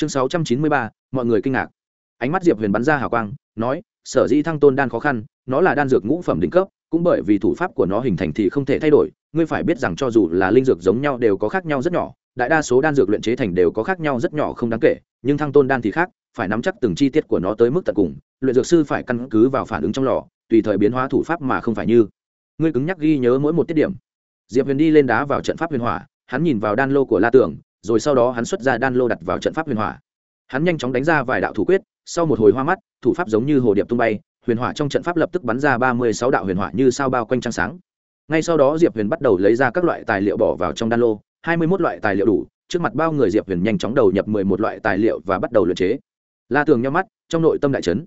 chương sáu trăm chín mươi ba, mọi người kinh ngạc. Ánh mắt diệp huyền bắn ra hào quang, nói, sở dĩ thăng tôn đan khó khăn, nó là đan dược ngũ phẩm đỉnh cấp, cũng bởi vì thủ pháp của nó hình thành thì không thể thay đổi. Ngươi phải biết rằng cho dù là linh dược giống nhau đều có khác nhau rất nhỏ, đại đa số đan dược luyện chế thành đều có khác nhau rất nhỏ không đáng kể, nhưng thăng tôn đan thì khác, phải nắm chắc từng chi tiết của nó tới mức tận cùng, luyện dược sư phải căn cứ vào phản ứng trong lò, tùy thời biến hóa thủ pháp mà không phải như. Ngươi cứng nhắc ghi nhớ mỗi một tiết điểm. Diệp huyền đi lên đá vào trận pháp huyền hỏa, hắn nhìn vào đan lô của la tưởng rồi sau đó hắn xuất ra đan lô đặt vào trận pháp huyền hỏa. Hắn nhanh chóng đánh ra vài đạo thủ quyết, sau một hồi hoa mắt, thủ pháp giống như hồ điệp tung bay, huyền hỏa trong trận pháp lập tức bắn ra ba mươi sáu đạo huyền hỏa như sao bao quanh trăng sáng. Ngay sau đó diệp huyền bắt đầu lấy ra các loại tài liệu bỏ vào trong đan lô, hai mươi mốt loại tài liệu đủ, trước mặt bao người diệp huyền nhanh chóng đầu nhập mười một loại tài liệu và bắt đầu luyện chế. La tường nhau mắt, trong nội tâm đại trấn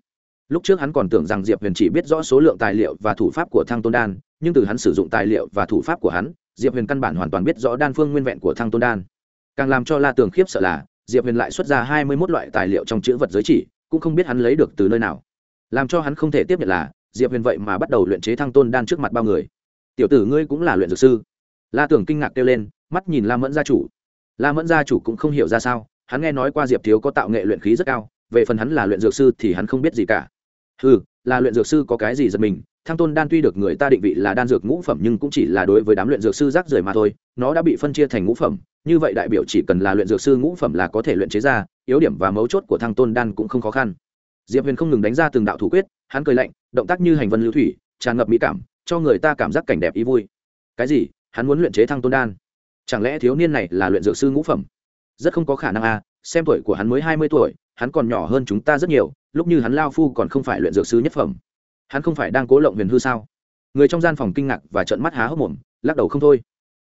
lúc trước hắn còn tưởng rằng diệp huyền chỉ biết rõ số lượng tài liệu và thủ pháp của thăng tôn đan, nhưng từ hắn sử dụng tài liệu và thủ pháp của hắn, diệp huyền căn bản hoàn toàn biết rõ đan phương nguyên vẹn của thăng tôn đan càng làm cho la tường khiếp sợ là, diệp huyền lại xuất ra hai mươi mốt loại tài liệu trong chữ vật giới chỉ, cũng không biết hắn lấy được từ nơi nào. Làm cho hắn không thể tiếp nhận là, diệp huyền vậy mà bắt đầu luyện chế thăng tôn đan trước mặt bao người. Tiểu tử ngươi cũng là luyện dược sư. La tưởng kinh ngạc kêu lên, mắt nhìn la mẫn gia chủ. La mẫn gia chủ cũng không hiểu ra sao, hắn nghe nói qua diệp thiếu có tạo nghệ luyện khí rất cao, về phần hắn là luyện dược sư thì hắn không biết gì cả. Ừ là luyện dược sư có cái gì giật mình, thăng tôn đan tuy được người ta định vị là đan dược ngũ phẩm nhưng cũng chỉ là đối với đám luyện dược sư rác rưởi mà thôi, nó đã bị phân chia thành ngũ phẩm như vậy đại biểu chỉ cần là luyện dược sư ngũ phẩm là có thể luyện chế ra, yếu điểm và mấu chốt của thăng tôn đan cũng không khó khăn. Diệp huyền không ngừng đánh ra từng đạo thủ quyết, hắn cười lạnh, động tác như hành vân lưu thủy, tràn ngập mỹ cảm, cho người ta cảm giác cảnh đẹp ý vui. Cái gì? Hắn muốn luyện chế thăng tôn đan? Chẳng lẽ thiếu niên này là luyện dược sư ngũ phẩm? Rất không có khả năng à xem tuổi của hắn mới hai mươi tuổi, hắn còn nhỏ hơn chúng ta rất nhiều, lúc như hắn lao phu còn không phải luyện dược sư nhất phẩm. Hắn không phải đang cố lộng huyền hư sao? Người trong gian phòng kinh ngạc và trợn mắt há hốc mồm, lắc đầu không thôi.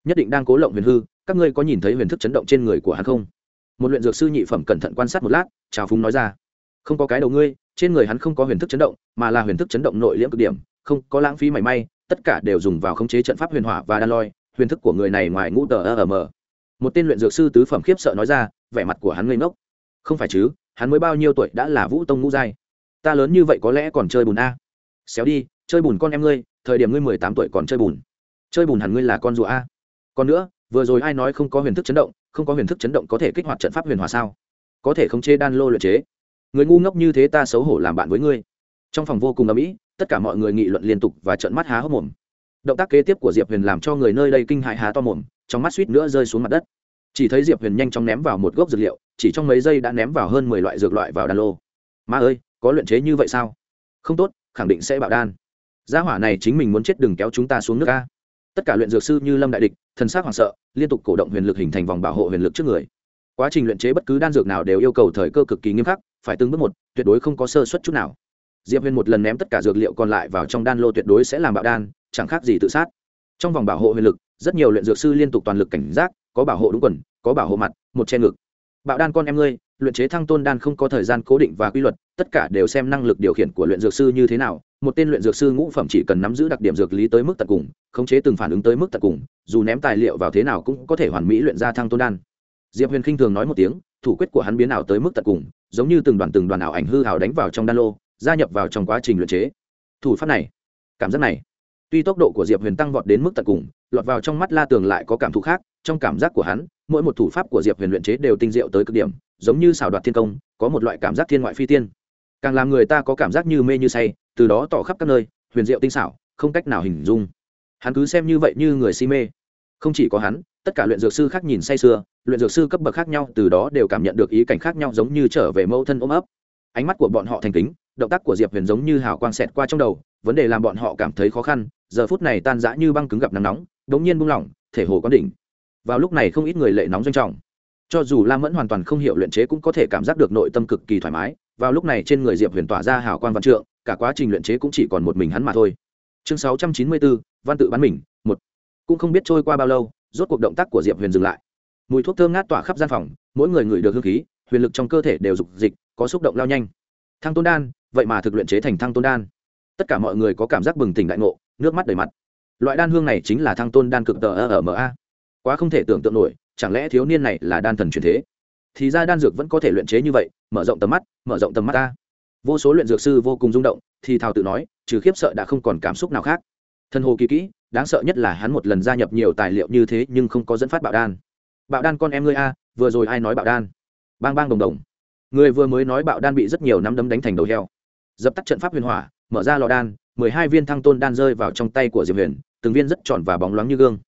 Nhất định đang cố lộng huyền hư các ngươi có nhìn thấy huyền thức chấn động trên người của hắn không? Một luyện dược sư nhị phẩm cẩn thận quan sát một lát trào phúng nói ra. Không có cái đầu ngươi, trên người hắn không có huyền thức chấn động, mà là huyền thức chấn động nội liễm cực điểm, không, có lãng phí mảy may, tất cả đều dùng vào khống chế trận pháp huyền hỏa và đan loi huyền thức của người này ngoài ngũ tờ ở mờ. Một tên luyện dược sư tứ phẩm khiếp sợ nói ra, vẻ mặt của hắn ngây ngốc. Không phải chứ, hắn mới bao nhiêu tuổi đã là vũ tông ngũ giai? Ta lớn như vậy có lẽ còn chơi bùn a. Xéo đi, chơi bùn con em ngươi, thời điểm ngươi mười tám tuổi còn chơi bùn. Chơi bùn hẳn ngươi là con rùa a. Còn nữa vừa rồi ai nói không có huyền thức chấn động, không có huyền thức chấn động có thể kích hoạt trận pháp huyền hòa sao? Có thể khống chế đan lô luyện chế. Người ngu ngốc như thế ta xấu hổ làm bạn với ngươi. Trong phòng vô cùng âm ĩ, tất cả mọi người nghị luận liên tục và trợn mắt há hốc mồm. Động tác kế tiếp của diệp huyền làm cho người nơi đây kinh hại há to mồm, trong mắt suýt nữa rơi xuống mặt đất. Chỉ thấy diệp huyền nhanh chóng ném vào một gốc dược liệu, chỉ trong mấy giây đã ném vào hơn mười loại dược loại vào đan lô. Ma ơi, có luyện chế như vậy sao? Không tốt, khẳng định sẽ bạo đan. Gia hỏa này chính mình muốn chết đừng kéo chúng ta xuống nước a tất cả luyện dược sư như lâm đại địch, thần s á c hoảng sợ, liên tục cổ động huyền lực hình thành vòng bảo hộ huyền lực trước người. Quá trình luyện chế bất cứ đan dược nào đều yêu cầu thời cơ cực kỳ nghiêm khắc, phải từng bước một, tuyệt đối không có sơ suất chút nào. Diệp huyền một lần ném tất cả dược liệu còn lại vào trong đan lô tuyệt đối sẽ làm bạo đan, chẳng khác gì tự sát. Trong vòng bảo hộ huyền lực, rất nhiều luyện dược sư liên tục toàn lực cảnh giác, có bảo hộ đúng quần, có bảo hộ mặt, một che ngực. Bạo đan con em ngươi luyện chế thăng tôn đan không có thời gian cố định và quy luật, tất cả đều xem năng lực điều khiển của luyện dược sư như thế nào. Một tên luyện dược sư ngũ phẩm chỉ cần nắm giữ đặc điểm dược lý tới mức tận cùng, khống chế từng phản ứng tới mức tận cùng, dù ném tài liệu vào thế nào cũng có thể hoàn mỹ luyện ra thăng tôn đan. Diệp huyền khinh thường nói một tiếng, thủ quyết của hắn biến ảo tới mức tận cùng, giống như từng đoàn từng đoàn ảo ảnh hư hào đánh vào trong đan lô, gia nhập vào trong quá trình luyện chế. Thủ pháp này, cảm giác này, tuy tốc độ của diệp huyền tăng vọt đến mức tận cùng, lọt vào trong mắt la tường lại có cảm thụ khác, trong cảm giác của hắn, mỗi một thủ pháp của diệp huyền luyện chế đều tinh diệu tới cực điểm giống như xảo đoạt thiên công, có một loại cảm giác thiên ngoại phi tiên. Càng làm người ta có cảm giác như mê như say, từ đó tỏ khắp các nơi, huyền diệu tinh xảo, không cách nào hình dung. Hắn cứ xem như vậy như người si mê. Không chỉ có hắn, tất cả luyện dược sư khác nhìn say sưa, luyện dược sư cấp bậc khác nhau, từ đó đều cảm nhận được ý cảnh khác nhau giống như trở về mẫu thân ôm ấp. Ánh mắt của bọn họ thành kính, động tác của diệp huyền giống như hào quang xẹt qua trong đầu, vấn đề làm bọn họ cảm thấy khó khăn, giờ phút này tan rã như băng cứng gặp nắng nóng đ ố n g nhiên buông lỏng, thể hồ quán đỉnh. Vào lúc này không ít người lệ nóng doanh trọng cho dù lam mẫn hoàn toàn không hiểu luyện chế cũng có thể cảm giác được nội tâm cực kỳ thoải mái. Vào lúc này trên người diệp huyền tỏa ra hào quang văn trượng, cả quá trình luyện chế cũng chỉ còn một mình hắn mà thôi. Chương sáu trăm chín mươi bốn, văn tự bắn mình, một. Cũng không biết trôi qua bao lâu, rốt cuộc động tác của diệp huyền dừng lại. Mùi thuốc thơm ngát tỏa khắp gian phòng, mỗi người ngửi được hương khí, huyền lực trong cơ thể đều dục dịch, có xúc động lao nhanh. Thăng tôn đan, vậy mà thực luyện chế thành thăng tôn đan. Tất cả mọi người có cảm giác bừng tỉnh đại ngộ, nước mắt đầy mặt. Loại đan hương này chính là thăng tôn đan cực tờ ở ma quá không thể tưởng tượng nổi chẳng lẽ thiếu niên này là đan thần truyền thế? Thì ra đan dược vẫn có thể luyện chế như vậy, mở rộng tầm mắt, mở rộng tầm mắt ta. Vô số luyện dược sư vô cùng rung động, thì thào tự nói, trừ khiếp sợ đã không còn cảm xúc nào khác. Thân hồ kỳ kỹ, đáng sợ nhất là hắn một lần gia nhập nhiều tài liệu như thế nhưng không có dẫn phát bạo đan. Bạo đan con em ngươi a, vừa rồi ai nói bạo đan? Bang bang đồng đồng. Người vừa mới nói bạo đan bị rất nhiều nắm đấm đánh thành đầu heo. Dập tắt trận pháp huyền hỏa, mở ra lò đan, mười hai viên thăng tôn đan rơi vào trong tay của diệp huyền, từng viên rất tròn và bóng loáng như gương.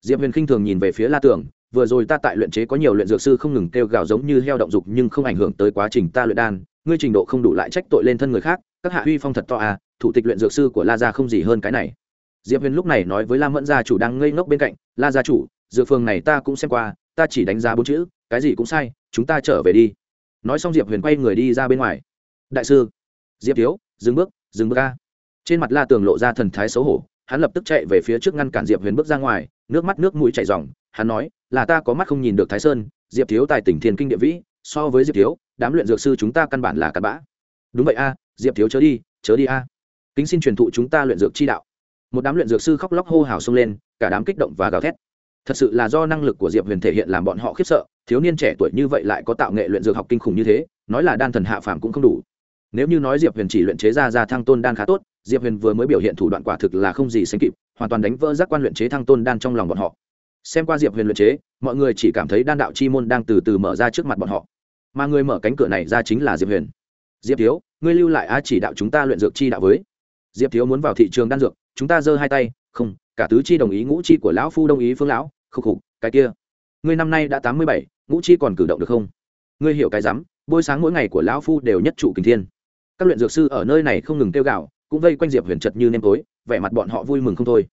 Diệp huyền khinh thường nhìn về phía la tưởng vừa rồi ta tại luyện chế có nhiều luyện dược sư không ngừng kêu gào giống như heo động dục nhưng không ảnh hưởng tới quá trình ta luyện đan, ngươi trình độ không đủ lại trách tội lên thân người khác, các hạ huy phong thật to à thủ tịch luyện dược sư của la gia không gì hơn cái này. Diệp huyền lúc này nói với la mẫn gia chủ đang ngây ngốc bên cạnh, la gia chủ, dược phường này ta cũng xem qua, ta chỉ đánh giá bốn chữ, cái gì cũng sai, chúng ta trở về đi. Nói xong diệp huyền quay người đi ra bên ngoài. Đại sư, diệp thiếu, dừng bước dừng bước ca trên mặt la tường lộ ra thần thái xấu hổ, hắn lập tức chạy về phía trước ngăn cản diệp huyền bước ra ngoài, nước mắt nước mũi chảy r hắn nói, là ta có mắt không nhìn được thái sơn, diệp thiếu tài tỉnh thiên kinh địa vĩ, so với diệp thiếu, đám luyện dược sư chúng ta căn bản là cặn bã. Đúng vậy a, diệp thiếu chớ đi chớ đi a. Kính xin truyền thụ chúng ta luyện dược chi đạo. Một đám luyện dược sư khóc lóc hô hào xông lên, cả đám kích động và gào thét. Thật sự là do năng lực của diệp huyền thể hiện làm bọn họ khiếp sợ, thiếu niên trẻ tuổi như vậy lại có tạo nghệ luyện dược học kinh khủng như thế, nói là đan thần hạ phàm cũng không đủ. Nếu như nói diệp huyền chỉ luyện chế ra ra thăng tôn đan khá tốt, diệp huyền vừa mới biểu hiện thủ đoạn quả thực là không gì sánh kịp, hoàn toàn đánh vỡ giác quan luyện chế thăng tôn đan trong lòng bọn họ xem qua diệp huyền luyện chế, mọi người chỉ cảm thấy đan đạo chi môn đang từ từ mở ra trước mặt bọn họ. Mà người mở cánh cửa này ra chính là diệp huyền. Diệp thiếu, ngươi lưu lại á chỉ đạo chúng ta luyện dược chi đạo với. Diệp thiếu muốn vào thị trường đan dược, chúng ta giơ hai tay, không, cả tứ chi đồng ý, ngũ chi của lão phu đồng ý, phương lão, khục khục, cái kia. Ngươi năm nay đã tám mươi bảy, ngũ chi còn cử động được không? Ngươi hiểu cái rắm bôi sáng mỗi ngày của lão phu đều nhất trụ kình thiên. Các luyện dược sư ở nơi này không ngừng kêu gạo cũng vây quanh diệp huyền chật như nêm tối, vẻ mặt bọn họ vui mừng không thôi.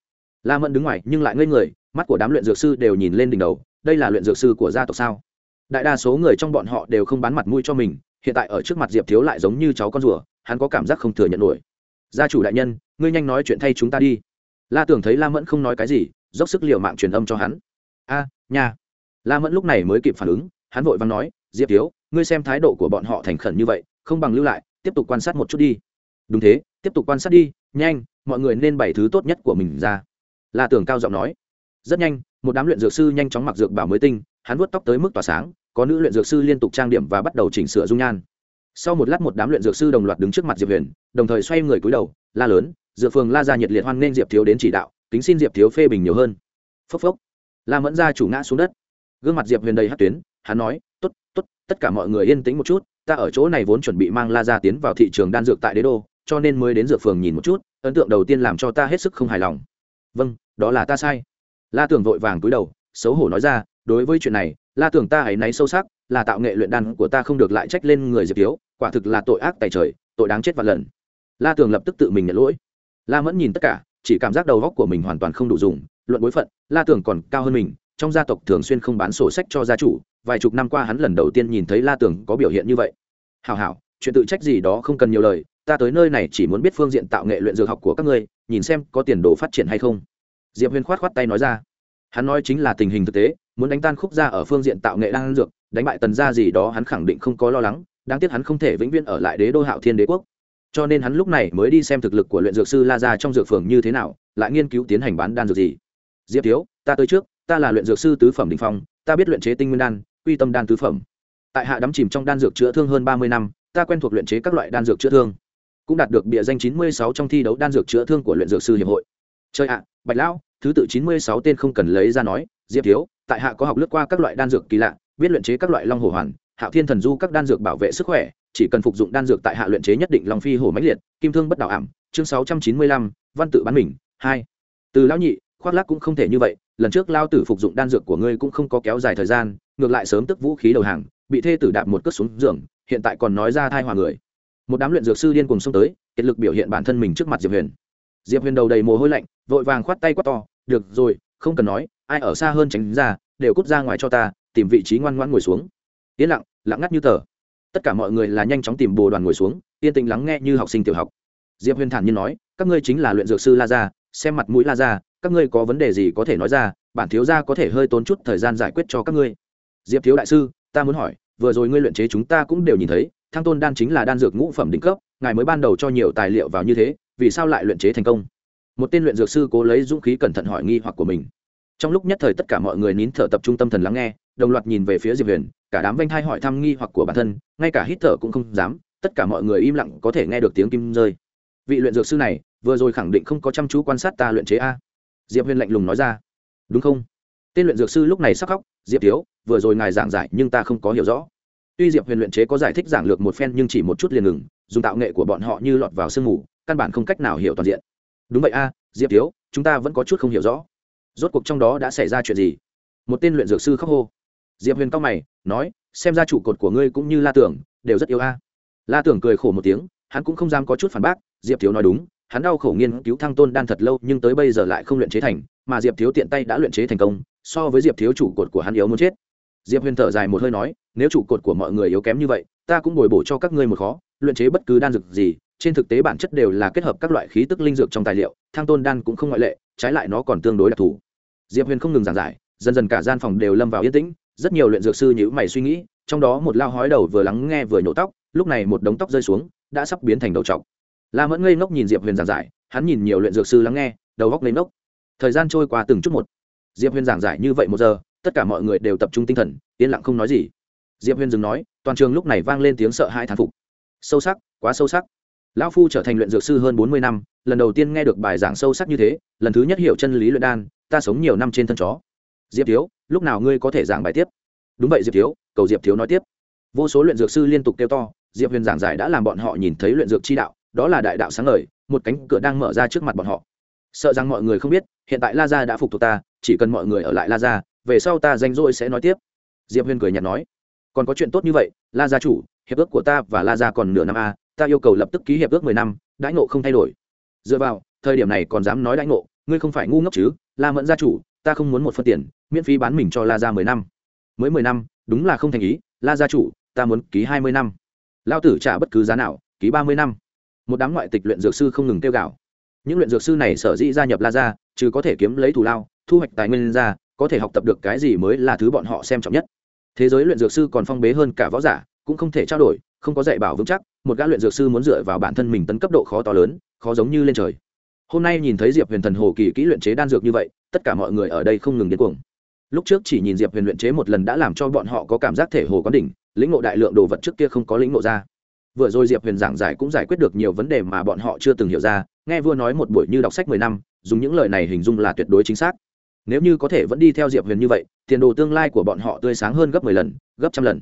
La mẫn đứng ngoài, nhưng lại ngây người mắt của đám luyện dược sư đều nhìn lên đỉnh đầu, đây là luyện dược sư của gia tộc sao? Đại đa số người trong bọn họ đều không bán mặt mũi cho mình, hiện tại ở trước mặt diệp thiếu lại giống như cháu con rùa, hắn có cảm giác không thừa nhận nổi. Gia chủ đại nhân, ngươi nhanh nói chuyện thay chúng ta đi. La tưởng thấy la mẫn không nói cái gì, dốc sức l i ề u mạng truyền âm cho hắn. A, nha. La mẫn lúc này mới kịp phản ứng, hắn vội vàng nói, diệp thiếu, ngươi xem thái độ của bọn họ thành khẩn như vậy, không bằng lưu lại, tiếp tục quan sát một chút đi. Đúng thế, tiếp tục quan sát đi, nhanh, mọi người nên bày thứ tốt nhất của mình ra. La tưởng cao giọng nói rất nhanh, một đám luyện dược sư nhanh chóng mặc dược bảo mới tinh, hắn vuốt tóc tới mức tỏa sáng, có nữ luyện dược sư liên tục trang điểm và bắt đầu chỉnh sửa dung nhan. Sau một lát một đám luyện dược sư đồng loạt đứng trước mặt diệp huyền, đồng thời xoay người cúi đầu, la lớn, dược phường la ra nhiệt liệt hoan nghênh diệp thiếu đến chỉ đạo, kính xin diệp thiếu phê bình nhiều hơn. Phốc phốc. La mẫn ra chủ ngã xuống đất. Gương mặt diệp huyền đầy hát tuyến, hắn nói t ố t t ố t tất cả mọi người yên tĩnh một chút, ta ở chỗ này vốn chuẩn bị mang la ra tiến vào thị trường đan dược tại đế đô, cho nên mới đến dược phường nhìn một chút, ấn tượng đầu tiên làm cho ta hết sức không hài lòng. Vâng đó là ta sai la tưởng vội vàng cúi đầu, xấu hổ nói ra, đối với chuyện này, la tưởng ta hãy náy sâu sắc, là tạo nghệ luyện đan của ta không được lại trách lên người diệp thiếu, quả thực là tội ác tài trời, tội đáng chết vạn lần. La tưởng lập tức tự mình nhận lỗi. La mẫn nhìn tất cả, chỉ cảm giác đầu góc của mình hoàn toàn không đủ dùng, luận bối phận, la tưởng còn cao hơn mình, trong gia tộc thường xuyên không bán sổ sách cho gia chủ, vài chục năm qua hắn lần đầu tiên nhìn thấy la tưởng có biểu hiện như vậy. Hào hảo, chuyện tự trách gì đó không cần nhiều lời, ta tới nơi này chỉ muốn biết phương diện tạo nghệ luyện dược học của các ngươi, nhìn xem có tiền đồ phát triển hay không diệp huyền khoát khoát tay nói ra. Hắn nói chính là tình hình thực tế, muốn đánh tan khúc gia ở phương diện tạo nghệ đan dược, đánh bại tần gia gì đó hắn khẳng định không có lo lắng, đáng tiếc hắn không thể vĩnh viễn ở lại đế đô hạo thiên đế quốc. Cho nên hắn lúc này mới đi xem thực lực của luyện dược sư la gia trong dược phường như thế nào, lại nghiên cứu tiến hành bán đan dược gì. Diệp thiếu, ta tới trước, ta là luyện dược sư tứ phẩm đình phong, ta biết luyện chế tinh nguyên đan, quy tâm đan tứ phẩm. Tại hạ đắm chìm trong đan dược chữa thương hơn ba mươi năm, ta quen thuộc luyện chế các loại đan dược chữa thương, cũng đạt được bịa danh chín mươi sáu trong thi đấu đan dược chữa thương của luyện dược sư hiệp hội. Chơi ạ bạch lão, thứ tự chín mươi sáu tên không cần lấy ra nói, diệp thiếu, tại hạ có học lướt qua các loại đan dược kỳ lạ, biết luyện chế các loại long hồ hoàn, hạo thiên thần du các đan dược bảo vệ sức khỏe, chỉ cần phục dụng đan dược tại hạ luyện chế nhất định long phi hổ mãnh liệt, kim thương bất đạo ảm, chương sáu trăm chín mươi lăm, văn tự bán mình, hai. Từ lão nhị, khoác lác cũng không thể như vậy, lần trước lao tử phục dụng đan dược của ngươi cũng không có kéo dài thời gian, ngược lại sớm tức vũ khí đầu hàng, bị thê tử đạp một cất xuống giường, hiện tại còn nói ra thai hòa người. Một đám luyện dược sư điên cùng xông tới, kiệt lực biểu hiện bản thân mình trước mặt diệp huyền diệp huyền đầu đầy mồ hôi lạnh, vội vàng khoát tay quát to, được rồi, không cần nói, ai ở xa hơn tránh ra, đều cút ra ngoài cho ta, tìm vị trí ngoan ngoan ngồi xuống. Yên lặng lặng ngắt như tờ. Tất cả mọi người là nhanh chóng tìm bồ đoàn ngồi xuống, yên tĩnh lắng nghe như học sinh tiểu học. Diệp huyền thản nhiên nói, các ngươi chính là luyện dược sư la gia, xem mặt mũi la gia, các ngươi có vấn đề gì có thể nói ra, bản thiếu gia có thể hơi tốn chút thời gian giải quyết cho các ngươi. Diệp thiếu đại sư, ta muốn hỏi, vừa rồi ngươi luyện chế chúng ta cũng đều nhìn thấy, thăng tôn đan chính là đan dược ngũ phẩm đỉnh cấp, ngài mới ban đầu cho nhiều tài liệu vào như thế vì sao lại luyện chế thành công? Một tên luyện dược sư cố lấy dũng khí cẩn thận hỏi nghi hoặc của mình. Trong lúc nhất thời tất cả mọi người nín thở tập trung tâm thần lắng nghe, đồng loạt nhìn về phía diệp huyền, cả đám vanh thai hỏi thăm nghi hoặc của bản thân, ngay cả hít thở cũng không dám, tất cả mọi người im lặng có thể nghe được tiếng kim rơi. Vị luyện dược sư này, vừa rồi khẳng định không có chăm chú quan sát ta luyện chế a. Diệp huyền lạnh lùng nói ra. Đúng không? Tên luyện dược sư lúc này sắc khóc, diệp thiếu, vừa rồi ngài giảng giải nhưng ta không có hiểu rõ. Tuy diệp huyền luyện chế có giải thích giảng lược một phen nhưng chỉ một chút liền ngừng, dùng tạo nghệ của bọn họ như lọt vào sương mù căn bản không cách nào hiểu toàn diện. Đúng vậy a, diệp thiếu, chúng ta vẫn có chút không hiểu rõ. Rốt cuộc trong đó đã xảy ra chuyện gì? Một tên luyện dược sư khóc hô. Diệp huyền cao mày, nói, xem ra trụ cột của ngươi cũng như la tưởng, đều rất yêu a. La tưởng cười khổ một tiếng, hắn cũng không dám có chút phản bác, diệp thiếu nói đúng, hắn đau khổ nghiên cứu thăng tôn đan thật lâu nhưng tới bây giờ lại không luyện chế thành, mà diệp thiếu tiện tay đã luyện chế thành công, so với diệp thiếu trụ cột của hắn yếu muốn chết. Diệp huyền thở dài một hơi nói, nếu trụ cột của mọi người yếu kém như vậy, ta cũng bồi bổ cho các ngươi một khó, luyện chế bất cứ đan dược gì trên thực tế bản chất đều là kết hợp các loại khí tức linh dược trong tài liệu, thang tôn đan cũng không ngoại lệ, trái lại nó còn tương đối đặc thù. Diệp huyền không ngừng giảng giải, dần dần cả gian phòng đều lâm vào yên tĩnh, rất nhiều luyện dược sư nhữ mày suy nghĩ, trong đó một lao hói đầu vừa lắng nghe vừa nhổ tóc, lúc này một đống tóc rơi xuống, đã sắp biến thành đầu trọc. La mẫn ngây ngốc nhìn diệp huyền giảng giải, hắn nhìn nhiều luyện dược sư lắng nghe, đầu góc lấy ngốc. Thời gian trôi qua từng chút một. Diệp huyền giảng giải như vậy một giờ, tất cả mọi người đều tập trung tinh thần, yên lặng không nói gì. Diệp huyền dừng nói, toàn trường lúc này vang lên tiếng sợ hai thán phục. Sâu sắc, quá sâu sắc lão phu trở thành luyện dược sư hơn bốn mươi năm, lần đầu tiên nghe được bài giảng sâu sắc như thế, lần thứ nhất hiểu chân lý luyện đan, ta sống nhiều năm trên thân chó. Diệp thiếu, lúc nào ngươi có thể giảng bài tiếp? Đúng vậy diệp thiếu, cầu diệp thiếu nói tiếp. Vô số luyện dược sư liên tục kêu to, diệp huyền giảng giải đã làm bọn họ nhìn thấy luyện dược chi đạo, đó là đại đạo sáng ngời, một cánh cửa đang mở ra trước mặt bọn họ. Sợ rằng mọi người không biết, hiện tại la gia đã phục thuộc ta, chỉ cần mọi người ở lại la gia, về sau ta danh rỗi sẽ nói tiếp. Diệp huyền cười nhạt nói. Còn có chuyện tốt như vậy, la gia chủ, hiệp ước của ta và la gia còn nửa năm a ta yêu cầu lập tức ký hiệp ước mười năm, đãi ngộ không thay đổi. Dựa vào, thời điểm này còn dám nói đãi ngộ, ngươi không phải ngu ngốc chứ, la mẫn gia chủ, ta không muốn một phân tiền, miễn phí bán mình cho la gia mười năm. Mới mười năm, đúng là không thành ý, la gia chủ, ta muốn ký hai mươi năm. Lao tử trả bất cứ giá nào, ký ba mươi năm. Một đám ngoại tịch luyện dược sư không ngừng tiêu gạo những luyện dược sư này sở dĩ gia nhập la gia chứ có thể kiếm lấy thù lao, thu hoạch tài nguyên ra, có thể học tập được cái gì mới là thứ bọn họ xem trọng nhất. Thế giới luyện dược sư còn phong bế hơn cả võ giả, cũng không thể trao đổi không có dạy bảo vững chắc, một gã luyện dược sư muốn dựa vào bản thân mình tấn cấp độ khó to lớn, khó giống như lên trời. Hôm nay nhìn thấy diệp huyền thần hồ kỳ kỹ luyện chế đan dược như vậy, tất cả mọi người ở đây không ngừng điên cuồng. Lúc trước chỉ nhìn diệp huyền luyện chế một lần đã làm cho bọn họ có cảm giác thể hồ có đỉnh, lĩnh ngộ đại lượng đồ vật trước kia không có lĩnh ngộ ra. Vừa rồi diệp huyền giảng giải cũng giải quyết được nhiều vấn đề mà bọn họ chưa từng hiểu ra, nghe vua nói một buổi như đọc sách mười năm, dùng những lời này hình dung là tuyệt đối chính xác. Nếu như có thể vẫn đi theo diệp huyền như vậy, tiền đồ tương lai của bọn họ tươi sáng hơn gấp mười lần, gấp trăm lần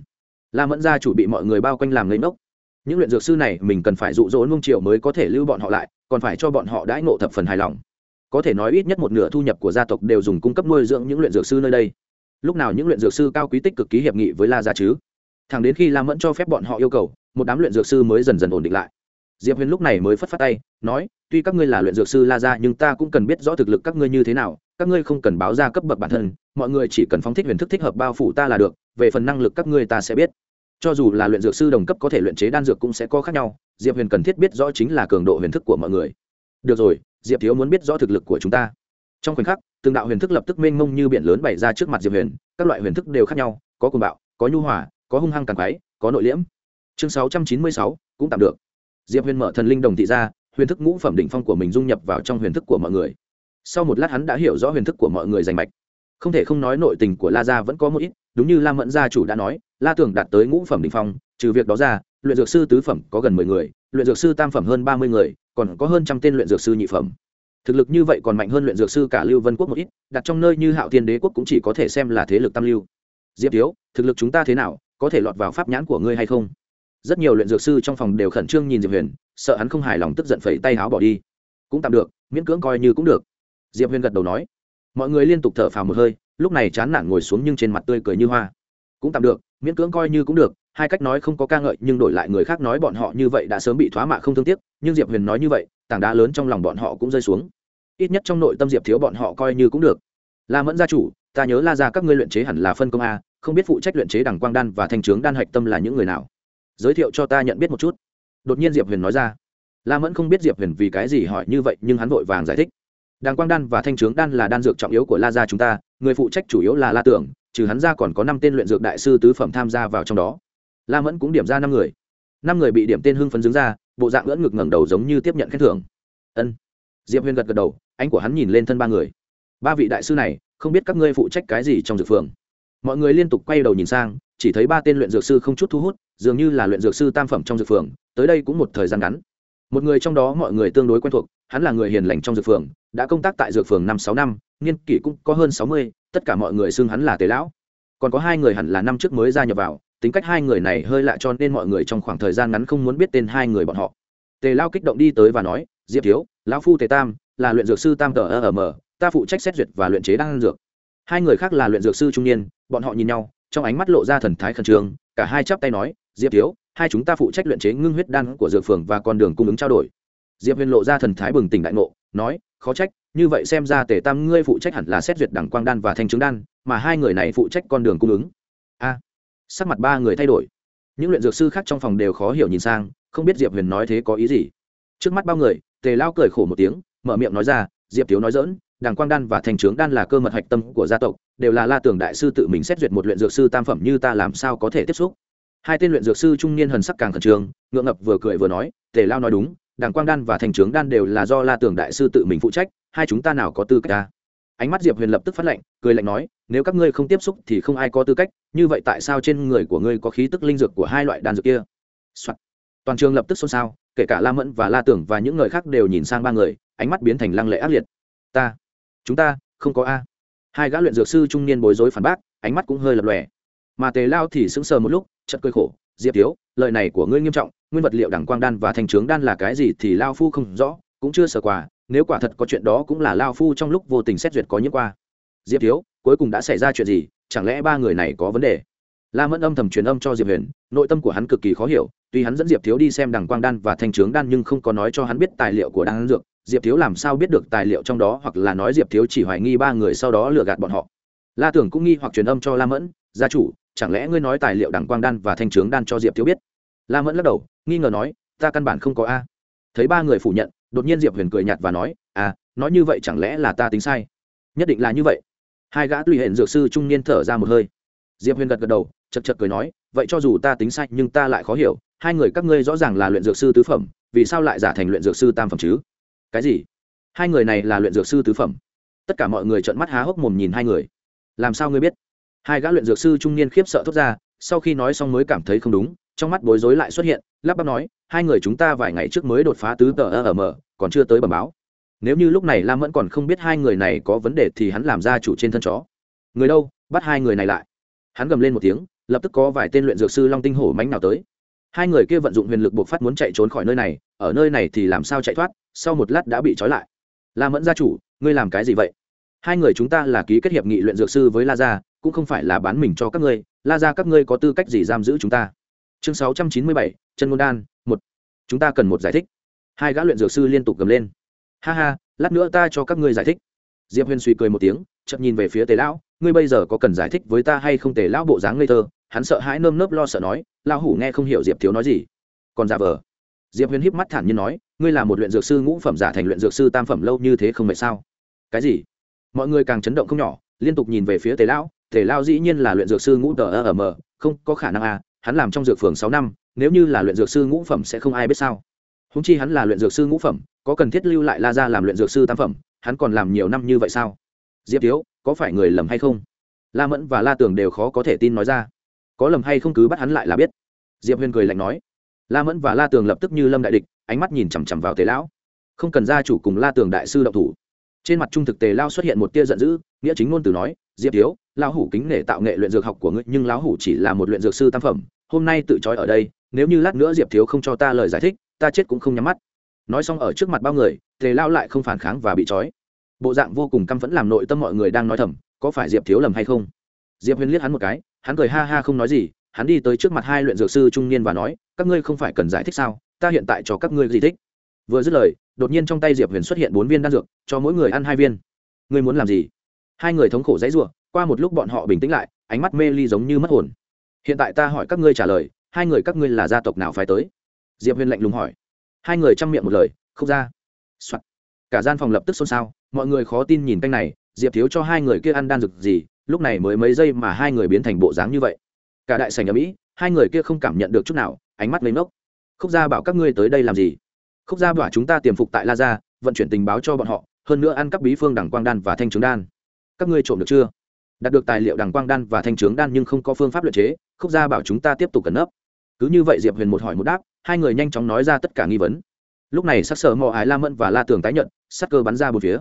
la mẫn gia chủ bị mọi người bao quanh làm lấy mốc những luyện dược sư này, mình cần phải dụ dỗ nung triệu mới có thể lưu bọn họ lại, còn phải cho bọn họ đãi ngộ thập phần hài lòng. Có thể nói ít nhất một nửa thu nhập của gia tộc đều dùng cung cấp nuôi dưỡng những luyện dược sư nơi đây. Lúc nào những luyện dược sư cao quý tích cực ký hiệp nghị với la gia chứ? Thẳng đến khi la mẫn cho phép bọn họ yêu cầu, một đám luyện dược sư mới dần dần ổn định lại. Diệp huyền lúc này mới phất phát tay, nói, tuy các ngươi là luyện dược sư la gia, nhưng ta cũng cần biết rõ thực lực các ngươi như thế nào các ngươi không cần báo ra cấp bậc bản thân, mọi người chỉ cần phóng thích huyền thức thích hợp bao phủ ta là được, về phần năng lực các ngươi ta sẽ biết. Cho dù là luyện dược sư đồng cấp có thể luyện chế đan dược cũng sẽ có khác nhau, diệp huyền cần thiết biết rõ chính là cường độ huyền thức của mọi người. Được rồi, diệp thiếu muốn biết rõ thực lực của chúng ta. Trong khoảnh khắc, từng đạo huyền thức lập tức mênh mông như biển lớn bày ra trước mặt diệp huyền, các loại huyền thức đều khác nhau, có cuồng bạo, có nhu hòa, có hung hăng càng quái, có nội liễm. Chương sáu trăm chín mươi sáu, cũng tạm được. Diệp huyền mở thần linh đồng thị ra, huyền thức ngũ phẩm đỉnh phong của mình dung nhập vào trong huyền thức của mọi người sau một lát hắn đã hiểu rõ huyền thức của mọi người giành mạch. Không thể không nói nội tình của la gia vẫn có một ít, đúng như la mẫn gia chủ đã nói, la tưởng đạt tới ngũ phẩm đỉnh phong, trừ việc đó ra, luyện dược sư tứ phẩm có gần mười người, luyện dược sư tam phẩm hơn ba mươi người, còn có hơn trăm tên luyện dược sư nhị phẩm. Thực lực như vậy còn mạnh hơn luyện dược sư cả lưu vân quốc một ít, đặt trong nơi như hạo thiên đế quốc cũng chỉ có thể xem là thế lực tam lưu. Diệp thiếu thực lực chúng ta thế nào, có thể lọt vào pháp nhãn của ngươi hay không? Rất nhiều luyện dược sư trong phòng đều khẩn trương nhìn diệp huyền, sợ hắn không hài lòng tức giận phẩy tay áo bỏ đi. Cũng tạm được, miễn cưỡng coi như cũng được diệp huyền gật đầu nói. Mọi người liên tục thở phào một hơi, lúc này chán nản ngồi xuống nhưng trên mặt tươi cười như hoa. Cũng tạm được, miễn cưỡng coi như cũng được, hai cách nói không có ca ngợi, nhưng đổi lại người khác nói bọn họ như vậy đã sớm bị thoá mạ không thương tiếc, nhưng diệp huyền nói như vậy, tảng đá lớn trong lòng bọn họ cũng rơi xuống. Ít nhất trong nội tâm diệp thiếu bọn họ coi như cũng được. La mẫn gia chủ, ta nhớ la ra các ngươi luyện chế hẳn là phân công a, không biết phụ trách luyện chế đằng quang đan và thanh trướng đan hạch tâm là những người nào. Giới thiệu cho ta nhận biết một chút. Đột nhiên diệp huyền nói ra. La mẫn không biết diệp huyền vì cái gì hỏi như vậy, nhưng hắn vội vàng giải thích đàng quang đan và thanh trướng đan là đan dược trọng yếu của la gia chúng ta, người phụ trách chủ yếu là la tưởng, trừ hắn ra còn có năm tên luyện dược đại sư tứ phẩm tham gia vào trong đó. La mẫn cũng điểm ra năm người. Năm người bị điểm tên hưng phấn đứng ra, bộ dạng lẫn ngực ngẩng đầu giống như tiếp nhận khen thưởng. Ân. Diệp huyền gật gật đầu, ánh của hắn nhìn lên thân ba người. Ba vị đại sư này, không biết các ngươi phụ trách cái gì trong dược phường. Mọi người liên tục quay đầu nhìn sang, chỉ thấy ba tên luyện dược sư không chút thu hút, dường như là luyện dược sư tam phẩm trong dược phường, tới đây cũng một thời gian ngắn một người trong đó mọi người tương đối quen thuộc, hắn là người hiền lành trong dược phường, đã công tác tại dược phường năm sáu năm, niên kỷ cũng có hơn sáu mươi, tất cả mọi người xưng hắn là tề lão. Còn có hai người hẳn là năm trước mới gia nhập vào, tính cách hai người này hơi lạ cho nên mọi người trong khoảng thời gian ngắn không muốn biết tên hai người bọn họ. Tề lao kích động đi tới và nói, diệp thiếu, lão phu tề tam, là luyện dược sư tam tờ ở m ta phụ trách xét duyệt và luyện chế đan dược. Hai người khác là luyện dược sư trung niên, bọn họ nhìn nhau, trong ánh mắt lộ ra thần thái khẩn trương, cả hai chắp tay nói, diệp thiếu hai chúng ta phụ trách luyện chế ngưng huyết đan của dược phường và con đường cung ứng trao đổi. Diệp huyền lộ ra thần thái bừng tỉnh đại ngộ, nói, khó trách, như vậy xem ra tề tam ngươi phụ trách hẳn là xét duyệt đẳng quang đan và thanh trứng đan, mà hai người này phụ trách con đường cung ứng. A, sắc mặt ba người thay đổi. Những luyện dược sư khác trong phòng đều khó hiểu nhìn sang, không biết diệp huyền nói thế có ý gì. Trước mắt bao người, tề lao cười khổ một tiếng, mở miệng nói ra, diệp thiếu nói dỡn đàng quang đan và thanh trướng đan là cơ mật hạch tâm của gia tộc, đều là la tưởng đại sư tự mình xét duyệt một luyện dược sư tam phẩm như ta làm sao có thể tiếp xúc? Hai tên luyện dược sư trung niên hần sắc càng khẩn trương, ngượng ngập vừa cười vừa nói, tề lao nói đúng đàng quang đan và thành trướng đan đều là do la tưởng đại sư tự mình phụ trách, hai chúng ta nào có tư cách ta? Ánh mắt diệp huyền lập tức phát lệnh cười lạnh nói, nếu các ngươi không tiếp xúc thì không ai có tư cách, như vậy tại sao trên người của ngươi có khí tức linh dược của hai loại đan dược kia、Soạn. toàn trường lập tức xôn xao, kể cả la mẫn và la tưởng và những người khác đều nhìn sang ba người, ánh mắt biến thành lăng lệ ác liệt. Ta, chúng ta, không có a. Hai gã luyện dược sư trung niên bối rối phản bác, ánh mắt cũng hơi lập lòe. Mà tề lao thì sững sờ một lúc chật cơi khổ, diệp thiếu, lời này của ngươi nghiêm trọng, nguyên vật liệu đẳng quang đan và thanh trướng đan là cái gì thì lao phu không rõ, cũng chưa sờ quà nếu quả thật có chuyện đó cũng là lao phu trong lúc vô tình xét duyệt có những qua. Diệp thiếu, cuối cùng đã xảy ra chuyện gì, chẳng lẽ ba người này có vấn đề? La mẫn âm thầm truyền âm cho diệp huyền, nội tâm của hắn cực kỳ khó hiểu, tuy hắn dẫn diệp thiếu đi xem đằng quang đan và thanh trướng đan nhưng không có nói cho hắn biết tài liệu của đan dược, diệp thiếu làm sao biết được tài liệu trong đó hoặc là nói diệp thiếu chỉ hoài nghi ba người sau đó lừa gạt bọn họ. La tưởng cũng nghi hoặc truyền âm cho la mẫn gia chủ, chẳng lẽ ngươi nói tài liệu đằng quang đan và thanh trướng đan cho diệp thiếu biết? La mẫn lắc đầu, nghi ngờ nói, ta căn bản không có a. Thấy ba người phủ nhận, đột nhiên diệp huyền cười nhạt và nói à nói như vậy chẳng lẽ là ta tính sai? Nhất định là như vậy. Hai gã tùy hển dược sư trung niên thở ra một hơi. Diệp huyền gật gật đầu, chật chật cười nói, vậy cho dù ta tính sai nhưng ta lại khó hiểu, hai người các ngươi rõ ràng là luyện dược sư tứ phẩm, vì sao lại giả thành luyện dược sư tam phẩm chứ? Cái gì? Hai người này là luyện dược sư tứ phẩm? Tất cả mọi người trợn mắt há hốc mồm nhìn hai người. Làm sao ngươi biết? Hai gã luyện dược sư trung niên khiếp sợ thốt ra, sau khi nói xong mới cảm thấy không đúng, trong mắt bối rối lại xuất hiện, lắp bắp nói, hai người chúng ta vài ngày trước mới đột phá tứ tờ ở m còn chưa tới bẩm báo. Nếu như lúc này lam vẫn còn không biết hai người này có vấn đề thì hắn làm ra chủ trên thân chó. Người đâu? Bắt hai người này lại. Hắn gầm lên một tiếng, lập tức có vài tên luyện dược sư long tinh hổ mánh nào tới. Hai người kia vận dụng huyền lực buộc phát muốn chạy trốn khỏi nơi này, ở nơi này thì làm sao chạy thoát, sau một lát đã bị trói lại. La mẫn gia chủ, ngươi làm cái gì vậy? Hai người chúng ta là ký kết hiệp nghị luyện dược sư với la gia, cũng không phải là bán mình cho các ngươi. La gia, các ngươi có tư cách gì giam giữ chúng ta? Chương sáu trăm chín mươi bảy chân môn đan, một. Chúng ta cần một giải thích. Hai gã luyện dược sư liên tục gầm lên. Ha ha, lát nữa ta cho các ngươi giải thích. Diệp huyền suy cười một tiếng chậm nhìn về phía tề lão. Ngươi bây giờ có cần giải thích với ta hay không? Tề lão bộ dáng ngây thơ, hắn sợ hãi nơm nớp lo sợ nói, lão hủ nghe không hiểu diệp thiếu nói gì. Còn giả vờ. Diệp huyền híp mắt thản nhiên nói, ngươi là một luyện dược sư ngũ phẩm giả thành luyện dược sư tam phẩm lâu như thế không mệt sao? Cái gì? Mọi người càng chấn động không nhỏ, liên tục nhìn về phía tề lão. Tề lão dĩ nhiên là luyện dược sư ngũ tờ ở mờ, không có khả năng à hắn làm trong dược phường sáu năm, nếu như là luyện dược sư ngũ phẩm sẽ không ai biết sao. Húng chi hắn là luyện dược sư ngũ phẩm, có cần thiết lưu lại la ra làm luyện dược sư tam phẩm, hắn còn làm nhiều năm như vậy sao? Diệp thiếu có phải người lầm hay không? La mẫn và la tường đều khó có thể tin nói ra. Có lầm hay không cứ bắt hắn lại là biết. Diệp huyền cười lạnh nói. La mẫn và la tường lập tức như lâm đại địch, ánh mắt nhìn chằm chằm vào tề lão. Không cần gia chủ cùng la tường đại sư động thủ trên mặt trung thực tề lao xuất hiện một tia giận dữ, nghĩa chính ngôn từ nói, diệp thiếu, lão hủ kính nể tạo nghệ luyện dược học của ngươi, nhưng lão hủ chỉ là một luyện dược sư tam phẩm, hôm nay tự trói ở đây, nếu như lát nữa diệp thiếu không cho ta lời giải thích, ta chết cũng không nhắm mắt. Nói xong ở trước mặt bao người, tề lao lại không phản kháng và bị trói. Bộ dạng vô cùng căm phẫn làm nội tâm mọi người đang nói thầm, có phải diệp thiếu lầm hay không? Diệp huyền liếc hắn một cái, hắn cười ha ha không nói gì, hắn đi tới trước mặt hai luyện dược sư trung niên và nói, các ngươi không phải cần giải thích sao? Ta hiện tại cho các ngươi gì thích. Vừa dứt lời đột nhiên trong tay diệp huyền xuất hiện bốn viên đan dược, cho mỗi người ăn hai viên. Ngươi muốn làm gì? Hai người thống khổ dãy ruộng qua một lúc bọn họ bình tĩnh lại, ánh mắt mê ly giống như mất hồn. Hiện tại ta hỏi các ngươi trả lời, hai người các ngươi là gia tộc nào phải tới? Diệp huyền lạnh lùng hỏi. Hai người chăm miệng một lời, không ra、Soạn. cả gian phòng lập tức xôn xao, mọi người khó tin nhìn canh này, diệp thiếu cho hai người kia ăn đan dược gì, lúc này mới mấy giây mà hai người biến thành bộ dáng như vậy. Cả đại sành ở mỹ, hai người kia không cảm nhận được chút nào, ánh mắt lấy mốc khúc gia bảo các ngươi tới đây làm gì? Khúc gia bảo chúng ta tiềm phục tại la gia, vận chuyển tình báo cho bọn họ, hơn nữa ăn cắp bí phương Đằng quang đan và thanh trướng đan. Các ngươi trộm được chưa? Đạt được tài liệu đằng quang đan và thanh trướng đan nhưng không có phương pháp luyện chế, khúc gia bảo chúng ta tiếp tục cẩn nấp. Cứ như vậy diệp huyền một hỏi một đáp, hai người nhanh chóng nói ra tất cả nghi vấn. Lúc này sắc sở mò ái la mẫn và la tường tái nhận, sắc cơ bắn ra bốn phía.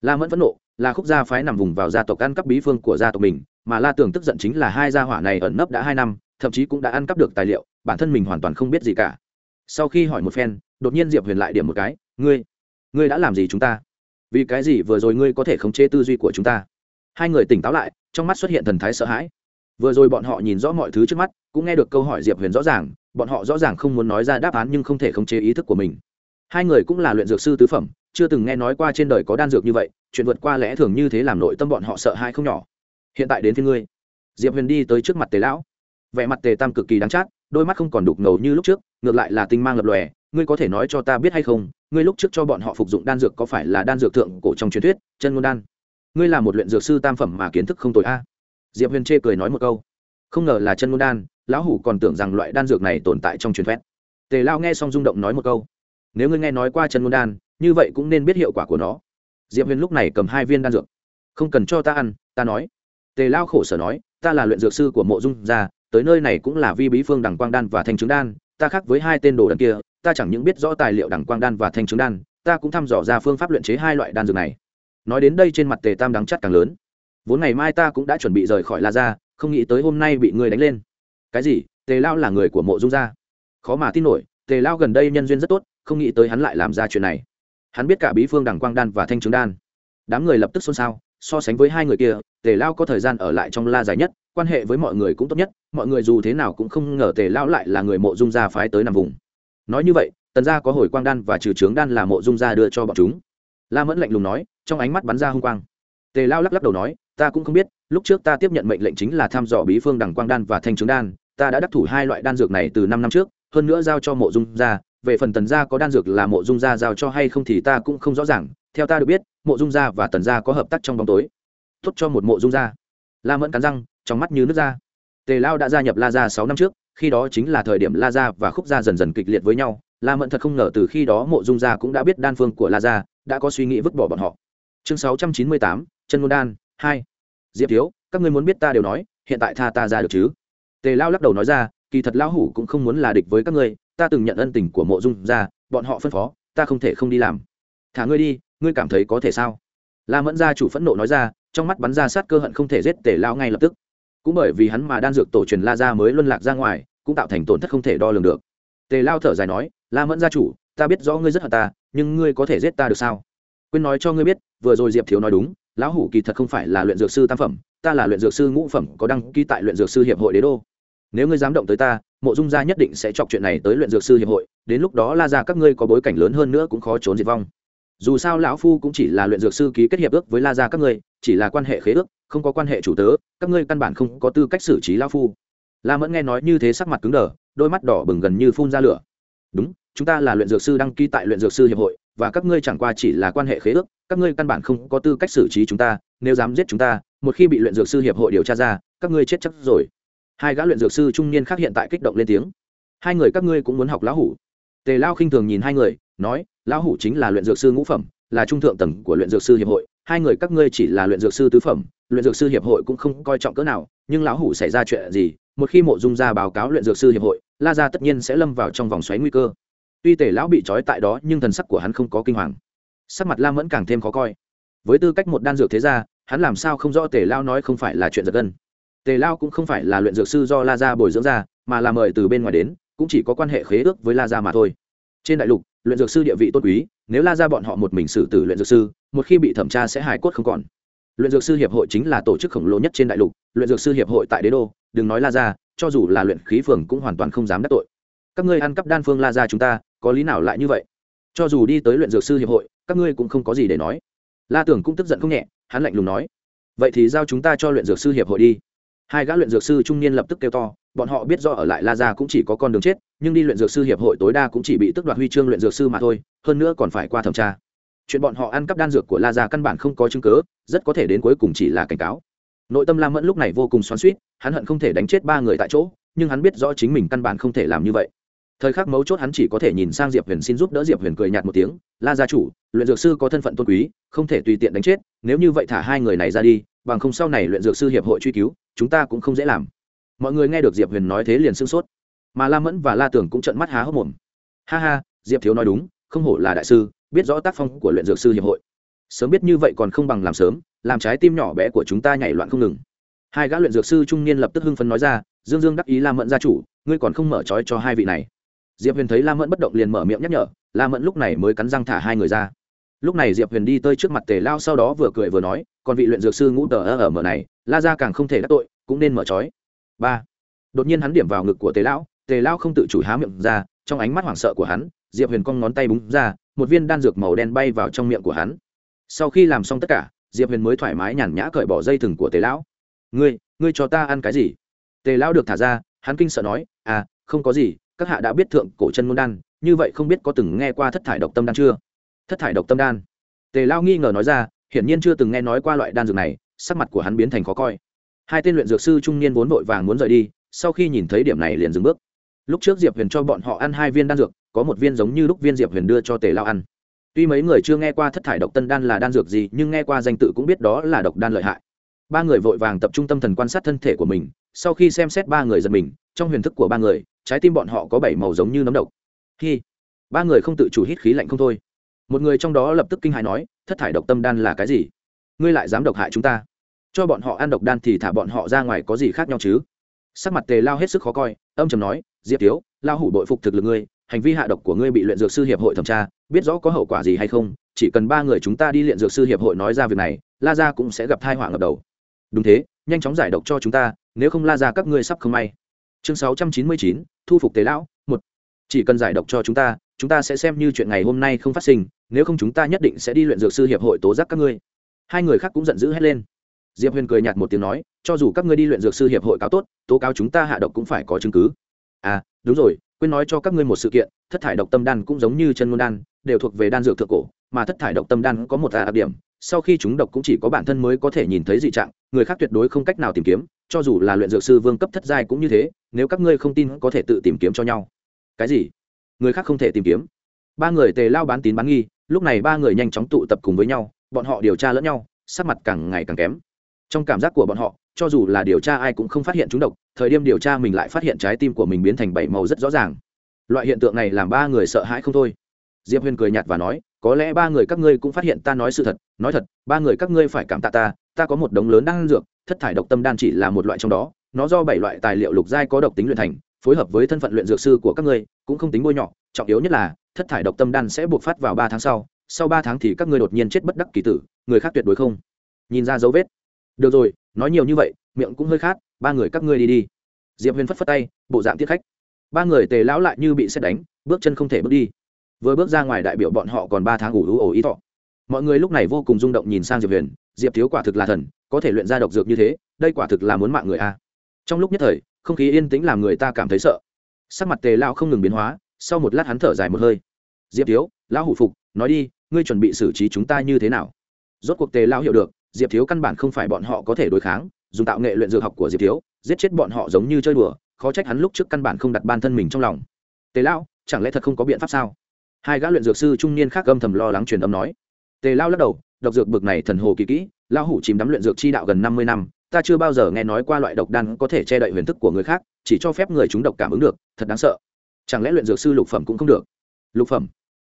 La mẫn phẫn nộ, là khúc gia phái nằm vùng vào gia tộc ăn cắp bí phương của gia tộc mình, mà la tường tức giận chính là hai gia hỏa này ẩn nấp đã hai năm, thậm chí cũng đã ăn cắp được tài liệu, bản thân mình hoàn toàn không biết gì cả. Sau khi hỏi một phen đột nhiên diệp huyền lại điểm một cái, ngươi ngươi đã làm gì chúng ta? Vì cái gì vừa rồi ngươi có thể khống chế tư duy của chúng ta? Hai người tỉnh táo lại, trong mắt xuất hiện thần thái sợ hãi. Vừa rồi bọn họ nhìn rõ mọi thứ trước mắt, cũng nghe được câu hỏi diệp huyền rõ ràng, bọn họ rõ ràng không muốn nói ra đáp án nhưng không thể khống chế ý thức của mình. Hai người cũng là luyện dược sư tứ phẩm, chưa từng nghe nói qua trên đời có đan dược như vậy, chuyện vượt qua lẽ thường như thế làm nội tâm bọn họ sợ hãi không nhỏ. Hiện tại đến phía ngươi. Diệp huyền đi tới trước mặt tề lão. Vẻ mặt tề tam cực kỳ đáng chát, đôi mắt không còn đục ngầu như lúc trước, ngược lại là tinh mang lập lòe ngươi có thể nói cho ta biết hay không, ngươi lúc trước cho bọn họ phục dụng đan dược có phải là đan dược thượng cổ trong truyền thuyết, chân ngôn đan? Ngươi là một luyện dược sư tam phẩm mà kiến thức không tồi a. Diệp huyền chê cười nói một câu. Không ngờ là chân ngôn đan, lão hủ còn tưởng rằng loại đan dược này tồn tại trong truyền thuyết. Tề lao nghe xong rung động nói một câu. Nếu ngươi nghe nói qua chân ngôn đan, như vậy cũng nên biết hiệu quả của nó. Diệp huyền lúc này cầm hai viên đan dược. Không cần cho ta ăn, ta nói. Tề lao khổ sở nói, ta là luyện dược sư của mộ dung gia, tới nơi này cũng là vi bí phương đằng quang đan và thanh trứng đan, ta khác với hai tên đồ đần kia ta chẳng những biết rõ tài liệu đằng quang đan và thanh trứng đan, ta cũng thăm dò ra phương pháp luyện chế hai loại đan dược này. Nói đến đây trên mặt tề tam đắng chắt càng lớn. Vốn ngày mai ta cũng đã chuẩn bị rời khỏi la gia, không nghĩ tới hôm nay bị người đánh lên. Cái gì? Tề lao là người của mộ dung gia. Khó mà tin nổi, tề lao gần đây nhân duyên rất tốt, không nghĩ tới hắn lại làm ra chuyện này. Hắn biết cả bí phương đằng quang đan và thanh trứng đan. Đám người lập tức xôn xao, so sánh với hai người kia, tề lao có thời gian ở lại trong la dài nhất, quan hệ với mọi người cũng tốt nhất, mọi người dù thế nào cũng không ngờ tề lao lại là người mộ dung gia phái tới nằm vùng nói như vậy, tần gia có hồi quang đan và trừ trướng đan là mộ dung gia đưa cho bọn chúng. La mẫn lạnh lùng nói, trong ánh mắt bắn ra h u n g quang. Tề lao lắc lắc đầu nói, ta cũng không biết, lúc trước ta tiếp nhận mệnh lệnh chính là thăm dò bí phương đằng quang đan và thanh trướng đan, ta đã đắc thủ hai loại đan dược này từ năm năm trước, hơn nữa giao cho mộ dung gia, về phần tần gia có đan dược là mộ dung gia giao cho hay không thì ta cũng không rõ ràng, theo ta được biết, mộ dung gia và tần gia có hợp tác trong bóng tối. Tốt cho một mộ dung gia. La mẫn cắn răng, trong mắt như nước ra. Tề lao đã gia nhập la gia sáu năm trước khi đó chính là thời điểm la gia và khúc gia dần dần kịch liệt với nhau. La mẫn thật không ngờ từ khi đó mộ dung gia cũng đã biết đan phương của la gia, đã có suy nghĩ vứt bỏ bọn họ. Chương sáu trăm chín mươi tám, chân ngôn đan, hai. Diệp thiếu, các ngươi muốn biết ta đều nói, hiện tại tha ta ra được chứ? Tề lao lắc đầu nói ra, kỳ thật lão hủ cũng không muốn là địch với các ngươi, ta từng nhận ân tình của mộ dung gia, bọn họ phân phó, ta không thể không đi làm. Thả ngươi đi, ngươi cảm thấy có thể sao? La mẫn gia chủ phẫn nộ nói ra, trong mắt bắn ra sát cơ hận không thể giết tề lao ngay lập tức cũng bởi vì hắn mà đan dược tổ truyền la ra mới luân lạc ra ngoài, cũng tạo thành tổn thất không thể đo lường được. Tề lao thở dài nói, la mẫn gia chủ, ta biết rõ ngươi rất hận ta, nhưng ngươi có thể giết ta được sao? Quên nói cho ngươi biết, vừa rồi diệp thiếu nói đúng, lão hủ kỳ thật không phải là luyện dược sư tam phẩm, ta là luyện dược sư ngũ phẩm, có đăng ký tại luyện dược sư hiệp hội đế đô. Nếu ngươi dám động tới ta, mộ dung gia nhất định sẽ chọc chuyện này tới luyện dược sư hiệp hội, đến lúc đó la ra các ngươi có bối cảnh lớn hơn nữa cũng khó trốn diệt vong. Dù sao lão phu cũng chỉ là luyện dược sư ký kết hiệp ước với la gia các ngươi, chỉ là quan hệ khế ước không có quan hệ chủ tớ, các ngươi căn bản không có tư cách xử trí lão phu. La mẫn nghe nói như thế sắc mặt cứng đờ, đôi mắt đỏ bừng gần như phun ra lửa. Đúng, chúng ta là luyện dược sư đăng ký tại luyện dược sư hiệp hội, và các ngươi chẳng qua chỉ là quan hệ khế ước, các ngươi căn bản không có tư cách xử trí chúng ta, nếu dám giết chúng ta, một khi bị luyện dược sư hiệp hội điều tra ra, các ngươi chết chắc rồi. Hai gã luyện dược sư trung niên khác hiện tại kích động lên tiếng. Hai người các ngươi cũng muốn học lão hủ. Tề lao khinh thường nhìn hai người, nói, lão hủ chính là luyện dược sư ngũ phẩm, là trung thượng tầng của luyện dược sư hiệp hội, hai người các ngươi chỉ là luyện dược sư tứ phẩm luyện dược sư hiệp hội cũng không coi trọng cỡ nào, nhưng lão hủ xảy ra chuyện gì, một khi mộ dung ra báo cáo luyện dược sư hiệp hội, la ra tất nhiên sẽ lâm vào trong vòng xoáy nguy cơ. Tuy tể lão bị trói tại đó, nhưng thần sắc của hắn không có kinh hoàng. Sắc mặt lam vẫn càng thêm khó coi. Với tư cách một đan dược thế gia, hắn làm sao không rõ tề lao nói không phải là chuyện giật gân. Tề lao cũng không phải là luyện dược sư do la gia bồi dưỡng ra, mà là mời từ bên ngoài đến, cũng chỉ có quan hệ khế ước với la gia mà thôi. Trên đại lục, luyện dược sư địa vị tốt quý, nếu la ra bọn họ một mình xử tử luyện dược sư, một khi bị thẩm tra sẽ hài cốt không còn luyện dược sư hiệp hội chính là tổ chức khổng lồ nhất trên đại lục, luyện dược sư hiệp hội tại đế đô, đừng nói la ra cho dù là luyện khí phường cũng hoàn toàn không dám đắc tội. Các ngươi ăn cắp đan phương la ra chúng ta, có lý nào lại như vậy? Cho dù đi tới luyện dược sư hiệp hội, các ngươi cũng không có gì để nói. La tưởng cũng tức giận không nhẹ, hắn lạnh lùng nói, vậy thì giao chúng ta cho luyện dược sư hiệp hội đi. Hai gã luyện dược sư trung niên lập tức kêu to, bọn họ biết do ở lại la gia cũng chỉ có con đường chết, nhưng đi luyện dược sư hiệp hội tối đa cũng chỉ bị tước đoạt huy chương luyện dược sư mà thôi, hơn nữa còn phải qua thẩm tra chuyện bọn họ ăn cắp đan dược của la gia căn bản không có chứng cứ, rất có thể đến cuối cùng chỉ là cảnh cáo. Nội tâm La mẫn lúc này vô cùng xoắn suýt hắn hận không thể đánh chết ba người tại chỗ, nhưng hắn biết rõ chính mình căn bản không thể làm như vậy. Thời khắc mấu chốt hắn chỉ có thể nhìn sang diệp huyền xin giúp đỡ diệp huyền cười nhạt một tiếng, la gia chủ, luyện dược sư có thân phận tôn quý, không thể tùy tiện đánh chết, nếu như vậy thả hai người này ra đi, bằng không sau này luyện dược sư hiệp hội truy cứu, chúng ta cũng không dễ làm. Mọi người nghe được diệp huyền nói thế liền sưng sốt. Mà la mẫn và la tưởng cũng trận mắt há hốc mồm. Ha ha, diệp thiếu nói đúng, không hổ là đại sư biết rõ tác phong của luyện dược sư hiệp hội. Sớm biết như vậy còn không bằng làm sớm, làm trái tim nhỏ bé của chúng ta nhảy loạn không ngừng. Hai gã luyện dược sư trung niên lập tức hưng phấn nói ra, dương dương đắc ý la mẫn gia chủ, ngươi còn không mở trói cho hai vị này. Diệp huyền thấy la mẫn bất động liền mở miệng nhắc nhở, la mẫn lúc này mới cắn răng thả hai người ra. Lúc này diệp huyền đi tới trước mặt tề lao sau đó vừa cười vừa nói, còn vị luyện dược sư ngũ tờ ở mở này, la ra càng không thể đắc tội, cũng nên mở trói. Ba. Đột nhiên hắn điểm vào ngực của tề lão tề lao không tự chủ há miệng ra, trong ánh mắt hoảng sợ của hắn, diệp huyền cong ngón tay búng ra một viên đan dược màu đen bay vào trong miệng của hắn. Sau khi làm xong tất cả, diệp huyền mới thoải mái nhàn nhã cởi bỏ dây thừng của tề lão. Ngươi ngươi cho ta ăn cái gì? Tề lão được thả ra, hắn kinh sợ nói à không có gì, các hạ đã biết thượng cổ chân môn đan, như vậy không biết có từng nghe qua thất thải độc tâm đan chưa? Thất thải độc tâm đan? Tề Lão nghi ngờ nói ra, hiển nhiên chưa từng nghe nói qua loại đan dược này, sắc mặt của hắn biến thành khó coi. Hai tên luyện dược sư trung niên vốn vội vàng muốn rời đi, sau khi nhìn thấy điểm này liền dừng bước. Lúc trước diệp huyền cho bọn họ ăn hai viên đan dược có một viên giống như lúc viên diệp huyền đưa cho tề lao ăn. Tuy mấy người chưa nghe qua thất thải độc tân đan là đan dược gì, nhưng nghe qua danh tự cũng biết đó là độc đan lợi hại. Ba người vội vàng tập trung tâm thần quan sát thân thể của mình, sau khi xem xét ba người giật mình, trong huyền thức của ba người, trái tim bọn họ có bảy màu giống như nấm độc. Khi ba người không tự chủ hít khí lạnh không thôi. Một người trong đó lập tức kinh hãi nói, thất thải độc tâm đan là cái gì? Ngươi lại dám độc hại chúng ta? Cho bọn họ ăn độc đan thì thả bọn họ ra ngoài có gì khác nhau chứ? Sắc mặt tề lao hết sức khó coi, âm trầm nói, diệp tiếu lao hủ bội phục thực lực ngươi hành vi hạ độc của ngươi bị luyện dược sư hiệp hội thẩm tra, biết rõ có hậu quả gì hay không, chỉ cần ba người chúng ta đi luyện dược sư hiệp hội nói ra việc này, la ra cũng sẽ gặp thai họa ngập đầu. Đúng thế, nhanh chóng giải độc cho chúng ta, nếu không la ra các ngươi sắp không may. Chương sáu trăm chín mươi chín, thu phục tế lão, một. Chỉ cần giải độc cho chúng ta chúng ta sẽ xem như chuyện ngày hôm nay không phát sinh, nếu không chúng ta nhất định sẽ đi luyện dược sư hiệp hội tố giác các ngươi. Hai người khác cũng giận dữ hét lên. Diệp huyền cười nhạt một tiếng nói, cho dù các ngươi đi luyện dược sư hiệp hội cáo tốt, tố cáo chúng ta hạ độc cũng phải có chứng cứ. À đúng rồi quên nói cho các ngươi một sự kiện, thất thải độc tâm đan cũng giống như chân ngôn đan, đều thuộc về đan dược thượng cổ, mà thất thải độc tâm đan có một đặc điểm, sau khi chúng độc cũng chỉ có bản thân mới có thể nhìn thấy dị trạng, người khác tuyệt đối không cách nào tìm kiếm, cho dù là luyện dược sư vương cấp thất giai cũng như thế, nếu các ngươi không tin có thể tự tìm kiếm cho nhau. Cái gì? Người khác không thể tìm kiếm. Ba người tề lao bán tín bán nghi, lúc này ba người nhanh chóng tụ tập cùng với nhau, bọn họ điều tra lẫn nhau, sắc mặt càng ngày càng kém. Trong cảm giác của bọn họ cho dù là điều tra ai cũng không phát hiện chúng độc, thời điểm điều tra mình lại phát hiện trái tim của mình biến thành bảy màu rất rõ ràng. Loại hiện tượng này làm ba người sợ hãi không thôi. Diệp huyền cười nhạt và nói, có lẽ ba người các ngươi cũng phát hiện ta nói sự thật. Nói thật, ba người các ngươi phải cảm tạ ta. Ta có một đống lớn đan dược, thất thải độc tâm đan chỉ là một loại trong đó. Nó do bảy loại tài liệu lục giai có độc tính luyện thành, phối hợp với thân phận luyện dược sư của các ngươi, cũng không tính bôi nhọ. Trọng yếu nhất là, thất thải độc tâm đan sẽ buộc phát vào ba tháng sau. Sau ba tháng thì các ngươi đột nhiên chết bất đắc kỳ tử. Người khác tuyệt đối không. Nhìn ra dấu vết được rồi, nói nhiều như vậy, miệng cũng hơi khát, ba người các ngươi đi đi. Diệp huyền phất phất tay, bộ dạng tiết khách. Ba người tề lão lại như bị xét đánh, bước chân không thể bước đi. Vừa bước ra ngoài đại biểu bọn họ còn ba tháng ủ ủ ổ ý thọ. Mọi người lúc này vô cùng rung động nhìn sang diệp huyền, diệp thiếu quả thực là thần, có thể luyện ra độc dược như thế, đây quả thực là muốn mạng người a. Trong lúc nhất thời, không khí yên tĩnh làm người ta cảm thấy sợ. Sắc mặt tề lao không ngừng biến hóa, sau một lát hắn thở dài một hơi. Diệp thiếu, lão hủ phục, nói đi, ngươi chuẩn bị xử trí chúng ta như thế nào? Rốt cuộc tề lao hiểu được diệp thiếu căn bản không phải bọn họ có thể đối kháng, dùng tạo nghệ luyện dược học của diệp thiếu, giết chết bọn họ giống như chơi đùa, khó trách hắn lúc trước căn bản không đặt ban thân mình trong lòng. Tề lão, chẳng lẽ thật không có biện pháp sao? Hai gã luyện dược sư trung niên khác âm thầm lo lắng truyền âm nói. Tề lao lắc đầu, độc dược bực này thần hồ kỳ kỹ lao hủ chìm đắm luyện dược chi đạo gần năm mươi năm, ta chưa bao giờ nghe nói qua loại độc đan có thể che đậy huyền thức của người khác, chỉ cho phép người chúng độc cảm ứng được, thật đáng sợ. Chẳng lẽ luyện dược sư lục phẩm cũng không được? Lục phẩm?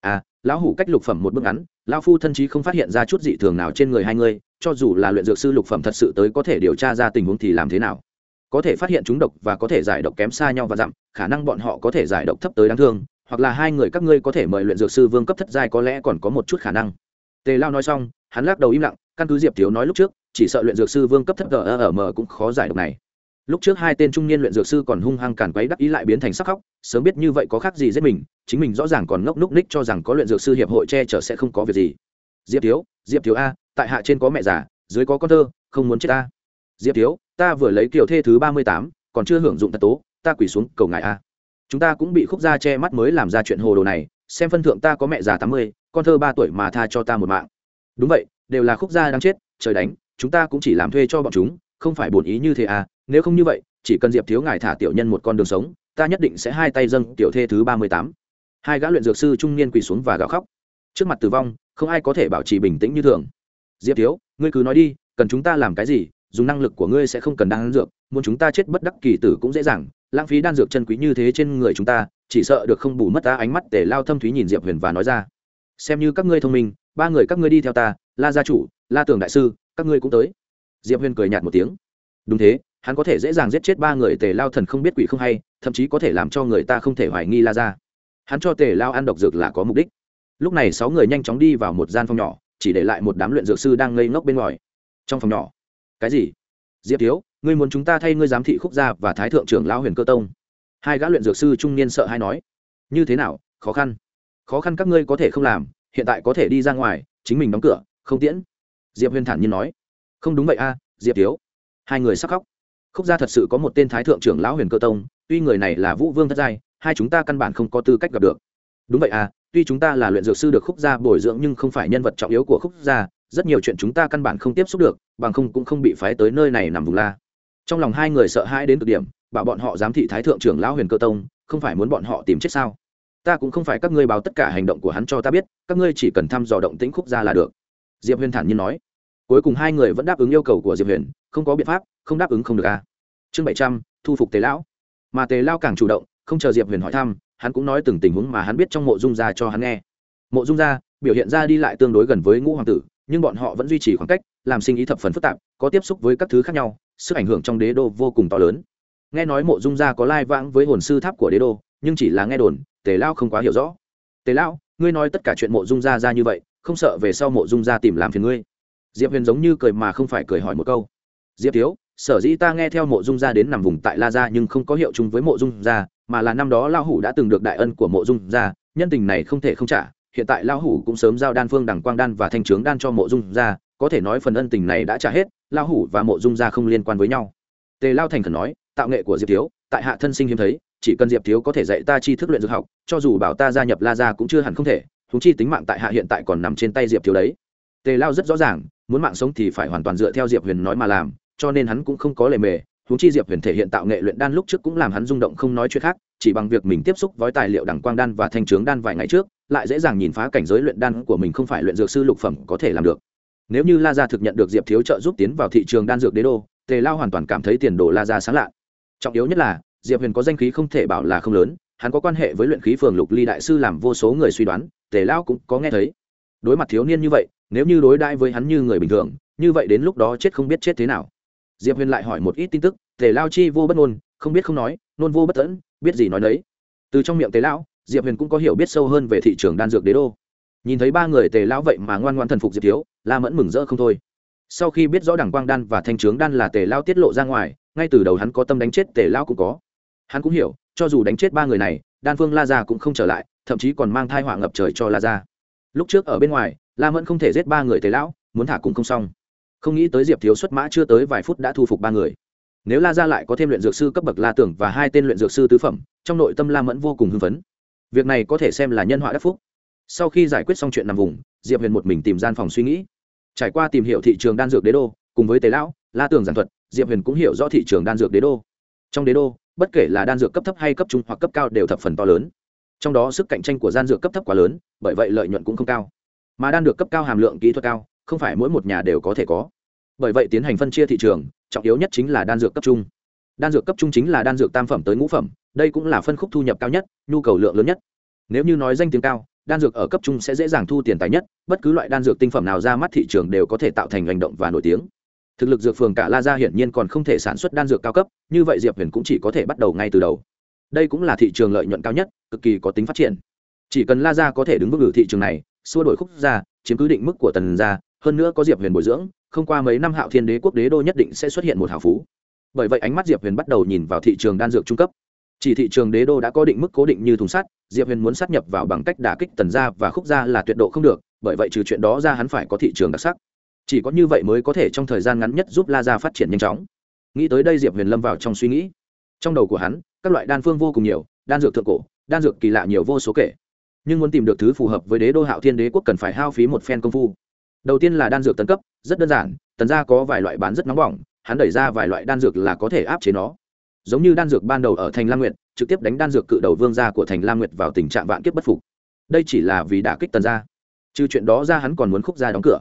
À lão hủ cách lục phẩm một bước ngắn, lão phu thân chí không phát hiện ra chút dị thường nào trên người hai người cho dù là luyện dược sư lục phẩm thật sự tới có thể điều tra ra tình huống thì làm thế nào? Có thể phát hiện chúng độc và có thể giải độc kém xa nhau và dặm khả năng bọn họ có thể giải độc thấp tới đáng thương, hoặc là hai người các ngươi có thể mời luyện dược sư vương cấp thất giai có lẽ còn có một chút khả năng. Tề lao nói xong, hắn lắc đầu im lặng, căn cứ diệp thiếu nói lúc trước, chỉ sợ luyện dược sư vương cấp thất g m cũng khó giải độc này. Lúc trước hai tên trung niên luyện dược sư còn hung hăng càn quấy đắc ý lại biến thành sắc khóc, sớm biết như vậy có khác gì giết mình, chính mình rõ ràng còn ngốc núc ních cho rằng có luyện dược sư hiệp hội che chở sẽ không có việc gì. Diệp thiếu diệp thiếu a tại hạ trên có mẹ già, dưới có con thơ, không muốn chết ta. Diệp thiếu, ta vừa lấy kiểu thê thứ ba mươi tám, còn chưa hưởng dụng thật tố, ta quỳ xuống cầu ngài a. Chúng ta cũng bị khúc gia che mắt mới làm ra chuyện hồ đồ này, xem phân thượng ta có mẹ già tám mươi, con thơ ba tuổi mà tha cho ta một mạng. Đúng vậy, đều là khúc gia đang chết, trời đánh, chúng ta cũng chỉ làm thuê cho bọn chúng, không phải bổn ý như thế à nếu không như vậy, chỉ cần diệp thiếu ngài thả tiểu nhân một con đường sống, ta nhất định sẽ hai tay dâng tiểu thê thứ ba mươi tám. Hai gã luyện dược sư trung niên quỳ xuống và gào khóc. Trước mặt tử vong, không ai có thể bảo trì bình tĩnh như thường diệp thiếu, ngươi cứ nói đi, cần chúng ta làm cái gì, dùng năng lực của ngươi sẽ không cần đan dược, muốn chúng ta chết bất đắc kỳ tử cũng dễ dàng, lãng phí đan dược chân quý như thế trên người chúng ta, chỉ sợ được không bù mất ta ánh mắt để lao thâm thúy nhìn diệp huyền và nói ra. Xem như các ngươi thông minh, ba người các ngươi đi theo ta, la gia chủ, la tường đại sư, các ngươi cũng tới. Diệp huyền cười nhạt một tiếng. Đúng thế, hắn có thể dễ dàng giết chết ba người tề lao thần không biết quỷ không hay, thậm chí có thể làm cho người ta không thể hoài nghi la ra hắn cho tề lao ăn độc dược là có mục đích. Lúc này sáu người nhanh chóng đi vào một gian phòng nhỏ chỉ để lại một đám luyện dược sư đang ngây ngốc bên ngoài. Trong phòng nhỏ, cái gì? Diệp thiếu, ngươi muốn chúng ta thay ngươi giám thị khúc gia và thái thượng trưởng lão huyền cơ tông? Hai gã luyện dược sư trung niên sợ hay nói. Như thế nào? Khó khăn. Khó khăn các ngươi có thể không làm, hiện tại có thể đi ra ngoài, chính mình đóng cửa, không tiễn. Diệp huyền thản nhiên nói. Không đúng vậy a, diệp thiếu. Hai người sắc khóc. Khúc gia thật sự có một tên thái thượng trưởng lão huyền cơ tông, tuy người này là vũ vương thất giai, hai chúng ta căn bản không có tư cách gặp được. Đúng vậy à tuy chúng ta là luyện dược sư được khúc gia bồi dưỡng nhưng không phải nhân vật trọng yếu của khúc gia, rất nhiều chuyện chúng ta căn bản không tiếp xúc được, bằng không cũng không bị phái tới nơi này nằm vùng la. Trong lòng hai người sợ hãi đến cực điểm, bảo bọn họ giám thị thái thượng trưởng lão huyền cơ tông, không phải muốn bọn họ tìm chết sao? Ta cũng không phải các ngươi báo tất cả hành động của hắn cho ta biết, các ngươi chỉ cần thăm dò động tĩnh khúc gia là được. Diệp huyền thản nhiên nói. Cuối cùng hai người vẫn đáp ứng yêu cầu của diệp huyền, không có biện pháp, không đáp ứng không được a. À. chương bảy trăm, thu phục tế lão. Mà tế lao càng chủ động, không chờ diệp huyền hỏi thăm hắn cũng nói từng tình huống mà hắn biết trong mộ dung gia cho hắn nghe. Mộ dung gia biểu hiện ra đi lại tương đối gần với ngũ hoàng tử, nhưng bọn họ vẫn duy trì khoảng cách, làm sinh ý thập phần phức tạp, có tiếp xúc với các thứ khác nhau, sức ảnh hưởng trong đế đô vô cùng to lớn. Nghe nói mộ dung gia có lai vãng với hồn sư tháp của đế đô, nhưng chỉ là nghe đồn, tề lao không quá hiểu rõ. Tề lao ngươi nói tất cả chuyện mộ dung gia ra như vậy, không sợ về sau mộ dung gia tìm làm phiền ngươi? Diệp huyền giống như cười mà không phải cười hỏi một câu. Diệp thiếu sở dĩ ta nghe theo mộ dung gia đến nằm vùng tại la gia nhưng không có hiệu chung với mộ dung gia, mà là năm đó lao hủ đã từng được đại ân của mộ dung gia, nhân tình này không thể không trả. Hiện tại lao hủ cũng sớm giao đan phương đẳng quang đan và thanh trướng đan cho mộ dung gia, có thể nói phần ân tình này đã trả hết lao hủ và mộ dung gia không liên quan với nhau. Tề lao thành khẩn nói, tạo nghệ của diệp thiếu, tại hạ thân sinh hiếm thấy, chỉ cần diệp thiếu có thể dạy ta chi thức luyện dược học, cho dù bảo ta gia nhập la gia cũng chưa hẳn không thể thúng chi tính mạng tại hạ hiện tại còn nằm trên tay diệp thiếu đấy. Tề lao rất rõ ràng, muốn mạng sống thì phải hoàn toàn dựa theo diệp huyền nói mà làm cho nên hắn cũng không có lề mề. Huống chi diệp huyền thể hiện tạo nghệ luyện đan lúc trước cũng làm hắn rung động không nói chuyện khác, chỉ bằng việc mình tiếp xúc với tài liệu đẳng quang đan và thanh trướng đan vài ngày trước, lại dễ dàng nhìn phá cảnh giới luyện đan của mình không phải luyện dược sư lục phẩm có thể làm được. Nếu như la gia thực nhận được diệp thiếu trợ giúp tiến vào thị trường đan dược đế đô, tề lao hoàn toàn cảm thấy tiền đồ la gia sáng lạ. Trọng yếu nhất là, diệp huyền có danh khí không thể bảo là không lớn, hắn có quan hệ với luyện khí phường lục ly đại sư làm vô số người suy đoán, tề lao cũng có nghe thấy. Đối mặt thiếu niên như vậy, nếu như đối đãi với hắn như người bình thường, như vậy đến lúc đó chết không biết chết thế nào diệp huyền lại hỏi một ít tin tức, tề lao chi vô bất ngôn, không biết không nói nôn vô bất tẫn biết gì nói đấy từ trong miệng tề lão, diệp huyền cũng có hiểu biết sâu hơn về thị trường đan dược đế đô. Nhìn thấy ba người tề lão vậy mà ngoan ngoan thần phục diệp thiếu, la mẫn mừng rỡ không thôi. Sau khi biết rõ đảng quang đan và thanh trướng đan là tề lao tiết lộ ra ngoài, ngay từ đầu hắn có tâm đánh chết tề lao cũng có. Hắn cũng hiểu, cho dù đánh chết ba người này, đan phương la ra cũng không trở lại, thậm chí còn mang thai họa ngập trời cho la ra lúc trước ở bên ngoài, la mẫn không thể giết ba người tề lão, muốn thả cũng không xong không nghĩ tới diệp thiếu xuất mã chưa tới vài phút đã thu phục ba người. Nếu la ra lại có thêm luyện dược sư cấp bậc la tưởng và hai tên luyện dược sư tứ phẩm, trong nội tâm la mẫn vô cùng hưng phấn. Việc này có thể xem là nhân họa đắc phúc. Sau khi giải quyết xong chuyện nằm vùng, diệp huyền một mình tìm gian phòng suy nghĩ. Trải qua tìm hiểu thị trường đan dược đế đô, cùng với tế lão, la Tưởng giản thuật, diệp huyền cũng hiểu rõ thị trường đan dược đế đô. Trong đế đô, bất kể là đan dược cấp thấp hay cấp trung hoặc cấp cao đều thập phần to lớn. Trong đó sức cạnh tranh của gian dược cấp thấp quá lớn, bởi vậy lợi nhuận cũng không cao. Mà đan dược cấp cao hàm lượng kỹ thuật cao không phải mỗi một nhà đều có thể có. Bởi vậy tiến hành phân chia thị trường, trọng yếu nhất chính là đan dược cấp trung. Đan dược cấp trung chính là đan dược tam phẩm tới ngũ phẩm, đây cũng là phân khúc thu nhập cao nhất, nhu cầu lượng lớn nhất. Nếu như nói danh tiếng cao, đan dược ở cấp trung sẽ dễ dàng thu tiền tài nhất, bất cứ loại đan dược tinh phẩm nào ra mắt thị trường đều có thể tạo thành hành động và nổi tiếng. Thực lực dược phường cả la gia hiển nhiên còn không thể sản xuất đan dược cao cấp, như vậy diệp huyền cũng chỉ có thể bắt đầu ngay từ đầu. Đây cũng là thị trường lợi nhuận cao nhất, cực kỳ có tính phát triển. Chỉ cần la gia có thể đứng vững được thị trường này, xua đổi khúc gia, chiếm cứ định mức của tần gia hơn nữa có diệp huyền bồi dưỡng, không qua mấy năm hạo thiên đế quốc đế đô nhất định sẽ xuất hiện một hào phú. Bởi vậy ánh mắt diệp huyền bắt đầu nhìn vào thị trường đan dược trung cấp. Chỉ thị trường đế đô đã có định mức cố định như thùng sắt, diệp huyền muốn sát nhập vào bằng cách đả kích tần gia và khúc gia là tuyệt độ không được, bởi vậy trừ chuyện đó ra hắn phải có thị trường đặc sắc. Chỉ có như vậy mới có thể trong thời gian ngắn nhất giúp la gia phát triển nhanh chóng. Nghĩ tới đây diệp huyền lâm vào trong suy nghĩ. Trong đầu của hắn, các loại đan phương vô cùng nhiều, đan dược thượng cổ, đan dược kỳ lạ nhiều vô số kể. Nhưng muốn tìm được thứ phù hợp với đế đô hạo thiên đế quốc cần phải hao phí một phen công phu đầu tiên là đan dược tấn cấp, rất đơn giản, tần gia có vài loại bán rất nóng bỏng, hắn đẩy ra vài loại đan dược là có thể áp chế nó. Giống như đan dược ban đầu ở thành lam nguyệt, trực tiếp đánh đan dược cự đầu vương gia của thành lam nguyệt vào tình trạng vạn kiếp bất phục. Đây chỉ là vì đả kích tần gia. Trừ chuyện đó ra hắn còn muốn khúc gia đóng cửa.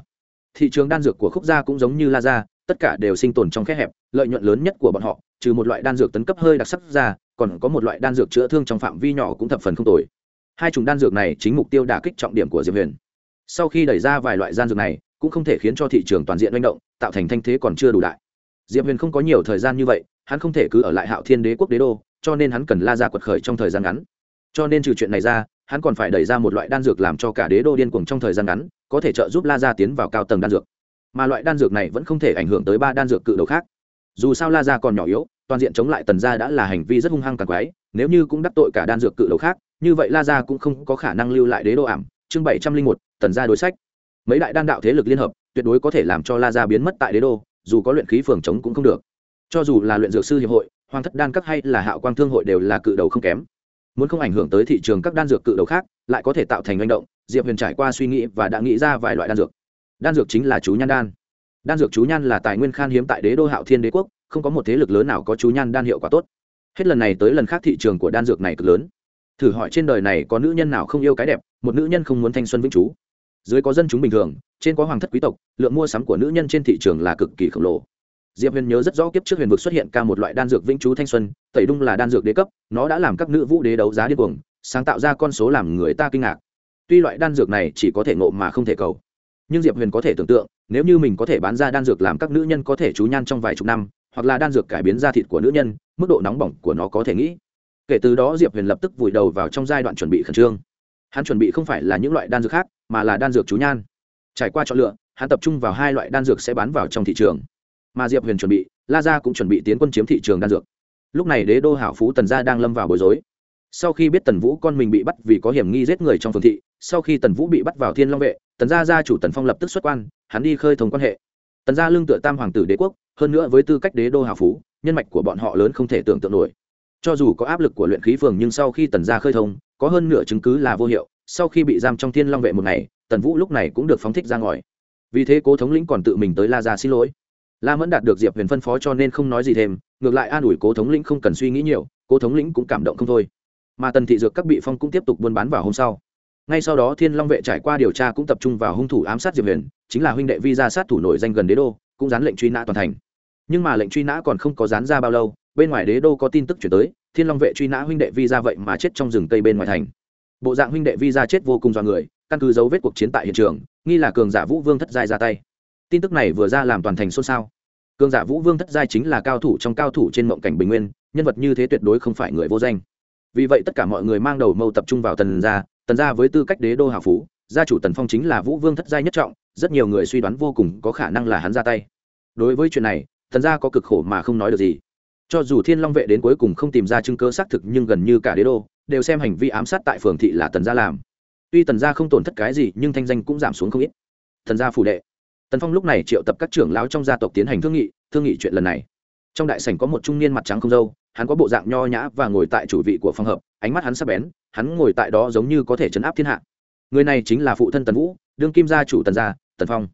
Thị trường đan dược của khúc gia cũng giống như la gia, tất cả đều sinh tồn trong khe hẹp, lợi nhuận lớn nhất của bọn họ, trừ một loại đan dược tấn cấp hơi đặc sắc ra, còn có một loại đan dược chữa thương trong phạm vi nhỏ cũng thập phần không tồi. Hai chủng đan dược này chính mục tiêu đả kích trọng điểm của diệp huyền sau khi đẩy ra vài loại gian dược này, cũng không thể khiến cho thị trường toàn diện manh động, tạo thành thanh thế còn chưa đủ đại. Diệp huyền không có nhiều thời gian như vậy, hắn không thể cứ ở lại hạo thiên đế quốc đế đô, cho nên hắn cần la ra quật khởi trong thời gian ngắn. Cho nên trừ chuyện này ra, hắn còn phải đẩy ra một loại đan dược làm cho cả đế đô điên cuồng trong thời gian ngắn, có thể trợ giúp la ra tiến vào cao tầng đan dược. Mà loại đan dược này vẫn không thể ảnh hưởng tới ba đan dược cự đầu khác. Dù sao la ra còn nhỏ yếu, toàn diện chống lại tần gia đã là hành vi rất hung hăng càng quái, nếu như cũng đắc tội cả đan dược cự đầu khác, như vậy la ra cũng không có khả năng lưu lại đế đô ảm chương bảy trăm linh một, tần gia đối sách. Mấy đại đan đạo thế lực liên hợp, tuyệt đối có thể làm cho la Gia biến mất tại đế đô, dù có luyện khí phường chống cũng không được. Cho dù là luyện dược sư hiệp hội, hoàng thất đan các hay là hạo quang thương hội đều là cự đầu không kém. Muốn không ảnh hưởng tới thị trường các đan dược cự đầu khác, lại có thể tạo thành manh động, diệp huyền trải qua suy nghĩ và đã nghĩ ra vài loại đan dược. Đan dược chính là chú nhan đan. Đan dược chú nhan là tài nguyên khan hiếm tại đế đô hạo thiên đế quốc, không có một thế lực lớn nào có chú nhan đan hiệu quả tốt. Hết lần này tới lần khác thị trường của đan dược này cực lớn thử hỏi trên đời này có nữ nhân nào không yêu cái đẹp, một nữ nhân không muốn thanh xuân vĩnh chú dưới có dân chúng bình thường, trên có hoàng thất quý tộc, lượng mua sắm của nữ nhân trên thị trường là cực kỳ khổng lồ. Diệp huyền nhớ rất rõ kiếp trước huyền vực xuất hiện ca một loại đan dược vĩnh chú thanh xuân, tẩy đung là đan dược đế cấp, nó đã làm các nữ vũ đế đấu giá điên cuồng, sáng tạo ra con số làm người ta kinh ngạc. Tuy loại đan dược này chỉ có thể ngộ mà không thể cầu, nhưng diệp huyền có thể tưởng tượng, nếu như mình có thể bán ra đan dược làm các nữ nhân có thể trú nhan trong vài chục năm, hoặc là đan dược cải biến da thịt của nữ nhân, mức độ nóng bỏng của nó có thể nghĩ kể từ đó diệp huyền lập tức vùi đầu vào trong giai đoạn chuẩn bị khẩn trương. Hắn chuẩn bị không phải là những loại đan dược khác, mà là đan dược chú nhan. Trải qua chọn lựa, hắn tập trung vào hai loại đan dược sẽ bán vào trong thị trường. Mà diệp huyền chuẩn bị, la gia cũng chuẩn bị tiến quân chiếm thị trường đan dược. Lúc này đế đô hảo phú tần gia đang lâm vào bối rối. Sau khi biết tần vũ con mình bị bắt vì có hiểm nghi giết người trong phường thị, sau khi tần vũ bị bắt vào thiên long vệ, tần gia gia chủ tần phong lập tức xuất quan, hắn đi khơi thông quan hệ. Tần gia lương tựa tam hoàng tử đế quốc, hơn nữa với tư cách đế đô hảo phú, nhân mạch của bọn họ lớn không thể tưởng tượng nổi cho dù có áp lực của luyện khí phường nhưng sau khi tần gia khơi thông, có hơn nửa chứng cứ là vô hiệu, sau khi bị giam trong thiên long vệ một ngày, tần vũ lúc này cũng được phóng thích ra ngoài. Vì thế cố thống lĩnh còn tự mình tới la ra xin lỗi. La mẫn đạt được diệp huyền phân phó cho nên không nói gì thêm, ngược lại an ủi cố thống lĩnh không cần suy nghĩ nhiều, cố thống lĩnh cũng cảm động không thôi. Mà tần thị dược các bị phong cũng tiếp tục buôn bán vào hôm sau. Ngay sau đó thiên long vệ trải qua điều tra cũng tập trung vào hung thủ ám sát diệp huyền, chính là huynh đệ vi ra sát thủ nổi danh gần đế đô, cũng dán lệnh truy nã toàn thành. Nhưng mà lệnh truy nã còn không có dán ra bao lâu bên ngoài đế đô có tin tức chuyển tới, thiên long vệ truy nã huynh đệ vi ra vậy mà chết trong rừng cây bên ngoài thành. Bộ dạng huynh đệ vi ra chết vô cùng do người, căn cứ dấu vết cuộc chiến tại hiện trường, nghi là cường giả vũ vương thất giai ra tay. Tin tức này vừa ra làm toàn thành xôn xao. Cường giả vũ vương thất giai chính là cao thủ trong cao thủ trên mộng cảnh bình nguyên, nhân vật như thế tuyệt đối không phải người vô danh. Vì vậy tất cả mọi người mang đầu mâu tập trung vào tần gia tần gia với tư cách đế đô hào phú, gia chủ tần phong chính là vũ vương thất giai nhất trọng, rất nhiều người suy đoán vô cùng có khả năng là hắn ra tay. Đối với chuyện này, tần gia có cực khổ mà không nói được gì cho dù thiên long vệ đến cuối cùng không tìm ra chứng cơ xác thực nhưng gần như cả đế đô đều xem hành vi ám sát tại phường thị là tần gia làm. Tuy tần gia không tổn thất cái gì, nhưng thanh danh cũng giảm xuống không ít. Tần gia phủ đệ. Tần phong lúc này triệu tập các trưởng lão trong gia tộc tiến hành thương nghị thương nghị chuyện lần này. Trong đại sảnh có một trung niên mặt trắng không dâu, hắn có bộ dạng nho nhã và ngồi tại chủ vị của phòng hợp ánh mắt hắn sắp bén, hắn ngồi tại đó giống như có thể chấn áp thiên hạ. Người này chính là phụ thân tần vũ, đương kim gia chủ tần gia, tần phong.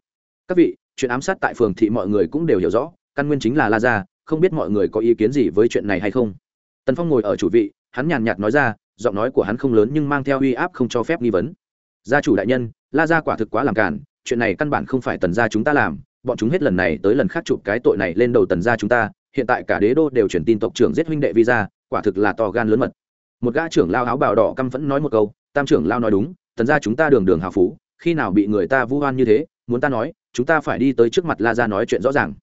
Các vị, chuyện ám sát tại phường thị mọi người cũng đều hiểu rõ, căn nguyên chính là la gia không biết mọi người có ý kiến gì với chuyện này hay không. Tần phong ngồi ở chủ vị, hắn nhàn nhạt nói ra, giọng nói của hắn không lớn nhưng mang theo uy áp không cho phép nghi vấn. Gia chủ đại nhân, la gia quả thực quá làm cản chuyện này căn bản không phải tần gia chúng ta làm, bọn chúng hết lần này tới lần khác chụp cái tội này lên đầu tần gia chúng ta, hiện tại cả đế đô đều chuyển tin tộc trưởng giết huynh đệ vi ra quả thực là to gan lớn mật. Một gã trưởng lao áo bào đỏ căm phẫn nói một câu, tam trưởng lao nói đúng, tần gia chúng ta đường đường hào phú, khi nào bị người ta vu oan như thế, muốn ta nói, chúng ta phải đi tới trước mặt la gia nói chuyện rõ ràng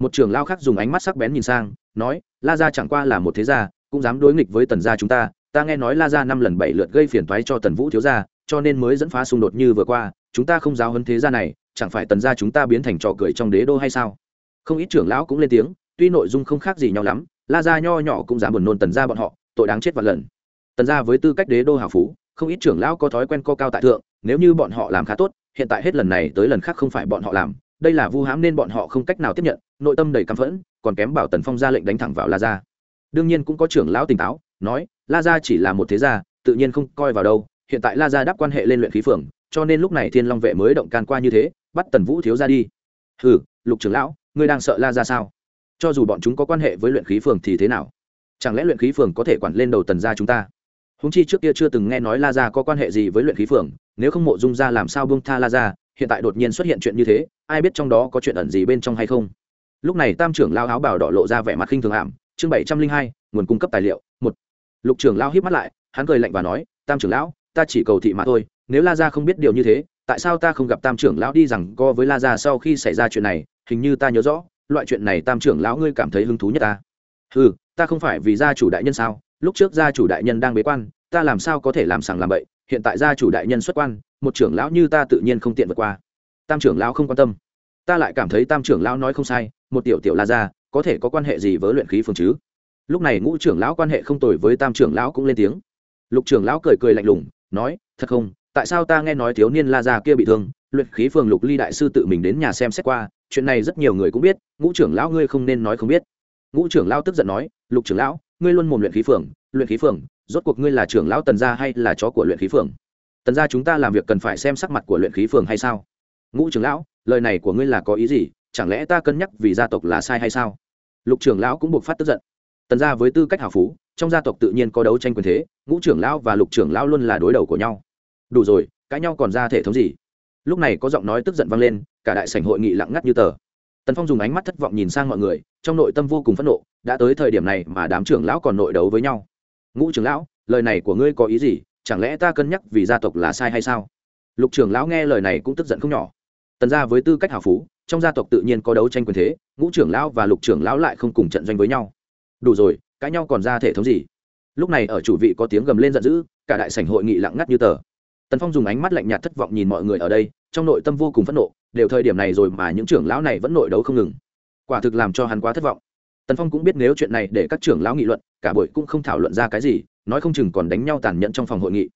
một trưởng lao khác dùng ánh mắt sắc bén nhìn sang, nói, la gia chẳng qua là một thế gia, cũng dám đối nghịch với tần gia chúng ta ta nghe nói la gia năm lần bảy lượt gây phiền toái cho tần vũ thiếu gia, cho nên mới dẫn phá xung đột như vừa qua, chúng ta không giáo hơn thế gia này, chẳng phải tần gia chúng ta biến thành trò cười trong đế đô hay sao? Không ít trưởng lão cũng lên tiếng, tuy nội dung không khác gì nhau lắm, la gia nho nhỏ cũng dám buồn nôn tần gia bọn họ, tội đáng chết vạn lần. Tần gia với tư cách đế đô hào phú, không ít trưởng lão có thói quen co cao tại thượng, nếu như bọn họ làm khá tốt, hiện tại hết lần này tới lần khác không phải bọn họ làm, đây là vu hãm nên bọn họ không cách nào tiếp nhận nội tâm đầy căm phẫn, còn kém bảo tần phong ra lệnh đánh thẳng vào la gia. Đương nhiên cũng có trưởng lão tỉnh táo, nói, la gia chỉ là một thế gia, tự nhiên không coi vào đâu, hiện tại la gia đáp quan hệ lên luyện khí phường, cho nên lúc này thiên long vệ mới động can qua như thế, bắt tần vũ thiếu ra đi. Hừ, lục trưởng lão, ngươi đang sợ la gia sao? Cho dù bọn chúng có quan hệ với luyện khí phường thì thế nào? Chẳng lẽ luyện khí phường có thể quản lên đầu tần gia chúng ta? Húng chi trước kia chưa từng nghe nói la gia có quan hệ gì với luyện khí phường, nếu không mộ dung ra làm sao bông tha la gia, hiện tại đột nhiên xuất hiện chuyện như thế, ai biết trong đó có chuyện ẩn gì bên trong hay không? Lúc này tam trưởng lao áo bảo đỏ lộ ra vẻ mặt khinh thường ảm, chương bảy trăm linh hai, nguồn cung cấp tài liệu, một. Lục trưởng lao hít mắt lại, hắn cười lạnh và nói, tam trưởng lão, ta chỉ cầu thị mà thôi, nếu la gia không biết điều như thế, tại sao ta không gặp tam trưởng lão đi rằng co với la gia sau khi xảy ra chuyện này, hình như ta nhớ rõ, loại chuyện này tam trưởng lão ngươi cảm thấy hứng thú nhất ta. Ừ ta không phải vì gia chủ đại nhân sao, lúc trước gia chủ đại nhân đang bế quan, ta làm sao có thể làm sàng làm bậy, hiện tại gia chủ đại nhân xuất quan, một trưởng lão như ta tự nhiên không tiện vượt qua. Tam trưởng lão không quan tâm. Ta lại cảm thấy tam trưởng lão nói không sai một tiểu tiểu la ra có thể có quan hệ gì với luyện khí phường chứ? Lúc này ngũ trưởng lão quan hệ không tồi với tam trưởng lão cũng lên tiếng. Lục trưởng lão cười cười lạnh lùng, nói, thật không, tại sao ta nghe nói thiếu niên la ra kia bị thương, luyện khí phường lục ly đại sư tự mình đến nhà xem xét qua, chuyện này rất nhiều người cũng biết, ngũ trưởng lão ngươi không nên nói không biết. Ngũ trưởng lão tức giận nói, lục trưởng lão, ngươi luôn mồm luyện khí phường, luyện khí phường, rốt cuộc ngươi là trưởng lão tần gia hay là chó của luyện khí phường? Tần gia chúng ta làm việc cần phải xem sắc mặt của luyện khí phường hay sao? Ngũ trưởng lão, lời này của ngươi là có ý gì? Chẳng lẽ ta cân nhắc vì gia tộc là sai hay sao? Lục trưởng lão cũng buộc phát tức giận. Tần gia với tư cách hào phú, trong gia tộc tự nhiên có đấu tranh quyền thế, ngũ trưởng lão và lục trưởng lão luôn là đối đầu của nhau. Đủ rồi, cãi nhau còn ra thể thống gì? Lúc này có giọng nói tức giận vang lên, cả đại sảnh hội nghị lặng ngắt như tờ. Tần phong dùng ánh mắt thất vọng nhìn sang mọi người, trong nội tâm vô cùng phẫn nộ, đã tới thời điểm này mà đám trưởng lão còn nội đấu với nhau. Ngũ trưởng lão, lời này của ngươi có ý gì? Chẳng lẽ ta cân nhắc vì gia tộc là sai hay sao? Lục trưởng lão nghe lời này cũng tức giận không nhỏ. Tần gia với tư cách hào phú trong gia tộc tự nhiên có đấu tranh quyền thế, ngũ trưởng lão và lục trưởng lão lại không cùng trận doanh với nhau. Đủ rồi, cãi nhau còn ra thể thống gì? Lúc này ở chủ vị có tiếng gầm lên giận dữ, cả đại sảnh hội nghị lặng ngắt như tờ. Tần phong dùng ánh mắt lạnh nhạt thất vọng nhìn mọi người ở đây, trong nội tâm vô cùng phẫn nộ, đều thời điểm này rồi mà những trưởng lão này vẫn nội đấu không ngừng. Quả thực làm cho hắn quá thất vọng. Tần phong cũng biết nếu chuyện này để các trưởng lão nghị luận, cả buổi cũng không thảo luận ra cái gì, nói không chừng còn đánh nhau tàn nhẫn trong phòng hội nghị.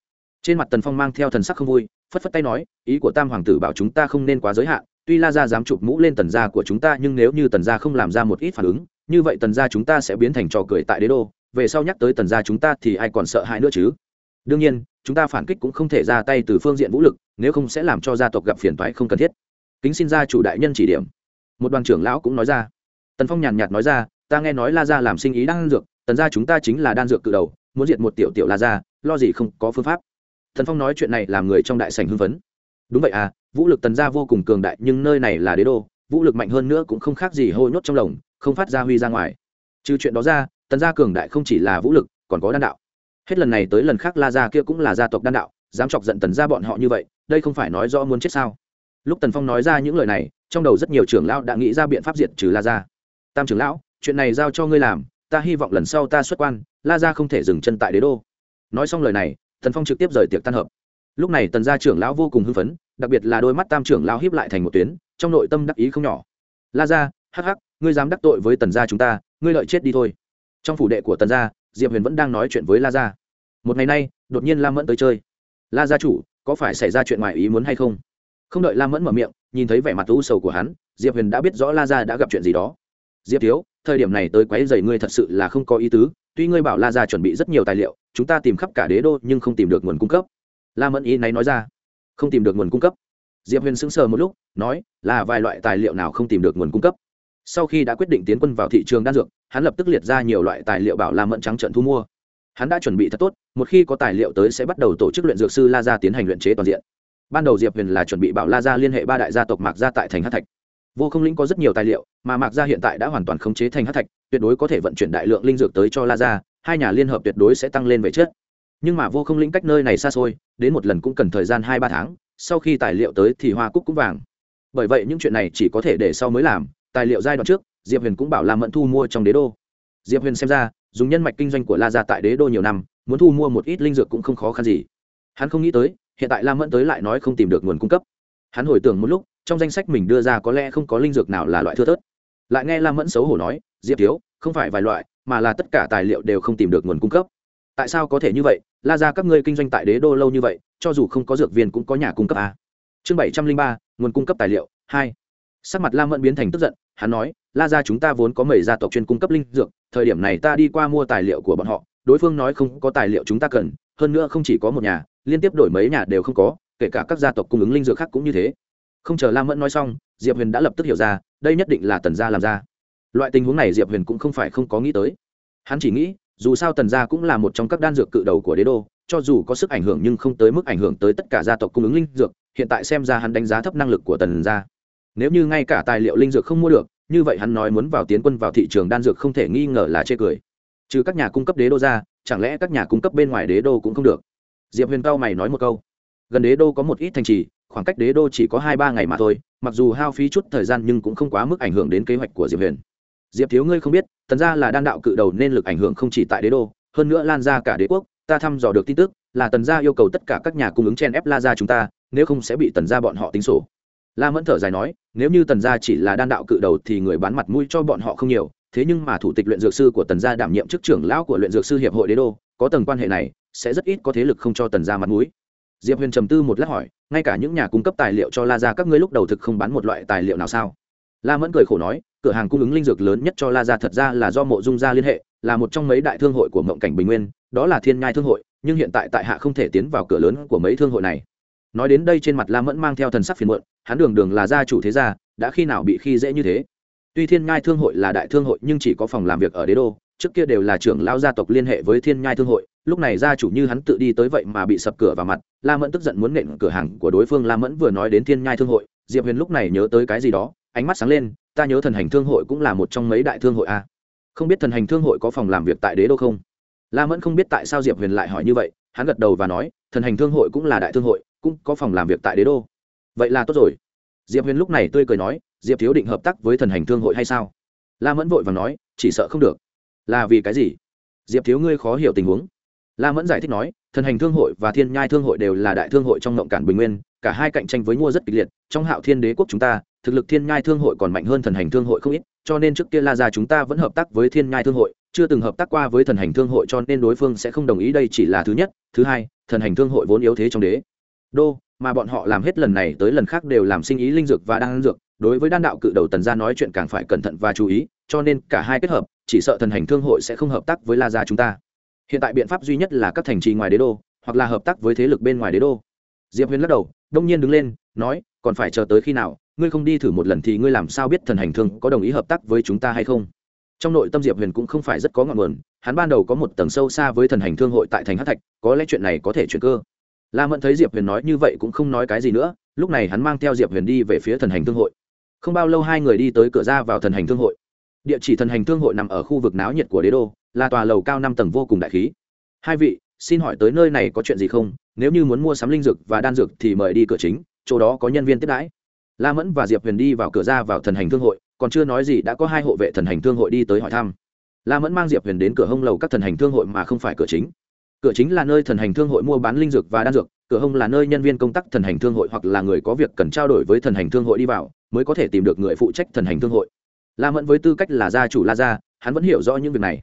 Trên mặt tần phong mang theo thần sắc không vui, phất phất tay nói, ý của tam hoàng tử bảo chúng ta không nên quá giới hạn tuy la gia dám chụp mũ lên tần gia của chúng ta, nhưng nếu như tần gia không làm ra một ít phản ứng, như vậy tần gia chúng ta sẽ biến thành trò cười tại đế đô. Về sau nhắc tới tần gia chúng ta thì ai còn sợ hãi nữa chứ? Đương nhiên, chúng ta phản kích cũng không thể ra tay từ phương diện vũ lực, nếu không sẽ làm cho gia tộc gặp phiền toái không cần thiết. Kính xin gia chủ đại nhân chỉ điểm. Một đoàn trưởng lão cũng nói ra. Tần phong nhàn nhạt nói ra, ta nghe nói la gia làm sinh ý đan dược, tần gia chúng ta chính là đan dược cự đầu, muốn diệt một tiểu tiểu la gia, lo gì không có phương pháp. Thần phong nói chuyện này làm người trong đại sảnh hưng phấn. Đúng vậy à vũ lực tần gia vô cùng cường đại, nhưng nơi này là đế đô, vũ lực mạnh hơn nữa cũng không khác gì hôi nhốt trong lồng, không phát ra huy ra ngoài. Trừ chuyện đó ra, tần gia cường đại không chỉ là vũ lực, còn có đan đạo. Hết lần này tới lần khác, la gia kia cũng là gia tộc đan đạo, dám chọc giận tần gia bọn họ như vậy, đây không phải nói rõ muốn chết sao? Lúc tần phong nói ra những lời này, trong đầu rất nhiều trưởng lão đã nghĩ ra biện pháp diệt trừ la gia. Tam trưởng lão, chuyện này giao cho ngươi làm, ta hy vọng lần sau ta xuất quan, la gia không thể dừng chân tại đế đô. Nói xong lời này, tần phong trực tiếp rời tiệc tan hợp lúc này tần gia trưởng lão vô cùng hưng phấn, đặc biệt là đôi mắt tam trưởng lão hiếp lại thành một tuyến, trong nội tâm đắc ý không nhỏ. La gia, hắc hắc, ngươi dám đắc tội với tần gia chúng ta, ngươi lợi chết đi thôi. Trong phủ đệ của tần gia, diệp huyền vẫn đang nói chuyện với la gia. Một ngày nay, đột nhiên lam mẫn tới chơi. La gia chủ, có phải xảy ra chuyện ngoài ý muốn hay không? Không đợi lam mẫn mở miệng, nhìn thấy vẻ mặt u sầu của hắn, diệp huyền đã biết rõ la gia đã gặp chuyện gì đó. Diệp thiếu, thời điểm này tới quấy dày ngươi thật sự là không có ý tứ, tuy ngươi bảo la gia chuẩn bị rất nhiều tài liệu, chúng ta tìm khắp cả đế đô nhưng không tìm được nguồn cung cấp la mẫn ý này nói ra. Không tìm được nguồn cung cấp. Diệp huyền sững sờ một lúc, nói, là vài loại tài liệu nào không tìm được nguồn cung cấp? Sau khi đã quyết định tiến quân vào thị trường đan dược, hắn lập tức liệt ra nhiều loại tài liệu bảo la mẫn trắng trận thu mua. Hắn đã chuẩn bị thật tốt, một khi có tài liệu tới sẽ bắt đầu tổ chức luyện dược sư la gia tiến hành luyện chế toàn diện. Ban đầu diệp huyền là chuẩn bị bảo la gia liên hệ ba đại gia tộc mạc gia tại thành hát thạch. Vô không lĩnh có rất nhiều tài liệu, mà mạc gia hiện tại đã hoàn toàn khống chế thành hát thạch, tuyệt đối có thể vận chuyển đại lượng linh dược tới cho la gia, hai nhà liên hợp tuyệt đối sẽ tăng lên về chất nhưng mà vô không lĩnh cách nơi này xa xôi, đến một lần cũng cần thời gian hai ba tháng, sau khi tài liệu tới thì hoa cúc cũng vàng. Bởi vậy những chuyện này chỉ có thể để sau mới làm, tài liệu giai đoạn trước, diệp huyền cũng bảo la mẫn thu mua trong đế đô. Diệp huyền xem ra, dùng nhân mạch kinh doanh của la gia tại đế đô nhiều năm, muốn thu mua một ít linh dược cũng không khó khăn gì. Hắn không nghĩ tới, hiện tại la mẫn tới lại nói không tìm được nguồn cung cấp. Hắn hồi tưởng một lúc, trong danh sách mình đưa ra có lẽ không có linh dược nào là loại thưa thớt. Lại nghe la mẫn xấu hổ nói, diệp thiếu, không phải vài loại, mà là tất cả tài liệu đều không tìm được nguồn cung cấp tại sao có thể như vậy? La ra các ngươi kinh doanh tại đế đô lâu như vậy, cho dù không có dược viên cũng có nhà cung cấp à. chương bảy trăm linh ba, nguồn cung cấp tài liệu, hai. Sắc mặt la mẫn biến thành tức giận, hắn nói, la ra chúng ta vốn có mầy gia tộc chuyên cung cấp linh dược, thời điểm này ta đi qua mua tài liệu của bọn họ, đối phương nói không có tài liệu chúng ta cần, hơn nữa không chỉ có một nhà, liên tiếp đổi mấy nhà đều không có, kể cả các gia tộc cung ứng linh dược khác cũng như thế. Không chờ la mẫn nói xong, diệp huyền đã lập tức hiểu ra, đây nhất định là tần gia làm ra. Loại tình huống này diệp huyền cũng không phải không có nghĩ tới. Hắn chỉ nghĩ dù sao tần gia cũng là một trong các đan dược cự đầu của đế đô, cho dù có sức ảnh hưởng nhưng không tới mức ảnh hưởng tới tất cả gia tộc cung ứng linh dược, hiện tại xem ra hắn đánh giá thấp năng lực của tần gia. Nếu như ngay cả tài liệu linh dược không mua được, như vậy hắn nói muốn vào tiến quân vào thị trường đan dược không thể nghi ngờ là chê cười. Trừ các nhà cung cấp đế đô ra, chẳng lẽ các nhà cung cấp bên ngoài đế đô cũng không được? Diệp huyền cao mày nói một câu. Gần đế đô có một ít thành trì, khoảng cách đế đô chỉ có hai ba ngày mà thôi, mặc dù hao phí chút thời gian nhưng cũng không quá mức ảnh hưởng đến kế hoạch của diệp huyền diệp thiếu ngươi không biết, tần gia là đan đạo cự đầu nên lực ảnh hưởng không chỉ tại đế đô, hơn nữa lan ra cả đế quốc, ta thăm dò được tin tức, là tần gia yêu cầu tất cả các nhà cung ứng chen ép la ra chúng ta, nếu không sẽ bị tần gia bọn họ tính sổ. La mẫn thở dài nói, nếu như tần gia chỉ là đan đạo cự đầu thì người bán mặt mũi cho bọn họ không nhiều, thế nhưng mà thủ tịch luyện dược sư của tần gia đảm nhiệm chức trưởng lão của luyện dược sư hiệp hội đế đô, có tầng quan hệ này, sẽ rất ít có thế lực không cho tần gia mặt mũi. Diệp huyền trầm tư một lát hỏi, ngay cả những nhà cung cấp tài liệu cho la gia các ngươi lúc đầu thực không bán một loại tài liệu nào sao? La mẫn cười khổ nói, cửa hàng cung ứng linh dược lớn nhất cho la gia thật ra là do mộ dung gia liên hệ, là một trong mấy đại thương hội của mộng cảnh bình nguyên, đó là thiên nhai thương hội, nhưng hiện tại tại hạ không thể tiến vào cửa lớn của mấy thương hội này. Nói đến đây trên mặt la mẫn mang theo thần sắc phiền muộn, hắn đường đường là gia chủ thế gia, đã khi nào bị khi dễ như thế? Tuy thiên nhai thương hội là đại thương hội nhưng chỉ có phòng làm việc ở đế đô, trước kia đều là trưởng lao gia tộc liên hệ với thiên nhai thương hội, lúc này gia chủ như hắn tự đi tới vậy mà bị sập cửa vào mặt, la mẫn tức giận muốn nện cửa hàng của đối phương. La mẫn vừa nói đến thiên nhai thương hội, diệp huyền lúc này nhớ tới cái gì đó ánh mắt sáng lên, ta nhớ thần hành thương hội cũng là một trong mấy đại thương hội a. Không biết thần hành thương hội có phòng làm việc tại đế đô không? La mẫn không biết tại sao diệp huyền lại hỏi như vậy, hắn gật đầu và nói, thần hành thương hội cũng là đại thương hội, cũng có phòng làm việc tại đế đô. Vậy là tốt rồi. Diệp huyền lúc này tươi cười nói, diệp thiếu định hợp tác với thần hành thương hội hay sao? La mẫn vội và nói, chỉ sợ không được. Là vì cái gì? Diệp thiếu ngươi khó hiểu tình huống. La mẫn giải thích nói, thần hành thương hội và thiên nhai thương hội đều là đại thương hội trong ngộng cản bình nguyên, cả hai cạnh tranh với mua rất kịch liệt, trong hạo thiên đế quốc chúng ta thực lực thiên nhai thương hội còn mạnh hơn thần hành thương hội không ít, cho nên trước kia la ra chúng ta vẫn hợp tác với thiên nhai thương hội, chưa từng hợp tác qua với thần hành thương hội cho nên đối phương sẽ không đồng ý đây chỉ là thứ nhất, thứ hai, thần hành thương hội vốn yếu thế trong đế đô, mà bọn họ làm hết lần này tới lần khác đều làm sinh ý linh dược và đan dược, đối với đan đạo cự đầu tần gia nói chuyện càng phải cẩn thận và chú ý, cho nên cả hai kết hợp, chỉ sợ thần hành thương hội sẽ không hợp tác với la gia chúng ta. Hiện tại biện pháp duy nhất là các thành trì ngoài đế đô, hoặc là hợp tác với thế lực bên ngoài đế đô. Diệp huyền lắc đầu, đông nhiên đứng lên, nói, còn phải chờ tới khi nào ngươi không đi thử một lần thì ngươi làm sao biết thần hành thương có đồng ý hợp tác với chúng ta hay không? Trong nội tâm diệp huyền cũng không phải rất có ngọn nguồn, hắn ban đầu có một tầng sâu xa với thần hành thương hội tại thành hát thạch, có lẽ chuyện này có thể chuyển cơ. La mẫn thấy diệp huyền nói như vậy cũng không nói cái gì nữa, lúc này hắn mang theo diệp huyền đi về phía thần hành thương hội. Không bao lâu hai người đi tới cửa ra vào thần hành thương hội. Địa chỉ thần hành thương hội nằm ở khu vực náo nhiệt của đế đô, là tòa lầu cao năm tầng vô cùng đại khí. Hai vị, xin hỏi tới nơi này có chuyện gì không? Nếu như muốn mua sắm linh dược và đan dược thì mời đi cửa chính, chỗ đó có nhân viên tiếp đãi la mẫn và diệp huyền đi vào cửa ra vào thần hành thương hội, còn chưa nói gì đã có hai hộ vệ thần hành thương hội đi tới hỏi thăm. La mẫn mang diệp huyền đến cửa hông lầu các thần hành thương hội mà không phải cửa chính. Cửa chính là nơi thần hành thương hội mua bán linh dược và đan dược, cửa hông là nơi nhân viên công tác thần hành thương hội hoặc là người có việc cần trao đổi với thần hành thương hội đi vào, mới có thể tìm được người phụ trách thần hành thương hội. La mẫn với tư cách là gia chủ la gia, hắn vẫn hiểu rõ những việc này.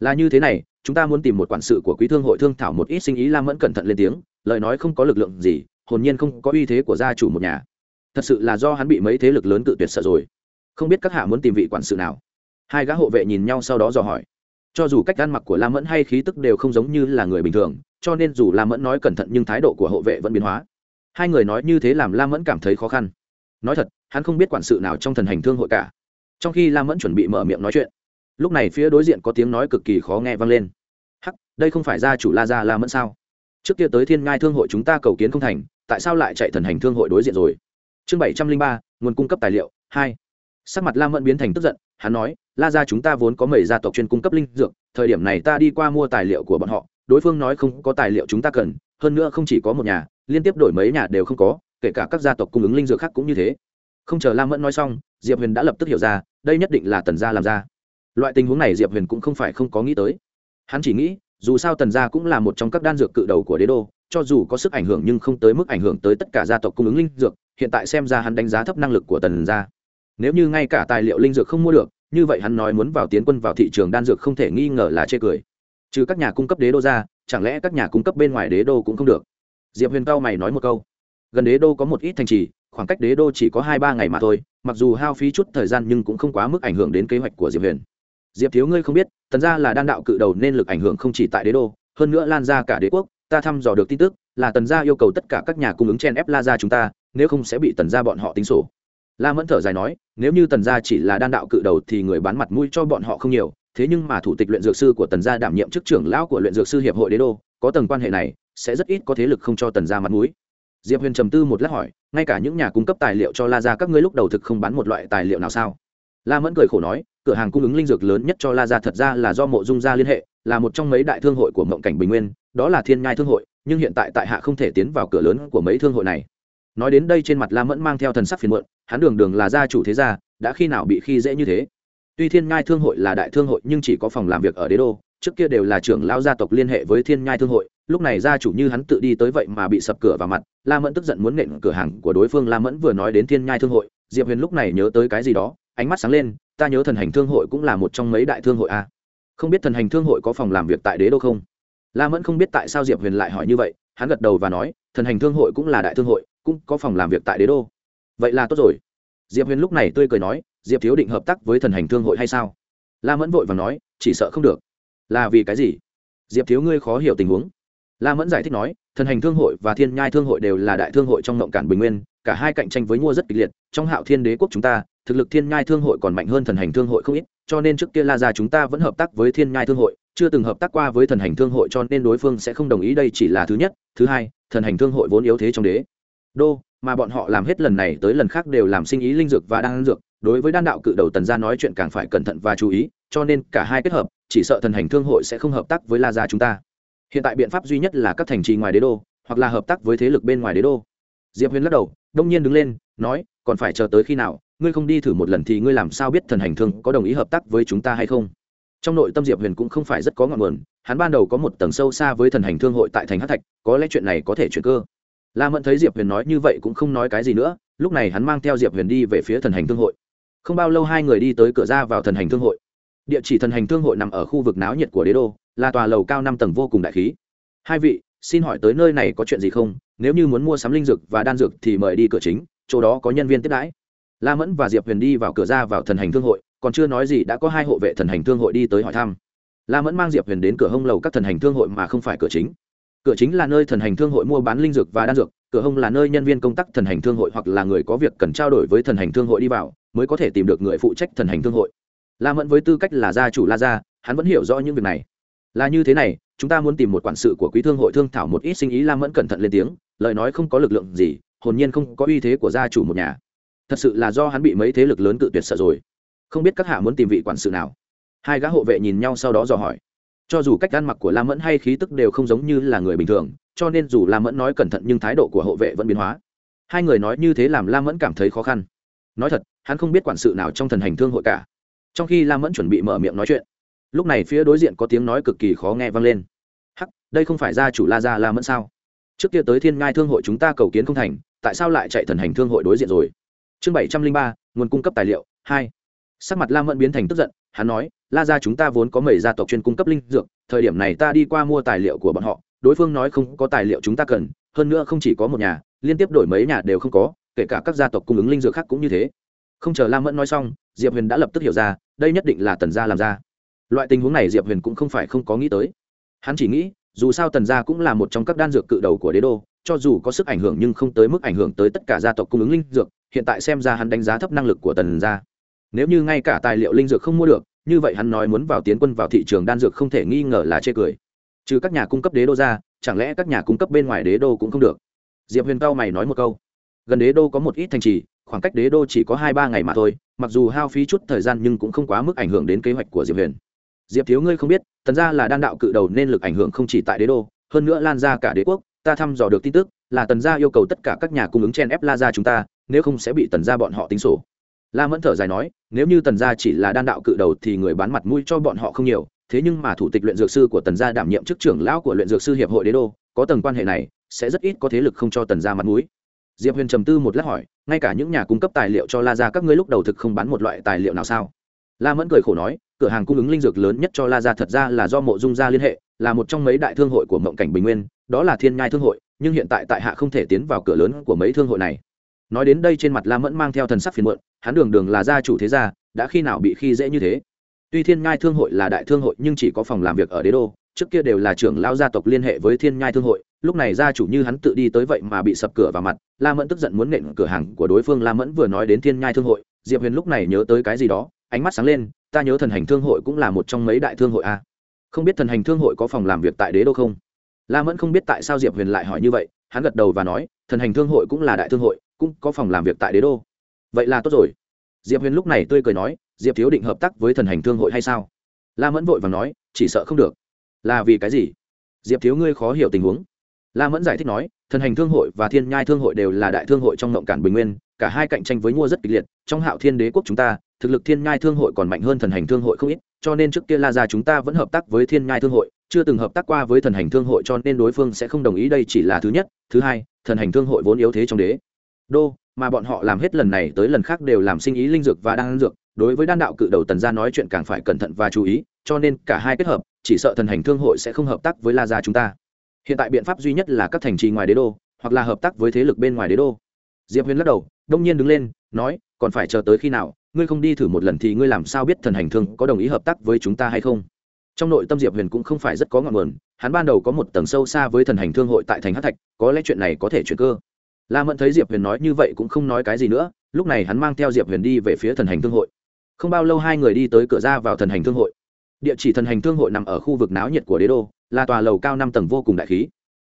Là như thế này, chúng ta muốn tìm một quản sự của quý thương hội thương thảo một ít sinh ý. La mẫn cẩn thận lên tiếng, lời nói không có lực lượng gì, hồn nhiên không có uy thế của gia chủ một nhà thật sự là do hắn bị mấy thế lực lớn tự tuyệt sợ rồi. Không biết các hạ muốn tìm vị quản sự nào. Hai gã hộ vệ nhìn nhau sau đó dò hỏi. Cho dù cách ăn mặc của la mẫn hay khí tức đều không giống như là người bình thường, cho nên dù la mẫn nói cẩn thận nhưng thái độ của hộ vệ vẫn biến hóa. Hai người nói như thế làm la mẫn cảm thấy khó khăn. Nói thật, hắn không biết quản sự nào trong thần hành thương hội cả. Trong khi la mẫn chuẩn bị mở miệng nói chuyện, lúc này phía đối diện có tiếng nói cực kỳ khó nghe vang lên. Hắc, đây không phải gia chủ la gia la mẫn sao? Trước kia tới thiên ngai thương hội chúng ta cầu kiến không thành, tại sao lại chạy thần hành thương hội đối diện rồi? Chương bảy trăm linh ba, nguồn cung cấp tài liệu, hai. Sắc mặt la mẫn biến thành tức giận, hắn nói, la gia chúng ta vốn có mấy gia tộc chuyên cung cấp linh dược, thời điểm này ta đi qua mua tài liệu của bọn họ, đối phương nói không có tài liệu chúng ta cần, hơn nữa không chỉ có một nhà, liên tiếp đổi mấy nhà đều không có, kể cả các gia tộc cung ứng linh dược khác cũng như thế. Không chờ la mẫn nói xong, diệp huyền đã lập tức hiểu ra, đây nhất định là tần gia làm ra. Loại tình huống này diệp huyền cũng không phải không có nghĩ tới. Hắn chỉ nghĩ, dù sao tần gia cũng là một trong các đan dược cự đầu của đế đô, cho dù có sức ảnh hưởng nhưng không tới mức ảnh hưởng tới tất cả gia tộc cung ứng linh dược hiện tại xem ra hắn đánh giá thấp năng lực của tần gia. Nếu như ngay cả tài liệu linh dược không mua được, như vậy hắn nói muốn vào tiến quân vào thị trường đan dược không thể nghi ngờ là chê cười. Trừ các nhà cung cấp đế đô ra, chẳng lẽ các nhà cung cấp bên ngoài đế đô cũng không được? Diệp huyền cao mày nói một câu. Gần đế đô có một ít thành trì, khoảng cách đế đô chỉ có hai ba ngày mà thôi, mặc dù hao phí chút thời gian nhưng cũng không quá mức ảnh hưởng đến kế hoạch của diệp huyền. Diệp thiếu ngươi không biết, tần gia là đan đạo cự đầu nên lực ảnh hưởng không chỉ tại đế đô, hơn nữa lan ra cả đế quốc, ta thăm dò được tin tức là tần gia yêu cầu tất cả các nhà cung ứng chen ép la ra chúng ta, nếu không sẽ bị tần gia bọn họ tính sổ. La mẫn thở dài nói, nếu như tần gia chỉ là đan đạo cự đầu thì người bán mặt mũi cho bọn họ không nhiều, thế nhưng mà thủ tịch luyện dược sư của tần gia đảm nhiệm chức trưởng lão của luyện dược sư hiệp hội đế đô, có tầng quan hệ này, sẽ rất ít có thế lực không cho tần gia mặt mũi. Diệp huyền trầm tư một lát hỏi, ngay cả những nhà cung cấp tài liệu cho la gia các ngươi lúc đầu thực không bán một loại tài liệu nào sao? La mẫn cười khổ nói, cửa hàng cung ứng linh dược lớn nhất cho la gia thật ra là do mộ dung gia liên hệ, là một trong mấy đại thương hội của mộng cảnh bình nguyên, đó là thiên nhai thương hội nhưng hiện tại tại hạ không thể tiến vào cửa lớn của mấy thương hội này. Nói đến đây trên mặt la mẫn mang theo thần sắc phiền muộn, hắn đường đường là gia chủ thế gia, đã khi nào bị khi dễ như thế? Tuy thiên ngai thương hội là đại thương hội nhưng chỉ có phòng làm việc ở đế đô, trước kia đều là trưởng lao gia tộc liên hệ với thiên nhai thương hội, lúc này gia chủ như hắn tự đi tới vậy mà bị sập cửa vào mặt, la mẫn tức giận muốn nện cửa hàng của đối phương. La mẫn vừa nói đến thiên nhai thương hội, diệp huyền lúc này nhớ tới cái gì đó, ánh mắt sáng lên, ta nhớ thần hành thương hội cũng là một trong mấy đại thương hội a. À. không biết thần hành thương hội có phòng làm việc tại đế đô không? La mẫn không biết tại sao diệp huyền lại hỏi như vậy, hắn gật đầu và nói, thần hành thương hội cũng là đại thương hội, cũng có phòng làm việc tại đế đô. Vậy là tốt rồi. Diệp huyền lúc này tươi cười nói, diệp thiếu định hợp tác với thần hành thương hội hay sao? La mẫn vội và nói, chỉ sợ không được. Là vì cái gì? Diệp thiếu ngươi khó hiểu tình huống. La mẫn giải thích nói, thần hành thương hội và thiên nhai thương hội đều là đại thương hội trong mộng cản bình nguyên, cả hai cạnh tranh với mua rất kịch liệt, trong hạo thiên đế quốc chúng ta, thực lực thiên nhai thương hội còn mạnh hơn thần hành thương hội không ít, cho nên trước kia la ra chúng ta vẫn hợp tác với thiên nhai thương hội chưa từng hợp tác qua với thần hành thương hội cho nên đối phương sẽ không đồng ý đây chỉ là thứ nhất, thứ hai, thần hành thương hội vốn yếu thế trong đế đô, mà bọn họ làm hết lần này tới lần khác đều làm sinh ý linh dược và đan dược. Đối với đan đạo cự đầu tần gia nói chuyện càng phải cẩn thận và chú ý, cho nên cả hai kết hợp, chỉ sợ thần hành thương hội sẽ không hợp tác với la gia chúng ta. Hiện tại biện pháp duy nhất là các thành trì ngoài đế đô, hoặc là hợp tác với thế lực bên ngoài đế đô. Diệp huyền lắc đầu, đông nhiên đứng lên, nói, còn phải chờ tới khi nào? Ngươi không đi thử một lần thì ngươi làm sao biết thần hành thương có đồng ý hợp tác với chúng ta hay không? Trong nội tâm diệp huyền cũng không phải rất có ngọn nguồn, hắn ban đầu có một tầng sâu xa với thần hành thương hội tại thành hát thạch, có lẽ chuyện này có thể chuyển cơ. La mẫn thấy diệp huyền nói như vậy cũng không nói cái gì nữa, lúc này hắn mang theo diệp huyền đi về phía thần hành thương hội. Không bao lâu hai người đi tới cửa ra vào thần hành thương hội. Địa chỉ thần hành thương hội nằm ở khu vực náo nhiệt của đế đô, là tòa lầu cao năm tầng vô cùng đại khí. Hai vị, xin hỏi tới nơi này có chuyện gì không? Nếu như muốn mua sắm linh dược và đan dược thì mời đi cửa chính, chỗ đó có nhân viên tiếp đãi. La mẫn và diệp huyền đi vào cửa ra vào thần hành thương hội còn chưa nói gì đã có hai hộ vệ thần hành thương hội đi tới hỏi thăm. La mẫn mang diệp huyền đến cửa hông lầu các thần hành thương hội mà không phải cửa chính. Cửa chính là nơi thần hành thương hội mua bán linh dược và đan dược, cửa hông là nơi nhân viên công tác thần hành thương hội hoặc là người có việc cần trao đổi với thần hành thương hội đi vào, mới có thể tìm được người phụ trách thần hành thương hội. La mẫn với tư cách là gia chủ la gia, hắn vẫn hiểu rõ những việc này. Là như thế này, chúng ta muốn tìm một quản sự của quý thương hội thương thảo một ít sinh ý, la mẫn cẩn thận lên tiếng, lời nói không có lực lượng gì, hồn nhiên không có uy thế của gia chủ một nhà. Thật sự là do hắn bị mấy thế lực lớn cự tuyệt sợ rồi không biết các hạ muốn tìm vị quản sự nào. Hai gã hộ vệ nhìn nhau sau đó dò hỏi. Cho dù cách ăn mặc của la mẫn hay khí tức đều không giống như là người bình thường, cho nên dù la mẫn nói cẩn thận nhưng thái độ của hộ vệ vẫn biến hóa. Hai người nói như thế làm la mẫn cảm thấy khó khăn. Nói thật, hắn không biết quản sự nào trong thần hành thương hội cả. Trong khi la mẫn chuẩn bị mở miệng nói chuyện, lúc này phía đối diện có tiếng nói cực kỳ khó nghe vang lên. Hắc, đây không phải gia chủ la gia la mẫn sao? Trước kia tới thiên ngai thương hội chúng ta cầu kiến không thành, tại sao lại chạy thần hành thương hội đối diện rồi? Chương bảy trăm linh ba, nguồn cung cấp tài liệu, hai sắc mặt la mẫn biến thành tức giận, hắn nói, la gia chúng ta vốn có mầy gia tộc chuyên cung cấp linh dược, thời điểm này ta đi qua mua tài liệu của bọn họ, đối phương nói không có tài liệu chúng ta cần, hơn nữa không chỉ có một nhà, liên tiếp đổi mấy nhà đều không có, kể cả các gia tộc cung ứng linh dược khác cũng như thế. Không chờ la mẫn nói xong, diệp huyền đã lập tức hiểu ra, đây nhất định là tần gia làm ra. Loại tình huống này diệp huyền cũng không phải không có nghĩ tới. Hắn chỉ nghĩ, dù sao tần gia cũng là một trong các đan dược cự đầu của đế đô, cho dù có sức ảnh hưởng nhưng không tới mức ảnh hưởng tới tất cả gia tộc cung ứng linh dược, hiện tại xem ra hắn đánh giá thấp năng lực của tần gia nếu như ngay cả tài liệu linh dược không mua được, như vậy hắn nói muốn vào tiến quân vào thị trường đan dược không thể nghi ngờ là chê cười. Trừ các nhà cung cấp đế đô ra, chẳng lẽ các nhà cung cấp bên ngoài đế đô cũng không được? Diệp huyền cao mày nói một câu. Gần đế đô có một ít thành trì, khoảng cách đế đô chỉ có hai ba ngày mà thôi, mặc dù hao phí chút thời gian nhưng cũng không quá mức ảnh hưởng đến kế hoạch của diệp huyền. Diệp thiếu ngươi không biết, tần ra là đan đạo cự đầu nên lực ảnh hưởng không chỉ tại đế đô, hơn nữa lan ra cả đế quốc, ta thăm dò được tin tức là tần gia yêu cầu tất cả các nhà cung ứng chen ép la ra chúng ta, nếu không sẽ bị tần gia bọn họ tính sổ la mẫn thở dài nói, nếu như tần gia chỉ là đan đạo cự đầu thì người bán mặt mũi cho bọn họ không nhiều, thế nhưng mà thủ tịch luyện dược sư của tần gia đảm nhiệm chức trưởng lão của luyện dược sư hiệp hội đế đô, có tầng quan hệ này, sẽ rất ít có thế lực không cho tần gia mặt mũi. Diệp huyền trầm tư một lát hỏi, ngay cả những nhà cung cấp tài liệu cho la gia các ngươi lúc đầu thực không bán một loại tài liệu nào sao? La mẫn cười khổ nói, cửa hàng cung ứng linh dược lớn nhất cho la gia thật ra là do mộ dung gia liên hệ, là một trong mấy đại thương hội của mộng cảnh bình nguyên, đó là thiên nhai thương hội, nhưng hiện tại tại hạ không thể tiến vào cửa lớn của mấy thương hội này nói đến đây trên mặt la mẫn mang theo thần sắc phiền muộn, hắn đường đường là gia chủ thế gia, đã khi nào bị khi dễ như thế? Tuy thiên nhai thương hội là đại thương hội nhưng chỉ có phòng làm việc ở đế đô, trước kia đều là trưởng lao gia tộc liên hệ với thiên nhai thương hội, lúc này gia chủ như hắn tự đi tới vậy mà bị sập cửa vào mặt, la mẫn tức giận muốn nện cửa hàng của đối phương. La mẫn vừa nói đến thiên nhai thương hội, diệp huyền lúc này nhớ tới cái gì đó, ánh mắt sáng lên, ta nhớ thần hành thương hội cũng là một trong mấy đại thương hội a. Không biết thần hành thương hội có phòng làm việc tại đế đô không? La mẫn không biết tại sao diệp huyền lại hỏi như vậy, hắn gật đầu và nói, thần hành thương hội cũng là đại thương hội cũng có phòng làm việc tại đế đô. Vậy là tốt rồi. Diệp huyền lúc này tươi cười nói, diệp thiếu định hợp tác với thần hành thương hội hay sao? La mẫn vội và nói, chỉ sợ không được. Là vì cái gì? Diệp thiếu ngươi khó hiểu tình huống. La mẫn giải thích nói, thần hành thương hội và thiên nhai thương hội đều là đại thương hội trong ngộng cản bình nguyên, cả hai cạnh tranh với mua rất kịch liệt, trong hạo thiên đế quốc chúng ta, thực lực thiên nhai thương hội còn mạnh hơn thần hành thương hội không ít, cho nên trước kia la ra chúng ta vẫn hợp tác với thiên nhai thương hội, chưa từng hợp tác qua với thần hành thương hội cho nên đối phương sẽ không đồng ý đây chỉ là thứ nhất, thứ hai, thần hành thương hội vốn yếu thế trong đế đô, mà bọn họ làm hết lần này tới lần khác đều làm sinh ý linh dược và đan dược. Đối với đan đạo cự đầu tần gia nói chuyện càng phải cẩn thận và chú ý, cho nên cả hai kết hợp, chỉ sợ thần hành thương hội sẽ không hợp tác với la gia chúng ta. Hiện tại biện pháp duy nhất là các thành trì ngoài đế đô, hoặc là hợp tác với thế lực bên ngoài đế đô. Diệp huyền lắc đầu, đông nhiên đứng lên, nói, còn phải chờ tới khi nào? Ngươi không đi thử một lần thì ngươi làm sao biết thần hành thương có đồng ý hợp tác với chúng ta hay không? Trong nội tâm diệp huyền cũng không phải rất có ngọn nguồn, hắn ban đầu có một tầng sâu xa với thần hành thương hội tại thành hát thạch, có lẽ chuyện này có thể chuyển cơ la mẫn thấy diệp huyền nói như vậy cũng không nói cái gì nữa, lúc này hắn mang theo diệp huyền đi về phía thần hành thương hội. Không bao lâu hai người đi tới cửa ra vào thần hành thương hội. Địa chỉ thần hành thương hội nằm ở khu vực náo nhiệt của đế đô, là tòa lầu cao năm tầng vô cùng đại khí.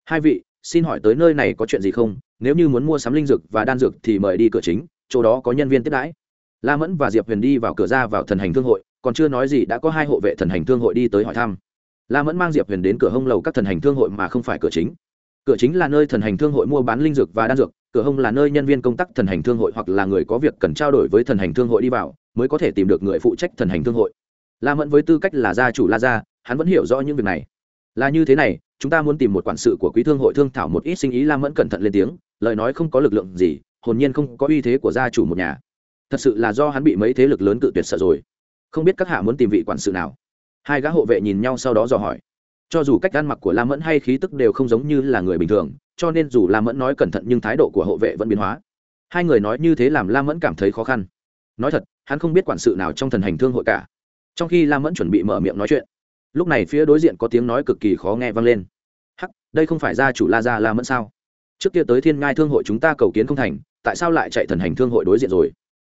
Hai vị, xin hỏi tới nơi này có chuyện gì không? Nếu như muốn mua sắm linh dược và đan dược thì mời đi cửa chính, chỗ đó có nhân viên tiếp đãi. La mẫn và diệp huyền đi vào cửa ra vào thần hành thương hội, còn chưa nói gì đã có hai hộ vệ thần hành thương hội đi tới hỏi thăm. La mẫn mang diệp huyền đến cửa hông lầu các thần hành thương hội mà không phải cửa chính cửa chính là nơi thần hành thương hội mua bán linh dược và đan dược, cửa hông là nơi nhân viên công tác thần hành thương hội hoặc là người có việc cần trao đổi với thần hành thương hội đi vào, mới có thể tìm được người phụ trách thần hành thương hội. La mẫn với tư cách là gia chủ la gia, hắn vẫn hiểu rõ những việc này. Là như thế này, chúng ta muốn tìm một quản sự của quý thương hội thương thảo một ít sinh ý. La mẫn cẩn thận lên tiếng, lời nói không có lực lượng gì, hồn nhiên không có uy thế của gia chủ một nhà. Thật sự là do hắn bị mấy thế lực lớn cự tuyệt sợ rồi. Không biết các hạ muốn tìm vị quản sự nào. Hai gã hộ vệ nhìn nhau sau đó dò hỏi cho dù cách ăn mặc của la mẫn hay khí tức đều không giống như là người bình thường, cho nên dù la mẫn nói cẩn thận nhưng thái độ của hộ vệ vẫn biến hóa. Hai người nói như thế làm la mẫn cảm thấy khó khăn. Nói thật, hắn không biết quản sự nào trong thần hành thương hội cả. Trong khi la mẫn chuẩn bị mở miệng nói chuyện, lúc này phía đối diện có tiếng nói cực kỳ khó nghe vang lên. Hắc, đây không phải gia chủ la gia la mẫn sao? Trước kia tới thiên ngai thương hội chúng ta cầu kiến không thành, tại sao lại chạy thần hành thương hội đối diện rồi?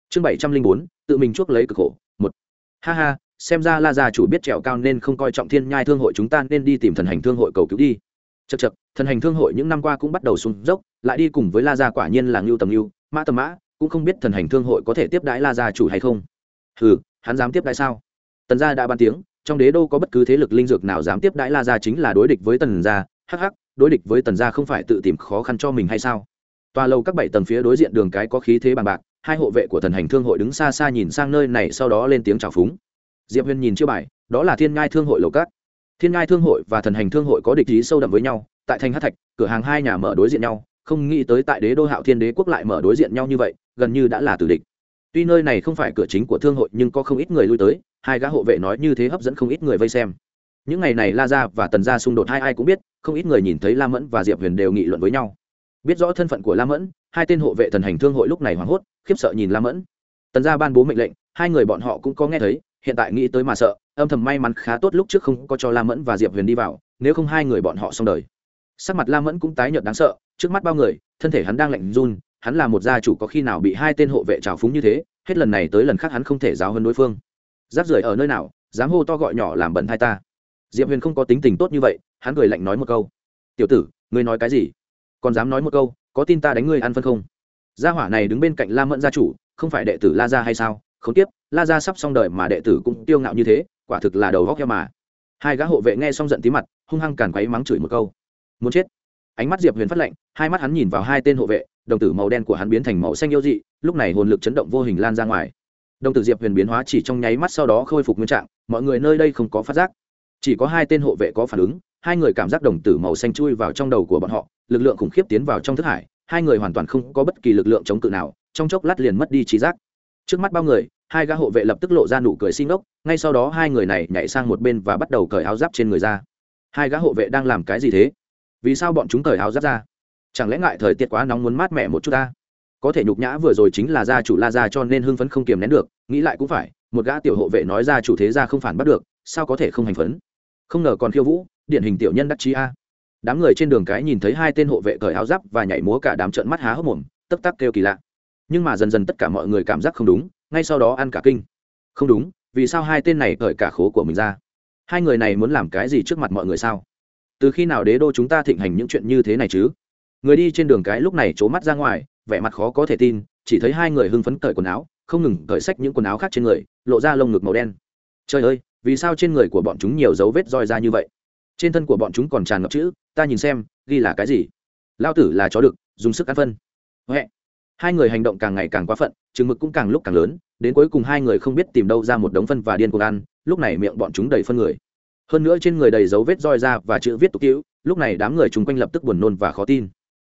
Chương bảy trăm linh bốn, tự mình chuốc lấy cực khổ, một. Ha ha xem ra la gia chủ biết trèo cao nên không coi trọng thiên nhai thương hội chúng ta nên đi tìm thần hành thương hội cầu cứu đi. Chật chật thần hành thương hội những năm qua cũng bắt đầu sụn dốc, lại đi cùng với la gia quả nhiên là ngưu tầm ngưu, mã tầm mã, cũng không biết thần hành thương hội có thể tiếp đãi la gia chủ hay không. Ừ hắn dám tiếp đãi sao? Tần gia đã ban tiếng, trong đế đô có bất cứ thế lực linh dược nào dám tiếp đãi la gia chính là đối địch với tần gia. Hắc hắc, đối địch với tần gia không phải tự tìm khó khăn cho mình hay sao? Tòa lầu các bảy tầng phía đối diện đường cái có khí thế bằng bạc, hai hộ vệ của thần hành thương hội đứng xa xa nhìn sang nơi này sau đó lên tiếng chào phúng diệp huyền nhìn chiêu bài, đó là thiên ngai thương hội lầu cát thiên ngai thương hội và thần hành thương hội có địch ý sâu đậm với nhau, tại thành hát thạch, cửa hàng hai nhà mở đối diện nhau, không nghĩ tới tại đế đô hạo thiên đế quốc lại mở đối diện nhau như vậy, gần như đã là tử địch. Tuy nơi này không phải cửa chính của thương hội nhưng có không ít người lui tới, hai gã hộ vệ nói như thế hấp dẫn không ít người vây xem. Những ngày này la gia và tần gia xung đột hai ai cũng biết, không ít người nhìn thấy la mẫn và diệp huyền đều nghị luận với nhau. Biết rõ thân phận của la mẫn, hai tên hộ vệ thần hành thương hội lúc này hoảng hốt, khiếp sợ nhìn la mẫn. Tần gia ban bố mệnh lệnh, hai người bọn họ cũng có nghe thấy hiện tại nghĩ tới mà sợ, âm thầm may mắn khá tốt lúc trước không có cho la mẫn và diệp huyền đi vào, nếu không hai người bọn họ xong đời. Sắc mặt la mẫn cũng tái nhợt đáng sợ, trước mắt bao người, thân thể hắn đang lạnh run, hắn là một gia chủ có khi nào bị hai tên hộ vệ trào phúng như thế, hết lần này tới lần khác hắn không thể giáo hơn đối phương. Giáp rưởi ở nơi nào, dám hô to gọi nhỏ làm bẩn thai ta. Diệp huyền không có tính tình tốt như vậy, hắn cười lạnh nói một câu. Tiểu tử, ngươi nói cái gì? Còn dám nói một câu, có tin ta đánh ngươi ăn phân không? Gia hỏa này đứng bên cạnh la mẫn gia chủ, không phải đệ tử la gia hay sao? Khốn tiếp, la gia sắp xong đời mà đệ tử cũng tiêu ngạo như thế, quả thực là đầu góc heo mà. Hai gã hộ vệ nghe xong giận tí mặt, hung hăng càn quấy mắng chửi một câu. Muốn chết. Ánh mắt diệp huyền phát lạnh, hai mắt hắn nhìn vào hai tên hộ vệ, đồng tử màu đen của hắn biến thành màu xanh yêu dị, lúc này hồn lực chấn động vô hình lan ra ngoài. Đồng tử diệp huyền biến hóa chỉ trong nháy mắt sau đó khôi phục nguyên trạng, mọi người nơi đây không có phát giác. Chỉ có hai tên hộ vệ có phản ứng, hai người cảm giác đồng tử màu xanh chui vào trong đầu của bọn họ, lực lượng khủng khiếp tiến vào trong thức hải, hai người hoàn toàn không có bất kỳ lực lượng chống cự nào, trong chốc lát liền mất đi trí giác. Trước mắt bao người hai gã hộ vệ lập tức lộ ra nụ cười xin ngốc, ngay sau đó hai người này nhảy sang một bên và bắt đầu cởi áo giáp trên người ra. Hai gã hộ vệ đang làm cái gì thế? Vì sao bọn chúng cởi áo giáp ra? Chẳng lẽ ngại thời tiết quá nóng muốn mát mẻ một chút ta? Có thể nhục nhã vừa rồi chính là gia chủ la gia cho nên hưng phấn không kiềm nén được, nghĩ lại cũng phải, một gã tiểu hộ vệ nói ra chủ thế gia không phản bắt được, sao có thể không hành phấn? Không ngờ còn khiêu vũ, điển hình tiểu nhân đắc chí a. Đám người trên đường cái nhìn thấy hai tên hộ vệ cởi áo giáp và nhảy múa cả đám trợn mắt há hốc mồm tấp tắc kêu kỳ lạ. Nhưng mà dần dần tất cả mọi người cảm giác không đúng ngay sau đó ăn cả kinh. Không đúng, vì sao hai tên này cởi cả khố của mình ra? Hai người này muốn làm cái gì trước mặt mọi người sao? Từ khi nào đế đô chúng ta thịnh hành những chuyện như thế này chứ? Người đi trên đường cái lúc này trố mắt ra ngoài, vẻ mặt khó có thể tin, chỉ thấy hai người hưng phấn cởi quần áo, không ngừng cởi sách những quần áo khác trên người, lộ ra lông ngực màu đen. Trời ơi, vì sao trên người của bọn chúng nhiều dấu vết roi ra như vậy? Trên thân của bọn chúng còn tràn ngập chữ, ta nhìn xem, ghi là cái gì? Lao tử là chó đực, dùng sức ăn phân. Huệ hai người hành động càng ngày càng quá phận, chừng mực cũng càng lúc càng lớn, đến cuối cùng hai người không biết tìm đâu ra một đống phân và điên cuồng ăn, lúc này miệng bọn chúng đầy phân người. Hơn nữa trên người đầy dấu vết roi ra và chữ viết tục cứu lúc này đám người chung quanh lập tức buồn nôn và khó tin.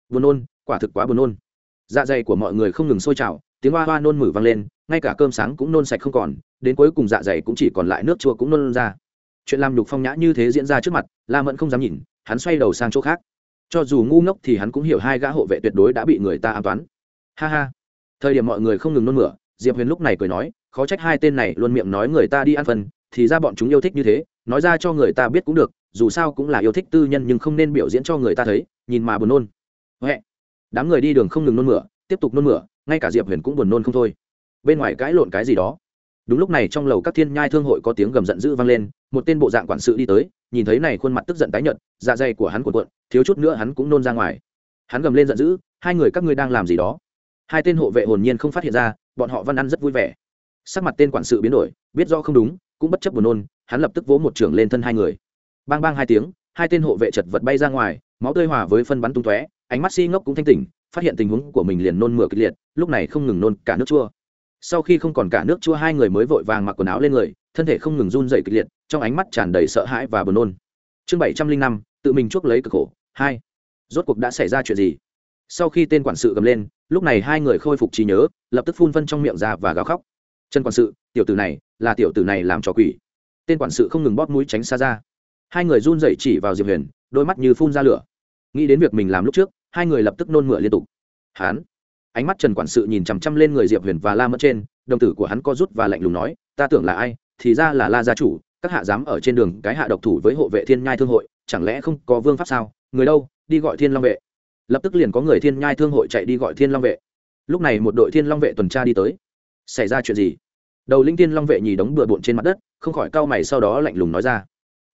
Buồn nôn, quả thực quá buồn nôn. Dạ dày của mọi người không ngừng sôi trào, tiếng hoa hoa nôn mử vang lên, ngay cả cơm sáng cũng nôn sạch không còn, đến cuối cùng dạ dày cũng chỉ còn lại nước chua cũng nôn ra. Chuyện làm nhục phong nhã như thế diễn ra trước mặt, la mẫn không dám nhìn, hắn xoay đầu sang chỗ khác. Cho dù ngu ngốc thì hắn cũng hiểu hai gã hộ vệ tuyệt đối đã bị người ta an toán ha ha. Thời điểm mọi người không ngừng nôn mửa, diệp huyền lúc này cười nói, khó trách hai tên này luôn miệng nói người ta đi ăn phần, thì ra bọn chúng yêu thích như thế, nói ra cho người ta biết cũng được, dù sao cũng là yêu thích tư nhân nhưng không nên biểu diễn cho người ta thấy, nhìn mà buồn nôn. Huệ. Đám người đi đường không ngừng nôn mửa, tiếp tục nôn mửa, ngay cả diệp huyền cũng buồn nôn không thôi. Bên ngoài cãi lộn cái gì đó. Đúng lúc này trong lầu các thiên nhai thương hội có tiếng gầm giận dữ vang lên, một tên bộ dạng quản sự đi tới, nhìn thấy này khuôn mặt tức giận tái nhợt dạ dày của hắn cuộn cuộn, thiếu chút nữa hắn cũng nôn ra ngoài. Hắn gầm lên giận dữ, hai người các ngươi đang làm gì đó? Hai tên hộ vệ hồn nhiên không phát hiện ra, bọn họ văn ăn rất vui vẻ. Sắc mặt tên quản sự biến đổi, biết do không đúng, cũng bất chấp buồn nôn, hắn lập tức vỗ một trưởng lên thân hai người. Bang bang hai tiếng, hai tên hộ vệ chật vật bay ra ngoài, máu tươi hòa với phân bắn tung tóe, ánh mắt si ngốc cũng thanh tỉnh, phát hiện tình huống của mình liền nôn mửa kịch liệt, lúc này không ngừng nôn cả nước chua. Sau khi không còn cả nước chua, hai người mới vội vàng mặc quần áo lên người, thân thể không ngừng run dày kịch liệt, trong ánh mắt tràn đầy sợ hãi và buồn nôn. Chương bảy trăm linh năm, tự mình chuốc lấy cực khổ, hai. Rốt cuộc đã xảy ra chuyện gì? Sau khi tên quản sự gầm lên lúc này hai người khôi phục trí nhớ, lập tức phun phân trong miệng ra và gào khóc. Chân quản sự, tiểu tử này, là tiểu tử này làm trò quỷ. Tên quản sự không ngừng bóp mũi tránh xa ra. Hai người run rẩy chỉ vào diệp huyền, đôi mắt như phun ra lửa. Nghĩ đến việc mình làm lúc trước, hai người lập tức nôn mửa liên tục. Hán ánh mắt trần quản sự nhìn chằm chằm lên người diệp huyền và la mất trên, đồng tử của hắn co rút và lạnh lùng nói, ta tưởng là ai? Thì ra là la gia chủ, các hạ dám ở trên đường cái hạ độc thủ với hộ vệ thiên nhai thương hội, chẳng lẽ không có vương pháp sao? Người đâu? Đi gọi thiên long vệ lập tức liền có người thiên nhai thương hội chạy đi gọi thiên long vệ. Lúc này một đội thiên long vệ tuần tra đi tới. Xảy ra chuyện gì? Đầu linh thiên long vệ nhì đống bừa bộn trên mặt đất, không khỏi cau mày sau đó lạnh lùng nói ra.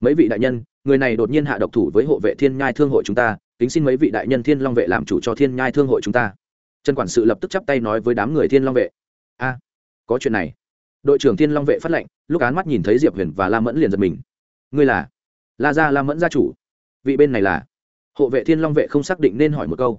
Mấy vị đại nhân, người này đột nhiên hạ độc thủ với hộ vệ thiên nhai thương hội chúng ta, kính xin mấy vị đại nhân thiên long vệ làm chủ cho thiên nhai thương hội chúng ta. Trần quản sự lập tức chắp tay nói với đám người thiên long vệ. A, có chuyện này. Đội trưởng thiên long vệ phát lệnh, lúc án mắt nhìn thấy diệp huyền và la mẫn liền giật mình. Ngươi là? La gia la mẫn gia chủ. Vị bên này là? Hộ vệ thiên long vệ không xác định nên hỏi một câu.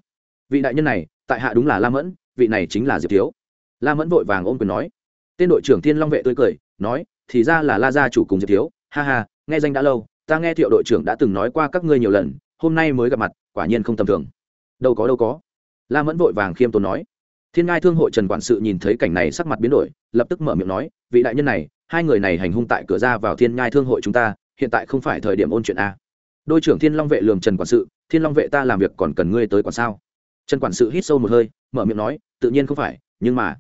Vị đại nhân này, tại hạ đúng là la mẫn, vị này chính là diệp thiếu. La mẫn vội vàng ôm quyền nói. Tên đội trưởng thiên long vệ tươi cười, nói, thì ra là la gia chủ cùng diệp thiếu. Ha ha, nghe danh đã lâu, ta nghe thiệu đội trưởng đã từng nói qua các ngươi nhiều lần, hôm nay mới gặp mặt, quả nhiên không tầm thường. Đâu có đâu có. La mẫn vội vàng khiêm tốn nói. Thiên ngai thương hội trần quản sự nhìn thấy cảnh này sắc mặt biến đổi, lập tức mở miệng nói, vị đại nhân này, hai người này hành hung tại cửa ra vào thiên ngai thương hội chúng ta, hiện tại không phải thời điểm ôn chuyện a đôi trưởng thiên long vệ lường trần quản sự, thiên long vệ ta làm việc còn cần ngươi tới còn sao? Trần quản sự hít sâu một hơi, mở miệng nói, tự nhiên không phải, nhưng mà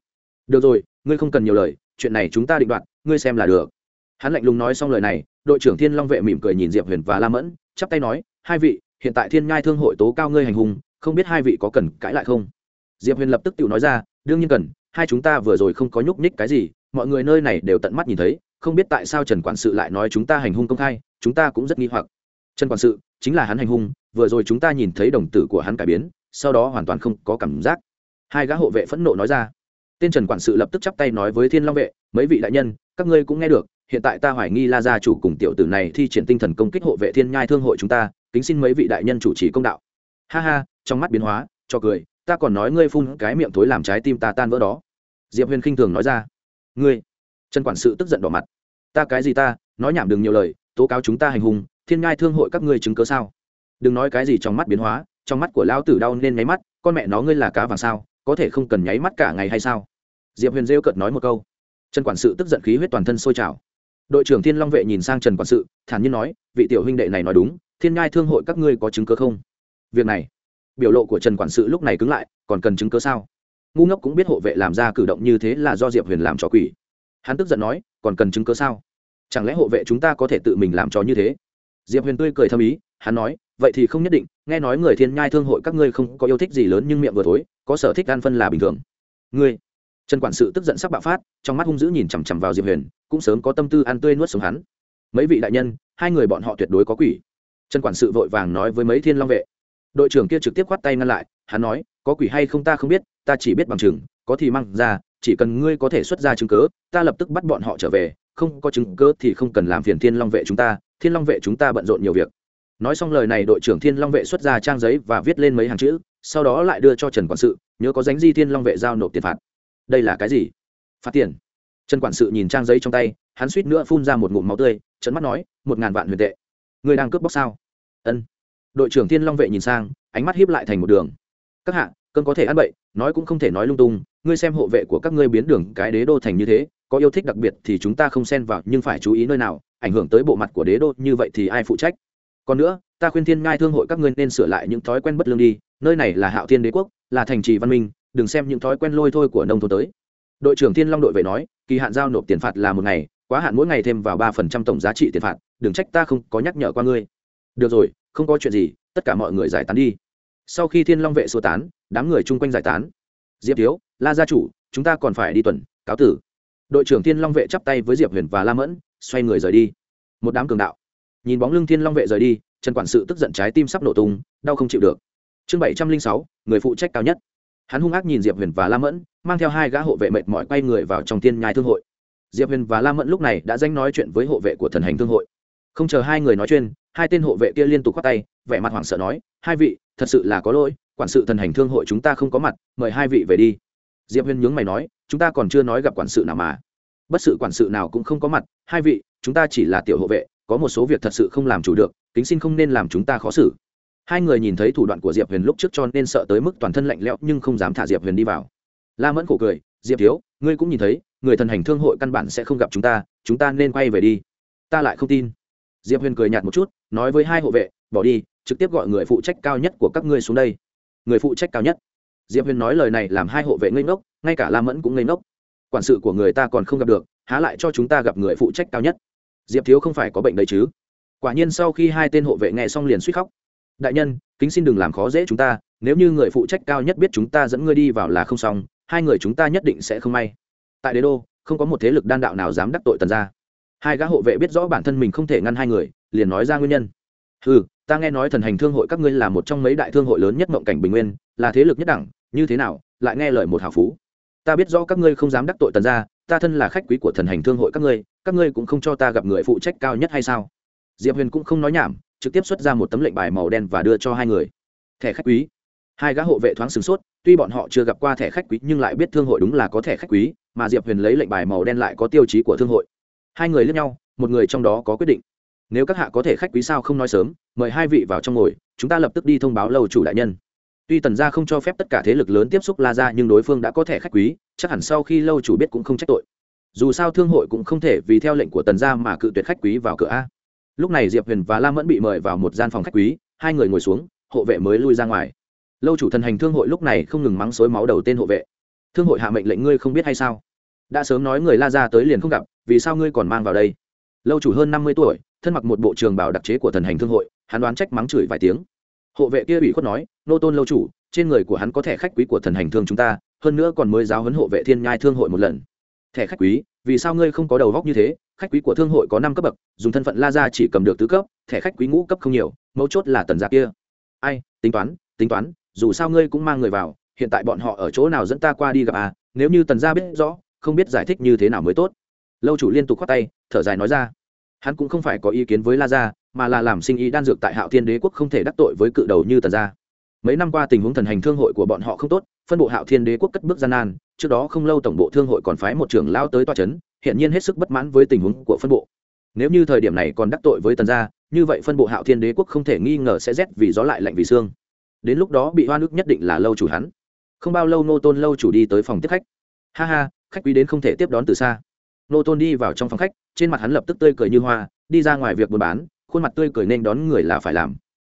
được rồi, ngươi không cần nhiều lời, chuyện này chúng ta định đoạt, ngươi xem là được. Hắn lạnh lùng nói xong lời này, đội trưởng thiên long vệ mỉm cười nhìn diệp huyền và la mẫn, chắp tay nói, hai vị, hiện tại thiên nhai thương hội tố cao ngươi hành hung, không biết hai vị có cần cãi lại không? Diệp huyền lập tức tự nói ra, đương nhiên cần, hai chúng ta vừa rồi không có nhúc nhích cái gì, mọi người nơi này đều tận mắt nhìn thấy, không biết tại sao trần quản sự lại nói chúng ta hành hung công khai, chúng ta cũng rất nghi hoặc trần quản sự, chính là hắn hành hung, vừa rồi chúng ta nhìn thấy đồng tử của hắn cải biến, sau đó hoàn toàn không có cảm giác. Hai gã hộ vệ phẫn nộ nói ra. Tên trần quản sự lập tức chắp tay nói với thiên long vệ, mấy vị đại nhân, các ngươi cũng nghe được, hiện tại ta hoài nghi la gia chủ cùng tiểu tử này thi triển tinh thần công kích hộ vệ thiên nhai thương hội chúng ta, kính xin mấy vị đại nhân chủ trì công đạo. Ha ha, trong mắt biến hóa, cho cười, ta còn nói ngươi phun cái miệng thối làm trái tim ta tan vỡ đó. Diệp huyền khinh thường nói ra. Ngươi? Trần quản sự tức giận đỏ mặt. Ta cái gì ta? Nói nhảm đừng nhiều lời, tố cáo chúng ta hành hung thiên ngai thương hội các ngươi chứng cớ sao? Đừng nói cái gì trong mắt biến hóa, trong mắt của lão tử đau nên nháy mắt, con mẹ nó ngươi là cá vàng sao, có thể không cần nháy mắt cả ngày hay sao? Diệp huyền rêu cợt nói một câu. Trần quản sự tức giận khí huyết toàn thân sôi trào. Đội trưởng thiên long vệ nhìn sang trần quản sự, thản nhiên nói, vị tiểu huynh đệ này nói đúng, thiên ngai thương hội các ngươi có chứng cớ không? Việc này, biểu lộ của trần quản sự lúc này cứng lại, còn cần chứng cớ sao? Ngu ngốc cũng biết hộ vệ làm ra cử động như thế là do diệp huyền làm trò quỷ. Hắn tức giận nói, còn cần chứng cớ sao? Chẳng lẽ hộ vệ chúng ta có thể tự mình làm trò như thế? Diệp huyền tươi cười thâm ý, hắn nói, vậy thì không nhất định, nghe nói người thiên nhai thương hội các ngươi không có yêu thích gì lớn nhưng miệng vừa thối, có sở thích gan phân là bình thường. Ngươi? Trần quản sự tức giận sắc bạo phát, trong mắt hung dữ nhìn chằm chằm vào diệp huyền, cũng sớm có tâm tư ăn tươi nuốt sống hắn. Mấy vị đại nhân, hai người bọn họ tuyệt đối có quỷ. Trần quản sự vội vàng nói với mấy thiên long vệ. Đội trưởng kia trực tiếp khoát tay ngăn lại, hắn nói, có quỷ hay không ta không biết, ta chỉ biết bằng chứng có thì mang ra, chỉ cần ngươi có thể xuất ra chứng cớ ta lập tức bắt bọn họ trở về không có chứng cớ thì không cần làm phiền thiên long vệ chúng ta, thiên long vệ chúng ta bận rộn nhiều việc. Nói xong lời này, đội trưởng thiên long vệ xuất ra trang giấy và viết lên mấy hàng chữ, sau đó lại đưa cho trần quản sự, nhớ có dánh di thiên long vệ giao nộp tiền phạt. Đây là cái gì? Phạt tiền. Trần quản sự nhìn trang giấy trong tay, hắn suýt nữa phun ra một ngụm máu tươi trận mắt nói, một ngàn vạn huyền tệ. Người đang cướp bóc sao? Ân. Đội trưởng thiên long vệ nhìn sang, ánh mắt hiếp lại thành một đường. Các hạ, cơn có thể ăn bậy, nói cũng không thể nói lung tung, ngươi xem hộ vệ của các ngươi biến đường cái đế đô thành như thế có yêu thích đặc biệt thì chúng ta không xen vào, nhưng phải chú ý nơi nào, ảnh hưởng tới bộ mặt của đế đô, như vậy thì ai phụ trách? Còn nữa, ta khuyên thiên ngai thương hội các ngươi nên sửa lại những thói quen bất lương đi, nơi này là hạo thiên đế quốc, là thành trì văn minh, đừng xem những thói quen lôi thôi của nông thôn tới. Đội trưởng thiên long đội vệ nói, kỳ hạn giao nộp tiền phạt là một ngày, quá hạn mỗi ngày thêm vào ba phần trăm tổng giá trị tiền phạt, đừng trách ta không có nhắc nhở qua ngươi. Được rồi, không có chuyện gì, tất cả mọi người giải tán đi. Sau khi thiên long vệ sơ tán, đám người chung quanh giải tán. Diệp thiếu, la gia chủ, chúng ta còn phải đi tuần, cáo tử đội trưởng thiên long vệ chắp tay với diệp huyền và la mẫn, xoay người rời đi. Một đám cường đạo. Nhìn bóng lưng thiên long vệ rời đi, trần quản sự tức giận trái tim sắp nổ tung, đau không chịu được. Chương bảy trăm linh sáu, người phụ trách cao nhất. Hắn hung ác nhìn diệp huyền và la mẫn, mang theo hai gã hộ vệ mệt mỏi quay người vào trong Thiên nhai thương hội. Diệp huyền và la mẫn lúc này đã danh nói chuyện với hộ vệ của thần hành thương hội. Không chờ hai người nói chuyện, hai tên hộ vệ kia liên tục khoác tay, vẻ mặt hoảng sợ nói, hai vị, thật sự là có lỗi, quản sự thần hành thương hội chúng ta không có mặt, mời hai vị về đi. Diệp huyền nhướng mày nói chúng ta còn chưa nói gặp quản sự nào mà. Bất sự quản sự nào cũng không có mặt, hai vị, chúng ta chỉ là tiểu hộ vệ, có một số việc thật sự không làm chủ được, kính xin không nên làm chúng ta khó xử. Hai người nhìn thấy thủ đoạn của diệp huyền lúc trước cho nên sợ tới mức toàn thân lạnh lẽo nhưng không dám thả diệp huyền đi vào. La mẫn khổ cười, diệp thiếu, ngươi cũng nhìn thấy, người thần hành thương hội căn bản sẽ không gặp chúng ta chúng ta nên quay về đi. Ta lại không tin. Diệp huyền cười nhạt một chút, nói với hai hộ vệ, bỏ đi, trực tiếp gọi người phụ trách cao nhất của các ngươi xuống đây. Người phụ trách cao nhất? Diệp huyền nói lời này làm hai hộ vệ ngây ngốc, ngay cả la mẫn cũng ngây ngốc. Quản sự của người ta còn không gặp được, há lại cho chúng ta gặp người phụ trách cao nhất. Diệp thiếu không phải có bệnh đấy chứ? Quả nhiên sau khi hai tên hộ vệ nghe xong liền suýt khóc. Đại nhân, kính xin đừng làm khó dễ chúng ta, nếu như người phụ trách cao nhất biết chúng ta dẫn ngươi đi vào là không xong, hai người chúng ta nhất định sẽ không may. Tại đế đô, không có một thế lực đan đạo nào dám đắc tội tần ra hai gã hộ vệ biết rõ bản thân mình không thể ngăn hai người, liền nói ra nguyên nhân. Ừ ta nghe nói thần hành thương hội các ngươi là một trong mấy đại thương hội lớn nhất mộng cảnh bình nguyên, là thế lực nhất đẳng như thế nào, lại nghe lời một hào phú. Ta biết rõ các ngươi không dám đắc tội tần ra ta thân là khách quý của thần hành thương hội các ngươi các ngươi cũng không cho ta gặp người phụ trách cao nhất hay sao? Diệp huyền cũng không nói nhảm, trực tiếp xuất ra một tấm lệnh bài màu đen và đưa cho hai người. Thẻ khách quý. Hai gã hộ vệ thoáng sửng sốt, tuy bọn họ chưa gặp qua thẻ khách quý, nhưng lại biết thương hội đúng là có thẻ khách quý, mà diệp huyền lấy lệnh bài màu đen lại có tiêu chí của thương hội. Hai người lướt nhau, một người trong đó có quyết định. Nếu các hạ có thể khách quý sao không nói sớm, mời hai vị vào trong ngồi, chúng ta lập tức đi thông báo lâu chủ đại nhân tuy tần gia không cho phép tất cả thế lực lớn tiếp xúc la ra nhưng đối phương đã có thẻ khách quý, chắc hẳn sau khi lâu chủ biết cũng không trách tội. Dù sao thương hội cũng không thể vì theo lệnh của tần gia mà cự tuyệt khách quý vào cửa a. Lúc này diệp huyền và la mẫn bị mời vào một gian phòng khách quý, hai người ngồi xuống, hộ vệ mới lui ra ngoài. Lâu chủ thần hành thương hội lúc này không ngừng mắng xối máu đầu tên hộ vệ. Thương hội hạ mệnh lệnh ngươi không biết hay sao? Đã sớm nói người la ra tới liền không gặp, vì sao ngươi còn mang vào đây? Lâu chủ hơn năm mươi tuổi, thân mặc một bộ trường bảo đặc chế của thần hành thương hội, hắn đoán trách mắng chửi vài tiếng hộ vệ kia bị khuất nói, nô tôn lâu chủ, trên người của hắn có thẻ khách quý của thần hành thương chúng ta, hơn nữa còn mới giáo huấn hộ vệ thiên nhai thương hội một lần. Thẻ khách quý? Vì sao ngươi không có đầu góc như thế? Khách quý của thương hội có năm cấp bậc, dùng thân phận la ra chỉ cầm được tứ cấp, thẻ khách quý ngũ cấp không nhiều, mấu chốt là tần gia kia. Ai, tính toán tính toán, dù sao ngươi cũng mang người vào, hiện tại bọn họ ở chỗ nào dẫn ta qua đi gặp à nếu như tần gia biết rõ, không biết giải thích như thế nào mới tốt. Lâu chủ liên tục khoát tay, thở dài nói ra. Hắn cũng không phải có ý kiến với la gia mà là làm sinh ý đan dược tại hạo thiên đế quốc không thể đắc tội với cự đầu như tần gia. Mấy năm qua tình huống thần hành thương hội của bọn họ không tốt, phân bộ hạo thiên đế quốc cất bước gian nan, trước đó không lâu tổng bộ thương hội còn phái một trưởng lao tới toa c h ấ n hiện nhiên hết sức bất mãn với tình huống của phân bộ. Nếu như thời điểm này còn đắc tội với tần gia, như vậy phân bộ hạo thiên đế quốc không thể nghi ngờ sẽ rét vì gió lại lạnh vì xương đến lúc đó bị hoa nước nhất định là lâu chủ hắn. Không bao lâu nô tôn lâu chủ đi tới phòng tiếp khách. Ha ha, khách quý đến không thể tiếp đón từ xa. Nô tôn đi vào trong phòng khách, trên mặt hắn lập tức tươi cười như hoa, đi ra ngoài việc buôn bán khuôn mặt tươi cười nên đón người là phải làm.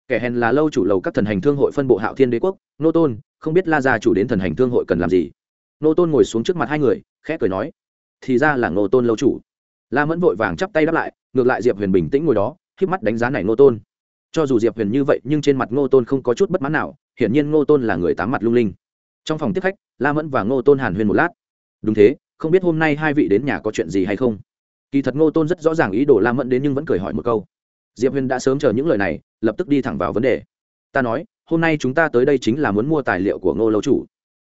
Kẻ hèn là lâu chủ lầu các thần hành thương hội phân bộ hạo thiên đế quốc, nô tôn, không biết la gia chủ đến thần hành thương hội cần làm gì. Nô tôn ngồi xuống trước mặt hai người, khẽ cười nói, thì ra là nô tôn lâu chủ. La mẫn vội vàng chắp tay đáp lại, ngược lại diệp huyền bình tĩnh ngồi đó k mắt đánh giá này nô tôn. Cho dù diệp huyền như vậy, nhưng trên mặt ngô tôn không có chút bất mãn nào, hiển nhiên ngô tôn là người tám mặt lung linh. Trong phòng tiếp khách, la mẫn và ngô tôn hàn huyên một lát. Đúng thế, không biết hôm nay hai vị đến nhà có chuyện gì hay không? Kỳ thật ngô tôn rất rõ ràng ý đồ la mẫn đến nhưng vẫn cười hỏi một câu diệp huyền đã sớm chờ những lời này, lập tức đi thẳng vào vấn đề. Ta nói, hôm nay chúng ta tới đây chính là muốn mua tài liệu của ngô lâu chủ.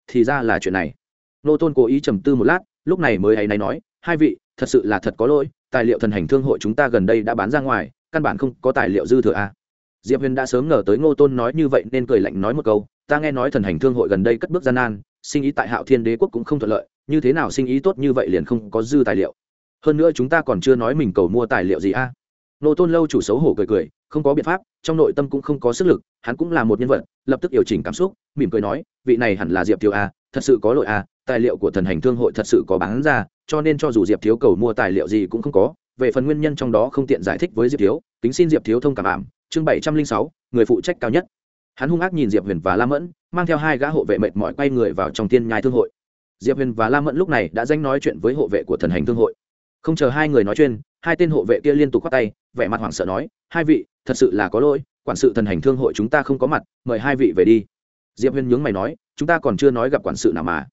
Thì ra là chuyện này. Nô tôn cố ý trầm tư một lát, lúc này mới hay này nói, hai vị, thật sự là thật có lỗi, tài liệu thần hành thương hội chúng ta gần đây đã bán ra ngoài, căn bản không có tài liệu dư thừa à. diệp huyền đã sớm ngờ tới ngô tôn nói như vậy nên cười lạnh nói một câu, ta nghe nói thần hành thương hội gần đây cất bước gian nan, sinh ý tại hạo thiên đế quốc cũng không thuận lợi, như thế nào sinh ý tốt như vậy liền không có dư tài liệu. Hơn nữa chúng ta còn chưa nói mình cầu mua tài liệu gì a Nô tôn lâu chủ xấu hổ cười cười, không có biện pháp, trong nội tâm cũng không có sức lực, hắn cũng là một nhân vật, lập tức điều chỉnh cảm xúc, mỉm cười nói, vị này hẳn là diệp thiếu a, thật sự có lỗi a, tài liệu của thần hành thương hội thật sự có bán ra, cho nên cho dù diệp thiếu cầu mua tài liệu gì cũng không có, về phần nguyên nhân trong đó không tiện giải thích với diệp thiếu tính xin diệp thiếu thông cảm ảm, chương bảy trăm linh sáu, người phụ trách cao nhất. Hắn hung ác nhìn diệp huyền và la mẫn, mang theo hai gã hộ vệ mệt mỏi quay người vào trong tiên nhai thương hội. Diệp huyền và la mẫn lúc này đã danh nói chuyện với hộ vệ của thần hành thương hội. Không chờ hai người nói chuyện hai tên hộ vệ kia liên tục khoát tay, vẻ mặt hoảng sợ nói, hai vị, thật sự là có lỗi, quản sự thần hành thương hội chúng ta không có mặt, mời hai vị về đi. Diệp huyền nhướng mày nói, chúng ta còn chưa nói gặp quản sự nào mà.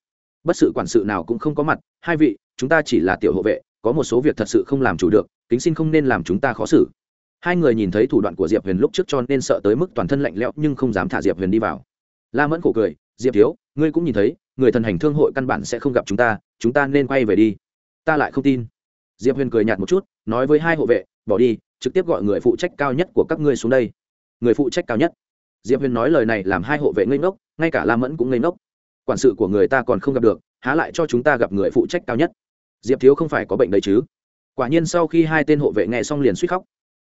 Bất sự quản sự nào cũng không có mặt, hai vị, chúng ta chỉ là tiểu hộ vệ, có một số việc thật sự không làm chủ được, kính xin không nên làm chúng ta khó xử. Hai người nhìn thấy thủ đoạn của diệp huyền lúc trước cho nên sợ tới mức toàn thân lạnh lẽo nhưng không dám thả diệp huyền đi vào. La mẫn khổ cười, diệp thiếu, ngươi cũng nhìn thấy, người thần hành thương hội căn bản sẽ không gặp chúng ta chúng ta nên quay về đi. Ta lại không tin diệp huyền cười nhạt một chút, nói với hai hộ vệ, bỏ đi, trực tiếp gọi người phụ trách cao nhất của các ngươi xuống đây. Người phụ trách cao nhất? Diệp huyền nói lời này làm hai hộ vệ ngây ngốc, ngay cả la mẫn cũng ngây ngốc. Quản sự của người ta còn không gặp được, há lại cho chúng ta gặp người phụ trách cao nhất? Diệp thiếu không phải có bệnh đấy chứ? Quả nhiên sau khi hai tên hộ vệ nghe xong liền suýt khóc.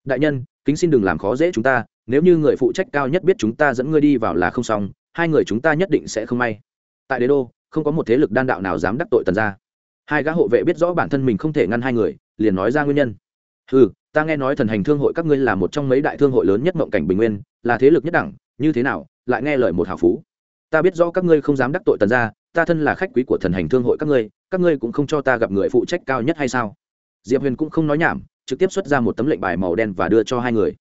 Đại nhân, kính xin đừng làm khó dễ chúng ta, nếu như người phụ trách cao nhất biết chúng ta dẫn ngươi đi vào là không xong, hai người chúng ta nhất định sẽ không may. Tại đế đô, không có một thế lực đan đạo nào dám đắc tội tần ra hai gã hộ vệ biết rõ bản thân mình không thể ngăn hai người, liền nói ra nguyên nhân. Ừ ta nghe nói thần hành thương hội các ngươi là một trong mấy đại thương hội lớn nhất mộng cảnh bình nguyên, là thế lực nhất đẳng, như thế nào, lại nghe lời một hào phú. Ta biết rõ các ngươi không dám đắc tội tần ra ta thân là khách quý của thần hành thương hội các ngươi các ngươi cũng không cho ta gặp người phụ trách cao nhất hay sao? Diệp huyền cũng không nói nhảm, trực tiếp xuất ra một tấm lệnh bài màu đen và đưa cho hai người.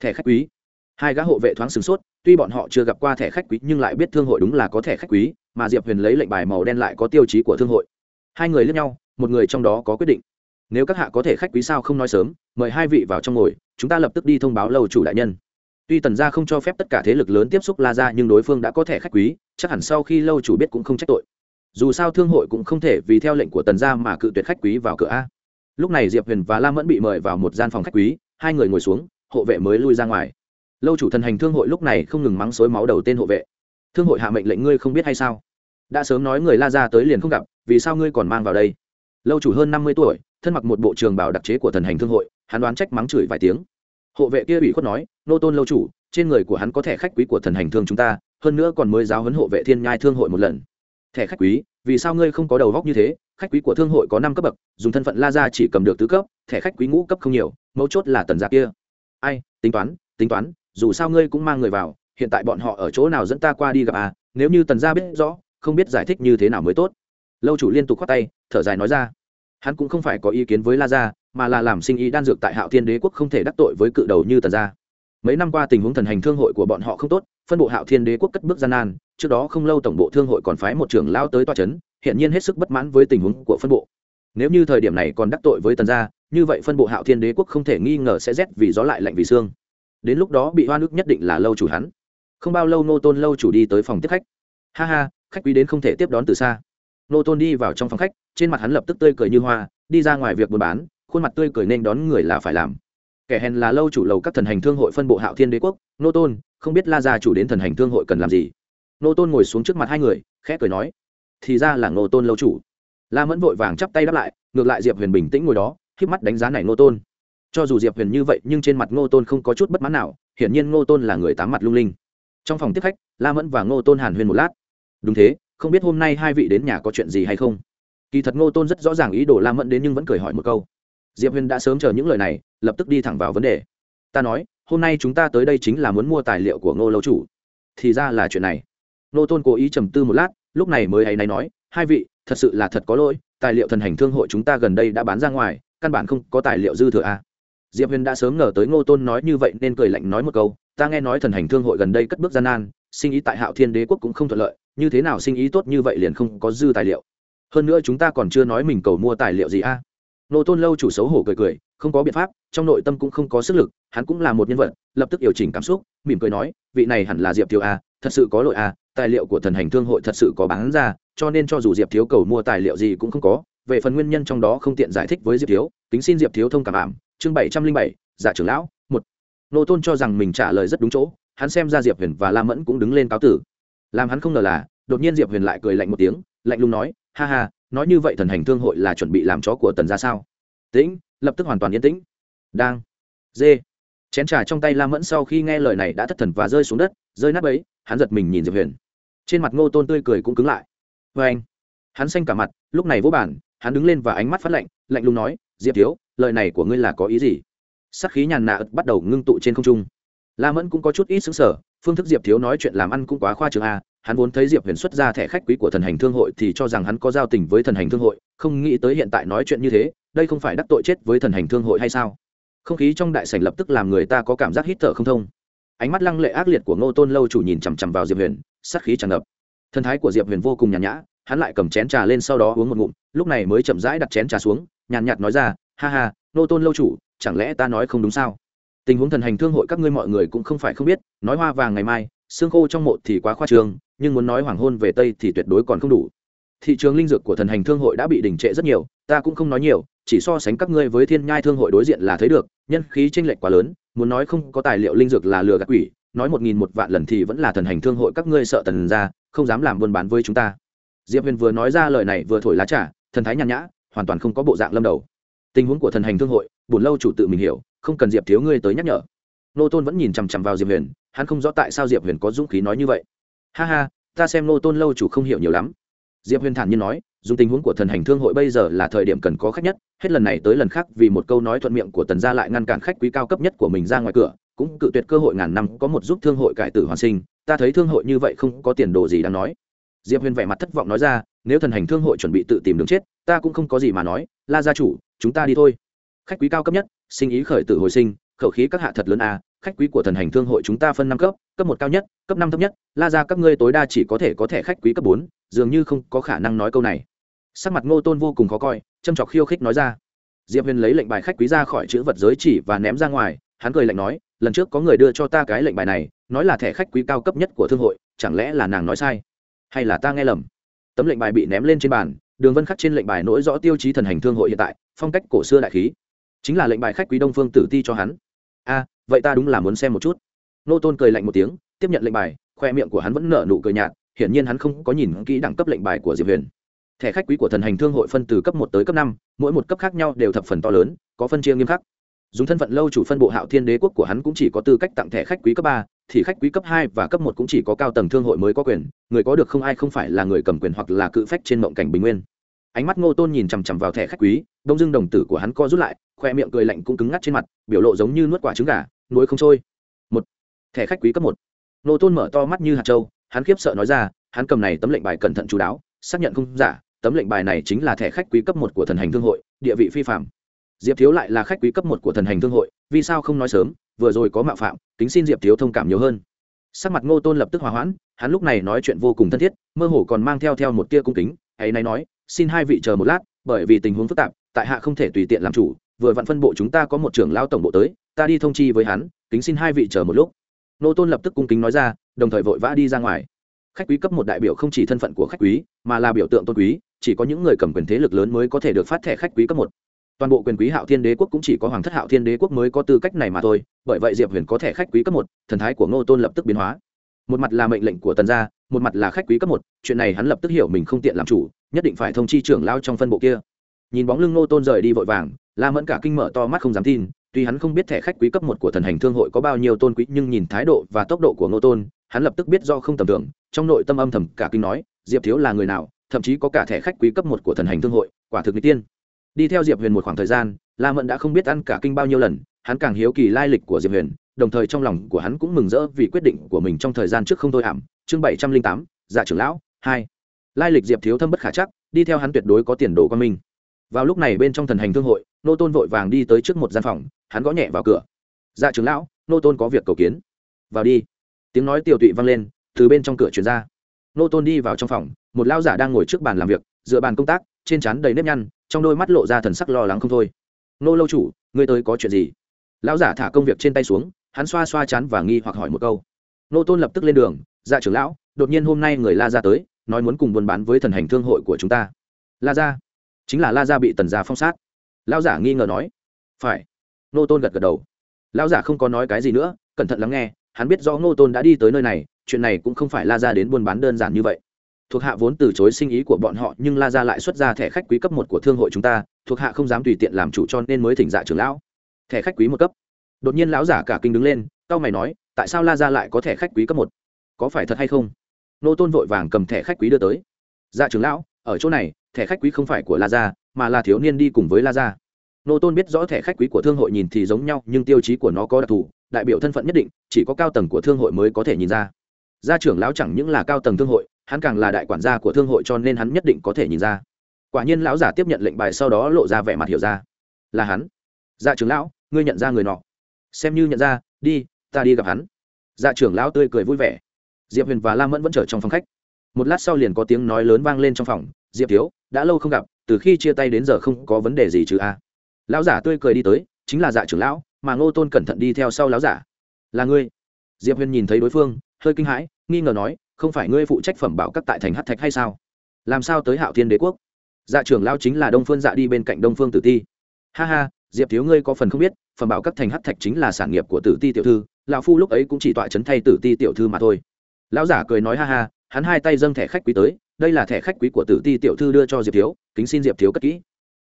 Thẻ khách quý. Hai gã hộ vệ thoáng sửng sốt, tuy bọn họ chưa gặp qua thẻ khách quý nhưng lại biết thương hội đúng là có thẻ khách quý, mà diệp huyền lấy lệnh bài màu đen lại có tiêu chí của thương hội hai người lướt nhau, một người trong đó có quyết định. Nếu các hạ có thể khách quý sao không nói sớm, mời hai vị vào trong ngồi, chúng ta lập tức đi thông báo lâu chủ đại nhân. Tuy tần gia không cho phép tất cả thế lực lớn tiếp xúc la ra nhưng đối phương đã có thẻ khách quý, chắc hẳn sau khi lâu chủ biết cũng không trách tội. Dù sao thương hội cũng không thể vì theo lệnh của tần gia mà cự tuyệt khách quý vào cửa a. Lúc này diệp huyền và la mẫn bị mời vào một gian phòng khách quý, hai người ngồi xuống, hộ vệ mới lui ra ngoài. Lâu chủ thần hành thương hội lúc này không ngừng mắng xối máu đầu tên hộ vệ. Thương hội hạ mệnh lệnh ngươi không biết hay sao? Đã sớm nói người la ra tới liền không gặp, vì sao ngươi còn mang vào đây? Lâu chủ hơn năm mươi tuổi, thân mặc một bộ trường bảo đặc chế của thần hành thương hội, hắn đoán trách mắng chửi vài tiếng. Hộ vệ kia ủy khuất nói, nô tôn lâu chủ, trên người của hắn có thẻ khách quý của thần hành thương chúng ta, hơn nữa còn mới giáo huấn hộ vệ thiên nhai thương hội một lần. Thẻ khách quý? Vì sao ngươi không có đầu góc như thế? Khách quý của thương hội có năm cấp bậc, dùng thân phận la ra chỉ cầm được tứ cấp, thẻ khách quý ngũ cấp không nhiều, mấu chốt là tần gia kia. Ai, tính toán tính toán, dù sao ngươi cũng mang người vào, hiện tại bọn họ ở chỗ nào dẫn ta qua đi gặp à? Nếu như tần gia biết rõ không biết giải thích như thế nào mới tốt. Lâu chủ liên tục khoát tay, thở dài nói ra. Hắn cũng không phải có ý kiến với la gia, mà là làm sinh ý đan dược tại hạo thiên đế quốc không thể đắc tội với cự đầu như tần gia. Mấy năm qua tình huống thần hành thương hội của bọn họ không tốt, phân bộ hạo thiên đế quốc cất bước gian nan, trước đó không lâu tổng bộ thương hội còn phái một trưởng lao tới toa c h ấ n hiện nhiên hết sức bất mãn với tình huống của phân bộ. Nếu như thời điểm này còn đắc tội với tần gia, như vậy phân bộ hạo thiên đế quốc không thể nghi ngờ sẽ rét vì gió lại lạnh vì xương đến lúc đó bị hoa nước nhất định là lâu chủ hắn. Không bao lâu nô tôn lâu chủ đi tới phòng tiếp khách. Ha ha khách quý đến không thể tiếp đón từ xa. Nô tôn đi vào trong phòng khách, trên mặt hắn lập tức tươi cười như hoa, đi ra ngoài việc buôn bán, khuôn mặt tươi cười nên đón người là phải làm. Kẻ hèn là lâu chủ lầu các thần hành thương hội phân bộ hạo thiên đế quốc, nô tôn, không biết la gia chủ đến thần hành thương hội cần làm gì. Nô tôn ngồi xuống trước mặt hai người, khẽ cười nói, thì ra là nô tôn lâu chủ. La mẫn vội vàng chắp tay đáp lại, ngược lại diệp huyền bình tĩnh ngồi đó k mắt đánh giá này nô tôn. Cho dù diệp huyền như vậy, nhưng trên mặt ngô tôn không có chút bất mãn nào, hiển nhiên ngô tôn là người tám mặt lung linh. Trong phòng tiếp khách, la mẫn và ngô tôn hàn huyền một lát đúng thế, không biết hôm nay hai vị đến nhà có chuyện gì hay không? Kỳ thật ngô tôn rất rõ ràng ý đồ la mẫn đến nhưng vẫn cười hỏi một câu. Diệp huyền đã sớm chờ những lời này, lập tức đi thẳng vào vấn đề. Ta nói, hôm nay chúng ta tới đây chính là muốn mua tài liệu của ngô lâu chủ. Thì ra là chuyện này. Ngô tôn cố ý trầm tư một lát, lúc này mới hay này nói, hai vị, thật sự là thật có lỗi, tài liệu thần hành thương hội chúng ta gần đây đã bán ra ngoài, căn bản không có tài liệu dư thừa à. diệp huyền đã sớm ngờ tới ngô tôn nói như vậy nên cười lạnh nói một câu, ta nghe nói thần hành thương hội gần đây cất bước gian nan sinh ý tại hạo thiên đế quốc cũng không thuận lợi, như thế nào sinh ý tốt như vậy liền không có dư tài liệu hơn nữa chúng ta còn chưa nói mình cầu mua tài liệu gì a à. nô tôn lâu chủ xấu hổ cười cười, không có biện pháp, trong nội tâm cũng không có sức lực, hắn cũng là một nhân vật, lập tức điều chỉnh cảm xúc, mỉm cười nói, vị này hẳn là diệp thiếu a, thật sự có lỗi a, tài liệu của thần hành thương hội thật sự có bán ra, cho nên cho dù diệp thiếu cầu mua tài liệu gì cũng không có, về phần nguyên nhân trong đó không tiện giải thích với diệp thiếu tính xin diệp thiếu thông cảm ảm, chương bảy trăm linh bảy, giả trưởng lão, một nô tôn cho rằng mình trả lời rất đúng chỗ hắn xem ra diệp huyền và la mẫn cũng đứng lên cáo tử. Làm hắn không ngờ là, đột nhiên diệp huyền lại cười lạnh một tiếng, lạnh lùng nói, ha ha, nói như vậy thần hành thương hội là chuẩn bị làm chó của tần ra sao? Tĩnh, lập tức hoàn toàn yên tĩnh. Đang. Dê. Chén trà trong tay la mẫn sau khi nghe lời này đã thất thần và rơi xuống đất, rơi nát ấy hắn giật mình nhìn diệp huyền. Trên mặt ngô tôn tươi cười cũng cứng lại. Vê anh. Hắn xanh cả mặt, lúc này vỗ bản hắn đứng lên và ánh mắt phát lạnh lạnh lùng nói, diệp thiếu, lời này của ngươi là có ý gì? Sắc khí nhàn nạ bắt đầu ngưng tụ trên không trung la mẫn cũng có chút ít xứng sở phương thức diệp thiếu nói chuyện làm ăn cũng quá khoa trường a, hắn vốn thấy diệp huyền xuất ra thẻ khách quý của thần hành thương hội thì cho rằng hắn có giao tình với thần hành thương hội, không nghĩ tới hiện tại nói chuyện như thế, đây không phải đắc tội chết với thần hành thương hội hay sao? Không khí trong đại sảnh lập tức làm người ta có cảm giác hít thở không thông. Ánh mắt lăng lệ ác liệt của ngô tôn lâu chủ nhìn chằm chằm vào diệp huyền sát khí tràn ngập. Thân thái của diệp huyền vô cùng nhàn nhã, hắn lại cầm chén trà lên sau đó uống một ngụm, lúc này mới chậm rãi đặt chén trà xuống, nhàn nhạt nói ra, ha ha, ngô tôn lâu chủ, chẳng lẽ ta nói không đúng sao? Tình huống thần hành thương hội các ngươi mọi người cũng không phải không biết, nói hoa vàng ngày mai, xương khô trong mộ thì quá khoa trương, nhưng muốn nói hoàng hôn về tây thì tuyệt đối còn không đủ. Thị trường linh dược của thần hành thương hội đã bị đình trệ rất nhiều, ta cũng không nói nhiều, chỉ so sánh các ngươi với thiên nhai thương hội đối diện là thấy được, nhân khí tranh lệch quá lớn, muốn nói không có tài liệu linh dược là lừa gạt quỷ, nói một nghìn một vạn lần thì vẫn là thần hành thương hội các ngươi sợ tần ra, không dám làm buôn bán với chúng ta. Diệp huyền vừa nói ra lời này vừa thổi lá trà, thần thái nhàn nhã, hoàn toàn không có bộ dạng lâm đầu. Tình huống của thần hành thương hội, buồn lâu chủ tự mình hiểu không cần diệp thiếu ngươi tới nhắc nhở. Nô tôn vẫn nhìn chằm chằm vào diệp huyền, hắn không rõ tại sao diệp huyền có dũng khí nói như vậy. Ha ha, ta xem nô tôn lâu chủ không hiểu nhiều lắm. Diệp huyền thản nhiên nói, dùng tình huống của thần hành thương hội bây giờ là thời điểm cần có khách nhất, hết lần này tới lần khác vì một câu nói thuận miệng của tần gia lại ngăn cản khách quý cao cấp nhất của mình ra ngoài cửa, cũng cự tuyệt cơ hội ngàn năm có một giúp thương hội cải tử hoàn sinh, ta thấy thương hội như vậy không có tiền đồ gì đáng nói. Diệp huyền vẻ mặt thất vọng nói ra, nếu thần hành thương hội chuẩn bị tự tìm đường chết, ta cũng không có gì mà nói, la gia chủ, chúng ta đi thôi. Khách quý cao cấp nhất sinh ý khởi tử hồi sinh, khẩu khí các hạ thật lớn a, khách quý của thần hành thương hội chúng ta phân năm cấp cấp một cao nhất, cấp năm thấp nhất, la ra các ngươi tối đa chỉ có thể có thẻ khách quý cấp bốn, dường như không có khả năng nói câu này. Sắc mặt ngô tôn vô cùng khó coi, châm chọc khiêu khích nói ra. Diệp huyền lấy lệnh bài khách quý ra khỏi chữ vật giới chỉ và ném ra ngoài, hắn cười lạnh nói, lần trước có người đưa cho ta cái lệnh bài này, nói là thẻ khách quý cao cấp nhất của thương hội, chẳng lẽ là nàng nói sai? Hay là ta nghe lầm? Tấm lệnh bài bị ném lên trên bàn, đường vân khắc trên lệnh bài nỗi rõ tiêu chí thần hành thương hội hiện tại, phong cách cổ xưa đại khí chính là lệnh bài khách quý đông phương tử ti cho hắn. A, vậy ta đúng là muốn xem một chút. Nô tôn cười lạnh một tiếng, tiếp nhận lệnh bài, khoe miệng của hắn vẫn nở nụ cười nhạt, hiển nhiên hắn không có nhìn kỹ đẳng cấp lệnh bài của diệp huyền. Thẻ khách quý của thần hành thương hội phân từ cấp một tới cấp năm, mỗi một cấp khác nhau đều thập phần to lớn, có phân chia nghiêm khắc. Dùng thân phận lâu chủ phân bộ hạo thiên đế quốc của hắn cũng chỉ có tư cách tặng thẻ khách quý cấp ba, thì khách quý cấp hai và cấp một cũng chỉ có cao tầng thương hội mới có quyền, người có được không ai không phải là người cầm quyền hoặc là cự phách trên mộng cảnh bình nguyên ánh mắt ngô tôn nhìn chằm chằm vào thẻ khách quý, đông dưng đồng tử của hắn co rút lại, khoe miệng cười lạnh cũng cứng ngắt trên mặt, biểu lộ giống như nuốt quả trứng gà nuối không trôi. Một, thẻ khách quý cấp một. Ngô tôn mở to mắt như hạt trâu hắn khiếp sợ nói ra, hắn cầm này tấm lệnh bài cẩn thận chú đáo, xác nhận không giả, tấm lệnh bài này chính là thẻ khách quý cấp một của thần hành thương hội, địa vị phi phạm diệp thiếu lại là khách quý cấp một của thần hành thương hội, vì sao không nói sớm, vừa rồi có mạo phạm, kính xin diệp thiếu thông cảm nhiều hơn. Sắc mặt ngô tôn lập tức hòa hoãn, hắn lúc này nói chuyện vô cùng thân thiết, mơ hồ còn mang theo theo một tia cung kính, ấy nay nói xin hai vị chờ một lát, bởi vì tình huống phức tạp, tại hạ không thể tùy tiện làm chủ, vừa vặn phân bộ chúng ta có một trưởng lao tổng bộ tới, ta đi thông chi với hắn, kính xin hai vị chờ một lúc. Nô tôn lập tức cung kính nói ra, đồng thời vội vã đi ra ngoài. Khách quý cấp một đại biểu không chỉ thân phận của khách quý, mà là biểu tượng tôn quý, chỉ có những người cầm quyền thế lực lớn mới có thể được phát thẻ khách quý cấp một. Toàn bộ quyền quý hạo thiên đế quốc cũng chỉ có hoàng thất hạo thiên đế quốc mới có tư cách này mà thôi, bởi vậy diệp huyền có thẻ khách quý cấp một, thần thái của ngô tôn lập tức biến hóa một mặt là mệnh lệnh của tần gia, một mặt là khách quý cấp một, chuyện này hắn lập tức hiểu mình không tiện làm chủ, nhất định phải thông chi trưởng lao trong phân bộ kia. Nhìn bóng lưng ngô tôn rời đi vội vàng, la mẫn cả kinh mở to mắt không dám tin, tuy hắn không biết thẻ khách quý cấp một của thần hành thương hội có bao nhiêu tôn quý, nhưng nhìn thái độ và tốc độ của ngô tôn, hắn lập tức biết do không tầm tưởng trong nội tâm âm thầm cả kinh nói, diệp thiếu là người nào, thậm chí có cả thẻ khách quý cấp một của thần hành thương hội, quả thực n tiên. Đi theo diệp huyền một khoảng thời gian, la mẫn đã không biết ăn cả kinh bao nhiêu lần, hắn càng hiếu kỳ lai lịch của diệp huyền đồng thời trong lòng của hắn cũng mừng rỡ vì quyết định của mình trong thời gian trước không thôi ảm chương bảy trăm linh tám dạ trưởng lão, hai. Lai lịch diệp thiếu thâm bất khả chắc, đi theo hắn tuyệt đối có tiền đồ quan minh. Vào lúc này bên trong thần hành thương hội, nô tôn vội vàng đi tới trước một gian phòng, hắn gõ nhẹ vào cửa. Dạ trưởng lão, nô tôn có việc cầu kiến. Vào đi. Tiếng nói tiểu tụy vang lên, từ bên trong cửa chuyển ra. Nô tôn đi vào trong phòng, một lao giả đang ngồi trước bàn làm việc, dựa bàn công tác, trên trán đầy nếp nhăn, trong đôi mắt lộ ra thần sắc lo lắng không thôi. Nô lâu chủ, ngươi tới có chuyện gì? Lão giả thả công việc trên tay xuống hắn xoa xoa chán và nghi hoặc hỏi một câu. Nô tôn lập tức lên đường dạ trưởng lão, đột nhiên hôm nay người la ra tới, nói muốn cùng buôn bán với thần hành thương hội của chúng ta. La ra chính là la ra bị tần gia phong sát. Lão giả nghi ngờ nói. Phải. Nô tôn gật gật đầu. Lão giả không có nói cái gì nữa, cẩn thận lắng nghe, hắn biết rõ nô tôn đã đi tới nơi này, chuyện này cũng không phải la ra đến buôn bán đơn giản như vậy. Thuộc hạ vốn từ chối sinh ý của bọn họ, nhưng la ra lại xuất ra thẻ khách quý cấp một của thương hội chúng ta, thuộc hạ không dám tùy tiện làm chủ cho nên mới thỉnh dạ trưởng lão. Thẻ khách quý một cấp đột nhiên lão giả cả kinh đứng lên tao mày nói, tại sao la ra lại có thẻ khách quý cấp một? Có phải thật hay không? Nô tôn vội vàng cầm thẻ khách quý đưa tới. Dạ trưởng lão, ở chỗ này, thẻ khách quý không phải của la gia, mà là thiếu niên đi cùng với la gia. Nô tôn biết rõ thẻ khách quý của thương hội nhìn thì giống nhau, nhưng tiêu chí của nó có đặc thù, đại biểu thân phận nhất định, chỉ có cao tầng của thương hội mới có thể nhìn ra. Gia trưởng lão chẳng những là cao tầng thương hội, hắn càng là đại quản gia của thương hội cho nên hắn nhất định có thể nhìn ra. Quả nhiên lão giả tiếp nhận lệnh bài sau đó lộ ra vẻ mặt hiểu ra. Là hắn. Gia trưởng lão, ngươi nhận ra người nọ xem như nhận ra, đi, ta đi gặp hắn. Dạ trưởng lão tươi cười vui vẻ. Diệp huyền và lam mẫn vẫn chờ trong phòng khách. Một lát sau liền có tiếng nói lớn vang lên trong phòng. Diệp thiếu, đã lâu không gặp, từ khi chia tay đến giờ không có vấn đề gì chứ a? Lão giả tươi cười đi tới, chính là dạ trưởng lão, mà ngô tôn cẩn thận đi theo sau lão giả. Là ngươi. Diệp huyền nhìn thấy đối phương, hơi kinh hãi, nghi ngờ nói, không phải ngươi phụ trách phẩm bảo các tại thành hát thạch hay sao? Làm sao tới hạo thiên đế quốc? Dạ trưởng lão chính là đông phương dạ đi bên cạnh đông phương tử ti. Ha ha, diệp thiếu ngươi có phần không biết phẩm bảo các thành hát thạch chính là sản nghiệp của tử ti tiểu thư, lão phu lúc ấy cũng chỉ tọa chấn thay tử ti tiểu thư mà thôi. Lão giả cười nói ha ha, hắn hai tay dâng thẻ khách quý tới, đây là thẻ khách quý của tử ti tiểu thư đưa cho diệp thiếu, kính xin diệp thiếu cất kỹ.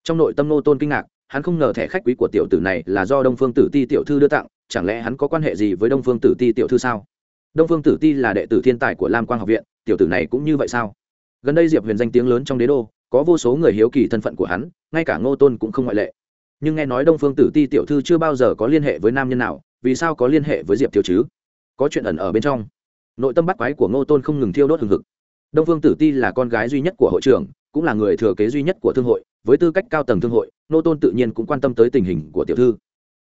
Trong nội tâm nô tôn kinh ngạc, hắn không ngờ thẻ khách quý của tiểu tử này là do đông phương tử ti tiểu thư đưa tặng, chẳng lẽ hắn có quan hệ gì với đông phương tử ti tiểu thư sao? Đông phương tử ti là đệ tử thiên tài của lam quang học viện, tiểu tử này cũng như vậy sao? Gần đây diệp huyền danh tiếng lớn trong đế đô, có vô số người hiếu kỳ thân phận của hắn, ngay cả ngô tôn cũng không ngoại lệ nhưng nghe nói đông phương tử ti tiểu thư chưa bao giờ có liên hệ với nam nhân nào, vì sao có liên hệ với diệp thiếu chứ? Có chuyện ẩn ở bên trong. Nội tâm bắt quái của ngô tôn không ngừng thiêu đốt hừng hực. Đông phương tử ti là con gái duy nhất của hội trưởng, cũng là người thừa kế duy nhất của thương hội, với tư cách cao tầng thương hội, ngô tôn tự nhiên cũng quan tâm tới tình hình của tiểu thư.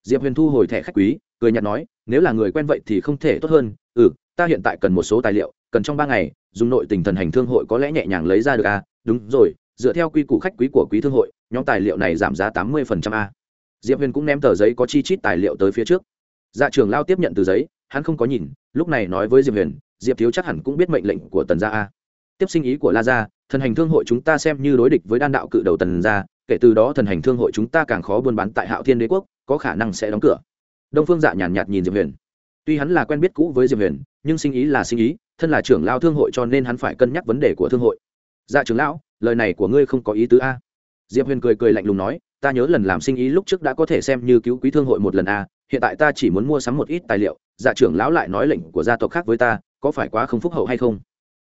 Diệp huyền thu hồi thẻ khách quý, cười nhạt nói, nếu là người quen vậy thì không thể tốt hơn. Ừ ta hiện tại cần một số tài liệu, cần trong ba ngày, dùng nội tình thần hành thương hội có lẽ nhẹ nhàng lấy ra được à? Đúng rồi dựa theo quy củ khách quý của quý thương hội nhóm tài liệu này giảm giá tám mươi a. Diệp huyền cũng ném tờ giấy có chi chít tài liệu tới phía trước. Dạ trường lao tiếp nhận từ giấy hắn không có nhìn lúc này nói với diệp huyền diệp thiếu chắc hẳn cũng biết mệnh lệnh của tần gia a. Tiếp sinh ý của la gia thần hành thương hội chúng ta xem như đối địch với đan đạo cự đầu tần gia kể từ đó thần hành thương hội chúng ta càng khó buôn bán tại hạo thiên đế quốc có khả năng sẽ đóng cửa. Đông phương dạ nhàn nhạt, nhìn diệp huyền. Tuy hắn là quen biết cũ với diệp huyền nhưng sinh ý là sinh ý thân là trưởng lao thương hội cho nên hắn phải cân nhắc vấn đề của thương hội. Dạ trưởng lão lời này của ngươi không có ý tứ a. Diệp huyền cười cười lạnh lùng nói, ta nhớ lần làm sinh ý lúc trước đã có thể xem như cứu quý thương hội một lần a, hiện tại ta chỉ muốn mua sắm một ít tài liệu dạ trưởng lão lại nói lệnh của gia tộc khác với ta, có phải quá không phúc hậu hay không?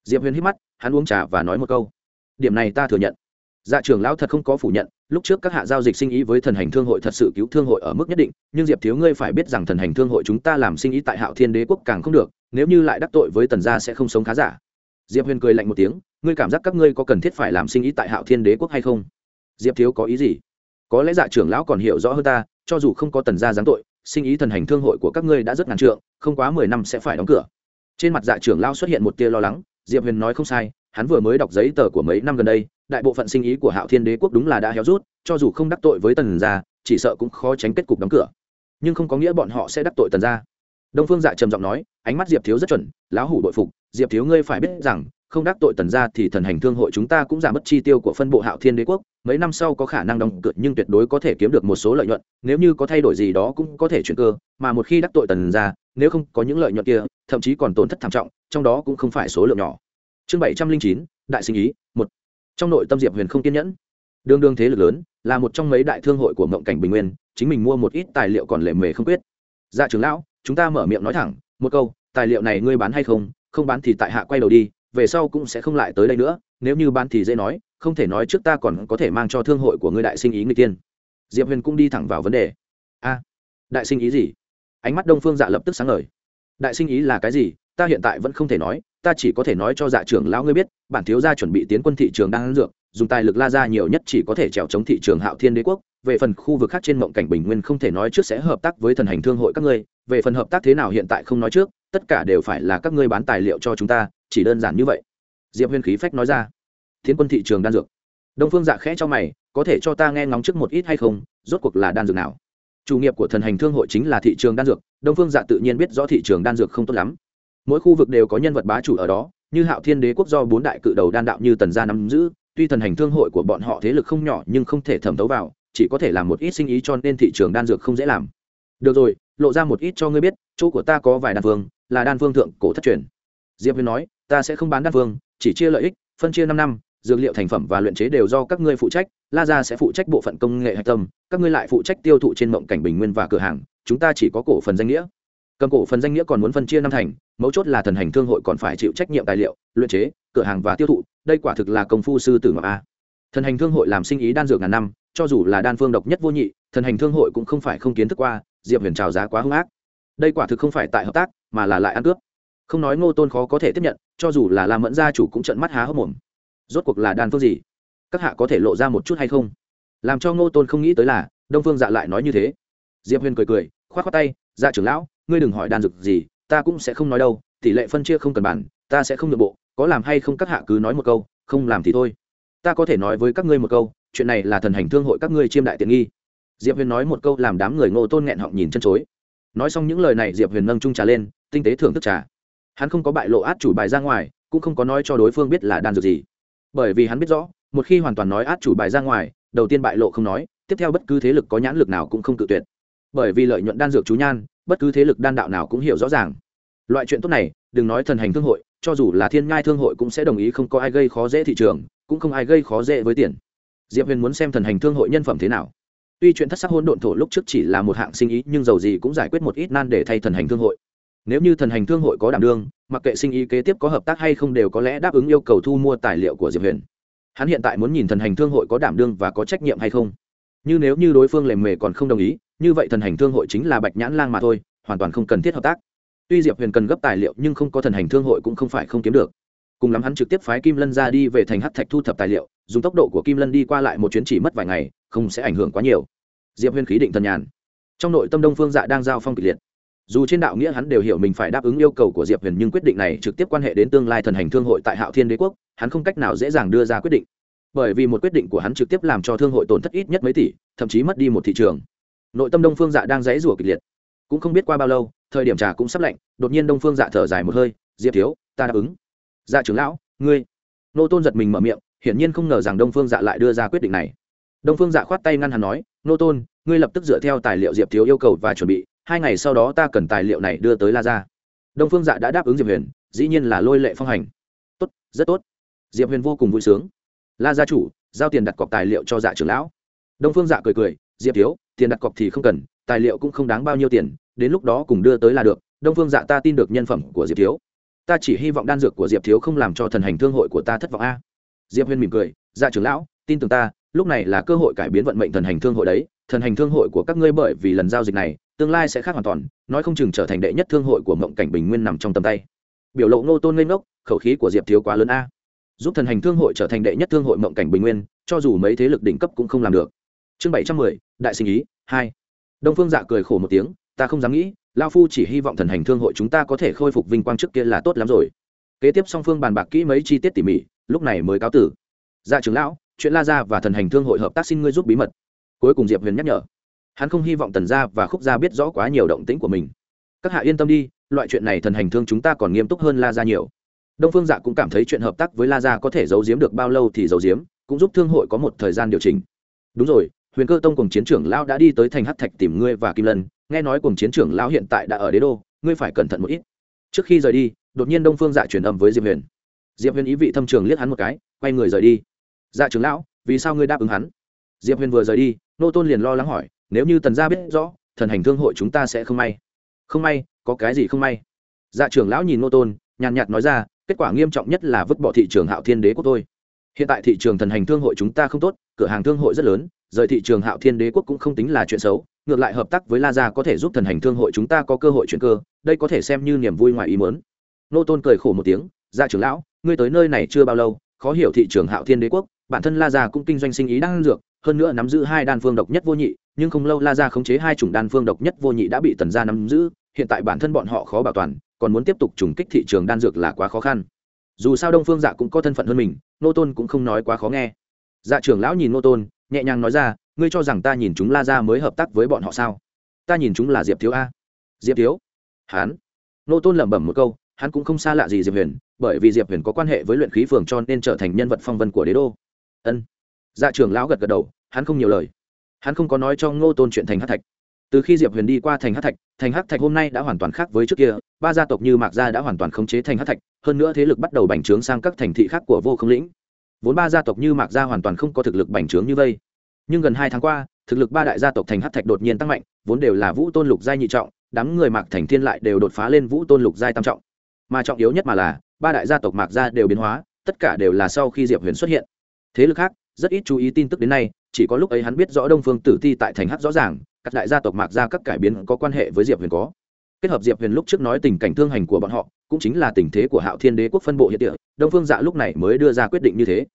Diệp huyền hít mắt, hắn uống trà và nói một câu. Điểm này ta thừa nhận. Dạ trưởng lão thật không có phủ nhận, lúc trước các hạ giao dịch sinh ý với thần hành thương hội thật sự cứu thương hội ở mức nhất định, nhưng diệp thiếu ngươi phải biết rằng thần hành thương hội chúng ta làm sinh ý tại hạo thiên đế quốc càng không được, nếu như lại đắc tội với tần gia sẽ không sống khá giả. Diệp huyền cười lạnh một tiếng ngươi cảm giác các ngươi có cần thiết phải làm sinh ý tại hạo thiên đế quốc hay không? Diệp thiếu có ý gì? Có lẽ dạ trưởng lão còn hiểu rõ hơn ta, cho dù không có tần gia giáng tội, sinh ý thần hành thương hội của các ngươi đã rất ngàn trượng, không quá mười năm sẽ phải đóng cửa. Trên mặt dạ trưởng lão xuất hiện một tia lo lắng, diệp huyền nói không sai, hắn vừa mới đọc giấy tờ của mấy năm gần đây, đại bộ phận sinh ý của hạo thiên đế quốc đúng là đã héo rút, cho dù không đắc tội với tần gia, chỉ sợ cũng khó tránh kết cục đóng cửa. Nhưng không có nghĩa bọn họ sẽ đắc tội tần gia. Đông phương dạ trầm giọng nói, ánh mắt diệp thiếu rất chuẩn, lão hủ đội phục, diệp thiếu ngươi phải biết rằng không đắc tội tần gia thì thần hành thương hội chúng ta cũng giảm mất chi tiêu của phân bộ hạo thiên đế quốc. Mấy năm sau có khả năng đóng cửa, nhưng tuyệt đối có thể kiếm được một số lợi nhuận. Nếu như có thay đổi gì đó cũng có thể chuyển cơ, mà một khi đắc tội tần gia, nếu không có những lợi nhuận kia, thậm chí còn tổn thất thảm trọng, trong đó cũng không phải số lượng nhỏ. Chương bảy trăm linh chín, đại sinh ý, một. Trong nội tâm diệp huyền không kiên nhẫn. Đương đương thế lực lớn, là một trong mấy đại thương hội của mộng cảnh bình nguyên, chính mình mua một ít tài liệu còn lề mề không quyết. Dạ trưởng lão, chúng ta mở miệng nói thẳng, một câu, tài liệu này ngươi bán hay không? Không bán thì tại hạ quay đầu đi về sau cũng sẽ không lại tới đây nữa, nếu như bán thì dễ nói, không thể nói trước ta còn có thể mang cho thương hội của ngươi đại sinh ý người tiên. Diệp huyền cũng đi thẳng vào vấn đề. A, đại sinh ý gì? Ánh mắt đông phương dạ lập tức sáng lời đại sinh ý là cái gì? Ta hiện tại vẫn không thể nói, ta chỉ có thể nói cho dạ trưởng lão ngươi biết, bản thiếu gia chuẩn bị tiến quân thị trường đang dược, dùng tài lực la ra nhiều nhất chỉ có thể trèo chống thị trường hạo thiên đế quốc. Về phần khu vực khác trên mộng cảnh bình nguyên không thể nói trước sẽ hợp tác với thần hành thương hội các ngươi, về phần hợp tác thế nào hiện tại không nói trước tất cả đều phải là các ngươi bán tài liệu cho chúng ta, chỉ đơn giản như vậy. Diệp huyên khí phách nói ra. Thiên quân thị trường đan dược. Đông phương dạ khẽ cho mày, có thể cho ta nghe ngóng trước một ít hay không? Rốt cuộc là đan dược nào? Chủ nghiệp của thần hành thương hội chính là thị trường đan dược. Đông phương dạ tự nhiên biết rõ thị trường đan dược không tốt lắm. Mỗi khu vực đều có nhân vật bá chủ ở đó, như hạo thiên đế quốc do bốn đại cự đầu đan đạo như tần gia nắm giữ, tuy thần hành thương hội của bọn họ thế lực không nhỏ nhưng không thể thẩm thấu vào, chỉ có thể làm một ít sinh ý cho nên thị trường đan dược không dễ làm. Được rồi lộ ra một ít cho ngươi biết, chỗ của ta có vài đan phương là đan phương thượng cổ thất truyền. Diệp huyền nói, ta sẽ không bán đan phương chỉ chia lợi ích, phân chia năm năm, dược liệu thành phẩm và luyện chế đều do các ngươi phụ trách, la gia sẽ phụ trách bộ phận công nghệ hạch tâm, các ngươi lại phụ trách tiêu thụ trên mộng cảnh bình nguyên và cửa hàng, chúng ta chỉ có cổ phần danh nghĩa. Cầm cổ phần danh nghĩa còn muốn phân chia năm thành, mấu chốt là thần hành thương hội còn phải chịu trách nhiệm tài liệu, luyện chế, cửa hàng và tiêu thụ, đây quả thực là công phu sư tử ngọc a. Thần hành thương hội làm sinh ý đan dược ngàn năm, cho dù là đan phương độc nhất vô nhị, thần hành thương hội cũng không phải không kiến thức qua diệp huyền trào giá quá hung ác. Đây quả thực không phải tại hợp tác, mà là lại ăn cướp. Không nói ngô tôn khó có thể tiếp nhận, cho dù là làm mẫn gia chủ cũng trận mắt há hốc mồm. Rốt cuộc là đan phương gì? Các hạ có thể lộ ra một chút hay không? Làm cho ngô tôn không nghĩ tới là, đông phương dạ lại nói như thế. Diệp huyền cười cười k h o á t k tay dạ trưởng lão, ngươi đừng hỏi đan dược gì, ta cũng sẽ không nói đâu, tỷ lệ phân chia không cần bản ta sẽ không nội bộ, có làm hay không các hạ cứ nói một câu, không làm thì thôi. Ta có thể nói với các ngươi một câu, chuyện này là thần hành thương hội các ngươi chiêm đại tiện nghi diệp huyền nói một câu làm đám người ngô tôn nghẹn họng nhìn chân chối. Nói xong những lời này diệp huyền nâng trung trà lên, tinh tế thưởng thức trà. Hắn không có bại lộ át chủ bài ra ngoài, cũng không có nói cho đối phương biết là đan dược gì. Bởi vì hắn biết rõ, một khi hoàn toàn nói át chủ bài ra ngoài, đầu tiên bại lộ không nói, tiếp theo bất cứ thế lực có nhãn lực nào cũng không cự tuyệt. Bởi vì lợi nhuận đan dược chú nhan, bất cứ thế lực đan đạo nào cũng hiểu rõ ràng. Loại chuyện tốt này, đừng nói thần hành thương hội, cho dù là thiên ngai thương hội cũng sẽ đồng ý không có ai gây khó dễ thị trường, cũng không ai gây khó dễ với tiền. Diệp huyền muốn xem thần hành thương hội nhân phẩm thế nào tuy chuyện thất sắc hôn độn thổ lúc trước chỉ là một hạng sinh ý, nhưng dầu gì cũng giải quyết một ít nan để thay thần hành thương hội. Nếu như thần hành thương hội có đảm đương, mặc kệ sinh ý kế tiếp có hợp tác hay không đều có lẽ đáp ứng yêu cầu thu mua tài liệu của diệp huyền. Hắn hiện tại muốn nhìn thần hành thương hội có đảm đương và có trách nhiệm hay không. Như nếu như đối phương lề mề còn không đồng ý, như vậy thần hành thương hội chính là bạch nhãn lang mà thôi, hoàn toàn không cần thiết hợp tác. Tuy diệp huyền cần gấp tài liệu nhưng không có thần hành thương hội cũng không phải không kiếm được cùng lắm hắn trực tiếp phái kim lân ra đi về thành hát thạch thu thập tài liệu, dùng tốc độ của kim lân đi qua lại một chuyến chỉ mất vài ngày, không sẽ ảnh hưởng quá nhiều. Diệp Huyên khí định thần nhàn. Trong nội tâm đông phương dạ đang giao phong kịch liệt. Dù trên đạo nghĩa hắn đều hiểu mình phải đáp ứng yêu cầu của diệp huyền nhưng quyết định này trực tiếp quan hệ đến tương lai thần hành thương hội tại hạo thiên đế quốc, hắn không cách nào dễ dàng đưa ra quyết định. Bởi vì một quyết định của hắn trực tiếp làm cho thương hội tổn thất ít nhất mấy tỷ, thậm chí mất đi một thị trường. Nội tâm đông phương dạ đang dãy rủa kịch liệt. Cũng không biết qua bao lâu, thời điểm trà cũng sắp lạnh, đột nhiên đông phương dạ thở dài một hơi, diệp thiếu, ta đáp ứng dạ trưởng lão, ngươi. Nô tôn giật mình mở miệng, hiển nhiên không ngờ rằng đông phương dạ lại đưa ra quyết định này. Đông phương dạ khoát tay ngăn hắn nói, nô tôn, ngươi lập tức dựa theo tài liệu diệp thiếu yêu cầu và chuẩn bị, hai ngày sau đó ta cần tài liệu này đưa tới la ra đông phương dạ đã đáp ứng diệp huyền, dĩ nhiên là lôi lệ phong hành. Tốt, rất tốt. Diệp huyền vô cùng vui sướng. La gia chủ, giao tiền đặt cọc tài liệu cho dạ trưởng lão. Đông phương dạ cười cười, diệp thiếu, tiền đặt cọc thì không cần, tài liệu cũng không đáng bao nhiêu tiền, đến lúc đó cùng đưa tới là được. Đông phương dạ ta tin được nhân phẩm của diệp thiếu ta chỉ hy vọng đan dược của diệp thiếu không làm cho thần hành thương hội của ta thất vọng a. Diệp Huyên mỉm cười dạ trưởng lão, tin tưởng ta, lúc này là cơ hội cải biến vận mệnh thần hành thương hội đấy, thần hành thương hội của các ngươi bởi vì lần giao dịch này, tương lai sẽ khác hoàn toàn, nói không chừng trở thành đệ nhất thương hội của mộng cảnh bình nguyên nằm trong tầm tay. Biểu lộ ngô tôn ngây ngốc, khẩu khí của diệp thiếu quá lớn a. Giúp thần hành thương hội trở thành đệ nhất thương hội mộng cảnh bình nguyên, cho dù mấy thế lực đỉnh cấp cũng không làm được. Chương bảy trăm mười, đại sinh ý, hai. Đông phương dạ cười khổ một tiếng, ta không dám nghĩ lao phu chỉ hy vọng thần hành thương hội chúng ta có thể khôi phục vinh quang trước kia là tốt lắm rồi. Kế tiếp song phương bàn bạc kỹ mấy chi tiết tỉ mỉ, lúc này mới cáo tử. Dạ trưởng lão, chuyện la gia và thần hành thương hội hợp tác xin ngươi giúp bí mật. Cuối cùng diệp huyền nhắc nhở. Hắn không hy vọng tần gia và khúc gia biết rõ quá nhiều động tĩnh của mình. Các hạ yên tâm đi, loại chuyện này thần hành thương chúng ta còn nghiêm túc hơn la gia nhiều. Đông phương dạ cũng cảm thấy chuyện hợp tác với la gia có thể giấu giếm được bao lâu thì giấu giếm, cũng giúp thương hội có một thời gian điều chỉnh. Đúng rồi, huyền cơ tông cùng chiến trưởng lão đã đi tới thành hát thạch tìm ngươi và kim lân nghe nói cùng chiến trưởng lão hiện tại đã ở đế đô, ngươi phải cẩn thận một ít. Trước khi rời đi, đột nhiên đông phương dạ truyền âm với diệp huyền. Diệp huyền ý vị thâm trường liếc hắn một cái, quay người rời đi. Dạ trưởng lão, vì sao ngươi đáp ứng hắn? Diệp huyền vừa rời đi, nô tôn liền lo lắng hỏi, nếu như tần gia biết rõ, thần hành thương hội chúng ta sẽ không may. Không may, có cái gì không may? Dạ trưởng lão nhìn nô tôn, nhàn nhạt nói ra, kết quả nghiêm trọng nhất là vứt bỏ thị trường hạo thiên đế quốc thôi. Hiện tại thị trường thần hành thương hội chúng ta không tốt, cửa hàng thương hội rất lớn rời thị trường hạo thiên đế quốc cũng không tính là chuyện xấu, ngược lại hợp tác với la gia có thể giúp thần hành thương hội chúng ta có cơ hội chuyển cơ, đây có thể xem như niềm vui ngoài ý mớn nô tôn cười khổ một tiếng gia trưởng lão, ngươi tới nơi này chưa bao lâu, khó hiểu thị trường hạo thiên đế quốc, bản thân la gia cũng kinh doanh sinh ý đang dược, hơn nữa nắm giữ hai đan phương độc nhất vô nhị, nhưng không lâu la gia khống chế hai chủng đan phương độc nhất vô nhị đã bị tần gia nắm giữ, hiện tại bản thân bọn họ khó bảo toàn, còn muốn tiếp tục trùng kích thị trường đan dược là quá khó khăn. Dù sao đông phương dạ cũng có thân phận hơn mình, nô tôn cũng không nói quá khó nghe. Dạ trưởng lão nhìn nô tôn nhẹ nhàng nói ra, ngươi cho rằng ta nhìn chúng la ra mới hợp tác với bọn họ sao? Ta nhìn chúng là diệp thiếu a. Diệp thiếu? Hán nô tôn lẩm bẩm một câu, hắn cũng không xa lạ gì diệp huyền, bởi vì diệp huyền có quan hệ với luyện khí phường cho nên trở thành nhân vật phong vân của đế đô. Ân. Dạ trưởng lão gật gật đầu, hắn không nhiều lời. Hắn không có nói cho ngô tôn chuyện thành hát thạch. Từ khi diệp huyền đi qua thành hát thạch, thành hắc thạch hôm nay đã hoàn toàn khác với trước kia, ba gia tộc như mạc gia đã hoàn toàn khống chế thành hắc thạch, hơn nữa thế lực bắt đầu bành trướng sang các thành thị khác của vô không lĩnh vốn ba gia tộc như mạc gia hoàn toàn không có thực lực bành trướng như vây. Nhưng gần hai tháng qua, thực lực ba đại gia tộc thành hắc thạch đột nhiên tăng mạnh, vốn đều là vũ tôn lục giai nhị trọng, đám người mạc thành thiên lại đều đột phá lên vũ tôn lục giai tam trọng. Mà trọng yếu nhất mà là, ba đại gia tộc mạc gia đều biến hóa, tất cả đều là sau khi diệp huyền xuất hiện. Thế lực khác, rất ít chú ý tin tức đến nay, chỉ có lúc ấy hắn biết rõ đông phương tử ti tại thành hắc rõ ràng, các đại gia tộc mạc gia các cải biến có quan hệ với diệp huyền có kết hợp diệp huyền lúc trước nói tình cảnh thương hành của bọn họ, cũng chính là tình thế của hạo thiên đế quốc phân bộ hiện địa, đông phương dạ lúc này mới đưa ra quyết định như thế.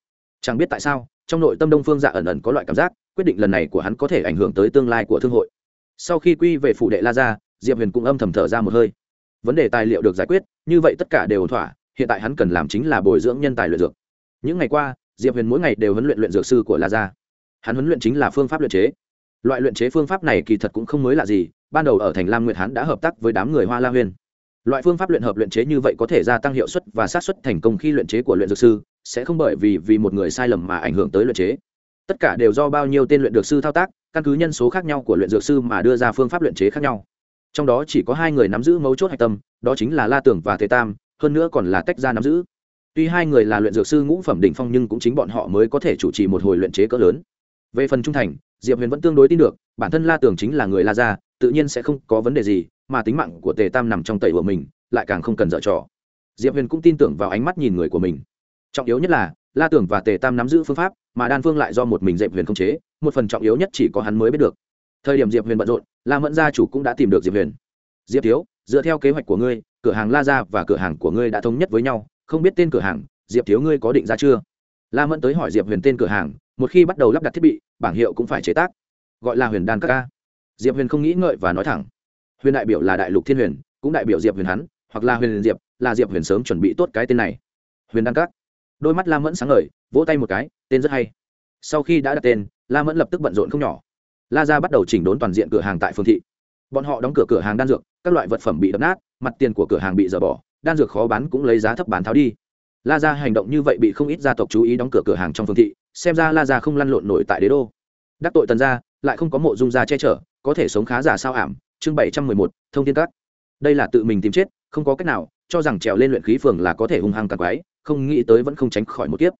Chẳng biết tại sao, trong nội tâm đông phương dạ ẩn ẩn có loại cảm giác, quyết định lần này của hắn có thể ảnh hưởng tới tương lai của thương hội. Sau khi quy về phủ đệ la gia, diệp huyền cũng âm thầm thở ra một hơi. Vấn đề tài liệu được giải quyết, như vậy tất cả đều thỏa, hiện tại hắn cần làm chính là bồi dưỡng nhân tài luyện dược. Những ngày qua, diệp huyền mỗi ngày đều huấn luyện luyện dược sư của la gia. Hắn huấn luyện chính là phương pháp luyện chế. Loại luyện chế phương pháp này kỳ thật cũng không mới là gì ban đầu ở thành lam nguyệt Hán đã hợp tác với đám người hoa la huyên. Loại phương pháp luyện hợp luyện chế như vậy có thể gia tăng hiệu suất và sát xuất thành công khi luyện chế của luyện dược sư, sẽ không bởi vì vì một người sai lầm mà ảnh hưởng tới luyện chế. Tất cả đều do bao nhiêu tên luyện dược sư thao tác, căn cứ nhân số khác nhau của luyện dược sư mà đưa ra phương pháp luyện chế khác nhau. Trong đó chỉ có hai người nắm giữ mấu chốt hạch tâm, đó chính là la tưởng và thế tam, hơn nữa còn là tách ra nắm giữ. Tuy hai người là luyện dược sư ngũ phẩm đỉnh phong nhưng cũng chính bọn họ mới có thể chủ trì một hồi luyện chế cỡ lớn. Về phần trung thành, diệp huyền vẫn tương đối tin được, bản thân la tưởng chính là người la gia tự nhiên sẽ không có vấn đề gì, mà tính mạng của tề tam nằm trong tẩy của mình, lại càng không cần dở trò. Diệp huyền cũng tin tưởng vào ánh mắt nhìn người của mình. Trọng yếu nhất là, la tưởng và tề tam nắm giữ phương pháp, mà đan phương lại do một mình diệp huyền không chế, một phần trọng yếu nhất chỉ có hắn mới biết được. Thời điểm diệp huyền bận rộn, la mẫn gia chủ cũng đã tìm được diệp huyền. Diệp thiếu, dựa theo kế hoạch của ngươi, cửa hàng la gia và cửa hàng của ngươi đã thống nhất với nhau, không biết tên cửa hàng, diệp thiếu ngươi có định ra chưa? La mẫn tới hỏi diệp huyền tên cửa hàng, một khi bắt đầu lắp đặt thiết bị, bảng hiệu cũng phải chế tác. Gọi là huyền đan các ca diệp huyền không nghĩ ngợi và nói thẳng. Huyền đại biểu là đại lục thiên huyền, cũng đại biểu diệp huyền hắn, hoặc là huyền diệp, là diệp huyền sớm chuẩn bị tốt cái tên này. Huyền Đăng các. Đôi mắt la mẫn sáng ngời, vỗ tay một cái, tên rất hay. Sau khi đã đặt tên, la mẫn lập tức bận rộn không nhỏ. La ra bắt đầu chỉnh đốn toàn diện cửa hàng tại phương thị. Bọn họ đóng cửa cửa hàng đan dược, các loại vật phẩm bị đập nát, mặt tiền của cửa hàng bị dở bỏ, đan dược khó bán cũng lấy giá thấp bán tháo đi. La ra hành động như vậy bị không ít gia tộc chú ý đóng cửa cửa hàng trong phương thị, xem ra la ra không lăn lộn nổi tại đế đô. Đắc tội tần gia, lại không có mộ dung gia che chở có thể sống khá giả sao ảm, chương bảy trăm mười một, thông tin cát đây là tự mình tìm chết, không có cách nào, cho rằng trèo lên luyện khí phường là có thể hung hăng càng quái, không nghĩ tới vẫn không tránh khỏi một kiếp.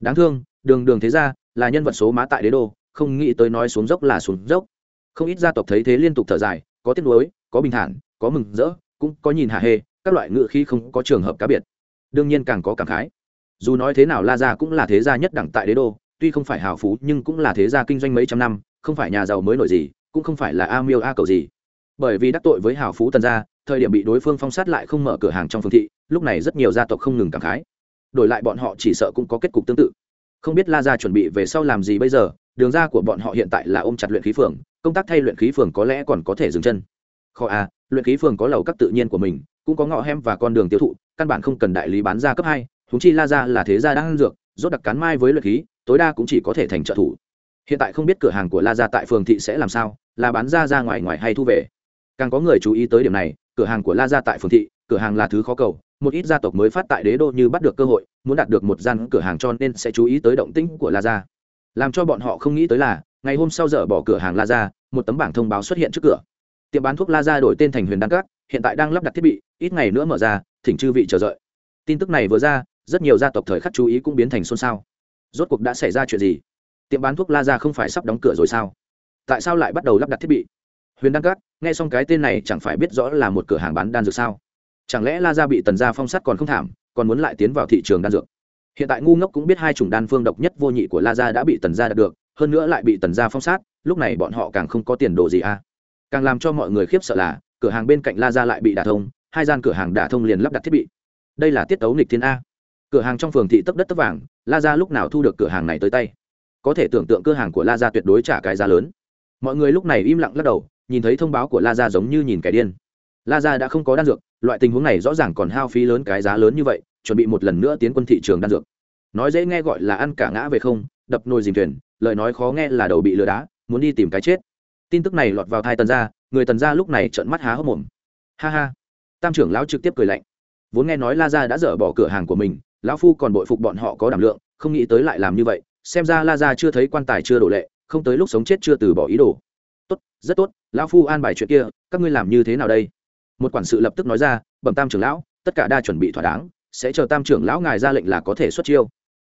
Đáng thương, đường đường thế gia, là nhân vật số má tại đế đô, không nghĩ tới nói xuống dốc là xuống dốc. Không ít gia tộc thấy thế liên tục thở dài, có tiếc nuối, có bình thản, có mừng rỡ, cũng có nhìn hạ hê, các loại ngự khi không có trường hợp cá biệt. Đương nhiên càng có cảm khái. Dù nói thế nào la gia cũng là thế gia nhất đẳng tại đế đô, tuy không phải hào phú nhưng cũng là thế gia kinh doanh mấy trăm năm, không phải nhà giàu mới nổi gì cũng không phải là a miêu a cầu gì. Bởi vì đắc tội với hào phú tần gia, thời điểm bị đối phương phong sát lại không mở cửa hàng trong phương thị, lúc này rất nhiều gia tộc không ngừng cảm khái. Đổi lại bọn họ chỉ sợ cũng có kết cục tương tự. Không biết la gia chuẩn bị về sau làm gì bây giờ, đường ra của bọn họ hiện tại là ôm chặt luyện khí phường, công tác thay luyện khí phường có lẽ còn có thể dừng chân. Kho a à, luyện khí phường có lầu các tự nhiên của mình, cũng có ngõ hem và con đường tiêu thụ, căn bản không cần đại lý bán ra cấp hai húng chi la gia là thế gia đang dược, rốt đặc cán mai với luyện khí, tối đa cũng chỉ có thể thành trợ thủ. Hiện tại không biết cửa hàng của la gia tại phường thị sẽ làm sao là bán ra ra ngoài ngoài hay thu về. Càng có người chú ý tới điểm này, cửa hàng của la gia tại phường thị, cửa hàng là thứ khó cầu, một ít gia tộc mới phát tại đế đô như bắt được cơ hội, muốn đạt được một gian cửa hàng cho nên sẽ chú ý tới động tĩnh của la gia. Làm cho bọn họ không nghĩ tới là, ngày hôm sau dở bỏ cửa hàng la gia, một tấm bảng thông báo xuất hiện trước cửa. Tiệm bán thuốc la gia đổi tên thành huyền đăng cát hiện tại đang lắp đặt thiết bị, ít ngày nữa mở ra, thỉnh chư vị chờ đợi. Tin tức này vừa ra, rất nhiều gia tộc thời khắc chú ý cũng biến thành xôn xao. Rốt cuộc đã xảy ra chuyện gì? Tiệm bán thuốc la gia không phải sắp đóng cửa rồi sao? Tại sao lại bắt đầu lắp đặt thiết bị? Huyền đăng cát nghe xong cái tên này chẳng phải biết rõ là một cửa hàng bán đan dược sao? Chẳng lẽ la gia bị tần gia phong sát còn không thảm, còn muốn lại tiến vào thị trường đan dược? Hiện tại ngu ngốc cũng biết hai chủng đan phương độc nhất vô nhị của la gia đã bị tần gia đạt được, hơn nữa lại bị tần gia phong sát, lúc này bọn họ càng không có tiền đồ gì à. càng làm cho mọi người khiếp sợ là, cửa hàng bên cạnh la gia lại bị đả thông, hai gian cửa hàng đả thông liền lắp đặt thiết bị. Đây là tiết tấu nghịch thiên a. Cửa hàng trong phường thị tấp đất tấp vàng, la gia lúc nào thu được cửa hàng này tới tay? Có thể tưởng tượng cửa hàng của la gia tuyệt đối trả cái giá lớn mọi người lúc này im lặng lắc đầu, nhìn thấy thông báo của la gia giống như nhìn kẻ điên. La gia đã không có đan dược, loại tình huống này rõ ràng còn hao phí lớn cái giá lớn như vậy, chuẩn bị một lần nữa tiến quân thị trường đan dược. Nói dễ nghe gọi là ăn cả ngã về không, đập nồi dìm thuyền, lời nói khó nghe là đầu bị lừa đá, muốn đi tìm cái chết. Tin tức này lọt vào thai tần gia, người tần gia lúc này trợn mắt há hốc mồm. Ha ha. Tam trưởng lão trực tiếp cười lạnh. Vốn nghe nói la gia đã dở bỏ cửa hàng của mình, lão phu còn bội phục bọn họ có đảm lượng, không nghĩ tới lại làm như vậy, xem ra la gia chưa thấy quan tài chưa đổ lệ không tới lúc sống chết chưa từ bỏ ý đồ. Tốt, rất tốt, lão phu an bài chuyện kia, các ngươi làm như thế nào đây? Một quản sự lập tức nói ra, bẩm tam trưởng lão, tất cả đa chuẩn bị thỏa đáng, sẽ chờ tam trưởng lão ngài ra lệnh là có thể xuất chiêu.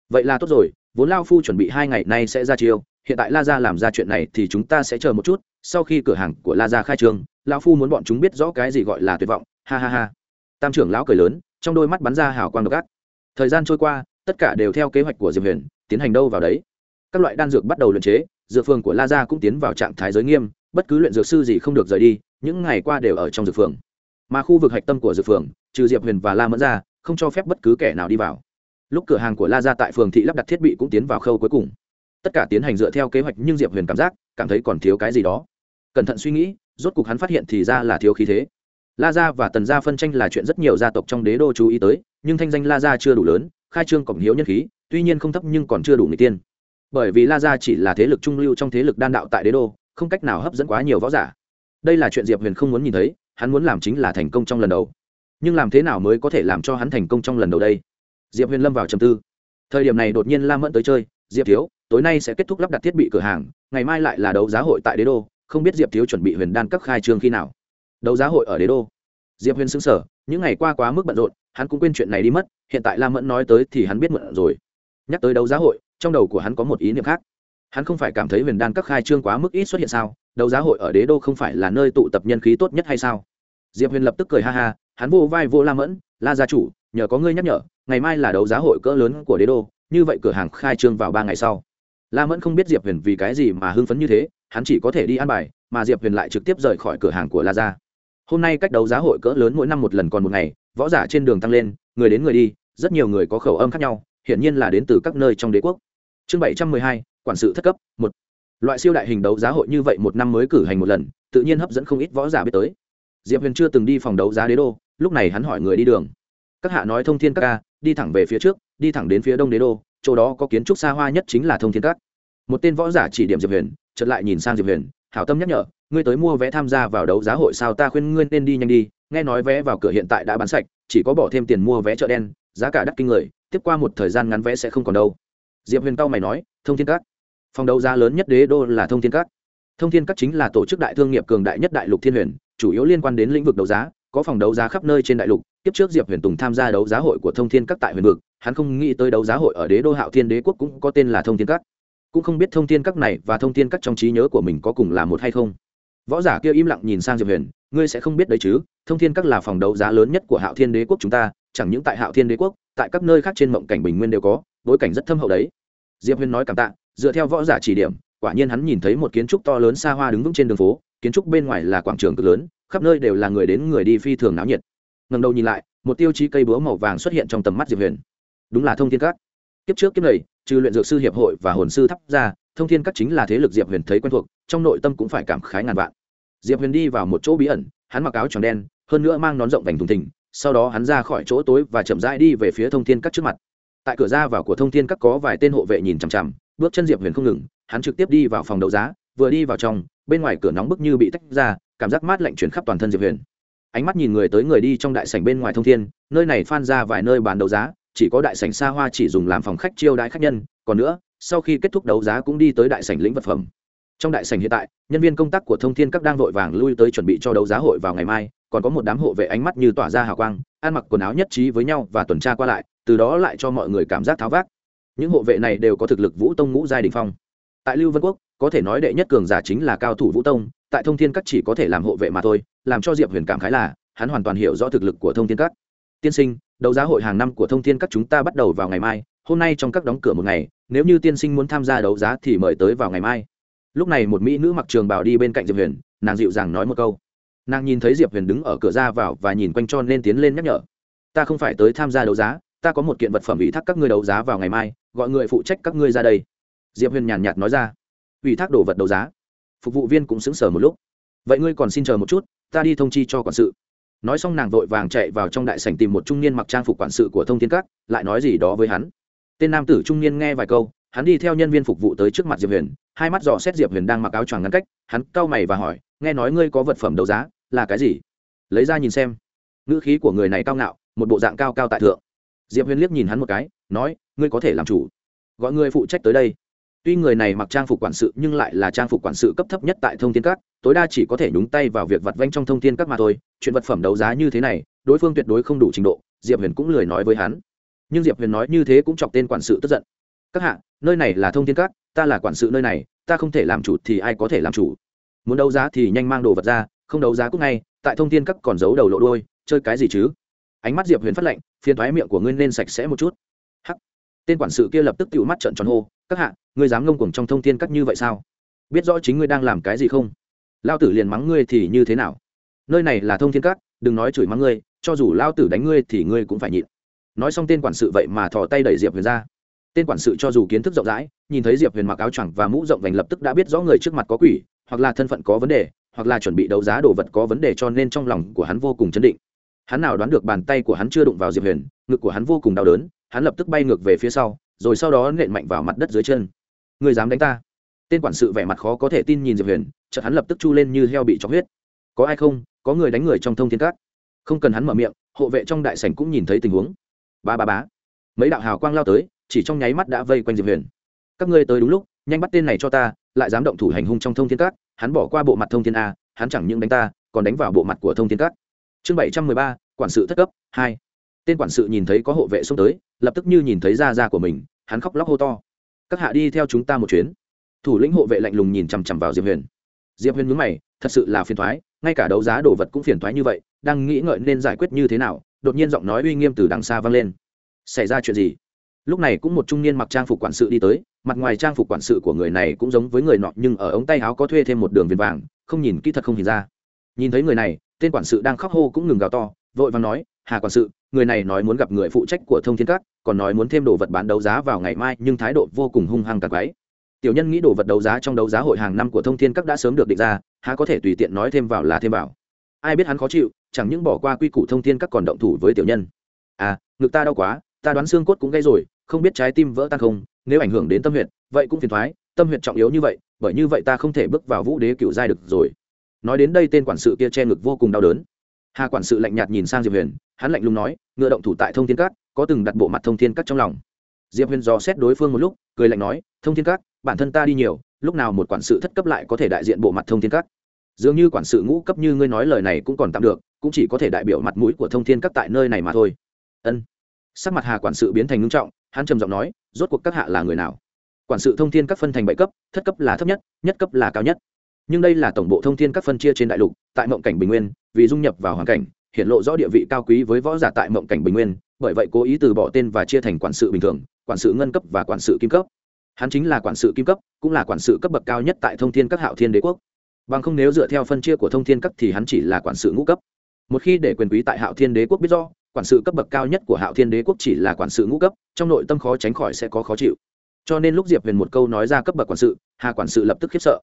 Vậy là tốt rồi, vốn lao phu chuẩn bị hai ngày nay sẽ ra chiêu, hiện tại la gia làm ra chuyện này thì chúng ta sẽ chờ một chút, sau khi cửa hàng của la gia khai trương, lão phu muốn bọn chúng biết rõ cái gì gọi là tuyệt vọng, ha ha ha. Tam trưởng lão cười lớn, trong đôi mắt bắn ra hào quang độc ác. Thời gian trôi qua, tất cả đều theo kế hoạch của diệp huyền, tiến hành đâu vào đấy các loại đan dược bắt đầu luyện chế, dược phường của la gia cũng tiến vào trạng thái giới nghiêm, bất cứ luyện dược sư gì không được rời đi, những ngày qua đều ở trong dược phường. Mà khu vực hạch tâm của dược phường, trừ diệp huyền và la mẫn ra, không cho phép bất cứ kẻ nào đi vào. Lúc cửa hàng của la gia tại phường thị lắp đặt thiết bị cũng tiến vào khâu cuối cùng. Tất cả tiến hành dựa theo kế hoạch nhưng diệp huyền cảm giác, cảm thấy còn thiếu cái gì đó. Cẩn thận suy nghĩ, rốt cục hắn phát hiện thì ra là thiếu khí thế. La gia và tần gia phân tranh là chuyện rất nhiều gia tộc trong đế đô chú ý tới, nhưng thanh danh la gia chưa đủ lớn, khai trương cổng hiếu nhân khí, tuy nhiên không thấp nhưng còn chưa đủ người tiên bởi vì la gia chỉ là thế lực trung lưu trong thế lực đan đạo tại đế đô, không cách nào hấp dẫn quá nhiều võ giả. Đây là chuyện diệp huyền không muốn nhìn thấy, hắn muốn làm chính là thành công trong lần đầu. Nhưng làm thế nào mới có thể làm cho hắn thành công trong lần đầu đây? Diệp huyền lâm vào trầm tư. Thời điểm này đột nhiên La mẫn tới chơi, diệp thiếu, tối nay sẽ kết thúc lắp đặt thiết bị cửa hàng, ngày mai lại là đấu giá hội tại đế đô, không biết diệp thiếu chuẩn bị huyền đan cấp khai trương khi nào? Đấu giá hội ở đế đô. Diệp huyền xứng sở những ngày qua quá mức bận rộn, hắn cũng quên chuyện này đi mất, hiện tại La mẫn nói tới thì hắn biết mượn rồi. Nhắc tới đấu giá hội trong đầu của hắn có một ý niệm khác. Hắn không phải cảm thấy huyền đan các khai trương quá mức ít xuất hiện sao? Đấu giá hội ở đế đô không phải là nơi tụ tập nhân khí tốt nhất hay sao? Diệp huyền lập tức cười ha ha, hắn vô vai vô la mẫn, la gia chủ, nhờ có ngươi nhắc nhở, ngày mai là đấu giá hội cỡ lớn của đế đô, như vậy cửa hàng khai trương vào ba ngày sau. La mẫn không biết diệp huyền vì cái gì mà hưng phấn như thế, hắn chỉ có thể đi ăn bài, mà diệp huyền lại trực tiếp rời khỏi cửa hàng của la gia. Hôm nay cách đấu giá hội cỡ lớn mỗi năm một lần còn một ngày, võ giả trên đường tăng lên, người đến người đi, rất nhiều người có khẩu âm khác nhau hiển nhiên là đến từ các nơi trong đế quốc. Chương bảy trăm mười hai, quản sự thất cấp, một. Loại siêu đại hình đấu giá hội như vậy một năm mới cử hành một lần, tự nhiên hấp dẫn không ít võ giả biết tới. Diệp huyền chưa từng đi phòng đấu giá đế đô, lúc này hắn hỏi người đi đường. Các hạ nói thông thiên các ca, đi thẳng về phía trước, đi thẳng đến phía đông đế đô, chỗ đó có kiến trúc xa hoa nhất chính là thông thiên các. Một tên võ giả chỉ điểm diệp huyền, chợt lại nhìn sang diệp huyền, hảo tâm nhắc nhở, ngươi tới mua vé tham gia vào đấu giá hội sao ta khuyên ngươi nên đi nhanh đi, nghe nói vé vào cửa hiện tại đã bán sạch, chỉ có bỏ thêm tiền mua vé chợ đen, giá cả đắt kinh người tiếp qua một thời gian ngắn vẽ sẽ không còn đâu. Diệp huyền cao mày nói, thông thiên các. Phòng đấu giá lớn nhất đế đô là thông thiên các. Thông thiên các chính là tổ chức đại thương nghiệp cường đại nhất đại lục thiên huyền, chủ yếu liên quan đến lĩnh vực đấu giá, có phòng đấu giá khắp nơi trên đại lục. Tiếp trước diệp huyền tùng tham gia đấu giá hội của thông thiên các tại huyền vực, hắn không nghĩ tới đấu giá hội ở đế đô hạo thiên đế quốc cũng có tên là thông thiên các. Cũng không biết thông thiên các này và thông thiên các trong trí nhớ của mình có cùng là một hay không. Võ giả kia im lặng nhìn sang diệp huyền, ngươi sẽ không biết đấy chứ, thông thiên các là phòng đấu giá lớn nhất của hạo thiên đế quốc chúng ta, chẳng những tại hạo thiên đế quốc tại các nơi khác trên mộng cảnh bình nguyên đều có, bối cảnh rất thâm hậu đấy. Diệp huyền nói cảm tạ, dựa theo võ giả chỉ điểm, quả nhiên hắn nhìn thấy một kiến trúc to lớn xa hoa đứng vững trên đường phố, kiến trúc bên ngoài là quảng trường cực lớn, khắp nơi đều là người đến người đi phi thường náo nhiệt. Ngầm đầu nhìn lại, một tiêu chí cây búa màu vàng xuất hiện trong tầm mắt diệp huyền. Đúng là thông thiên các. Kiếp trước kiếp này, trừ luyện dược sư hiệp hội và hồn sư thắp ra, thông thiên các chính là thế lực diệp huyền thấy quen thuộc, trong nội tâm cũng phải cảm khái ngàn vạn. Diệp huyền đi vào một chỗ bí ẩn, hắn mặc áo tròn đen, hơn nữa mang nón rộng vành thùng thình sau đó hắn ra khỏi chỗ tối và chậm rãi đi về phía thông thiên các trước mặt. Tại cửa ra vào của thông thiên các có vài tên hộ vệ nhìn chằm chằm, bước chân diệp huyền không ngừng, hắn trực tiếp đi vào phòng đấu giá, vừa đi vào trong, bên ngoài cửa nóng bức như bị tách ra, cảm giác mát lạnh chuyển khắp toàn thân diệp huyền. Ánh mắt nhìn người tới người đi trong đại sảnh bên ngoài thông thiên, nơi này phan ra vài nơi bán đấu giá, chỉ có đại sảnh xa hoa chỉ dùng làm phòng khách chiêu đãi khách nhân, còn nữa, sau khi kết thúc đấu giá cũng đi tới đại sảnh lĩnh vật phẩm trong đại sảnh hiện tại, nhân viên công tác của thông thiên các đang vội vàng lui tới chuẩn bị cho đấu giá hội vào ngày mai, còn có một đám hộ vệ ánh mắt như tỏa ra hào quang, ăn mặc quần áo nhất trí với nhau và tuần tra qua lại, từ đó lại cho mọi người cảm giác tháo vác. Những hộ vệ này đều có thực lực vũ tông ngũ giai đình phong. Tại lưu vân quốc, có thể nói đệ nhất cường giả chính là cao thủ vũ tông, tại thông thiên các chỉ có thể làm hộ vệ mà thôi, làm cho diệp huyền cảm khái là, hắn hoàn toàn hiểu rõ thực lực của thông thiên các. Tiên sinh, đấu giá hội hàng năm của thông thiên các chúng ta bắt đầu vào ngày mai, hôm nay trong các đóng cửa một ngày, nếu như tiên sinh muốn tham gia đấu giá thì mời tới vào ngày mai lúc này một mỹ nữ mặc trường bảo đi bên cạnh diệp huyền, nàng dịu dàng nói một câu. Nàng nhìn thấy diệp huyền đứng ở cửa ra vào và nhìn quanh cho nên tiến lên nhắc nhở. Ta không phải tới tham gia đấu giá, ta có một kiện vật phẩm ủy thác các ngươi đấu giá vào ngày mai, gọi người phụ trách các ngươi ra đây. Diệp huyền nhàn nhạt nói ra. Ủy thác đồ vật đấu giá. Phục vụ viên cũng xứng sở một lúc. Vậy ngươi còn xin chờ một chút, ta đi thông chi cho quản sự. Nói xong nàng vội vàng chạy vào trong đại sảnh tìm một trung niên mặc trang phục quản sự của thông thiên các, lại nói gì đó với hắn. Tên nam tử trung niên nghe vài câu, hắn đi theo nhân viên phục vụ tới trước mặt diệp huyền hai mắt dò xét diệp huyền đang mặc áo choàng ngăn cách, hắn cau mày và hỏi, nghe nói ngươi có vật phẩm đấu giá, là cái gì? Lấy ra nhìn xem. Ngữ khí của người này cao ngạo, một bộ dạng cao cao tại thượng. Diệp huyền liếc nhìn hắn một cái, nói, ngươi có thể làm chủ. Gọi người phụ trách tới đây. Tuy người này mặc trang phục quản sự nhưng lại là trang phục quản sự cấp thấp nhất tại thông thiên các, tối đa chỉ có thể nhúng tay vào việc vặt vanh trong thông thiên các mà thôi. Chuyện vật phẩm đấu giá như thế này, đối phương tuyệt đối không đủ trình độ, diệp huyền cũng lười nói với hắn. Nhưng diệp huyền nói như thế cũng chọc tên quản sự tức giận các hạ, nơi này là thông thiên các, ta là quản sự nơi này, ta không thể làm chủ thì ai có thể làm chủ? Muốn đấu giá thì nhanh mang đồ vật ra, không đấu giá cũng ngay, tại thông thiên các còn giấu đầu lộ đôi chơi cái gì chứ? Ánh mắt diệp huyền phát lệnh, phiền thoái miệng của ngươi nên sạch sẽ một chút. Hắc. Tên quản sự kia lập tức tựu mắt trận tròn hô, các hạ, ngươi dám ngông cuồng trong thông thiên các như vậy sao? Biết rõ chính ngươi đang làm cái gì không? Lao tử liền mắng ngươi thì như thế nào? Nơi này là thông thiên các, đừng nói chửi mắng ngươi, cho dù lao tử đánh ngươi thì ngươi cũng phải nhịn. Nói xong tên quản sự vậy mà thò tay đẩy diệp huyền ra tên quản sự cho dù kiến thức rộng rãi, nhìn thấy diệp huyền mặc áo choàng và mũ rộng vành lập tức đã biết rõ người trước mặt có quỷ, hoặc là thân phận có vấn đề, hoặc là chuẩn bị đấu giá đồ vật có vấn đề cho nên trong lòng của hắn vô cùng chấn định. Hắn nào đoán được bàn tay của hắn chưa đụng vào diệp huyền, ngực của hắn vô cùng đau đớn, hắn lập tức bay ngược về phía sau, rồi sau đó nện mạnh vào mặt đất dưới chân. Người dám đánh ta? Tên quản sự vẻ mặt khó có thể tin nhìn diệp huyền, chợt hắn lập tức chu lên như heo bị chó huyết. Có ai không? Có người đánh người trong thông thiên cát không cần hắn mở miệng, hộ vệ trong đại sảnh cũng nhìn thấy tình huống. Ba ba bá mấy đạo hào quang lao tới chỉ trong nháy mắt đã vây quanh diệp huyền. Các ngươi tới đúng lúc, nhanh bắt tên này cho ta, lại dám động thủ hành hung trong thông thiên cát hắn bỏ qua bộ mặt thông thiên a, hắn chẳng những đánh ta, còn đánh vào bộ mặt của thông thiên cát chương bảy trăm mười ba, quản sự thất cấp, hai. Tên quản sự nhìn thấy có hộ vệ xông tới, lập tức như nhìn thấy da da của mình, hắn khóc lóc hô to. Các hạ đi theo chúng ta một chuyến. Thủ lĩnh hộ vệ lạnh lùng nhìn chằm chằm vào diệp huyền. Diệp huyền nhướng mày, thật sự là phiền thoái ngay cả đấu giá đồ vật cũng phiền thoái như vậy, đang nghĩ ngợi nên giải quyết như thế nào, đột nhiên giọng nói uy nghiêm từ đằng xa vang lên. Xảy ra chuyện gì? Lúc này cũng một trung niên mặc trang phục quản sự đi tới, mặt ngoài trang phục quản sự của người này cũng giống với người nọ, nhưng ở ống tay áo có thuê thêm một đường viền vàng, không nhìn kỹ thật không nhìn ra. Nhìn thấy người này, tên quản sự đang khóc hô cũng ngừng gào to, vội vàng nói, hà quản sự, người này nói muốn gặp người phụ trách của thông thiên các, còn nói muốn thêm đồ vật bán đấu giá vào ngày mai, nhưng thái độ vô cùng hung hăng tạc váy tiểu nhân nghĩ đồ vật đấu giá trong đấu giá hội hàng năm của thông thiên các đã sớm được định ra, há có thể tùy tiện nói thêm vào là thêm vào. Ai biết hắn khó chịu, chẳng những bỏ qua quy củ thông thiên các còn động thủ với tiểu nhân. À ngực ta đau quá, ta đoán xương cốt cũng gây rồi không biết trái tim vỡ tan không, nếu ảnh hưởng đến tâm huyện vậy cũng phiền thoái, tâm huyện trọng yếu như vậy, bởi như vậy ta không thể bước vào vũ đế cựu giai được rồi. Nói đến đây tên quản sự kia che ngực vô cùng đau đớn. Hà quản sự lạnh nhạt nhìn sang diệp huyền, hắn lạnh lùng nói, ngựa động thủ tại thông thiên các, có từng đặt bộ mặt thông thiên các trong lòng. Diệp huyền dò xét đối phương một lúc, cười lạnh nói, thông thiên các, bản thân ta đi nhiều, lúc nào một quản sự thất cấp lại có thể đại diện bộ mặt thông thiên các? Dường như quản sự ngũ cấp như ngươi nói lời này cũng còn tạm được, cũng chỉ có thể đại biểu mặt mũi của thông thiên các tại nơi này mà thôi. Ân sắc mặt hà quản sự biến thành ngưng trọng, hắn trầm giọng nói, rốt cuộc các hạ là người nào? Quản sự thông thiên các phân thành bảy cấp, thất cấp là thấp nhất nhất cấp là cao nhất. Nhưng đây là tổng bộ thông thiên các phân chia trên đại lục, tại mộng cảnh bình nguyên, vì dung nhập vào hoàn cảnh hiện lộ rõ địa vị cao quý với võ giả tại mộng cảnh bình nguyên, bởi vậy cố ý từ bỏ tên và chia thành quản sự bình thường, quản sự ngân cấp và quản sự kim cấp. Hắn chính là quản sự kim cấp, cũng là quản sự cấp bậc cao nhất tại thông thiên các hạo thiên đế quốc. Bằng không nếu dựa theo phân chia của thông thiên các thì hắn chỉ là quản sự ngũ cấp. Một khi để quyền quý tại hạo thiên đế quốc biết do quản sự cấp bậc cao nhất của hạo thiên đế quốc chỉ là quản sự ngũ cấp, trong nội tâm khó tránh khỏi sẽ có khó chịu. Cho nên lúc diệp huyền một câu nói ra cấp bậc quản sự, hà quản sự lập tức khiếp sợ.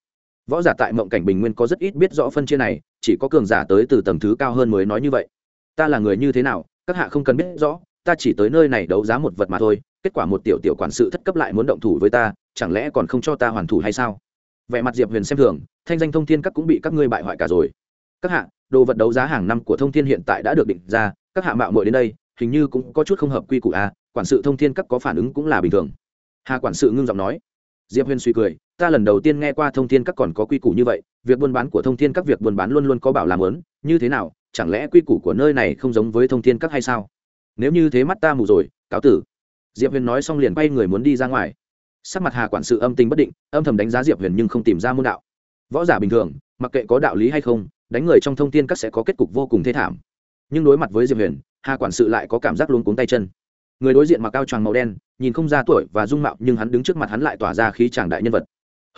Võ giả tại mộng cảnh bình nguyên có rất ít biết rõ phân chia này, chỉ có cường giả tới từ tầng thứ cao hơn mới nói như vậy. Ta là người như thế nào, các hạ không cần biết rõ, ta chỉ tới nơi này đấu giá một vật mà thôi, kết quả một tiểu tiểu quản sự thất cấp lại muốn động thủ với ta, chẳng lẽ còn không cho ta hoàn thủ hay sao? Vẻ mặt diệp huyền xem thường, thanh danh thông thiên các cũng bị các ngươi bại hoại cả rồi. Các hạ, đồ vật đấu giá hàng năm của thông thiên hiện tại đã được định ra các hạ mạo muội đến đây, hình như cũng có chút không hợp quy củ a quản sự thông thiên các có phản ứng cũng là bình thường. Hà quản sự ngưng giọng nói. Diệp huyền suy cười, ta lần đầu tiên nghe qua thông thiên các còn có quy củ như vậy, việc buôn bán của thông thiên các việc buôn bán luôn luôn có bảo làm lớn như thế nào, chẳng lẽ quy củ của nơi này không giống với thông thiên các hay sao? Nếu như thế mắt ta mù rồi, cáo tử. Diệp huyền nói xong liền quay người muốn đi ra ngoài. Sắc mặt hà quản sự âm tình bất định, âm thầm đánh giá diệp huyền nhưng không tìm ra môn đạo. Võ giả bình thường, mặc kệ có đạo lý hay không, đánh người trong thông thiên các sẽ có kết cục vô cùng thê thảm nhưng đối mặt với diệp huyền, hà quản sự lại có cảm giác luôn cuống tay chân. Người đối diện mặc cao tràng màu đen, nhìn không ra tuổi và dung mạo, nhưng hắn đứng trước mặt hắn lại tỏa ra khí tràng đại nhân vật.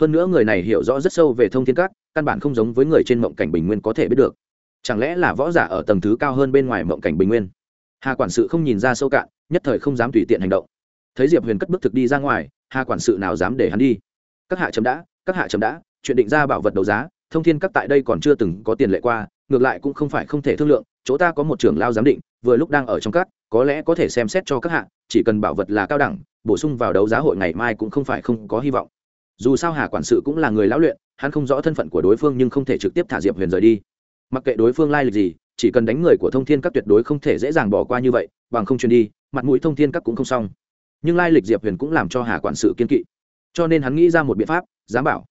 Hơn nữa người này hiểu rõ rất sâu về thông thiên các, căn bản không giống với người trên mộng cảnh bình nguyên có thể biết được. Chẳng lẽ là võ giả ở tầng thứ cao hơn bên ngoài mộng cảnh bình nguyên? Hà quản sự không nhìn ra sâu cạn, nhất thời không dám tùy tiện hành động. Thấy diệp huyền cất bước thực đi ra ngoài, hà quản sự nào dám để hắn đi? Các hạ chấm đã, các hạ chấm đã, chuyện định ra bảo vật đấu giá, thông thiên các tại đây còn chưa từng có tiền lệ qua, ngược lại cũng không phải không thể thương lượng chỗ ta có một trưởng lao giám định, vừa lúc đang ở trong các, có lẽ có thể xem xét cho các hạ, chỉ cần bảo vật là cao đẳng, bổ sung vào đấu giá hội ngày mai cũng không phải không có hy vọng. Dù sao hà quản sự cũng là người lão luyện, hắn không rõ thân phận của đối phương nhưng không thể trực tiếp thả diệp huyền rời đi. Mặc kệ đối phương lai lịch gì, chỉ cần đánh người của thông thiên các tuyệt đối không thể dễ dàng bỏ qua như vậy, bằng không truyền đi, mặt mũi thông thiên các cũng không xong. Nhưng lai lịch diệp huyền cũng làm cho hà quản sự kiên kỵ. Cho nên hắn nghĩ ra một biện pháp, dám bảo,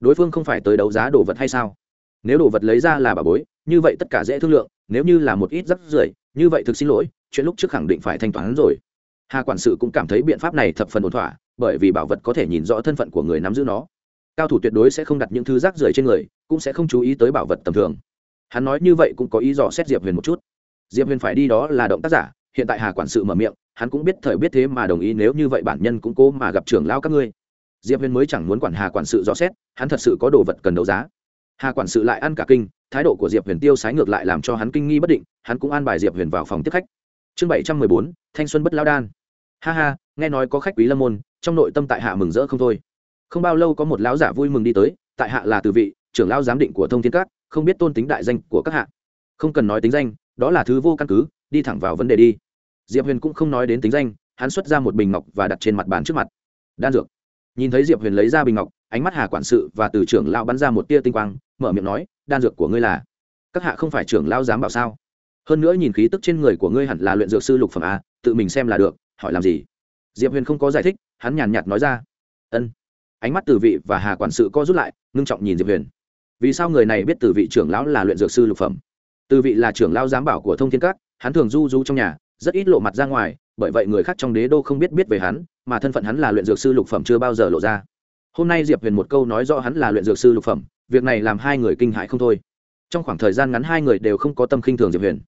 đối phương không phải tới đấu giá đồ vật hay sao? Nếu đồ vật lấy ra là bà bối, như vậy tất cả dễ thương lượng, nếu như là một ít rắc rưởi, như vậy thực xin lỗi, chuyện lúc trước khẳng định phải thanh toán rồi. Hà quản sự cũng cảm thấy biện pháp này thập phần ổn thỏa, bởi vì bảo vật có thể nhìn rõ thân phận của người nắm giữ nó. Cao thủ tuyệt đối sẽ không đặt những thứ rác rưởi trên người, cũng sẽ không chú ý tới bảo vật tầm thường. Hắn nói như vậy cũng có ý dò xét diệp huyền một chút. Diệp huyền phải đi đó là động tác giả, hiện tại hà quản sự mở miệng, hắn cũng biết thời biết thế mà đồng ý nếu như vậy bản nhân cũng cố mà gặp trưởng lao các ngươi. Diệp huyền mới chẳng muốn quản hà quản sự dò xét, hắn thật sự có đồ vật cần đấu giá hà quản sự lại ăn cả kinh, thái độ của diệp huyền tiêu sái ngược lại làm cho hắn kinh nghi bất định, hắn cũng an bài diệp huyền vào phòng tiếp khách. Chương bảy trăm mười bốn, thanh xuân bất lao đan. Ha ha, nghe nói có khách quý lâm môn, trong nội tâm tại hạ mừng rỡ không thôi. Không bao lâu có một lão giả vui mừng đi tới, tại hạ là từ vị, trưởng lão giám định của thông thiên các, không biết tôn tính đại danh của các hạ. Không cần nói tính danh, đó là thứ vô căn cứ, đi thẳng vào vấn đề đi. Diệp huyền cũng không nói đến tính danh, hắn xuất ra một bình ngọc và đặt trên mặt bàn trước mặt. Đan dược. Nhìn thấy diệp huyền lấy ra bình ngọc ánh mắt hà quản sự và từ trưởng lão bắn ra một tia tinh quang, mở miệng nói, đan dược của ngươi là các hạ không phải trưởng lão dám bảo sao? Hơn nữa nhìn khí tức trên người của ngươi hẳn là luyện dược sư lục phẩm a tự mình xem là được, hỏi làm gì? Diệp huyền không có giải thích, hắn nhàn nhạt nói ra, ân. Ánh mắt từ vị và hà quản sự co rút lại, ngưng trọng nhìn diệp huyền. Vì sao người này biết từ vị trưởng lão là luyện dược sư lục phẩm? Từ vị là trưởng lão giám bảo của thông thiên các, hắn thường du du trong nhà, rất ít lộ mặt ra ngoài, bởi vậy người khác trong đế đô không biết biết về hắn, mà thân phận hắn là luyện dược sư lục phẩm chưa bao giờ lộ ra hôm nay diệp huyền một câu nói rõ hắn là luyện dược sư lục phẩm, việc này làm hai người kinh hại không thôi. Trong khoảng thời gian ngắn hai người đều không có tâm khinh thường diệp huyền.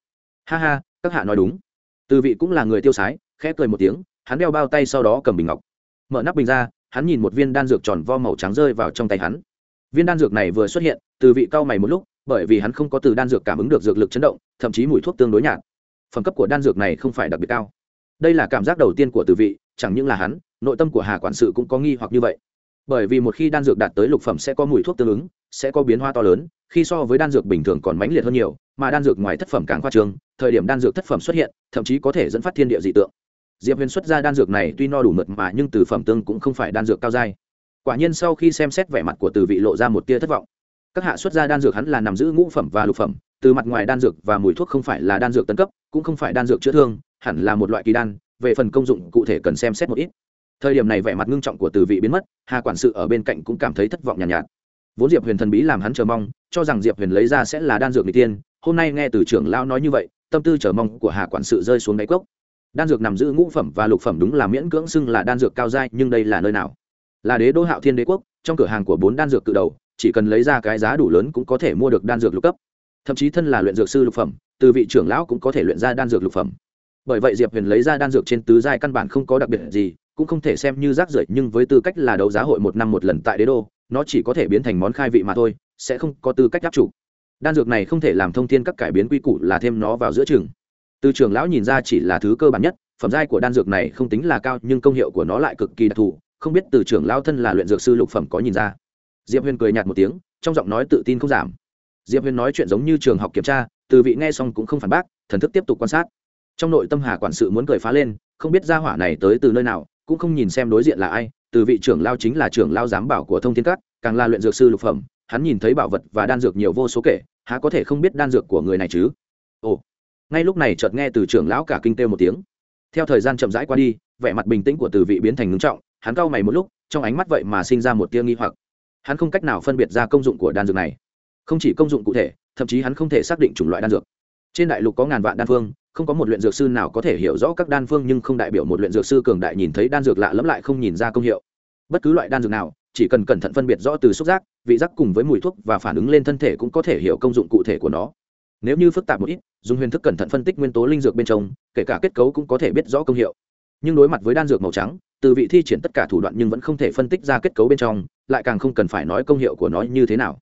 Ha ha, các hạ nói đúng. Từ vị cũng là người tiêu sái, khẽ cười một tiếng, hắn đeo bao tay sau đó cầm bình ngọc. Mở nắp bình ra, hắn nhìn một viên đan dược tròn vo màu trắng rơi vào trong tay hắn. Viên đan dược này vừa xuất hiện, từ vị cao mày một lúc, bởi vì hắn không có từ đan dược cảm ứng được dược lực chấn động, thậm chí mùi thuốc tương đối nhạt. Phẩm cấp của đan dược này không phải đặc biệt cao. Đây là cảm giác đầu tiên của từ vị, chẳng những là hắn, nội tâm của hà quản sự cũng có nghi hoặc như vậy bởi vì một khi đan dược đạt tới lục phẩm sẽ có mùi thuốc tương ứng sẽ có biến hoa to lớn khi so với đan dược bình thường còn mãnh liệt hơn nhiều mà đan dược ngoài thất phẩm càng khoa trương thời điểm đan dược thất phẩm xuất hiện thậm chí có thể dẫn phát thiên địa dị tượng diệp huyền xuất ra đan dược này tuy no đủ mật mà nhưng từ phẩm tương cũng không phải đan dược cao dai quả nhiên sau khi xem xét vẻ mặt của từ vị lộ ra một tia thất vọng các hạ xuất ra đan dược hắn là nằm giữ ngũ phẩm và lục phẩm từ mặt ngoài đan dược và mùi thuốc không phải là đan dược tân cấp cũng không phải đan dược chữa thương hẳn là một loại kỳ đan về phần công dụng cụ thể cần xem xét một ít thời điểm này vẻ mặt ngưng trọng của từ vị biến mất hà quản sự ở bên cạnh cũng cảm thấy thất vọng nhàn nhạt, nhạt. Vốn diệp huyền thần bí làm hắn chờ mong cho rằng diệp huyền lấy ra sẽ là đan dược n tiên hôm nay nghe từ trưởng lão nói như vậy tâm tư chờ mong của hà quản sự rơi xuống đáy cốc. Đan dược nằm giữ ngũ phẩm và lục phẩm đúng là miễn cưỡng xưng là đan dược cao dai nhưng đây là nơi nào? Là đế đô hạo thiên đế quốc trong cửa hàng của bốn đan dược cự đầu chỉ cần lấy ra cái giá đủ lớn cũng có thể mua được đan dược lục cấp. Thậm chí thân là luyện dược sư lục phẩm từ vị trưởng lão cũng có thể luyện ra đan dược lục phẩm. Bởi vậy diệp huyền lấy ra đan dược trên tứ giai căn bản không có đặc biệt gì cũng không thể xem như rác rưởi, nhưng với tư cách là đấu giá hội một năm một lần tại đế đô, nó chỉ có thể biến thành món khai vị mà thôi, sẽ không có tư cách áp chủ đan dược này không thể làm thông thiên các cải biến quy củ là thêm nó vào giữa trường từ trường lão nhìn ra chỉ là thứ cơ bản nhất, phẩm giai của đan dược này không tính là cao, nhưng công hiệu của nó lại cực kỳ đặc thù, không biết từ trường lão thân là luyện dược sư lục phẩm có nhìn ra. Diệp huyền cười nhạt một tiếng, trong giọng nói tự tin không giảm. Diệp huyền nói chuyện giống như trường học kiểm tra, từ vị nghe xong cũng không phản bác, thần thức tiếp tục quan sát. Trong nội tâm hà quản sự muốn cười phá lên, không biết gia hỏa này tới từ nơi nào cũng không nhìn xem đối diện là ai, từ vị trưởng lao chính là trưởng lao giám bảo của thông thiên các, càng là luyện dược sư lục phẩm, hắn nhìn thấy bảo vật và đan dược nhiều vô số kể, há có thể không biết đan dược của người này chứ? Ồ. Ngay lúc này chợt nghe từ trưởng lão cả kinh têu một tiếng. Theo thời gian chậm rãi qua đi, vẻ mặt bình tĩnh của từ vị biến thành ngưng trọng, hắn cau mày một lúc, trong ánh mắt vậy mà sinh ra một tia nghi hoặc. Hắn không cách nào phân biệt ra công dụng của đan dược này. Không chỉ công dụng cụ thể, thậm chí hắn không thể xác định chủng loại đan dược. Trên đại lục có ngàn vạn đan phương không có một luyện dược sư nào có thể hiểu rõ các đan phương nhưng không đại biểu một luyện dược sư cường đại nhìn thấy đan dược lạ lẫm lại không nhìn ra công hiệu. Bất cứ loại đan dược nào, chỉ cần cẩn thận phân biệt rõ từ xúc giác, vị giác cùng với mùi thuốc và phản ứng lên thân thể cũng có thể hiểu công dụng cụ thể của nó. Nếu như phức tạp một ít, dùng huyền thức cẩn thận phân tích nguyên tố linh dược bên trong, kể cả kết cấu cũng có thể biết rõ công hiệu. Nhưng đối mặt với đan dược màu trắng, từ vị thi triển tất cả thủ đoạn nhưng vẫn không thể phân tích ra kết cấu bên trong, lại càng không cần phải nói công hiệu của nó như thế nào.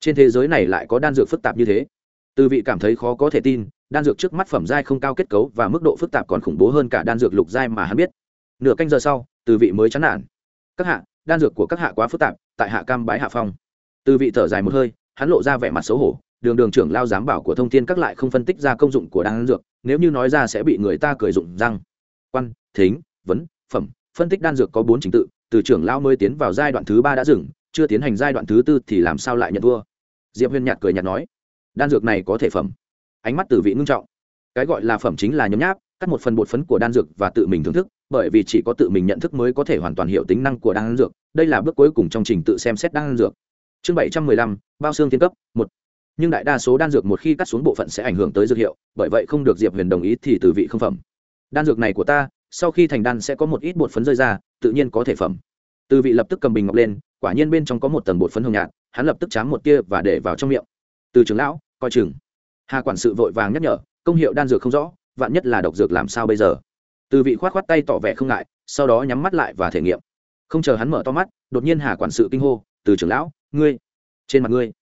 Trên thế giới này lại có đan dược phức tạp như thế. Từ vị cảm thấy khó có thể tin đan dược trước mắt phẩm giai không cao kết cấu và mức độ phức tạp còn khủng bố hơn cả đan dược lục giai mà hắn biết. Nửa canh giờ sau, từ vị mới chán nản. Các hạ, đan dược của các hạ quá phức tạp, tại hạ cam bái hạ phong. Từ vị thở dài một hơi, hắn lộ ra vẻ mặt xấu hổ, đường đường trưởng lao giám bảo của thông thiên các lại không phân tích ra công dụng của đan dược, nếu như nói ra sẽ bị người ta cười dụng răng. Quan, thính, vấn, phẩm, phân tích đan dược có bốn trình tự, từ trưởng lao mới tiến vào giai đoạn thứ ba đã dừng, chưa tiến hành giai đoạn thứ tư thì làm sao lại nhận thua? Diệp huyên nhạt cười nhạt nói, đan dược này có thể phẩm ánh mắt từ vị ngưng trọng. Cái gọi là phẩm chính là nhấm nháp, cắt một phần bột phấn của đan dược và tự mình thưởng thức, bởi vì chỉ có tự mình nhận thức mới có thể hoàn toàn hiểu tính năng của đan dược. Đây là bước cuối cùng trong trình tự xem xét đan dược. Chương bảy trăm mười lăm, bao xương tiên cấp, một. Nhưng đại đa số đan dược một khi cắt xuống bộ phận sẽ ảnh hưởng tới dược hiệu, bởi vậy không được diệp huyền đồng ý thì từ vị không phẩm. Đan dược này của ta, sau khi thành đan sẽ có một ít bột phấn rơi ra, tự nhiên có thể phẩm. Từ vị lập tức cầm bình ngọc lên, quả nhiên bên trong có một tầng bột phấn hồng nhạt, hắn lập tức chám một tia và để vào trong miệng. Từ trường lão, coi chừng hà quản sự vội vàng nhắc nhở, công hiệu đan dược không rõ, vạn nhất là độc dược làm sao bây giờ? Từ vị khoát khoát tay tỏ vẻ không ngại, sau đó nhắm mắt lại và thể nghiệm. Không chờ hắn mở to mắt, đột nhiên hà quản sự kinh hô, từ trưởng lão, ngươi, trên mặt ngươi.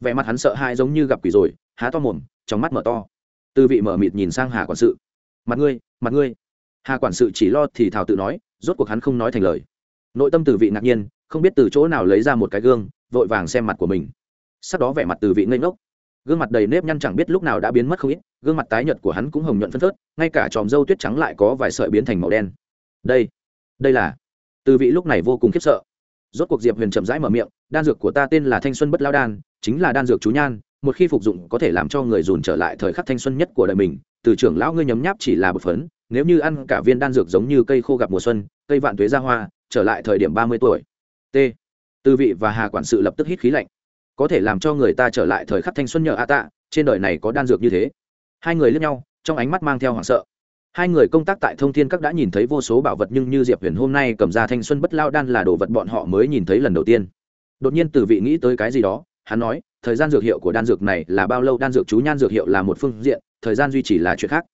Vẻ mặt hắn sợ hãi giống như gặp quỷ rồi, há to mồm, trong mắt mở to. Từ vị mở mịt nhìn sang hà quản sự. Mặt ngươi mặt ngươi. Hà quản sự chỉ lo thì thào tự nói, rốt cuộc hắn không nói thành lời. Nội tâm từ vị ngạc nhiên, không biết từ chỗ nào lấy ra một cái gương, vội vàng xem mặt của mình. Sau đó vẻ mặt từ vị ngây ngốc gương mặt đầy nếp nhăn chẳng biết lúc nào đã biến mất không ít, gương mặt tái nhợt của hắn cũng hồng nhuận phân phớt, ngay cả tròm râu tuyết trắng lại có vài sợi biến thành màu đen. Đây đây là, từ vị lúc này vô cùng khiếp sợ. Rốt cuộc diệp huyền chậm rãi mở miệng, đan dược của ta tên là thanh xuân bất lao đan, chính là đan dược chú nhan, một khi phục dụng có thể làm cho người dùn trở lại thời khắc thanh xuân nhất của đời mình. Từ trưởng lão ngươi nhấm nháp chỉ là bột phấn, nếu như ăn cả viên đan dược giống như cây khô gặp mùa xuân, cây vạn tuế ra hoa, trở lại thời điểm ba mươi tuổi. T. Từ vị và hà quản sự lập tức hít khí lạnh có thể làm cho người ta trở lại thời khắc thanh xuân nhờ a tạ, trên đời này có đan dược như thế. Hai người lướt nhau, trong ánh mắt mang theo hoảng sợ. Hai người công tác tại thông thiên các đã nhìn thấy vô số bảo vật, nhưng như diệp huyền hôm nay cầm ra thanh xuân bất lao đan là đồ vật bọn họ mới nhìn thấy lần đầu tiên. Đột nhiên từ vị nghĩ tới cái gì đó, hắn nói, thời gian dược hiệu của đan dược này là bao lâu? Đan dược chú nhan dược hiệu là một phương diện, thời gian duy trì là chuyện khác.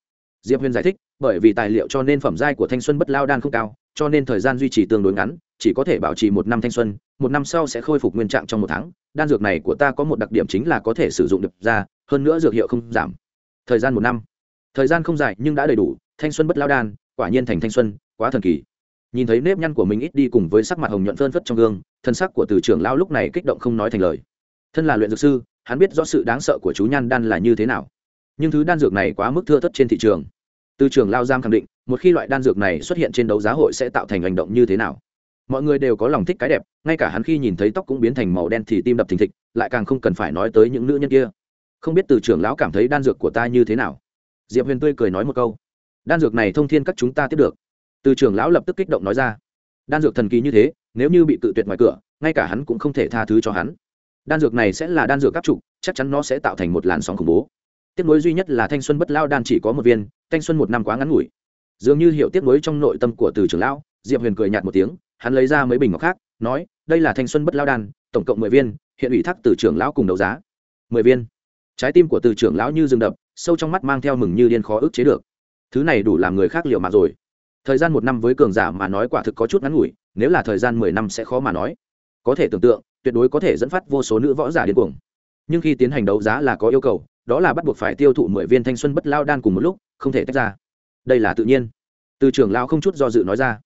Diệp huyền giải thích, bởi vì tài liệu cho nên phẩm giai của thanh xuân bất lao đan không cao, cho nên thời gian duy trì tương đối ngắn chỉ có thể bảo trì một năm thanh xuân, một năm sau sẽ khôi phục nguyên trạng trong một tháng. Đan dược này của ta có một đặc điểm chính là có thể sử dụng được ra, hơn nữa dược hiệu không giảm. Thời gian một năm. Thời gian không dài nhưng đã đầy đủ, thanh xuân bất lao đan, quả nhiên thành thanh xuân, quá thần kỳ. Nhìn thấy nếp nhăn của mình ít đi cùng với sắc mặt hồng nhuận phơn phất trong gương, thân sắc của từ trưởng lao lúc này kích động không nói thành lời. Thân là luyện dược sư, hắn biết rõ sự đáng sợ của chú nhan đan là như thế nào. Nhưng thứ đan dược này quá mức thưa thất trên thị trường. Từ trường lao giam khẳng định, một khi loại đan dược này xuất hiện trên đấu giá hội sẽ tạo thành hành động như thế nào mọi người đều có lòng thích cái đẹp, ngay cả hắn khi nhìn thấy tóc cũng biến thành màu đen thì tim đập thình thịch, lại càng không cần phải nói tới những nữ nhân kia. Không biết từ trưởng lão cảm thấy đan dược của ta như thế nào? Diệp huyền tươi cười nói một câu. Đan dược này thông thiên các chúng ta tiếp được. Từ trưởng lão lập tức kích động nói ra. Đan dược thần kỳ như thế, nếu như bị tự tuyệt ngoài cửa, ngay cả hắn cũng không thể tha thứ cho hắn. Đan dược này sẽ là đan dược các trục chắc chắn nó sẽ tạo thành một làn sóng khủng bố. Tiếc nối duy nhất là thanh xuân bất lao đan chỉ có một viên, thanh xuân một năm quá ngắn ngủi. Dường như hiểu tiếc nối trong nội tâm của từ trưởng lão diệp huyền cười nhạt một tiếng, hắn lấy ra mấy bình ngọc khác, nói, đây là thanh xuân bất lao đan, tổng cộng mười viên, hiện ủy thác từ trưởng lão cùng đấu giá. Mười viên? Trái tim của từ trưởng lão như rừng đập, sâu trong mắt mang theo mừng như điên khó ức chế được. Thứ này đủ làm người khác liệu mạng rồi. Thời gian một năm với cường giả mà nói quả thực có chút ngắn ngủi, nếu là thời gian mười năm sẽ khó mà nói. Có thể tưởng tượng, tuyệt đối có thể dẫn phát vô số nữ võ giả điên cuồng. Nhưng khi tiến hành đấu giá là có yêu cầu, đó là bắt buộc phải tiêu thụ mười viên thanh xuân bất lao đan cùng một lúc, không thể tách ra. Đây là tự nhiên. Từ trưởng lão không chút do dự nói ra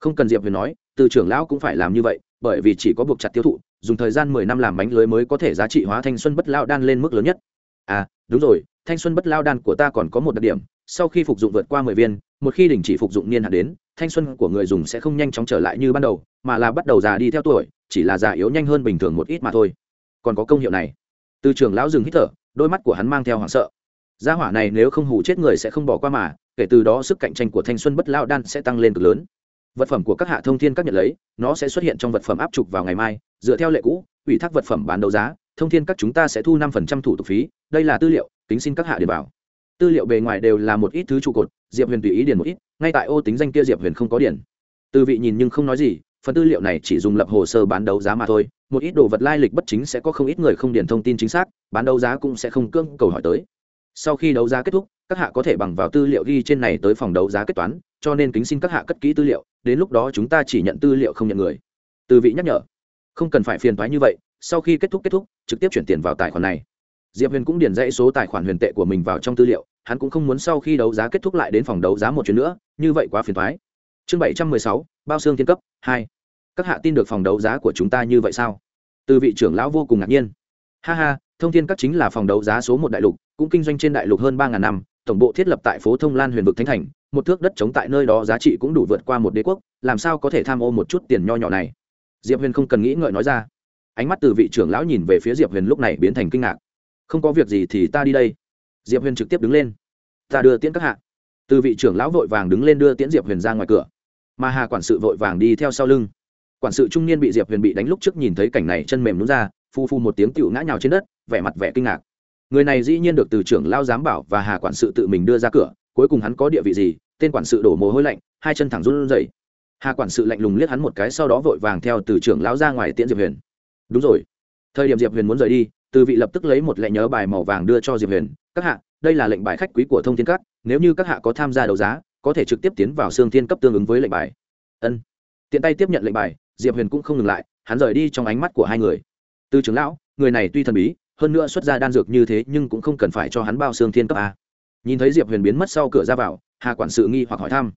không cần diệp huyền nói, từ trưởng lão cũng phải làm như vậy, bởi vì chỉ có buộc chặt tiêu thụ, dùng thời gian mười năm làm bánh lưới mới có thể giá trị hóa thanh xuân bất lao đan lên mức lớn nhất. À đúng rồi, thanh xuân bất lao đan của ta còn có một đặc điểm, sau khi phục dụng vượt qua mười viên, một khi đình chỉ phục dụng niên hạn đến, thanh xuân của người dùng sẽ không nhanh chóng trở lại như ban đầu, mà là bắt đầu già đi theo tuổi, chỉ là già yếu nhanh hơn bình thường một ít mà thôi. Còn có công hiệu này. Từ trưởng lão dừng hít thở, đôi mắt của hắn mang theo hoảng sợ. Gia hỏa này nếu không hù chết người sẽ không bỏ qua mà, kể từ đó sức cạnh tranh của thanh xuân bất lao đan sẽ tăng lên cực lớn vật phẩm của các hạ thông thiên các nhận lấy, nó sẽ xuất hiện trong vật phẩm áp trục vào ngày mai, dựa theo lệ cũ, ủy thác vật phẩm bán đấu giá, thông thiên các chúng ta sẽ thu năm phần trăm thủ tục phí, đây là tư liệu tính xin các hạ để vào. tư liệu bề ngoài đều là một ít thứ trụ cột, diệp huyền tùy ý điền một ít, ngay tại ô tính danh kia diệp huyền không có điền. Tư vị nhìn nhưng không nói gì, phần tư liệu này chỉ dùng lập hồ sơ bán đấu giá mà thôi, một ít đồ vật lai lịch bất chính sẽ có không ít người không điền thông tin chính xác, bán đấu giá cũng sẽ không cưỡng cầu hỏi tới. Sau khi đấu giá kết thúc, các hạ có thể bằng vào tư liệu ghi trên này tới phòng đấu giá kết toán, cho nên kính xin các hạ cất kỹ tư liệu đến lúc đó chúng ta chỉ nhận tư liệu không nhận người. Từ vị nhắc nhở, không cần phải phiền thoái như vậy, sau khi kết thúc kết thúc, trực tiếp chuyển tiền vào tài khoản này. Diệp huyền cũng điền dãy số tài khoản huyền tệ của mình vào trong tư liệu, hắn cũng không muốn sau khi đấu giá kết thúc lại đến phòng đấu giá một chuyến nữa, như vậy quá phiền thoái chương bảy trăm mười sáu, bao xương thiên cấp, hai. Các hạ tin được phòng đấu giá của chúng ta như vậy sao? Từ vị trưởng lão vô cùng ngạc nhiên. Ha ha, thông thiên các chính là phòng đấu giá số một đại lục, cũng kinh doanh trên đại lục hơn ba ngàn năm, tổng bộ thiết lập tại phố thông lan huyền vực thánh thành một thước đất chống tại nơi đó giá trị cũng đủ vượt qua một đế quốc, làm sao có thể tham ô một chút tiền nho nhỏ này? Diệp huyền không cần nghĩ ngợi nói ra. Ánh mắt từ vị trưởng lão nhìn về phía diệp huyền lúc này biến thành kinh ngạc. Không có việc gì thì ta đi đây. Diệp huyền trực tiếp đứng lên. Ta đưa tiễn các hạ. Từ vị trưởng lão vội vàng đứng lên đưa tiễn diệp huyền ra ngoài cửa. Mà hà quản sự vội vàng đi theo sau lưng. Quản sự trung niên bị diệp huyền bị đánh lúc trước nhìn thấy cảnh này chân mềm nhún ra, phu phu một tiếng tựu ngã nhào trên đất, vẻ mặt vẻ kinh ngạc. Người này dĩ nhiên được từ trưởng lao giám bảo và hà quản sự tự mình đưa ra cửa cuối cùng hắn có địa vị gì, tên quản sự đổ mồ hôi lạnh, hai chân thẳng run rẩy. Hà quản sự lạnh lùng liếc hắn một cái, sau đó vội vàng theo từ trưởng lão ra ngoài tiễn diệp huyền. Đúng rồi. Thời điểm diệp huyền muốn rời đi, từ vị lập tức lấy một lệnh nhớ bài màu vàng đưa cho diệp huyền. Các hạ, đây là lệnh bài khách quý của thông thiên các, nếu như các hạ có tham gia đấu giá, có thể trực tiếp tiến vào xương thiên cấp tương ứng với lệnh bài. Ân. Tiện tay tiếp nhận lệnh bài, diệp huyền cũng không ngừng lại, hắn rời đi trong ánh mắt của hai người. Từ trưởng lão, người này tuy thần bí, hơn nữa xuất ra đan dược như thế nhưng cũng không cần phải cho hắn bao xương thiên cấp a nhìn thấy diệp huyền biến mất sau cửa ra vào, hà quản sự nghi hoặc hỏi thăm.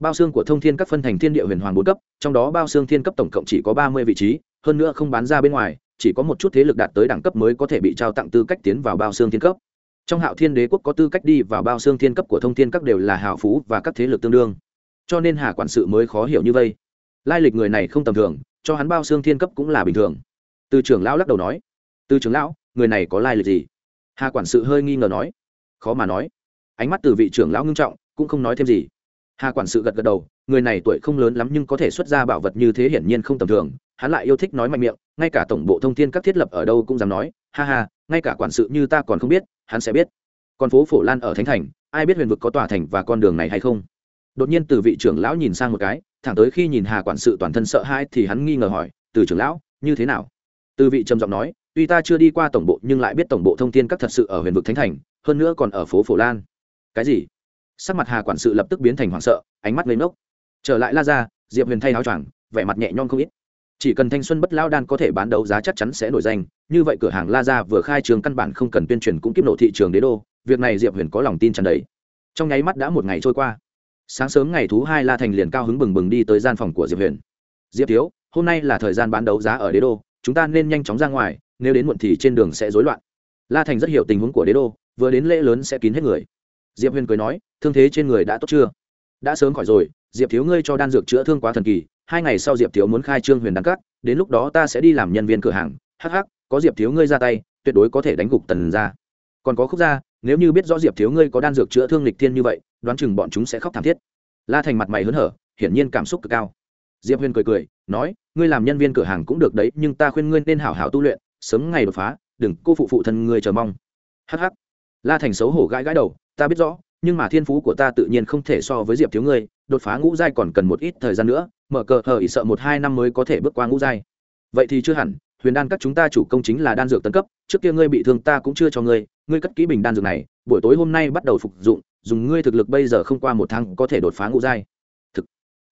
Bao xương của thông thiên các phân thành thiên địa huyền hoàng bốn cấp, trong đó bao xương thiên cấp tổng cộng chỉ có ba mươi vị trí, hơn nữa không bán ra bên ngoài, chỉ có một chút thế lực đạt tới đẳng cấp mới có thể bị trao tặng tư cách tiến vào bao xương thiên cấp. Trong hạo thiên đế quốc có tư cách đi vào bao xương thiên cấp của thông thiên các đều là hào phú và các thế lực tương đương. Cho nên hà quản sự mới khó hiểu như vây lai lịch người này không tầm thường, cho hắn bao xương thiên cấp cũng là bình thường. Từ trưởng lão lắc đầu nói. Từ trưởng lão, người này có lai lịch gì? Hà quản sự hơi nghi ngờ nói. Khó mà nói ánh mắt từ vị trưởng lão ngưng trọng, cũng không nói thêm gì. Hà quản sự gật gật đầu, người này tuổi không lớn lắm nhưng có thể xuất ra bảo vật như thế hiển nhiên không tầm thường, hắn lại yêu thích nói mạnh miệng, ngay cả tổng bộ thông thiên các thiết lập ở đâu cũng dám nói, ha ha, ngay cả quản sự như ta còn không biết, hắn sẽ biết. Còn phố phổ lan ở thánh thành, ai biết huyền vực có tòa thành và con đường này hay không? Đột nhiên từ vị trưởng lão nhìn sang một cái, thẳng tới khi nhìn hà quản sự toàn thân sợ hãi thì hắn nghi ngờ hỏi, từ trưởng lão, như thế nào? Từ vị trầm giọng nói, tuy ta chưa đi qua tổng bộ nhưng lại biết tổng bộ thông tin các thật sự ở huyền vực thánh thành, hơn nữa còn ở phố phổ lan cái gì? Sắc mặt hà quản sự lập tức biến thành hoảng sợ, ánh mắt lấy mốc trở lại la ra diệp huyền thay áo choàng, vẻ mặt nhẹ nhom không ít. Chỉ cần thanh xuân bất lao đan có thể bán đấu giá chắc chắn sẽ nổi danh, như vậy cửa hàng la ra vừa khai trường căn bản không cần tuyên truyền cũng kiếp nổ thị trường đế đô, việc này diệp huyền có lòng tin tràn đầy. Trong nháy mắt đã một ngày trôi qua. Sáng sớm ngày thứ hai la thành liền cao hứng bừng bừng đi tới gian phòng của diệp huyền. Diệp thiếu, hôm nay là thời gian bán đấu giá ở đế đô, chúng ta nên nhanh chóng ra ngoài, nếu đến muộn thì trên đường sẽ rối loạn. La thành rất hiểu tình huống của đế đô, vừa đến lễ lớn sẽ kín hết người diệp huyền cười nói, thương thế trên người đã tốt chưa? Đã sớm khỏi rồi, diệp thiếu ngươi cho đan dược chữa thương quá thần kỳ, hai ngày sau diệp thiếu muốn khai trương huyền đan cắt đến lúc đó ta sẽ đi làm nhân viên cửa hàng. Hh có diệp thiếu ngươi ra tay, tuyệt đối có thể đánh gục tần ra còn có khúc gia, nếu như biết rõ diệp thiếu ngươi có đan dược chữa thương lịch thiên như vậy, đoán chừng bọn chúng sẽ khóc thảm thiết. La thành mặt mày hớn hở, hiển nhiên cảm xúc cực cao. Diệp huyền cười cười, nói, ngươi làm nhân viên cửa hàng cũng được đấy, nhưng ta khuyên ngươi nên hảo hảo tu luyện, sớm ngày đột phá, đừng cô phụ phụ thân ngươi chờ mong. Hh la thành xấu hổ gãi gãi đầu ta biết rõ, nhưng mà thiên phú của ta tự nhiên không thể so với diệp thiếu ngươi, đột phá ngũ giai còn cần một ít thời gian nữa, mở cờ hờ ỉ sợ một hai năm mới có thể bước qua ngũ giai. Vậy thì chưa hẳn, huyền đan các chúng ta chủ công chính là đan dược tân cấp, trước kia ngươi bị thương ta cũng chưa cho ngươi ngươi cất kỹ bình đan dược này, buổi tối hôm nay bắt đầu phục dụng, dùng ngươi thực lực bây giờ không qua một tháng có thể đột phá ngũ giai. Thực.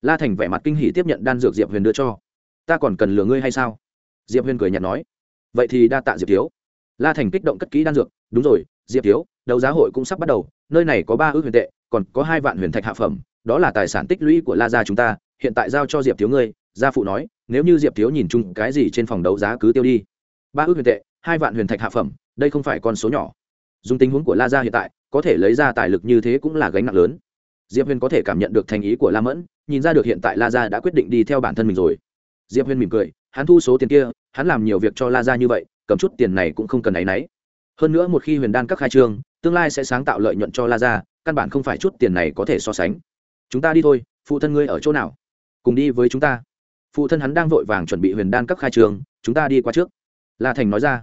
La thành vẻ mặt kinh hỉ tiếp nhận đan dược diệp huyền đưa cho. Ta còn cần lừa ngươi hay sao? Diệp huyền cười nhạt nói. Vậy thì đa tạ diệp thiếu. La thành kích động cất kỹ đan dược. Đúng rồi, diệp thiếu đấu giá hội cũng sắp bắt đầu, nơi này có ba ước huyền tệ, còn có hai vạn huyền thạch hạ phẩm, đó là tài sản tích lũy của la gia chúng ta, hiện tại giao cho diệp thiếu ngươi, gia phụ nói, nếu như diệp thiếu nhìn chung cái gì trên phòng đấu giá cứ tiêu đi. Ba ước huyền tệ, hai vạn huyền thạch hạ phẩm, đây không phải con số nhỏ. Dùng tình huống của la gia hiện tại, có thể lấy ra tài lực như thế cũng là gánh nặng lớn. Diệp huyền có thể cảm nhận được thành ý của la mẫn, nhìn ra được hiện tại la gia đã quyết định đi theo bản thân mình rồi. Diệp huyền mỉm cười, hắn thu số tiền kia, hắn làm nhiều việc cho la gia như vậy, cầm chút tiền này cũng không cần áy náy. Hơn nữa một khi huyền đan các khai trương tương lai sẽ sáng tạo lợi nhuận cho la gia, căn bản không phải chút tiền này có thể so sánh. Chúng ta đi thôi, phụ thân ngươi ở chỗ nào? Cùng đi với chúng ta. Phụ thân hắn đang vội vàng chuẩn bị huyền đan các khai trường, chúng ta đi qua trước. La thành nói ra.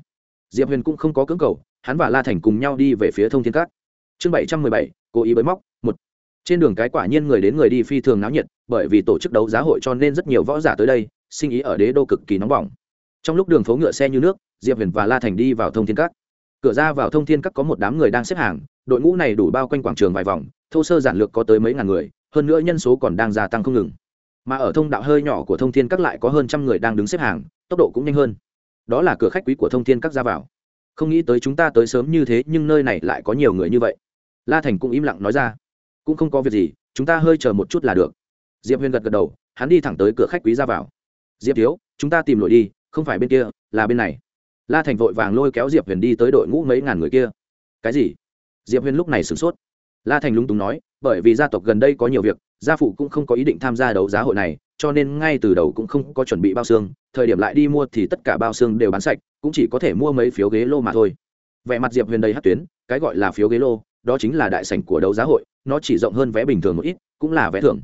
Diệp huyền cũng không có cưỡng cầu, hắn và la thành cùng nhau đi về phía thông thiên các. Chương bảy trăm mười bảy, cố ý bới móc, một. Trên đường cái quả nhiên người đến người đi phi thường náo nhiệt, bởi vì tổ chức đấu giá hội cho nên rất nhiều võ giả tới đây, sinh ý ở đế đô cực kỳ nóng bỏng. Trong lúc đường phố ngựa xe như nước, diệp huyền và la thành đi vào thông thiên các cửa ra vào thông thiên các có một đám người đang xếp hàng, đội ngũ này đủ bao quanh quảng trường vài vòng, thô sơ giản lược có tới mấy ngàn người, hơn nữa nhân số còn đang gia tăng không ngừng. Mà ở thông đạo hơi nhỏ của thông thiên các lại có hơn trăm người đang đứng xếp hàng, tốc độ cũng nhanh hơn. Đó là cửa khách quý của thông thiên các ra vào. Không nghĩ tới chúng ta tới sớm như thế, nhưng nơi này lại có nhiều người như vậy. La thành cũng im lặng nói ra. Cũng không có việc gì, chúng ta hơi chờ một chút là được. Diệp huyền gật gật đầu, hắn đi thẳng tới cửa khách quý ra vào. Diệp thiếu, chúng ta tìm lội đi, không phải bên kia, là bên này la thành vội vàng lôi kéo diệp huyền đi tới đội ngũ mấy ngàn người kia. Cái gì? Diệp huyền lúc này sửng sốt. La thành lung túng nói, bởi vì gia tộc gần đây có nhiều việc, gia phụ cũng không có ý định tham gia đấu giá hội này, cho nên ngay từ đầu cũng không có chuẩn bị bao xương, thời điểm lại đi mua thì tất cả bao xương đều bán sạch, cũng chỉ có thể mua mấy phiếu ghế lô mà thôi. Vẻ mặt diệp huyền đầy hát tuyến, cái gọi là phiếu ghế lô, đó chính là đại sảnh của đấu giá hội, nó chỉ rộng hơn vé bình thường một ít, cũng là vé thưởng.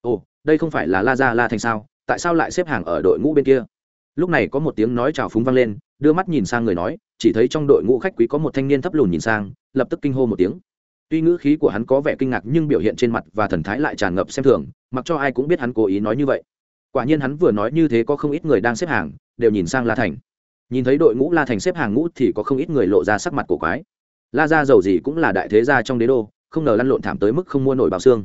Ồ, đây không phải là la gia la thành sao? Tại sao lại xếp hàng ở đội ngũ bên kia? Lúc này có một tiếng nói chào phúng vang lên đưa mắt nhìn sang người nói, chỉ thấy trong đội ngũ khách quý có một thanh niên thấp lùn nhìn sang, lập tức kinh hô một tiếng. Tuy ngữ khí của hắn có vẻ kinh ngạc nhưng biểu hiện trên mặt và thần thái lại tràn ngập xem thường, mặc cho ai cũng biết hắn cố ý nói như vậy. Quả nhiên hắn vừa nói như thế có không ít người đang xếp hàng, đều nhìn sang la thành. Nhìn thấy đội ngũ la thành xếp hàng ngũ thì có không ít người lộ ra sắc mặt cổ quái. La ra giàu gì cũng là đại thế gia trong đế đô, không ngờ lăn lộn thảm tới mức không mua nổi bào xương.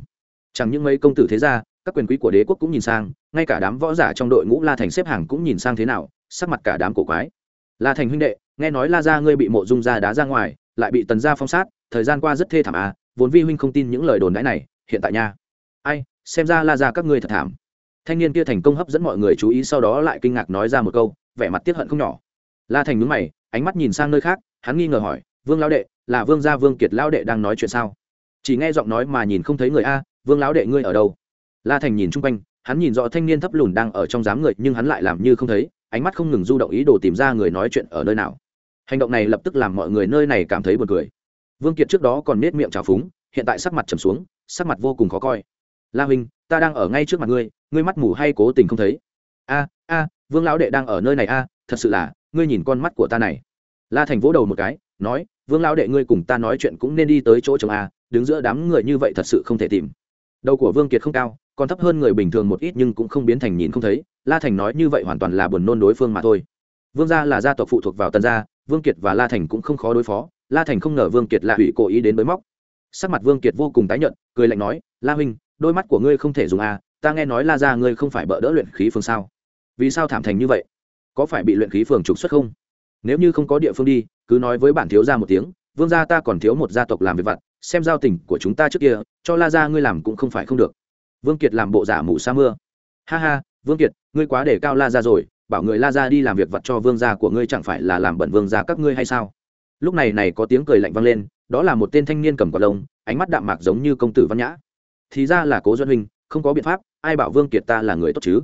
Chẳng những mấy công tử thế gia, các quyền quý của đế quốc cũng nhìn sang, ngay cả đám võ giả trong đội ngũ la thành xếp hàng cũng nhìn sang thế nào, sắc mặt cả đám cổ quái la thành huynh đệ, nghe nói la gia ngươi bị mộ dung gia đá ra ngoài, lại bị tần gia phong sát, thời gian qua rất thê thảm à vốn vi huynh không tin những lời đồn đãi này, hiện tại nha. Ai, xem ra la gia các ngươi thật thảm. Thanh niên kia thành công hấp dẫn mọi người chú ý sau đó lại kinh ngạc nói ra một câu, vẻ mặt tiếc hận không nhỏ. La thành nhướng mày, ánh mắt nhìn sang nơi khác, hắn nghi ngờ hỏi, vương lão đệ, là vương gia vương kiệt lão đệ đang nói chuyện sao? Chỉ nghe giọng nói mà nhìn không thấy người a, vương lão đệ ngươi ở đâu? La thành nhìn chung quanh, hắn nhìn rõ thanh niên thấp lùn đang ở trong đám người, nhưng hắn lại làm như không thấy ánh mắt không ngừng du động ý đồ tìm ra người nói chuyện ở nơi nào. Hành động này lập tức làm mọi người nơi này cảm thấy buồn cười. Vương kiệt trước đó còn nết miệng trào phúng, hiện tại sắc mặt trầm xuống, sắc mặt vô cùng khó coi. La huynh, ta đang ở ngay trước mặt ngươi ngươi mắt mù hay cố tình không thấy? A a, vương lão đệ đang ở nơi này a, thật sự là, ngươi nhìn con mắt của ta này. La thành vỗ đầu một cái, nói, vương lão đệ ngươi cùng ta nói chuyện cũng nên đi tới chỗ chồng a, đứng giữa đám người như vậy thật sự không thể tìm. Đầu của vương kiệt không cao, còn thấp hơn người bình thường một ít nhưng cũng không biến thành nhìn không thấy la thành nói như vậy hoàn toàn là buồn nôn đối phương mà thôi. Vương gia là gia tộc phụ thuộc vào tần gia, vương kiệt và la thành cũng không khó đối phó. La thành không ngờ vương kiệt là hủy cố ý đến bới móc. Sắc mặt vương kiệt vô cùng tái nhợt, cười lạnh nói, la huynh, đôi mắt của ngươi không thể dùng à? ta nghe nói la gia ngươi không phải bỡ đỡ luyện khí phương sao? Vì sao thảm thành như vậy? Có phải bị luyện khí phường trục xuất không? Nếu như không có địa phương đi, cứ nói với bản thiếu gia một tiếng, vương gia ta còn thiếu một gia tộc làm việc vặt, xem giao tình của chúng ta trước kia, cho la gia ngươi làm cũng không phải không được. Vương kiệt làm bộ giả mù sa mưa. Ha ha vương kiệt, ngươi quá để cao la gia rồi, bảo người la gia đi làm việc vặt cho vương gia của ngươi chẳng phải là làm bẩn vương gia các ngươi hay sao? Lúc này này có tiếng cười lạnh vang lên, đó là một tên thanh niên cầm quả lông, ánh mắt đạm mạc giống như công tử văn nhã. Thì ra là cố duân huynh, không có biện pháp, ai bảo vương kiệt ta là người tốt chứ?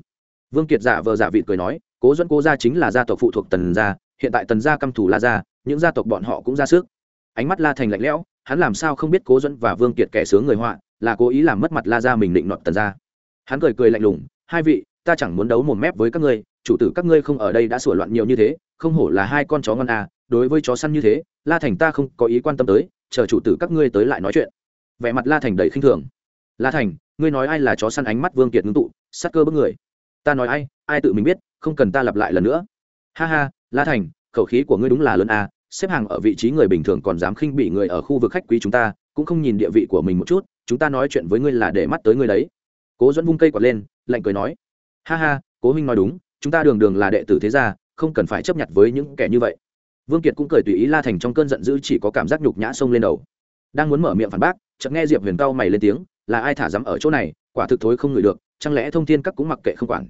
Vương kiệt giả vờ giả vị cười nói, cố duân cố gia chính là gia tộc phụ thuộc tần gia, hiện tại tần gia căm thủ la gia, những gia tộc bọn họ cũng ra sức. Ánh mắt la thành lạnh lẽo, hắn làm sao không biết cố duân và vương kiệt kẻ sướng người họa, là cố ý làm mất mặt la gia mình định nọt tần gia. Hắn cười cười lạnh lùng, hai vị ta chẳng muốn đấu một mép với các ngươi, chủ tử các ngươi không ở đây đã sửa loạn nhiều như thế, không hổ là hai con chó ngon à đối với chó săn như thế, la thành ta không có ý quan tâm tới, chờ chủ tử các ngươi tới lại nói chuyện. Vẻ mặt la thành đầy khinh thường. La thành, ngươi nói ai là chó săn ánh mắt vương kiệt ngưng tụ sắc cơ bức người. Ta nói ai ai tự mình biết, không cần ta lặp lại lần nữa. Ha ha, la thành, khẩu khí của ngươi đúng là lớn a xếp hàng ở vị trí người bình thường còn dám khinh bị người ở khu vực khách quý chúng ta, cũng không nhìn địa vị của mình một chút, chúng ta nói chuyện với ngươi là để mắt tới ngươi đấy. Cố dẫn vung cây quạt lên, lạnh cười nói ha ha, cố huynh nói đúng, chúng ta đường đường là đệ tử thế gia, không cần phải chấp nhận với những kẻ như vậy. Vương kiệt cũng cười tùy ý la thành trong cơn giận dữ chỉ có cảm giác nhục nhã xông lên đầu. Đang muốn mở miệng phản bác, chợt nghe diệp huyền cao mày lên tiếng, là ai thả dám ở chỗ này, quả thực thối không ngửi được, chẳng lẽ thông thiên các cũng mặc kệ không quản.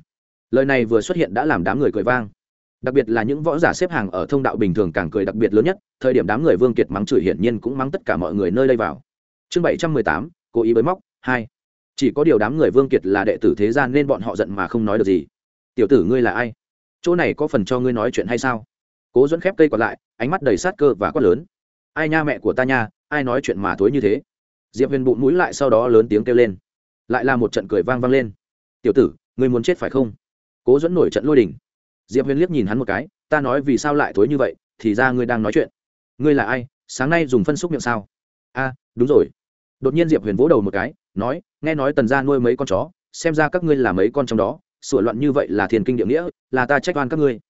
Lời này vừa xuất hiện đã làm đám người cười vang. Đặc biệt là những võ giả xếp hàng ở thông đạo bình thường càng cười đặc biệt lớn nhất, thời điểm đám người vương kiệt mắng chửi hiển nhiên cũng mắng tất cả mọi người nơi đây vào. Chương bảy trăm mười tám, cố ý bới móc, hai chỉ có điều đám người vương kiệt là đệ tử thế gian nên bọn họ giận mà không nói được gì. Tiểu tử ngươi là ai? Chỗ này có phần cho ngươi nói chuyện hay sao? Cố dẫn khép cây còn lại, ánh mắt đầy sát cơ và quát lớn. Ai nha mẹ của ta nha, ai nói chuyện mà thối như thế? Diệp huyền bụng mũi lại sau đó lớn tiếng kêu lên. Lại là một trận cười vang vang lên. Tiểu tử, ngươi muốn chết phải không? Cố dẫn nổi trận lôi đình. Diệp huyền liếc nhìn hắn một cái, ta nói vì sao lại thối như vậy, thì ra ngươi đang nói chuyện. Ngươi là ai? Sáng nay dùng phân xúc miệng sao? A, đúng rồi. Đột nhiên diệp huyền vỗ đầu một cái nói, nghe nói tần gia nuôi mấy con chó, xem ra các ngươi là mấy con trong đó sửa loạn như vậy là thiền kinh địa nghĩa, là ta trách oan các ngươi.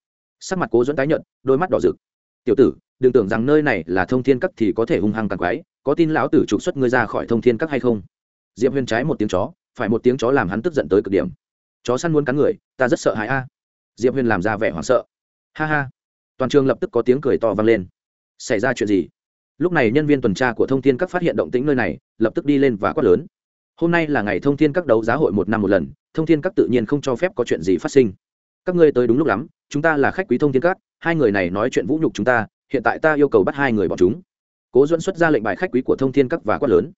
Sắc mặt cố dẫn tái nhận đôi mắt đỏ rực. Tiểu tử, đừng tưởng rằng nơi này là thông thiên các thì có thể hung hăng càng quái, có tin lão tử trục xuất ngươi ra khỏi thông thiên các hay không? Diệp huyền trái một tiếng chó, phải một tiếng chó làm hắn tức giận tới cực điểm. Chó săn muốn cắn người, ta rất sợ hãi a. Diệp huyền làm ra vẻ hoảng sợ. Ha ha. Toàn trường lập tức có tiếng cười to vang lên. Xảy ra chuyện gì? Lúc này nhân viên tuần tra của thông thiên các phát hiện động tĩnh nơi này, lập tức đi lên và quát lớn hôm nay là ngày thông thiên các đấu giá hội một năm một lần, thông thiên các tự nhiên không cho phép có chuyện gì phát sinh. Các ngươi tới đúng lúc lắm, chúng ta là khách quý thông thiên các, hai người này nói chuyện vũ nhục chúng ta, hiện tại ta yêu cầu bắt hai người bọn chúng. Cố dẫn xuất ra lệnh bài khách quý của thông thiên các và quát lớn.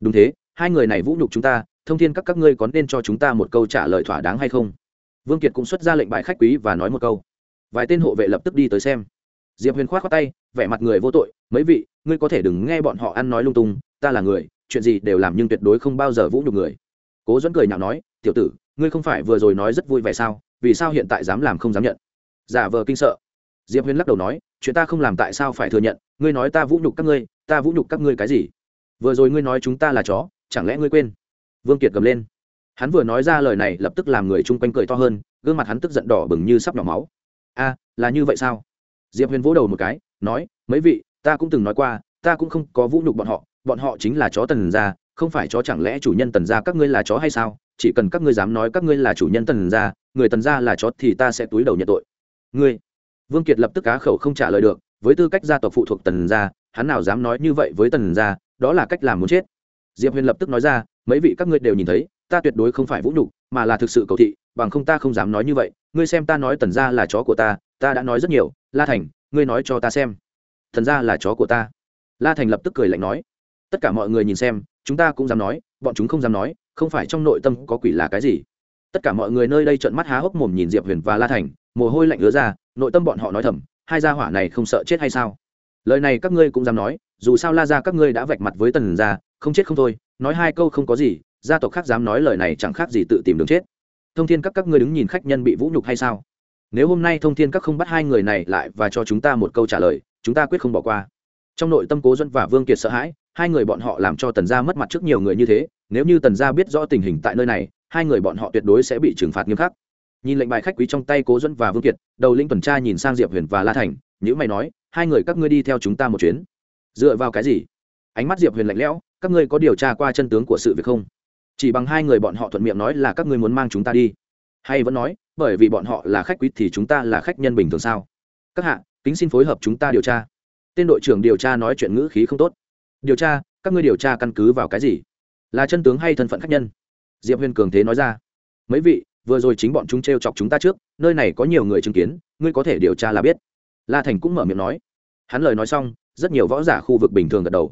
Đúng thế, hai người này vũ nhục chúng ta, thông thiên các các ngươi có nên cho chúng ta một câu trả lời thỏa đáng hay không? Vương kiệt cũng xuất ra lệnh bài khách quý và nói một câu. Vài tên hộ vệ lập tức đi tới xem. Diệp huyền k h o á t tay, vẻ mặt người vô tội, mấy vị, ngươi có thể đừng nghe bọn họ ăn nói lung tung, ta là người chuyện gì đều làm nhưng tuyệt đối không bao giờ vũ nhục người. Cố dẫn cười nhạo nói, tiểu tử, ngươi không phải vừa rồi nói rất vui vẻ sao? Vì sao hiện tại dám làm không dám nhận? Giả vờ kinh sợ. Diệp Huyên lắc đầu nói, chuyện ta không làm tại sao phải thừa nhận? Ngươi nói ta vũ nhục các ngươi, ta vũ nhục các ngươi cái gì? Vừa rồi ngươi nói chúng ta là chó, chẳng lẽ ngươi quên? Vương kiệt gầm lên. Hắn vừa nói ra lời này lập tức làm người chung quanh cười to hơn, gương mặt hắn tức giận đỏ bừng như sắp nhỏ máu. A, là như vậy sao? Diệp huyền vỗ đầu một cái, nói, mấy vị, ta cũng từng nói qua, ta cũng không có vũ nhục bọn họ bọn họ chính là chó tần gia, không phải chó chẳng lẽ chủ nhân tần gia các ngươi là chó hay sao? Chỉ cần các ngươi dám nói các ngươi là chủ nhân tần gia, người tần gia là chó thì ta sẽ túi đầu nhận tội. Ngươi. Vương kiệt lập tức cá khẩu không trả lời được, với tư cách gia tộc phụ thuộc tần gia, hắn nào dám nói như vậy với tần gia, đó là cách làm muốn chết. Diệp huyền lập tức nói ra, mấy vị các ngươi đều nhìn thấy, ta tuyệt đối không phải vũ nhục, mà là thực sự cầu thị, bằng không ta không dám nói như vậy. Ngươi xem ta nói tần gia là chó của ta ta đã nói rất nhiều. La thành, ngươi nói cho ta xem. Thần gia là chó của ta. La thành lập tức cười lạnh nói tất cả mọi người nhìn xem, chúng ta cũng dám nói, bọn chúng không dám nói, không phải trong nội tâm có quỷ là cái gì. Tất cả mọi người nơi đây trợn mắt há hốc mồm nhìn diệp huyền và la thành, mồ hôi lạnh ứa ra, nội tâm bọn họ nói thầm, hai gia hỏa này không sợ chết hay sao? Lời này các ngươi cũng dám nói, dù sao la ra các ngươi đã vạch mặt với tần gia, không chết không thôi, nói hai câu không có gì, gia tộc khác dám nói lời này chẳng khác gì tự tìm đường chết. Thông thiên các các ngươi đứng nhìn khách nhân bị vũ nhục hay sao? Nếu hôm nay thông thiên các không bắt hai người này lại và cho chúng ta một câu trả lời, chúng ta quyết không bỏ qua. Trong nội tâm cố dẫn và vương kiệt sợ hãi hai người bọn họ làm cho tần gia mất mặt trước nhiều người như thế, nếu như tần gia biết rõ tình hình tại nơi này, hai người bọn họ tuyệt đối sẽ bị trừng phạt nghiêm khắc. Nhìn lệnh bài khách quý trong tay cố dẫn và vương kiệt, đầu linh tuần tra nhìn sang diệp huyền và la thành nhữ mày nói, hai người các ngươi đi theo chúng ta một chuyến. Dựa vào cái gì? Ánh mắt diệp huyền lạnh lẽo, các ngươi có điều tra qua chân tướng của sự việc không? Chỉ bằng hai người bọn họ thuận miệng nói là các ngươi muốn mang chúng ta đi. Hay vẫn nói, bởi vì bọn họ là khách quý thì chúng ta là khách nhân bình thường sao? Các hạ, kính xin phối hợp chúng ta điều tra. Tên đội trưởng điều tra nói chuyện ngữ khí không tốt điều tra, các ngươi điều tra căn cứ vào cái gì? Là chân tướng hay thân phận khách nhân? Diệp huyền cường thế nói ra. Mấy vị, vừa rồi chính bọn chúng t r e o chọc chúng ta trước, nơi này có nhiều người chứng kiến, ngươi có thể điều tra là biết. La thành cũng mở miệng nói. Hắn lời nói xong, rất nhiều võ giả khu vực bình thường gật đầu.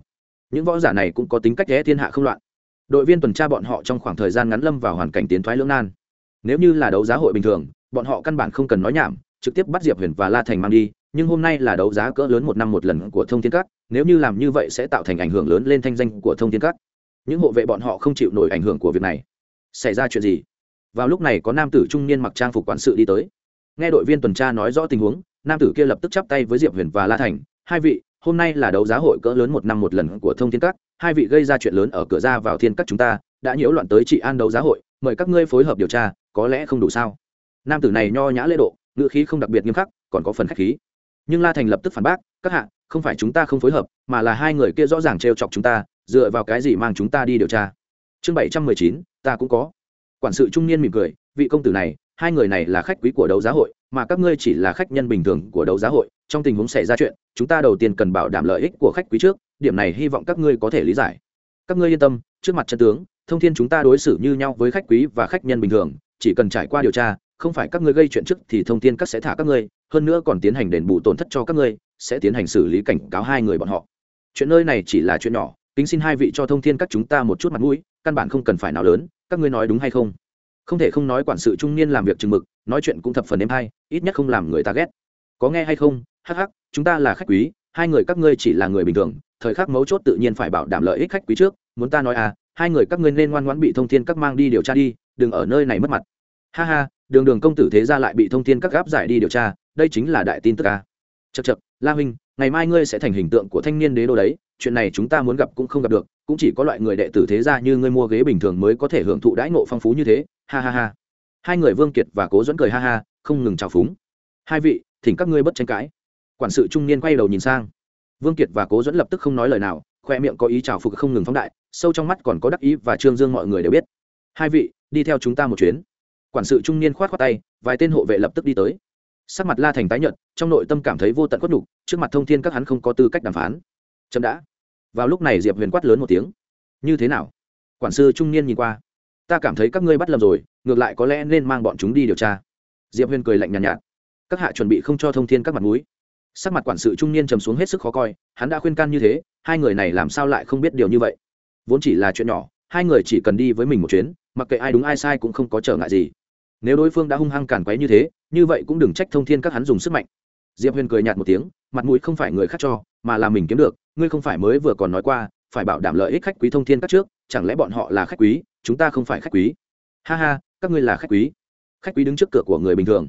Những võ giả này cũng có tính cách ghé thiên hạ không loạn. Đội viên tuần tra bọn họ trong khoảng thời gian ngắn lâm vào hoàn cảnh tiến thoái lưỡng nan. Nếu như là đấu giá hội bình thường, bọn họ căn bản không cần nói nhảm, trực tiếp bắt diệp huyền và la thành mang đi nhưng hôm nay là đấu giá cỡ lớn một năm một lần của thông thiên các, nếu như làm như vậy sẽ tạo thành ảnh hưởng lớn lên thanh danh của thông thiên các. Những hộ vệ bọn họ không chịu nổi ảnh hưởng của việc này. Xảy ra chuyện gì? Vào lúc này có nam tử trung niên mặc trang phục quản sự đi tới. Nghe đội viên tuần tra nói rõ tình huống, nam tử kia lập tức chắp tay với diệp huyền và la thành. Hai vị, hôm nay là đấu giá hội cỡ lớn một năm một lần của thông thiên các, hai vị gây ra chuyện lớn ở cửa ra vào thiên các chúng ta, đã nhiễu loạn tới trị an đấu giá hội, mời các ngươi phối hợp điều tra, có lẽ không đủ sao? Nam tử này nho nhã lễ độ, ngữ khí không đặc biệt nghiêm khắc, còn có phần khách khí nhưng la thành lập tức phản bác, các hạ, không phải chúng ta không phối hợp, mà là hai người kia rõ ràng trêu chọc chúng ta, dựa vào cái gì mang chúng ta đi điều tra? Chương bảy trăm mười chín, ta cũng có. Quản sự trung niên mỉm cười, vị công tử này, hai người này là khách quý của đấu giá hội, mà các ngươi chỉ là khách nhân bình thường của đấu giá hội, trong tình huống xảy ra chuyện, chúng ta đầu tiên cần bảo đảm lợi ích của khách quý trước, điểm này hy vọng các ngươi có thể lý giải. Các ngươi yên tâm, trước mặt chân tướng, thông thiên chúng ta đối xử như nhau với khách quý và khách nhân bình thường, chỉ cần trải qua điều tra không phải các ngươi gây chuyện trước thì thông tin các sẽ thả các ngươi, hơn nữa còn tiến hành đền bù tổn thất cho các ngươi, sẽ tiến hành xử lý cảnh cáo hai người bọn họ. Chuyện nơi này chỉ là chuyện nhỏ, kính xin hai vị cho thông thiên các chúng ta một chút mặt mũi, căn bản không cần phải nào lớn, các ngươi nói đúng hay không? Không thể không nói quản sự trung niên làm việc chừng mực, nói chuyện cũng thập phần êm hay, ít nhất không làm người ta ghét. Có nghe hay không? Hắc hắc, chúng ta là khách quý, hai người các ngươi chỉ là người bình thường, thời khắc mấu chốt tự nhiên phải bảo đảm lợi ích khách quý trước, muốn ta nói à hai người các ngươi nên ngoan ngoãn bị thông thiên các mang đi điều tra đi, đừng ở nơi này mất mặt. Ha ha đường đường công tử thế gia lại bị thông thiên các gáp giải đi điều tra, đây chính là đại tin tức ca chật chật la huynh, ngày mai ngươi sẽ thành hình tượng của thanh niên đế đô đấy, chuyện này chúng ta muốn gặp cũng không gặp được, cũng chỉ có loại người đệ tử thế gia như ngươi mua ghế bình thường mới có thể hưởng thụ đãi ngộ phong phú như thế, ha ha ha. Hai người vương kiệt và cố dẫn cười ha ha, không ngừng trào phúng. Hai vị, thỉnh các ngươi bất tranh cãi. Quản sự trung niên quay đầu nhìn sang. Vương kiệt và cố dẫn lập tức không nói lời nào, khoe miệng có ý trào phục không ngừng phóng đại, sâu trong mắt còn có đắc ý và trương dương mọi người đều biết. Hai vị, đi theo chúng ta một chuyến quản sự trung niên khoát khoát tay vài tên hộ vệ lập tức đi tới. Sắc mặt la thành tái nhợt trong nội tâm cảm thấy vô tận khuất nhục trước mặt thông thiên các hắn không có tư cách đàm phán. Chậm đã. Vào lúc này diệp huyền quát lớn một tiếng. Như thế nào? Quản sư trung niên nhìn qua. Ta cảm thấy các ngươi bắt lầm rồi ngược lại có lẽ nên mang bọn chúng đi điều tra. Diệp huyền cười lạnh nhàn nhạt, nhạt. Các hạ chuẩn bị không cho thông thiên các mặt mũi. Sắc mặt quản sự trung niên trầm xuống hết sức khó coi hắn đã khuyên can như thế hai người này làm sao lại không biết điều như vậy? Vốn chỉ là chuyện nhỏ hai người chỉ cần đi với mình một chuyến mặc kệ ai đúng ai sai cũng không có trở ngại gì nếu đối phương đã hung hăng càn quấy như thế, như vậy cũng đừng trách thông thiên các hắn dùng sức mạnh. Diệp huyền cười nhạt một tiếng, mặt mũi không phải người khác cho, mà là mình kiếm được, ngươi không phải mới vừa còn nói qua, phải bảo đảm lợi ích khách quý thông thiên các trước, chẳng lẽ bọn họ là khách quý, chúng ta không phải khách quý? Ha ha, các ngươi là khách quý. Khách quý đứng trước cửa của người bình thường.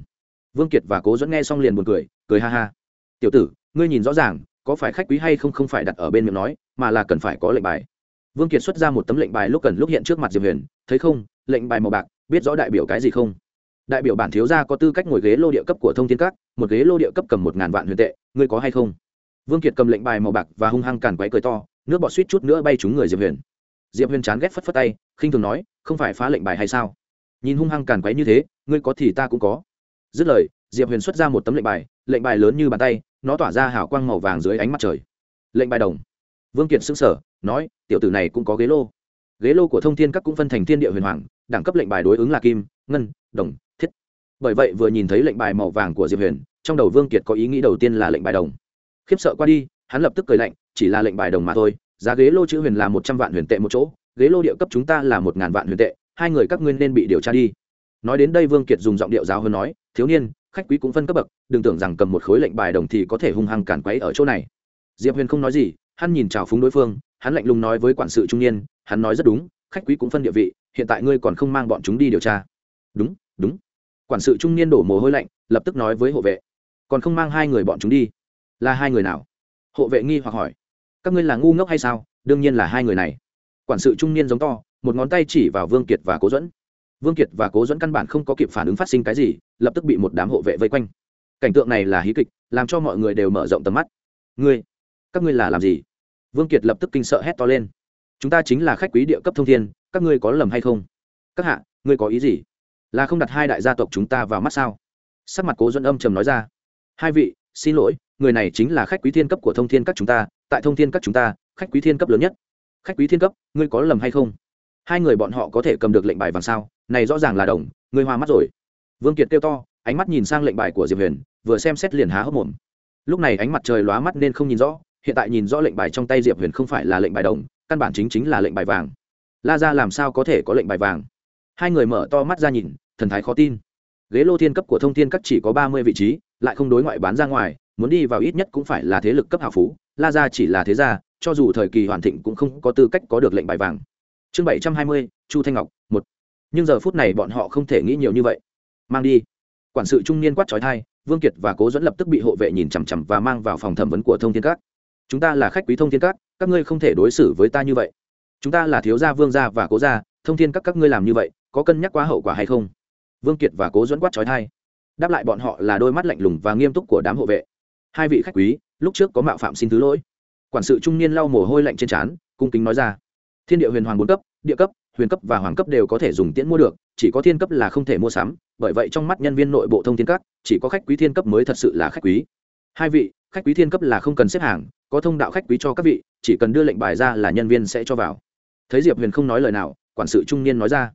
Vương kiệt và cố dẫn nghe xong liền buồn cười cười ha ha. Tiểu tử, ngươi nhìn rõ ràng, có phải khách quý hay không không phải đặt ở bên miệng nói, mà là cần phải có lệnh bài. Vương kiệt xuất ra một tấm lệnh bài lúc cần lúc hiện trước mặt diệp huyền, thấy không, lệnh bài màu bạc biết rõ đại biểu cái gì không? Đại biểu bản thiếu gia có tư cách ngồi ghế lô địa cấp của thông thiên các, một ghế lô địa cấp cầm một ngàn vạn huyền tệ, ngươi có hay không? Vương kiệt cầm lệnh bài màu bạc và hung hăng càn quấy cười to, nước bọt suýt chút nữa bay trúng người diệp huyền. Diệp huyền chán ghét phất phất tay, khinh thường nói, không phải phá lệnh bài hay sao? Nhìn hung hăng càn quấy như thế, ngươi có thì ta cũng có. Dứt lời, diệp huyền xuất ra một tấm lệnh bài lệnh bài lớn như bàn tay, nó tỏa ra hào quang màu vàng dưới ánh mặt trời. Lệnh bài đồng. Vương kiệt xưng sở nói, tiểu tử này cũng có ghế lô ghế lô của thông thiên các cũng phân thành thiên địa huyền hoàng, đẳng cấp lệnh bài đối ứng là kim, ngân, đồng, thiết. Bởi vậy vừa nhìn thấy lệnh bài màu vàng của diệp huyền, trong đầu vương kiệt có ý nghĩ đầu tiên là lệnh bài đồng. Khiếp sợ qua đi, hắn lập tức cười lạnh, chỉ là lệnh bài đồng mà thôi, giá ghế lô chữ huyền là một trăm vạn huyền tệ một chỗ, ghế lô địa cấp chúng ta là một ngàn vạn huyền tệ, hai người các ngươi nên bị điều tra đi. Nói đến đây vương kiệt dùng giọng điệu giáo hơn nói, thiếu niên, khách quý cũng phân cấp bậc, đừng tưởng rằng cầm một khối lệnh bài đồng thì có thể hung hăng cản quấy ở chỗ này. Diệp huyền không nói gì, hắn nhìn chào phúng đối phương, hắn lạnh lùng nói với quản sự trung niên hắn nói rất đúng, khách quý cũng phân địa vị, hiện tại ngươi còn không mang bọn chúng đi điều tra. Đúng đúng. Quản sự trung niên đổ mồ hôi lạnh, lập tức nói với hộ vệ. Còn không mang hai người bọn chúng đi. Là hai người nào? Hộ vệ nghi hoặc hỏi. Các ngươi là ngu ngốc hay sao? Đương nhiên là hai người này. Quản sự trung niên giống to, một ngón tay chỉ vào vương kiệt và cố dẫn vương kiệt và cố dẫn căn bản không có kịp phản ứng phát sinh cái gì, lập tức bị một đám hộ vệ vây quanh. Cảnh tượng này là hí kịch, làm cho mọi người đều mở rộng tầm mắt. Ngươi, các ngươi là làm gì? Vương kiệt lập tức kinh sợ hét to lên chúng ta chính là khách quý địa cấp thông thiên, các ngươi có lầm hay không? Các hạ, ngươi có ý gì? Là không đặt hai đại gia tộc chúng ta vào mắt sao? Sắc mặt cố dẫn âm trầm nói ra. Hai vị, xin lỗi, người này chính là khách quý thiên cấp của thông thiên các chúng ta, tại thông thiên các chúng ta, khách quý thiên cấp lớn nhất. Khách quý thiên cấp, ngươi có lầm hay không? Hai người bọn họ có thể cầm được lệnh bài vàng sao? Này rõ ràng là đồng, ngươi hoa mắt rồi. Vương kiệt kêu to, ánh mắt nhìn sang lệnh bài của diệp huyền, vừa xem xét liền há hốc mồm. Lúc này ánh mặt trời lóa mắt nên không nhìn rõ, hiện tại nhìn rõ lệnh bài trong tay diệp huyền không phải là lệnh bài đồng căn bản chính chính là lệnh bài vàng. La ra làm sao có thể có lệnh bài vàng? Hai người mở to mắt ra nhìn, thần thái khó tin. Ghế lô thiên cấp của thông thiên các chỉ có ba mươi vị trí, lại không đối ngoại bán ra ngoài, muốn đi vào ít nhất cũng phải là thế lực cấp hào phú. La ra chỉ là thế gia, cho dù thời kỳ hoàn thịnh cũng không có tư cách có được lệnh bài vàng. Chương bảy trăm hai mươi, chu thanh ngọc, một. Nhưng giờ phút này bọn họ không thể nghĩ nhiều như vậy. Mang đi. Quản sự trung niên quát trói thai, vương kiệt và cố dẫn lập tức bị hộ vệ nhìn chằm chằm và mang vào phòng thẩm vấn của thông thiên các chúng ta là khách quý thông thiên các các ngươi không thể đối xử với ta như vậy. Chúng ta là thiếu gia vương gia và cố gia, thông thiên các các ngươi làm như vậy, có cân nhắc quá hậu quả hay không? Vương kiệt và cố dẫn quát trói thai. Đáp lại bọn họ là đôi mắt lạnh lùng và nghiêm túc của đám hộ vệ. Hai vị khách quý, lúc trước có mạo phạm xin thứ lỗi. Quản sự trung niên lau mồ hôi lạnh trên trán, cung kính nói ra. Thiên địa huyền hoàng bốn cấp, địa cấp, huyền cấp và hoàng cấp đều có thể dùng tiễn mua được, chỉ có thiên cấp là không thể mua sắm, bởi vậy trong mắt nhân viên nội bộ thông thiên các, chỉ có khách quý thiên cấp mới thật sự là khách quý hai vị, khách quý thiên cấp là không cần xếp hàng, có thông đạo khách quý cho các vị, chỉ cần đưa lệnh bài ra là nhân viên sẽ cho vào. Thấy diệp huyền không nói lời nào, quản sự trung niên nói ra.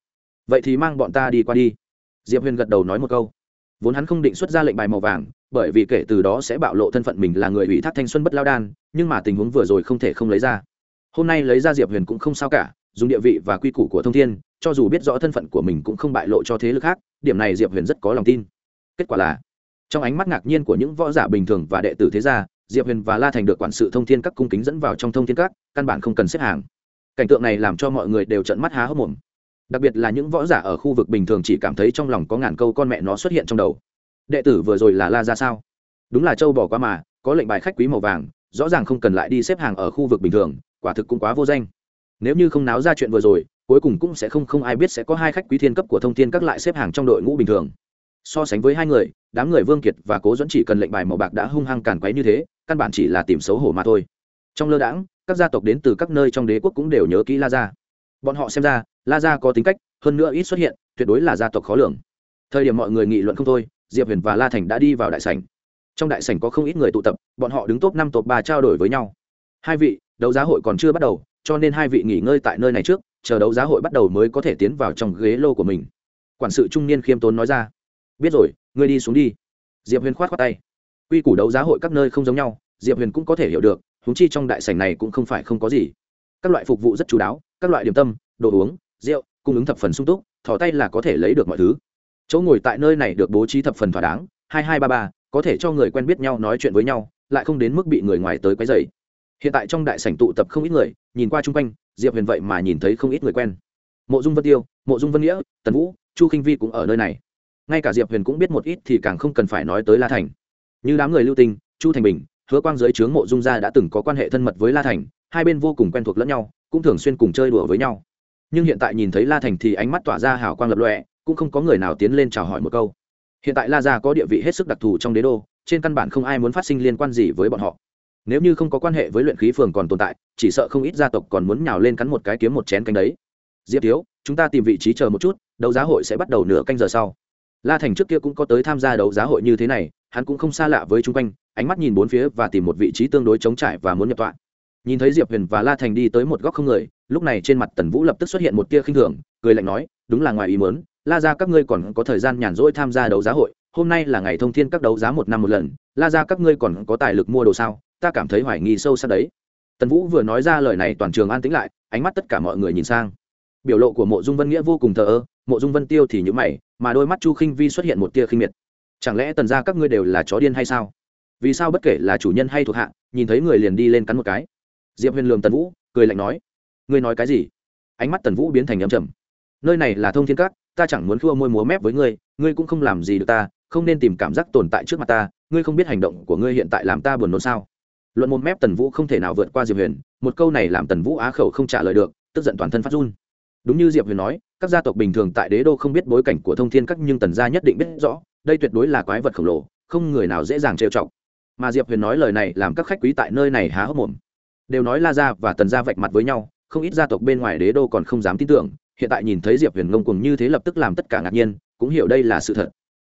Vậy thì mang bọn ta đi qua đi. Diệp huyền gật đầu nói một câu. Vốn hắn không định xuất ra lệnh bài màu vàng, bởi vì kể từ đó sẽ bạo lộ thân phận mình là người ủy thác thanh xuân bất lao đan, nhưng mà tình huống vừa rồi không thể không lấy ra. Hôm nay lấy ra diệp huyền cũng không sao cả, dùng địa vị và quy củ của thông thiên, cho dù biết rõ thân phận của mình cũng không bại lộ cho thế lực khác, điểm này diệp huyền rất có lòng tin. Kết quả là trong ánh mắt ngạc nhiên của những võ giả bình thường và đệ tử thế gia, diệp huyền và la thành được quản sự thông thiên các cung kính dẫn vào trong thông thiên các, căn bản không cần xếp hàng. Cảnh tượng này làm cho mọi người đều trận mắt há hốc mồm. Đặc biệt là những võ giả ở khu vực bình thường chỉ cảm thấy trong lòng có ngàn câu con mẹ nó xuất hiện trong đầu. Đệ tử vừa rồi là la ra sao? Đúng là châu bỏ qua mà, có lệnh bài khách quý màu vàng, rõ ràng không cần lại đi xếp hàng ở khu vực bình thường, quả thực cũng quá vô danh. Nếu như không náo ra chuyện vừa rồi, cuối cùng cũng sẽ không không ai biết sẽ có hai khách quý thiên cấp của thông thiên các lại xếp hàng trong đội ngũ bình thường so sánh với hai người, đám người vương kiệt và cố dẫn chỉ cần lệnh bài màu bạc đã hung hăng càn quấy như thế, căn bản chỉ là tìm xấu hổ mà thôi. Trong lơ đãng, các gia tộc đến từ các nơi trong đế quốc cũng đều nhớ kỹ la gia. Bọn họ xem ra, la gia có tính cách, hơn nữa ít xuất hiện, tuyệt đối là gia tộc khó lường. Thời điểm mọi người nghị luận không thôi, diệp huyền và la thành đã đi vào đại sảnh. Trong đại sảnh có không ít người tụ tập, bọn họ đứng top năm, top ba trao đổi với nhau. Hai vị, đấu giá hội còn chưa bắt đầu, cho nên hai vị nghỉ ngơi tại nơi này trước, chờ đấu giá hội bắt đầu mới có thể tiến vào trong ghế lô của mình. Quản sự trung niên khiêm tốn nói ra biết rồi, ngươi đi xuống đi. Diệp huyền khoát khoát tay. Quy củ đấu giá hội các nơi không giống nhau, diệp huyền cũng có thể hiểu được húng chi trong đại sảnh này cũng không phải không có gì. Các loại phục vụ rất chú đáo, các loại điểm tâm, đồ uống, rượu, cung ứng thập phần sung túc thỏ tay là có thể lấy được mọi thứ. Chỗ ngồi tại nơi này được bố trí thập phần thỏa đáng, hai hai ba ba, có thể cho người quen biết nhau, nói chuyện với nhau, lại không đến mức bị người ngoài tới quấy dày hiện tại trong đại sảnh tụ tập không ít người, nhìn qua chung quanh, diệp huyền vậy mà nhìn thấy không ít người quen. Mộ dung vân tiêu, mộ dung vân nghĩa, tần vũ, chu khinh vi cũng ở nơi này ngay cả diệp huyền cũng biết một ít thì càng không cần phải nói tới la thành. Như đám người lưu tinh, chu thành bình, hứa quang giới trướng mộ dung gia đã từng có quan hệ thân mật với la thành, hai bên vô cùng quen thuộc lẫn nhau, cũng thường xuyên cùng chơi đùa với nhau. Nhưng hiện tại nhìn thấy la thành thì ánh mắt tỏa ra hào quang lập lọe cũng không có người nào tiến lên chào hỏi một câu. Hiện tại la gia có địa vị hết sức đặc thù trong đế đô, trên căn bản không ai muốn phát sinh liên quan gì với bọn họ. Nếu như không có quan hệ với luyện khí phường còn tồn tại, chỉ sợ không ít gia tộc còn muốn nhào lên cắn một cái kiếm một chén canh đấy. Diệp thiếu, chúng ta tìm vị trí chờ một chút, đấu giá hội sẽ bắt đầu nửa canh giờ sau la thành trước kia cũng có tới tham gia đấu giá hội như thế này, hắn cũng không xa lạ với chung quanh, ánh mắt nhìn bốn phía và tìm một vị trí tương đối chống trải và muốn nhập tọa. Nhìn thấy diệp huyền và la thành đi tới một góc không người, lúc này trên mặt tần vũ lập tức xuất hiện một tia khinh thường, cười lạnh nói, đúng là ngoài ý mớn la ra các ngươi còn có thời gian nhàn rỗi tham gia đấu giá hội, hôm nay là ngày thông thiên các đấu giá một năm một lần, la ra các ngươi còn có tài lực mua đồ sao? Ta cảm thấy hoài nghi sâu sắc đấy. Tần vũ vừa nói ra lời này toàn trường an tĩnh lại, ánh mắt tất cả mọi người nhìn sang. Biểu lộ của mộ dung vân nghĩa vô cùng thờ ơ mộ dung vân tiêu thì nhữ mày, mà đôi mắt chu khinh vi xuất hiện một tia khinh miệt. Chẳng lẽ tần ra các ngươi đều là chó điên hay sao? Vì sao bất kể là chủ nhân hay thuộc hạ, nhìn thấy người liền đi lên cắn một cái? Diệp huyền lường tần vũ, cười lạnh nói, ngươi nói cái gì? Ánh mắt tần vũ biến thành ấm trầm. Nơi này là thông thiên các, ta chẳng muốn khua môi múa mép với ngươi ngươi cũng không làm gì được ta, không nên tìm cảm giác tồn tại trước mặt ta, ngươi không biết hành động của ngươi hiện tại làm ta buồn nôn sao? Luận một mép tần vũ không thể nào vượt qua diệp huyền, một câu này làm tần vũ á khẩu không trả lời được, tức giận toàn thân phát run đúng như diệp huyền nói, các gia tộc bình thường tại đế đô không biết bối cảnh của thông thiên các nhưng tần gia nhất định biết rõ, đây tuyệt đối là quái vật khổng lồ, không người nào dễ dàng trêu chọc. Mà diệp huyền nói lời này làm các khách quý tại nơi này há hốc mồm. Đều nói la gia và tần gia vạch mặt với nhau, không ít gia tộc bên ngoài đế đô còn không dám tin tưởng, hiện tại nhìn thấy diệp huyền ngông cùng như thế lập tức làm tất cả ngạc nhiên, cũng hiểu đây là sự thật.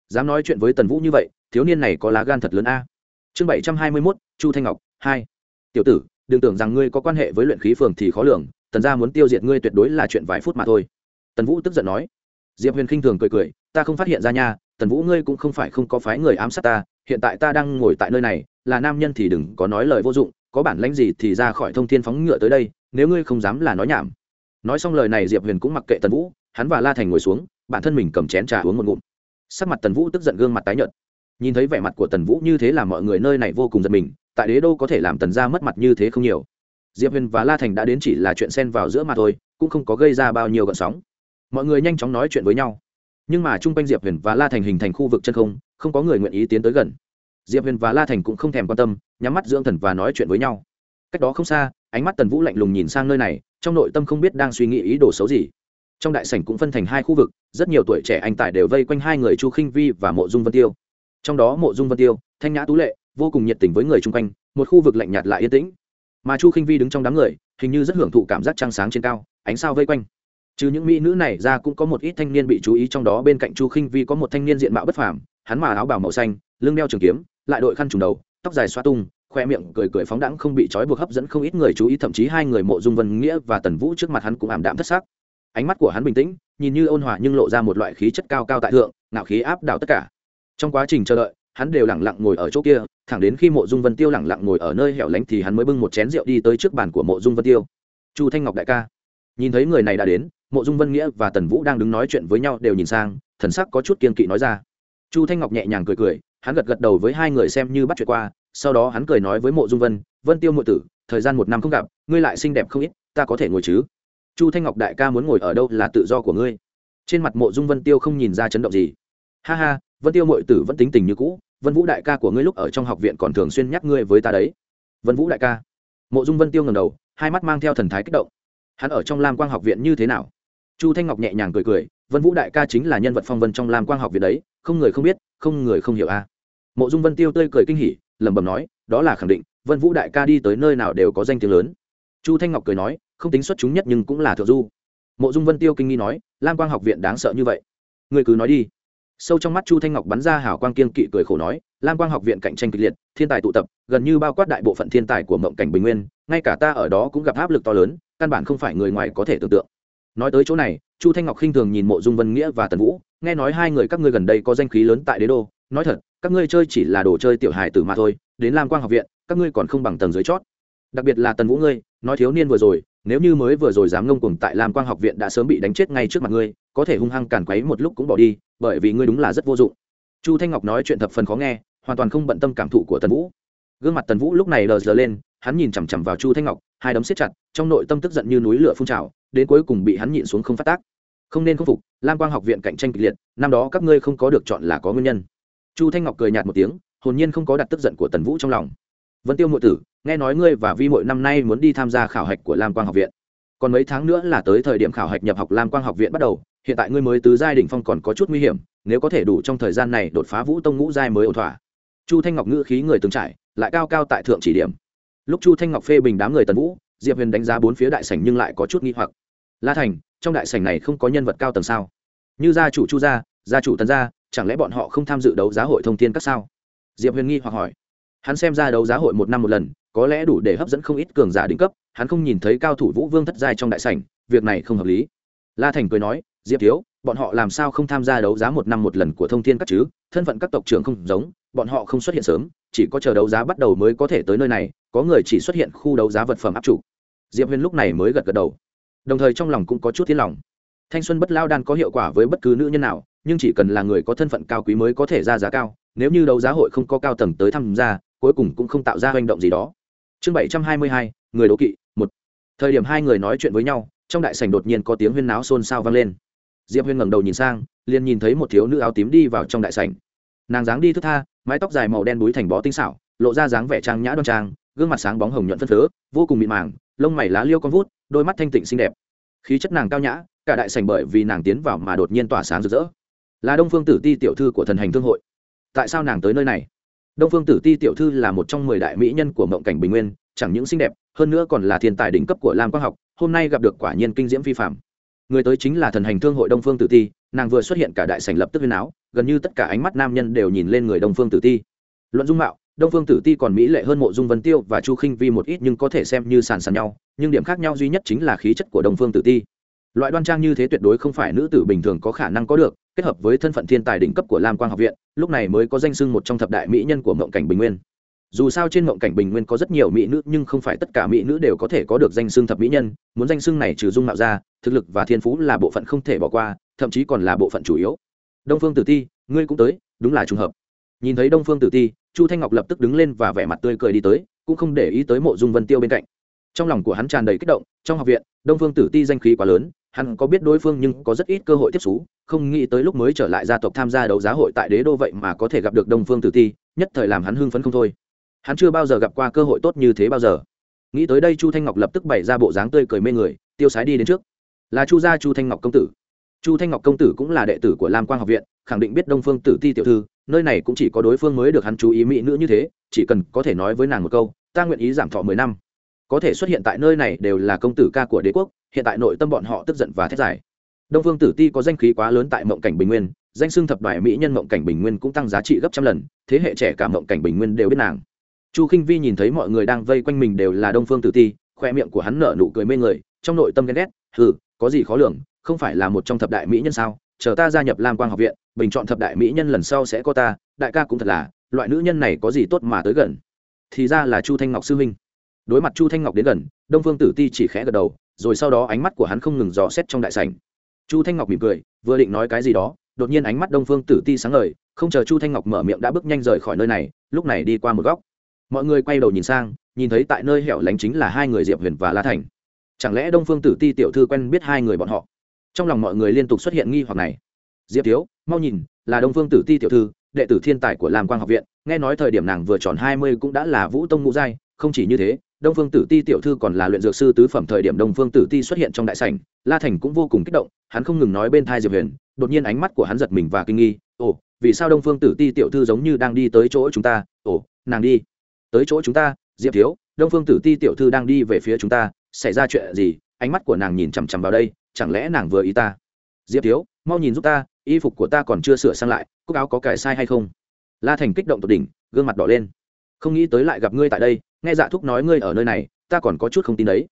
Dám nói chuyện với tần vũ như vậy, thiếu niên này có lá gan thật lớn a. Chương bảy trăm hai mươi mốt, chu thanh ngọc, hai. Tiểu tử, đừng tưởng rằng ngươi có quan hệ với luyện khí phường thì khó lường tần gia muốn tiêu diệt ngươi tuyệt đối là chuyện vài phút mà thôi. Tần vũ tức giận nói. Diệp huyền khinh thường cười cười, ta không phát hiện ra nha, tần vũ ngươi cũng không phải không có phái người ám sát ta, hiện tại ta đang ngồi tại nơi này, là nam nhân thì đừng có nói lời vô dụng, có bản lãnh gì thì ra khỏi thông thiên phóng ngựa tới đây, nếu ngươi không dám là nói nhảm. Nói xong lời này diệp huyền cũng mặc kệ tần vũ, hắn và la thành ngồi xuống, bản thân mình cầm chén trà uống một ngụm. Sắc mặt tần vũ tức giận gương mặt tái nhợt. Nhìn thấy vẻ mặt của tần vũ như thế là mọi người nơi này vô cùng giật mình, tại đế đô có thể làm tần gia mất mặt như thế không nhiều diệp huyền và la thành đã đến chỉ là chuyện xen vào giữa mà thôi, cũng không có gây ra bao nhiêu gợn sóng. Mọi người nhanh chóng nói chuyện với nhau. Nhưng mà chung quanh diệp huyền và la thành hình thành khu vực chân không không có người nguyện ý tiến tới gần. Diệp huyền và la thành cũng không thèm quan tâm, nhắm mắt dưỡng thần và nói chuyện với nhau. Cách đó không xa, ánh mắt tần vũ lạnh lùng nhìn sang nơi này, trong nội tâm không biết đang suy nghĩ ý đồ xấu gì. Trong đại sảnh cũng phân thành hai khu vực, rất nhiều tuổi trẻ anh tài đều vây quanh hai người chu khinh vi và mộ dung vân tiêu. Trong đó mộ dung vân tiêu, thanh nhã tú lệ, vô cùng nhiệt tình với người chung quanh, một khu vực lạnh nhạt lại yên tĩnh mà chu khinh vi đứng trong đám người hình như rất hưởng thụ cảm giác trăng sáng trên cao ánh sao vây quanh trừ những mỹ nữ này ra cũng có một ít thanh niên bị chú ý trong đó bên cạnh chu khinh vi có một thanh niên diện mạo bất phàm hắn mà áo bào màu xanh lưng đeo trường kiếm lại đội khăn trùng đầu tóc dài xoa tung khoe miệng cười cười phóng đãng không bị trói buộc hấp dẫn không ít người chú ý thậm chí hai người mộ dung vân nghĩa và tần vũ trước mặt hắn cũng ảm đạm thất xác ánh mắt của hắn bình tĩnh nhìn như ôn hòa nhưng lộ ra một loại khí chất cao cao tại thượng ngạo khí áp đảo tất cả trong quá trình chờ đợi hắn đều lẳng lặng ngồi ở chỗ kia, thẳng đến khi mộ dung vân tiêu lẳng lặng ngồi ở nơi hẻo lánh thì hắn mới bưng một chén rượu đi tới trước bàn của mộ dung vân tiêu. Chu thanh ngọc đại ca. Nhìn thấy người này đã đến, mộ dung vân nghĩa và tần vũ đang đứng nói chuyện với nhau đều nhìn sang, thần sắc có chút kiên kỵ nói ra. Chu thanh ngọc nhẹ nhàng cười cười, hắn gật gật đầu với hai người xem như bắt chuyện qua, sau đó hắn cười nói với mộ dung vân vân tiêu mộ tử, thời gian một năm không gặp, ngươi lại xinh đẹp không ít, ta có thể ngồi chứ? Chu thanh ngọc đại ca muốn ngồi ở đâu là tự do của ngươi. Trên mặt mộ dung vân tiêu không nhìn ra chấn động gì. Ha ha vân tiêu mội tử vẫn tính tình như cũ, vân vũ đại ca của ngươi lúc ở trong học viện còn thường xuyên nhắc ngươi với ta đấy. Vân vũ đại ca. Mộ dung vân tiêu ngầm đầu, hai mắt mang theo thần thái kích động. Hắn ở trong lam quang học viện như thế nào? Chu thanh ngọc nhẹ nhàng cười cười, vân vũ đại ca chính là nhân vật phong vân trong lam quang học viện đấy, không người không biết, không người không hiểu a mộ dung vân tiêu tươi cười kinh hỉ, lẩm bẩm nói, đó là khẳng định, vân vũ đại ca đi tới nơi nào đều có danh tiếng lớn. Chu thanh ngọc cười nói, không tính xuất chúng nhất nhưng cũng là thượng du. Mộ dung vân tiêu kinh nghi nói, lam quang học viện đáng sợ như vậy. Người cứ nói đi sâu trong mắt chu thanh ngọc bắn ra hào quang kiên kỵ cười khổ nói, lam quang học viện cạnh tranh kịch liệt, thiên tài tụ tập, gần như bao quát đại bộ phận thiên tài của mộng cảnh bình nguyên, ngay cả ta ở đó cũng gặp áp lực to lớn, căn bản không phải người ngoài có thể tưởng tượng. Nói tới chỗ này, chu thanh ngọc khinh thường nhìn mộ dung vân nghĩa và tần vũ, nghe nói hai người các ngươi gần đây có danh khí lớn tại đế đô, nói thật, các ngươi chơi chỉ là đồ chơi tiểu hài tử mà thôi, đến lam quang học viện, các ngươi còn không bằng tầng dưới chót. Đặc biệt là tần vũ ngươi, nói thiếu niên vừa rồi nếu như mới vừa rồi dám ngông cuồng tại lam quang học viện đã sớm bị đánh chết ngay trước mặt ngươi, có thể hung hăng càn quấy một lúc cũng bỏ đi, bởi vì ngươi đúng là rất vô dụng. Chu thanh ngọc nói chuyện thập phần khó nghe, hoàn toàn không bận tâm cảm thụ của tần vũ. Gương mặt tần vũ lúc này lờ giờ lên, hắn nhìn chằm chằm vào chu thanh ngọc, hai đấm siết chặt, trong nội tâm tức giận như núi lửa phun trào, đến cuối cùng bị hắn nhịn xuống không phát tác. Không nên khâm phục, lam quang học viện cạnh tranh kịch liệt, năm đó các ngươi không có được chọn là có nguyên nhân. Chu thanh ngọc cười nhạt một tiếng, hồn nhiên không có đặt tức giận của tần vũ trong lòng vân tiêu ngụy tử, nghe nói ngươi và vi mội năm nay muốn đi tham gia khảo hạch của lam quang học viện. Còn mấy tháng nữa là tới thời điểm khảo hạch nhập học lam quang học viện bắt đầu, hiện tại ngươi mới tứ giai đ ỉ n h phong còn có chút nguy hiểm, nếu có thể đủ trong thời gian này đột phá vũ tông ngũ giai mới ổn thỏa. Chu thanh ngọc ngữ khí người từng trải, lại cao cao tại thượng chỉ điểm. Lúc chu thanh ngọc phê bình đám người tần vũ, diệp huyền đánh giá bốn phía đại sảnh nhưng lại có chút nghi hoặc. La thành, trong đại sảnh này không có nhân vật cao tầng sao? Như gia chủ chu gia gia chủ tần gia, chẳng lẽ bọn họ không tham dự đấu giá hội thông tin các sao? Diệp huyền nghi hoặc hỏi hắn xem ra đấu giá hội một năm một lần, có lẽ đủ để hấp dẫn không ít cường giả đỉnh cấp, hắn không nhìn thấy cao thủ vũ vương thất giai trong đại sảnh, việc này không hợp lý. La thành cười nói, diệp thiếu, bọn họ làm sao không tham gia đấu giá một năm một lần của thông thiên các chứ? Thân phận các tộc trưởng không giống, bọn họ không xuất hiện sớm, chỉ có chờ đấu giá bắt đầu mới có thể tới nơi này, có người chỉ xuất hiện khu đấu giá vật phẩm áp chủ. Diệp huyền lúc này mới gật gật đầu. Đồng thời trong lòng cũng có chút thiên lòng. Thanh xuân bất lao đan có hiệu quả với bất cứ nữ nhân nào, nhưng chỉ cần là người có thân phận cao quý mới có thể ra giá cao. Nếu như đấu giá hội không có cao tầng tới tham gia cuối cùng cũng không tạo ra hành động gì đó. Chương bảy trăm hai mươi hai, người đố kỵ, một. Thời điểm hai người nói chuyện với nhau, trong đại sảnh đột nhiên có tiếng huyên náo xôn xao vang lên. Diệp huyên ngẩng đầu nhìn sang, liền nhìn thấy một thiếu nữ áo tím đi vào trong đại sảnh. Nàng dáng đi thức tha, mái tóc dài màu đen búi thành bó tinh xảo, lộ ra dáng vẻ trang nhã đoan trang, gương mặt sáng bóng hồng nhuận phân phớ, vô cùng mịn màng, lông mày lá liêu con vút, đôi mắt thanh tịnh xinh đẹp. Khí chất nàng cao nhã, cả đại sảnh bởi vì nàng tiến vào mà đột nhiên tỏa sáng rực rỡ. Là đông phương tử ti tiểu thư của thần hành thương hội. Tại sao nàng tới nơi này? Đông phương tử ti tiểu thư là một trong mười đại mỹ nhân của mộng cảnh bình nguyên, chẳng những xinh đẹp, hơn nữa còn là thiên tài đỉnh cấp của lam quang học, hôm nay gặp được quả nhiên kinh diễm phi phạm người tới chính là thần hành thương hội đông phương tử ti, nàng vừa xuất hiện cả đại sảnh lập tức huyên áo, gần như tất cả ánh mắt nam nhân đều nhìn lên người đông phương tử ti. Luận dung mạo, đông phương tử ti còn mỹ lệ hơn mộ dung vân tiêu và chu khinh vi một ít nhưng có thể xem như sàn sàn nhau, nhưng điểm khác nhau duy nhất chính là khí chất của đông phương tử ti. Loại đoan trang như thế tuyệt đối không phải nữ tử bình thường có khả năng có được kết hợp với thân phận thiên tài đỉnh cấp của lam quang học viện, lúc này mới có danh sưng một trong thập đại mỹ nhân của mộng cảnh bình nguyên. Dù sao trên mộng cảnh bình nguyên có rất nhiều mỹ nữ, nhưng không phải tất cả mỹ nữ đều có thể có được danh xưng thập mỹ nhân. Muốn danh xưng này trừ dung mạo ra, thực lực và thiên phú là bộ phận không thể bỏ qua, thậm chí còn là bộ phận chủ yếu. Đông phương tử ti, ngươi cũng tới, đúng là trùng hợp. Nhìn thấy đông phương tử ti, chu thanh ngọc lập tức đứng lên và vẻ mặt tươi cười đi tới, cũng không để ý tới mộ dung vân tiêu bên cạnh. Trong lòng của hắn tràn đầy kích động, trong học viện, đông phương tử ti danh khí quá lớn hắn có biết đối phương nhưng có rất ít cơ hội tiếp xúc, không nghĩ tới lúc mới trở lại gia tộc tham gia đấu giá hội tại đế đô vậy mà có thể gặp được đông phương tử ti, nhất thời làm hắn hưng phấn không thôi. Hắn chưa bao giờ gặp qua cơ hội tốt như thế bao giờ. Nghĩ tới đây chu thanh ngọc lập tức bày ra bộ dáng tươi cười mê người, tiêu sái đi đến trước. Là chu gia chu thanh ngọc công tử. Chu thanh ngọc công tử cũng là đệ tử của lam quang học viện, khẳng định biết đông phương tử ti tiểu thư, nơi này cũng chỉ có đối phương mới được hắn chú ý mỹ nữ như thế, chỉ cần có thể nói với nàng một câu, ta nguyện ý giảm thọ mười năm. Có thể xuất hiện tại nơi này đều là công tử ca của đế quốc hiện tại nội tâm bọn họ tức giận và thét giải đông phương tử ti có danh khí quá lớn tại mộng cảnh bình nguyên, danh xưng thập đoại mỹ nhân mộng cảnh bình nguyên cũng tăng giá trị gấp trăm lần, thế hệ trẻ cả mộng cảnh bình nguyên đều biết nàng. Chu k i n h vi nhìn thấy mọi người đang vây quanh mình đều là đông phương tử ti, khoe miệng của hắn nở nụ cười mê người, trong nội tâm ghen ghét, hừ, có gì khó lường, không phải là một trong thập đại mỹ nhân sao? Chờ ta gia nhập lam quang học viện, bình chọn thập đại mỹ nhân lần sau sẽ có ta, đại ca cũng thật là, loại nữ nhân này có gì tốt mà tới gần. Thì ra là chu thanh ngọc sư huynh. Đối mặt chu thanh ngọc đến gần, đông phương tử ti chỉ khẽ gật đầu rồi sau đó ánh mắt của hắn không ngừng dò xét trong đại sảnh. Chu thanh ngọc mỉm cười, vừa định nói cái gì đó, đột nhiên ánh mắt đông phương tử ti sáng ngời, không chờ chu thanh ngọc mở miệng đã bước nhanh rời khỏi nơi này, lúc này đi qua một góc. Mọi người quay đầu nhìn sang, nhìn thấy tại nơi hẻo lánh chính là hai người diệp huyền và la thành. Chẳng lẽ đông phương tử ti tiểu thư quen biết hai người bọn họ? Trong lòng mọi người liên tục xuất hiện nghi hoặc này. Diệp thiếu, mau nhìn, là đông phương tử ti tiểu thư, đệ tử thiên tài của lam quang học viện, nghe nói thời điểm nàng vừa tròn hai mươi cũng đã là vũ tông ngũ giai, không chỉ như thế đông phương tử ti tiểu thư còn là luyện dược sư tứ phẩm thời điểm đông phương tử ti xuất hiện trong đại sảnh, la thành cũng vô cùng kích động, hắn không ngừng nói bên thai diệp huyền, đột nhiên ánh mắt của hắn giật mình và kinh nghi, ồ, vì sao đông phương tử ti tiểu thư giống như đang đi tới chỗ chúng ta? Ồ, nàng đi. Tới chỗ chúng ta, diệp thiếu, đông phương tử ti tiểu thư đang đi về phía chúng ta, xảy ra chuyện gì? Ánh mắt của nàng nhìn chằm chằm vào đây, chẳng lẽ nàng vừa ý ta? Diệp thiếu, mau nhìn giúp ta, y phục của ta còn chưa sửa sang lại, cúc áo có cải sai hay không? La thành kích động tột đỉnh, gương mặt đỏ lên. Không nghĩ tới lại gặp ngươi tại đây nghe dạ thúc nói ngươi ở nơi này, ta còn có chút không tin đấy.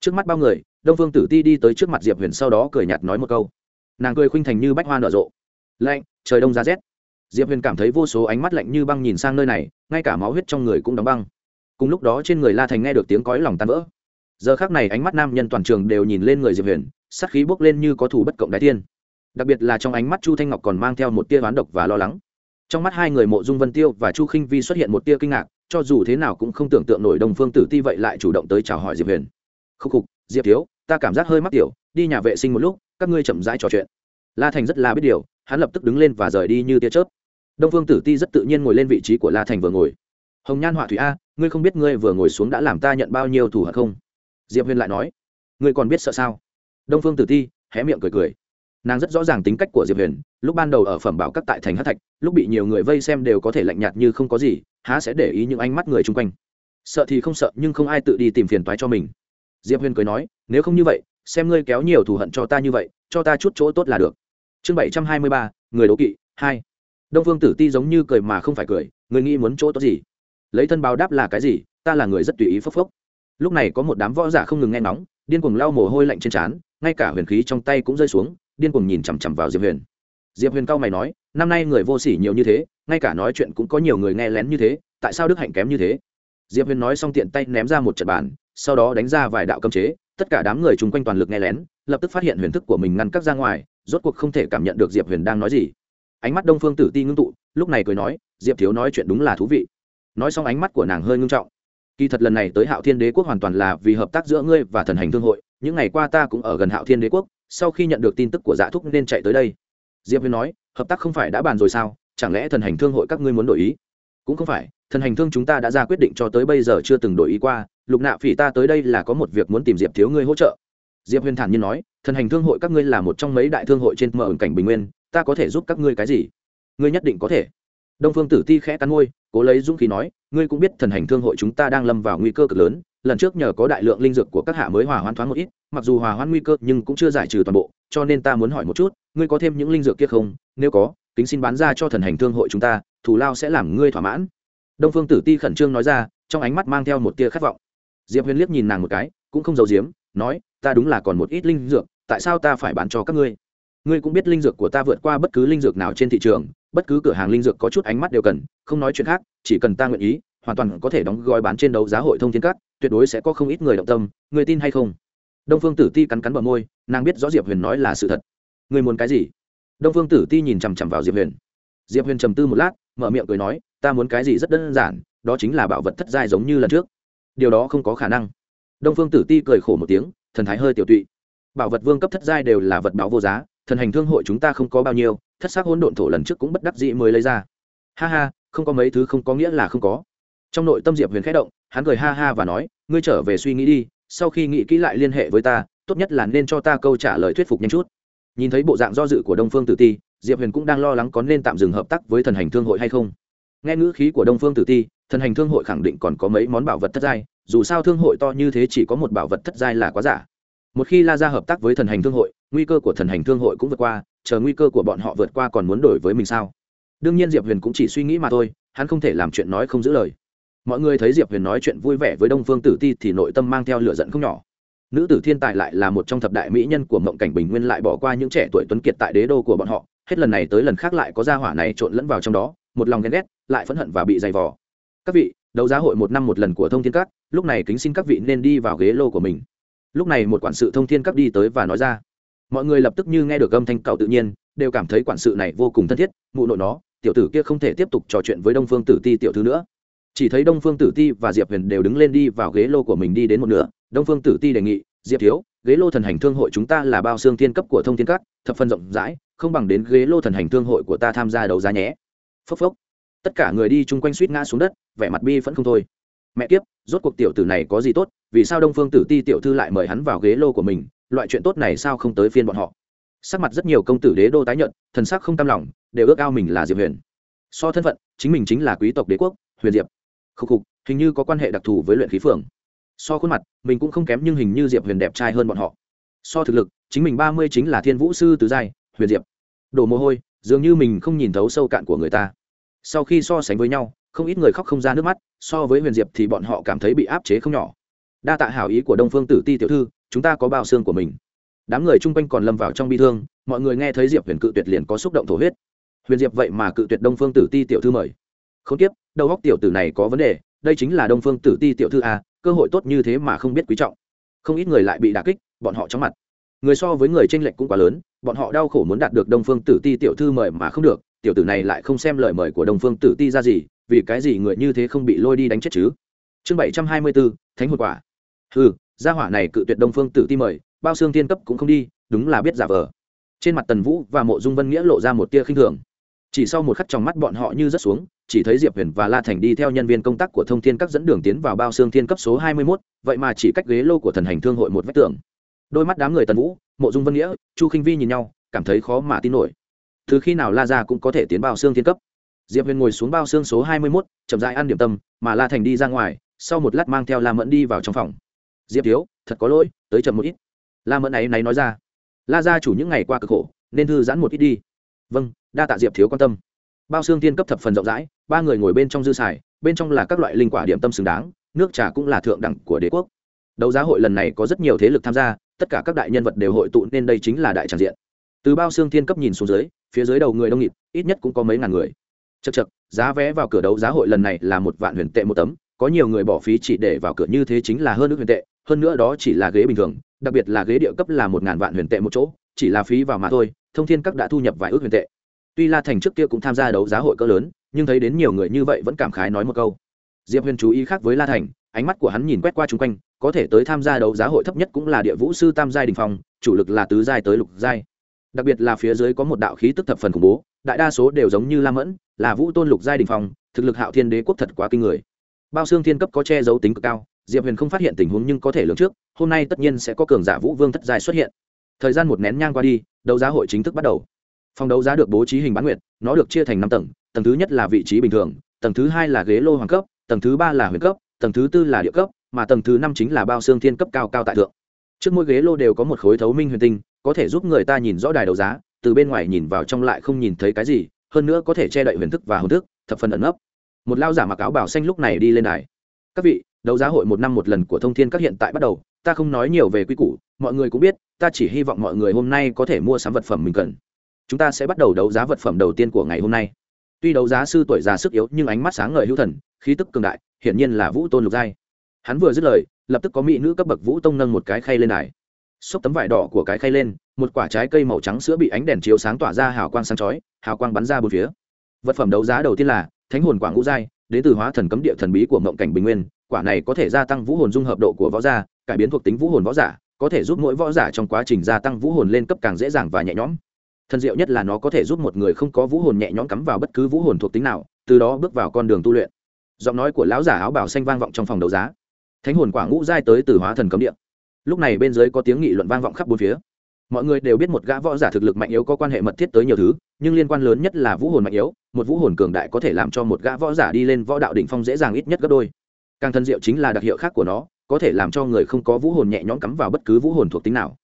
Trước mắt bao người, đông phương tử ti đi tới trước mặt diệp huyền sau đó cười nhạt nói một câu. Nàng cười khuynh thành như bách hoa nở rộ. Lạnh, trời đông giá rét. Diệp huyền cảm thấy vô số ánh mắt lạnh như băng nhìn sang nơi này, ngay cả máu huyết trong người cũng đóng băng. Cùng lúc đó trên người la thành nghe được tiếng cói lòng tan vỡ. Giờ khác này ánh mắt nam nhân toàn trường đều nhìn lên người diệp huyền sắc khí bốc lên như có thủ bất cộng đại tiên. Đặc biệt là trong ánh mắt chu thanh ngọc còn mang theo một tia oán độc và lo lắng trong mắt hai người mộ dung vân tiêu và chu khinh vi xuất hiện một tia kinh ngạc, cho dù thế nào cũng không tưởng tượng nổi đồng phương tử ti vậy lại chủ động tới chào hỏi diệp huyền. Khúc khục, diệp thiếu, ta cảm giác hơi mắc tiểu, đi nhà vệ sinh một lúc, các ngươi chậm rãi trò chuyện. La thành rất là biết điều, hắn lập tức đứng lên và rời đi như tia chớp. Đông phương tử ti rất tự nhiên ngồi lên vị trí của la thành vừa ngồi. Hồng nhan họa thủy a, ngươi không biết ngươi vừa ngồi xuống đã làm ta nhận bao nhiêu thủ hận không? Diệp huyền lại nói. Ngươi còn biết sợ sao? Đông phương tử ti hé miệng cười cười nàng rất rõ ràng tính cách của diệp huyền lúc ban đầu ở phẩm bảo các tại thành hát thạch lúc bị nhiều người vây xem đều có thể lạnh nhạt như không có gì há sẽ để ý những ánh mắt người chung quanh sợ thì không sợ nhưng không ai tự đi tìm phiền toái cho mình diệp huyền cười nói nếu không như vậy xem ngươi kéo nhiều thù hận cho ta như vậy cho ta chút chỗ tốt là được chương bảy trăm hai mươi ba người đố kỵ hai đông phương tử ti giống như cười mà không phải cười người nghĩ muốn chỗ tốt gì lấy thân báo đáp là cái gì ta là người rất tùy ý phốc phốc lúc này có một đám võ giả không ngừng nghe nóng điên cuồng lau mồ hôi lạnh trên trán ngay cả huyền khí trong tay cũng rơi xuống điên cuồng nhìn chằm chằm vào diệp huyền. Diệp huyền cao mày nói, năm nay người vô sỉ nhiều như thế, ngay cả nói chuyện cũng có nhiều người nghe lén như thế, tại sao đức hạnh kém như thế? Diệp huyền nói xong tiện tay ném ra một trận bàn, sau đó đánh ra vài đạo cấm chế, tất cả đám người chung quanh toàn lực nghe lén, lập tức phát hiện huyền thức của mình ngăn cắt ra ngoài, rốt cuộc không thể cảm nhận được diệp huyền đang nói gì. Ánh mắt đông phương tử ti ngưng tụ, lúc này cười nói, diệp thiếu nói chuyện đúng là thú vị. Nói xong ánh mắt của nàng hơi ngưng trọng. Kỳ thật lần này tới hạo thiên đế quốc hoàn toàn là vì hợp tác giữa ngươi và thần hành thương hội, những ngày qua ta cũng ở gần hạo thiên đế quốc sau khi nhận được tin tức của dạ thúc nên chạy tới đây. Diệp huyền nói, hợp tác không phải đã bàn rồi sao? Chẳng lẽ thần hành thương hội các ngươi muốn đổi ý? Cũng không phải, thần hành thương chúng ta đã ra quyết định cho tới bây giờ chưa từng đổi ý qua. Lục nạ phỉ ta tới đây là có một việc muốn tìm diệp thiếu ngươi hỗ trợ. Diệp huyền thản nhiên nói, thần hành thương hội các ngươi là một trong mấy đại thương hội trên mở cảnh bình nguyên. Ta có thể giúp các ngươi cái gì? Ngươi nhất định có thể. Đông phương tử ti khẽ cắn môi, cố lấy dũng khí nói, ngươi cũng biết thần hành thương hội chúng ta đang lâm vào nguy cơ cực lớn lần trước nhờ có đại lượng linh dược của các hạ mới hòa hoãn thoáng một ít, mặc dù hòa hoãn nguy cơ nhưng cũng chưa giải trừ toàn bộ, cho nên ta muốn hỏi một chút, ngươi có thêm những linh dược kia không? Nếu có, kính xin bán ra cho thần hành thương hội chúng ta, thù lao sẽ làm ngươi thỏa mãn. Đông phương tử ti khẩn trương nói ra, trong ánh mắt mang theo một tia khát vọng. Diệp huyền liếc nhìn nàng một cái, cũng không giấu giếm, nói, ta đúng là còn một ít linh dược, tại sao ta phải bán cho các ngươi? Ngươi cũng biết linh dược của ta vượt qua bất cứ linh dược nào trên thị trường, bất cứ cửa hàng linh dược có chút ánh mắt đều cần, không nói chuyện khác, chỉ cần ta nguyện ý, hoàn toàn có thể đóng gói bán trên đấu giá hội thông thiên cát tuyệt đối sẽ có không ít người động tâm, người tin hay không? Đông phương tử ti cắn cắn bờ môi, nàng biết rõ diệp huyền nói là sự thật. Người muốn cái gì? Đông phương tử ti nhìn chằm chằm vào diệp huyền. Diệp huyền trầm tư một lát, mở miệng cười nói, ta muốn cái gì rất đơn giản, đó chính là bảo vật thất giai giống như lần trước. Điều đó không có khả năng. Đông phương tử ti cười khổ một tiếng, thần thái hơi tiểu tụy. Bảo vật vương cấp thất giai đều là vật báo vô giá, thần hành thương hội chúng ta không có bao nhiêu, thất xác hôn độn thổ lần trước cũng bất đắc dĩ mới lấy ra. Ha ha, không có mấy thứ không có nghĩa là không có trong nội tâm diệp huyền khẽ động, hắn cười ha ha và nói, ngươi trở về suy nghĩ đi, sau khi nghĩ kỹ lại liên hệ với ta, tốt nhất là nên cho ta câu trả lời thuyết phục nhanh chút. Nhìn thấy bộ dạng do dự của đông phương tử ti, diệp huyền cũng đang lo lắng có nên tạm dừng hợp tác với thần hành thương hội hay không. Nghe ngữ khí của đông phương tử ti, thần hành thương hội khẳng định còn có mấy món bảo vật thất giai, dù sao thương hội to như thế chỉ có một bảo vật thất giai là quá giả. Một khi la ra hợp tác với thần hành thương hội, nguy cơ của thần hành thương hội cũng vượt qua, chờ nguy cơ của bọn họ vượt qua còn muốn đổi với mình sao? Đương nhiên diệp huyền cũng chỉ suy nghĩ mà thôi, hắn không thể làm chuyện nói không giữ lời mọi người thấy diệp huyền nói chuyện vui vẻ với đông phương tử ti thì nội tâm mang theo lửa giận không nhỏ. Nữ tử thiên tài lại là một trong thập đại mỹ nhân của mộng cảnh bình nguyên lại bỏ qua những trẻ tuổi tuấn kiệt tại đế đô của bọn họ. Hết lần này tới lần khác lại có gia hỏa này trộn lẫn vào trong đó, một lòng ghen ghét, lại phẫn hận và bị dày vò. Các vị, đấu giá hội một năm một lần của thông thiên các, lúc này kính xin các vị nên đi vào ghế lô của mình. Lúc này một quản sự thông thiên các đi tới và nói ra. Mọi người lập tức như nghe được âm thanh cậu tự nhiên, đều cảm thấy quản sự này vô cùng thân thiết, mụ nội nó, tiểu tử kia không thể tiếp tục trò chuyện với đông phương tử ti tiểu thư nữa chỉ thấy đông phương tử ti và diệp huyền đều đứng lên đi vào ghế lô của mình đi đến một nửa. Đông phương tử ti đề nghị, diệp thiếu, ghế lô thần hành thương hội chúng ta là bao xương thiên cấp của thông thiên các, thập phân rộng rãi, không bằng đến ghế lô thần hành thương hội của ta tham gia đấu giá nhé. Phốc phốc. Tất cả người đi chung quanh suýt ngã xuống đất, vẻ mặt bi vẫn không thôi. Mẹ kiếp, rốt cuộc tiểu tử này có gì tốt, vì sao đông phương tử ti tiểu thư lại mời hắn vào ghế lô của mình, loại chuyện tốt này sao không tới phiên bọn họ? Sắc mặt rất nhiều công tử đế đô tái nhận thần sắc không tam lòng, đều ước ao mình là diệp huyền. So thân phận, chính mình chính là quý tộc đế quốc, huyền diệp khục khục, hình như có quan hệ đặc thù với luyện khí phường. So khuôn mặt, mình cũng không kém nhưng hình như diệp huyền đẹp trai hơn bọn họ. So thực lực, chính mình ba mươi chính là thiên vũ sư tứ giai, huyền diệp. Đổ mồ hôi, dường như mình không nhìn thấu sâu cạn của người ta. Sau khi so sánh với nhau, không ít người khóc không ra nước mắt, so với huyền diệp thì bọn họ cảm thấy bị áp chế không nhỏ. Đa tạ hảo ý của đông phương tử ti tiểu thư, chúng ta có bao xương của mình. Đám người chung quanh còn lâm vào trong bi thương, mọi người nghe thấy diệp huyền cự tuyệt liền có xúc động thổ huyết. Huyền diệp vậy mà cự tuyệt đông phương tử ti tiểu thư mời khốn kiếp, đầu góc tiểu tử này có vấn đề đây chính là đông phương tử ti tiểu thư a cơ hội tốt như thế mà không biết quý trọng. Không ít người lại bị đà kích bọn họ chóng mặt. Người so với người tranh lệch cũng quá lớn bọn họ đau khổ muốn đạt được đông phương tử ti tiểu thư mời mà không được tiểu tử này lại không xem lời mời của đông phương tử ti ra gì vì cái gì người như thế không bị lôi đi đánh chết chứ? Chương bảy trăm hai mươi bốn thánh hồn quả. Ừ gia hỏa này cự tuyệt đông phương tử ti mời bao xương tiên cấp cũng không đi đúng là biết giả vờ. Trên mặt tần vũ và mộ dung vân nghĩa lộ ra một tia khinh thường. Chỉ sau một khắc trong mắt bọn họ như rớt xuống chỉ thấy diệp huyền và la thành đi theo nhân viên công tác của thông thiên các dẫn đường tiến vào bao xương thiên cấp số hai mươi mốt, vậy mà chỉ cách ghế lô của thần hành thương hội một vách tường. Đôi mắt đám người tần vũ, mộ dung vân nghĩa, chu khinh vi nhìn nhau, cảm thấy khó mà tin nổi. Từ khi nào la ra cũng có thể tiến bao xương thiên cấp? Diệp huyền ngồi xuống bao xương số hai mươi mốt, chậm dại ăn điểm tâm, mà la thành đi ra ngoài, sau một lát mang theo la mẫn đi vào trong phòng. Diệp thiếu, thật có lỗi, tới chậm một ít. La mẫn ấy náy nói ra. La gia chủ những ngày qua cực khổ, nên thư giãn một ít đi. Vâng đa tạ diệp thiếu quan tâm bao xương tiên cấp thập phần rộng rãi, ba người ngồi bên trong dư xài, bên trong là các loại linh quả điểm tâm xứng đáng, nước trà cũng là thượng đẳng của đế quốc. Đấu giá hội lần này có rất nhiều thế lực tham gia, tất cả các đại nhân vật đều hội tụ nên đây chính là đại tràng diện. Từ bao xương thiên cấp nhìn xuống dưới, phía dưới đầu người đông nghịt, ít nhất cũng có mấy ngàn người. Chật chật giá vé vào cửa đấu giá hội lần này là một vạn huyền tệ một tấm, có nhiều người bỏ phí chỉ để vào cửa như thế chính là hơn nước huyền tệ, hơn nữa đó chỉ là ghế bình thường, đặc biệt là ghế địa cấp là một ngàn vạn huyền tệ một chỗ, chỉ là phí vào mà thôi, thông thiên các đã thu nhập vài ước huyền tệ tuy la thành trước kia cũng tham gia đấu giá hội cỡ lớn, nhưng thấy đến nhiều người như vậy vẫn cảm khái nói một câu. Diệp huyền chú ý khác với la thành, ánh mắt của hắn nhìn quét qua chung quanh, có thể tới tham gia đấu giá hội thấp nhất cũng là địa vũ sư tam giai đình phong, chủ lực là tứ giai tới lục giai. Đặc biệt là phía dưới có một đạo khí tức thập phần khủng bố, đại đa số đều giống như la mẫn, là vũ tôn lục giai đình phong, thực lực hạo thiên đế quốc thật quá kinh người. Bao xương thiên cấp có che giấu tính cực cao, diệp huyền không phát hiện tình huống nhưng có thể lường trước, hôm nay tất nhiên sẽ có cường giả vũ vương thất giai xuất hiện. Thời gian một nén nhang qua đi, đấu giá hội chính thức bắt đầu phòng đấu giá được bố trí hình bán nguyệt, nó được chia thành năm tầng tầng thứ nhất là vị trí bình thường, tầng thứ hai là ghế lô hoàng cấp, tầng thứ ba là huyền cấp, tầng thứ tư là địa cấp, mà tầng thứ năm chính là bao xương thiên cấp cao cao tại thượng. Trước mỗi ghế lô đều có một khối thấu minh huyền tinh, có thể giúp người ta nhìn rõ đài đấu giá, từ bên ngoài nhìn vào trong lại không nhìn thấy cái gì, hơn nữa có thể che đậy huyền thức và hồn thức, thập phần ẩn ấp một lao giả mặc áo bảo xanh lúc này đi lên đài. Các vị, đấu giá hội một năm một lần của thông thiên các hiện tại bắt đầu, ta không nói nhiều về quy củ, mọi người cũng biết, ta chỉ hy vọng mọi người hôm nay có thể mua sắm vật phẩm mình cần chúng ta sẽ bắt đầu đấu giá vật phẩm đầu tiên của ngày hôm nay. Tuy đấu giá sư tuổi già sức yếu nhưng ánh mắt sáng ngời hữu thần, khí tức cường đại, hiển nhiên là vũ tôn lục giai. Hắn vừa dứt lời, lập tức có mỹ nữ cấp bậc vũ tông nâng một cái khay lên đài. Xốc tấm vải đỏ của cái khay lên, một quả trái cây màu trắng sữa bị ánh đèn chiếu sáng tỏa ra hào quang sáng chói, hào quang bắn ra bốn phía. Vật phẩm đấu giá đầu tiên là thánh hồn quả ngũ giai, đến từ hóa thần cấm địa thần bí của mộng cảnh bình nguyên, quả này có thể gia tăng vũ hồn dung hợp độ của võ gia cải biến thuộc tính vũ hồn võ giả, có thể giúp mỗi võ giả trong quá trình gia tăng vũ hồn lên cấp càng dễ dàng và nhẹ nhõm thần diệu nhất là nó có thể giúp một người không có vũ hồn nhẹ nhõm cắm vào bất cứ vũ hồn thuộc tính nào, từ đó bước vào con đường tu luyện. Giọng nói của lão giả áo bảo xanh vang vọng trong phòng đấu giá. Thánh hồn quả ngũ giai tới từ hóa thần cấm địa. Lúc này bên dưới có tiếng nghị luận vang vọng khắp bốn phía. Mọi người đều biết một gã võ giả thực lực mạnh yếu có quan hệ mật thiết tới nhiều thứ, nhưng liên quan lớn nhất là vũ hồn mạnh yếu, một vũ hồn cường đại có thể làm cho một gã võ giả đi lên võ đạo đỉnh phong dễ dàng ít nhất gấp đôi. Càng thân diệu chính là đặc hiệu khác của nó, có thể làm cho người không có vũ hồn nhẹ nhõm cắm vào bất cứ vũ hồn thuộc tính nào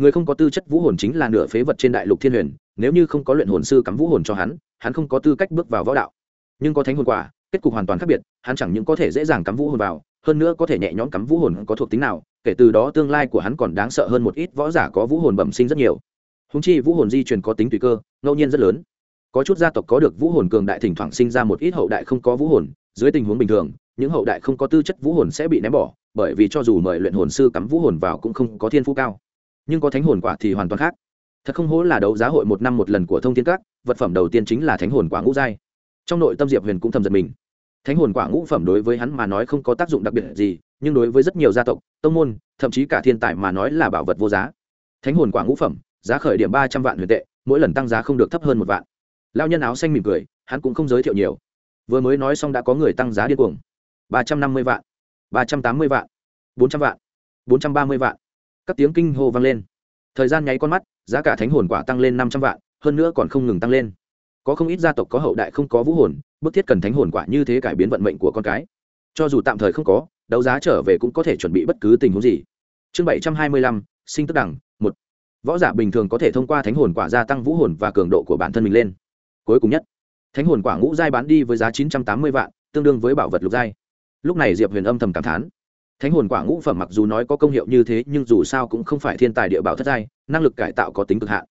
người không có tư chất vũ hồn chính là nửa phế vật trên đại lục thiên huyền, nếu như không có luyện hồn sư cắm vũ hồn cho hắn hắn không có tư cách bước vào võ đạo. Nhưng có thánh hồn quả, kết cục hoàn toàn khác biệt, hắn chẳng những có thể dễ dàng cắm vũ hồn vào, hơn nữa có thể nhẹ nhõm cắm vũ hồn có thuộc tính nào, kể từ đó tương lai của hắn còn đáng sợ hơn một ít võ giả có vũ hồn bẩm sinh rất nhiều. Húng chi vũ hồn di truyền có tính tùy cơ, ngẫu nhiên rất lớn. Có chút gia tộc có được vũ hồn cường đại thỉnh thoảng sinh ra một ít hậu đại không có vũ hồn, dưới tình huống bình thường, những hậu đại không có tư chất vũ hồn sẽ bị ném bỏ, bởi vì cho dù mời luyện hồn sư cắm vũ hồn vào cũng không có thiên phú cao nhưng có thánh hồn quả thì hoàn toàn khác. Thật không hố là đấu giá hội một năm một lần của thông thiên các, vật phẩm đầu tiên chính là thánh hồn quả ngũ giai. Trong nội tâm diệp huyền cũng thầm giật mình. Thánh hồn quả ngũ phẩm đối với hắn mà nói không có tác dụng đặc biệt gì, nhưng đối với rất nhiều gia tộc, tông môn, thậm chí cả thiên tài mà nói là bảo vật vô giá. Thánh hồn quả ngũ phẩm, giá khởi điểm ba trăm vạn huyền tệ, mỗi lần tăng giá không được thấp hơn một vạn. Lao nhân áo xanh mỉm cười, hắn cũng không giới thiệu nhiều. Vừa mới nói xong đã có người tăng giá điên cuồng. Ba trăm năm mươi vạn, ba trăm tám mươi vạn, bốn trăm vạn, bốn trăm ba mươi vạn các tiếng kinh hô vang lên. Thời gian nháy con mắt, giá cả thánh hồn quả tăng lên năm trăm vạn, hơn nữa còn không ngừng tăng lên. Có không ít gia tộc có hậu đại không có vũ hồn, bức thiết cần thánh hồn quả như thế cải biến vận mệnh của con cái. Cho dù tạm thời không có, đấu giá trở về cũng có thể chuẩn bị bất cứ tình huống gì. Chương bảy trăm hai mươi lăm, sinh tức đẳng, một. Võ giả bình thường có thể thông qua thánh hồn quả gia tăng vũ hồn và cường độ của bản thân mình lên. Cuối cùng nhất, thánh hồn quả ngũ giai bán đi với giá chín trăm tám mươi vạn, tương đương với bảo vật lục giai. Lúc này diệp huyền âm thầm cảm thán thánh hồn quả ngũ phẩm mặc dù nói có công hiệu như thế, nhưng dù sao cũng không phải thiên tài địa bảo thất giai, năng lực cải tạo có tính cực hạn.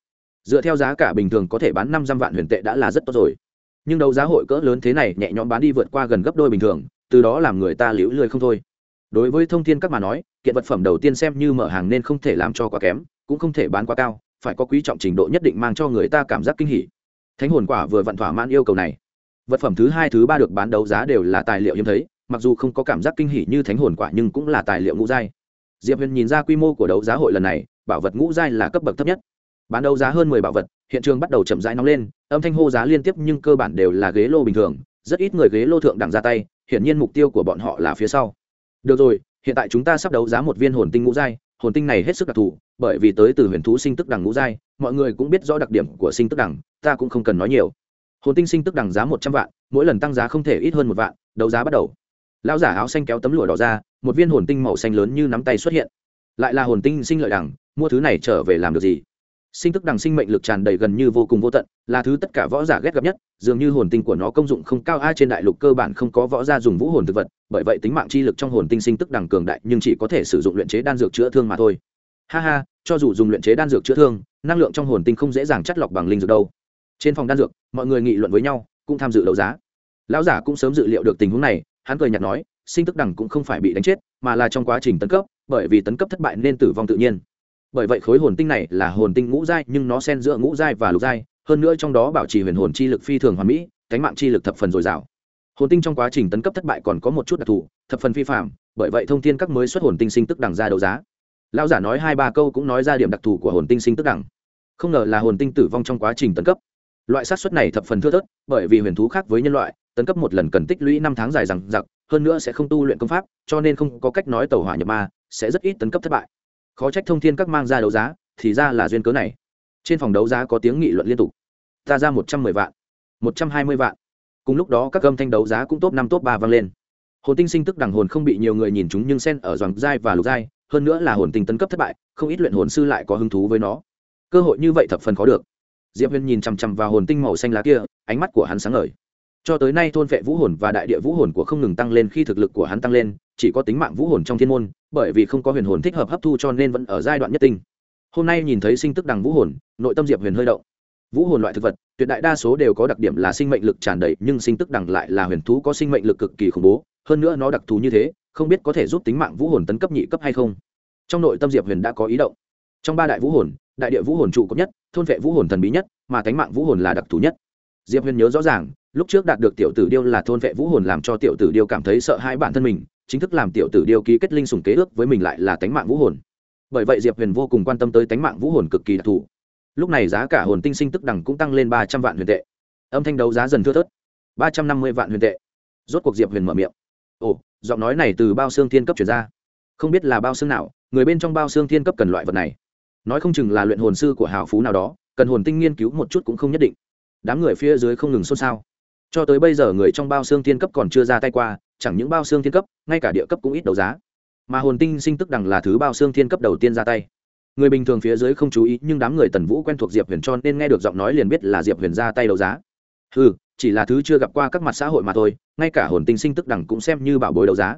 Dựa theo giá cả bình thường có thể bán năm trăm vạn huyền tệ đã là rất tốt rồi. Nhưng đấu giá hội cỡ lớn thế này nhẹ nhõm bán đi vượt qua gần gấp đôi bình thường, từ đó làm người ta liễu lười không thôi. Đối với thông thiên các mà nói, kiện vật phẩm đầu tiên xem như mở hàng nên không thể làm cho quá kém, cũng không thể bán quá cao, phải có quý trọng trình độ nhất định mang cho người ta cảm giác kinh hỉ. Thánh hồn quả vừa vặn thỏa mãn yêu cầu này. Vật phẩm thứ hai, thứ ba được bán đấu giá đều là tài liệu hiếm thấy mặc dù không có cảm giác kinh hỉ như thánh hồn quả nhưng cũng là tài liệu ngũ giai. Diệp huyền nhìn ra quy mô của đấu giá hội lần này, bảo vật ngũ giai là cấp bậc thấp nhất. Bán đấu giá hơn mười bảo vật, hiện trường bắt đầu chậm rãi nóng lên, âm thanh hô giá liên tiếp nhưng cơ bản đều là ghế lô bình thường, rất ít người ghế lô thượng đẳng ra tay, hiển nhiên mục tiêu của bọn họ là phía sau. Được rồi, hiện tại chúng ta sắp đấu giá một viên hồn tinh ngũ giai, hồn tinh này hết sức đặc thù, bởi vì tới từ huyền thú sinh tức đẳng ngũ giai, mọi người cũng biết rõ đặc điểm của sinh tức đẳng, ta cũng không cần nói nhiều. Hồn tinh sinh tức đẳng giá một trăm vạn, mỗi lần tăng giá không thể ít hơn một vạn, đấu giá bắt đầu lão giả áo xanh kéo tấm lụa đỏ ra, một viên hồn tinh màu xanh lớn như nắm tay xuất hiện. Lại là hồn tinh sinh lợi đẳng mua thứ này trở về làm được gì? Sinh tức đằng sinh mệnh lực tràn đầy gần như vô cùng vô tận, là thứ tất cả võ giả ghét gặp nhất, dường như hồn tinh của nó công dụng không cao, ai trên đại lục cơ bản không có võ gia dùng vũ hồn thực vật, bởi vậy tính mạng chi lực trong hồn tinh sinh tức đằng cường đại, nhưng chỉ có thể sử dụng luyện chế đan dược chữa thương mà thôi. Ha ha, cho dù dùng luyện chế đan dược chữa thương, năng lượng trong hồn tinh không dễ dàng chắt lọc bằng linh dược đâu. Trên phòng đan dược, mọi người nghị luận với nhau, cũng tham dự đấu giá. Lão giả cũng sớm dự liệu được tình huống này hắn cười nhạt nói, sinh tức đẳng cũng không phải bị đánh chết, mà là trong quá trình tấn cấp, bởi vì tấn cấp thất bại nên tử vong tự nhiên. Bởi vậy khối hồn tinh này là hồn tinh ngũ giai, nhưng nó xen giữa ngũ giai và lục giai, hơn nữa trong đó bảo trì huyền hồn chi lực phi thường hoàn mỹ, cánh mạng chi lực thập phần dồi dào. Hồn tinh trong quá trình tấn cấp thất bại còn có một chút đặc thù, thập phần phi phạm bởi vậy thông tin các mới xuất hồn tinh sinh tức đẳng ra đấu giá. Lão giả nói hai ba câu cũng nói ra điểm đặc thù của hồn tinh sinh tức đẳng. không ngờ là hồn tinh tử vong trong quá trình tấn cấp. Loại sát xuất này thập phần thưa thớt, bởi vì huyền thú khác với nhân loại tấn cấp một lần cần tích lũy năm tháng dài rằng giặc, hơn nữa sẽ không tu luyện công pháp, cho nên không có cách nói tàu hỏa nhập ma, sẽ rất ít tấn cấp thất bại. Khó trách thông thiên các mang ra đấu giá, thì ra là duyên cớ này. Trên phòng đấu giá có tiếng nghị luận liên tục. Ta ra một trăm mười vạn, một trăm hai mươi vạn. Cùng lúc đó các âm thanh đấu giá cũng top năm, top ba vang lên. Hồn tinh sinh tức đằng hồn không bị nhiều người nhìn chúng nhưng sen ở doàng giai và lục giai, hơn nữa là hồn tinh tấn cấp thất bại, không ít luyện hồn sư lại có hứng thú với nó. Cơ hội như vậy thập phần khó được. Diệp huyền nhìn chằm chằm vào hồn tinh màu xanh lá kia, ánh mắt của hắn sáng ngời cho tới nay thôn vệ vũ hồn và đại địa vũ hồn của không ngừng tăng lên khi thực lực của hắn tăng lên, chỉ có tính mạng vũ hồn trong thiên môn, bởi vì không có huyền hồn thích hợp hấp thu cho nên vẫn ở giai đoạn nhất tinh. Hôm nay nhìn thấy sinh tức đằng vũ hồn, nội tâm diệp huyền hơi động. Vũ hồn loại thực vật, tuyệt đại đa số đều có đặc điểm là sinh mệnh lực tràn đầy, nhưng sinh tức đằng lại là huyền thú có sinh mệnh lực cực kỳ khủng bố, hơn nữa nó đặc thù như thế, không biết có thể giúp tính mạng vũ hồn tấn cấp nhị cấp hay không. Trong nội tâm diệp huyền đã có ý động. Trong ba đại vũ hồn, đại địa vũ hồn trụ cấp nhất, thôn vệ vũ hồn thần bí nhất, mà cánh mạng vũ hồn là đặc thù nhất diệp huyền nhớ rõ ràng, lúc trước đạt được tiểu tử điêu là thôn vệ vũ hồn làm cho tiểu tử điêu cảm thấy sợ hãi bản thân mình, chính thức làm tiểu tử điêu ký kết linh sùng kế ước với mình lại là tánh mạng vũ hồn. Bởi vậy diệp huyền vô cùng quan tâm tới tánh mạng vũ hồn cực kỳ đặc thù. Lúc này giá cả hồn tinh sinh tức đằng cũng tăng lên ba trăm vạn huyền tệ. Âm thanh đấu giá dần thưa thớt. Ba trăm năm mươi vạn huyền tệ. Rốt cuộc diệp huyền mở miệng. Ồ, giọng nói này từ bao xương thiên cấp chuyển ra. Không biết là bao xương nào, người bên trong bao xương thiên cấp cần loại vật này. Nói không chừng là luyện hồn sư của hào phú nào đó, cần hồn tinh nghiên cứu một chút cũng không nhất định đám người phía dưới không ngừng xôn xao. Cho tới bây giờ người trong bao xương thiên cấp còn chưa ra tay qua, chẳng những bao xương thiên cấp, ngay cả địa cấp cũng ít đấu giá. Mà hồn tinh sinh tức đằng là thứ bao xương thiên cấp đầu tiên ra tay. Người bình thường phía dưới không chú ý, nhưng đám người tần vũ quen thuộc diệp huyền cho nên nghe được giọng nói liền biết là diệp huyền ra tay đấu giá. Ừ chỉ là thứ chưa gặp qua các mặt xã hội mà thôi, ngay cả hồn tinh sinh tức đằng cũng xem như bảo bối đấu giá.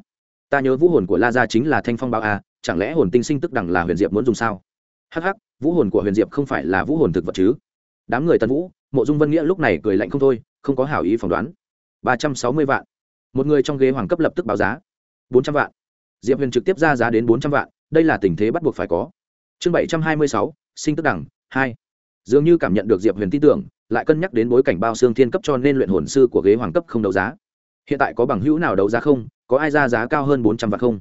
Ta nhớ vũ hồn của la gia chính là thanh phong bao a, chẳng lẽ hồn tinh sinh tức đằng là huyền diệp muốn dùng sao? Hh vũ hồn của huyền diệp không phải là vũ hồn thực vật chứ? Đám người tần vũ mộ dung vân nghĩa lúc này cười lạnh không thôi, không có hảo ý phỏng đoán. Ba trăm sáu mươi vạn. Một người trong ghế hoàng cấp lập tức báo giá. Bốn trăm vạn. Diệp huyền trực tiếp ra giá đến bốn trăm vạn, đây là tình thế bắt buộc phải có. Chương bảy trăm hai mươi sáu, sinh tức đẳng, hai. Dường như cảm nhận được diệp huyền tin tưởng, lại cân nhắc đến bối cảnh bao xương thiên cấp cho nên luyện hồn sư của ghế hoàng cấp không đấu giá. Hiện tại có bằng hữu nào đấu giá không, có ai ra giá cao hơn bốn trăm vạn không?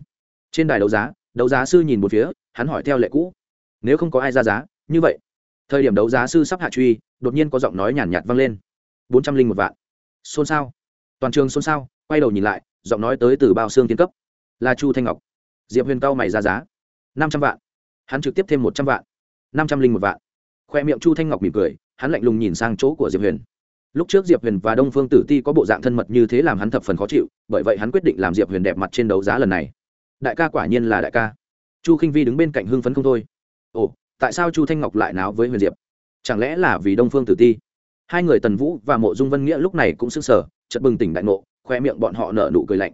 Trên đài đấu giá đấu giá sư nhìn một phía, hắn hỏi theo lệ cũ. Nếu không có ai ra giá, như vậy. Thời điểm đấu giá sư sắp hạ truy đột nhiên có giọng nói nhàn nhạt vang lên. bốn trăm linh một vạn. Xôn xao. Toàn trường xôn xao, quay đầu nhìn lại, giọng nói tới từ bao xương tiên cấp. Là chu thanh ngọc. Diệp huyền cao mày ra giá. năm trăm vạn. Hắn trực tiếp thêm một trăm vạn. năm trăm linh một vạn. Khoe miệng chu thanh ngọc mỉm cười, hắn lạnh lùng nhìn sang chỗ của diệp huyền. Lúc trước diệp huyền và đông phương tử ti có bộ dạng thân mật như thế làm hắn thập phần khó chịu, bởi vậy hắn quyết định làm diệp huyền đẹp mặt trên đấu giá lần này. Đại ca quả nhiên là đại ca. Chu k i n h vi đứng bên cạnh hưng phấn không thôi. Ồ, tại sao chu thanh ngọc lại náo với huyền diệp? Chẳng lẽ là vì đông phương tử ti? Hai người tần vũ và mộ dung vân nghĩa lúc này cũng sững sờ chật bừng tỉnh đại ngộ, khoe miệng bọn họ nở nụ cười lạnh.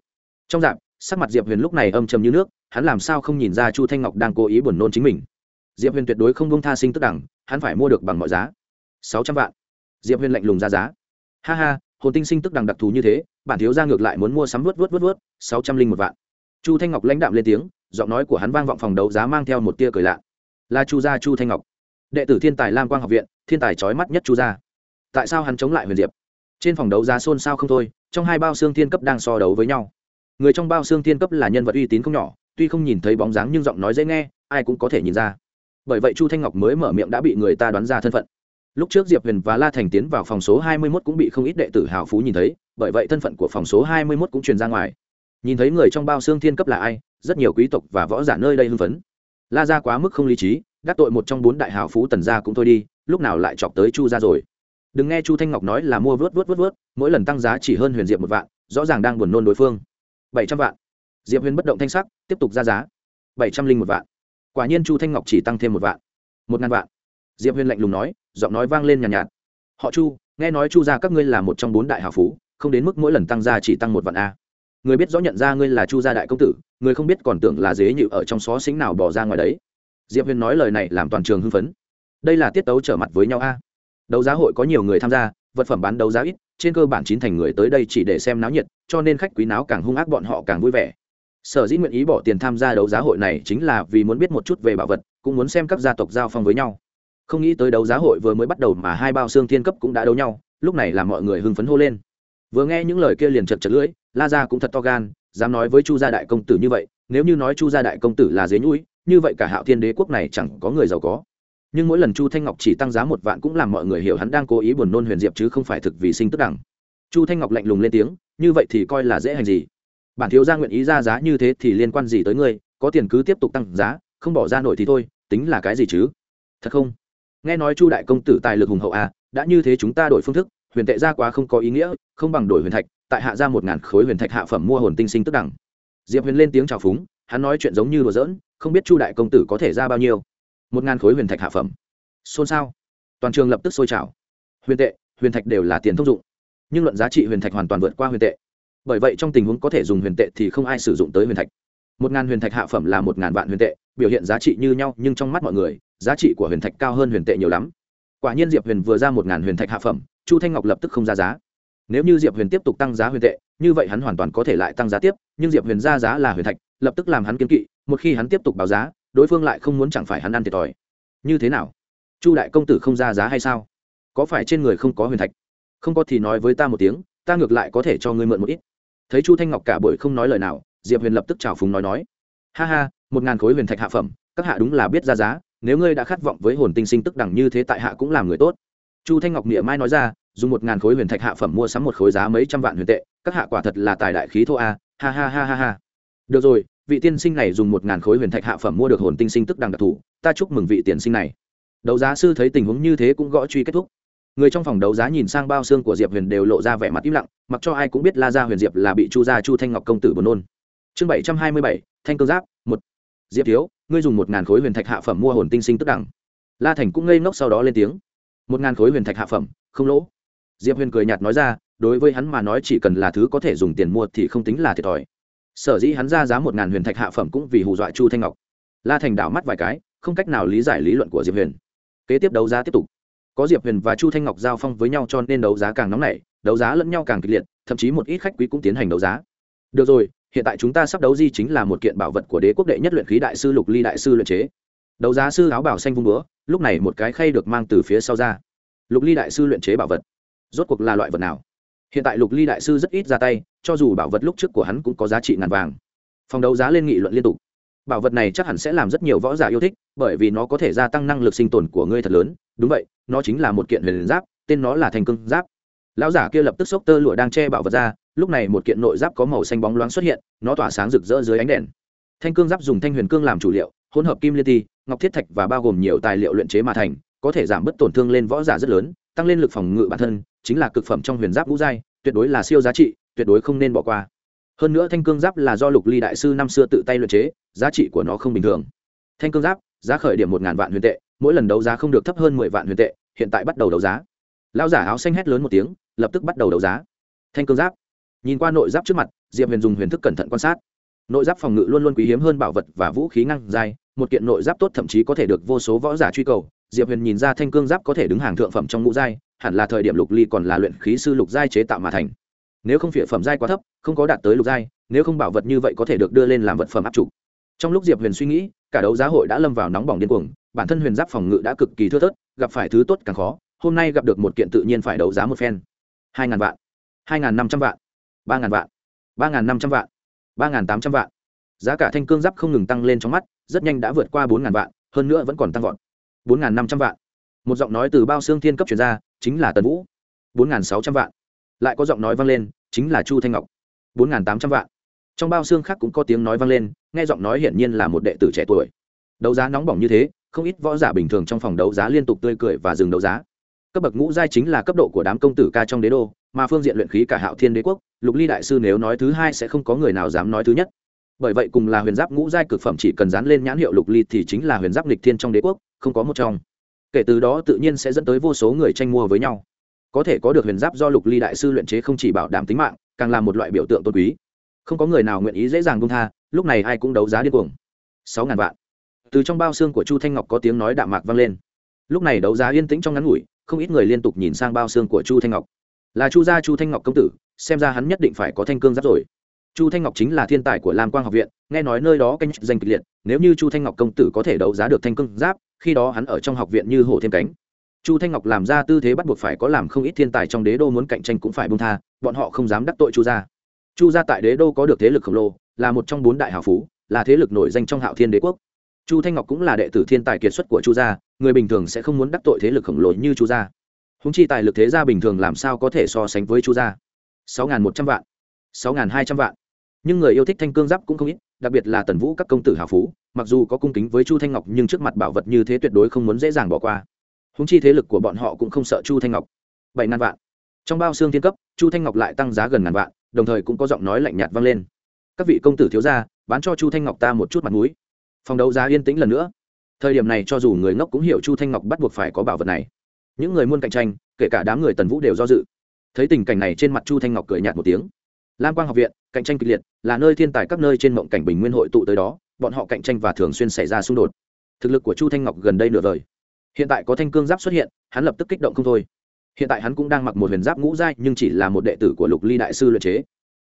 Trong dạp sắc mặt diệp huyền lúc này âm trầm như nước, hắn làm sao không nhìn ra chu thanh ngọc đang cố ý buồn nôn chính mình? Diệp huyền tuyệt đối không bông tha sinh tức đẳng, hắn phải mua được bằng mọi giá. Sáu trăm vạn. Diệp huyền lạnh lùng ra giá. Ha ha, hồn tinh sinh tức đẳng đặc thù như thế, bản thiếu ra ngược lại muốn mua sắm vớt vớt vớt vớt sáu trăm linh một vạn. Chu thanh ngọc lãnh đạm lên tiếng, giọng nói của hắn vang vọng phòng đấu giá mang theo một tia cười lạ. Là chu gia chu thanh ngọc đệ tử thiên tài lam quang học viện, thiên tài trói mắt nhất chu gia. Tại sao hắn chống lại huyền diệp? Trên phòng đấu giá xôn xao không thôi, trong hai bao xương thiên cấp đang so đấu với nhau. Người trong bao xương thiên cấp là nhân vật uy tín không nhỏ, tuy không nhìn thấy bóng dáng nhưng giọng nói dễ nghe, ai cũng có thể nhìn ra. Bởi vậy chu thanh ngọc mới mở miệng đã bị người ta đoán ra thân phận. Lúc trước diệp huyền và la thành tiến vào phòng số hai mươi mốt cũng bị không ít đệ tử hào phú nhìn thấy, bởi vậy thân phận của phòng số hai mươi mốt cũng truyền ra ngoài. Nhìn thấy người trong bao xương thiên cấp là ai, rất nhiều quý tộc và võ giả nơi đây hưng phấn. La ra quá mức không lý trí đắc tội một trong bốn đại hào phú tần gia cũng thôi đi lúc nào lại chọc tới chu ra rồi? Đừng nghe chu thanh ngọc nói là mua vớt vớt vớt vớt mỗi lần tăng giá chỉ hơn huyền diệp một vạn rõ ràng đang buồn nôn đối phương. Bảy trăm vạn. Diệp huyền bất động thanh sắc tiếp tục ra giá. Bảy trăm linh một vạn. Quả nhiên chu thanh ngọc chỉ tăng thêm một vạn. Một ngàn vạn. Diệp huyền lạnh lùng nói giọng nói vang lên nhàn nhạt, nhạt. Họ chu nghe nói chu ra các ngươi là một trong bốn đại hào phú không đến mức mỗi lần tăng giá chỉ tăng một vạn a. Người biết rõ nhận ra ngươi là chu gia đại công tử người không biết còn tưởng là dế nhự ở trong xó xính nào bỏ ra ngoài đấy diệp huyền nói lời này làm toàn trường hưng phấn. Đây là tiết tấu trở mặt với nhau a. Đấu giá hội có nhiều người tham gia, vật phẩm bán đấu giá ít, trên cơ bản chín thành người tới đây chỉ để xem náo nhiệt, cho nên khách quý náo càng hung ác bọn họ càng vui vẻ. Sở dĩ nguyện ý bỏ tiền tham gia đấu giá hội này chính là vì muốn biết một chút về bảo vật, cũng muốn xem các gia tộc giao phong với nhau. Không nghĩ tới đấu giá hội vừa mới bắt đầu mà hai bao xương thiên cấp cũng đã đấu nhau, lúc này là mọi người hưng phấn hô lên. Vừa nghe những lời kia liền chật chật lưỡi, la ra cũng thật to gan, dám nói với chu gia đại công tử như vậy, nếu như nói chu gia đại công tử là dế nhũi như vậy cả hạo thiên đế quốc này chẳng có người giàu có. Nhưng mỗi lần chu thanh ngọc chỉ tăng giá một vạn cũng làm mọi người hiểu hắn đang cố ý buồn nôn huyền diệp chứ không phải thực vì sinh tức đẳng. Chu thanh ngọc lạnh lùng lên tiếng, như vậy thì coi là dễ hành gì? Bản thiếu gia nguyện ý ra giá như thế thì liên quan gì tới ngươi? Có tiền cứ tiếp tục tăng giá, không bỏ ra nổi thì thôi, tính là cái gì chứ? Thật không? Nghe nói chu đại công tử tài lực hùng hậu à đã như thế chúng ta đổi phương thức, huyền tệ ra quá không có ý nghĩa, không bằng đổi huyền thạch, tại hạ ra một ngàn khối huyền thạch hạ phẩm mua hồn tinh sinh tức đẳng. Diệp huyền lên tiếng chào phúng, hắn nói chuyện giống như đùa giỡn không biết chu đại công tử có thể ra bao nhiêu. Một ngàn khối huyền thạch hạ phẩm. Xôn xao. Toàn trường lập tức sôi trào. Huyền tệ, huyền thạch đều là tiền thông dụng. Nhưng luận giá trị huyền thạch hoàn toàn vượt qua huyền tệ. Bởi vậy trong tình huống có thể dùng huyền tệ thì không ai sử dụng tới huyền thạch. Một ngàn huyền thạch hạ phẩm là một ngàn vạn huyền tệ, biểu hiện giá trị như nhau, nhưng trong mắt mọi người, giá trị của huyền thạch cao hơn huyền tệ nhiều lắm. Quả nhiên diệp huyền vừa ra một ngàn huyền thạch hạ phẩm, chu thanh ngọc lập tức không ra giá. Nếu như diệp huyền tiếp tục tăng giá huyền tệ, như vậy hắn hoàn toàn có thể lại tăng giá tiếp, nhưng diệp huyền ra giá là huyền thạch lập tức làm hắn kiên kỵ, một khi hắn tiếp tục báo giá, đối phương lại không muốn chẳng phải hắn ăn thiệt thòi. Như thế nào? Chu đại công tử không ra giá hay sao? Có phải trên người không có huyền thạch? Không có thì nói với ta một tiếng, ta ngược lại có thể cho ngươi mượn một ít. Thấy chu thanh ngọc cả buổi không nói lời nào, diệp huyền lập tức chào phúng nói nói. Ha ha, một ngàn khối huyền thạch hạ phẩm, các hạ đúng là biết ra giá, nếu ngươi đã khát vọng với hồn tinh sinh tức đẳng như thế tại hạ cũng làm người tốt. Chu thanh ngọc nghĩa mai nói ra, dùng một ngàn khối huyền thạch hạ phẩm mua sắm một khối giá mấy trăm vạn huyền tệ, các hạ quả thật là tài đại khí thô a, ha ha ha ha ha được rồi, vị tiên sinh này dùng một ngàn khối huyền thạch hạ phẩm mua được hồn tinh sinh tức đằng đặc thù ta chúc mừng vị tiên sinh này. Đấu giá sư thấy tình huống như thế cũng gõ truy kết thúc. Người trong phòng đấu giá nhìn sang bao xương của diệp huyền đều lộ ra vẻ mặt im lặng, mặc cho ai cũng biết la gia huyền diệp là bị chu gia chu thanh ngọc công tử buồn nôn. Chương bảy trăm hai mươi bảy, thanh cơ giáp, một. Diệp thiếu, ngươi dùng một ngàn khối huyền thạch hạ phẩm mua hồn tinh sinh tức đẳng la thành cũng ngây ngốc sau đó lên tiếng. Một ngàn khối huyền thạch hạ phẩm, không lỗ. Diệp huyền cười nhạt nói ra, đối với hắn mà nói chỉ cần là thứ có thể dùng tiền mua thì không tính là thiệt thòi sở dĩ hắn ra giá một ngàn huyền thạch hạ phẩm cũng vì hù dọa chu thanh ngọc. La thành đảo mắt vài cái, không cách nào lý giải lý luận của diệp huyền. Kế tiếp đấu giá tiếp tục. Có diệp huyền và chu thanh ngọc giao phong với nhau cho nên đấu giá càng nóng nảy, đấu giá lẫn nhau càng kịch liệt, thậm chí một ít khách quý cũng tiến hành đấu giá. Được rồi, hiện tại chúng ta sắp đấu di chính là một kiện bảo vật của đế quốc đệ nhất luyện khí đại sư lục ly đại sư luyện chế. Đấu giá sư áo bảo xanh vung búa, lúc này một cái khay được mang từ phía sau ra. Lục ly đại sư luyện chế bảo vật. Rốt cuộc là loại vật nào? Hiện tại lục ly đại sư rất ít ra tay cho dù bảo vật lúc trước của hắn cũng có giá trị ngàn vàng. Phòng đấu giá lên nghị luận liên tục. Bảo vật này chắc hẳn sẽ làm rất nhiều võ giả yêu thích, bởi vì nó có thể gia tăng năng lực sinh tồn của ngươi thật lớn. Đúng vậy, nó chính là một kiện huyền giáp, tên nó là thành cương giáp. Lão giả kia lập tức xốc tơ lụa đang che bảo vật ra, lúc này một kiện nội giáp có màu xanh bóng loáng xuất hiện, nó tỏa sáng rực rỡ dưới ánh đèn. Thanh cương giáp dùng thanh huyền cương làm chủ liệu, hỗn hợp kim liên ti ngọc thiết thạch và bao gồm nhiều tài liệu luyện chế mà thành, có thể giảm bớt tổn thương lên võ giả rất lớn, tăng lên lực phòng ngự bản thân, chính là cực phẩm trong huyền giáp ngũ giai, tuyệt đối là siêu giá trị tuyệt đối không nên bỏ qua. Hơn nữa thanh cương giáp là do lục ly đại sư năm xưa tự tay luyện chế, giá trị của nó không bình thường. Thanh cương giáp, giá khởi điểm một ngàn vạn huyền tệ, mỗi lần đấu giá không được thấp hơn mười vạn huyền tệ, hiện tại bắt đầu đấu giá. Lao giả áo xanh hét lớn một tiếng, lập tức bắt đầu đấu giá. Thanh cương giáp, nhìn qua nội giáp trước mặt, diệp huyền dùng huyền thức cẩn thận quan sát. Nội giáp phòng ngự luôn luôn quý hiếm hơn bảo vật và vũ khí ngang dài một kiện nội giáp tốt thậm chí có thể được vô số võ giả truy cầu. Diệp huyền nhìn ra thanh cương giáp có thể đứng hàng thượng phẩm trong ngũ giai, hẳn là thời điểm lục ly còn là luyện khí sư lục giai chế tạo mà thành nếu không phỉa phẩm giai quá thấp, không có đạt tới lục giai, nếu không bảo vật như vậy có thể được đưa lên làm vật phẩm áp trục. Trong lúc diệp huyền suy nghĩ, cả đấu giá hội đã lâm vào nóng bỏng điên cuồng, bản thân huyền giáp phòng ngự đã cực kỳ thưa thớt, gặp phải thứ tốt càng khó, hôm nay gặp được một kiện tự nhiên phải đấu giá một phen. Hai ngàn vạn, hai ngàn năm trăm vạn, ba ngàn vạn, ba ngàn năm trăm vạn, ba ngàn tám trăm vạn. Giá cả thanh cương giáp không ngừng tăng lên trong mắt, rất nhanh đã vượt qua bốn ngàn vạn, hơn nữa vẫn còn tăng vọt. Bốn ngàn năm trăm vạn. Một giọng nói từ bao xương thiên cấp chuyển ra, chính là tần vũ. Bốn ngàn sáu trăm vạn lại có giọng nói vang lên, chính là chu thanh ngọc. Bốn tám trăm vạn. Trong bao xương khác cũng có tiếng nói vang lên, nghe giọng nói hiển nhiên là một đệ tử trẻ tuổi. Đấu giá nóng bỏng như thế, không ít võ giả bình thường trong phòng đấu giá liên tục tươi cười và dừng đấu giá. Cấp bậc ngũ giai chính là cấp độ của đám công tử ca trong đế đô, mà phương diện luyện khí cả hạo thiên đế quốc, lục ly đại sư nếu nói thứ hai sẽ không có người nào dám nói thứ nhất. Bởi vậy cùng là huyền giáp ngũ giai cực phẩm chỉ cần dán lên nhãn hiệu lục ly thì chính là huyền giáp lịch thiên trong đế quốc, không có một trong. Kể từ đó tự nhiên sẽ dẫn tới vô số người tranh mua với nhau có thể có được huyền giáp do lục ly đại sư luyện chế không chỉ bảo đảm tính mạng, càng là một loại biểu tượng tôn quý. Không có người nào nguyện ý dễ dàng buông tha, lúc này ai cũng đấu giá điên cuồng. Sáu ngàn vạn. Từ trong bao xương của chu thanh ngọc có tiếng nói đạm mạc vang lên. Lúc này đấu giá yên tĩnh trong ngắn ngủi, không ít người liên tục nhìn sang bao xương của chu thanh ngọc. Là chu gia chu thanh ngọc công tử, xem ra hắn nhất định phải có thanh cương giáp rồi. Chu thanh ngọc chính là thiên tài của lam quang học viện, nghe nói nơi đó canh danh kịch liệt, nếu như chu thanh ngọc công tử có thể đấu giá được thanh cương giáp, khi đó hắn ở trong học viện như hổ thêm cánh chu thanh ngọc làm ra tư thế bắt buộc phải có làm không ít thiên tài trong đế đô muốn cạnh tranh cũng phải bông tha, bọn họ không dám đắc tội chu gia. Chu gia tại đế đô có được thế lực khổng lồ, là một trong bốn đại hào phú, là thế lực nổi danh trong hạo thiên đế quốc. Chu thanh ngọc cũng là đệ tử thiên tài kiệt xuất của chu gia, người bình thường sẽ không muốn đắc tội thế lực khổng lồ như chu gia. Húng chi tài lực thế gia bình thường làm sao có thể so sánh với chu gia? Sáu một trăm vạn, sáu hai trăm vạn. Nhưng người yêu thích thanh cương giáp cũng không ít, đặc biệt là tần vũ các công tử hào phú, mặc dù có cung kính với chu thanh ngọc nhưng trước mặt bảo vật như thế tuyệt đối không muốn dễ dàng bỏ qua húng chi thế lực của bọn họ cũng không sợ chu thanh ngọc. Bảy ngàn vạn. Trong bao xương thiên cấp, chu thanh ngọc lại tăng giá gần ngàn vạn, đồng thời cũng có giọng nói lạnh nhạt vang lên. Các vị công tử thiếu gia, bán cho chu thanh ngọc ta một chút mặt mũi. Phòng đấu giá yên tĩnh lần nữa. Thời điểm này cho dù người ngốc cũng hiểu chu thanh ngọc bắt buộc phải có bảo vật này. Những người muốn cạnh tranh, kể cả đám người tần vũ đều do dự. Thấy tình cảnh này trên mặt chu thanh ngọc cười nhạt một tiếng. Lam quang học viện, cạnh tranh kịch liệt, là nơi thiên tài các nơi trên mộng cảnh bình nguyên hội tụ tới đó, bọn họ cạnh tranh và thường xuyên xảy ra xung đột. Thực lực của chu thanh ngọc gần đây nửa đời hiện tại có thanh cương giáp xuất hiện, hắn lập tức kích động không thôi. Hiện tại hắn cũng đang mặc một huyền giáp ngũ giai, nhưng chỉ là một đệ tử của lục ly đại sư luyện chế.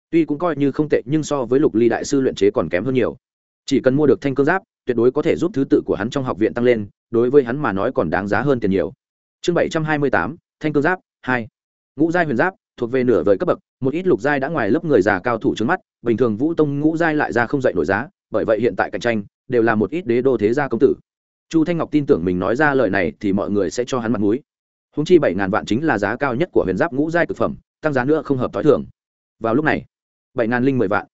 Tuy cũng coi như không tệ, nhưng so với lục ly đại sư luyện chế còn kém hơn nhiều. Chỉ cần mua được thanh cương giáp, tuyệt đối có thể giúp thứ tự của hắn trong học viện tăng lên, đối với hắn mà nói còn đáng giá hơn tiền nhiều. Chương bảy trăm hai mươi tám, thanh cương giáp, hai. Ngũ giai huyền giáp, thuộc về nửa vời cấp bậc, một ít lục giai đã ngoài lớp người già cao thủ trước mắt, bình thường vũ tông ngũ giai lại ra không dạy nổi giá, bởi vậy hiện tại cạnh tranh đều là một ít đế đô thế gia công tử chu thanh ngọc tin tưởng mình nói ra lời này thì mọi người sẽ cho hắn mặt mũi. Húng chi bảy ngàn vạn chính là giá cao nhất của huyền giáp ngũ giai thực phẩm, tăng giá nữa không hợp t h i thường. Vào lúc này, bảy ngàn linh mười vạn.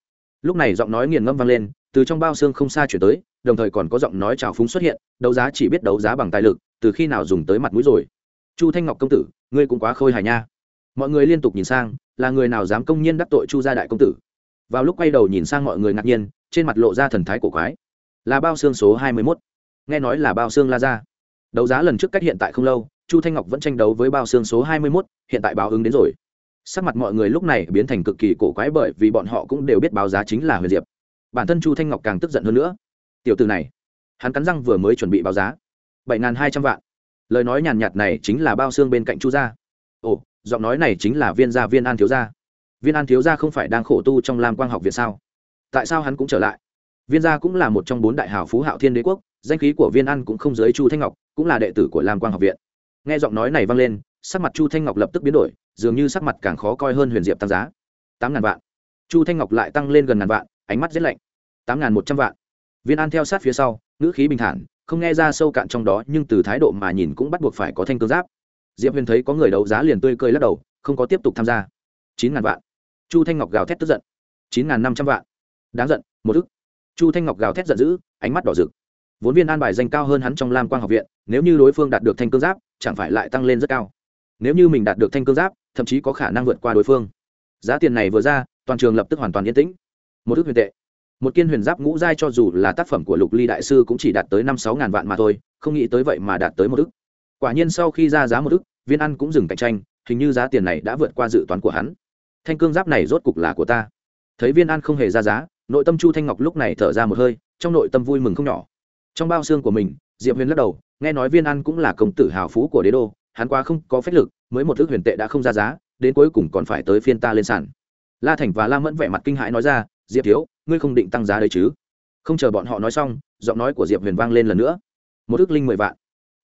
Lúc này giọng nói nghiền ngâm vang lên, từ trong bao xương không xa chuyển tới, đồng thời còn có giọng nói trào phúng xuất hiện, đấu giá chỉ biết đấu giá bằng tài lực, từ khi nào dùng tới mặt mũi rồi. Chu thanh ngọc công tử, ngươi cũng quá khôi hài nha. Mọi người liên tục nhìn sang, là người nào dám công nhiên đắc tội chu gia đại công tử? Vào lúc quay đầu nhìn sang mọi người ngạc nhiên, trên mặt lộ ra thần thái cổ quái. Là bao xương số hai mươi mốt nghe nói là bao xương la ra. Đấu giá lần trước cách hiện tại không lâu, chu thanh ngọc vẫn tranh đấu với bao xương số hai mươi mốt, hiện tại báo ứng đến rồi. Sắc mặt mọi người lúc này biến thành cực kỳ cổ quái bởi vì bọn họ cũng đều biết báo giá chính là huyền diệp. Bản thân chu thanh ngọc càng tức giận hơn nữa. Tiểu từ này, hắn cắn răng vừa mới chuẩn bị báo giá. bảy n g h n hai trăm vạn. Lời nói nhàn nhạt này chính là bao xương bên cạnh chu gia. Ồ, giọng nói này chính là viên gia viên an thiếu gia. Viên an thiếu gia không phải đang khổ tu trong lam quang học viện sao? Tại sao hắn cũng trở lại? Viên gia cũng là một trong bốn đại hào phú hạo thiên đế quốc danh khí của viên an cũng không giới chu thanh ngọc, cũng là đệ tử của lam quang học viện. Nghe giọng nói này vang lên, sắc mặt chu thanh ngọc lập tức biến đổi, dường như sắc mặt càng khó coi hơn huyền diệp tăng giá. Tám ngàn vạn. Chu thanh ngọc lại tăng lên gần ngàn vạn, ánh mắt rét lạnh. Tám ngàn một trăm vạn. Viên an theo sát phía sau, ngữ khí bình thản, không nghe ra sâu cạn trong đó, nhưng từ thái độ mà nhìn cũng bắt buộc phải có thanh cơ giáp. Diệp huyền thấy có người đấu giá liền tươi cười lắc đầu, không có tiếp tục tham gia. Chín ngàn vạn. Chu thanh ngọc gào thét tức giận. Chín ngàn năm trăm vạn. Đáng giận, một ức. Chu thanh ngọc gào thét giận dữ, ánh mắt đỏ rực vốn viên an bài danh cao hơn hắn trong lam quang học viện, nếu như đối phương đạt được thanh Cương giáp, chẳng phải lại tăng lên rất cao. Nếu như mình đạt được thanh Cương giáp, thậm chí có khả năng vượt qua đối phương. Giá tiền này vừa ra, toàn trường lập tức hoàn toàn yên tĩnh. Một ước huyền tệ. Một kiên huyền giáp ngũ giai cho dù là tác phẩm của lục ly đại sư cũng chỉ đạt tới năm sáu ngàn vạn mà thôi, không nghĩ tới vậy mà đạt tới một ước. Quả nhiên sau khi ra giá một ước, viên ăn cũng dừng cạnh tranh, hình như giá tiền này đã vượt qua dự toán của hắn. Thanh cương giáp này rốt cục là của ta. Thấy viên ăn không hề ra giá, nội tâm chu thanh ngọc lúc này thở ra một hơi, trong nội tâm vui mừng không nhỏ trong bao xương của mình, diệp huyền lắc đầu, nghe nói viên ăn cũng là công tử hào phú của đế đô, hắn quá không có phép lực, mới một ước huyền tệ đã không ra giá, đến cuối cùng còn phải tới phiên ta lên sàn. La thành và la mẫn vẻ mặt kinh hãi nói ra, diệp thiếu, ngươi không định tăng giá đấy chứ? Không chờ bọn họ nói xong, giọng nói của diệp huyền vang lên lần nữa. Một ước linh mười vạn.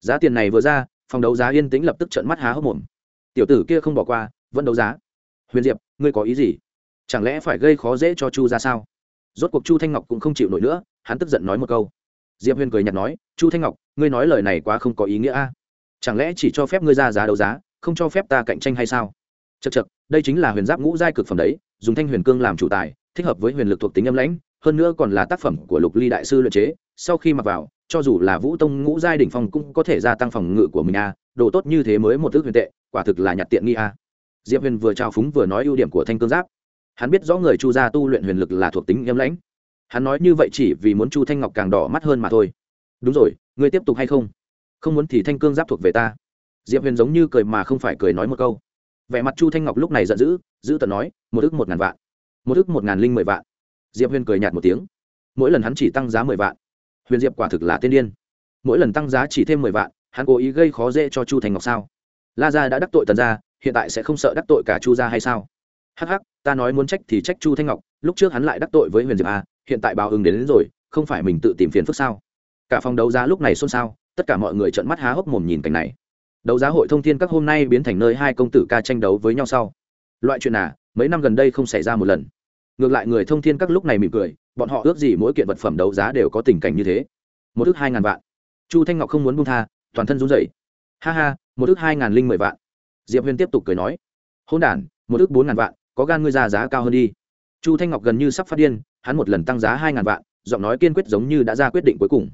Giá tiền này vừa ra, phòng đấu giá yên tĩnh lập tức trợn mắt há hốc mồm. Tiểu tử kia không bỏ qua, vẫn đấu giá. Huyền diệp, ngươi có ý gì? Chẳng lẽ phải gây khó dễ cho chu ra sao? Rốt cuộc chu thanh ngọc cũng không chịu nổi nữa, hắn tức giận nói một câu diệp huyền cười nhạt nói, chu thanh ngọc, ngươi nói lời này quá không có ý nghĩa a. Chẳng lẽ chỉ cho phép ngươi ra giá đấu giá, không cho phép ta cạnh tranh hay sao? Chật chật đây chính là huyền giáp ngũ giai cực phẩm đấy, dùng thanh huyền cương làm chủ tài, thích hợp với huyền lực thuộc tính âm lãnh, hơn nữa còn là tác phẩm của lục ly đại sư luyện chế, sau khi mặc vào, cho dù là vũ tông ngũ giai đỉnh phong cũng có thể gia tăng phòng ngự của mình a, đồ tốt như thế mới một ước huyền tệ, quả thực là nhặt tiện nghi a. Diệp huyền vừa trao phúng vừa nói ưu điểm của thanh cương giáp. Hắn biết rõ người chu gia tu luyện huyền lực là thuộc tính âm lãnh hắn nói như vậy chỉ vì muốn chu thanh ngọc càng đỏ mắt hơn mà thôi. Đúng rồi, ngươi tiếp tục hay không? Không muốn thì thanh cương giáp thuộc về ta. Diệp huyền giống như cười mà không phải cười nói một câu. Vẻ mặt chu thanh ngọc lúc này giận dữ, giữ tận nói, một ước một ngàn vạn. Một ước một ngàn linh mười vạn. Diệp huyền cười nhạt một tiếng. Mỗi lần hắn chỉ tăng giá mười vạn. Huyền diệp quả thực là tên điên. Mỗi lần tăng giá chỉ thêm mười vạn, hắn cố ý gây khó dễ cho chu Thanh ngọc sao? La gia đã đắc tội tần gia, hiện tại sẽ không sợ đắc tội cả chu gia hay sao? Hắc hắc, ta nói muốn trách thì trách chu thanh ngọc, lúc trước hắn lại đắc tội với huyền diệp a hiện tại báo ứng đến, đến rồi không phải mình tự tìm phiền phức sao? Cả phòng đấu giá lúc này xôn xao tất cả mọi người trợn mắt há hốc mồm nhìn cảnh này. Đấu giá hội thông thiên các hôm nay biến thành nơi hai công tử ca tranh đấu với nhau sau. Loại chuyện nào mấy năm gần đây không xảy ra một lần. Ngược lại người thông thiên các lúc này mỉm cười bọn họ ước gì mỗi kiện vật phẩm đấu giá đều có tình cảnh như thế. Một ước hai ngàn vạn. Chu thanh ngọc không muốn buông tha toàn thân run rẩy. Ha ha một ước hai ngàn linh mười vạn. Diệp huyền tiếp tục cười nói. Hôn đ một ước bốn ngàn vạn có gan ngươi ra giá cao hơn đi. Chu thanh ngọc gần như sắp phát điên hắn một lần tăng giá hai ngàn vạn, giọng nói kiên quyết giống như đã ra quyết định cuối cùng.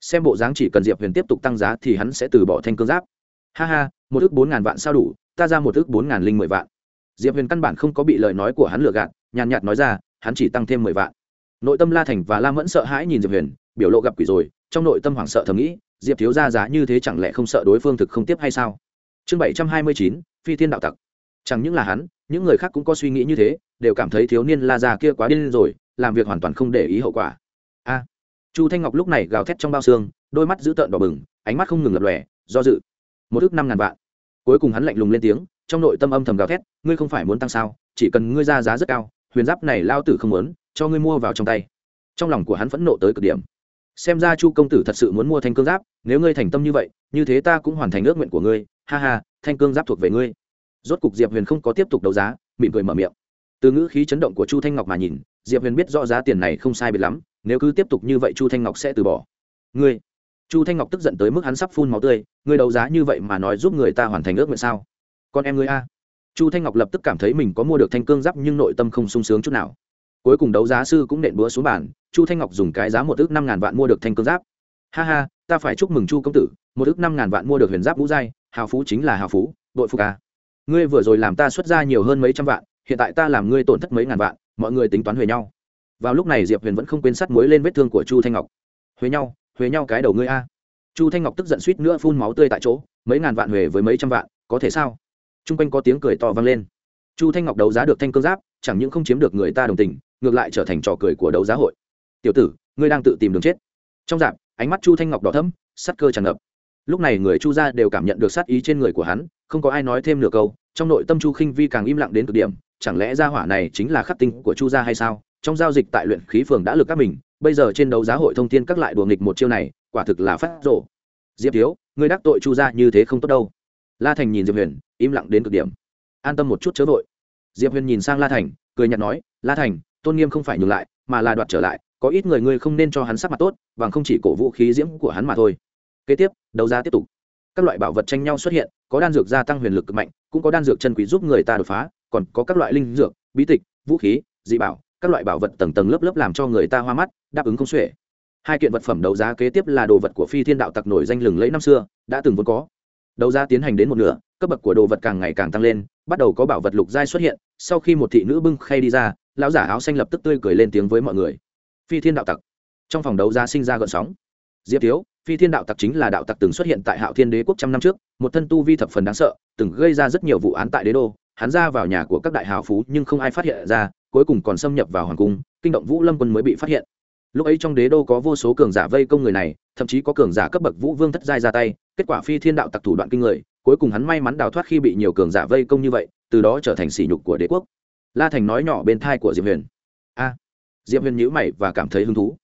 Xem bộ dáng chỉ cần diệp huyền tiếp tục tăng giá thì hắn sẽ từ bỏ thanh cương giáp. Ha ha, một ước bốn ngàn vạn sao đủ, ta ra một ước bốn ngàn linh mười vạn. Diệp huyền căn bản không có bị lời nói của hắn lừa gạt, nhàn nhạt nói ra, hắn chỉ tăng thêm mười vạn. Nội tâm la thành và la mẫn sợ hãi nhìn diệp huyền, biểu lộ gặp quỷ rồi, trong nội tâm hoảng sợ thầm nghĩ, diệp thiếu ra giá như thế chẳng lẽ không sợ đối phương thực không tiếp hay sao? Chương bảy trăm hai mươi chín, phi thiên đạo tặc. Chẳng những là hắn, những người khác cũng có suy nghĩ như thế, đều cảm thấy thiếu niên la già kia quá điên rồi làm việc hoàn toàn không để ý hậu quả. A, chu thanh ngọc lúc này gào thét trong bao xương, đôi mắt dữ tợn đỏ bừng, ánh mắt không ngừng lập lòe, do dự. Một ước năm ngàn vạn. Cuối cùng hắn lạnh lùng lên tiếng, trong nội tâm âm thầm gào thét, ngươi không phải muốn tăng sao, chỉ cần ngươi ra giá rất cao, huyền giáp này lao tử không muốn, cho ngươi mua vào trong tay. Trong lòng của hắn phẫn nộ tới cực điểm. Xem ra chu công tử thật sự muốn mua thanh cương giáp, nếu ngươi thành tâm như vậy, như thế ta cũng hoàn thành ước nguyện của ngươi. Ha ha, thanh cương giáp thuộc về ngươi. Rốt cục diệp huyền không có tiếp tục đấu giá, mỉm cười mở miệng. Từ ngữ khí chấn động của chu thanh ngọc mà nhìn diệp huyền biết rõ giá tiền này không sai biệt lắm nếu cứ tiếp tục như vậy chu thanh ngọc sẽ từ bỏ. Ngươi chu thanh ngọc tức giận tới mức hắn sắp phun máu tươi ngươi đấu giá như vậy mà nói giúp người ta hoàn thành ước nguyện sao? Con em ngươi a. Chu thanh ngọc lập tức cảm thấy mình có mua được thanh cương giáp nhưng nội tâm không sung sướng chút nào. Cuối cùng đấu giá sư cũng nện búa xuống bàn chu thanh ngọc dùng cái giá một ước năm ngàn vạn mua được thanh cương giáp. Ha ha ta phải chúc mừng chu công tử một ước năm ngàn vạn mua được huyền giáp vũ giai hào phú chính là hào phú đội phục ca, ngươi vừa rồi làm ta xuất ra nhiều hơn mấy trăm vạn hiện tại ta làm ngươi tổn thất mấy ngàn vạn, mọi người tính toán huề nhau. Vào lúc này diệp huyền vẫn không quên sắt muối lên vết thương của chu thanh ngọc. Huề nhau huề nhau cái đầu ngươi a. Chu thanh ngọc tức giận suýt nữa phun máu tươi tại chỗ, mấy ngàn vạn huề với mấy trăm vạn, có thể sao? T r u n g quanh có tiếng cười to vang lên. Chu thanh ngọc đấu giá được thanh cương giáp, chẳng những không chiếm được người ta đồng tình, ngược lại trở thành trò cười của đấu giá hội. Tiểu tử, ngươi đang tự tìm đường chết. Trong dạp, ánh mắt chu thanh ngọc đỏ thấm sắt cơ tràn ngập. Lúc này người chu ra đều cảm nhận được sát ý trên người của hắn, không có ai nói thêm nửa câu, trong nội tâm chu khinh vi càng im lặng đến cực điểm chẳng lẽ gia hỏa này chính là khắc tinh của chu gia hay sao? Trong giao dịch tại luyện khí phường đã lực các mình, bây giờ trên đấu giá hội thông tin các lại đùa nghịch một chiêu này, quả thực là phát rộ diệp thiếu người đắc tội chu gia như thế không tốt đâu. La thành nhìn diệp huyền, im lặng đến cực điểm. An tâm một chút chớ vội. Diệp huyền nhìn sang la thành, cười nhạt nói, la thành, tôn nghiêm không phải nhường lại, mà là đoạt trở lại, có ít người ngươi không nên cho hắn sắc mặt tốt và không chỉ cổ vũ khí diễm của hắn mà thôi. Kế tiếp, đấu giá tiếp tục. Các loại bảo vật tranh nhau xuất hiện, có đan dược gia tăng huyền lực cực mạnh, cũng có đan dược chân quý giúp người ta đột phá còn có các loại linh dược, bí tịch, vũ khí, dị bảo, các loại bảo vật tầng tầng lớp lớp làm cho người ta hoa mắt, đáp ứng không xuể. Hai kiện vật phẩm đấu giá kế tiếp là đồ vật của phi thiên đạo tặc nổi danh lừng lẫy năm xưa, đã từng vốn có. Đấu giá tiến hành đến một nửa, cấp bậc của đồ vật càng ngày càng tăng lên, bắt đầu có bảo vật lục giai xuất hiện, sau khi một thị nữ bưng khay đi ra, lão giả áo xanh lập tức tươi cười lên tiếng với mọi người. Phi thiên đạo tặc. Trong phòng đấu giá sinh ra gợn sóng. Diệp thiếu, phi thiên đạo tặc chính là đạo tặc từng xuất hiện tại hạo thiên đế quốc trăm năm trước, một thân tu vi thập phần đáng sợ, từng gây ra rất nhiều vụ án tại đế đô hắn ra vào nhà của các đại hào phú nhưng không ai phát hiện ra, cuối cùng còn xâm nhập vào hoàng cung, kinh động vũ lâm quân mới bị phát hiện. Lúc ấy trong đế đô có vô số cường giả vây công người này, thậm chí có cường giả cấp bậc vũ vương thất giai ra tay, kết quả phi thiên đạo tặc thủ đoạn kinh người, cuối cùng hắn may mắn đào thoát khi bị nhiều cường giả vây công như vậy, từ đó trở thành sỉ nhục của đế quốc. La thành nói nhỏ bên thai của diệp huyền. A. Diệp huyền nhíu mày và cảm thấy hứng thú.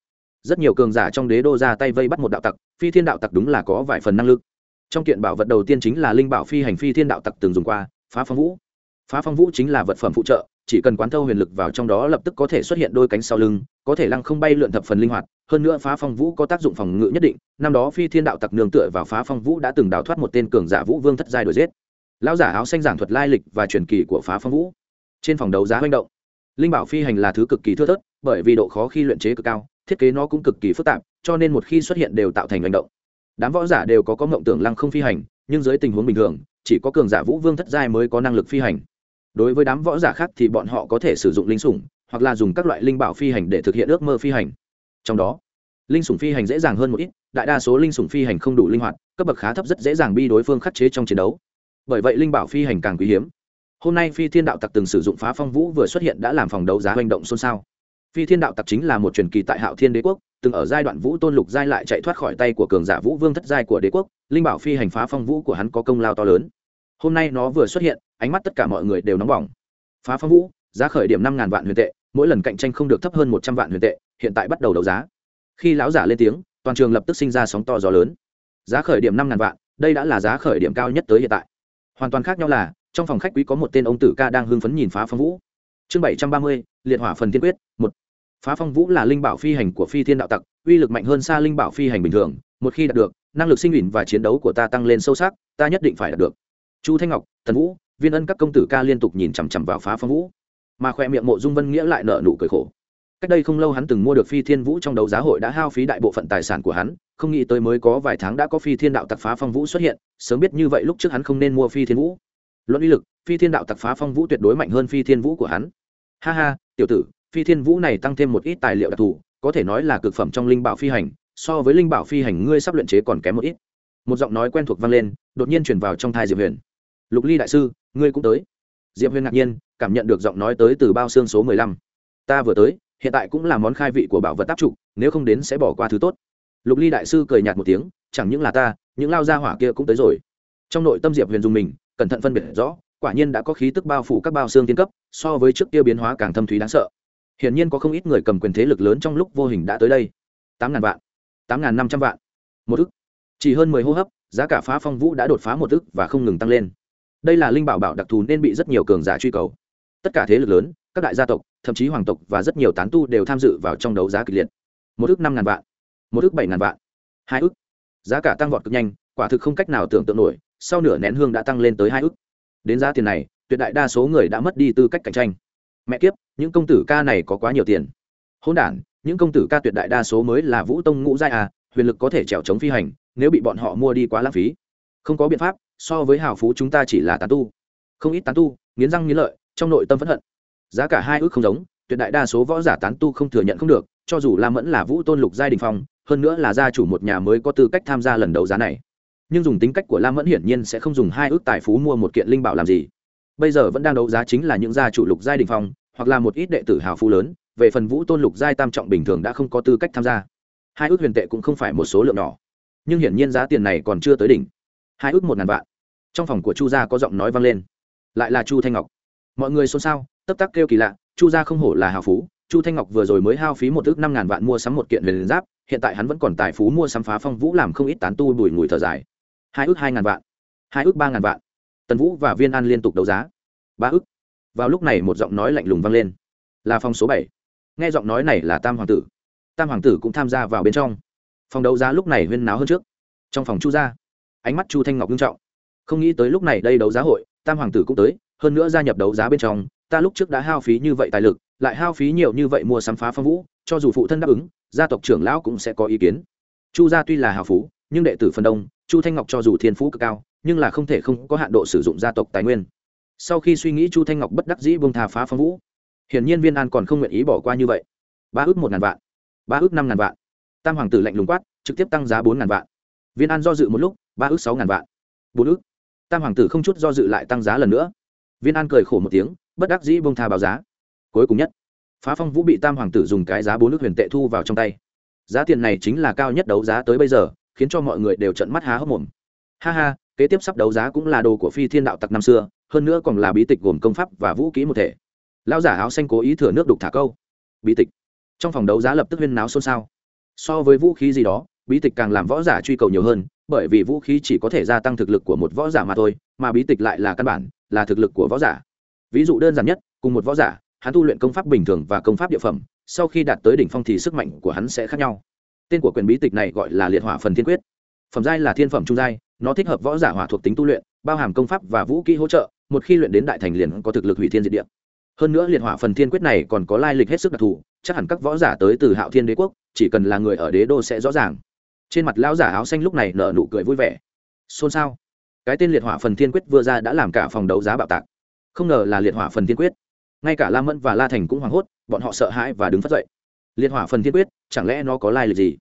Rất nhiều cường giả trong đế đô ra tay vây bắt một đạo tặc, phi thiên đạo tặc đúng là có vài phần năng lực. Trong kiện bảo vật đầu tiên chính là linh bảo phi hành phi thiên đạo tặc từng dùng qua, phá phong vũ phá phong vũ chính là vật phẩm phụ trợ, chỉ cần quán thâu huyền lực vào trong đó lập tức có thể xuất hiện đôi cánh sau lưng, có thể lăng không bay lượn thập phần linh hoạt, hơn nữa phá phong vũ có tác dụng phòng ngự nhất định, năm đó phi thiên đạo tặc nương tựa vào phá phong vũ đã từng đào thoát một tên cường giả vũ vương thất giai đuổi giết. Lão giả áo xanh giảng thuật lai lịch và truyền kỳ của phá phong vũ. Trên phòng đấu giá manh động, linh bảo phi hành là thứ cực kỳ thưa thớt, bởi vì độ khó khi luyện chế cực cao, thiết kế nó cũng cực kỳ phức tạp, cho nên một khi xuất hiện đều tạo thành hành động. Đám võ giả đều có có mộng tưởng lăng không phi hành, nhưng dưới tình huống bình thường, chỉ có cường giả vũ vương thất giai mới có năng lực phi hành đối với đám võ giả khác thì bọn họ có thể sử dụng linh sủng, hoặc là dùng các loại linh bảo phi hành để thực hiện ước mơ phi hành. Trong đó, linh sủng phi hành dễ dàng hơn một ít, đại đa số linh sủng phi hành không đủ linh hoạt, cấp bậc khá thấp rất dễ dàng bi đối phương khắc chế trong chiến đấu. Bởi vậy linh bảo phi hành càng quý hiếm. Hôm nay phi thiên đạo tặc từng sử dụng phá phong vũ vừa xuất hiện đã làm phòng đấu giá hành động xôn xao. Phi thiên đạo tặc chính là một truyền kỳ tại hạo thiên đế quốc, từng ở giai đoạn vũ tôn lục giai lại chạy thoát khỏi tay của cường giả vũ vương thất giai của đế quốc, linh bảo phi hành phá phong vũ của hắn có công lao to lớn hôm nay nó vừa xuất hiện, ánh mắt tất cả mọi người đều nóng bỏng. Phá phong vũ, giá khởi điểm năm ngàn vạn huyền tệ, mỗi lần cạnh tranh không được thấp hơn một trăm vạn huyền tệ, hiện tại bắt đầu đấu giá. Khi lão giả lên tiếng, toàn trường lập tức sinh ra sóng to gió lớn. Giá khởi điểm năm ngàn vạn, đây đã là giá khởi điểm cao nhất tới hiện tại. Hoàn toàn khác nhau là, trong phòng khách quý có một tên ông tử ca đang hưng phấn nhìn phá phong vũ. Chương bảy trăm ba mươi, liệt hỏa phần tiên quyết, một. Phá phong vũ là linh bảo phi hành của phi thiên đạo tặc, uy lực mạnh hơn xa linh bảo phi hành bình thường, một khi đạt được, năng lực sinh ủy và chiến đấu của ta tăng lên sâu sắc, ta nhất định phải đạt được chu thanh ngọc, tần vũ, viên ân các công tử ca liên tục nhìn chằm chằm vào phá phong vũ, mà khoe miệng mộ dung vân nghĩa lại nợ nụ cười khổ. Cách đây không lâu hắn từng mua được phi thiên vũ trong đấu giá hội đã hao phí đại bộ phận tài sản của hắn, không nghĩ tới mới có vài tháng đã có phi thiên đạo tặc phá phong vũ xuất hiện, sớm biết như vậy lúc trước hắn không nên mua phi thiên vũ. Luận uy lực, phi thiên đạo tặc phá phong vũ tuyệt đối mạnh hơn phi thiên vũ của hắn. Ha ha, tiểu tử, phi thiên vũ này tăng thêm một ít tài liệu đặc thù, có thể nói là cực phẩm trong linh bảo phi hành, so với linh bảo phi hành ngươi sắp luyện chế còn kém một ít. Một giọng nói quen thuộc vang lên, đột nhiên chuyển vào trong thai diệp huyền lục ly đại sư, ngươi cũng tới. Diệp huyền ngạc nhiên, cảm nhận được giọng nói tới từ bao xương số mười lăm. Ta vừa tới, hiện tại cũng là món khai vị của bảo vật tác trụ nếu không đến sẽ bỏ qua thứ tốt. Lục ly đại sư cười nhạt một tiếng, chẳng những là ta, những lao gia hỏa kia cũng tới rồi. Trong nội tâm diệp huyền dùng mình, cẩn thận phân biệt rõ, quả nhiên đã có khí tức bao phủ các bao xương tiên cấp, so với trước kia biến hóa càng thâm thúy đáng sợ. Hiển nhiên có không ít người cầm quyền thế lực lớn trong lúc vô hình đã tới đây. Tám ngàn vạn. Tám ngàn năm trăm vạn. Một ức. Chỉ hơn mười hô hấp, giá cả phá phong vũ đã đột phá một ức và không ngừng tăng lên đây là linh bảo bảo đặc thù nên bị rất nhiều cường giả truy cầu. Tất cả thế lực lớn, các đại gia tộc, thậm chí hoàng tộc và rất nhiều tán tu đều tham dự vào trong đấu giá kịch liệt. Một ước năm ngàn vạn, một ước bảy ngàn vạn, hai ước. Giá cả tăng vọt cực nhanh, quả thực không cách nào tưởng tượng nổi, sau nửa nén hương đã tăng lên tới hai ước. Đến giá tiền này, tuyệt đại đa số người đã mất đi tư cách cạnh tranh. Mẹ kiếp, những công tử ca này có quá nhiều tiền. Hôn đ những công tử ca tuyệt đại đa số mới là vũ tông ngũ giai à huyền lực có thể trèo chống phi hành, nếu bị bọn họ mua đi quá lãng phí. Không có biện pháp so với hào phú chúng ta chỉ là tán tu. Không ít tán tu, nghiến răng nghiến lợi, trong nội tâm phẫn hận. Giá cả hai ước không giống, tuyệt đại đa số võ giả tán tu không thừa nhận không được, cho dù la mẫn là vũ tôn lục giai đình phong, hơn nữa là gia chủ một nhà mới có tư cách tham gia lần đấu giá này. Nhưng dùng tính cách của la mẫn hiển nhiên sẽ không dùng hai ước tài phú mua một kiện linh bảo làm gì. Bây giờ vẫn đang đấu giá chính là những gia chủ lục giai đình phong, hoặc là một ít đệ tử hào phú lớn, về phần vũ tôn lục giai tam trọng bình thường đã không có tư cách tham gia. Hai ước huyền tệ cũng không phải một số lượng nhỏ. Nhưng hiển nhiên giá tiền này còn chưa tới đỉnh hai ước một ngàn vạn. Trong phòng của chu gia có giọng nói vang lên. Lại là chu thanh ngọc. Mọi người xôn xao, tấp tắc kêu kỳ lạ, chu gia không hổ là hào phú. Chu thanh ngọc vừa rồi mới hao phí một ước năm ngàn vạn mua sắm một kiện huyền giáp, hiện tại hắn vẫn còn tài phú mua sắm phá phong vũ làm không ít tán tu bùi ngùi thở dài. Hai ước hai ngàn vạn. Hai ước ba ngàn vạn. Tần vũ và viên an liên tục đấu giá. Ba ước. Vào lúc này một giọng nói lạnh lùng vang lên. Là phòng số bảy. Nghe giọng nói này là tam hoàng tử. Tam hoàng tử cũng tham gia vào bên trong. Phòng đấu giá lúc này huyên náo hơn trước. Trong phòng chu gia ánh mắt chu thanh ngọc nghiêm trọng. Không nghĩ tới lúc này đây đấu giá hội, tam hoàng tử cũng tới, hơn nữa gia nhập đấu giá bên trong, ta lúc trước đã hao phí như vậy tài lực, lại hao phí nhiều như vậy mua sắm phá phong vũ, cho dù phụ thân đáp ứng, gia tộc trưởng lão cũng sẽ có ý kiến. Chu gia tuy là hào phú, nhưng đệ tử phần đông, chu thanh ngọc cho dù thiên phú cực cao, nhưng là không thể không có hạn độ sử dụng gia tộc tài nguyên. Sau khi suy nghĩ chu thanh ngọc bất đắc dĩ bông thà phá phong vũ, hiển nhiên viên an còn không nguyện ý bỏ qua như vậy. Ba ước một ngàn vạn. Ba ước năm ngàn vạn. Tam hoàng tử lạnh lùng quát, trực tiếp tăng giá bốn ngàn vạn. Viên an do dự một lúc ba ước sáu ngàn vạn, bốn ước. Tam hoàng tử không chút do dự lại tăng giá lần nữa. Viên an cười khổ một tiếng, bất đắc dĩ bông tha báo giá. Cuối cùng nhất, phá phong vũ bị tam hoàng tử dùng cái giá bốn ước huyền tệ thu vào trong tay. Giá tiền này chính là cao nhất đấu giá tới bây giờ, khiến cho mọi người đều trận mắt há hốc mồm. Ha ha, kế tiếp sắp đấu giá cũng là đồ của phi thiên đạo tặc năm xưa, hơn nữa còn là bí tịch gồm công pháp và vũ kỹ một thể. Lao giả áo xanh cố ý thừa nước đục thả câu. Bí tịch. Trong phòng đấu giá lập tức huyên náo xôn xao. So với vũ khí gì đó bí tịch càng làm võ giả truy cầu nhiều hơn, bởi vì vũ khí chỉ có thể gia tăng thực lực của một võ giả mà thôi, mà bí tịch lại là căn bản, là thực lực của võ giả. Ví dụ đơn giản nhất, cùng một võ giả, hắn tu luyện công pháp bình thường và công pháp địa phẩm, sau khi đạt tới đỉnh phong thì sức mạnh của hắn sẽ khác nhau. Tên của quyền bí tịch này gọi là liệt hỏa phần thiên quyết. Phẩm giai là thiên phẩm trung giai, nó thích hợp võ giả hỏa thuộc tính tu luyện, bao hàm công pháp và vũ kỹ hỗ trợ, một khi luyện đến đại thành liền có thực lực hủy thiên diệt địa. Hơn nữa liệt hỏa phần thiên quyết này còn có lai lịch hết sức đặc thù, chắc hẳn các võ giả tới từ hạo thiên đế quốc, chỉ cần là người ở đế đô sẽ rõ ràng trên mặt lão giả áo xanh lúc này nở nụ cười vui vẻ. Xôn xao. Cái tên liệt hỏa phần thiên quyết vừa ra đã làm cả phòng đấu giá bạo tạc. Không ngờ là liệt hỏa phần thiên quyết. Ngay cả la mẫn và la thành cũng hoảng hốt, bọn họ sợ hãi và đứng phát dậy. Liệt hỏa phần thiên quyết, chẳng lẽ nó có lai lịch gì?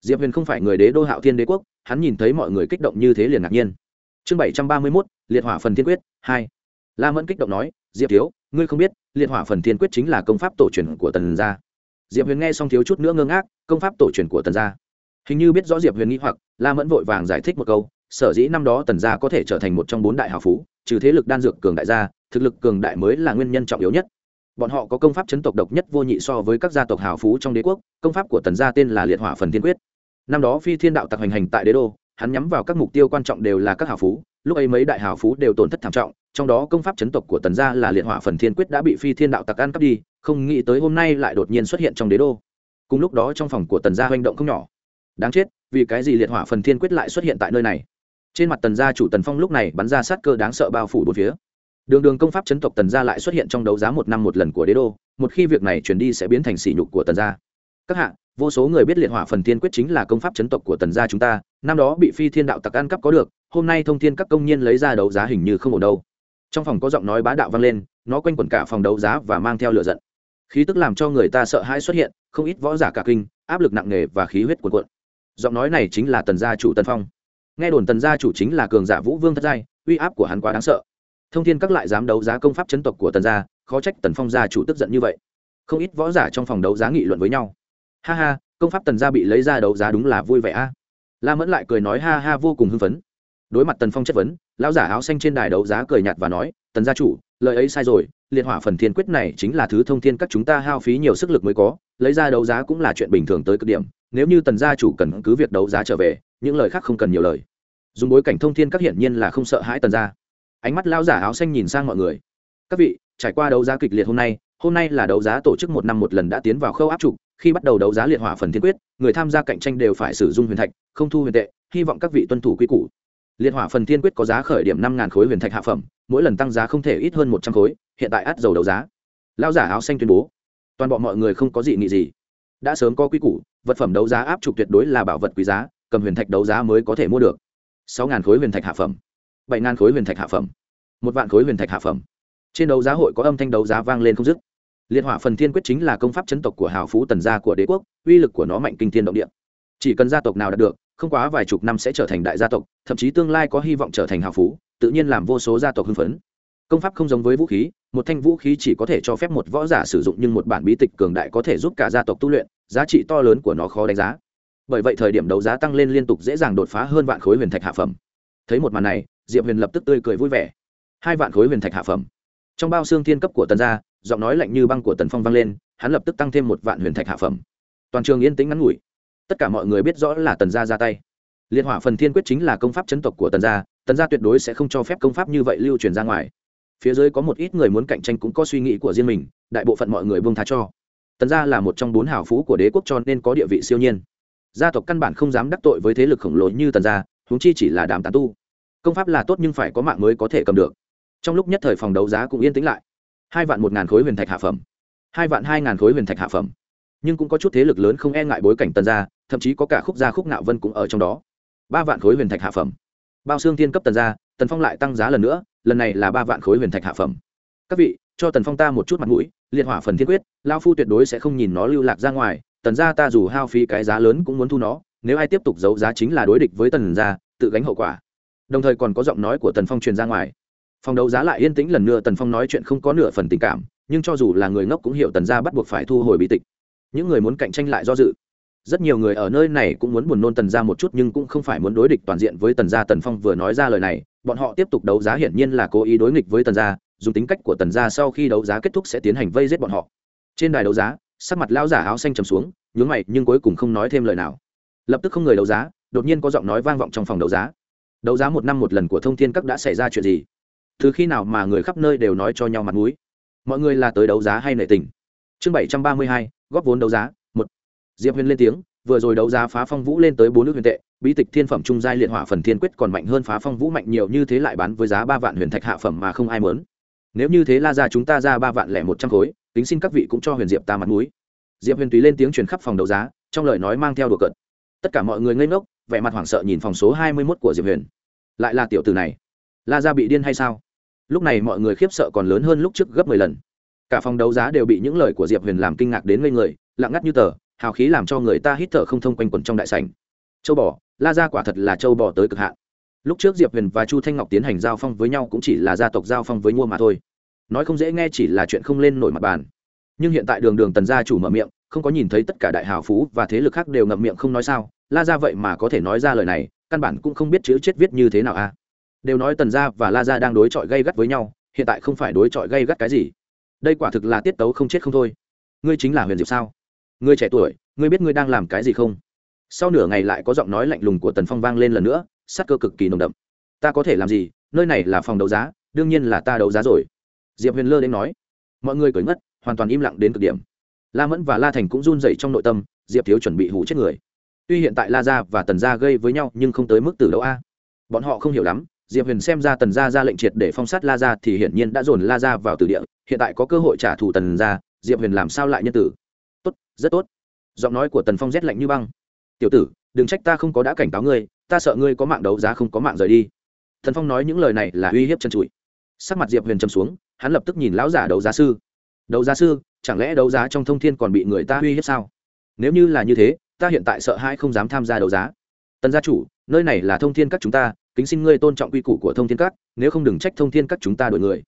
Diệp huyền không phải người đế đô hạo thiên đế quốc, hắn nhìn thấy mọi người kích động như thế liền ngạc nhiên. Chương bảy trăm ba mươi mốt, liệt hỏa phần thiên quyết, hai. La mẫn kích động nói, diệp thiếu, ngươi không biết, liệt hỏa phần thiên quyết chính là công pháp tổ truyền của tần gia. Diệp huyền nghe xong thiếu chút nữa ngơ ngác, công pháp tổ truyền của tần gia? Hình như biết rõ diệp huyền nghĩ hoặc, la mẫn vội vàng giải thích một câu, sở dĩ năm đó tần gia có thể trở thành một trong bốn đại hào phú, trừ thế lực đan dược cường đại gia thực lực cường đại mới là nguyên nhân trọng yếu nhất. Bọn họ có công pháp chấn tộc độc nhất vô nhị so với các gia tộc hào phú trong đế quốc, công pháp của tần gia tên là liệt hỏa phần thiên quyết. Năm đó phi thiên đạo tặc hành hành tại đế đô, hắn nhắm vào các mục tiêu quan trọng đều là các hào phú, lúc ấy mấy đại hào phú đều tổn thất thảm trọng, trong đó công pháp chấn tộc của tần gia là liệt hỏa phần thiên quyết đã bị phi thiên đạo tặc ăn cắp đi, không nghĩ tới hôm nay lại đột nhiên xuất hiện trong đế đô. Cùng lúc đó trong phòng của tần gia hành động không nhỏ đáng chết, vì cái gì liệt hỏa phần thiên quyết lại xuất hiện tại nơi này? Trên mặt tần gia chủ tần phong lúc này bắn ra sát cơ đáng sợ bao phủ bốn phía. Đường đường công pháp chấn tộc tần gia lại xuất hiện trong đấu giá một năm một lần của đế đô, một khi việc này chuyển đi sẽ biến thành sỉ nhục của tần gia. Các hạ, vô số người biết liệt hỏa phần thiên quyết chính là công pháp chấn tộc của tần gia chúng ta, năm đó bị phi thiên đạo tặc ăn cắp có được, hôm nay thông thiên các công nhân lấy ra đấu giá hình như không ổn đâu. Trong phòng có giọng nói bá đạo vang lên, nó quanh quẩn cả phòng đấu giá và mang theo lửa giận. Khí tức làm cho người ta sợ hãi xuất hiện, không ít võ giả cả kinh, áp lực nặng nề và khí huyết cuộn cuộn giọng nói này chính là tần gia chủ tần phong. Nghe đồn tần gia chủ chính là cường giả vũ vương thất giai, uy áp của hắn quá đáng sợ. Thông thiên các lại dám đấu giá công pháp chấn tộc của tần gia, khó trách tần phong gia chủ tức giận như vậy. Không ít võ giả trong phòng đấu giá nghị luận với nhau. Ha ha, công pháp tần gia bị lấy ra đấu giá đúng là vui vẻ a. La mẫn lại cười nói ha ha vô cùng hưng phấn. Đối mặt tần phong chất vấn, lão giả áo xanh trên đài đấu giá cười nhạt và nói, tần gia chủ, lời ấy sai rồi, liệt hỏa phần thiên quyết này chính là thứ thông thiên các chúng ta hao phí nhiều sức lực mới có lấy ra đấu giá cũng là chuyện bình thường tới cực điểm, nếu như tần gia chủ cần cứ việc đấu giá trở về, những lời khác không cần nhiều lời. Dùng bối cảnh thông thiên các hiển nhiên là không sợ hãi tần gia. Ánh mắt lao giả áo xanh nhìn sang mọi người. Các vị, trải qua đấu giá kịch liệt hôm nay hôm nay là đấu giá tổ chức một năm một lần đã tiến vào khâu áp trục khi bắt đầu đấu giá liệt hỏa phần thiên quyết, người tham gia cạnh tranh đều phải sử dụng huyền thạch, không thu huyền tệ, hy vọng các vị tuân thủ quy củ. Liệt hỏa phần thiên quyết có giá khởi điểm năm ngàn khối huyền thạch hạ phẩm, mỗi lần tăng giá không thể ít hơn một trăm khối, hiện tại át dầu đấu giá. Lao giả áo xanh tuyên bố toàn bộ mọi người không có gì nghị gì. Đã sớm có quy củ, vật phẩm đấu giá áp trục tuyệt đối là bảo vật quý giá, cầm huyền thạch đấu giá mới có thể mua được. Sáu ngàn khối huyền thạch hạ phẩm. Bảy ngàn khối huyền thạch hạ phẩm. Một vạn khối huyền thạch hạ phẩm. Trên đấu giá hội có âm thanh đấu giá vang lên không dứt. Liệt hỏa phần thiên quyết chính là công pháp chấn tộc của hào phú tần gia của đế quốc, uy lực của nó mạnh kinh thiên động địa. Chỉ cần gia tộc nào đạt được, không quá vài chục năm sẽ trở thành đại gia tộc, thậm chí tương lai có hy vọng trở thành hào phú, tự nhiên làm vô số gia tộc hưng phấn. Công pháp không giống với vũ khí một thanh vũ khí chỉ có thể cho phép một võ giả sử dụng nhưng một bản bí tịch cường đại có thể giúp cả gia tộc tu luyện, giá trị to lớn của nó khó đánh giá. Bởi vậy thời điểm đấu giá tăng lên liên tục dễ dàng đột phá hơn vạn khối huyền thạch hạ phẩm. Thấy một màn này, diệp huyền lập tức tươi cười vui vẻ. Hai vạn khối huyền thạch hạ phẩm. Trong bao xương thiên cấp của tần gia, giọng nói lạnh như băng của tần phong vang lên, hắn lập tức tăng thêm một vạn huyền thạch hạ phẩm. Toàn trường yên tĩnh ngắn ngủi. Tất cả mọi người biết rõ là tần gia ra tay. Liệt hỏa phần thiên quyết chính là công pháp chấn tộc của tần gia tần gia tuyệt đối sẽ không cho phép công pháp như vậy lưu truyền ra ngoài phía dưới có một ít người muốn cạnh tranh cũng có suy nghĩ của riêng mình, đại bộ phận mọi người buông tha cho. Tần gia là một trong bốn hào phú của đế quốc cho nên có địa vị siêu nhiên. Gia tộc căn bản không dám đắc tội với thế lực khổng lồ như tần gia, huống chi chỉ là đàm tán tu. Công pháp là tốt nhưng phải có mạng mới có thể cầm được. Trong lúc nhất thời phòng đấu giá cũng yên tĩnh lại. Hai vạn một ngàn khối huyền thạch hạ phẩm. Hai vạn hai ngàn khối huyền thạch hạ phẩm. Nhưng cũng có chút thế lực lớn không e ngại bối cảnh tần gia, thậm chí có cả khúc gia khúc nạo vân cũng ở trong đó. Ba vạn khối huyền thạch hạ phẩm. Bao xương thiên cấp tần gia tần phong lại tăng giá lần nữa, lần này là ba vạn khối huyền thạch hạ phẩm. Các vị, cho tần phong ta một chút mặt mũi, liệt hỏa phần thiên quyết lao phu tuyệt đối sẽ không nhìn nó lưu lạc ra ngoài, tần gia ta dù hao phí cái giá lớn cũng muốn thu nó, nếu ai tiếp tục giấu giá chính là đối địch với tần gia, tự gánh hậu quả. Đồng thời còn có giọng nói của tần phong truyền ra ngoài. Phòng đấu giá lại yên tĩnh lần nữa, tần phong nói chuyện không có nửa phần tình cảm, nhưng cho dù là người ngốc cũng hiểu tần gia bắt buộc phải thu hồi bị tịch. Những người muốn cạnh tranh lại do dự rất nhiều người ở nơi này cũng muốn buồn nôn tần gia một chút nhưng cũng không phải muốn đối địch toàn diện với tần gia, tần phong vừa nói ra lời này, bọn họ tiếp tục đấu giá hiển nhiên là cố ý đối nghịch với tần gia, dùng tính cách của tần gia sau khi đấu giá kết thúc sẽ tiến hành vây giết bọn họ. Trên đài đấu giá, sắc mặt lão giả áo xanh trầm xuống, nhướng mày nhưng cuối cùng không nói thêm lời nào. Lập tức không người đấu giá, đột nhiên có giọng nói vang vọng trong phòng đấu giá. Đấu giá một năm một lần của thông thiên các đã xảy ra chuyện gì? Từ khi nào mà người khắp nơi đều nói cho nhau mặt mũi? Mọi người là tới đấu giá hay nệ tình? Chương bảy trăm ba mươi hai, góp vốn đấu giá diệp huyền lên tiếng, vừa rồi đấu giá phá phong vũ lên tới bốn nước huyền tệ, bí tịch thiên phẩm trung giai liệt hỏa phần thiên quyết còn mạnh hơn phá phong vũ mạnh nhiều như thế lại bán với giá ba vạn huyền thạch hạ phẩm mà không ai mớn nếu như thế la ra chúng ta ra ba vạn lẻ một trăm khối tính xin các vị cũng cho huyền diệp ta mặt mũi. Diệp huyền tùy lên tiếng truyền khắp phòng đấu giá, trong lời nói mang theo đùa cợt. Tất cả mọi người ngây ngốc, vẻ mặt hoảng sợ nhìn phòng số hai mươi mốt của diệp huyền. Lại là tiểu tử này. La ra bị điên hay sao? Lúc này mọi người khiếp sợ còn lớn hơn lúc trước gấp mười lần. Cả phòng đấu giá đều bị những lời của diệp huyền làm kinh ngạc đến ngây người, lặng ngắt như tờ hào khí làm cho người ta hít thở không thông quanh quẩn trong đại sảnh. Châu bò, la ra quả thật là châu bò tới cực hạn. Lúc trước diệp huyền và chu thanh ngọc tiến hành giao phong với nhau cũng chỉ là gia tộc giao phong với mua mà thôi. Nói không dễ nghe chỉ là chuyện không lên nổi mặt bàn. Nhưng hiện tại đường đường tần gia chủ mở miệng, không có nhìn thấy tất cả đại hào phú và thế lực khác đều ngậm miệng không nói sao. La ra vậy mà có thể nói ra lời này, căn bản cũng không biết chữ chết viết như thế nào a à. đều nói tần gia và la gia đang đối chọi gây gắt với nhau, hiện tại không phải đối chọi gây gắt cái gì. Đây quả thực là tiết tấu không chết không thôi. Ngươi chính là huyền diệp sao? Người trẻ tuổi, ngươi biết ngươi đang làm cái gì không? Sau nửa ngày lại có giọng nói lạnh lùng của tần phong vang lên lần nữa, sắc cơ cực kỳ nồng đậm. Ta có thể làm gì? Nơi này là phòng đấu giá, đương nhiên là ta đấu giá rồi. Diệp huyền lơ đến nói. Mọi người cởi ngất, hoàn toàn im lặng đến cực điểm. La mẫn và la thành cũng run dậy trong nội tâm, diệp thiếu chuẩn bị hủ chết người. Tuy hiện tại la gia và tần gia gây với nhau, nhưng không tới mức từ đấu a. Bọn họ không hiểu lắm, diệp huyền xem ra tần gia ra lệnh triệt để phong sát la gia thì hiển nhiên đã dồn la gia vào từ địa, hiện tại có cơ hội trả thù tần gia, diệp huyền làm sao lại nhân tử? Rất tốt. Giọng nói của tần phong rét lạnh như băng. Tiểu tử, đừng trách ta không có đã cảnh cáo ngươi, ta sợ ngươi có mạng đấu giá không có mạng rời đi. Tần phong nói những lời này là uy hiếp chân trụi sắc mặt diệp huyền trầm xuống, hắn lập tức nhìn lão giả đấu giá sư. Đấu giá sư, chẳng lẽ đấu giá trong thông thiên còn bị người ta uy hiếp sao? Nếu như là như thế, ta hiện tại sợ hãi không dám tham gia đấu giá. Tần gia chủ, nơi này là thông thiên các chúng ta, kính xin ngươi tôn trọng quy củ của thông thiên các, nếu không đừng trách thông thiên các chúng ta đổi người.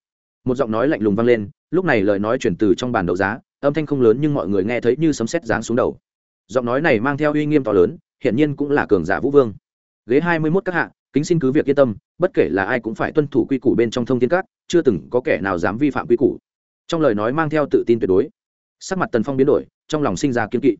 Một giọng nói lạnh lùng vang lên, lúc này lời nói chuyển từ trong bàn đấu giá âm thanh không lớn nhưng mọi người nghe thấy như sấm sét giáng xuống đầu. Giọng nói này mang theo uy nghiêm to lớn hiện nhiên cũng là cường giả vũ vương. Ghế hai mươi mốt các hạ, kính xin cứ việc yên tâm, bất kể là ai cũng phải tuân thủ quy củ bên trong thông thiên các, chưa từng có kẻ nào dám vi phạm quy củ. Trong lời nói mang theo tự tin tuyệt đối. Sắc mặt tần phong biến đổi, trong lòng sinh ra kiên kỵ.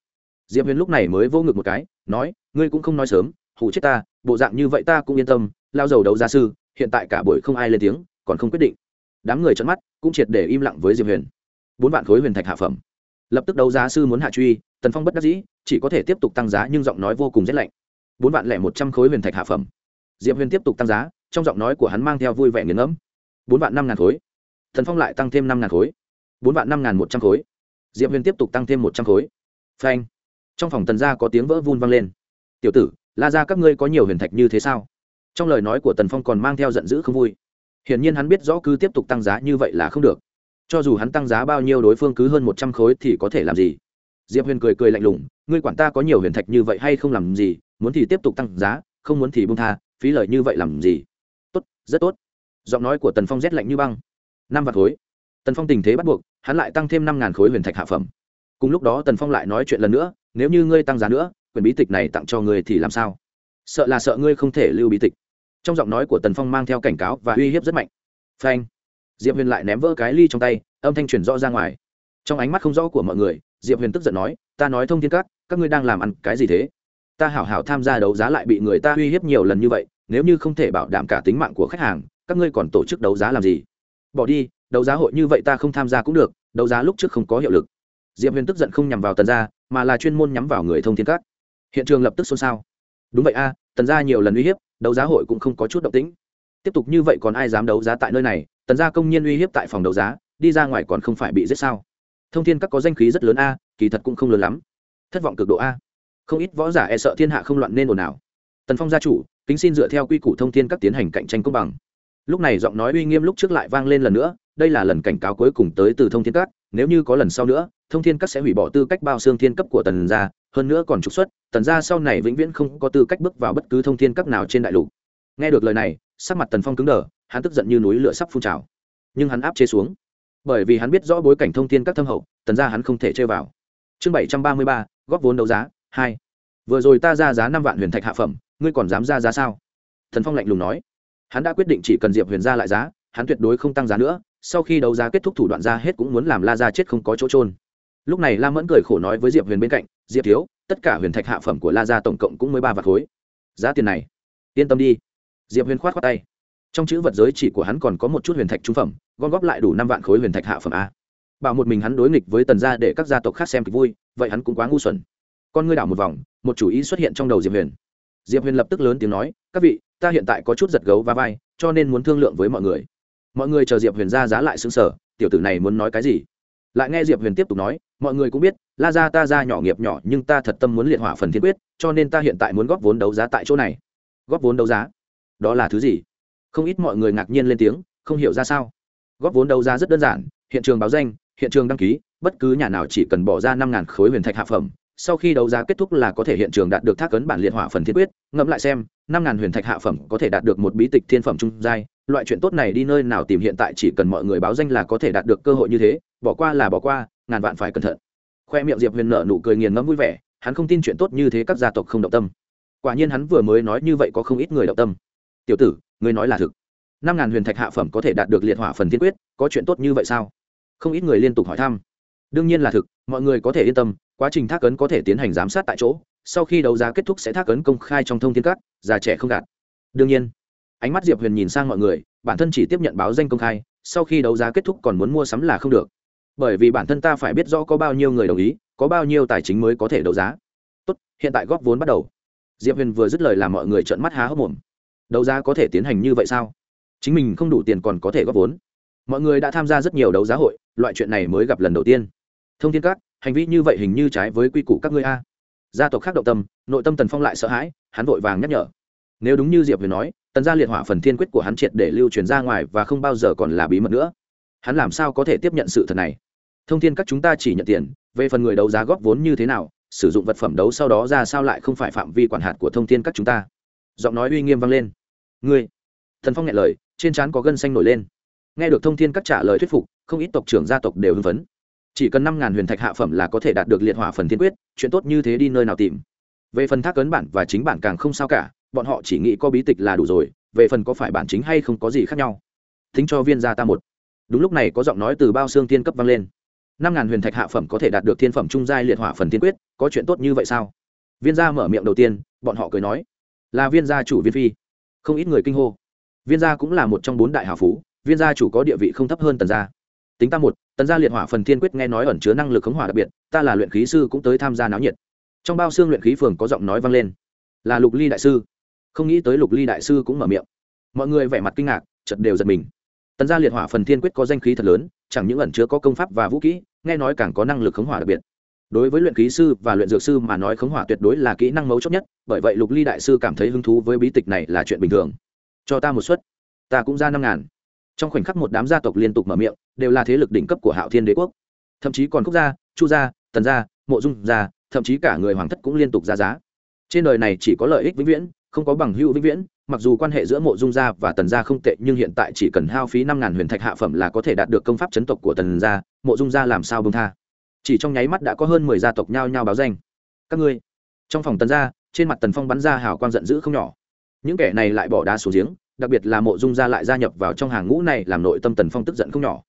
Diệp huyền lúc này mới vô ngực một cái, nói, ngươi cũng không nói sớm hủ chết ta, bộ dạng như vậy ta cũng yên tâm, lao dầu đấu gia sư, hiện tại cả buổi không ai lên tiếng, còn không quyết định. Đám người trợn mắt, cũng triệt để im lặng với diệp huyền bốn vạn khối huyền thạch hạ phẩm. Lập tức đấu giá sư muốn hạ truy, tần phong bất đắc dĩ, chỉ có thể tiếp tục tăng giá nhưng giọng nói vô cùng rét lạnh. Bốn vạn lẻ một trăm khối huyền thạch hạ phẩm. Diệp huyền tiếp tục tăng giá, trong giọng nói của hắn mang theo vui vẻ nghiền ngẫm. Bốn vạn năm ngàn khối. Thần phong lại tăng thêm năm ngàn khối. Bốn vạn năm ngàn một trăm khối. Diệp huyền tiếp tục tăng thêm một trăm khối. Phanh. Trong phòng tần gia có tiếng vỡ vun vang lên. Tiểu tử, la ra các ngươi có nhiều huyền thạch như thế sao? Trong lời nói của tần phong còn mang theo giận dữ không vui. Hiển nhiên hắn biết rõ cứ tiếp tục tăng giá như vậy là không được cho dù hắn tăng giá bao nhiêu đối phương cứ hơn một trăm khối thì có thể làm gì? Diệp huyền cười cười lạnh lùng, ngươi quản ta có nhiều huyền thạch như vậy hay không làm gì, muốn thì tiếp tục tăng giá, không muốn thì bung tha, phí lời như vậy làm gì? Tốt, rất tốt. Giọng nói của tần phong rét lạnh như băng. Năm vạn khối. Tần phong tình thế bắt buộc, hắn lại tăng thêm năm ngàn khối huyền thạch hạ phẩm. Cùng lúc đó tần phong lại nói chuyện lần nữa, nếu như ngươi tăng giá nữa quyền bí tịch này tặng cho ngươi thì làm sao? Sợ là sợ ngươi không thể lưu bí tịch. Trong giọng nói của tần phong mang theo cảnh cáo và uy hiếp rất mạnh. Phanh diệp huyền lại ném vỡ cái ly trong tay, âm thanh truyền rõ ra ngoài. Trong ánh mắt không rõ của mọi người, diệp huyền tức giận nói, ta nói thông thiên các các ngươi đang làm ăn cái gì thế? Ta hảo hảo tham gia đấu giá lại bị người ta uy hiếp nhiều lần như vậy, nếu như không thể bảo đảm cả tính mạng của khách hàng, các ngươi còn tổ chức đấu giá làm gì? Bỏ đi, đấu giá hội như vậy ta không tham gia cũng được, đấu giá lúc trước không có hiệu lực. Diệp huyền tức giận không nhằm vào tần gia, mà là chuyên môn nhắm vào người thông thiên các. Hiện trường lập tức xôn xao. Đúng vậy a, tần gia nhiều lần uy hiếp, đấu giá hội cũng không có chút động tĩnh tiếp tục như vậy còn ai dám đấu giá tại nơi này, tần gia công nhiên uy hiếp tại phòng đấu giá, đi ra ngoài còn không phải bị giết sao? Thông thiên các có danh khí rất lớn a, kỳ thật cũng không lớn lắm. Thất vọng cực độ a. Không ít võ giả e sợ thiên hạ không loạn nên ồn ào. Tần phong gia chủ, kính xin dựa theo quy củ thông thiên các tiến hành cạnh tranh công bằng. Lúc này giọng nói uy nghiêm lúc trước lại vang lên lần nữa, đây là lần cảnh cáo cuối cùng tới từ thông thiên các, nếu như có lần sau nữa, thông thiên các sẽ hủy bỏ tư cách bao xương thiên cấp của tần gia, hơn nữa còn trục xuất, tần gia sau này vĩnh viễn không có tư cách bước vào bất cứ thông thiên các nào trên đại lục. Nghe được lời này sắc mặt tần phong cứng đờ, hắn tức giận như núi lửa sắp phun trào. Nhưng hắn áp chế xuống. Bởi vì hắn biết rõ bối cảnh thông tin các thâm hậu, tần gia hắn không thể chơi vào. Chương bảy trăm ba mươi ba, góp vốn đấu giá, hai. Vừa rồi ta ra giá năm vạn huyền thạch hạ phẩm, ngươi còn dám ra giá sao? Thần phong lạnh lùng nói. Hắn đã quyết định chỉ cần diệp huyền ra lại giá, hắn tuyệt đối không tăng giá nữa, sau khi đấu giá kết thúc thủ đoạn ra hết cũng muốn làm la ra chết không có chỗ trôn lúc này la mẫn cười khổ nói với diệp huyền bên cạnh, diệp thiếu, tất cả huyền thạch hạ phẩm của la ra tổng cộng cũng mới ba vạt khối. Giá tiền này, yên tâm đi diệp huyền khoát khoát tay. Trong chữ vật giới chỉ của hắn còn có một chút huyền thạch trung phẩm, gom góp lại đủ năm vạn khối huyền thạch hạ phẩm a. Bảo một mình hắn đối nghịch với tần gia để các gia tộc khác xem kịch vui, vậy hắn cũng quá ngu xuẩn. Con ngươi đảo một vòng, một chủ ý xuất hiện trong đầu diệp huyền. Diệp huyền lập tức lớn tiếng nói, các vị, ta hiện tại có chút giật gấu và vai, cho nên muốn thương lượng với mọi người. Mọi người chờ diệp huyền ra giá lại xứng sở tiểu tử này muốn nói cái gì? Lại nghe diệp huyền tiếp tục nói, mọi người cũng biết, la ra ta ra nhỏ nghiệp nhỏ, nhưng ta thật tâm muốn liệt hỏa phần thiên quyết, cho nên ta hiện tại muốn góp vốn đấu giá tại chỗ này. Góp vốn đấu giá đó là thứ gì? Không ít mọi người ngạc nhiên lên tiếng, không hiểu ra sao. Góp vốn đấu giá rất đơn giản, hiện trường báo danh, hiện trường đăng ký, bất cứ nhà nào chỉ cần bỏ ra năm ngàn khối huyền thạch hạ phẩm, sau khi đấu giá kết thúc là có thể hiện trường đạt được thác ấn bản liệt hỏa phần thiên quyết, ngẫm lại xem, năm ngàn huyền thạch hạ phẩm có thể đạt được một bí tịch thiên phẩm trung giai, loại chuyện tốt này đi nơi nào tìm hiện tại chỉ cần mọi người báo danh là có thể đạt được cơ hội như thế, bỏ qua là bỏ qua, ngàn vạn phải cẩn thận. Khoe miệng diệp huyền nợ nụ cười nghiền ngẫm vui vẻ, hắn không tin chuyện tốt như thế các gia tộc không động tâm. Quả nhiên hắn vừa mới nói như vậy có không ít người động tâm tiểu tử, ngươi nói là thực. Năm ngàn huyền thạch hạ phẩm có thể đạt được liệt hỏa phần thiên quyết, có chuyện tốt như vậy sao? Không ít người liên tục hỏi thăm. Đương nhiên là thực, mọi người có thể yên tâm, quá trình thác ấn có thể tiến hành giám sát tại chỗ, sau khi đấu giá kết thúc sẽ thác ấn công khai trong thông tin các, già trẻ không gạt. Đương nhiên, ánh mắt diệp huyền nhìn sang mọi người, bản thân chỉ tiếp nhận báo danh công khai, sau khi đấu giá kết thúc còn muốn mua sắm là không được. Bởi vì bản thân ta phải biết rõ có bao nhiêu người đồng ý, có bao nhiêu tài chính mới có thể đấu giá. Tốt, hiện tại góp vốn bắt đầu. Diệp huyền vừa dứt lời làm mọi người trợn mắt há hốc mồm đấu giá có thể tiến hành như vậy sao? Chính mình không đủ tiền còn có thể góp vốn. Mọi người đã tham gia rất nhiều đấu giá hội, loại chuyện này mới gặp lần đầu tiên. Thông tin các, hành vi như vậy hình như trái với quy củ các ngươi a. Gia tộc khác động tâm, nội tâm tần phong lại sợ hãi, hắn vội vàng nhắc nhở. Nếu đúng như diệp huyền nói, tần gia liệt hỏa phần thiên quyết của hắn triệt để lưu truyền ra ngoài và không bao giờ còn là bí mật nữa. Hắn làm sao có thể tiếp nhận sự thật này? Thông tin các chúng ta chỉ nhận tiền, về phần người đấu giá góp vốn như thế nào, sử dụng vật phẩm đấu sau đó ra sao lại không phải phạm vi quản hạt của thông tin các chúng ta giọng nói uy nghiêm vang lên. Ngươi! Thần phong nghe lời, trên trán có gân xanh nổi lên. Nghe được thông tin các trả lời thuyết phục, không ít tộc trưởng gia tộc đều hưng phấn. Chỉ cần năm ngàn huyền thạch hạ phẩm là có thể đạt được liệt hỏa phần thiên quyết, chuyện tốt như thế đi nơi nào tìm. Về phần thác ấn bản và chính bản càng không sao cả, bọn họ chỉ nghĩ có bí tịch là đủ rồi, về phần có phải bản chính hay không có gì khác nhau. Thính cho viên gia ta một. Đúng lúc này có giọng nói từ bao xương tiên cấp vang lên. Năm ngàn huyền thạch hạ phẩm có thể đạt được thiên phẩm trung giai liệt hỏa phần thiên quyết, có chuyện tốt như vậy sao? Viên gia mở miệng đầu tiên, bọn họ cười nói là viên gia chủ viên phi. Không ít người kinh hô. Viên gia cũng là một trong bốn đại hào phú, viên gia chủ có địa vị không thấp hơn tần gia. Tính ta một, tần gia liệt hỏa phần thiên quyết nghe nói ẩn chứa năng lực khống hỏa đặc biệt, ta là luyện khí sư cũng tới tham gia náo nhiệt. Trong bao xương luyện khí phường có giọng nói vang lên. Là lục ly đại sư. Không nghĩ tới lục ly đại sư cũng mở miệng. Mọi người vẻ mặt kinh ngạc chật đều giật mình. Tần gia liệt hỏa phần thiên quyết có danh khí thật lớn, chẳng những ẩn chứa có công pháp và vũ kỹ, nghe nói càng có năng lực khống hỏa đặc biệt đối với luyện khí sư và luyện dược sư mà nói khống hỏa tuyệt đối là kỹ năng mấu chốt nhất, bởi vậy lục ly đại sư cảm thấy hứng thú với bí tịch này là chuyện bình thường. Cho ta một suất. Ta cũng ra năm ngàn. Trong khoảnh khắc một đám gia tộc liên tục mở miệng, đều là thế lực đỉnh cấp của hạo thiên đế quốc. Thậm chí còn quốc gia, chu gia, tần gia, mộ dung gia, thậm chí cả người hoàng thất cũng liên tục ra giá. Trên đời này chỉ có lợi ích vĩnh viễn, không có bằng hữu vĩnh viễn, mặc dù quan hệ giữa mộ dung gia và tần gia không tệ, nhưng hiện tại chỉ cần hao phí năm ngàn huyền thạch hạ phẩm là có thể đạt được công pháp chấn tộc của tần gia, mộ dung gia làm sao bông tha? Chỉ trong nháy mắt đã có hơn mười gia tộc nhao nhao báo danh. Các ngươi, trong phòng tần gia, trên mặt tần phong bắn ra hào quang giận dữ không nhỏ. Những kẻ này lại bỏ đá xuống giếng, đặc biệt là mộ dung gia lại gia nhập vào trong hàng ngũ này làm nội tâm tần phong tức giận không nhỏ.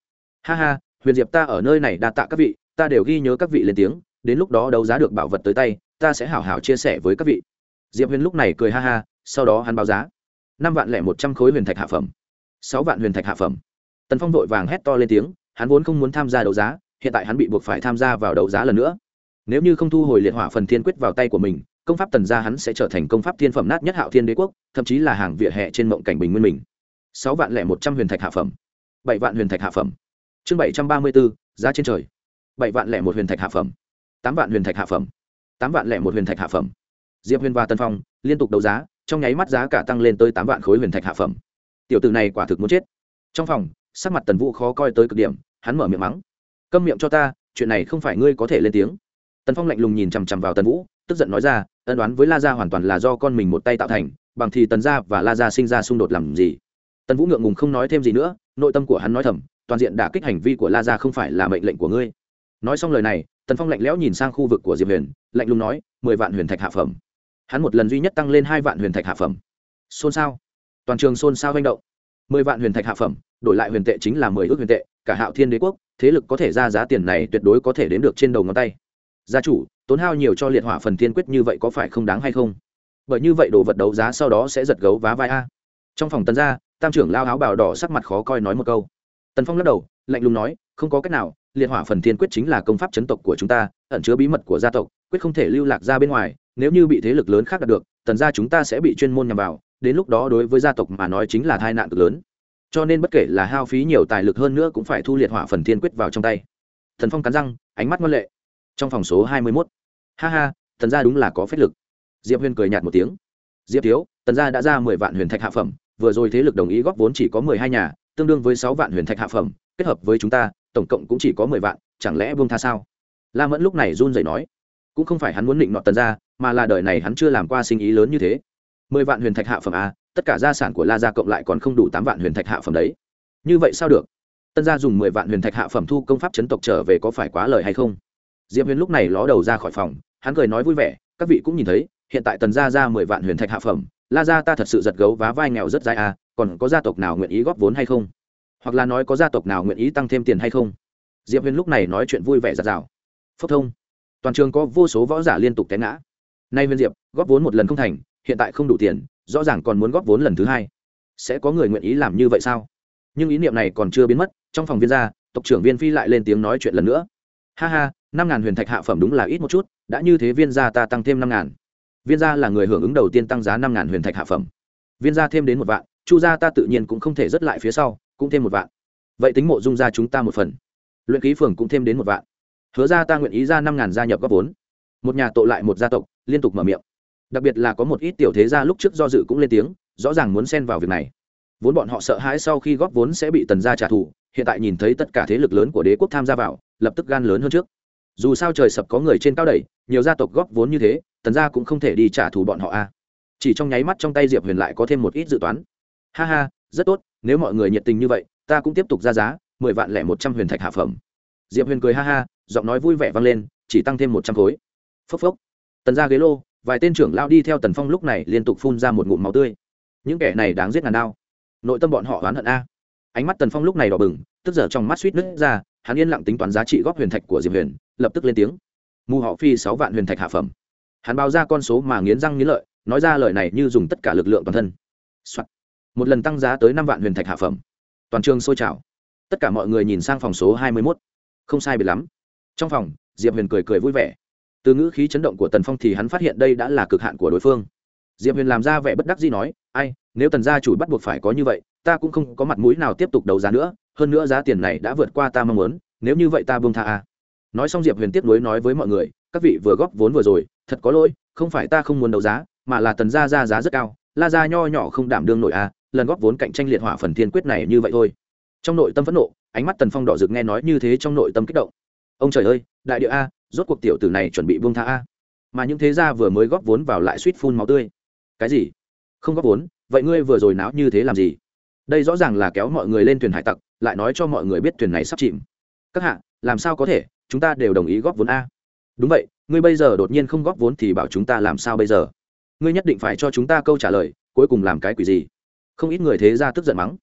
Ha ha, huyền diệp ta ở nơi này đa tạ các vị, ta đều ghi nhớ các vị lên tiếng, đến lúc đó đấu giá được bảo vật tới tay, ta sẽ hảo hảo chia sẻ với các vị. Diệp huyền lúc này cười ha ha, sau đó hắn báo giá. Năm vạn lẻ một trăm khối huyền thạch hạ phẩm. Sáu vạn huyền thạch hạ phẩm. Tần phong vội vàng hét to lên tiếng, hắn vốn không muốn tham gia đấu giá hiện tại hắn bị buộc phải tham gia vào đấu giá lần nữa. Nếu như không thu hồi liệt hỏa phần thiên quyết vào tay của mình, công pháp tần gia hắn sẽ trở thành công pháp thiên phẩm nát nhất hạo thiên đế quốc, thậm chí là hàng vỉa hè trên mộng cảnh bình nguyên mình. Sáu vạn lẻ một trăm huyền thạch hạ phẩm. Bảy vạn huyền thạch hạ phẩm. Chương bảy trăm ba mươi bốn, giá trên trời. Bảy vạn lẻ một huyền thạch hạ phẩm. Tám vạn huyền thạch hạ phẩm. Tám vạn lẻ một huyền thạch hạ phẩm. Diệp huyền và tân phong liên tục đấu giá, trong nháy mắt giá cả tăng lên tới tám vạn khối huyền thạch hạ phẩm. Tiểu tử này quả thực muốn chết. Trong phòng, sắc mặt tần vũ khó coi tới cực điểm, hắn mở miệng mắng câm miệng cho ta, chuyện này không phải ngươi có thể lên tiếng. Tần phong lạnh lùng nhìn chằm chằm vào tần vũ, tức giận nói ra, ân đoán với la gia hoàn toàn là do con mình một tay tạo thành, bằng thì tần gia và la gia sinh ra xung đột làm gì? Tần vũ ngượng ngùng không nói thêm gì nữa, nội tâm của hắn nói thầm, toàn diện đả kích hành vi của la gia không phải là mệnh lệnh của ngươi. Nói xong lời này, tần phong lạnh lẽo nhìn sang khu vực của diệp huyền, lạnh lùng nói, mười vạn huyền thạch hạ phẩm. Hắn một lần duy nhất tăng lên hai vạn huyền thạch hạ phẩm. Xôn xao. Toàn trường xôn xao manh động. Mười vạn huyền thạch hạ phẩm, đổi lại huyền tệ chính là mười ước huyền tệ, cả hạo thiên đế quốc thế lực có thể ra giá tiền này tuyệt đối có thể đến được trên đầu ngón tay. Gia chủ, tốn hao nhiều cho liệt hỏa phần tiên quyết như vậy có phải không đáng hay không? Bởi như vậy đồ vật đấu giá sau đó sẽ giật gấu vá vai a. Trong phòng tần gia, tam trưởng lao áo bào đỏ sắc mặt khó coi nói một câu. Tần phong lắc đầu, lạnh lùng nói, không có cách nào, liệt hỏa phần thiên quyết chính là công pháp chấn tộc của chúng ta, ẩn chứa bí mật của gia tộc, quyết không thể lưu lạc ra bên ngoài, nếu như bị thế lực lớn khác đạt được, tần gia chúng ta sẽ bị chuyên môn nhằm vào, đến lúc đó đối với gia tộc mà nói chính là tai nạn cực lớn cho nên bất kể là hao phí nhiều tài lực hơn nữa cũng phải thu liệt hỏa phần thiên quyết vào trong tay. Thần phong cắn răng, ánh mắt ngoan lệ. Trong phòng số hai mươi mốt. Ha ha, thần gia đúng là có phép lực. Diệp huyên cười nhạt một tiếng. Diệp thiếu tần gia đã ra mười vạn huyền thạch hạ phẩm, vừa rồi thế lực đồng ý góp vốn chỉ có mười hai nhà, tương đương với sáu vạn huyền thạch hạ phẩm, kết hợp với chúng ta, tổng cộng cũng chỉ có mười vạn, chẳng lẽ buông tha sao? La mẫn lúc này run rẩy nói. Cũng không phải hắn muốn định nọ tần gia, mà là đời này hắn chưa làm qua sinh ý lớn như thế. Mười vạn huyền thạch hạ phẩm a tất cả gia sản của la gia cộng lại còn không đủ tám vạn huyền thạch hạ phẩm đấy. Như vậy sao được? Tân gia dùng mười vạn huyền thạch hạ phẩm thu công pháp chấn tộc trở về có phải quá lời hay không? Diệp huyền lúc này ló đầu ra khỏi phòng, hắn cười nói vui vẻ, các vị cũng nhìn thấy, hiện tại tần gia ra mười vạn huyền thạch hạ phẩm, la gia ta thật sự giật gấu vá vai nghèo rất dai à còn có gia tộc nào nguyện ý góp vốn hay không? Hoặc là nói có gia tộc nào nguyện ý tăng thêm tiền hay không? Diệp huyền lúc này nói chuyện vui vẻ giặt rào. Phốc thông. Toàn trường có vô số võ giả liên tục té ngã. Nay huyền diệp, góp vốn một lần không thành, hiện tại không đủ tiền rõ ràng còn muốn góp vốn lần thứ hai. Sẽ có người nguyện ý làm như vậy sao? Nhưng ý niệm này còn chưa biến mất, trong phòng viên gia, tộc trưởng viên phi lại lên tiếng nói chuyện lần nữa. Ha ha, năm ngàn huyền thạch hạ phẩm đúng là ít một chút, đã như thế viên gia ta tăng thêm năm ngàn. Viên gia là người hưởng ứng đầu tiên tăng giá năm ngàn huyền thạch hạ phẩm. Viên gia thêm đến một vạn, chu gia ta tự nhiên cũng không thể rất lại phía sau, cũng thêm một vạn. Vậy tính mộ dung gia chúng ta một phần. Luyện ký phường cũng thêm đến một vạn. Hứa ra ta nguyện ý ra năm ngàn gia nhập góp vốn. Một nhà tội lại một gia tộc, liên tục mở miệng đặc biệt là có một ít tiểu thế gia lúc trước do dự cũng lên tiếng, rõ ràng muốn xen vào việc này. Vốn bọn họ sợ hãi sau khi góp vốn sẽ bị tần gia trả thù, hiện tại nhìn thấy tất cả thế lực lớn của đế quốc tham gia vào, lập tức gan lớn hơn trước. Dù sao trời sập có người trên cao đẩy, nhiều gia tộc góp vốn như thế, tần gia cũng không thể đi trả thù bọn họ a. Chỉ trong nháy mắt trong tay diệp huyền lại có thêm một ít dự toán. Ha ha, rất tốt, nếu mọi người nhiệt tình như vậy, ta cũng tiếp tục ra giá, mười vạn lẻ một trăm huyền thạch hạ phẩm. Diệp huyền cười ha ha, giọng nói vui vẻ vang lên, chỉ tăng thêm một trăm khối. Phốc phốc. Tần gia ghế lô vài tên trưởng lao đi theo tần phong lúc này liên tục phun ra một ngụm máu tươi. Những kẻ này đáng giết ngàn đao. Nội tâm bọn họ oán hận a. Ánh mắt tần phong lúc này đỏ bừng, tức giờ trong mắt suýt nứt ra, hắn yên lặng tính toán giá trị góp huyền thạch của diệp huyền, lập tức lên tiếng. Mù họ phi sáu vạn huyền thạch hạ phẩm. Hắn báo ra con số mà nghiến răng nghiến lợi, nói ra lời này như dùng tất cả lực lượng toàn thân、Soạn. một lần tăng giá tới năm vạn huyền thạch hạ phẩm. Toàn trường sôi trào. Tất cả mọi người nhìn sang phòng số hai mươi mốt. Không sai biệt lắm. Trong phòng, diệp huyền cười cười vui vẻ từ ngữ khí chấn động của tần phong thì hắn phát hiện đây đã là cực hạn của đối phương. Diệp huyền làm ra vẻ bất đắc gì nói, ai, nếu tần gia chủ bắt buộc phải có như vậy, ta cũng không có mặt mũi nào tiếp tục đấu giá nữa, hơn nữa giá tiền này đã vượt qua ta mong muốn, nếu như vậy ta buông tha à. nói xong diệp huyền tiếp nối nói với mọi người, các vị vừa góp vốn vừa rồi, thật có lỗi, không phải ta không muốn đấu giá, mà là tần gia ra giá rất cao, la gia nho nhỏ không đảm đương nổi a, lần góp vốn cạnh tranh liệt hỏa phần thiên quyết này như vậy thôi. Trong nội tâm phẫn nộ, ánh mắt tần phong đỏ rực nghe nói như thế trong nội tâm kích động. Ông trời ơi, đại địa a rốt cuộc tiểu tử này chuẩn bị buông tha a. Mà những thế gia vừa mới góp vốn vào lại suýt phun máu tươi. Cái gì? Không góp vốn? Vậy ngươi vừa rồi náo như thế làm gì? Đây rõ ràng là kéo mọi người lên thuyền hải tặc, lại nói cho mọi người biết thuyền này sắp chìm. Các hạ, làm sao có thể? Chúng ta đều đồng ý góp vốn a. Đúng vậy, ngươi bây giờ đột nhiên không góp vốn thì bảo chúng ta làm sao bây giờ? Ngươi nhất định phải cho chúng ta câu trả lời, cuối cùng làm cái quỷ gì? Không ít người thế ra tức giận mắng.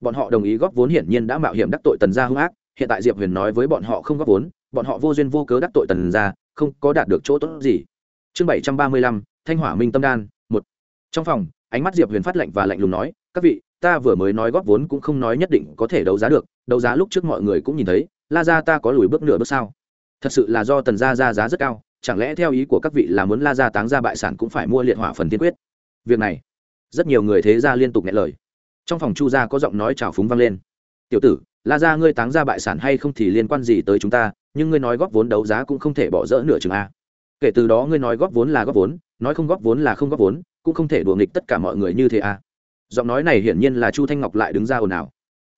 Bọn họ đồng ý góp vốn hiển nhiên đã mạo hiểm đắc tội tần gia hung ác, hiện tại diệp huyền nói với bọn họ không góp vốn bọn họ vô duyên vô cớ đắc tội tần gia, không có đạt được chỗ tốt gì. Chương bảy trăm ba mươi lăm, thanh hỏa minh tâm đan, một. Trong phòng, ánh mắt diệp huyền phát lệnh và lạnh lùng nói, các vị, ta vừa mới nói góp vốn cũng không nói nhất định có thể đấu giá được, đấu giá lúc trước mọi người cũng nhìn thấy, la ra ta có lùi bước nửa bước sao? Thật sự là do tần gia ra giá rất cao, chẳng lẽ theo ý của các vị là muốn la ra táng ra bại sản cũng phải mua liệt hỏa phần tiên quyết? Việc này, rất nhiều người thế ra liên tục nghe lời. Trong phòng chu gia có giọng nói trào phúng vang lên. Tiểu tử, la ra ngươi táng ra bại sản hay không thì liên quan gì tới chúng ta? Nhưng ngươi nói góp vốn đấu giá cũng không thể bỏ dỡ nửa chừng a. Kể từ đó ngươi nói góp vốn là góp vốn, nói không góp vốn là không góp vốn, cũng không thể đùa nghịch tất cả mọi người như thế a. Giọng nói này hiển nhiên là chu thanh ngọc lại đứng ra ồn ào.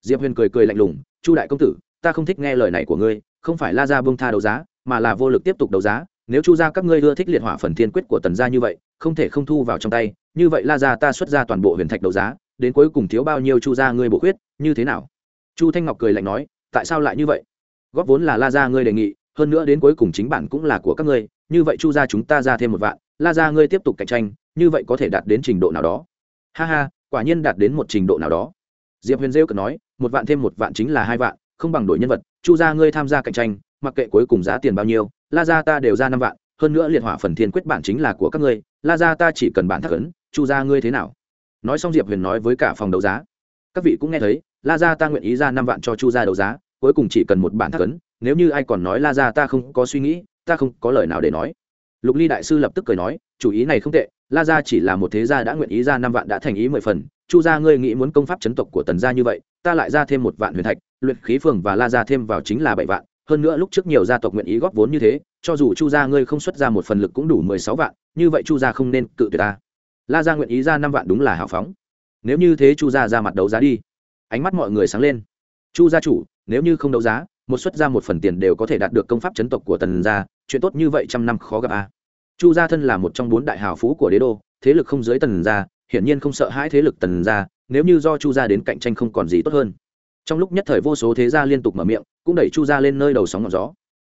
Diệp huyền cười cười lạnh lùng, chu đại công tử, ta không thích nghe lời này của ngươi, không phải la ra bông tha đấu giá, mà là vô lực tiếp tục đấu giá. Nếu chu Gia các ngươi ưa thích liệt hỏa phần thiên quyết của tần gia như vậy, không thể không thu vào trong tay. Như vậy la ra ta xuất ra toàn bộ huyền thạch đấu giá, đến cuối cùng thiếu bao nhiêu chu Gia ngươi bổ khuyết, như thế nào? Chu thanh ngọc cười lạnh nói, tại sao lại như vậy? Góp vốn là la ra ngươi đề nghị, hơn nữa đến cuối cùng chính bản cũng là của các ngươi, như vậy chu ra chúng ta ra thêm một vạn, la ra ngươi tiếp tục cạnh tranh, như vậy có thể đạt đến trình độ nào đó? Ha ha, quả nhiên đạt đến một trình độ nào đó. Diệp huyền rêu cần nói, một vạn thêm một vạn chính là hai vạn, không bằng đổi nhân vật, chu ra ngươi tham gia cạnh tranh, mặc kệ cuối cùng giá tiền bao nhiêu, la ra ta đều ra năm vạn, hơn nữa liệt hỏa phần thiên quyết bản chính là của các ngươi, la ra ta chỉ cần bản thắc ấn, chu ra ngươi thế nào? Nói xong diệp huyền nói với cả phòng đấu giá. Các vị cũng nghe thấy, la ra ta nguyện ý ra năm vạn cho chu ra đấu giá cuối cùng chỉ cần một bản thắc ấn, nếu như ai còn nói la ra ta không có suy nghĩ, ta không có lời nào để nói. Lục ly đại sư lập tức cười nói, chủ ý này không tệ, la gia chỉ là một thế gia đã nguyện ý ra năm vạn đã thành ý mười phần, chu gia ngươi nghĩ muốn công pháp chấn tộc của tần gia như vậy, ta lại ra thêm một vạn huyền thạch, luyện khí phường và la gia thêm vào chính là bảy vạn, hơn nữa lúc trước nhiều gia tộc nguyện ý góp vốn như thế, cho dù chu gia ngươi không xuất ra một phần lực cũng đủ mười sáu vạn, như vậy chu gia không nên cự tuyệt ta. La gia nguyện ý ra năm vạn đúng là hào phóng. Nếu như thế chu gia ra mặt đấu giá đi. Ánh mắt mọi người sáng lên chu gia chủ, nếu như không đấu giá, một xuất ra một phần tiền đều có thể đạt được công pháp chấn tộc của tần gia, chuyện tốt như vậy trăm năm khó gặp a. Chu gia thân là một trong bốn đại hào phú của đế đô, thế lực không dưới tần gia, hiển nhiên không sợ hãi thế lực tần gia, nếu như do chu gia đến cạnh tranh không còn gì tốt hơn. Trong lúc nhất thời vô số thế gia liên tục mở miệng, cũng đẩy chu gia lên nơi đầu sóng ngọn gió.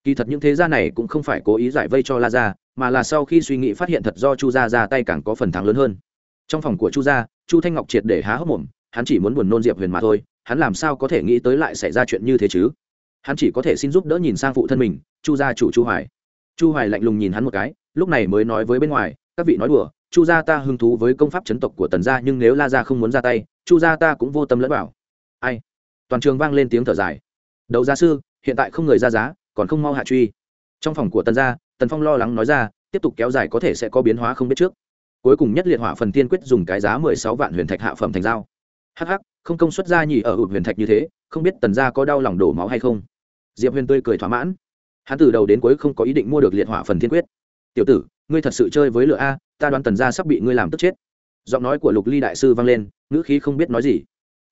Kỳ thật những thế gia này cũng không phải cố ý giải vây cho la gia, mà là sau khi suy nghĩ phát hiện thật do chu gia ra tay càng có phần thắng lớn hơn. Trong phòng của chu gia, chu thanh ngọc triệt để há hốc mồm, hắn chỉ muốn buồn nôn diệp huyền mà thôi hắn làm sao có thể nghĩ tới lại xảy ra chuyện như thế chứ? Hắn chỉ có thể xin giúp đỡ nhìn sang phụ thân mình, chu gia chủ chu hoài. Chu hoài lạnh lùng nhìn hắn một cái, lúc này mới nói với bên ngoài, các vị nói đùa, chu gia ta hứng thú với công pháp chấn tộc của tần gia, nhưng nếu la gia không muốn ra tay, chu gia ta cũng vô tâm lẫn bảo ai? Toàn trường vang lên tiếng thở dài. Đầu gia sư, hiện tại không người ra giá, còn không mau hạ truy. Trong phòng của tần gia, tần phong lo lắng nói ra, tiếp tục kéo dài có thể sẽ có biến hóa không biết trước. Cuối cùng nhất liệt hỏa phần tiên quyết dùng cái giá mười sáu vạn huyền thạch hạ phẩm thành dao. Hắc hắc không công xuất ra nhỉ ở hụt huyền thạch như thế, không biết tần gia có đau lòng đổ máu hay không? Diệp huyền tươi cười thỏa mãn. Hắn từ đầu đến cuối không có ý định mua được liệt hỏa phần thiên quyết. Tiểu tử, ngươi thật sự chơi với lửa a, ta đoán tần gia sắp bị ngươi làm tức chết. Giọng nói của lục ly đại sư vang lên, ngữ khí không biết nói gì.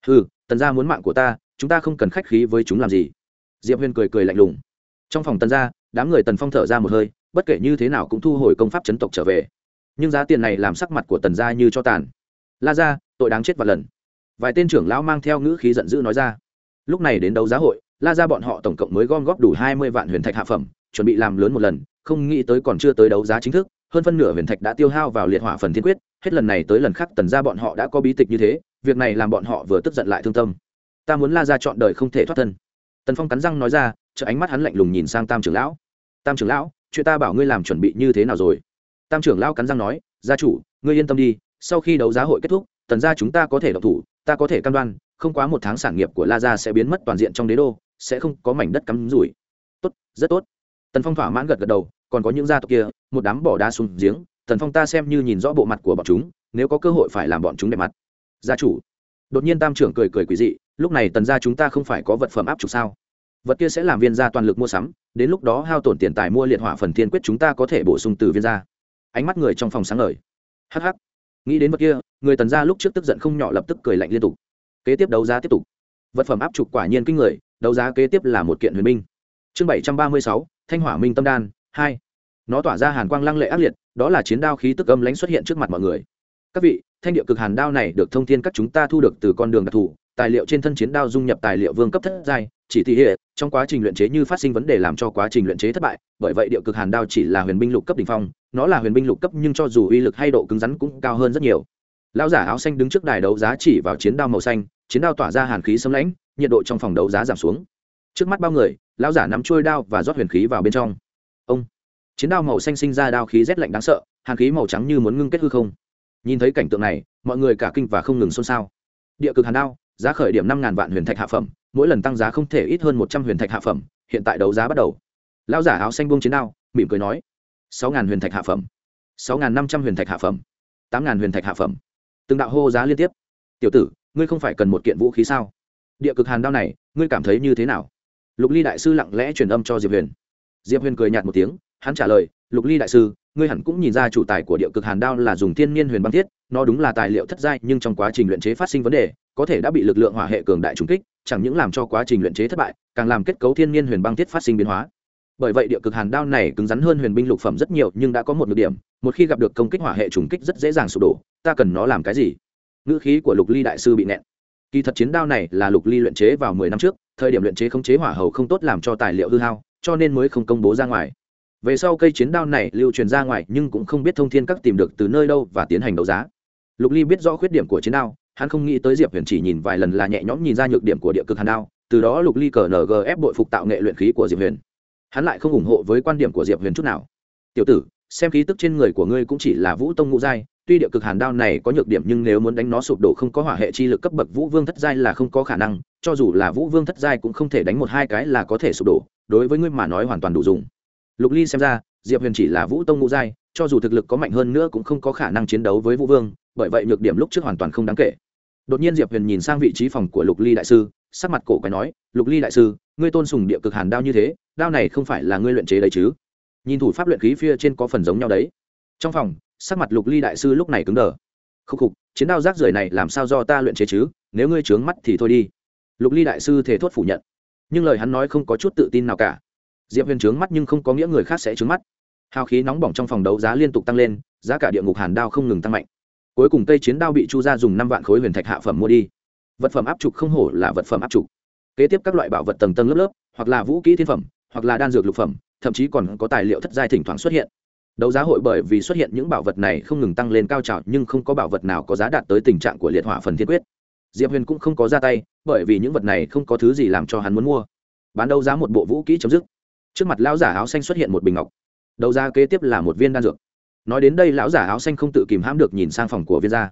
Ừ tần gia muốn mạng của ta, chúng ta không cần khách khí với chúng làm gì. Diệp huyền cười cười lạnh lùng. Trong phòng tần gia, đám người tần phong thở ra một hơi, bất kể như thế nào cũng thu hồi công pháp chấn tộc trở về. Nhưng giá tiền này làm sắc mặt của tần gia như cho tàn. La ra tội đáng chết và lần vài tên trưởng lão mang theo ngữ khí giận dữ nói ra. Lúc này đến đấu giá hội, la ra bọn họ tổng cộng mới gom góp đủ hai mươi vạn huyền thạch hạ phẩm, chuẩn bị làm lớn một lần, không nghĩ tới còn chưa tới đấu giá chính thức, hơn phân nửa huyền thạch đã tiêu hao vào liệt hỏa phần thiên quyết, hết lần này tới lần khác tần ra bọn họ đã có bí tịch như thế, việc này làm bọn họ vừa tức giận lại thương tâm. Ta muốn la ra chọn đời không thể thoát thân. Tần phong cắn răng nói ra chợ ánh mắt hắn lạnh lùng nhìn sang tam trưởng lão. Tam trưởng lão, chuyện ta bảo ngươi làm chuẩn bị như thế nào rồi? Tam trưởng lão cắn răng nói, gia chủ, ngươi yên tâm đi, sau khi đấu giá hội kết thúc, tần gia chúng ta có thể độc thủ ta có thể cam đoan, không quá một tháng sản nghiệp của la gia sẽ biến mất toàn diện trong đế đô, sẽ không có mảnh đất cắm rủi. Tốt, rất tốt. Tần phong thỏa mãn gật gật đầu, còn có những gia tộc kia, một đám bỏ đá xuống giếng, tần phong ta xem như nhìn rõ bộ mặt của bọn chúng, nếu có cơ hội phải làm bọn chúng đẹp mặt. Gia chủ. Đột nhiên tam trưởng cười cười quỷ dị, lúc này tần gia chúng ta không phải có vật phẩm áp trục sao? Vật kia sẽ làm viên gia toàn lực mua sắm, đến lúc đó hao tổn tiền tài mua liệt hỏa phần thiên quyết chúng ta có thể bổ sung từ viên gia. Ánh mắt người trong phòng sáng ngời. Hh nghĩ đến vật kia người tần gia lúc trước tức giận không nhỏ lập tức cười lạnh liên tục. Kế tiếp đấu giá tiếp tục. Vật phẩm áp trục quả nhiên kinh người, đấu giá kế tiếp là một kiện huyền minh. Chương bảy trăm ba mươi sáu, thanh hỏa minh tâm đan, hai. Nó tỏa ra hàn quang lăng lệ ác liệt, đó là chiến đao khí tức âm lãnh xuất hiện trước mặt mọi người. Các vị, thanh điệu cực hàn đao này được thông tin các chúng ta thu được từ con đường đặc thù, tài liệu trên thân chiến đao dung nhập tài liệu vương cấp thất giai, chỉ thị hệ, trong quá trình luyện chế như phát sinh vấn đề làm cho quá trình luyện chế thất bại, bởi vậy điệu cực hàn đao chỉ là huyền binh lục cấp đ ỉ n h phong, nó là huyền binh lục cấp nhưng cho dù uy lực hay độ cứng rắn cũng cao hơn rất nhiều lão giả áo xanh đứng trước đài đấu giá chỉ vào chiến đao màu xanh, chiến đao tỏa ra hàn khí xâm lãnh, nhiệt độ trong phòng đấu giá giảm xuống. Trước mắt bao người, lão giả nắm trôi đao và rót huyền khí vào bên trong. Ông! Chiến đao màu xanh sinh ra đao khí rét lạnh đáng sợ, hàn khí màu trắng như muốn ngưng kết hư không. Nhìn thấy cảnh tượng này, mọi người cả kinh và không ngừng xôn xao. Địa cực hàn đao, giá khởi điểm năm ngàn vạn huyền thạch hạ phẩm, mỗi lần tăng giá không thể ít hơn một trăm huyền thạch hạ phẩm, hiện tại đấu giá bắt đầu. Lão giả áo xanh buông chiến đao, mỉm cười nói, sáu ngàn huyền thạch hạ phẩm, sáu ngàn năm trăm huyền thạch hạ phẩm, tám ngàn huyền thạch hạ phẩm từng đạo hô giá liên tiếp. Tiểu tử, ngươi không phải cần một kiện vũ khí sao? Địa cực hàn đao này, ngươi cảm thấy như thế nào? Lục ly đại sư lặng lẽ truyền âm cho diệp huyền. Diệp huyền cười nhạt một tiếng, hắn trả lời, lục ly đại sư, ngươi hẳn cũng nhìn ra chủ tài của địa cực hàn đao là dùng thiên nhiên huyền băng thiết, nó đúng là tài liệu thất giai, nhưng trong quá trình luyện chế phát sinh vấn đề, có thể đã bị lực lượng hỏa hệ cường đại trùng kích, chẳng những làm cho quá trình luyện chế thất bại, càng làm kết cấu thiên nhiên huyền băng thiết phát sinh biến hóa. Bởi vậy địa cực hàn đao này cứng rắn hơn huyền binh lục phẩm rất nhiều, nhưng đã có một nhược điểm, một khi gặp được công kích hỏa hệ trùng kích rất dễ dàng sụp đổ ta cần nó làm cái gì? Ngữ khí của lục ly đại sư bị nẹn kỳ thật chiến đao này là lục ly luyện chế vào mười năm trước, thời điểm luyện chế khống chế hỏa hầu không tốt làm cho tài liệu hư hao, cho nên mới không công bố ra ngoài. Về sau cây chiến đao này lưu truyền ra ngoài nhưng cũng không biết thông thiên các tìm được từ nơi đâu và tiến hành đấu giá. Lục ly biết rõ khuyết điểm của chiến đao, hắn không nghĩ tới diệp huyền chỉ nhìn vài lần là nhẹ nhõm nhìn ra nhược điểm của địa cực hàn đao, từ đó lục ly cờ ngf bội phục tạo nghệ luyện khí của diệp huyền. Hắn lại không ủng hộ với quan điểm của diệp huyền chút nào. Tiểu tử xem khí tức trên người của ngươi cũng chỉ là vũ tông ngũ giai, tuy địa cực hàn đao này có nhược điểm nhưng nếu muốn đánh nó sụp đổ không có hỏa hệ chi lực cấp bậc vũ vương thất giai là không có khả năng, cho dù là vũ vương thất giai cũng không thể đánh một hai cái là có thể sụp đổ, đối với ngươi mà nói hoàn toàn đủ dùng. Lục ly xem ra, diệp huyền chỉ là vũ tông ngũ giai, cho dù thực lực có mạnh hơn nữa cũng không có khả năng chiến đấu với vũ vương, bởi vậy nhược điểm lúc trước hoàn toàn không đáng kể. Đột nhiên diệp huyền nhìn sang vị trí phòng của lục ly đại sư, sắc mặt cổ quái nói, lục ly đại sư, ngươi tôn sùng địa cực hàn đao như thế, đao này không phải là ngươi luyện chế đấy chứ? Nhìn thủ pháp luyện khí phía trên có phần giống nhau đấy. Trong phòng, sắc mặt lục ly đại sư lúc này cứng đờ. Khúc khục, chiến đao rác rưởi này làm sao do ta luyện chế chứ? Nếu ngươi trướng mắt thì thôi đi. Lục ly đại sư thể thốt phủ nhận. Nhưng lời hắn nói không có chút tự tin nào cả. Diệp huyền trướng mắt nhưng không có nghĩa người khác sẽ trướng mắt. Hào khí nóng bỏng trong phòng đấu giá liên tục tăng lên, giá cả địa ngục hàn đao không ngừng tăng mạnh. Cuối cùng cây chiến đao bị chu ra dùng năm vạn khối huyền thạch hạ phẩm mua đi. Vật phẩm áp trục không hổ là vật phẩm áp trục. Kế tiếp các loại bảo vật tầng tầng lớp lớp, hoặc là vũ kỹ thiên phẩm, hoặc là đan dược lục phẩm thậm chí còn có tài liệu thất giai thỉnh thoảng xuất hiện. Đấu giá hội bởi vì xuất hiện những bảo vật này không ngừng tăng lên cao trào, nhưng không có bảo vật nào có giá đạt tới tình trạng của liệt hỏa phần thiên quyết. Diệp huyền cũng không có ra tay, bởi vì những vật này không có thứ gì làm cho hắn muốn mua. Bán đấu giá một bộ vũ kỹ chấm dứt. Trước mặt lão giả áo xanh xuất hiện một bình ngọc. Đấu giá kế tiếp là một viên đan dược. Nói đến đây, lão giả áo xanh không tự kìm hãm được nhìn sang phòng của viên gia.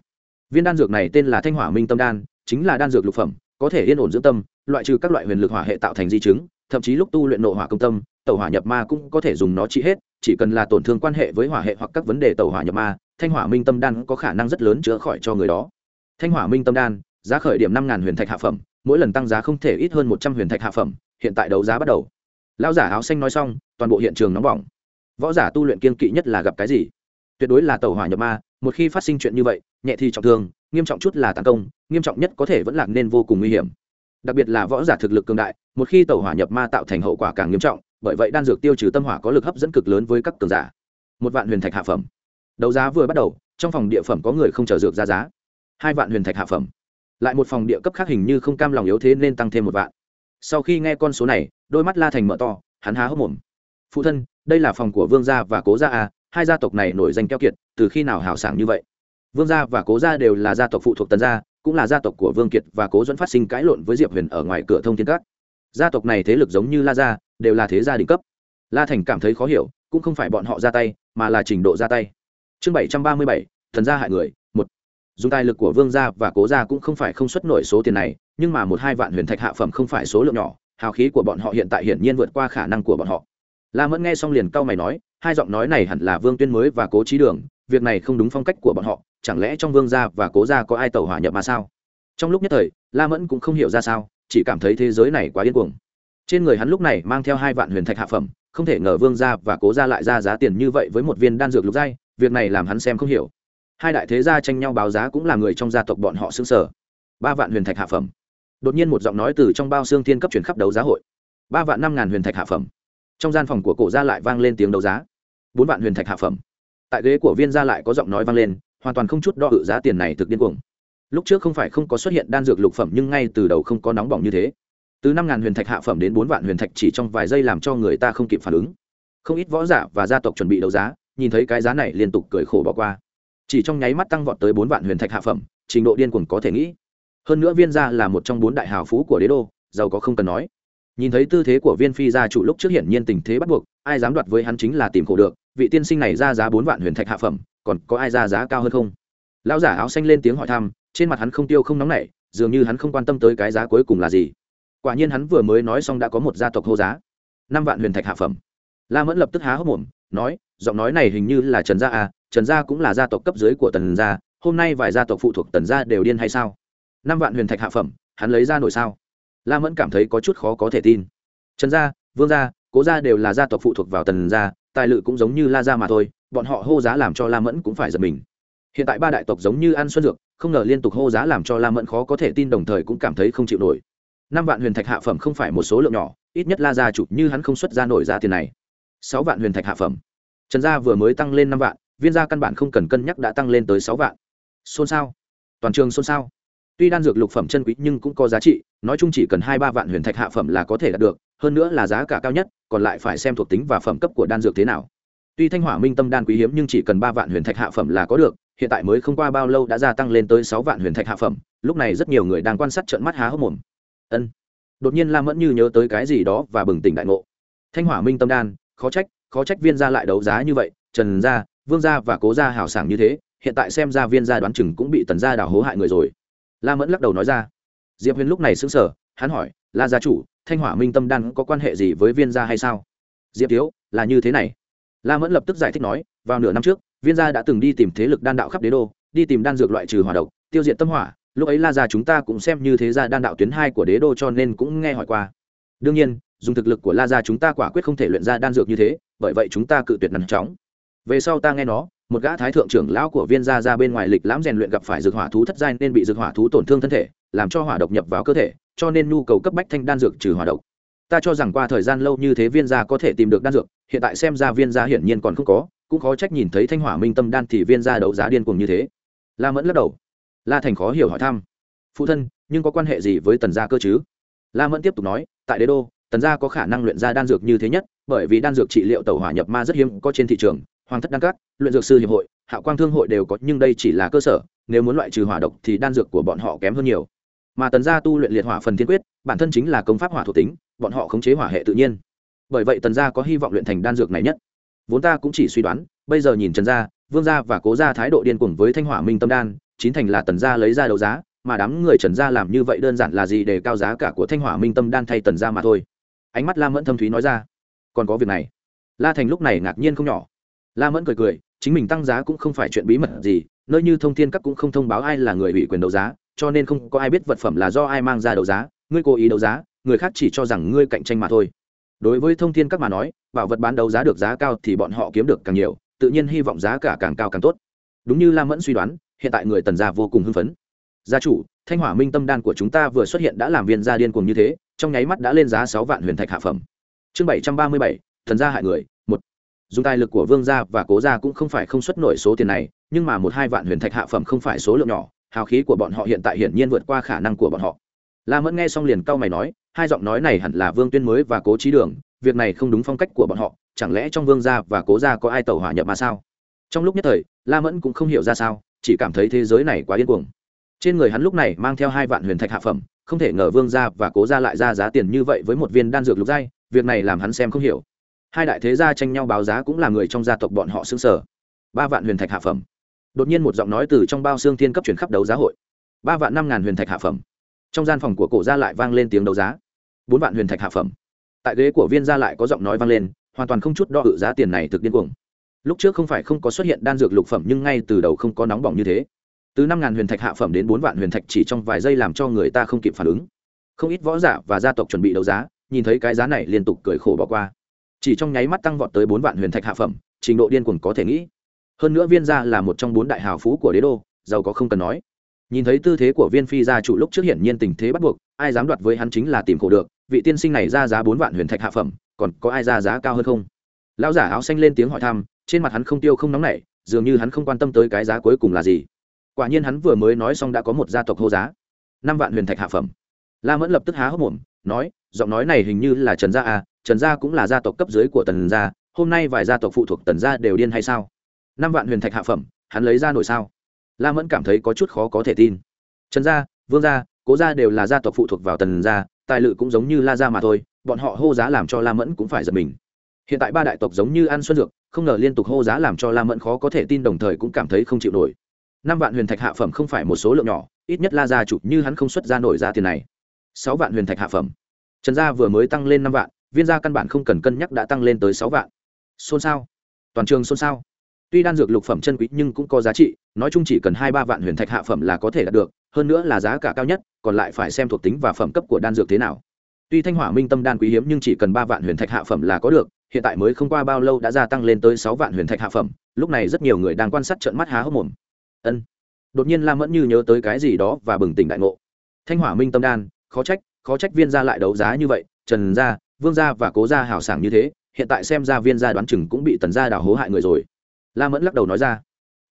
Viên đan dược này tên là thanh hỏa minh tâm đan, chính là đan dược lục phẩm, có thể yên ổn dưỡng tâm, loại trừ các loại huyền lực hỏa hệ tạo thành di chứng thậm chí lúc tu luyện nộ hỏa công tâm, tẩu hỏa nhập ma cũng có thể dùng nó trị hết, chỉ cần là tổn thương quan hệ với hỏa hệ hoặc các vấn đề tẩu hỏa nhập ma, thanh hỏa minh tâm đan có khả năng rất lớn chữa khỏi cho người đó. Thanh hỏa minh tâm đan, giá khởi điểm năm huyền thạch hạ phẩm, mỗi lần tăng giá không thể ít hơn một trăm huyền thạch hạ phẩm, hiện tại đấu giá bắt đầu. Lão giả áo xanh nói xong, toàn bộ hiện trường nóng bỏng. Võ giả tu luyện kiên kỵ nhất là gặp cái gì? Tuyệt đối là tàu hỏa nhập ma, một khi phát sinh chuyện như vậy, nhẹ thì trọng thương, nghiêm trọng chút là tàn công, nghiêm trọng nhất có thể vẫn lạc nên vô cùng nguy hiểm đặc biệt là võ giả thực lực cường đại, một khi tẩu hỏa nhập ma tạo thành hậu quả càng nghiêm trọng, bởi vậy đan dược tiêu trừ tâm hỏa có lực hấp dẫn cực lớn với các cường giả. Một vạn huyền thạch hạ phẩm. Đấu giá vừa bắt đầu, trong phòng địa phẩm có người không chờ dược ra giá. Hai vạn huyền thạch hạ phẩm. Lại một phòng địa cấp khác hình như không cam lòng yếu thế nên tăng thêm một vạn. Sau khi nghe con số này, đôi mắt la thành mở to, hắn há hốc mồm. Phụ thân, đây là phòng của vương gia và cố gia à hai gia tộc này nổi danh keo kiệt, từ khi nào hào sảng như vậy? Vương gia và cố gia đều là gia tộc phụ thuộc tần gia cũng là gia tộc của vương kiệt và cố dẫn phát sinh cãi lộn với diệp huyền ở ngoài cửa thông thiên các. Gia tộc này thế lực giống như la gia, đều là thế gia đỉnh cấp. La thành cảm thấy khó hiểu, cũng không phải bọn họ ra tay, mà là trình độ ra tay. Chương bảy trăm ba mươi bảy, thần gia hại người, một. Dùng tài lực của vương gia và cố gia cũng không phải không xuất nổi số tiền này, nhưng mà một hai vạn huyền thạch hạ phẩm không phải số lượng nhỏ, hào khí của bọn họ hiện tại hiển nhiên vượt qua khả năng của bọn họ. La mẫn nghe xong liền cau mày nói, hai giọng nói này hẳn là vương tuyên mới và cố trí đường, việc này không đúng phong cách của bọn họ chẳng lẽ trong vương gia và cố gia có ai tẩu hỏa nhập mà sao? Trong lúc nhất thời, la mẫn cũng không hiểu ra sao, chỉ cảm thấy thế giới này quá điên cuồng. Trên người hắn lúc này mang theo hai vạn huyền thạch hạ phẩm, không thể ngờ vương gia và cố gia lại ra giá tiền như vậy với một viên đan dược lục giai, việc này làm hắn xem không hiểu. Hai đại thế gia tranh nhau báo giá cũng là người trong gia tộc bọn họ xứng sở. Ba vạn huyền thạch hạ phẩm. Đột nhiên một giọng nói từ trong bao xương thiên cấp chuyển khắp đấu giá hội. Ba vạn năm ngàn huyền thạch hạ phẩm. Trong gian phòng của cổ gia lại vang lên tiếng đấu giá. Bốn vạn huyền thạch hạ phẩm. Tại ghế của viên gia lại có giọng nói vang lên hoàn toàn không chút đo ự giá tiền này thực điên cuồng. Lúc trước không phải không có xuất hiện đan dược lục phẩm, nhưng ngay từ đầu không có nóng bỏng như thế. Từ năm ngàn huyền thạch hạ phẩm đến bốn vạn huyền thạch chỉ trong vài giây làm cho người ta không kịp phản ứng. Không ít võ giả và gia tộc chuẩn bị đấu giá, nhìn thấy cái giá này liên tục cười khổ bỏ qua. Chỉ trong nháy mắt tăng vọt tới bốn vạn huyền thạch hạ phẩm, trình độ điên cuồng có thể nghĩ. Hơn nữa viên gia là một trong bốn đại hào phú của đế đô, giàu có không cần nói. Nhìn thấy tư thế của viên phi gia chủ lúc trước hiển nhiên tình thế bắt buộc, ai dám đoạt với hắn chính là tìm khổ được. Vị tiên sinh này ra giá bốn vạn huyền thạch hạ phẩm còn có ai ra giá cao hơn không? Lão giả áo xanh lên tiếng hỏi thăm, trên mặt hắn không tiêu không nóng nảy, dường như hắn không quan tâm tới cái giá cuối cùng là gì. Quả nhiên hắn vừa mới nói xong đã có một gia tộc hô giá. Năm vạn huyền thạch hạ phẩm. La mẫn lập tức há hốc mồm, nói, giọng nói này hình như là trần gia à trần gia cũng là gia tộc cấp dưới của tần gia, hôm nay vài gia tộc phụ thuộc tần gia đều điên hay sao? Năm vạn huyền thạch hạ phẩm, hắn lấy ra nổi sao? La mẫn cảm thấy có chút khó có thể tin. Trần gia, vương gia, cố gia đều là gia tộc phụ thuộc vào tần gia, tài lự cũng giống như la gia mà thôi bọn họ hô giá làm cho la mẫn cũng phải giật mình. Hiện tại ba đại tộc giống như ăn xuân dược, không ngờ liên tục hô giá làm cho la mẫn khó có thể tin đồng thời cũng cảm thấy không chịu nổi. Năm vạn huyền thạch hạ phẩm không phải một số lượng nhỏ, ít nhất la gia chủ như hắn không xuất ra nổi giá tiền này. Sáu vạn huyền thạch hạ phẩm. Trần gia vừa mới tăng lên năm vạn, viên gia căn bản không cần cân nhắc đã tăng lên tới sáu vạn. Xôn xao. Toàn trường xôn xao. Tuy đan dược lục phẩm chân quý nhưng cũng có giá trị, nói chung chỉ cần hai ba vạn huyền thạch hạ phẩm là có thể đạt được, hơn nữa là giá cả cao nhất, còn lại phải xem thuộc tính và phẩm cấp của đan dược thế nào tuy thanh hỏa minh tâm đan quý hiếm nhưng chỉ cần ba vạn huyền thạch hạ phẩm là có được, hiện tại mới không qua bao lâu đã gia tăng lên tới sáu vạn huyền thạch hạ phẩm, lúc này rất nhiều người đang quan sát trận mắt há hốc mồm. Ân. Đột nhiên lam mẫn như nhớ tới cái gì đó và bừng tỉnh đại ngộ. Thanh hỏa minh tâm đan, khó trách khó trách viên gia lại đấu giá như vậy, trần gia, vương gia và cố gia hào sảng như thế, hiện tại xem ra viên gia đoán chừng cũng bị tần gia đào hố hại người rồi. La mẫn lắc đầu nói ra. Diệp huyền lúc này xứng sở hắn hỏi, la gia chủ, thanh hỏa minh tâm đan có quan hệ gì với viên gia hay sao? Diệp thiếu, là như thế này la mẫn lập tức giải thích nói, vào nửa năm trước, viên gia đã từng đi tìm thế lực đan đạo khắp đế đô, đi tìm đan dược loại trừ hỏa độc, tiêu diệt tâm hỏa, lúc ấy la gia chúng ta cũng xem như thế gia đan đạo tuyến hai của đế đô cho nên cũng nghe hỏi qua. Đương nhiên, dùng thực lực của la gia chúng ta quả quyết không thể luyện ra đan dược như thế, bởi vậy chúng ta cự tuyệt nằm chóng. Về sau ta nghe nó, một gã thái thượng trưởng lão của viên gia ra bên ngoài lịch lãm rèn luyện gặp phải dược hỏa thú thất giai nên bị dược hỏa thú tổn thương thân thể, làm cho hỏa độc nhập vào cơ thể, cho nên nhu cầu cấp bách thanh đan dược trừ hỏa độc ta cho rằng qua thời gian lâu như thế viên gia có thể tìm được đan dược hiện tại xem ra viên gia hiển nhiên còn không có cũng khó trách nhìn thấy thanh hỏa minh tâm đan thì viên gia đấu giá điên cuồng như thế. La mẫn lắc đầu. La thành khó hiểu hỏi thăm. Phụ thân nhưng có quan hệ gì với tần gia cơ chứ? La mẫn tiếp tục nói tại đế đô tần gia có khả năng luyện ra đan dược như thế nhất bởi vì đan dược trị liệu tàu hỏa nhập ma rất hiếm có trên thị trường hoàng thất đan cát, luyện dược sư hiệp hội hạ quang thương hội đều có nhưng đây chỉ là cơ sở nếu muốn loại trừ hỏa độc thì đan dược của bọn họ kém hơn nhiều. Mà tần gia tu luyện liệt hỏa phần thiên quyết bản thân chính là công pháp hỏa thuộc tính bọn họ khống chế hỏa hệ tự nhiên. Bởi vậy tần gia có hy vọng luyện thành đan dược này nhất. Vốn ta cũng chỉ suy đoán, bây giờ nhìn trần gia, vương gia và cố gia thái độ điên cuồng với thanh hỏa minh tâm đan chính thành là tần gia lấy ra đấu giá, mà đám người trần gia làm như vậy đơn giản là gì để cao giá cả của thanh hỏa minh tâm đan thay tần gia mà thôi. Ánh mắt la mẫn thâm thúy nói ra. Còn có việc này. La thành lúc này ngạc nhiên không nhỏ. La mẫn cười cười, chính mình tăng giá cũng không phải chuyện bí mật gì, nơi như thông thiên các cũng không thông báo ai là người ủy quyền đấu giá, cho nên không có ai biết vật phẩm là do ai mang ra đấu giá, ngươi cố ý đấu giá người khác chỉ cho rằng ngươi cạnh tranh mà thôi. Đối với thông thiên các mà nói, bảo vật bán đấu giá được giá cao thì bọn họ kiếm được càng nhiều, tự nhiên hy vọng giá cả càng cao càng tốt. Đúng như Lam mẫn suy đoán, hiện tại người tần gia vô cùng hưng phấn. Gia chủ, thanh hỏa minh tâm đan của chúng ta vừa xuất hiện đã làm viên gia điên cuồng như thế, trong nháy mắt đã lên giá sáu vạn huyền thạch hạ phẩm. Chương bảy trăm ba mươi bảy, thần gia hại người, một. Dùng tài lực của vương gia và cố gia cũng không phải không xuất nổi số tiền này, nhưng mà một hai vạn huyền thạch hạ phẩm không phải số lượng nhỏ, hào khí của bọn họ hiện tại hiển nhiên vượt qua khả năng của bọn họ la mẫn nghe xong liền cau mày nói, hai giọng nói này hẳn là vương tuyên mới và cố trí đường, việc này không đúng phong cách của bọn họ, chẳng lẽ trong vương gia và cố gia có ai tàu hỏa nhập mà sao? Trong lúc nhất thời, la mẫn cũng không hiểu ra sao, chỉ cảm thấy thế giới này quá điên cuồng. Trên người hắn lúc này mang theo hai vạn huyền thạch hạ phẩm, không thể ngờ vương gia và cố gia lại ra giá tiền như vậy với một viên đan dược lục giai, việc này làm hắn xem không hiểu. Hai đại thế gia tranh nhau báo giá cũng là người trong gia tộc bọn họ xứng sở. Ba vạn huyền thạch hạ phẩm. Đột nhiên một giọng nói từ trong bao xương thiên cấp chuyển khắp đấu giá hội. Ba vạn năm ngàn huyền thạch hạ phẩm trong gian phòng của cổ gia lại vang lên tiếng đấu giá. Bốn vạn huyền thạch hạ phẩm. Tại ghế của viên gia lại có giọng nói vang lên, hoàn toàn không chút đo ự giá tiền này thực điên cuồng. Lúc trước không phải không có xuất hiện đan dược lục phẩm nhưng ngay từ đầu không có nóng bỏng như thế. Từ năm ngàn huyền thạch hạ phẩm đến bốn vạn huyền thạch chỉ trong vài giây làm cho người ta không kịp phản ứng. Không ít võ giả và gia tộc chuẩn bị đấu giá, nhìn thấy cái giá này liên tục cười khổ bỏ qua. Chỉ trong nháy mắt tăng vọt tới bốn vạn huyền thạch hạ phẩm, trình độ điên cuồng có thể nghĩ. Hơn nữa viên gia là một trong bốn đại hào phú của đế đô, giàu có không cần nói nhìn thấy tư thế của viên phi gia chủ lúc trước hiển nhiên tình thế bắt buộc, ai dám đoạt với hắn chính là tìm khổ được, vị tiên sinh này ra giá bốn vạn huyền thạch hạ phẩm, còn có ai ra giá cao hơn không? Lão giả áo xanh lên tiếng hỏi thăm, trên mặt hắn không tiêu không nóng nảy, dường như hắn không quan tâm tới cái giá cuối cùng là gì. Quả nhiên hắn vừa mới nói xong đã có một gia tộc hô giá. Năm vạn huyền thạch hạ phẩm. La mẫn lập tức há hốc mồm, nói, giọng nói này hình như là trần gia à trần gia cũng là gia tộc cấp dưới của tần gia, hôm nay vài gia tộc phụ thuộc tần gia đều điên hay sao? Năm vạn huyền thạch hạ phẩm, hắn lấy ra nổi sao? La mẫn cảm thấy có chút khó có thể tin. Trần gia, vương gia, cố gia đều là gia tộc phụ thuộc vào tần gia, tài lự cũng giống như la gia mà thôi, bọn họ hô giá làm cho la mẫn cũng phải giật mình. Hiện tại ba đại tộc giống như ăn xuân dược, không ngờ liên tục hô giá làm cho la mẫn khó có thể tin đồng thời cũng cảm thấy không chịu nổi. Năm vạn huyền thạch hạ phẩm không phải một số lượng nhỏ, ít nhất la gia chủ như hắn không xuất ra nổi giá tiền này. Sáu vạn huyền thạch hạ phẩm. Trần gia vừa mới tăng lên năm vạn, viên gia căn bản không cần cân nhắc đã tăng lên tới sáu vạn. Xôn xao. Toàn trường xôn xao tuy đan dược lục phẩm chân quý nhưng cũng có giá trị, nói chung chỉ cần hai ba vạn huyền thạch hạ phẩm là có thể đạt được, hơn nữa là giá cả cao nhất, còn lại phải xem thuộc tính và phẩm cấp của đan dược thế nào. Tuy thanh hỏa minh tâm đan quý hiếm nhưng chỉ cần ba vạn huyền thạch hạ phẩm là có được, hiện tại mới không qua bao lâu đã gia tăng lên tới sáu vạn huyền thạch hạ phẩm, lúc này rất nhiều người đang quan sát trận mắt há hốc mồm. Ân. Đột nhiên lam mẫn như nhớ tới cái gì đó và bừng tỉnh đại ngộ. Thanh hỏa minh tâm đan, khó trách khó trách viên gia lại đấu giá như vậy, trần gia, vương gia và cố gia hào sảng như thế, hiện tại xem ra viên gia đoán chừng cũng bị tần gia đào hố hại người rồi la mẫn lắc đầu nói ra.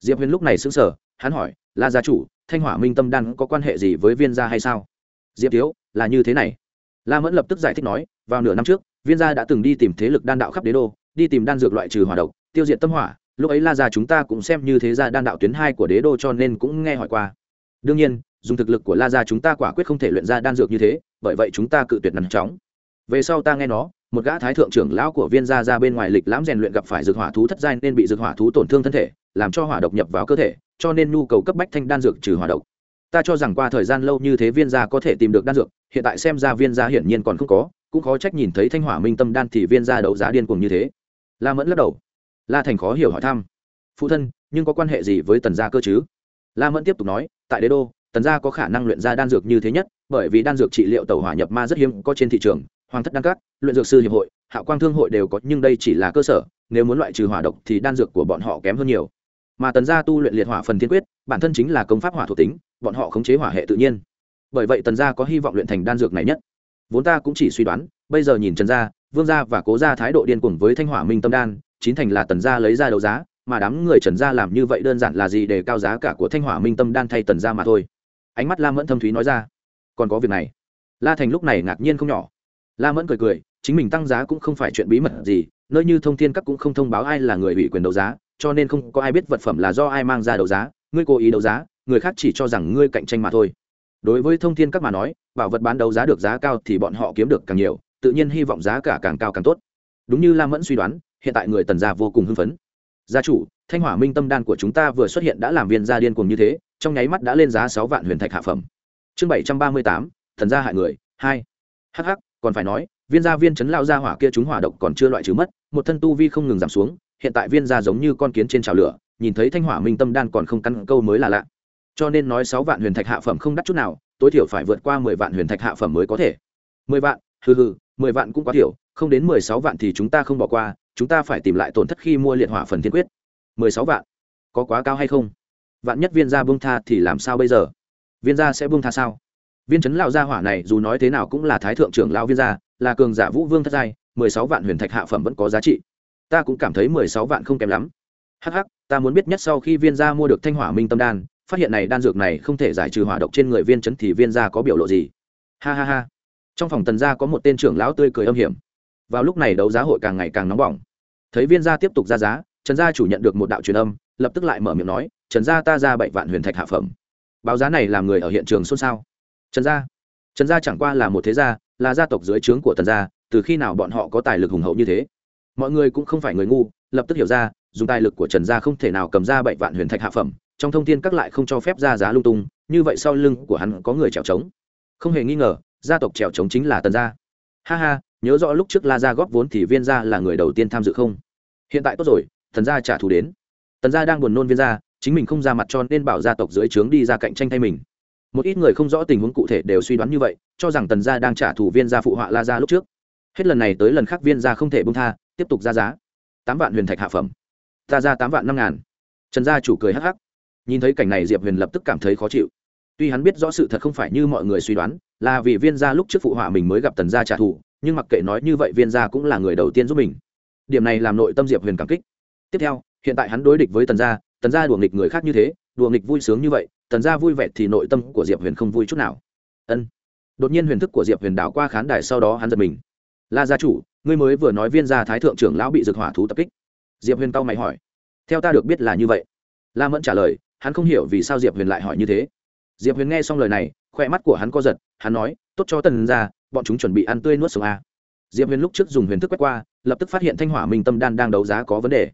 Diệp huyền lúc này xứng sở hắn hỏi, la gia chủ, thanh hỏa minh tâm đan có quan hệ gì với viên gia hay sao? Diệp thiếu, là như thế này. La mẫn lập tức giải thích nói, vào nửa năm trước, viên gia đã từng đi tìm thế lực đan đạo khắp đế đô, đi tìm đan dược loại trừ hỏa độc, tiêu diệt tâm hỏa. Lúc ấy la gia chúng ta cũng xem như thế gia đan đạo tuyến hai của đế đô cho nên cũng nghe hỏi qua. Đương nhiên, dùng thực lực của la gia chúng ta quả quyết không thể luyện ra đan dược như thế, bởi vậy chúng ta cự tuyệt nằm chóng về sau ta nghe nó, một gã thái thượng trưởng lão của viên gia ra bên ngoài lịch lãm rèn luyện gặp phải dược hỏa thú thất giai nên bị dược hỏa thú tổn thương thân thể, làm cho hỏa độc nhập vào cơ thể, cho nên nhu cầu cấp bách thanh đan dược trừ hỏa độc. Ta cho rằng qua thời gian lâu như thế viên gia có thể tìm được đan dược, hiện tại xem ra viên gia hiển nhiên còn không có, cũng khó trách nhìn thấy thanh hỏa minh tâm đan thì viên gia đấu giá điên cuồng như thế. La mẫn lắc đầu. La thành khó hiểu hỏi thăm. Phụ thân, nhưng có quan hệ gì với tần gia cơ chứ? La mẫn tiếp tục nói, tại đế đô, tần gia có khả năng luyện ra đan dược như thế nhất, bởi vì đan dược trị liệu tẩu hỏa nhập ma rất hiếm có trên thị trường hoàng thất đan các, luyện dược sư hiệp hội, hạo quang thương hội đều có, nhưng đây chỉ là cơ sở, nếu muốn loại trừ hỏa độc thì đan dược của bọn họ kém hơn nhiều. Mà tần gia tu luyện liệt hỏa phần thiên quyết, bản thân chính là công pháp hỏa thuộc tính, bọn họ khống chế hỏa hệ tự nhiên. Bởi vậy tần gia có hy vọng luyện thành đan dược này nhất. Vốn ta cũng chỉ suy đoán, bây giờ nhìn trần gia, vương gia và cố gia thái độ điên cuồng với thanh hỏa minh tâm đan chính thành là tần gia lấy ra đấu giá, mà đám người trần gia làm như vậy đơn giản là gì để cao giá cả của thanh hỏa minh tâm đan thay tần gia mà thôi. Ánh mắt la mẫn thâm thúy nói ra, còn có việc này. La thành lúc này ngạc nhiên không nhỏ la mẫn cười cười, chính mình tăng giá cũng không phải chuyện bí mật gì, nơi như thông thiên các cũng không thông báo ai là người ủy quyền đấu giá, cho nên không có ai biết vật phẩm là do ai mang ra đấu giá, ngươi cố ý đấu giá, người khác chỉ cho rằng ngươi cạnh tranh mà thôi. Đối với thông thiên các mà nói, bảo vật bán đấu giá được giá cao thì bọn họ kiếm được càng nhiều, tự nhiên hy vọng giá cả càng cao càng tốt. Đúng như la mẫn suy đoán, hiện tại người tần gia vô cùng hưng phấn. Gia chủ, thanh hỏa minh tâm đan của chúng ta vừa xuất hiện đã làm viên gia điên cuồng như thế, trong nháy mắt đã lên giá sáu vạn huyền thạch hạ phẩm. Chương bảy trăm ba mươi tám, thần gia hại người, hai. Hh còn phải nói, viên gia viên chấn lao ra hỏa kia chúng hỏa độc còn chưa loại trừ mất, một thân tu vi không ngừng giảm xuống, hiện tại viên gia giống như con kiến trên trào lửa, nhìn thấy thanh hỏa minh tâm đan còn không căn câu mới là lạ. Cho nên nói sáu vạn huyền thạch hạ phẩm không đắt chút nào, tối thiểu phải vượt qua mười vạn huyền thạch hạ phẩm mới có thể. Mười vạn, hừ hừ, mười vạn cũng quá thiểu, không đến mười sáu vạn thì chúng ta không bỏ qua, chúng ta phải tìm lại tổn thất khi mua liệt hỏa phần thiên quyết. Mười sáu vạn, có quá cao hay không? Vạn nhất viên gia buông tha thì làm sao bây giờ? Viên gia sẽ buông tha sao? Viên chấn lão gia hỏa này dù nói thế nào cũng là thái thượng trưởng lão viên gia, là cường giả vũ vương thất giai, mười sáu vạn huyền thạch hạ phẩm vẫn có giá trị. Ta cũng cảm thấy mười sáu vạn không kém lắm. Hắc hắc, ta muốn biết nhất sau khi viên gia mua được thanh hỏa minh tâm đan, phát hiện này đan dược này không thể giải trừ hỏa độc trên người viên chấn thì viên gia có biểu lộ gì? Ha ha ha. Trong phòng tần gia có một tên trưởng lão tươi cười âm hiểm. Vào lúc này đấu giá hội càng ngày càng nóng bỏng. Thấy viên gia tiếp tục ra giá, trần gia chủ nhận được một đạo truyền âm, lập tức lại mở miệng nói, trần gia ta ra bảy vạn huyền thạch hạ phẩm. Báo giá này làm người ở hiện trường xôn xao trần gia. Trần gia chẳng qua là một thế gia, là gia tộc dưới trướng của tần gia, từ khi nào bọn họ có tài lực hùng hậu như thế? Mọi người cũng không phải người ngu, lập tức hiểu ra, dùng tài lực của trần gia không thể nào cầm ra bảy vạn huyền thạch hạ phẩm, trong thông tin các lại không cho phép ra giá lung tung, như vậy sau lưng của hắn có người trèo trống. Không hề nghi ngờ, gia tộc trèo trống chính là tần gia. Ha ha, nhớ rõ lúc trước la gia góp vốn thì viên gia là người đầu tiên tham dự không? Hiện tại tốt rồi, tần gia trả thù đến. Tần gia đang buồn nôn viên gia, chính mình không ra mặt cho nên bảo gia tộc dưới trướng đi ra cạnh tranh thay mình một ít người không rõ tình huống cụ thể đều suy đoán như vậy, cho rằng tần gia đang trả thù viên gia phụ họa la gia lúc trước. Hết lần này tới lần khác viên gia không thể bông tha, tiếp tục ra giá. Tám vạn huyền thạch hạ phẩm. Ta ra tám vạn năm ngàn. Trần gia chủ cười hắc hắc. Nhìn thấy cảnh này diệp huyền lập tức cảm thấy khó chịu. Tuy hắn biết rõ sự thật không phải như mọi người suy đoán, là vì viên gia lúc trước phụ họa mình mới gặp tần gia trả thù, nhưng mặc kệ nói như vậy viên gia cũng là người đầu tiên giúp mình. Điểm này làm nội tâm diệp huyền cảm kích. Tiếp theo, hiện tại hắn đối địch với tần gia tần gia đuổi nghịch người khác như thế đùa nghịch vui sướng như vậy, tần gia vui vẻ thì nội tâm của diệp huyền không vui chút nào. Ân. Đột nhiên huyền thức của diệp huyền đảo qua khán đài sau đó hắn giật mình. La gia chủ, ngươi mới vừa nói viên gia thái thượng trưởng lão bị dược hỏa thú tập kích. Diệp huyền tao mày hỏi. Theo ta được biết là như vậy. La mẫn trả lời, hắn không hiểu vì sao diệp huyền lại hỏi như thế. Diệp huyền nghe xong lời này khoe mắt của hắn co giật, hắn nói, tốt cho tần ra bọn chúng chuẩn bị ăn tươi nuốt sống a. Diệp huyền lúc trước dùng huyền thức quét qua, lập tức phát hiện thanh hỏa minh tâm đan đang đấu giá có vấn đề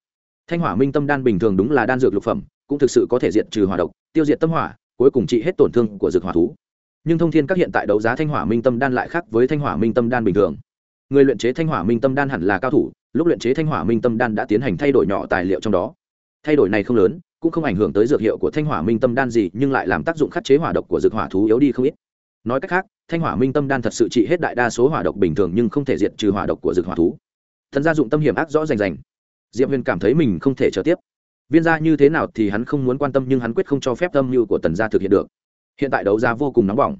thanh hỏa minh tâm đan bình thường đúng là đan dược lục phẩm, cũng thực sự có thể diệt trừ hỏa độc, tiêu diệt tâm hỏa, cuối cùng trị hết tổn thương của dược hỏa thú. Nhưng thông thiên các hiện tại đấu giá thanh hỏa minh tâm đan lại khác với thanh hỏa minh tâm đan bình thường. Người luyện chế thanh hỏa minh tâm đan hẳn là cao thủ, lúc luyện chế thanh hỏa minh tâm đan đã tiến hành thay đổi nhỏ tài liệu trong đó. Thay đổi này không lớn, cũng không ảnh hưởng tới dược hiệu của thanh hỏa minh tâm đan gì, nhưng lại làm tác dụng khắc chế hỏa độc của dược hỏa thú yếu đi không ít. Nói cách khác, thanh hỏa minh tâm đan thật sự trị hết đại đa số hỏa độc bình thường nhưng không thể diệt trừ hỏa độc của dược hỏa thú. Thần gia dụng tâm hiểm ác rõ rành rành diệp huyền cảm thấy mình không thể trở tiếp. Viên gia như thế nào thì hắn không muốn quan tâm nhưng hắn quyết không cho phép tâm mưu của tần gia thực hiện được. Hiện tại đấu giá vô cùng nóng bỏng.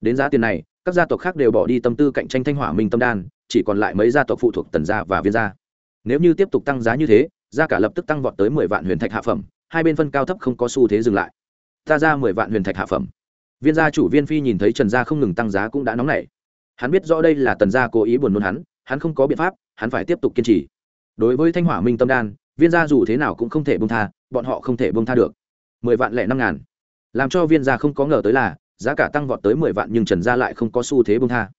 Đến giá tiền này, các gia tộc khác đều bỏ đi tâm tư cạnh tranh thanh hỏa minh tâm đan, chỉ còn lại mấy gia tộc phụ thuộc tần gia và viên gia. Nếu như tiếp tục tăng giá như thế giá cả lập tức tăng vọt tới mười vạn huyền thạch hạ phẩm, hai bên phân cao thấp không có xu thế dừng lại. Ta ra mười vạn huyền thạch hạ phẩm. Viên gia chủ viên phi nhìn thấy trần gia không ngừng tăng giá cũng đã nóng nảy. Hắn biết rõ đây là tần gia cố ý buồn nôn hắn hắn không có biện pháp, hắn phải tiếp tục kiên trì đối với thanh hỏa minh tâm đan, viên gia dù thế nào cũng không thể bông tha, bọn họ không thể bông tha được. Mười vạn lẻ năm ngàn. Làm cho viên gia không có ngờ tới là, giá cả tăng vọt tới mười vạn nhưng trần gia lại không có xu thế bông tha.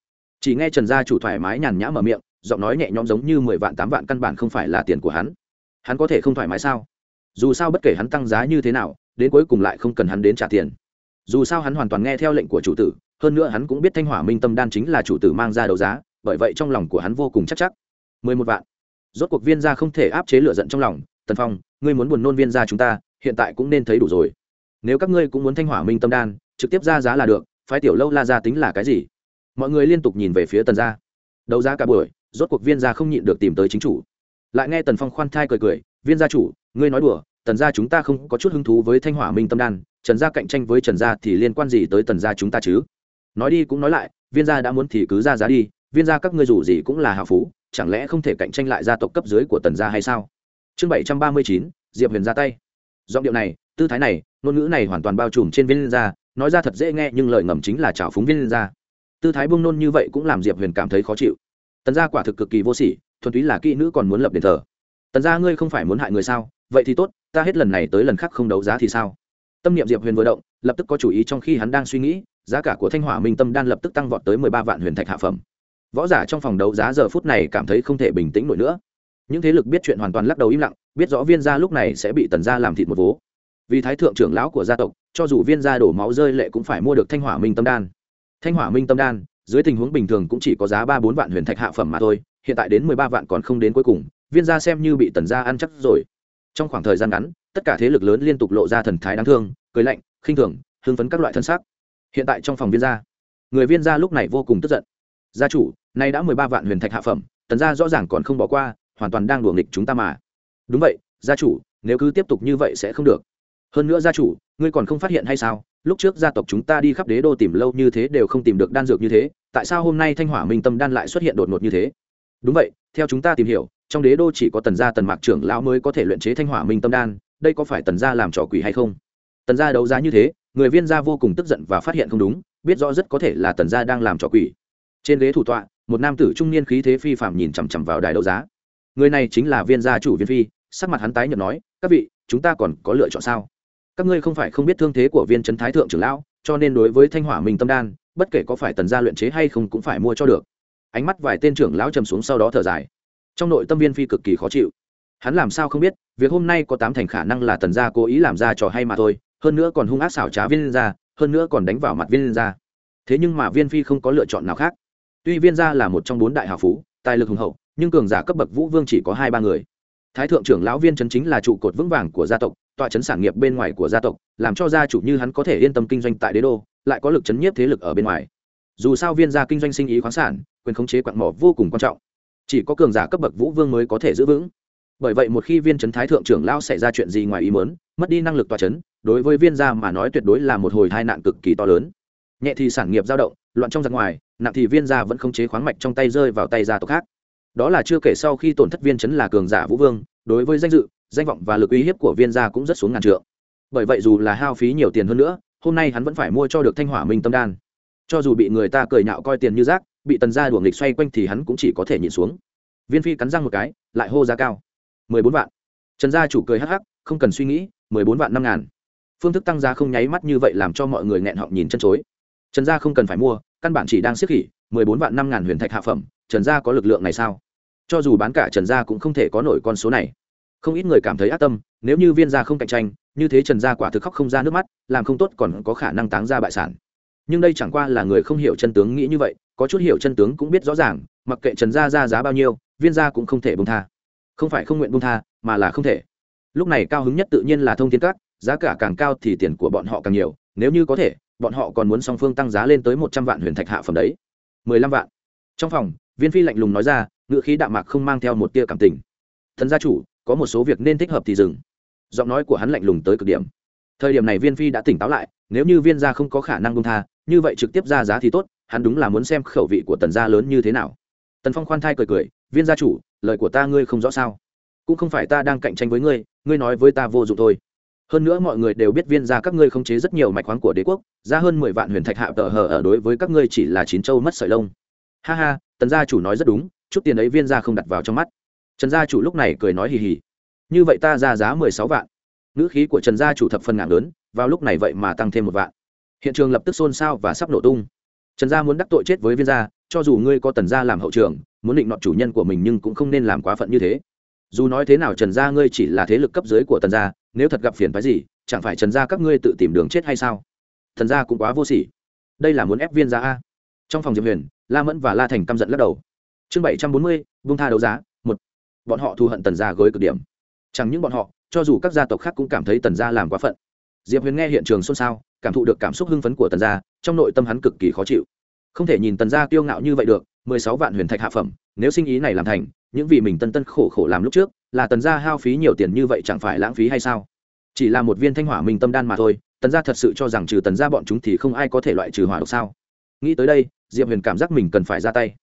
Chỉ nghe trần gia chủ thoải mái nhàn nhã mở miệng, giọng nói nhẹ nhõm giống như mười vạn tám vạn căn bản không phải là tiền của hắn. Hắn có thể không thoải mái sao? Dù sao bất kể hắn tăng giá như thế nào, đến cuối cùng lại không cần hắn đến trả tiền. Dù sao hắn hoàn toàn nghe theo lệnh của chủ tử, hơn nữa hắn cũng biết thanh hỏa minh tâm đan chính là chủ tử mang ra đấu giá, bởi vậy trong lòng của hắn vô cùng chắc chắc. Mười một vạn rốt cuộc viên gia không thể áp chế lửa giận trong lòng, tần phong, ngươi muốn buồn nôn viên gia chúng ta, hiện tại cũng nên thấy đủ rồi. Nếu các ngươi cũng muốn thanh hỏa minh tâm đan, trực tiếp ra giá là được, phái tiểu lâu la ra tính là cái gì? Mọi người liên tục nhìn về phía tần gia. Đấu giá cả buổi, rốt cuộc viên gia không nhịn được tìm tới chính chủ. Lại nghe tần phong khoan thai cười cười, viên gia chủ, ngươi nói đùa, tần gia chúng ta không có chút hứng thú với thanh hỏa minh tâm đan, trần gia cạnh tranh với trần gia thì liên quan gì tới tần gia chúng ta chứ? Nói đi cũng nói lại, viên gia đã muốn thì cứ ra giá đi, viên gia các ngươi dù gì cũng là hào phú chẳng lẽ không thể cạnh tranh lại gia tộc cấp dưới của tần gia hay sao? Chương bảy trăm ba mươi chín, diệp huyền ra tay. Giọng điệu này, tư thái này, ngôn ngữ này hoàn toàn bao trùm trên viên gia, nói ra thật dễ nghe nhưng lời ngầm chính là trào phúng viên gia. Tư thái buông nôn như vậy cũng làm diệp huyền cảm thấy khó chịu. Tần gia quả thực cực kỳ vô sỉ, thuần túy là kỹ nữ còn muốn lập đền thờ. Tần gia ngươi không phải muốn hại người sao? Vậy thì tốt, ta hết lần này tới lần khác không đấu giá thì sao? Tâm niệm diệp huyền vừa động, lập tức có chủ ý trong khi hắn đang suy nghĩ, giá cả của thanh hỏa minh tâm đan lập tức tăng vọt tới mười ba vạn huyền thạch hạ phẩm võ giả trong phòng đấu giá giờ phút này cảm thấy không thể bình tĩnh nổi nữa. Những thế lực biết chuyện hoàn toàn lắc đầu im lặng, biết rõ viên gia lúc này sẽ bị tần gia làm thịt một vố. Vì thái thượng trưởng lão của gia tộc, cho dù viên gia đổ máu rơi lệ cũng phải mua được thanh hỏa minh tâm đan. Thanh hỏa minh tâm đan, dưới tình huống bình thường cũng chỉ có giá ba bốn vạn huyền thạch hạ phẩm mà thôi, hiện tại đến mười ba vạn còn không đến cuối cùng, viên gia xem như bị tần gia ăn chắc rồi. Trong khoảng thời gian ngắn, tất cả thế lực lớn liên tục lộ ra thần thái đáng thương, cười lạnh, khinh thường, hưng phấn các loại thân xác hiện tại trong phòng viên gia, người viên gia lúc này vô cùng tức giận gia chủ, nay đã mười ba vạn huyền thạch hạ phẩm, tần gia rõ ràng còn không bỏ qua, hoàn toàn đang đùa nghịch chúng ta mà. Đúng vậy, gia chủ, nếu cứ tiếp tục như vậy sẽ không được. Hơn nữa gia chủ, ngươi còn không phát hiện hay sao? Lúc trước gia tộc chúng ta đi khắp đế đô tìm lâu như thế đều không tìm được đan dược như thế, tại sao hôm nay thanh hỏa minh tâm đan lại xuất hiện đột ngột như thế? Đúng vậy, theo chúng ta tìm hiểu, trong đế đô chỉ có tần gia tần mạc trưởng lão mới có thể luyện chế thanh hỏa minh tâm đan, đây có phải tần gia làm trò quỷ hay không? Tần gia đấu giá như thế, người viên gia vô cùng tức giận và phát hiện không đúng, biết rõ rất có thể là tần gia đang làm trò quỷ trên ghế thủ tọa, một nam tử trung niên khí thế phi phạm nhìn chằm chằm vào đài đấu giá. Người này chính là viên gia chủ viên phi, sắc mặt hắn tái nhợt nói, các vị, chúng ta còn có lựa chọn sao? Các ngươi không phải không biết thương thế của viên trấn thái thượng trưởng lão, cho nên đối với thanh hỏa minh tâm đan, bất kể có phải tần gia luyện chế hay không cũng phải mua cho được. Ánh mắt vài tên trưởng lão trầm xuống sau đó thở dài. Trong nội tâm viên phi cực kỳ khó chịu. Hắn làm sao không biết, việc hôm nay có tám thành khả năng là tần gia cố ý làm ra trò hay mà thôi, hơn nữa còn hung ác xảo trá viên gia, hơn nữa còn đánh vào mặt viên gia. Thế nhưng mà viên phi không có lựa chọn nào khác tuy viên gia là một trong bốn đại hào phú, tài lực hùng hậu, nhưng cường giả cấp bậc vũ vương chỉ có hai ba người. Thái thượng trưởng lão viên trấn chính là trụ cột vững vàng của gia tộc, tọa chấn sản nghiệp bên ngoài của gia tộc, làm cho gia chủ như hắn có thể yên tâm kinh doanh tại đế đô, lại có lực chấn nhiếp thế lực ở bên ngoài. Dù sao viên gia kinh doanh sinh ý khoáng sản, quyền khống chế quặng mỏ vô cùng quan trọng. Chỉ có cường giả cấp bậc vũ vương mới có thể giữ vững. Bởi vậy một khi viên trấn thái thượng trưởng lão xảy ra chuyện gì ngoài ý muốn, mất đi năng lực tọa chấn đối với viên gia mà nói tuyệt đối là một hồi tai nạn cực kỳ to lớn. Nhẹ thì sản nghiệp dao động, loạn trong giặc ngoài nặng thì viên gia vẫn không chế khoáng mạch trong tay rơi vào tay gia tộc khác. Đó là chưa kể sau khi tổn thất viên chấn là cường giả vũ vương, đối với danh dự, danh vọng và lực uy hiếp của viên gia cũng rất xuống ngàn trượng. Bởi vậy dù là hao phí nhiều tiền hơn nữa, hôm nay hắn vẫn phải mua cho được thanh hỏa minh tâm đan. Cho dù bị người ta cười nhạo coi tiền như rác, bị tần gia đuổi nghịch xoay quanh thì hắn cũng chỉ có thể nhìn xuống. Viên phi cắn răng một cái, lại hô giá cao. Mười bốn vạn. Trần gia chủ cười hắc hắc, không cần suy nghĩ, mười bốn vạn năm ngàn. Phương thức tăng giá không nháy mắt như vậy làm cho mọi người nghẹn họng nhìn chân chối. Trần gia không cần phải mua căn bản chỉ đang siết khỉ, mười bốn vạn năm ngàn huyền thạch hạ phẩm, trần gia có lực lượng này sao? Cho dù bán cả trần gia cũng không thể có nổi con số này. Không ít người cảm thấy ác tâm, nếu như viên gia không cạnh tranh, như thế trần gia quả thực khóc không ra nước mắt, làm không tốt còn có khả năng táng ra bại sản. Nhưng đây chẳng qua là người không hiểu chân tướng nghĩ như vậy, có chút hiểu chân tướng cũng biết rõ ràng, mặc kệ trần gia ra giá bao nhiêu, viên gia cũng không thể bông tha. Không phải không nguyện bông tha, mà là không thể. Lúc này cao hứng nhất tự nhiên là thông thiên các, giá cả càng cao thì tiền của bọn họ càng nhiều, nếu như có thể bọn họ còn muốn song phương tăng giá lên tới một trăm vạn huyền thạch hạ phẩm đấy. mười lăm vạn. Trong phòng, viên phi lạnh lùng nói ra, ngựa khí đạm mạc không mang theo một tia cảm tình. Thần gia chủ, có một số việc nên thích hợp thì dừng. Giọng nói của hắn lạnh lùng tới cực điểm. Thời điểm này viên phi đã tỉnh táo lại, nếu như viên gia không có khả năng bông tha, như vậy trực tiếp ra giá thì tốt, hắn đúng là muốn xem khẩu vị của tần gia lớn như thế nào. Tần phong khoan thai cười cười, viên gia chủ, lời của ta ngươi không rõ sao? Cũng không phải ta đang cạnh tranh với ngươi ngươi nói với ta vô dụng thôi hơn nữa mọi người đều biết viên gia các ngươi khống chế rất nhiều mạch khoáng của đế quốc, ra hơn mười vạn huyền thạch hạ tờ hờ ở đối với các ngươi chỉ là chín châu mất sợi lông. Ha ha, tần gia chủ nói rất đúng, chút tiền ấy viên gia không đặt vào trong mắt. Trần gia chủ lúc này cười nói hì hì. Như vậy ta ra giá mười sáu vạn. Ngữ khí của trần gia chủ thập phần ngạc lớn, vào lúc này vậy mà tăng thêm một vạn. Hiện trường lập tức xôn xao và sắp nổ tung. Trần gia muốn đắc tội chết với viên gia, cho dù ngươi có tần gia làm hậu trường, muốn định nọ chủ nhân của mình nhưng cũng không nên làm quá phận như thế. Dù nói thế nào trần gia ngươi chỉ là thế lực cấp dưới của tần gia nếu thật gặp phiền phái gì, chẳng phải trần gia các ngươi tự tìm đường chết hay sao? Thần gia cũng quá vô sỉ. Đây là muốn ép viên gia a. Trong phòng diệp huyền, la mẫn và la thành căm giận lắc đầu. Chương bảy trăm bốn mươi vung tha đấu giá, một. Bọn họ thù hận tần gia gối cực điểm. Chẳng những bọn họ, cho dù các gia tộc khác cũng cảm thấy tần gia làm quá phận. Diệp huyền nghe hiện trường xôn xao, cảm thụ được cảm xúc hưng phấn của tần gia, trong nội tâm hắn cực kỳ khó chịu. Không thể nhìn tần gia kiêu ngạo như vậy được, mười sáu vạn huyền thạch hạ phẩm, nếu sinh ý này làm thành những vì mình tân tân khổ khổ làm lúc trước, là tần gia hao phí nhiều tiền như vậy chẳng phải lãng phí hay sao? Chỉ là một viên thanh hỏa minh tâm đan mà thôi, tần gia thật sự cho rằng trừ tần gia bọn chúng thì không ai có thể loại trừ hỏa độc sao? Nghĩ tới đây, diệp huyền cảm giác mình cần phải ra tay.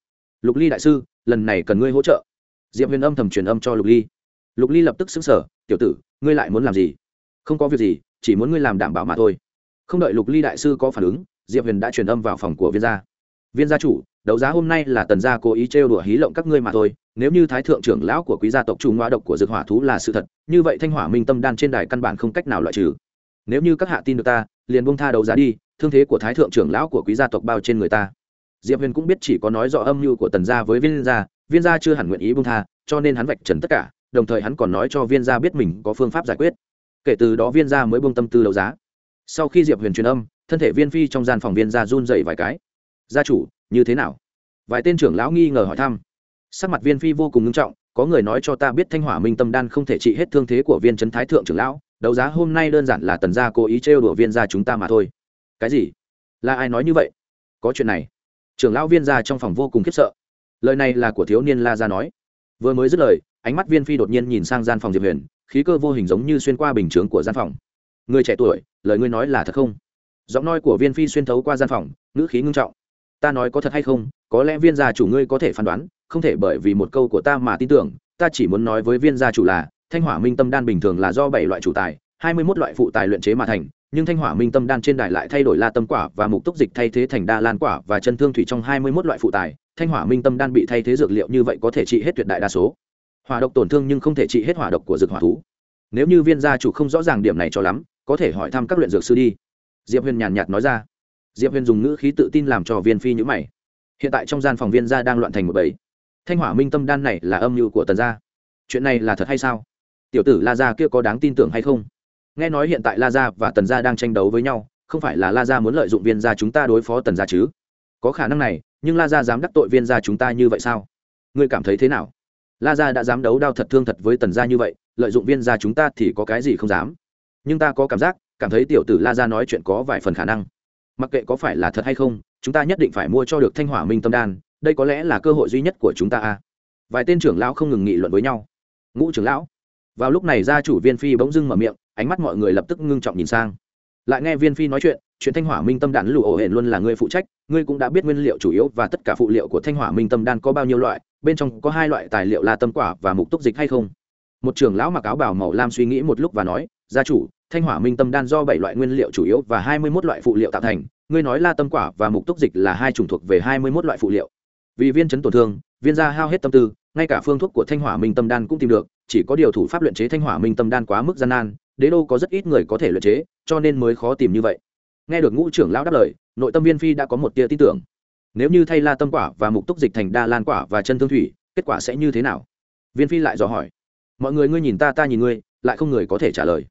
Lục ly đại sư, lần này cần ngươi hỗ trợ. Diệp huyền âm thầm truyền âm cho lục ly. Lục ly lập tức xứng sở tiểu tử, ngươi lại muốn làm gì? Không có việc gì, chỉ muốn ngươi làm đảm bảo mà thôi. Không đợi lục ly đại sư có phản ứng, diệp huyền đã truyền âm vào phòng của viên gia viên gia chủ, đấu giá hôm nay là tần gia cố ý trêu đùa hí lộng các ngươi mà thôi, nếu như thái thượng trưởng lão của quý gia tộc trung ngoa độc của dược hỏa thú là sự thật, như vậy thanh hỏa minh tâm đan trên đài căn bản không cách nào loại trừ. Nếu như các hạ tin được ta, liền bông tha đấu giá đi, thương thế của thái thượng trưởng lão của quý gia tộc bao trên người ta. Diệp huyền cũng biết chỉ có nói rõ âm mưu của tần gia với viên gia viên gia chưa hẳn nguyện ý bông tha, cho nên hắn vạch trần tất cả, đồng thời hắn còn nói cho viên gia biết mình có phương pháp giải quyết. Kể từ đó viên gia mới bông tâm tư đấu giá. Sau khi diệp huyền truyền âm, thân thể viên phi trong gian phòng viên gia run dậy vài cái gia chủ, như thế nào? Vài tên trưởng lão nghi ngờ hỏi thăm. Sắc mặt viên phi vô cùng nghiêm trọng, có người nói cho ta biết thanh hỏa minh tâm đan không thể trị hết thương thế của viên trấn thái thượng trưởng lão, đấu giá hôm nay đơn giản là tần gia cố ý trêu đùa viên gia chúng ta mà thôi. Cái gì? Là ai nói như vậy? Có chuyện này. Trưởng lão viên gia trong phòng vô cùng khiếp sợ. Lời này là của thiếu niên la gia nói. Vừa mới dứt lời, ánh mắt viên phi đột nhiên nhìn sang gian phòng diệp huyền, khí cơ vô hình giống như xuyên qua bình chướng của gian phòng. Người trẻ tuổi, lời ngươi nói là thật không? Giọng nói của viên phi xuyên thấu qua gian phòng, ngữ khí ngưng trọng ta nói có thật hay không, có lẽ viên gia chủ ngươi có thể phán đoán, không thể bởi vì một câu của ta mà tin tưởng, ta chỉ muốn nói với viên gia chủ là, thanh hỏa minh tâm đan bình thường là do bảy loại chủ tài, hai mươi mốt loại phụ tài luyện chế mà thành, nhưng thanh hỏa minh tâm đan trên đài lại thay đổi la tâm quả và mục túc dịch thay thế thành đa lan quả và chân thương thủy trong hai mươi mốt loại phụ tài, thanh hỏa minh tâm đan bị thay thế dược liệu như vậy có thể trị hết tuyệt đại đa số. Hỏa độc tổn thương nhưng không thể trị hết hỏa độc của dược hỏa thú. Nếu như viên gia chủ không rõ ràng điểm này cho lắm, có thể hỏi thăm các luyện dược sư đi. Diệp huyền nhàn nhạt nói ra diệp huyền dùng ngữ khí tự tin làm cho viên phi nhữ mày. Hiện tại trong gian phòng viên gia đang loạn thành một bầy. Thanh hỏa minh tâm đan này là âm mưu của tần gia. Chuyện này là thật hay sao? Tiểu tử la gia kia có đáng tin tưởng hay không? Nghe nói hiện tại la gia và tần gia đang tranh đấu với nhau, không phải là la gia muốn lợi dụng viên gia chúng ta đối phó tần gia chứ? Có khả năng này, nhưng la gia dám đắc tội viên gia chúng ta như vậy sao? Ngươi cảm thấy thế nào? La gia đã dám đấu đao thật thương thật với tần gia như vậy, lợi dụng viên gia chúng ta thì có cái gì không dám? Nhưng ta có cảm giác, cảm thấy tiểu tử la gia nói chuyện có vài phần khả năng mặc kệ có phải là thật hay không, chúng ta nhất định phải mua cho được thanh hỏa minh tâm đan, đây có lẽ là cơ hội duy nhất của chúng ta a. Vài tên trưởng lão không ngừng nghị luận với nhau. Ngũ trưởng lão. Vào lúc này gia chủ viên phi bỗng dưng mở miệng, ánh mắt mọi người lập tức ngưng trọng nhìn sang. Lại nghe viên phi nói chuyện chuyện thanh hỏa minh tâm đan lụ ổ hển luôn là người phụ trách, ngươi cũng đã biết nguyên liệu chủ yếu và tất cả phụ liệu của thanh hỏa minh tâm đan có bao nhiêu loại, bên trong có hai loại tài liệu là tâm quả và mục túc dịch hay không? Một trưởng lão mặc áo bảo màu lam suy nghĩ một lúc và nói, gia chủ thanh hỏa minh tâm đan do bảy loại nguyên liệu chủ yếu và hai mươi một loại phụ liệu tạo thành, ngươi nói la tâm quả và mục túc dịch là hai chủng thuộc về hai mươi một loại phụ liệu. Vì viên chấn tổn thương, viên gia hao hết tâm tư, ngay cả phương thuốc của thanh hỏa minh tâm đan cũng tìm được, chỉ có điều thủ pháp luyện chế thanh hỏa minh tâm đan quá mức gian nan, đế đô có rất ít người có thể luyện chế, cho nên mới khó tìm như vậy. Nghe được ngũ trưởng lão đáp lời, nội tâm viên phi đã có một tia tin tưởng. Nếu như thay la tâm quả và mục túc dịch thành đa lan quả và chân thương thủy, kết quả sẽ như thế nào? Viên phi lại dò hỏi. Mọi người ngươi nhìn ta ta nhìn ngươi, lại không người có thể trả lời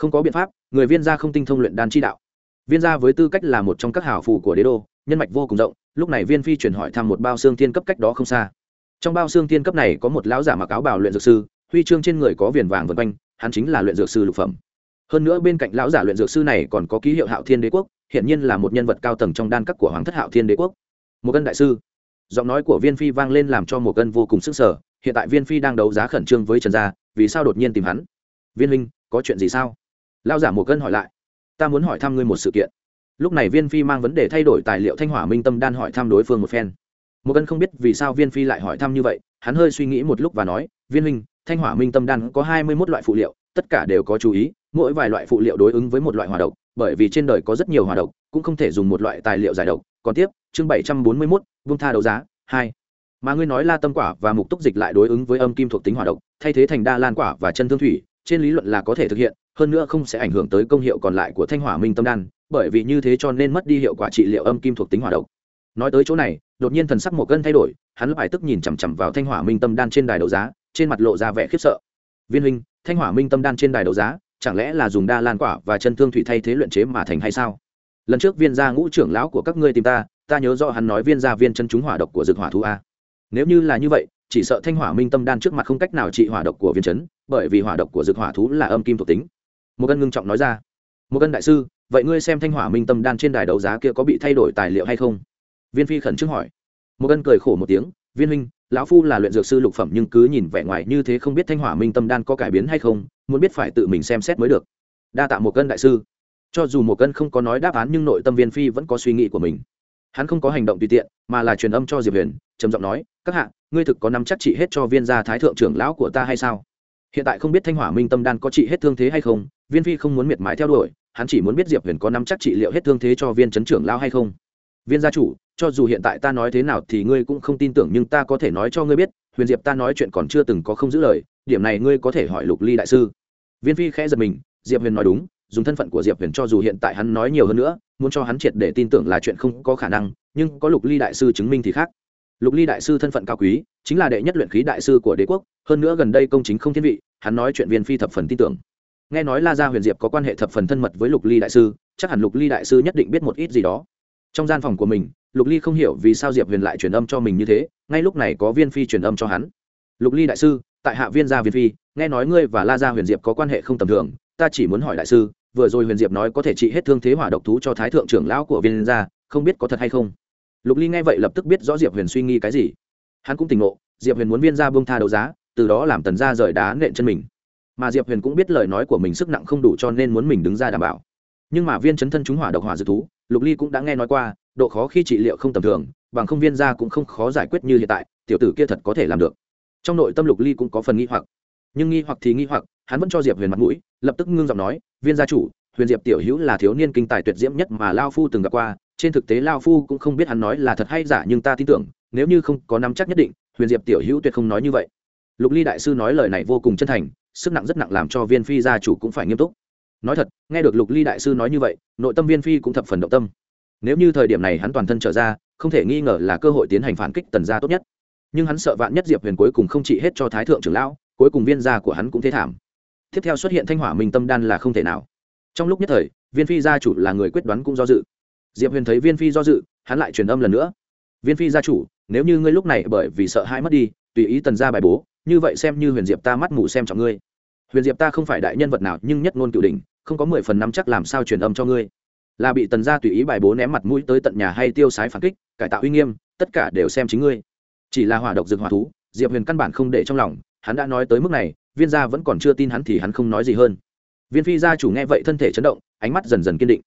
không có biện pháp người viên gia không tinh thông luyện đan chi đạo. Viên gia với tư cách là một trong các hảo phù của đế đô nhân mạch vô cùng rộng lúc này viên phi chuyển hỏi thăm một bao xương thiên cấp cách đó không xa. Trong bao xương thiên cấp này có một lão giả mặc áo bảo luyện dược sư huy chương trên người có viền vàng vân quanh hắn chính là luyện dược sư lục phẩm. Hơn nữa bên cạnh lão giả luyện dược sư này còn có ký hiệu hạo thiên đế quốc hiện nhiên là một nhân vật cao tầng trong đan các của hoàng thất hạo thiên đế quốc. Một cân đại sư. Giọng nói của viên phi vang lên làm cho một cân vô cùng sức sở hiện tại viên phi đang đấu giá khẩn trương với trần gia vì sao đột nhiên tìm hắn? Viên huynh, có chuyện gì sao? Lao giả một cân hỏi lại. Ta muốn hỏi thăm ngươi một sự kiện. Lúc này viên phi mang vấn đề thay đổi tài liệu thanh hỏa minh tâm đan hỏi thăm đối phương một phen. Một cân không biết vì sao viên phi lại hỏi thăm như vậy, hắn hơi suy nghĩ một lúc và nói, viên minh thanh hỏa minh tâm đan có hai mươi một loại phụ liệu, tất cả đều có chú ý, mỗi vài loại phụ liệu đối ứng với một loại hòa độc, bởi vì trên đời có rất nhiều hòa độc, cũng không thể dùng một loại tài liệu giải độc. Còn tiếp, chương bảy trăm bốn mươi mốt vung tha đấu giá, hai. Mà ngươi nói la tâm quả và mục túc dịch lại đối ứng với âm kim thuộc tính hòa độc, thay thế thành đa lan quả và chân thương thủy, trên lý luận là có thể thực hiện hơn nữa không sẽ ảnh hưởng tới công hiệu còn lại của thanh hỏa minh tâm đan, bởi vì như thế cho nên mất đi hiệu quả trị liệu âm kim thuộc tính hỏa độc. Nói tới chỗ này, đột nhiên thần sắc một cân thay đổi, hắn phải tức nhìn chằm chằm vào thanh hỏa minh tâm đan trên đài đấu giá, trên mặt lộ ra vẻ khiếp sợ. Viên huynh, thanh hỏa minh tâm đan trên đài đấu giá, chẳng lẽ là dùng đa lan quả và chân thương thủy thay thế luyện chế mà thành hay sao? Lần trước viên gia ngũ trưởng lão của các ngươi tìm ta ta nhớ rõ hắn nói viên gia viên chân chúng hỏa độc của dược hỏa thú a. Nếu như là như vậy, chỉ sợ thanh hỏa minh tâm đan trước mặt không cách nào trị hỏa độc của viên chấn, bởi vì hỏa độc của dược hỏa thú là âm kim thuộc tính một cân ngưng trọng nói ra. Một cân đại sư, vậy ngươi xem thanh hỏa minh tâm đan trên đài đấu giá kia có bị thay đổi tài liệu hay không? Viên phi khẩn trương hỏi. Một cân cười khổ một tiếng, viên huynh, lão phu là luyện dược sư lục phẩm nhưng cứ nhìn vẻ ngoài như thế không biết thanh hỏa minh tâm đan có cải biến hay không, muốn biết phải tự mình xem xét mới được. Đa tạ một cân đại sư. Cho dù một cân không có nói đáp án nhưng nội tâm viên phi vẫn có suy nghĩ của mình. Hắn không có hành động tùy tiện, mà là truyền âm cho diệp huyền, trầm giọng nói, các hạ, ngươi thực có nắm chắc trị hết cho viên gia thái thượng trưởng lão của ta hay sao? Hiện tại không biết thanh hỏa minh tâm đan có trị hết thương thế hay không, viên phi không muốn miệt mài theo đuổi, hắn chỉ muốn biết diệp huyền có nắm chắc trị liệu hết thương thế cho viên chấn trưởng lao hay không. Viên gia chủ, cho dù hiện tại ta nói thế nào thì ngươi cũng không tin tưởng nhưng ta có thể nói cho ngươi biết, huyền diệp ta nói chuyện còn chưa từng có không giữ lời, điểm này ngươi có thể hỏi lục ly đại sư. Viên phi khẽ giật mình, diệp huyền nói đúng, dùng thân phận của diệp huyền cho dù hiện tại hắn nói nhiều hơn nữa, muốn cho hắn triệt để tin tưởng là chuyện không có khả năng, nhưng có lục ly đại sư chứng minh thì khác lục ly đại sư thân phận cao quý, chính là đệ nhất luyện khí đại sư của đế quốc, hơn nữa gần đây công chính không thiên vị, hắn nói chuyện viên phi thập phần tin tưởng. Nghe nói la gia huyền diệp có quan hệ thập phần thân mật với lục ly đại sư, chắc hẳn lục ly đại sư nhất định biết một ít gì đó. Trong gian phòng của mình, lục ly không hiểu vì sao diệp huyền lại truyền âm cho mình như thế, ngay lúc này có viên phi truyền âm cho hắn. Lục ly đại sư, tại hạ viên gia viên phi, nghe nói ngươi và la gia huyền diệp có quan hệ không tầm thường, ta chỉ muốn hỏi đại sư, vừa rồi huyền diệp nói có thể trị hết thương thế hỏa độc thú cho thái thượng trưởng lão của viên gia, không biết có thật hay không? Lục ly nghe vậy lập tức biết rõ diệp huyền suy nghĩ cái gì. Hắn cũng tỉnh ngộ, diệp huyền muốn viên gia bông tha đấu giá, từ đó làm tần gia rời đá nện chân mình. Mà diệp huyền cũng biết lời nói của mình sức nặng không đủ cho nên muốn mình đứng ra đảm bảo. Nhưng mà viên chấn thân chúng hỏa độc hỏa dự thú, lục ly cũng đã nghe nói qua, độ khó khi trị liệu không tầm thường, bằng không viên gia cũng không khó giải quyết như hiện tại, tiểu tử kia thật có thể làm được. Trong nội tâm lục ly cũng có phần nghi hoặc. Nhưng nghi hoặc thì nghi hoặc, hắn vẫn cho diệp huyền mặt mũi, lập tức ngưng giọng nói, viên gia chủ, huyền diệp tiểu hữu là thiếu niên kinh tài tuyệt diễm nhất mà lao phu từng gặp qua trên thực tế lao phu cũng không biết hắn nói là thật hay giả, nhưng ta tin tưởng, nếu như không có nắm chắc nhất định, huyền diệp tiểu hữu tuyệt không nói như vậy. Lục ly đại sư nói lời này vô cùng chân thành, sức nặng rất nặng làm cho viên phi gia chủ cũng phải nghiêm túc. Nói thật, nghe được lục ly đại sư nói như vậy, nội tâm viên phi cũng thập phần động tâm. Nếu như thời điểm này hắn toàn thân trở ra, không thể nghi ngờ là cơ hội tiến hành phản kích tần gia tốt nhất. Nhưng hắn sợ vạn nhất diệp huyền cuối cùng không trị hết cho thái thượng trưởng lão, cuối cùng viên gia của hắn cũng thế thảm. Tiếp theo xuất hiện thanh hỏa minh tâm đan là không thể nào. Trong lúc nhất thời, viên phi gia chủ là người quyết đoán cũng do dự diệp huyền thấy viên phi do dự, hắn lại truyền âm lần nữa. Viên phi gia chủ, nếu như ngươi lúc này bởi vì sợ hãi mất đi, tùy ý tần ra bài bố, như vậy xem như huyền diệp ta mắt mù xem trọng ngươi. Huyền diệp ta không phải đại nhân vật nào, nhưng nhất ngôn cựu đình không có mười phần năm chắc làm sao truyền âm cho ngươi. Là bị tần gia tùy ý bài bố ném mặt mũi tới tận nhà hay tiêu sái phản kích, cải tạo uy nghiêm, tất cả đều xem chính ngươi. Chỉ là hỏa độc dược hỏa thú, diệp huyền căn bản không để trong lòng, hắn đã nói tới mức này, viên gia vẫn còn chưa tin hắn thì hắn không nói gì hơn. Viên phi gia chủ nghe vậy thân thể chấn động, ánh mắt dần dần kiên định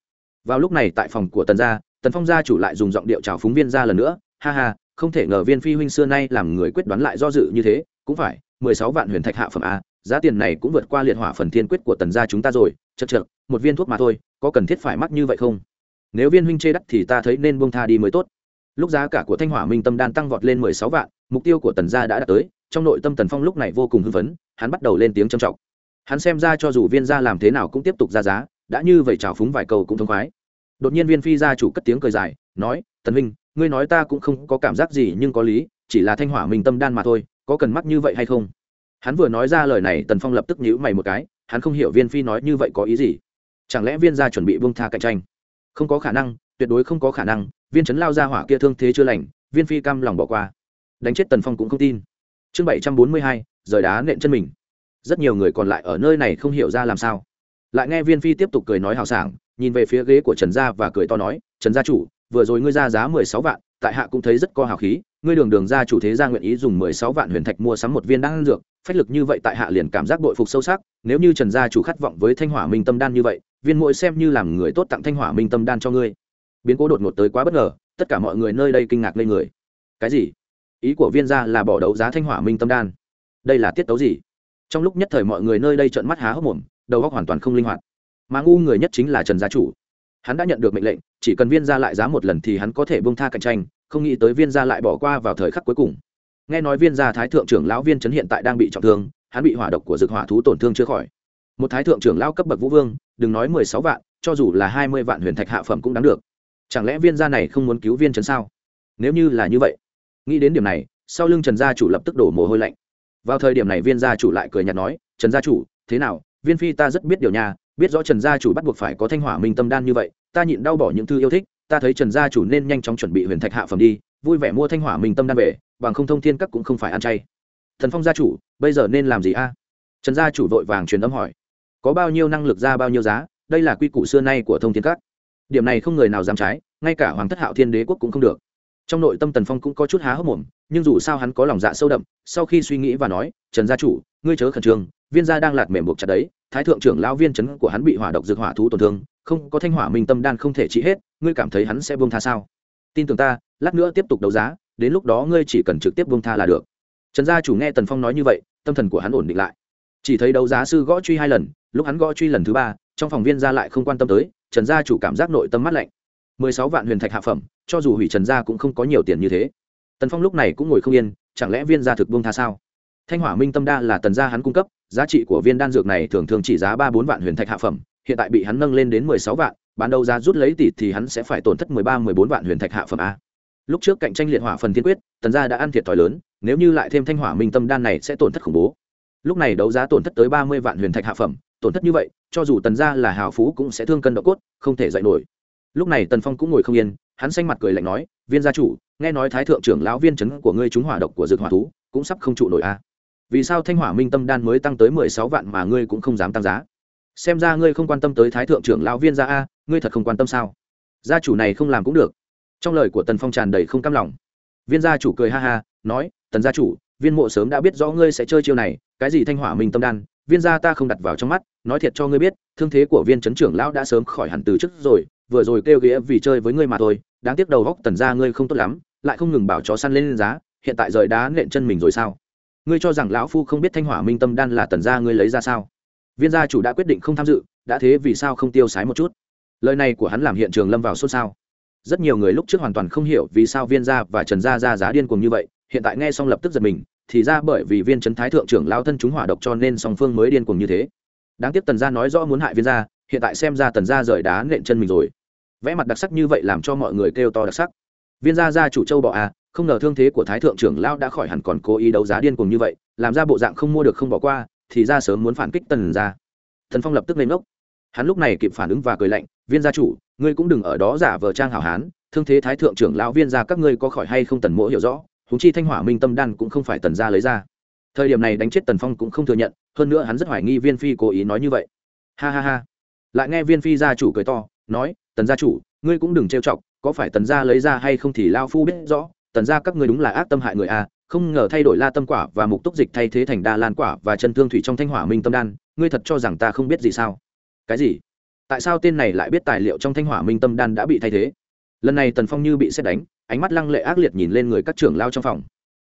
vào lúc này tại phòng của tần gia, tần phong gia chủ lại dùng giọng điệu chào phúng viên gia lần nữa, ha ha, không thể ngờ viên phi huynh xưa nay làm người quyết đoán lại do dự như thế, cũng phải, mười sáu vạn huyền thạch hạ phẩm a, giá tiền này cũng vượt qua liệt hỏa phần thiên quyết của tần gia chúng ta rồi, chật chật một viên thuốc mà thôi, có cần thiết phải mắc như vậy không? Nếu viên huynh chê đắt thì ta thấy nên buông tha đi mới tốt. Lúc giá cả của thanh hỏa minh tâm đan tăng vọt lên mười sáu vạn, mục tiêu của tần gia đã đạt tới, trong nội tâm tần phong lúc này vô cùng hưng phấn, hắn bắt đầu lên tiếng trầm trọng. Hắn xem ra cho dù viên gia làm thế nào cũng tiếp tục ra giá đã như vậy trào phúng vài câu cũng thông khoái. Đột nhiên viên phi gia chủ cất tiếng cười dài, nói, tần huynh, ngươi nói ta cũng không có cảm giác gì nhưng có lý, chỉ là thanh hỏa minh tâm đan mà thôi, có cần mắc như vậy hay không? Hắn vừa nói ra lời này, tần phong lập tức nhíu mày một cái, hắn không hiểu viên phi nói như vậy có ý gì. Chẳng lẽ viên gia chuẩn bị buông tha cạnh tranh? Không có khả năng, tuyệt đối không có khả năng, viên chấn lao ra hỏa kia thương thế chưa lành, viên phi cam lòng bỏ qua. Đánh chết tần phong cũng không tin. Chương bảy trăm bốn mươi hai, rời đá nện chân mình. Rất nhiều người còn lại ở nơi này không hiểu ra làm sao lại nghe viên phi tiếp tục cười nói hào sảng, nhìn về phía ghế của trần gia và cười to nói, trần gia chủ, vừa rồi ngươi ra giá mười sáu vạn, tại hạ cũng thấy rất có hào khí, ngươi đường đường gia chủ thế gia nguyện ý dùng mười sáu vạn huyền thạch mua sắm một viên đan dược, phách lực như vậy tại hạ liền cảm giác bội phục sâu sắc, nếu như trần gia chủ khát vọng với thanh hỏa minh tâm đan như vậy, viên mỗi xem như làm người tốt tặng thanh hỏa minh tâm đan cho ngươi. Biến cố đột ngột tới quá bất ngờ, tất cả mọi người nơi đây kinh ngạc lên người. Cái gì? Ý của viên gia là bỏ đấu giá thanh hỏa minh tâm đan? Đây là tiết tấu gì? Trong lúc nhất thời mọi người nơi đây trợn mắt há hốc mồm đầu óc hoàn toàn không linh hoạt. Mà ngu người nhất chính là trần gia chủ. Hắn đã nhận được mệnh lệnh, chỉ cần viên gia lại giá một lần thì hắn có thể bông tha cạnh tranh, không nghĩ tới viên gia lại bỏ qua vào thời khắc cuối cùng. Nghe nói viên gia thái thượng trưởng lão viên trấn hiện tại đang bị trọng thương, hắn bị hỏa độc của dược hỏa thú tổn thương chưa khỏi. Một thái thượng trưởng lão cấp bậc vũ vương, đừng nói mười sáu vạn, cho dù là hai mươi vạn huyền thạch hạ phẩm cũng đáng được. Chẳng lẽ viên gia này không muốn cứu viên trấn sao? Nếu như là như vậy, nghĩ đến điểm này, sau lưng trần gia chủ lập tức đổ mồ hôi lạnh. Vào thời điểm này viên gia chủ lại cười nhạt nói, trần gia chủ, thế nào? Viên phi ta rất biết điều nhà biết rõ trần gia chủ bắt buộc phải có thanh hỏa minh tâm đan như vậy, ta nhịn đau bỏ những thư yêu thích, ta thấy trần gia chủ nên nhanh chóng chuẩn bị huyền thạch hạ phẩm đi, vui vẻ mua thanh hỏa minh tâm đan về, bằng không thông thiên các cũng không phải ăn chay. Thần phong gia chủ, bây giờ nên làm gì a? Trần gia chủ vội vàng truyền âm hỏi. Có bao nhiêu năng lực ra bao nhiêu giá, đây là quy củ xưa nay của thông thiên các. Điểm này không người nào dám trái, ngay cả hoàng thất hạo thiên đế quốc cũng không được. Trong nội tâm tần phong cũng có chút há hốc mồm, nhưng dù sao hắn có lòng dạ sâu đậm, sau khi suy nghĩ và nói, trần gia chủ, ngươi chớ khẩn trương viên gia đang lạt mềm buộc chặt đấy, thái thượng trưởng lão viên chấn của hắn bị hỏa độc dược hỏa thú tổn thương, không có thanh hỏa minh tâm đan không thể trị hết, ngươi cảm thấy hắn sẽ buông tha sao? Tin tưởng ta, lát nữa tiếp tục đấu giá, đến lúc đó ngươi chỉ cần trực tiếp buông tha là được. Trần gia chủ nghe tần phong nói như vậy, tâm thần của hắn ổn định lại. Chỉ thấy đấu giá sư gõ truy hai lần, lúc hắn gõ truy lần thứ ba, trong phòng viên gia lại không quan tâm tới, trần gia chủ cảm giác nội tâm mắt lạnh. Mười sáu vạn huyền thạch hạ phẩm, cho dù hủy trần gia cũng không có nhiều tiền như thế. Tần phong lúc này cũng ngồi không yên, chẳng lẽ viên gia thực buông tha sao? Thanh hỏa minh tâm đa là tần gia hắn cung cấp giá trị của viên đan dược này thường thường chỉ giá ba bốn vạn huyền thạch hạ phẩm, hiện tại bị hắn nâng lên đến mười sáu vạn, bán đầu ra rút lấy tỷ thì hắn sẽ phải tổn thất mười ba, mười bốn vạn huyền thạch hạ phẩm a. Lúc trước cạnh tranh liệt hỏa phần tiên quyết, tần gia đã ăn thiệt thòi lớn, nếu như lại thêm thanh hỏa minh tâm đan này sẽ tổn thất khủng bố. Lúc này đấu giá tổn thất tới ba mươi vạn huyền thạch hạ phẩm, tổn thất như vậy, cho dù tần gia là hào phú cũng sẽ thương cân độ cốt, không thể dạy nổi. Lúc này tần phong cũng ngồi không yên, hắn xanh mặt cười lạnh nói, viên gia chủ, nghe nói thái thượng trưởng lão viên trấn của ngươi trúng hỏa độc của dược hỏa thú, cũng sắp không trụ nổi a vì sao thanh hỏa minh tâm đan mới tăng tới mười sáu vạn mà ngươi cũng không dám tăng giá? Xem ra ngươi không quan tâm tới thái thượng trưởng lão viên gia a, ngươi thật không quan tâm sao? Gia chủ này không làm cũng được. Trong lời của tần phong tràn đầy không cam lòng. Viên gia chủ cười ha ha, nói, tần gia chủ, viên mộ sớm đã biết rõ ngươi sẽ chơi chiêu này, cái gì thanh hỏa minh tâm đan, viên gia ta không đặt vào trong mắt, nói thiệt cho ngươi biết, thương thế của viên trấn trưởng lão đã sớm khỏi hẳn từ trước rồi, vừa rồi kêu ghĩa vì chơi với ngươi mà thôi, đáng tiếc đầu góc tần gia ngươi không tốt lắm, lại không ngừng bảo chó săn lên giá, hiện tại rời đá nện chân mình rồi sao? Ngươi cho rằng lão phu không biết thanh hỏa minh tâm đan là tần gia ngươi lấy ra sao? Viên gia chủ đã quyết định không tham dự, đã thế vì sao không tiêu sái một chút? Lời này của hắn làm hiện trường lâm vào xôn xao. Rất nhiều người lúc trước hoàn toàn không hiểu vì sao viên gia và trần gia ra giá điên cuồng như vậy, hiện tại nghe xong lập tức giật mình, thì ra bởi vì viên trấn thái thượng trưởng lao thân chúng hỏa độc cho nên song phương mới điên cuồng như thế. Đáng tiếc tần gia nói rõ muốn hại viên gia, hiện tại xem ra tần gia rời đá nện chân mình rồi. Vẽ mặt đặc sắc như vậy làm cho mọi người kêu to đặc sắc. Viên gia gia chủ châu bọ à không ngờ thương thế của thái thượng trưởng lão đã khỏi hẳn còn cố ý đấu giá điên cuồng như vậy, làm ra bộ dạng không mua được không bỏ qua, thì ra sớm muốn phản kích tần gia. Thần phong lập tức lên ngốc. Hắn lúc này kịp phản ứng và cười lạnh, viên gia chủ, ngươi cũng đừng ở đó giả vờ trang hảo hán, thương thế thái thượng trưởng lão viên gia các ngươi có khỏi hay không tần mỗ hiểu rõ húng chi thanh hỏa minh tâm đan cũng không phải tần gia lấy ra. Thời điểm này đánh chết tần phong cũng không thừa nhận, hơn nữa hắn rất hoài nghi viên phi cố ý nói như vậy. Ha ha ha. Lại nghe viên phi gia chủ cười to, nói, tần gia chủ, ngươi cũng đừng trêu chọc, có phải tần gia lấy ra hay không thì lao phu biết rõ tần gia các ngươi đúng là ác tâm hại người a, không ngờ thay đổi la tâm quả và mục túc dịch thay thế thành đa lan quả và chân thương thủy trong thanh hỏa minh tâm đan, ngươi thật cho rằng ta không biết gì sao? Cái gì? Tại sao tên này lại biết tài liệu trong thanh hỏa minh tâm đan đã bị thay thế? Lần này tần phong như bị xét đánh, ánh mắt lăng lệ ác liệt nhìn lên người các trưởng lao trong phòng.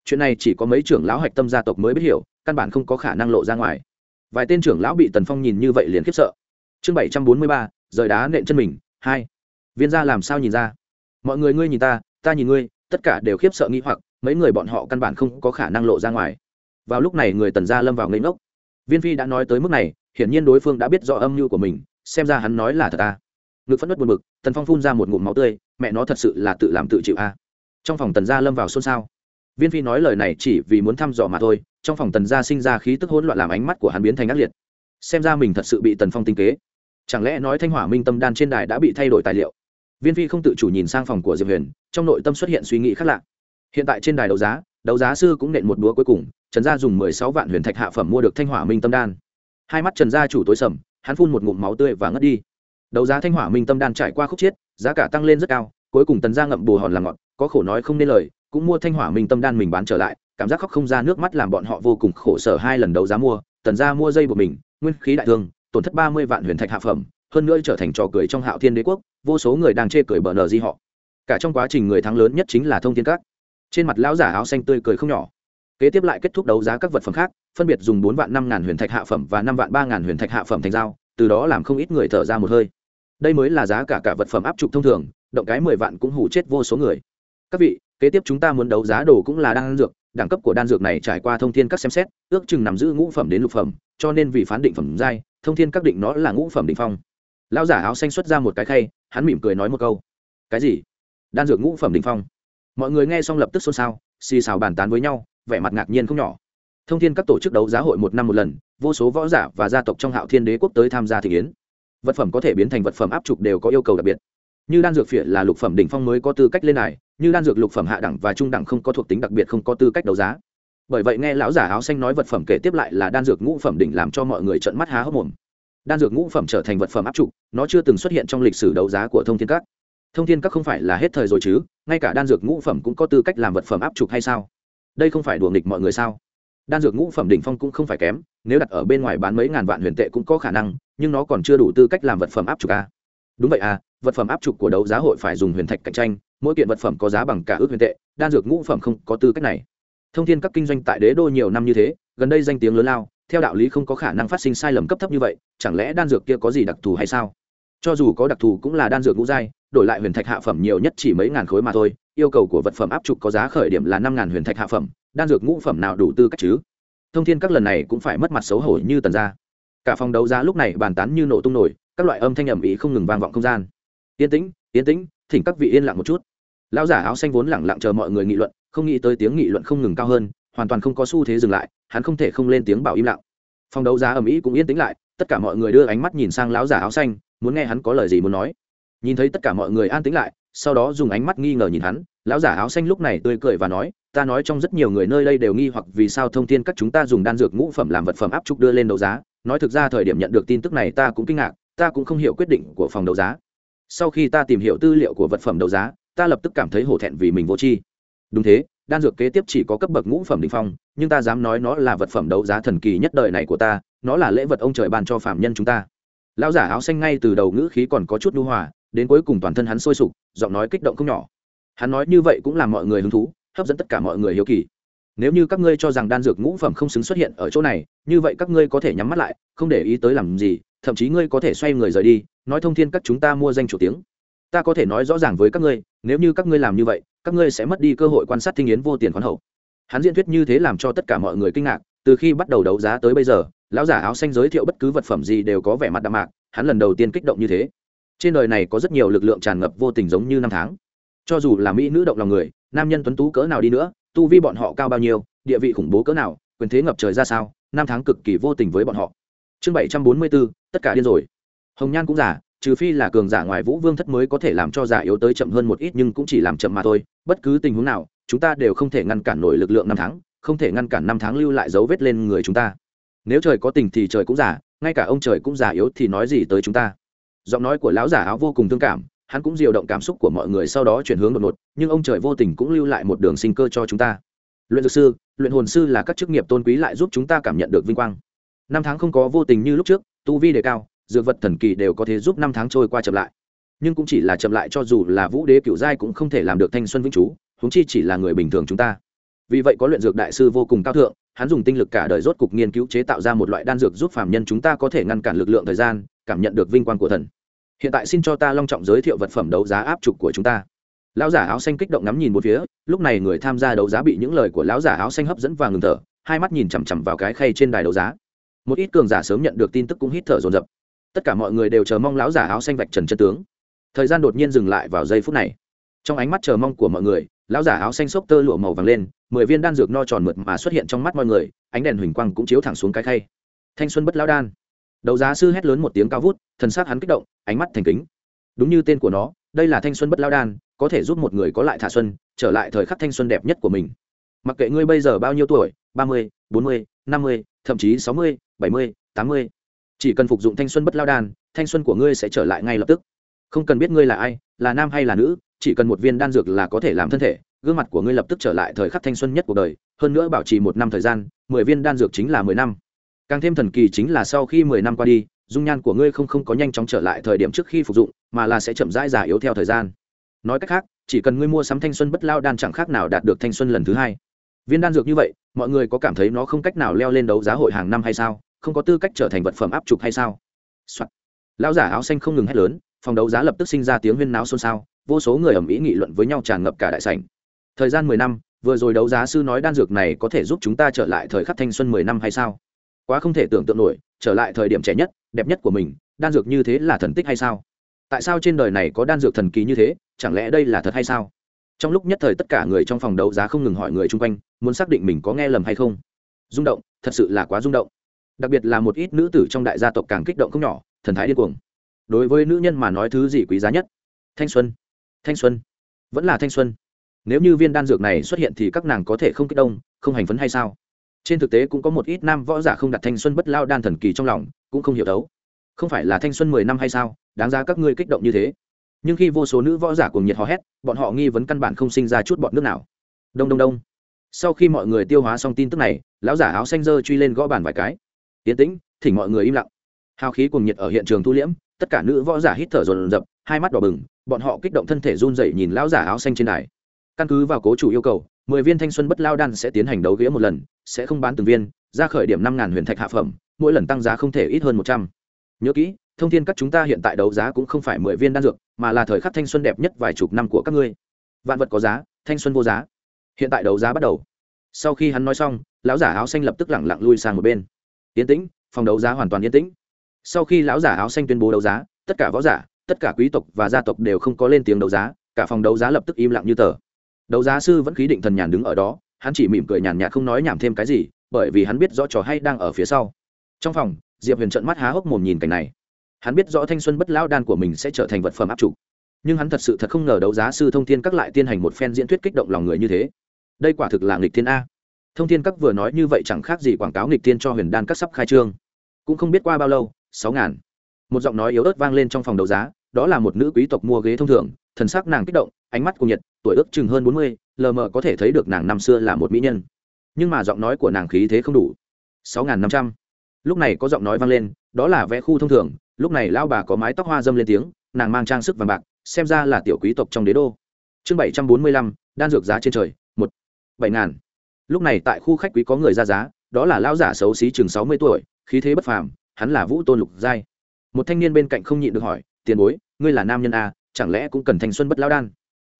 Chuyện này chỉ có mấy trưởng lão hạch tâm gia tộc mới biết hiểu, căn bản không có khả năng lộ ra ngoài. Vài tên trưởng lão bị tần phong nhìn như vậy liền khiếp sợ. Chương bảy trăm bốn mươi ba, rời đá nện chân mình, hai. Viên gia làm sao nhìn ra? Mọi người ngươi nhìn ta ta nhìn ngươi tất cả đều khiếp sợ nghĩ hoặc, mấy người bọn họ căn bản không có khả năng lộ ra ngoài. Vào lúc này người tần gia lâm vào ngây ngốc. Viên phi đã nói tới mức này, hiển nhiên đối phương đã biết rõ âm mưu của mình, xem ra hắn nói là thật ta ngực phất đất buồn bực, tần phong phun ra một ngụm máu tươi, mẹ nó thật sự là tự làm tự chịu a trong phòng tần gia lâm vào xôn xao. Viên phi nói lời này chỉ vì muốn thăm dò mà thôi, trong phòng tần gia sinh ra khí tức hỗn loạn làm ánh mắt của hắn biến thành ác liệt. Xem ra mình thật sự bị tần phong tinh kế. Chẳng lẽ nói thanh hỏa minh tâm đan trên đài đã bị thay đổi tài liệu? Viên phi không tự chủ nhìn sang phòng của diệp huyền, trong nội tâm xuất hiện suy nghĩ khác lạ. Hiện tại trên đài đấu giá đấu giá sư cũng nện một búa cuối cùng, trần gia dùng mười sáu vạn huyền thạch hạ phẩm mua được thanh hỏa minh tâm đan. Hai mắt trần gia chủ tối sầm, hắn phun một ngụm máu tươi và ngất đi. Đấu giá thanh hỏa minh tâm đan trải qua khúc chiết, giá cả tăng lên rất cao, cuối cùng tần gia ngậm bù hòn làm ngọt, có khổ nói không nên lời, cũng mua thanh hỏa minh tâm đan mình bán trở lại, cảm giác khóc không ra nước mắt làm bọn họ vô cùng khổ sở hai lần đấu giá mua, tần gia mua dây của mình, nguyên khí đại thương, tổn thất ba mươi vạn huyền thạch hạ phẩm, hơn nữa trở thành trò cười trong hạo thiên đế quốc vô số người đang chê cười bờ nờ di họ. Cả trong quá trình người thắng lớn nhất chính là thông thiên các. Trên mặt lão giả áo xanh tươi cười không nhỏ. Kế tiếp lại kết thúc đấu giá các vật phẩm khác, phân biệt dùng bốn vạn năm ngàn huyền thạch hạ phẩm và năm vạn ba ngàn huyền thạch hạ phẩm thành dao, từ đó làm không ít người thở ra một hơi. Đây mới là giá cả cả vật phẩm áp trục thông thường, động cái mười vạn cũng hủ chết vô số người. Các vị, kế tiếp chúng ta muốn đấu giá đồ cũng là đan dược, đẳng cấp của đan dược này trải qua thông thiên các xem xét, ước chừng nằm giữ ngũ phẩm đến lục phẩm, cho nên vì phán định phẩm giai, thông thiên các định nó là ngũ phẩm định phong lão giả áo xanh xuất ra một cái khay, hắn mỉm cười nói một câu. Cái gì? Đan dược ngũ phẩm đình phong. Mọi người nghe xong lập tức xôn xao, xì xào bàn tán với nhau, vẻ mặt ngạc nhiên không nhỏ. Thông thiên các tổ chức đấu giá hội một năm một lần, vô số võ giả và gia tộc trong hạo thiên đế quốc tới tham gia thị yến. Vật phẩm có thể biến thành vật phẩm áp trục đều có yêu cầu đặc biệt. Như đan dược phiện là lục phẩm đỉnh phong mới có tư cách lên này như đan dược lục phẩm hạ đẳng và trung đẳng không có thuộc tính đặc biệt không có tư cách đấu giá. Bởi vậy nghe lão giả áo xanh nói vật phẩm kể tiếp lại là đan dược ngũ phẩm đỉnh làm cho mọi người trợn mắt há hốc mồm đan dược ngũ phẩm trở thành vật phẩm áp trục nó chưa từng xuất hiện trong lịch sử đấu giá của thông thiên các. Thông thiên các không phải là hết thời rồi chứ, ngay cả đan dược ngũ phẩm cũng có tư cách làm vật phẩm áp trục hay sao? Đây không phải đùa nghịch mọi người sao? Đan dược ngũ phẩm đỉnh phong cũng không phải kém, nếu đặt ở bên ngoài bán mấy ngàn vạn huyền tệ cũng có khả năng, nhưng nó còn chưa đủ tư cách làm vật phẩm áp trục à? đúng vậy à vật phẩm áp trục của đấu giá hội phải dùng huyền thạch cạnh tranh, mỗi kiện vật phẩm có giá bằng cả ước huyền tệ, đan dược ngũ phẩm không có tư cách này. Thông thiên các kinh doanh tại đế đô nhiều năm như thế, gần đây danh tiếng lớn lao theo đạo lý không có khả năng phát sinh sai lầm cấp thấp như vậy, chẳng lẽ đan dược kia có gì đặc thù hay sao? Cho dù có đặc thù cũng là đan dược ngũ giai, đổi lại huyền thạch hạ phẩm nhiều nhất chỉ mấy ngàn khối mà thôi, yêu cầu của vật phẩm áp trục có giá khởi điểm là năm ngàn huyền thạch hạ phẩm, đan dược ngũ phẩm nào đủ tư cách chứ? Thông thiên các lần này cũng phải mất mặt xấu hổ như tần gia. Cả phòng đấu giá lúc này bàn tán như nổ tung nổi, các loại âm thanh ầm ý không ngừng vang vọng không gian. Yên tĩnh yên tĩnh, thỉnh các vị yên lặng một chút. Lão giả áo xanh vốn lẳng lặng chờ mọi người nghị luận, không nghĩ tới tiếng nghị luận không ngừng cao hơn, hoàn toàn không có xu thế dừng lại hắn không thể không lên tiếng bảo im lặng. Phòng đấu giá ở mỹ cũng yên tĩnh lại, tất cả mọi người đưa ánh mắt nhìn sang lão giả áo xanh, muốn nghe hắn có lời gì muốn nói. Nhìn thấy tất cả mọi người an tĩnh lại, sau đó dùng ánh mắt nghi ngờ nhìn hắn, lão giả áo xanh lúc này tươi cười và nói, ta nói trong rất nhiều người nơi đây đều nghi hoặc vì sao thông tin các chúng ta dùng đan dược ngũ phẩm làm vật phẩm áp trục đưa lên đấu giá. Nói thực ra thời điểm nhận được tin tức này ta cũng kinh ngạc, ta cũng không hiểu quyết định của phòng đấu giá. Sau khi ta tìm hiểu tư liệu của vật phẩm đấu giá, ta lập tức cảm thấy hổ thẹn vì mình vô tri. Đúng thế, đan dược kế tiếp chỉ có cấp bậc ngũ phẩm đ ỉ n h phong nhưng ta dám nói nó là vật phẩm đấu giá thần kỳ nhất đời này của ta, nó là lễ vật ông trời ban cho phạm nhân chúng ta. Lão giả áo xanh ngay từ đầu ngữ khí còn có chút đu hòa, đến cuối cùng toàn thân hắn sôi sục, giọng nói kích động không nhỏ. Hắn nói như vậy cũng làm mọi người hứng thú, hấp dẫn tất cả mọi người hiếu kỳ. Nếu như các ngươi cho rằng đan dược ngũ phẩm không xứng xuất hiện ở chỗ này, như vậy các ngươi có thể nhắm mắt lại, không để ý tới làm gì, thậm chí ngươi có thể xoay người rời đi, nói thông thiên các chúng ta mua danh chủ tiếng. Ta có thể nói rõ ràng với các ngươi, nếu như các ngươi làm như vậy, các ngươi sẽ mất đi cơ hội quan sát thinh yến vô tiền khoán hậu hắn diễn thuyết như thế làm cho tất cả mọi người kinh ngạc, từ khi bắt đầu đấu giá tới bây giờ, lão giả áo xanh giới thiệu bất cứ vật phẩm gì đều có vẻ mặt đạm mạc, hắn lần đầu tiên kích động như thế. Trên đời này có rất nhiều lực lượng tràn ngập vô tình giống như năm tháng. Cho dù là mỹ nữ động lòng người, nam nhân tuấn tú cỡ nào đi nữa, tu vi bọn họ cao bao nhiêu, địa vị khủng bố cỡ nào, quyền thế ngập trời ra sao, năm tháng cực kỳ vô tình với bọn họ. Chương bảy trăm bốn mươi bốn tất cả điên rồi. Hồng nhan cũng giả, trừ phi là cường giả ngoài vũ vương thất mới có thể làm cho giả yếu tới chậm hơn một ít nhưng cũng chỉ làm chậm mà thôi, bất cứ tình huống nào chúng ta đều không thể ngăn cản nổi lực lượng năm tháng, không thể ngăn cản năm tháng lưu lại dấu vết lên người chúng ta. Nếu trời có tình thì trời cũng giả ngay cả ông trời cũng giả yếu thì nói gì tới chúng ta? Giọng nói của lão giả áo vô cùng thương cảm, hắn cũng diều động cảm xúc của mọi người sau đó chuyển hướng đột ngột, nhưng ông trời vô tình cũng lưu lại một đường sinh cơ cho chúng ta. Luyện dược sư, luyện hồn sư là các chức nghiệp tôn quý lại giúp chúng ta cảm nhận được vinh quang. Năm tháng không có vô tình như lúc trước, tu vi đề cao, dược vật thần kỳ đều có thể giúp năm tháng trôi qua chậm lại. Nhưng cũng chỉ là chậm lại cho dù là vũ đế cựu giai cũng không thể làm được thanh xuân vĩnh chú huống chi chỉ là người bình thường chúng ta. Vì vậy có luyện dược đại sư vô cùng cao thượng, hắn dùng tinh lực cả đời rốt cục nghiên cứu chế tạo ra một loại đan dược giúp phạm nhân chúng ta có thể ngăn cản lực lượng thời gian, cảm nhận được vinh quang của thần. Hiện tại xin cho ta long trọng giới thiệu vật phẩm đấu giá áp trục của chúng ta. Lão giả áo xanh kích động ngắm nhìn một phía, lúc này người tham gia đấu giá bị những lời của lão giả áo xanh hấp dẫn và ngừng thở, hai mắt nhìn chằm chằm vào cái khay trên đài đấu giá. Một ít cường giả sớm nhận được tin tức cũng hít thở dồn dập. Tất cả mọi người đều chờ mong lão giả áo xanh vạch trần chân tướng. Thời gian đột nhiên dừng lại vào giây phút này. Trong ánh mắt chờ mong của mọi người lão giả áo xanh xốc tơ lụa màu vàng lên, mười viên đan dược no tròn mượt mà xuất hiện trong mắt mọi người, ánh đèn huỳnh quang cũng chiếu thẳng xuống cái khay. Thanh xuân bất lão đan. Đấu giá sư hét lớn một tiếng cao vút, thần sắc hắn kích động, ánh mắt thành kính. Đúng như tên của nó, đây là thanh xuân bất lão đan, có thể giúp một người có lại thả xuân, trở lại thời khắc thanh xuân đẹp nhất của mình. Mặc kệ ngươi bây giờ bao nhiêu tuổi, ba mươi, bốn mươi, năm mươi, thậm chí sáu mươi, bảy mươi, tám mươi, chỉ cần phục dụng thanh xuân bất lao đan, thanh xuân của ngươi sẽ trở lại ngay lập tức. Không cần biết ngươi là ai, là nam hay là nữ chỉ cần một viên đan dược là có thể làm thân thể, gương mặt của ngươi lập tức trở lại thời khắc thanh xuân nhất cuộc đời, hơn nữa bảo trì một năm thời gian, mười viên đan dược chính là mười năm. Càng thêm thần kỳ chính là sau khi mười năm qua đi, dung nhan của ngươi không không có nhanh chóng trở lại thời điểm trước khi phục dụng, mà là sẽ chậm rãi già yếu theo thời gian. Nói cách khác, chỉ cần ngươi mua sắm thanh xuân bất lao đan chẳng khác nào đạt được thanh xuân lần thứ hai. Viên đan dược như vậy, mọi người có cảm thấy nó không cách nào leo lên đấu giá hội hàng năm hay sao? Không có tư cách trở thành vật phẩm áp trục hay sao、Soạn. lão giả áo xanh không ngừng hét lớn, phòng đấu giá lập tức sinh ra tiếng huyên náo xôn xao vô số người ầm ĩ nghị luận với nhau tràn ngập cả đại sảnh. Thời gian mười năm, vừa rồi đấu giá sư nói đan dược này có thể giúp chúng ta trở lại thời khắc thanh xuân mười năm hay sao? Quá không thể tưởng tượng nổi, trở lại thời điểm trẻ nhất, đẹp nhất của mình, đan dược như thế là thần tích hay sao? Tại sao trên đời này có đan dược thần kỳ như thế, chẳng lẽ đây là thật hay sao? Trong lúc nhất thời tất cả người trong phòng đấu giá không ngừng hỏi người chung quanh, muốn xác định mình có nghe lầm hay không? Rung động, thật sự là quá rung động. Đặc biệt là một ít nữ tử trong đại gia tộc càng kích động không nhỏ, thần thái điên cuồng. Đối với nữ nhân mà nói thứ gì quý giá nhất? Thanh xuân thanh xuân. Vẫn là thanh xuân. Nếu như viên đan dược này xuất hiện thì các nàng có thể không kích động, không hành phấn hay sao? Trên thực tế cũng có một ít nam võ giả không đặt thanh xuân bất lao đan thần kỳ trong lòng, cũng không hiểu đấu. Không phải là thanh xuân mười năm hay sao? Đáng ra các ngươi kích động như thế. Nhưng khi vô số nữ võ giả cùng nhiệt hò hét, bọn họ nghi vấn căn bản không sinh ra chút bọn nước nào. Đông đông đông. Sau khi mọi người tiêu hóa xong tin tức này, lão giả áo xanh dơ truy lên gõ bàn vài cái. Tiến tĩnh, thỉnh mọi người im lặng. Hào khí cùng nhiệt ở hiện trường thu liễm tất cả nữ võ giả hít thở dồn dập, hai mắt đỏ bừng, bọn họ kích động thân thể run dậy nhìn lão giả áo xanh trên đài. Căn cứ vào cố chủ yêu cầu, mười viên thanh xuân bất lao đan sẽ tiến hành đấu ghĩa một lần, sẽ không bán từng viên, ra khởi điểm năm ngàn huyền thạch hạ phẩm, mỗi lần tăng giá không thể ít hơn một trăm. Nhớ kỹ, thông thiên các chúng ta hiện tại đấu giá cũng không phải mười viên đan dược, mà là thời khắc thanh xuân đẹp nhất vài chục năm của các ngươi. Vạn vật có giá, thanh xuân vô giá. Hiện tại đấu giá bắt đầu. Sau khi hắn nói xong, lão giả áo xanh lập tức lẳng lặng lui sang một bên. Yên tĩnh, phòng đấu giá hoàn toàn yên tĩnh sau khi lão giả áo xanh tuyên bố đấu giá, tất cả võ giả, tất cả quý tộc và gia tộc đều không có lên tiếng đấu giá, cả phòng đấu giá lập tức im lặng như tờ. Đấu giá sư vẫn khí định thần nhàn đứng ở đó, hắn chỉ mỉm cười nhàn nhạt không nói nhảm thêm cái gì, bởi vì hắn biết rõ trò hay đang ở phía sau. Trong phòng, diệp huyền trận mắt há hốc mồm nhìn cảnh này. Hắn biết rõ thanh xuân bất lão đan của mình sẽ trở thành vật phẩm áp trụ. Nhưng hắn thật sự thật không ngờ đấu giá sư thông thiên các lại tiến hành một phen diễn thuyết kích động lòng người như thế. Đây quả thực là nghịch thiên a. Thông thiên các vừa nói như vậy chẳng khác gì quảng cáo nghịch thiên cho huyền đan các sắp khai trương. Cũng không biết qua bao lâu sáu ngàn. Một giọng nói yếu ớt vang lên trong phòng đấu giá, đó là một nữ quý tộc mua ghế thông thường, thần sắc nàng kích động, ánh mắt cùng nhiệt, tuổi ước chừng hơn bốn mươi, lờ mờ có thể thấy được nàng năm xưa là một mỹ nhân. Nhưng mà giọng nói của nàng khí thế không đủ. Sáu ngàn năm trăm. Lúc này có giọng nói vang lên, đó là vẽ khu thông thường, lúc này lao bà có mái tóc hoa dâm lên tiếng, nàng mang trang sức vàng bạc, xem ra là tiểu quý tộc trong đế đô. Chương bảy trăm bốn mươi lăm, đan dược giá trên trời, một, bảy ngàn. Lúc này tại khu khách quý có người ra giá, đó là lao giả xấu xí chừng sáu mươi tuổi, khí thế bất phàm hắn là vũ tôn lục giai. Một thanh niên bên cạnh không nhịn được hỏi tiền bối ngươi là nam nhân a à, chẳng lẽ cũng cần thanh xuân bất lao đan?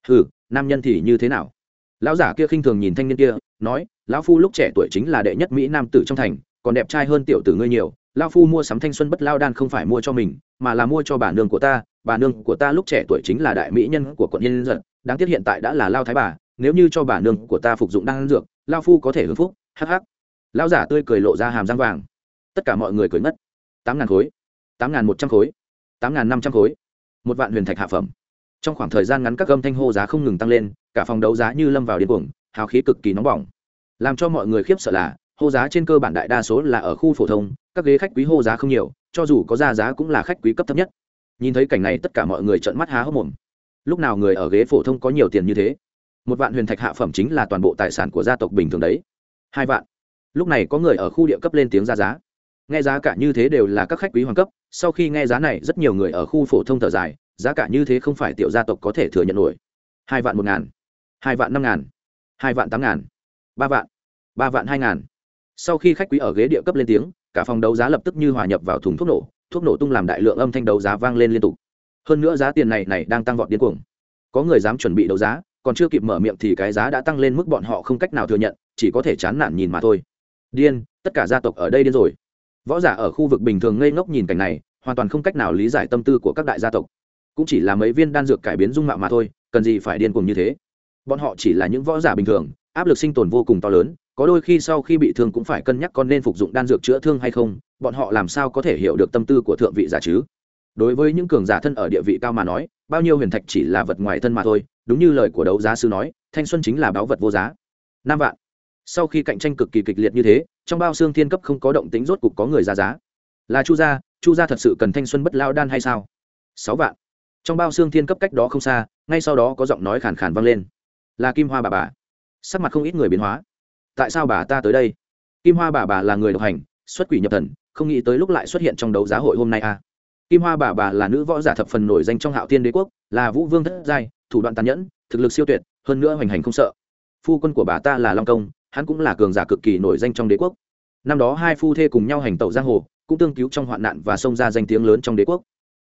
Ừ nam nhân thì như thế nào? Lão giả kia khinh thường nhìn thanh niên kia nói lão phu lúc trẻ tuổi chính là đệ nhất mỹ nam tử trong thành còn đẹp trai hơn tiểu tử ngươi nhiều. Lão phu mua sắm thanh xuân bất lao đan không phải mua cho mình mà là mua cho bà nương của ta. Bà nương của ta lúc trẻ tuổi chính là đại mỹ nhân của quận nhân dân đáng tiếc hiện tại đã là lao thái bà. Nếu như cho bà nương của ta phục dụng đan dược lao phu có thể hưng phúc. Hắc hắc. Lão giả tươi cười lộ ra hàm răng vàng tất cả mọi người cười ngất. Tám ngàn khối, tám ngàn một trăm khối, tám ngàn năm trăm khối, một vạn huyền thạch hạ phẩm. Trong khoảng thời gian ngắn các gâm thanh hô giá không ngừng tăng lên, cả phòng đấu giá như lâm vào điên cuồng, hào khí cực kỳ nóng bỏng. Làm cho mọi người khiếp sợ là, hô giá trên cơ bản đại đa số là ở khu phổ thông, các ghế khách quý hô giá không nhiều, cho dù có ra giá cũng là khách quý cấp thấp nhất. Nhìn thấy cảnh này tất cả mọi người trợn mắt há hốc mồm. Lúc nào người ở ghế phổ thông có nhiều tiền như thế? Một vạn huyền thạch hạ phẩm chính là toàn bộ tài sản của gia tộc bình thường đấy. Hai vạn. Lúc này có người ở khu địa cấp lên tiếng ra giá nghe giá cả như thế đều là các khách quý hoàng cấp, sau khi nghe giá này, rất nhiều người ở khu phổ thông thở dài, giá cả như thế không phải tiểu gia tộc có thể thừa nhận nổi. Hai vạn một ngàn, hai vạn năm ngàn, hai vạn tám ngàn, ba vạn ba vạn hai ngàn. Sau khi khách quý ở ghế địa cấp lên tiếng, cả phòng đấu giá lập tức như hòa nhập vào thùng thuốc nổ thuốc nổ tung làm đại lượng âm thanh đấu giá vang lên liên tục. Hơn nữa giá tiền này này đang tăng vọt điên cuồng. Có người dám chuẩn bị đấu giá, còn chưa kịp mở miệng thì cái giá đã tăng lên mức bọn họ không cách nào thừa nhận, chỉ có thể chán nản nhìn mà thôi. Điên, tất cả gia tộc ở đây điên rồi võ giả ở khu vực bình thường ngây ngốc nhìn cảnh này, hoàn toàn không cách nào lý giải tâm tư của các đại gia tộc. Cũng chỉ là mấy viên đan dược cải biến dung mạo mà thôi, cần gì phải điên cuồng như thế? Bọn họ chỉ là những võ giả bình thường, áp lực sinh tồn vô cùng to lớn, có đôi khi sau khi bị thương cũng phải cân nhắc con nên phục dụng đan dược chữa thương hay không, bọn họ làm sao có thể hiểu được tâm tư của thượng vị giả chứ? Đối với những cường giả thân ở địa vị cao mà nói, bao nhiêu huyền thạch chỉ là vật ngoài thân mà thôi, đúng như lời của đấu giá sư nói, thanh xuân chính là báu vật vô giá. Năm vạn sau khi cạnh tranh cực kỳ kịch liệt như thế, trong bao xương thiên cấp không có động tính rốt cục có người ra giá. Là chu gia chu gia thật sự cần thanh xuân bất lao đan hay sao? Sáu vạn. Trong bao xương thiên cấp cách đó không xa, ngay sau đó có giọng nói khàn khàn vang lên. Là kim hoa bà bà. Sắc mặt không ít người biến hóa. Tại sao bà ta tới đây? Kim hoa bà bà là người độc hành, xuất quỷ nhập thần, không nghĩ tới lúc lại xuất hiện trong đấu giá hội hôm nay a à. kim hoa bà bà là nữ võ giả thập phần nổi danh trong hạo tiên đế quốc, là vũ vương thất giai, thủ đoạn tàn nhẫn, thực lực siêu tuyệt, hơn nữa hoành hành không sợ. Phu quân của bà ta là long công hắn cũng là cường giả cực kỳ nổi danh trong đế quốc. Năm đó hai phu thê cùng nhau hành tẩu giang hồ, cũng tương cứu trong hoạn nạn và xông ra danh tiếng lớn trong đế quốc.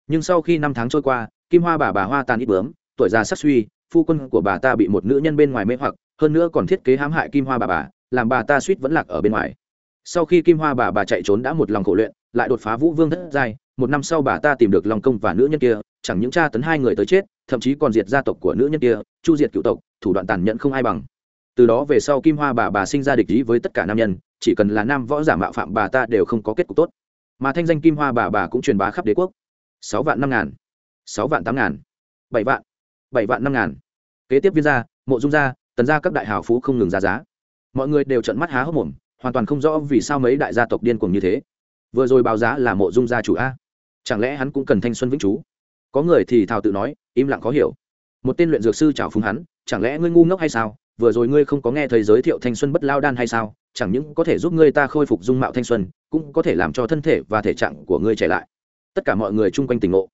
Nhưng sau khi năm tháng trôi qua, kim hoa bà bà hoa tàn ít bướm, tuổi già sắc suy, phu quân của bà ta bị một nữ nhân bên ngoài mê hoặc, hơn nữa còn thiết kế hãm hại kim hoa bà bà, làm bà ta suýt vẫn lạc ở bên ngoài. Sau khi kim hoa bà bà chạy trốn đã một lòng khổ luyện, lại đột phá vũ vương thất giai, một năm sau bà ta tìm được lòng công và nữ nhân kia, chẳng những tra tấn hai người tới chết, thậm chí còn diệt gia tộc của nữ nhân kia, chu diệt cựu tộc, thủ đoạn tàn nhẫn không ai bằng từ đó về sau kim hoa bà bà sinh ra địch ý với tất cả nam nhân, chỉ cần là nam võ giả mạo phạm bà ta đều không có kết cục tốt. Mà thanh danh kim hoa bà bà cũng truyền bá khắp đế quốc. Sáu vạn năm ngàn, sáu vạn tám ngàn, bảy vạn bảy vạn năm ngàn. Kế tiếp viên gia, mộ dung gia, tần gia các đại hào phú không ngừng ra giá. Mọi người đều trận mắt há hốc mồm, hoàn toàn không rõ vì sao mấy đại gia tộc điên cuồng như thế. Vừa rồi báo giá là mộ dung gia chủ a. Chẳng lẽ hắn cũng cần thanh xuân vĩnh chú? Có người thì thào tự nói, im lặng khó hiểu. Một tên luyện dược sư chào phúng hắn, chẳng lẽ ngươi ngu ngốc hay sao? Vừa rồi ngươi không có nghe thầy giới thiệu thanh xuân bất lao đan hay sao? Chẳng những có thể giúp ngươi ta khôi phục dung mạo thanh xuân, cũng có thể làm cho thân thể và thể trạng của ngươi trẻ lại. Tất cả mọi người chung quanh tỉnh ngộ.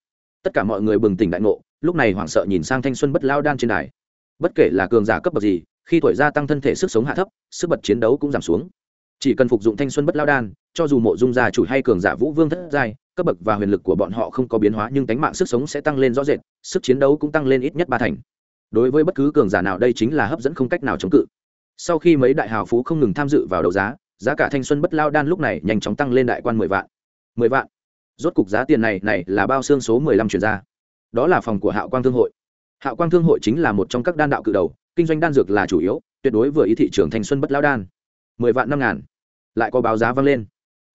Tất cả mọi người bừng tỉnh đại ngộ, lúc này hoảng sợ nhìn sang thanh xuân bất lao đan trên đài. Bất kể là cường giả cấp bậc gì, khi tuổi gia tăng thân thể sức sống hạ thấp, sức bật chiến đấu cũng giảm xuống. Chỉ cần phục dụng thanh xuân bất lao đan, cho dù mộ dung gia chủ hay cường giả vũ vương thất giai, cấp bậc và huyền lực của bọn họ không có biến hóa nhưng tánh mạng sức sống sẽ tăng lên rõ rệt, sức chiến đấu cũng tăng lên ít nhất ba thành đối với bất cứ cường giả nào đây chính là hấp dẫn không cách nào chống cự. Sau khi mấy đại hào phú không ngừng tham dự vào đấu giá giá cả thanh xuân bất lao đan lúc này nhanh chóng tăng lên đại quan mười vạn. Mười vạn? Rốt cục giá tiền này này là bao xương số mười lăm chuyển ra. Đó là phòng của hạo quang thương hội. Hạo quang thương hội chính là một trong các đan đạo cự đầu, kinh doanh đan dược là chủ yếu, tuyệt đối vừa ý thị trường thanh xuân bất lao đan. Mười vạn năm ngàn. Lại có báo giá vang lên.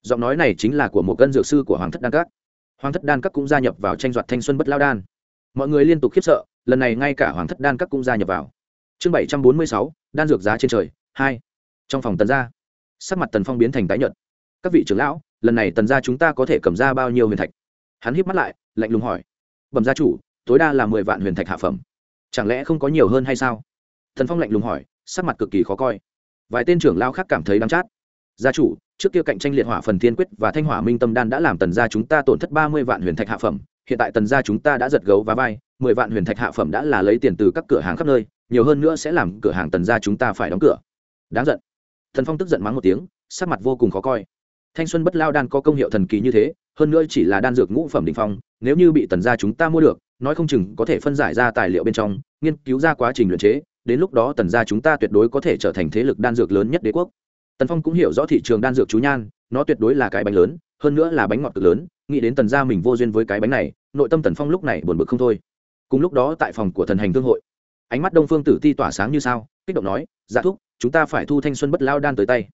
Giọng nói này chính là của một cân dược sư của hoàng thất đan các. Hoàng thất đan các cũng gia nhập vào tranh đoạt thanh xuân bất lao đan. Mọi người liên tục khiếp sợ lần này ngay cả hoàng thất đan các cũng gia nhập vào. Chương bảy trăm bốn mươi sáu, đan dược giá trên trời, hai. Trong phòng tần gia, sắc mặt tần phong biến thành tái nhợt. Các vị trưởng lão, lần này tần gia chúng ta có thể cầm ra bao nhiêu huyền thạch? Hắn híp mắt lại, lạnh lùng hỏi. Bẩm gia chủ, tối đa là mười vạn huyền thạch hạ phẩm. Chẳng lẽ không có nhiều hơn hay sao? Thần phong lạnh lùng hỏi, sắc mặt cực kỳ khó coi. Vài tên trưởng lao khác cảm thấy đắm chát. Gia chủ, trước kia cạnh tranh liệt hỏa phần thiên quyết và thanh hỏa minh tâm đan đã làm tần gia chúng ta tổn thất ba mươi vạn huyền thạch hạ phẩm hiện tại tần gia chúng ta đã giật gấu và vai, mười vạn huyền thạch hạ phẩm đã là lấy tiền từ các cửa hàng khắp nơi, nhiều hơn nữa sẽ làm cửa hàng tần gia chúng ta phải đóng cửa. Đáng giận. Thần phong tức giận mắng một tiếng, sắc mặt vô cùng khó coi. Thanh xuân bất lao đan có công hiệu thần kỳ như thế, hơn nữa chỉ là đan dược ngũ phẩm đ ỉ n h phong, nếu như bị tần gia chúng ta mua được, nói không chừng có thể phân giải ra tài liệu bên trong, nghiên cứu ra quá trình luyện chế, đến lúc đó tần gia chúng ta tuyệt đối có thể trở thành thế lực đan dược lớn nhất đế quốc. Tần phong cũng hiểu rõ thị trường đan dược chú nhan, nó tuyệt đối là cái bánh lớn, hơn nữa là bánh ngọt cực lớn nghĩ đến tần gia mình vô duyên với cái bánh này, nội tâm tần phong lúc này buồn bực không thôi. Cùng lúc đó tại phòng của thần hành thương hội, ánh mắt đông phương tử ti tỏa sáng như sao, kích động nói dạ thúc, chúng ta phải thu thanh xuân bất lao đan tới tay.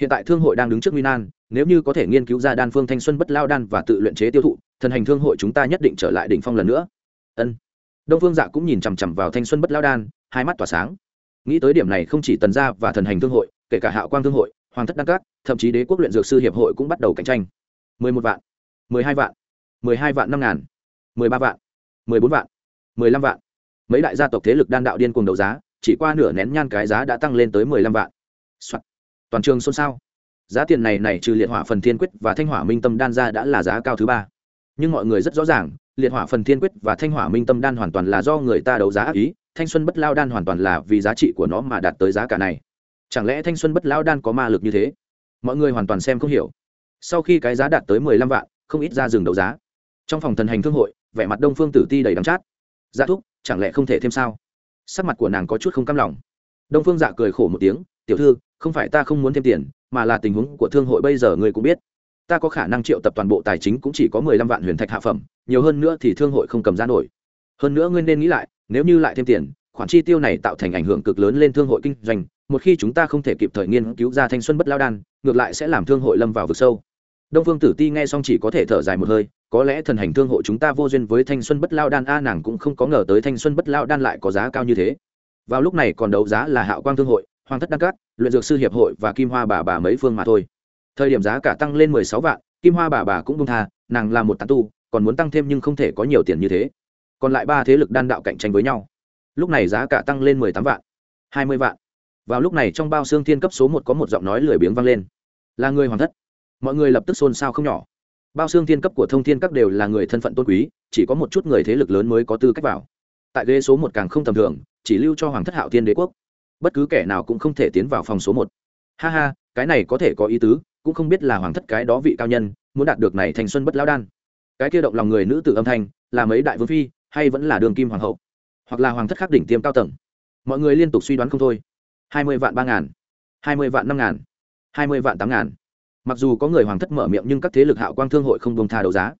Hiện tại thương hội đang đứng trước nguy nan, nếu như có thể nghiên cứu ra đan phương thanh xuân bất lao đan và tự luyện chế tiêu thụ, thần hành thương hội chúng ta nhất định trở lại đỉnh phong lần nữa. Ân. Đông phương dạ cũng nhìn chằm chằm vào thanh xuân bất lao đan, hai mắt tỏa sáng. Nghĩ tới điểm này không chỉ tần gia và thần hành thương hội, kể cả hạo quang thương hội, hoàng thất đăng cát thậm chí đế quốc luyện dược sư hiệp hội cũng bắt đầu cạnh tranh. Mười một vạn mười hai vạn, mười hai vạn năm ngàn, mười ba vạn, mười bốn vạn, mười lăm vạn. Mấy đại gia tộc thế lực đan đạo điên cuồng đấu giá, chỉ qua nửa nén nhan cái giá đã tăng lên tới mười lăm vạn、Soạn. toàn trường xôn xao. Giá tiền này này trừ liệt hỏa phần thiên quyết và thanh hỏa minh tâm đan ra đã là giá cao thứ ba. Nhưng mọi người rất rõ ràng, liệt hỏa phần thiên quyết và thanh hỏa minh tâm đan hoàn toàn là do người ta đấu giá ác ý, thanh xuân bất lao đan hoàn toàn là vì giá trị của nó mà đạt tới giá cả này. Chẳng lẽ thanh xuân bất lao đan có ma lực như thế? Mọi người hoàn toàn xem không hiểu. Sau khi cái giá đạt tới mười lăm vạn không ít ra rừng đấu giá. Trong phòng thần hành thương hội, vẻ mặt đông phương tử ti đầy đắm chát. Dạ thúc, chẳng lẽ không thể thêm sao? Sắc mặt của nàng có chút không cam lòng. Đông phương dạ cười khổ một tiếng, tiểu thư, không phải ta không muốn thêm tiền, mà là tình huống của thương hội bây giờ người cũng biết. Ta có khả năng triệu tập toàn bộ tài chính cũng chỉ có mười lăm vạn huyền thạch hạ phẩm, nhiều hơn nữa thì thương hội không cầm ra nổi. Hơn nữa ngươi nên nghĩ lại, nếu như lại thêm tiền, khoản chi tiêu này tạo thành ảnh hưởng cực lớn lên thương hội kinh doanh, một khi chúng ta không thể kịp thời nghiên cứu ra thanh xuân bất lao đan, ngược lại sẽ làm thương hội lâm vào vực sâu đông phương tử ti nghe xong chỉ có thể thở dài một hơi, có lẽ thần hành thương hội chúng ta vô duyên với thanh xuân bất lao đan, a nàng cũng không có ngờ tới thanh xuân bất lao đan lại có giá cao như thế. Vào lúc này còn đấu giá là hạo quang thương hội, hoàng thất đăng cát luyện dược sư hiệp hội và kim hoa bà bà mấy phương mà thôi. Thời điểm giá cả tăng lên mười sáu vạn, kim hoa bà bà cũng bông tha, nàng là một tán tu, còn muốn tăng thêm nhưng không thể có nhiều tiền như thế. Còn lại ba thế lực đan đạo cạnh tranh với nhau. Lúc này giá cả tăng lên mười tám vạn, hai mươi vạn. Vào lúc này trong bao xương thiên cấp số một có một giọng nói lười biếng vang lên. Là người hoàng thất mọi người lập tức xôn xao không nhỏ. Bao xương thiên cấp của thông thiên các đều là người thân phận tôn quý, chỉ có một chút người thế lực lớn mới có tư cách vào. Tại ghế số một càng không tầm thường, chỉ lưu cho hoàng thất hạo thiên đế quốc. Bất cứ kẻ nào cũng không thể tiến vào phòng số một. Ha ha, cái này có thể có ý tứ, cũng không biết là hoàng thất cái đó vị cao nhân, muốn đạt được này thành xuân bất lão đan. Cái kia động lòng người nữ tử âm thanh, là mấy đại vương phi, hay vẫn là đường kim hoàng hậu? Hoặc là hoàng thất khắc đỉnh tiêm cao tầng? Mọi người liên tục suy đoán không thôi. Hai mươi vạn ba ngàn, hai mươi vạn năm ngàn, hai mươi vạn tám ngàn mặc dù có người hoàng thất mở miệng nhưng các thế lực hạo quang thương hội không bông tha đấu giá.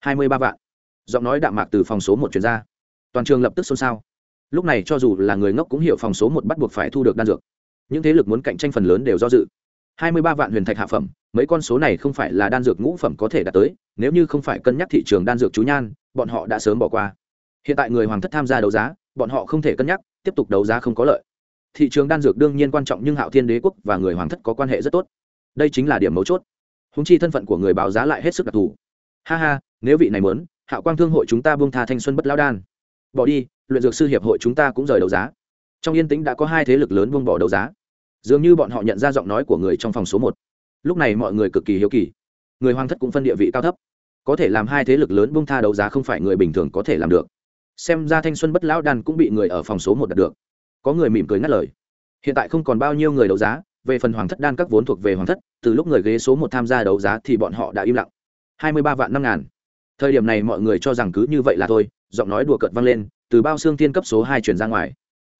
Hai mươi ba vạn. Giọng nói đạm mạc từ phòng số một chuyên gia toàn trường lập tức xôn xao. Lúc này cho dù là người ngốc cũng hiểu phòng số một bắt buộc phải thu được đan dược. Những thế lực muốn cạnh tranh phần lớn đều do dự. Hai mươi ba vạn huyền thạch hạ phẩm, mấy con số này không phải là đan dược ngũ phẩm có thể đạt tới, nếu như không phải cân nhắc thị trường đan dược chú nhan, bọn họ đã sớm bỏ qua. Hiện tại người hoàng thất tham gia đấu giá, bọn họ không thể cân nhắc, tiếp tục đấu giá không có lợi. Thị trường đan dược đương nhiên quan trọng nhưng hạo thiên đế quốc và người hoàng thất có quan hệ rất tốt đây chính là điểm mấu chốt. Húng chi thân phận của người báo giá lại hết sức đặc thù. Ha ha, nếu vị này muốn hạo quang thương hội chúng ta buông tha thanh xuân bất lao đan. Bỏ đi, luyện dược sư hiệp hội chúng ta cũng rời đấu giá. Trong yên tĩnh đã có hai thế lực lớn buông bỏ đấu giá. Dường như bọn họ nhận ra giọng nói của người trong phòng số một. Lúc này mọi người cực kỳ hiếu kỳ. Người hoàng thất cũng phân địa vị cao thấp. Có thể làm hai thế lực lớn buông tha đấu giá không phải người bình thường có thể làm được. Xem ra thanh xuân bất lão đan cũng bị người ở phòng số một đạt được. Có người mỉm cười ngắt lời. Hiện tại không còn bao nhiêu người đấu giá về phần hoàng thất đan các vốn thuộc về hoàng thất, từ lúc người ghế số một tham gia đấu giá thì bọn họ đã im lặng. Hai mươi ba vạn năm ngàn. Thời điểm này mọi người cho rằng cứ như vậy là thôi, giọng nói đùa cợt vang lên, từ bao xương thiên cấp số hai chuyển ra ngoài.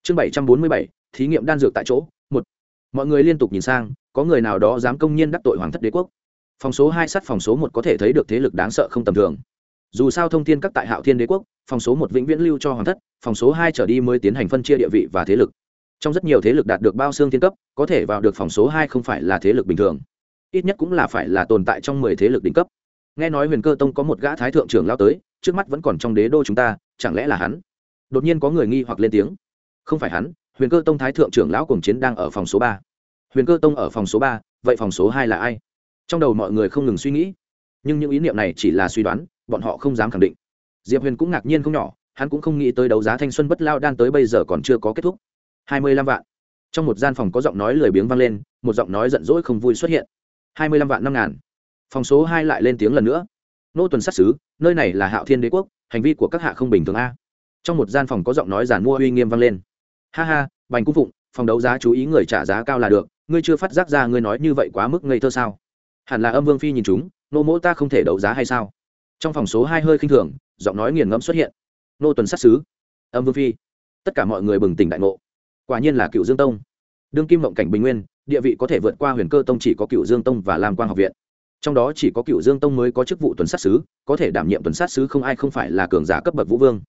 Chương bảy trăm bốn mươi bảy, thí nghiệm đan dược tại chỗ, một. Mọi người liên tục nhìn sang, có người nào đó dám công nhiên đắc tội hoàng thất đế quốc? Phòng số hai sát phòng số một có thể thấy được thế lực đáng sợ không tầm thường. Dù sao thông thiên các tại hạo thiên đế quốc, phòng số một vĩnh viễn lưu cho hoàng thất, phòng số hai trở đi mới tiến hành phân chia địa vị và thế lực trong rất nhiều thế lực đạt được bao xương thiên cấp, có thể vào được phòng số hai không phải là thế lực bình thường. Ít nhất cũng là phải là tồn tại trong mười thế lực đỉnh cấp. Nghe nói huyền cơ tông có một gã thái thượng trưởng lao tới, trước mắt vẫn còn trong đế đô chúng ta, chẳng lẽ là hắn? Đột nhiên có người nghi hoặc lên tiếng. Không phải hắn, huyền cơ tông thái thượng trưởng lão cùng chiến đang ở phòng số ba. Huyền cơ tông ở phòng số ba, vậy phòng số hai là ai? Trong đầu mọi người không ngừng suy nghĩ. Nhưng những ý niệm này chỉ là suy đoán, bọn họ không dám khẳng định. Diệp huyền cũng ngạc nhiên không nhỏ, hắn cũng không nghĩ tới đấu giá thanh xuân bất lao đan tới bây giờ còn chưa có kết thúc hai mươi lăm vạn. Trong một gian phòng có giọng nói lười biếng vang lên, một giọng nói giận dỗi không vui xuất hiện. Hai mươi lăm vạn năm ngàn. Phòng số hai lại lên tiếng lần nữa. Nô tuần sát xứ nơi này là hạo thiên đế quốc, hành vi của các hạ không bình thường a. Trong một gian phòng có giọng nói giản mua uy nghiêm vang lên. Ha ha, bành cung phụng, phòng đấu giá chú ý người trả giá cao là được, ngươi chưa phát giác ra ngươi nói như vậy quá mức ngây thơ sao? Hẳn là âm vương phi nhìn chúng, nô mỗ ta không thể đấu giá hay sao? Trong phòng số hai hơi khinh thường, giọng nói nghiền ngẫm xuất hiện. Nô tuần sát xứ âm vương phi. Tất cả mọi người bừng tỉnh đại ngộ quả nhiên là cựu dương tông. Đương kim mộng cảnh bình nguyên, địa vị có thể vượt qua huyền cơ tông chỉ có cựu dương tông và lam quang học viện. Trong đó chỉ có cựu dương tông mới có chức vụ tuần sát sứ, có thể đảm nhiệm tuần sát sứ không ai không phải là cường giả cấp bậc vũ vương.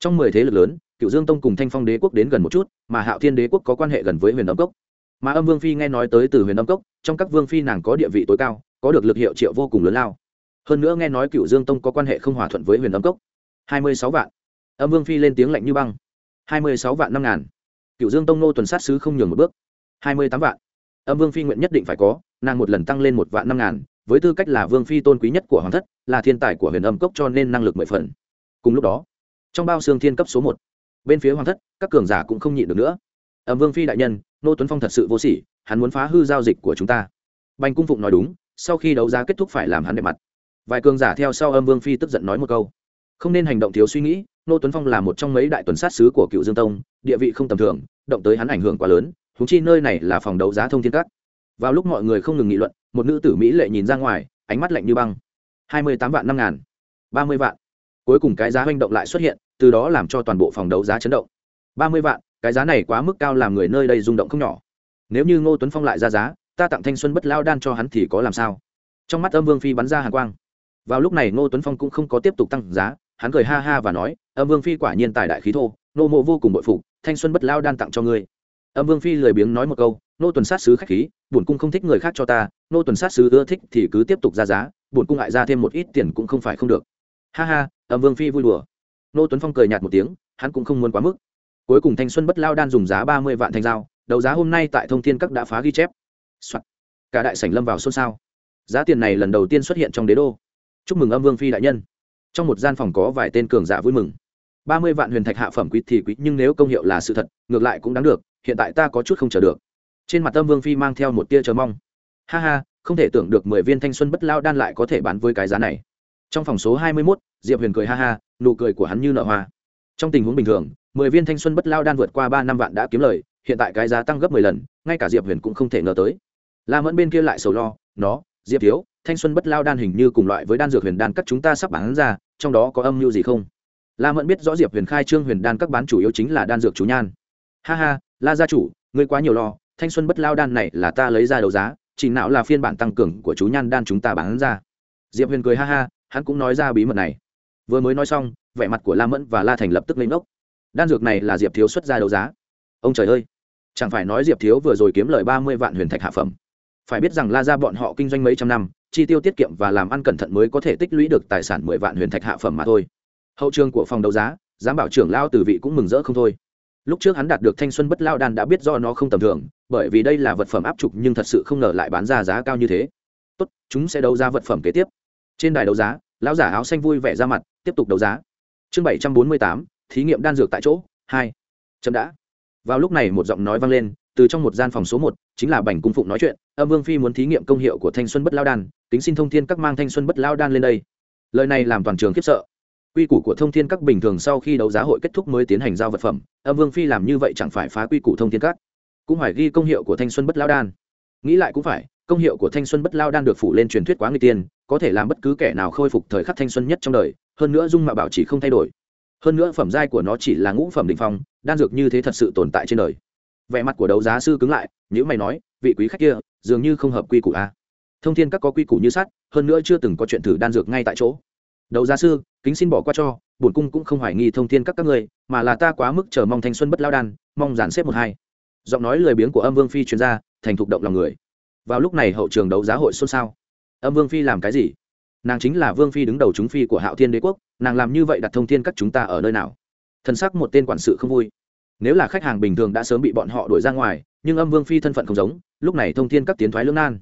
Trong mười thế lực lớn, cựu dương tông cùng thanh phong đế quốc đến gần một chút, mà hạo thiên đế quốc có quan hệ gần với huyền âm cốc. Mà âm vương phi nghe nói tới từ huyền âm cốc, trong các vương phi nàng có địa vị tối cao, có được lực hiệu triệu vô cùng lớn lao. Hơn nữa nghe nói cựu dương tông có quan hệ không hòa thuận với huyền âm cốc. Hai mươi sáu vạn. Âm vương phi lên tiếng lạnh như băng. Hai mươi sáu vạn năm ngàn cựu dương tông nô tuần sát sứ không nhường một bước. Hai mươi tám vạn. Âm vương phi nguyện nhất định phải có, nàng một lần tăng lên một vạn năm ngàn, với tư cách là vương phi tôn quý nhất của hoàng thất, là thiên tài của huyền âm cốc cho nên năng lực mười phần. Cùng lúc đó, trong bao xương thiên cấp số một, bên phía hoàng thất, các cường giả cũng không nhịn được nữa. Âm vương phi đại nhân, nô tuấn phong thật sự vô sỉ, hắn muốn phá hư giao dịch của chúng ta. Bành cung phụng nói đúng, sau khi đấu giá kết thúc phải làm hắn đẹp mặt. Vài cường giả theo sau âm vương phi tức giận nói một câu. Không nên hành động thiếu suy nghĩ nô tuấn phong là một trong mấy đại tuần sát sứ của cựu dương tông, địa vị không tầm thường, động tới hắn ảnh hưởng quá lớn húng chi nơi này là phòng đấu giá thông thiên cát. vào lúc mọi người không ngừng nghị luận, một nữ tử mỹ lệ nhìn ra ngoài, ánh mắt lạnh như băng. Hai mươi tám vạn năm ngàn, ba mươi vạn. Cuối cùng cái giá hành động lại xuất hiện, từ đó làm cho toàn bộ phòng đấu giá chấn động. ba mươi vạn, cái giá này quá mức cao làm người nơi đây rung động không nhỏ. Nếu như ngô tuấn phong lại ra giá, ta tặng thanh xuân bất lao đan cho hắn thì có làm sao? Trong mắt âm vương phi bắn ra hàng quang. Vào lúc này ngô tuấn phong cũng không có tiếp tục tăng giá hắn cười ha ha và nói, âm vương phi quả nhiên tài đại khí thô, nô mộ vô cùng bội phục, thanh xuân bất lao đan tặng cho ngươi. Âm vương phi lười biếng nói một câu, nô tuần sát sứ khách khí, bổn cung không thích người khác cho ta, nô tuần sát sứ ưa thích thì cứ tiếp tục ra giá, bổn cung lại ra thêm một ít tiền cũng không phải không được. Ha ha, âm vương phi vui đùa. Nô tuấn phong cười nhạt một tiếng, hắn cũng không muốn quá mức. Cuối cùng thanh xuân bất lao đan dùng giá ba mươi vạn thanh dao, đấu giá hôm nay tại thông thiên các đã phá ghi chép、Soạn. cả đại sảnh lâm vào xôn xao. Giá tiền này lần đầu tiên xuất hiện trong đế đô. Chúc mừng âm vương phi đại nhân trong một gian phòng có vài tên cường giả vui mừng. Ba mươi vạn huyền thạch hạ phẩm quý thì quý, nhưng nếu công hiệu là sự thật, ngược lại cũng đáng được, hiện tại ta có chút không chờ được. Trên mặt tâm vương phi mang theo một tia chờ mong. Ha ha, không thể tưởng được mười viên thanh xuân bất lao đan lại có thể bán với cái giá này. Trong phòng số hai mươi mốt, diệp huyền cười ha ha, nụ cười của hắn như nợ hoa. Trong tình huống bình thường, mười viên thanh xuân bất lao đan vượt qua ba năm vạn đã kiếm lời, hiện tại cái giá tăng gấp mười lần, ngay cả diệp huyền cũng không thể ngờ tới. La mẫn bên kia lại sầu lo, nó diệp thiếu, thanh xuân bất lao đan hình như cùng loại với đan dược huyền đan các chúng ta sắp bán ra, trong đó có âm mưu gì không? La mẫn biết rõ diệp huyền khai trương huyền đan các bán chủ yếu chính là đan dược chú nhan. Ha ha, la gia chủ, ngươi quá nhiều lo, thanh xuân bất lao đan này là ta lấy ra đấu giá, chỉ não là phiên bản tăng cường của chú nhan đan chúng ta bán ra. Diệp huyền cười ha ha, hắn cũng nói ra bí mật này. Vừa mới nói xong, vẻ mặt của la mẫn và la thành lập tức lên ngốc. Đan dược này là diệp thiếu xuất ra đấu giá. Ông trời ơi, chẳng phải nói diệp thiếu vừa rồi kiếm lời ba mươi vạn huyền thạch hạ phẩm phải biết rằng la ra bọn họ kinh doanh mấy trăm năm, chi tiêu tiết kiệm và làm ăn cẩn thận mới có thể tích lũy được tài sản mười vạn huyền thạch hạ phẩm mà thôi. Hậu trường của phòng đấu giá, giám bảo trưởng lao từ vị cũng mừng rỡ không thôi. Lúc trước hắn đạt được thanh xuân bất lao đan đã biết do nó không tầm thường, bởi vì đây là vật phẩm áp trục nhưng thật sự không ngờ lại bán ra giá cao như thế. Tốt, chúng sẽ đấu giá vật phẩm kế tiếp. Trên đài đấu giá, lão giả áo xanh vui vẻ ra mặt, tiếp tục đấu giá. Chương bảy trăm bốn mươi tám, thí nghiệm đan dược tại chỗ, hai. Chậm đã. Vào lúc này một giọng nói vang lên từ trong một gian phòng số một, chính là bành cung phụng nói chuyện, âm vương phi muốn thí nghiệm công hiệu của thanh xuân bất lao đan tính xin thông thiên các mang thanh xuân bất lao đan lên đây. Lời này làm toàn trường khiếp sợ. Quy củ của thông thiên các bình thường sau khi đấu giá hội kết thúc mới tiến hành giao vật phẩm, âm vương phi làm như vậy chẳng phải phá quy củ thông thiên các. Cũng phải ghi công hiệu của thanh xuân bất lao đan. Nghĩ lại cũng phải, công hiệu của thanh xuân bất lao đan được phủ lên truyền thuyết quá người tiên, có thể làm bất cứ kẻ nào khôi phục thời khắc thanh xuân nhất trong đời, hơn nữa dung mạo bảo chỉ không thay đổi. Hơn nữa phẩm giai của nó chỉ là ngũ phẩm định phong, đan dược như thế thật sự tồn tại trên đời vẻ mặt của đấu giá sư cứng lại những mày nói, vị quý khách kia, dường như không hợp quy củ a thông thiên các có quy củ như sắt, hơn nữa chưa từng có chuyện thử đan dược ngay tại chỗ. Đấu giá sư, kính xin bỏ qua cho, bổn cung cũng không hoài nghi thông thiên các các người mà là ta quá mức chờ mong thanh xuân bất lao đan, mong giản xếp một hai. Giọng nói lười biếng của âm vương phi chuyên gia thành thục động lòng người. Vào lúc này hậu trường đấu giá hội xôn xao. Âm vương phi làm cái gì? Nàng chính là vương phi đứng đầu chúng phi của hạo thiên đế quốc, nàng làm như vậy đặt thông thiên các chúng ta ở nơi nào? Thần sắc một tên quản sự không vui nếu là khách hàng bình thường đã sớm bị bọn họ đuổi ra ngoài, nhưng âm vương phi thân phận không giống, lúc này thông thiên các tiến thoái lưỡng nan.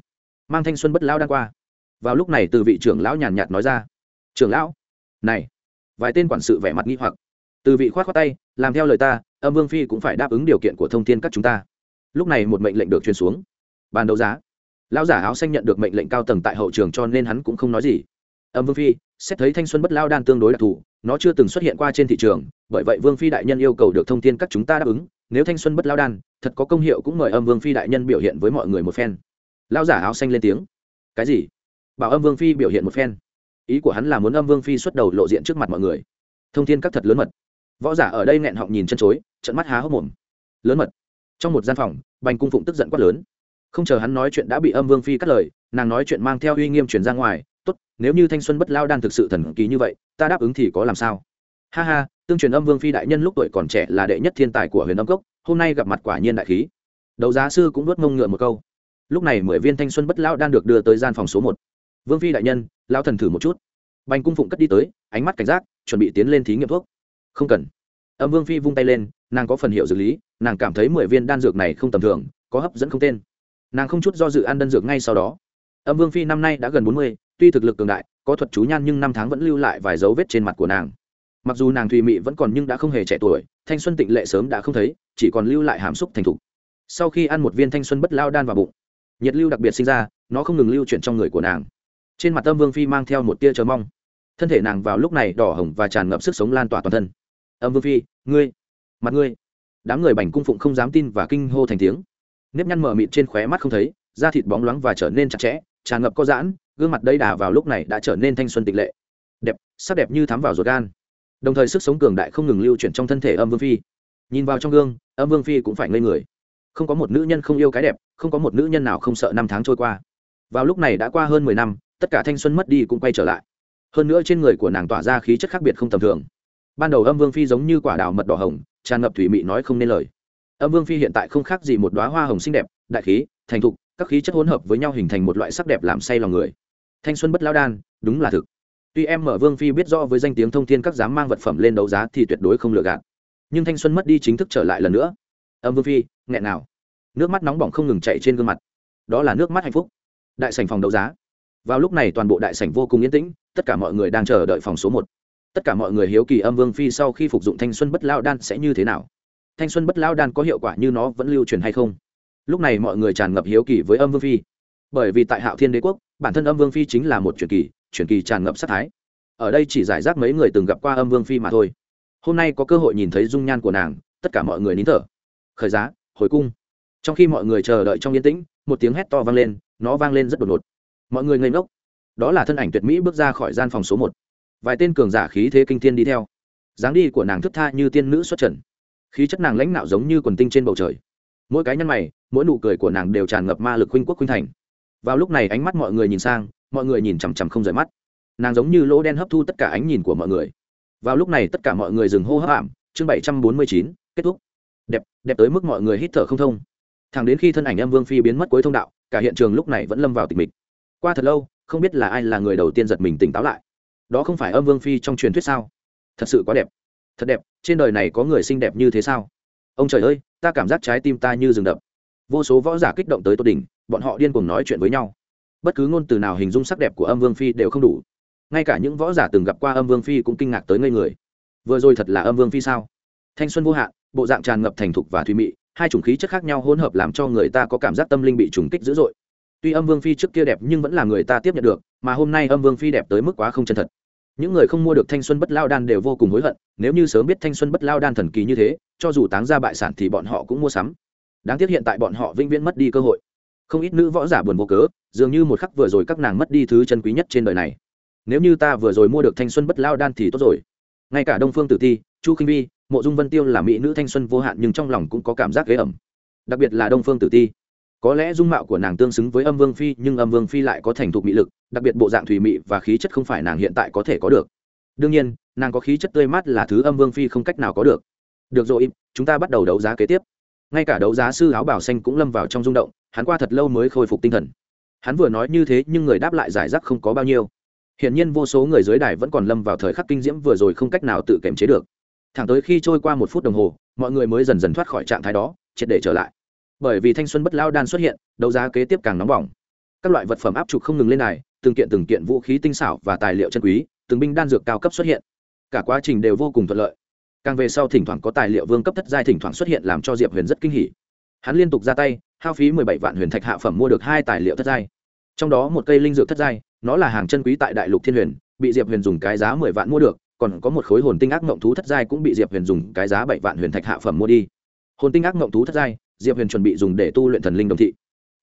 Mang thanh xuân bất lao đang qua. Vào lúc này từ vị trưởng lão nhàn nhạt nói ra. Trưởng lão, này, vài tên quản sự vẻ mặt nghi hoặc. Từ vị khoát khoát tay, làm theo lời ta, âm vương phi cũng phải đáp ứng điều kiện của thông thiên các chúng ta. Lúc này một mệnh lệnh được truyền xuống. Bàn đấu giá. Lão giả áo xanh nhận được mệnh lệnh cao tầng tại hậu trường cho nên hắn cũng không nói gì. Âm vương phi, xét thấy thanh xuân bất lao đan tương đối đặc thù nó chưa từng xuất hiện qua trên thị trường, bởi vậy vương phi đại nhân yêu cầu được thông tin các chúng ta đáp ứng, nếu thanh xuân bất lao đan, thật có công hiệu cũng mời âm vương phi đại nhân biểu hiện với mọi người một phen. Lao giả áo xanh lên tiếng. Cái gì? Bảo âm vương phi biểu hiện một phen. Ý của hắn là muốn âm vương phi xuất đầu lộ diện trước mặt mọi người. Thông tin các thật lớn mật. Võ giả ở đây nghẹn họng nhìn chân chối trận mắt há hốc mồm. Lớn mật. Trong một gian phòng, bành cung phụng tức giận quát lớn. Không chờ hắn nói chuyện đã bị âm vương phi cắt lời, nàng nói chuyện mang theo uy nghiêm truyền ra ngoài tốt, nếu như thanh xuân bất lao đan thực sự thần kỳ như vậy, ta đáp ứng thì có làm sao? Ha ha, tương truyền âm vương phi đại nhân lúc tuổi còn trẻ là đệ nhất thiên tài của huyền âm cốc, hôm nay gặp mặt quả nhiên đại khí. Đấu giá sư cũng nuốt mông ngựa một câu. Lúc này mười viên thanh xuân bất lao đan được đưa tới gian phòng số một. Vương phi đại nhân lao thần thử một chút. Bành cung phụng cất đi tới, ánh mắt cảnh giác, chuẩn bị tiến lên thí nghiệm thuốc. Không cần. Âm vương phi vung tay lên, nàng có phần hiệu dược lý, nàng cảm thấy mười viên đan dược này không tầm thường, có hấp dẫn không tên. Nàng không chút do dự ăn đan dược ngay sau đó. Âm vương phi năm nay đã gần bốn mươi tuy thực lực cường đại, có thuật chú nhan nhưng năm tháng vẫn lưu lại vài dấu vết trên mặt của nàng. Mặc dù nàng thùy mị vẫn còn nhưng đã không hề trẻ tuổi, thanh xuân tịnh lệ sớm đã không thấy, chỉ còn lưu lại hàm xúc thành thục. Sau khi ăn một viên thanh xuân bất lao đan vào bụng, nhiệt lưu đặc biệt sinh ra, nó không ngừng lưu chuyển trong người của nàng. Trên mặt âm vương phi mang theo một tia chờ mong. Thân thể nàng vào lúc này đỏ hồng và tràn ngập sức sống lan tỏa toàn thân. Âm vương phi, ngươi, mặt ngươi. Đám người bành cung phụng không dám tin và kinh hô thành tiếng. Nếp nhăn mờ mịt trên khóe mắt không thấy, da thịt bóng loáng và trở nên chặt chẽ, tràn ngập có giãn gương mặt đầy đà vào lúc này đã trở nên thanh xuân tịch lệ. Đẹp, sắc đẹp như thắm vào ruột gan. Đồng thời sức sống cường đại không ngừng lưu chuyển trong thân thể âm vương phi. Nhìn vào trong gương, âm vương phi cũng phải ngây người. Không có một nữ nhân không yêu cái đẹp, không có một nữ nhân nào không sợ năm tháng trôi qua. Vào lúc này đã qua hơn mười năm, tất cả thanh xuân mất đi cũng quay trở lại. Hơn nữa trên người của nàng tỏa ra khí chất khác biệt không tầm thường. Ban đầu âm vương phi giống như quả đào mật đỏ hồng, tràn ngập thủy mị nói không nên lời. Âm vương phi hiện tại không khác gì một đoá hoa hồng xinh đẹp, đại khí, thành thục, các khí chất hỗn hợp với nhau hình thành một loại sắc đẹp làm say lòng người thanh xuân bất lao đan, đúng là thực. Tuy em mở vương phi biết rõ với danh tiếng thông thiên các dám mang vật phẩm lên đấu giá thì tuyệt đối không lừa gạt. Nhưng thanh xuân mất đi chính thức trở lại lần nữa. Âm vương phi, nghẹn nào. Nước mắt nóng bỏng không ngừng chạy trên gương mặt. Đó là nước mắt hạnh phúc. Đại sảnh phòng đấu giá. Vào lúc này toàn bộ đại sảnh vô cùng yên tĩnh, tất cả mọi người đang chờ đợi phòng số một. Tất cả mọi người hiếu kỳ âm vương phi sau khi phục dụng thanh xuân bất lao đan sẽ như thế nào. Thanh xuân bất lao đan có hiệu quả như nó vẫn lưu truyền hay không? Lúc này mọi người tràn ngập hiếu kỳ với âm vương phi. Bởi vì tại hạo thiên đế quốc bản thân âm vương phi chính là một truyền kỳ truyền kỳ tràn ngập sắc thái. Ở đây chỉ giải rác mấy người từng gặp qua âm vương phi mà thôi. Hôm nay có cơ hội nhìn thấy dung nhan của nàng, tất cả mọi người nín thở. Khởi giá, hồi cung. Trong khi mọi người chờ đợi trong yên tĩnh, một tiếng hét to vang lên, nó vang lên rất đột ngột. Mọi người ngây ngốc. Đó là thân ảnh tuyệt mỹ bước ra khỏi gian phòng số một. Vài tên cường giả khí thế kinh thiên đi theo. Dáng đi của nàng thức tha như tiên nữ xuất trần. Khí chất nàng lãnh nạo giống như quần tinh trên bầu trời. Mỗi cái nhân mày, mỗi nụ cười của nàng đều tràn ngập ma lực huynh quốc huynh thành vào lúc này ánh mắt mọi người nhìn sang, mọi người nhìn chằm chằm không rời mắt. Nàng giống như lỗ đen hấp thu tất cả ánh nhìn của mọi người. Vào lúc này tất cả mọi người dừng hô hấp ảm, chương bảy trăm bốn mươi chín, kết thúc. Đẹp đẹp tới mức mọi người hít thở không thông. Thẳng đến khi thân ảnh âm vương phi biến mất cuối thông đạo, cả hiện trường lúc này vẫn lâm vào tịch mịch. Qua thật lâu, không biết là ai là người đầu tiên giật mình tỉnh táo lại. Đó không phải âm vương phi trong truyền thuyết sao? Thật sự quá đẹp. Thật đẹp, trên đời này có người xinh đẹp như thế sao? Ông trời ơi, ta cảm giác trái tim ta như rừng đập vô số võ giả kích động tới tột đỉnh, bọn họ điên cuồng nói chuyện với nhau. Bất cứ ngôn từ nào hình dung sắc đẹp của âm vương phi đều không đủ. Ngay cả những võ giả từng gặp qua âm vương phi cũng kinh ngạc tới ngây người. Vừa rồi thật là âm vương phi sao? Thanh xuân vô hạn, bộ dạng tràn ngập thành thục và thùy mị, hai chủng khí chất khác nhau hỗn hợp làm cho người ta có cảm giác tâm linh bị trùng kích dữ dội. Tuy âm vương phi trước kia đẹp nhưng vẫn là người ta tiếp nhận được, mà hôm nay âm vương phi đẹp tới mức quá không chân thật. Những người không mua được thanh xuân bất lao đan đều vô cùng hối hận, nếu như sớm biết thanh xuân bất lao đan thần kỳ như thế, cho dù táng ra bại sản thì bọn họ cũng mua sắm đáng tiếc hiện tại bọn họ vĩnh viễn mất đi cơ hội. Không ít nữ võ giả buồn vô cớ, dường như một khắc vừa rồi các nàng mất đi thứ chân quý nhất trên đời này. Nếu như ta vừa rồi mua được thanh xuân bất lao đan thì tốt rồi. Ngay cả đông phương tử ti chu khinh vi, mộ dung vân tiêu là mỹ nữ thanh xuân vô hạn nhưng trong lòng cũng có cảm giác ghế ẩm. Đặc biệt là đông phương tử ti có lẽ dung mạo của nàng tương xứng với âm vương phi, nhưng âm vương phi lại có thành thục mỹ lực, đặc biệt bộ dạng thùy mị và khí chất không phải nàng hiện tại có thể có được. Đương nhiên, nàng có khí chất tươi mát là thứ âm vương phi không cách nào có được. Được rồi, chúng ta bắt đầu đấu giá kế tiếp ngay cả đấu giá sư áo bảo xanh cũng lâm vào trong rung động, hắn qua thật lâu mới khôi phục tinh thần. Hắn vừa nói như thế, nhưng người đáp lại giải rác không có bao nhiêu. Hiển nhiên vô số người dưới đài vẫn còn lâm vào thời khắc kinh diễm vừa rồi không cách nào tự kiềm chế được. Thẳng tới khi trôi qua một phút đồng hồ, mọi người mới dần dần thoát khỏi trạng thái đó, triệt để trở lại. Bởi vì thanh xuân bất lao đan xuất hiện, đấu giá kế tiếp càng nóng bỏng. Các loại vật phẩm áp trục không ngừng lên này từng kiện từng kiện vũ khí tinh xảo và tài liệu chân quý, từng binh đan dược cao cấp xuất hiện. Cả quá trình đều vô cùng thuận lợi càng về sau thỉnh thoảng có tài liệu vương cấp thất giai thỉnh thoảng xuất hiện làm cho diệp huyền rất kinh hỉ. Hắn liên tục ra tay, hao phí mười bảy vạn huyền thạch hạ phẩm mua được hai tài liệu thất giai. Trong đó một cây linh dược thất giai, nó là hàng chân quý tại đại lục thiên huyền, bị diệp huyền dùng cái giá mười vạn mua được, còn có một khối hồn tinh ác mộng thú thất giai cũng bị diệp huyền dùng cái giá bảy vạn huyền thạch hạ phẩm mua đi. Hồn tinh ác mộng thú thất giai, diệp huyền chuẩn bị dùng để tu luyện thần linh đồng thị.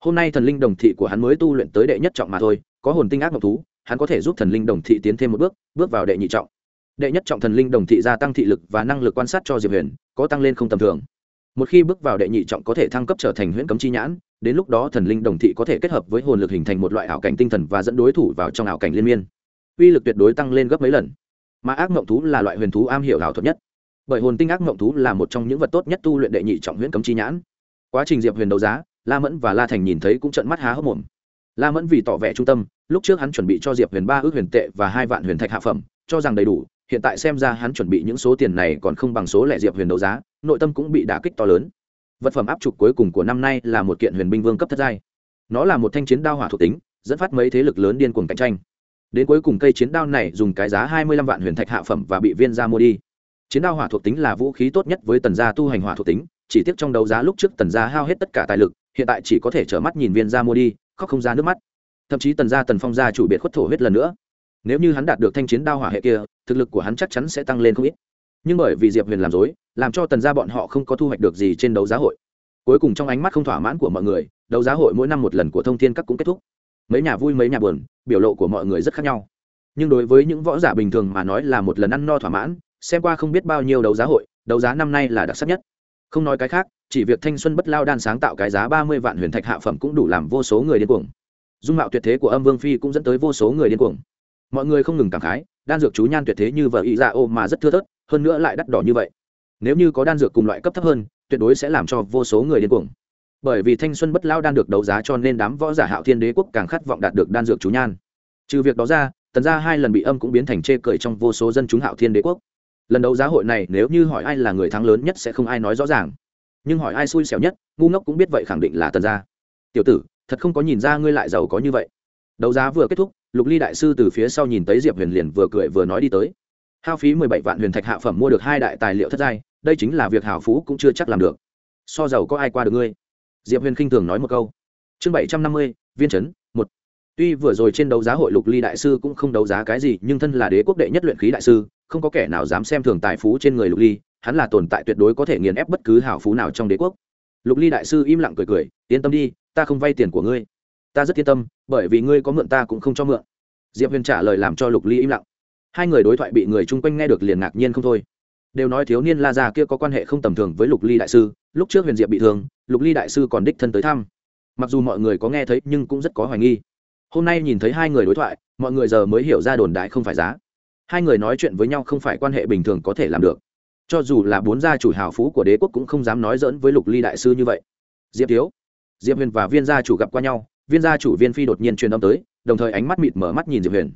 Hôm nay thần linh đồng thị của hắn mới tu luyện tới đệ nhất trọng mà thôi, có hồn tinh ác mộng thú, hắn có thể giúp thần linh đồng thị tiến thêm một bước bước vào đệ nhị trọng đệ nhất trọng thần linh đồng thị gia tăng thị lực và năng lực quan sát cho diệp huyền, có tăng lên không tầm thường. Một khi bước vào đệ nhị trọng có thể thăng cấp trở thành huyễn cấm chi nhãn, đến lúc đó thần linh đồng thị có thể kết hợp với hồn lực hình thành một loại ảo cảnh tinh thần và dẫn đối thủ vào trong ảo cảnh liên miên. Uy lực tuyệt đối tăng lên gấp mấy lần. Mà ác mộng thú là loại huyền thú am hiểu ảo thuật nhất. Bởi hồn tinh ác mộng thú là một trong những vật tốt nhất tu luyện đệ nhị trọng huyễn cấm chi nhãn. Quá trình diệp huyền đấu giá, la mẫn và la thành nhìn thấy cũng trận mắt há hốc mồm. La mẫn vì tỏ vẻ trung tâm, lúc trước hắn chuẩn bị cho diệp huyền ba ước huyền tệ và hai vạn huyền thạch hạ phẩm, cho rằng đầy đủ hiện tại xem ra hắn chuẩn bị những số tiền này còn không bằng số lẻ diệp huyền đấu giá, nội tâm cũng bị đả kích to lớn. Vật phẩm áp trục cuối cùng của năm nay là một kiện huyền binh vương cấp thất giai. Nó là một thanh chiến đao hỏa thuộc tính, dẫn phát mấy thế lực lớn điên cuồng cạnh tranh. Đến cuối cùng cây chiến đao này dùng cái giá hai mươi lăm vạn huyền thạch hạ phẩm và bị viên ra mua đi. Chiến đao hỏa thuộc tính là vũ khí tốt nhất với tần gia tu hành hỏa thuộc tính, chỉ tiếc trong đấu giá lúc trước tần gia hao hết tất cả tài lực, hiện tại chỉ có thể trở mắt nhìn viên ra mua đi, khóc không ra nước mắt. Thậm chí tần gia tần phong gia chủ biệt khuất thổ huyết lần nữa. Nếu như hắn đạt được thanh chiến đao hỏa hệ kia thực lực của hắn chắc chắn sẽ tăng lên không ít. Nhưng bởi vì diệp huyền làm dối, làm cho tần gia bọn họ không có thu hoạch được gì trên đấu giá hội. Cuối cùng trong ánh mắt không thỏa mãn của mọi người, đấu giá hội mỗi năm một lần của thông thiên các cũng kết thúc. Mấy nhà vui mấy nhà buồn, biểu lộ của mọi người rất khác nhau. Nhưng đối với những võ giả bình thường mà nói là một lần ăn no thỏa mãn, xem qua không biết bao nhiêu đấu giá hội, đấu giá năm nay là đặc sắc nhất. Không nói cái khác, chỉ việc thanh xuân bất lao đan sáng tạo cái giá ba mươi vạn huyền thạch hạ phẩm cũng đủ làm vô số người điên cuồng. Dung mạo tuyệt thế của âm vương phi cũng dẫn tới vô số người điên cuồng. Mọi người không ngừng cảm khái đan dược chú nhan tuyệt thế như vợ ý dạ ô mà rất thưa thớt, hơn nữa lại đắt đỏ như vậy. Nếu như có đan dược cùng loại cấp thấp hơn, tuyệt đối sẽ làm cho vô số người điên cuồng. Bởi vì thanh xuân bất lao đan được đấu giá cho nên đám võ giả hạo thiên đế quốc càng khát vọng đạt được đan dược chú nhan. Trừ việc đó ra, tần gia hai lần bị âm cũng biến thành chê cười trong vô số dân chúng hạo thiên đế quốc. Lần đấu giá hội này, nếu như hỏi ai là người thắng lớn nhất sẽ không ai nói rõ ràng. Nhưng hỏi ai xui xẻo nhất, ngu ngốc cũng biết vậy khẳng định là tần gia. Tiểu tử, thật không có nhìn ra ngươi lại giàu có như vậy đấu giá vừa kết thúc, lục ly đại sư từ phía sau nhìn thấy diệp huyền liền vừa cười vừa nói đi tới. Hao phí mười bảy vạn huyền thạch hạ phẩm mua được hai đại tài liệu thất giai, đây chính là việc hào phú cũng chưa chắc làm được. So giàu có ai qua được ngươi? Diệp huyền khinh thường nói một câu. Chương bảy trăm năm mươi, viên chấn, một. Tuy vừa rồi trên đấu giá hội lục ly đại sư cũng không đấu giá cái gì, nhưng thân là đế quốc đệ nhất luyện khí đại sư, không có kẻ nào dám xem thường tài phú trên người lục ly, hắn là tồn tại tuyệt đối có thể nghiền ép bất cứ hào phú nào trong đế quốc. Lục ly đại sư im lặng cười cười, yên tâm đi, ta không vay tiền của ngươi ta rất yên tâm, bởi vì ngươi có mượn ta cũng không cho mượn. Diệp huyền trả lời làm cho lục ly im lặng. Hai người đối thoại bị người chung quanh nghe được liền ngạc nhiên không thôi. Đều nói thiếu niên la già kia có quan hệ không tầm thường với lục ly đại sư, lúc trước huyền diệp bị thương, lục ly đại sư còn đích thân tới thăm. Mặc dù mọi người có nghe thấy nhưng cũng rất có hoài nghi. Hôm nay nhìn thấy hai người đối thoại, mọi người giờ mới hiểu ra đồn đại không phải giá. Hai người nói chuyện với nhau không phải quan hệ bình thường có thể làm được. Cho dù là bốn gia chủ hào phú của đế quốc cũng không dám nói dỡn với lục ly đại sư như vậy. Diệp thiếu, diệp huyền và viên gia chủ gặp qua nhau viên gia chủ viên phi đột nhiên truyền âm tới, đồng thời ánh mắt mịt mở mắt nhìn diệp huyền.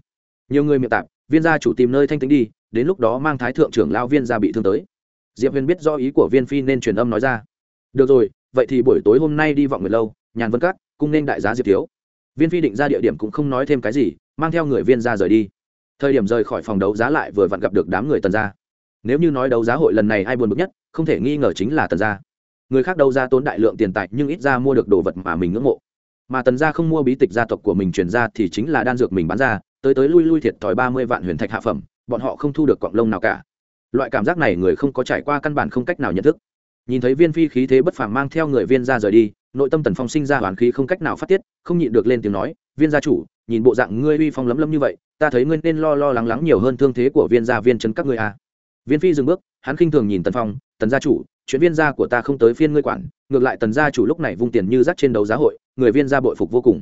Nhiều người miệng tạp, viên gia chủ tìm nơi thanh tĩnh đi, đến lúc đó mang thái thượng trưởng lao viên gia bị thương tới. Diệp huyền biết do ý của viên phi nên truyền âm nói ra. Được rồi, vậy thì buổi tối hôm nay đi vọng người lâu, nhàn vân cát cung nên đại giá diệp thiếu. Viên phi định ra địa điểm cũng không nói thêm cái gì, mang theo người viên ra rời đi. Thời điểm rời khỏi phòng đấu giá lại vừa vặn gặp được đám người tần gia. Nếu như nói đấu giá hội lần này ai buồn bực nhất, không thể nghi ngờ chính là tần gia. Người khác đấu giá tốn đại lượng tiền tài nhưng ít ra mua được đồ vật mà mình ngưỡng mộ mà tần gia không mua bí tịch gia tộc của mình chuyển ra thì chính là đan dược mình bán ra, tới tới lui lui thiệt thòi ba mươi vạn huyền thạch hạ phẩm, bọn họ không thu được cọng lông nào cả loại cảm giác này người không có trải qua căn bản không cách nào nhận thức nhìn thấy viên phi khí thế bất phàm mang theo người viên ra rời đi, nội tâm tần phong sinh ra hoàn khí không cách nào phát tiết, không nhịn được lên tiếng nói, viên gia chủ, nhìn bộ dạng ngươi uy phong lấm lấm như vậy, ta thấy ngươi nên lo lo lắng lắng nhiều hơn thương thế của viên gia viên chấn các ngươi à. viên phi dừng bước, hắn khinh thường nhìn tần phong, tần gia chủ, chuyện viên gia của ta không tới phiên ngươi quản ngược lại tần gia chủ lúc này vung tiền như rác trên đấu giá hội, người viên gia bội phục vô cùng.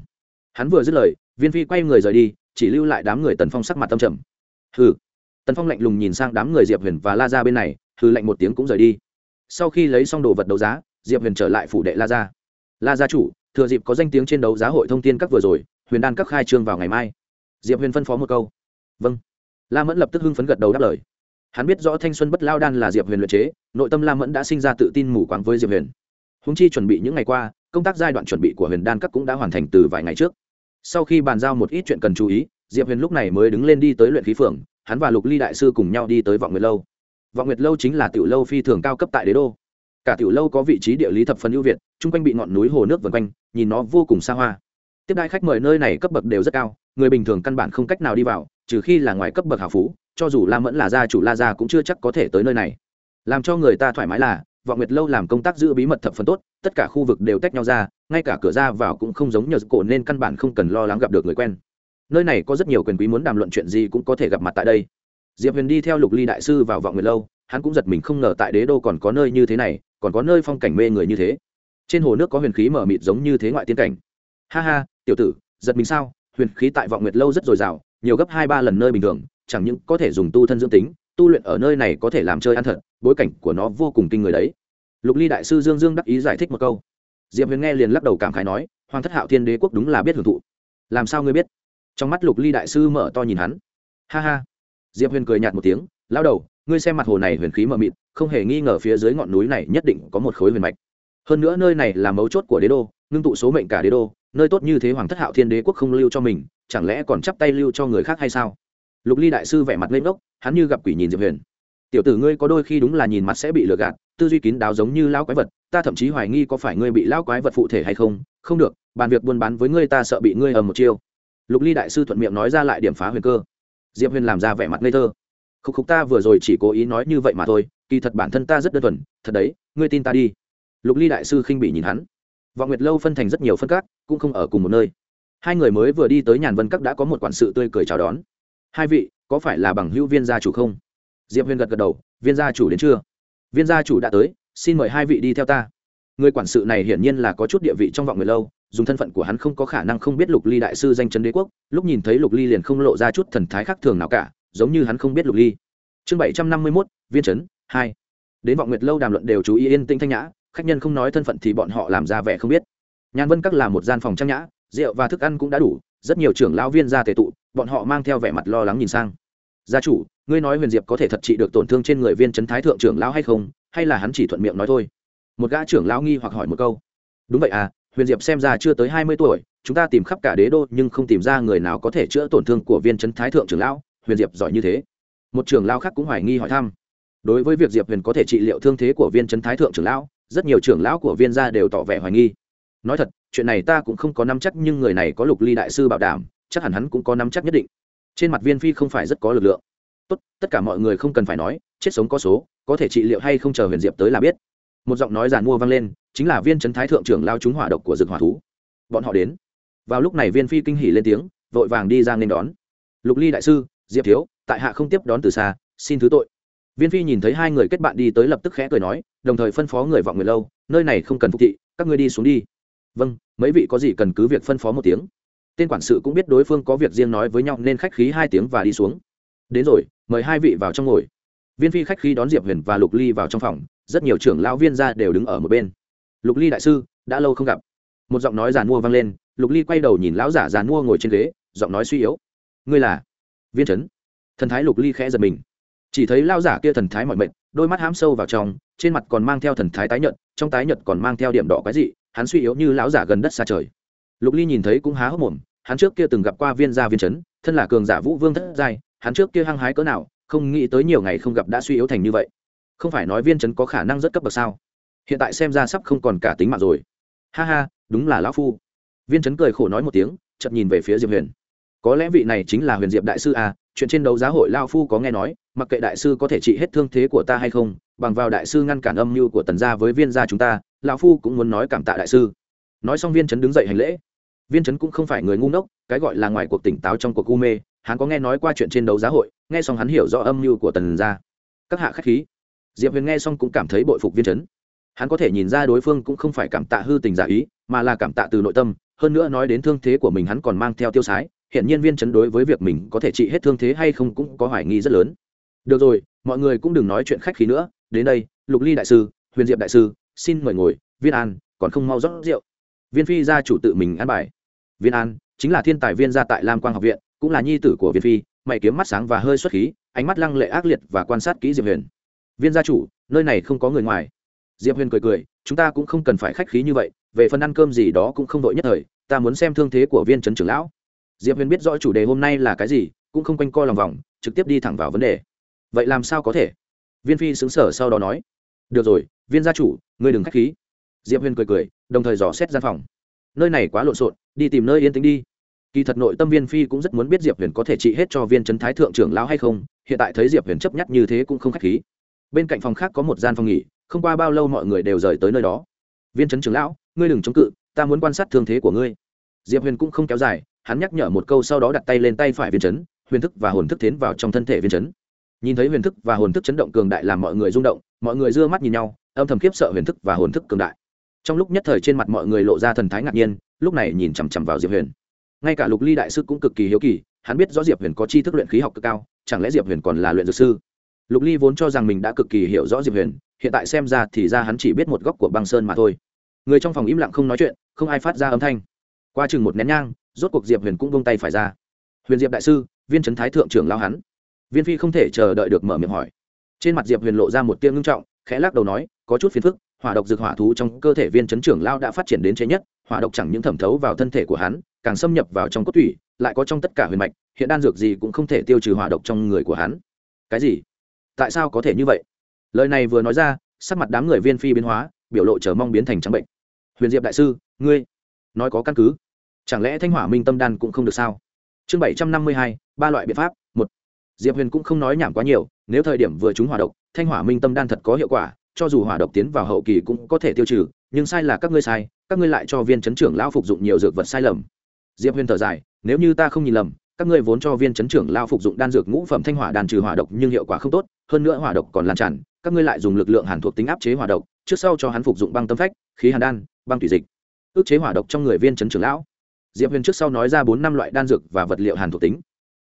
Hắn vừa dứt lời, viên phi quay người rời đi, chỉ lưu lại đám người tần phong sắc mặt tâm trầm. Hừ. Tần phong lạnh lùng nhìn sang đám người diệp huyền và la ra bên này, hừ lạnh một tiếng cũng rời đi. Sau khi lấy xong đồ vật đấu giá, diệp huyền trở lại phủ đệ la gia. La gia chủ, thừa dịp có danh tiếng trên đấu giá hội thông tin các vừa rồi, huyền đan các khai trương vào ngày mai. Diệp huyền phân phó một câu. Vâng. La mẫn lập tức hưng phấn gật đầu đáp lời. Hắn biết rõ thanh xuân bất lao đan là diệp huyền luyện chế, nội tâm la mẫn đã sinh ra tự tin mù quáng với diệp huyền húng chi chuẩn bị những ngày qua, công tác giai đoạn chuẩn bị của huyền đan các cũng đã hoàn thành từ vài ngày trước. Sau khi bàn giao một ít chuyện cần chú ý, diệp huyền lúc này mới đứng lên đi tới luyện khí phường, hắn và lục ly đại sư cùng nhau đi tới vọng nguyệt lâu. Vọng nguyệt lâu chính là tiểu lâu phi thường cao cấp tại đế đô. Cả tiểu lâu có vị trí địa lý thập phần ưu việt, chung quanh bị ngọn núi hồ nước vần quanh, nhìn nó vô cùng xa hoa. Tiếp đai khách mời nơi này cấp bậc đều rất cao, người bình thường căn bản không cách nào đi vào, trừ khi là ngoài cấp bậc hào phú, cho dù la mẫn là gia chủ la gia cũng chưa chắc có thể tới nơi này. Làm cho người ta thoải mái là vọng nguyệt lâu làm công tác giữ bí mật thập phần tốt, tất cả khu vực đều tách nhau ra, ngay cả cửa ra vào cũng không giống nhờ cổ nên căn bản không cần lo lắng gặp được người quen. Nơi này có rất nhiều quyền quý muốn đàm luận chuyện gì cũng có thể gặp mặt tại đây. Diệp huyền đi theo lục ly đại sư vào vọng nguyệt lâu, hắn cũng giật mình không ngờ tại đế đô còn có nơi như thế này, còn có nơi phong cảnh mê người như thế. Trên hồ nước có huyền khí mở mịt giống như thế ngoại tiên cảnh. Ha ha, tiểu tử, giật mình sao? Huyền khí tại vọng nguyệt lâu rất dồi dào, nhiều gấp hai ba lần nơi bình thường, chẳng những có thể dùng tu thân dưỡng tính tu luyện ở nơi này có thể làm chơi ăn thật, bối cảnh của nó vô cùng kinh người đấy. Lục ly đại sư dương dương đắc ý giải thích một câu. Diệp huyền nghe liền lắc đầu cảm khái nói, hoàng thất hạo thiên đế quốc đúng là biết hưởng thụ. Làm sao ngươi biết? Trong mắt lục ly đại sư mở to nhìn hắn. Ha ha. Diệp huyền cười nhạt một tiếng lao đầu, ngươi xem mặt hồ này huyền khí mờ mịt, không hề nghi ngờ phía dưới ngọn núi này nhất định có một khối huyền mạch. Hơn nữa nơi này là mấu chốt của đế đô, ngưng tụ số mệnh cả đế đô, nơi tốt như thế hoàng thất hạo thiên đế quốc không lưu cho mình, chẳng lẽ còn chắp tay lưu cho người khác hay sao? Lục ly đại sư vẻ mặt lên gốc hắn như gặp quỷ nhìn diệp huyền. Tiểu tử ngươi có đôi khi đúng là nhìn mặt sẽ bị lừa gạt, tư duy kín đáo giống như lão quái vật, ta thậm chí hoài nghi có phải ngươi bị lão quái vật phụ thể hay không? Không được, bàn việc buôn bán với ngươi ta sợ bị ngươi ầm một chiêu. Lục ly đại sư thuận miệng nói ra lại điểm phá huyền cơ. Diệp huyền làm ra vẻ mặt ngây thơ. Khúc khúc ta vừa rồi chỉ cố ý nói như vậy mà thôi, kỳ thật bản thân ta rất đơn thuần, thật đấy, ngươi tin ta đi. Lục ly đại sư khinh bị nhìn hắn. Vọng nguyệt lâu phân thành rất nhiều phân các, cũng không ở cùng một nơi. Hai người mới vừa đi tới nhàn vân các đã có một quản sự tươi cười chào đón hai vị, có phải là bằng hữu viên gia chủ không? Diệp huyền gật gật đầu, viên gia chủ đến chưa? Viên gia chủ đã tới, xin mời hai vị đi theo ta. Người quản sự này hiển nhiên là có chút địa vị trong vọng người lâu, dùng thân phận của hắn không có khả năng không biết lục ly đại sư danh chấn đế quốc, lúc nhìn thấy lục ly liền không lộ ra chút thần thái khác thường nào cả, giống như hắn không biết lục ly. Chương bảy trăm năm mươi mốt, viên trấn hai. Đến vọng nguyệt lâu đàm luận đều chú ý yên tĩnh thanh nhã, khách nhân không nói thân phận thì bọn họ làm ra vẻ không biết. Nhàn vân các là một gian phòng trang nhã, rượu và thức ăn cũng đã đủ, rất nhiều trưởng lão viên ra tề tụ bọn họ mang theo vẻ mặt lo lắng nhìn sang. Gia chủ, ngươi nói huyền diệp có thể thật trị được tổn thương trên người viên trấn thái thượng trưởng lão hay không, hay là hắn chỉ thuận miệng nói thôi? Một gã trưởng lão nghi hoặc hỏi một câu. Đúng vậy à huyền diệp xem ra chưa tới hai mươi tuổi, chúng ta tìm khắp cả đế đô nhưng không tìm ra người nào có thể chữa tổn thương của viên trấn thái thượng trưởng lão, huyền diệp giỏi như thế. Một trưởng lão khác cũng hoài nghi hỏi thăm. Đối với việc diệp huyền có thể trị liệu thương thế của viên trấn thái thượng trưởng lão, rất nhiều trưởng lão của viên gia đều tỏ vẻ hoài nghi. Nói thật, chuyện này ta cũng không có nắm chắc nhưng người này có lục ly đại sư bảo đảm chắc hẳn hắn cũng có nắm chắc nhất định. Trên mặt viên phi không phải rất có lực lượng. Tốt, tất cả mọi người không cần phải nói, chết sống có số, có thể trị liệu hay không chờ huyền diệp tới là biết. Một giọng nói giàn mua vang lên, chính là viên trấn thái thượng trưởng lao chúng hỏa độc của rực hỏa thú. Bọn họ đến. Vào lúc này viên phi kinh hỉ lên tiếng, vội vàng đi ra nên đón. Lục ly đại sư, diệp thiếu, tại hạ không tiếp đón từ xa, xin thứ tội. Viên phi nhìn thấy hai người kết bạn đi tới lập tức khẽ cười nói, đồng thời phân phó người vọng người lâu, nơi này không cần phục thị, các ngươi đi xuống đi. Vâng mấy vị có gì cần cứ việc phân phó một tiếng tên quản sự cũng biết đối phương có việc riêng nói với nhau nên khách khí hai tiếng và đi xuống. Đến rồi, mời hai vị vào trong ngồi. Viên phi khách khí đón diệp huyền và lục ly vào trong phòng. Rất nhiều trưởng lão viên ra đều đứng ở một bên. Lục ly đại sư, đã lâu không gặp. Một giọng nói giàn mua vang lên. Lục ly quay đầu nhìn lão giả giàn mua ngồi trên ghế, giọng nói suy yếu. Ngươi là viên trấn. Thần thái lục ly khẽ giật mình. Chỉ thấy lão giả kia thần thái mọi mệnh đôi mắt hám sâu vào trong, trên mặt còn mang theo thần thái tái nhợt, trong tái nhợt còn mang theo điểm đỏ cái gì hắn suy yếu như lão giả gần đất xa trời. Lục ly nhìn thấy cũng há hốc mồm hắn trước kia từng gặp qua viên gia viên trấn, thân là cường giả vũ vương thất giai, hắn trước kia hăng hái cỡ nào, không nghĩ tới nhiều ngày không gặp đã suy yếu thành như vậy. Không phải nói viên trấn có khả năng rất cấp bậc sao? Hiện tại xem ra sắp không còn cả tính mạng rồi. Ha ha, đúng là lão phu. Viên trấn cười khổ nói một tiếng chậm nhìn về phía diệp huyền. Có lẽ vị này chính là huyền diệp đại sư à chuyện trên đấu giá hội lao phu có nghe nói, mặc kệ đại sư có thể trị hết thương thế của ta hay không, bằng vào đại sư ngăn cản âm mưu của tần gia với viên gia chúng ta, lão phu cũng muốn nói cảm tạ đại sư. Nói xong viên trấn đứng dậy hành lễ viên trấn cũng không phải người ngu ngốc, cái gọi là ngoài cuộc tỉnh táo trong cuộc u mê, hắn có nghe nói qua chuyện trên đấu giá hội, nghe xong hắn hiểu rõ âm mưu của tần gia. Các hạ khách khí. Diệp huyền nghe xong cũng cảm thấy bội phục viên trấn. Hắn có thể nhìn ra đối phương cũng không phải cảm tạ hư tình giả ý, mà là cảm tạ từ nội tâm, hơn nữa nói đến thương thế của mình hắn còn mang theo tiêu sái, hiện nhiên viên chấn đối với việc mình có thể trị hết thương thế hay không cũng có hoài nghi rất lớn. Được rồi, mọi người cũng đừng nói chuyện khách khí nữa, đến đây, lục ly đại sư, huyền diệp đại sư, xin mời ngồi, viên an, còn không mau rót rượu. Viên phi gia chủ tự mình ăn bài viên an, chính là thiên tài viên gia tại lam quang học viện, cũng là nhi tử của viên phi, mày kiếm mắt sáng và hơi xuất khí, ánh mắt lăng lệ ác liệt và quan sát kỹ diệp huyền. Viên gia chủ, nơi này không có người ngoài. Diệp huyền cười cười, chúng ta cũng không cần phải khách khí như vậy, về phần ăn cơm gì đó cũng không đội nhất thời, ta muốn xem thương thế của viên trấn trưởng lão. Diệp huyền biết rõ chủ đề hôm nay là cái gì, cũng không quanh co lòng vòng, trực tiếp đi thẳng vào vấn đề. Vậy làm sao có thể? Viên phi xứng sở sau đó nói. Được rồi, viên gia chủ, ngươi đừng k h á c h khí. Diệp huyền cười cười, đồng thời dò xét gian phòng. Nơi này quá lộn xộn đi tìm nơi yên tĩnh đi. Kỳ thật nội tâm viên phi cũng rất muốn biết diệp huyền có thể trị hết cho viên trấn thái thượng trưởng lão hay không hiện tại thấy diệp huyền chấp nhất như thế cũng không k h á c h khí. Bên cạnh phòng khác có một gian phòng nghỉ không qua bao lâu mọi người đều rời tới nơi đó. Viên trấn trưởng lão ngươi đừng chống cự ta muốn quan sát thương thế của ngươi. Diệp huyền cũng không kéo dài hắn nhắc nhở một câu sau đó đặt tay lên tay phải viên Trấn, huyền thức và hồn thức tiến vào trong thân thể viên Trấn. nhìn thấy huyền thức và hồn thức chấn động cường đại làm mọi người rung động mọi người d ư ơ mắt nhìn nhau âm thầm khiếp sợ huyền thức và hồn thức cường đại. Trong lúc nhất thời trên mặt mọi người lộ ra thần thái ngạc nhiên lúc này nhìn chằm chằm vào diệp huyền ngay cả lục ly đại sư cũng cực kỳ hiếu kỳ hắn biết rõ diệp huyền có tri thức luyện khí học cực cao chẳng lẽ diệp huyền còn là luyện dược sư lục ly vốn cho rằng mình đã cực kỳ hiểu rõ diệp huyền hiện tại xem ra thì ra hắn chỉ biết một góc của băng sơn mà thôi người trong phòng im lặng không nói chuyện không ai phát ra âm thanh qua chừng một nén nhang rốt cuộc diệp huyền cũng vung tay phải ra huyền diệp đại sư viên trấn thái thượng trưởng lao hắn viên phi không thể chờ đợi được mở miệng hỏi trên mặt diệp huyền lộ ra một tiếng ngưng trọng khẽ lắc đầu nói có chút phiền phức hỏa độc dược hỏa thú trong cơ thể viên chấn trưởng lao đã phát triển đến chế nhất hỏa độc chẳng những thẩm thấu vào thân thể của hắn, càng xâm nhập vào trong cốt tủy, lại có trong tất cả huyền mạch, hiện đan dược gì cũng không thể tiêu trừ hỏa độc trong người của hắn. Cái gì? Tại sao có thể như vậy? Lời này vừa nói ra, sắc mặt đám người viên phi biến hóa, biểu lộ chờ mong biến thành trắng bệnh. Huyền diệp đại sư, ngươi nói có căn cứ. Chẳng lẽ thanh hỏa minh tâm đan cũng không được sao? Chương bảy trăm năm mươi hai, ba loại biện pháp, một. Diệp huyền cũng không nói nhảm quá nhiều, nếu thời điểm vừa trúng hỏa độc, thanh hỏa minh tâm đan thật có hiệu quả, cho dù hỏa độc tiến vào hậu kỳ cũng có thể tiêu trừ, nhưng sai là các ngươi sai các ngươi lại cho viên chấn trưởng lao phục dụng nhiều dược vật sai lầm. Diệp huyền thở dài, nếu như ta không nhìn lầm, các ngươi vốn cho viên chấn trưởng lao phục dụng đan dược ngũ phẩm thanh hỏa đan trừ hỏa độc nhưng hiệu quả không tốt, hơn nữa hỏa độc còn lan tràn, các ngươi lại dùng lực lượng hàn thuộc tính áp chế hỏa độc, trước sau cho hắn phục dụng băng tâm phách, khí hàn đan, băng thủy dịch ức chế hỏa độc trong người viên chấn trưởng lão. Diệp huyền trước sau nói ra bốn năm loại đan dược và vật liệu hàn thuộc tính.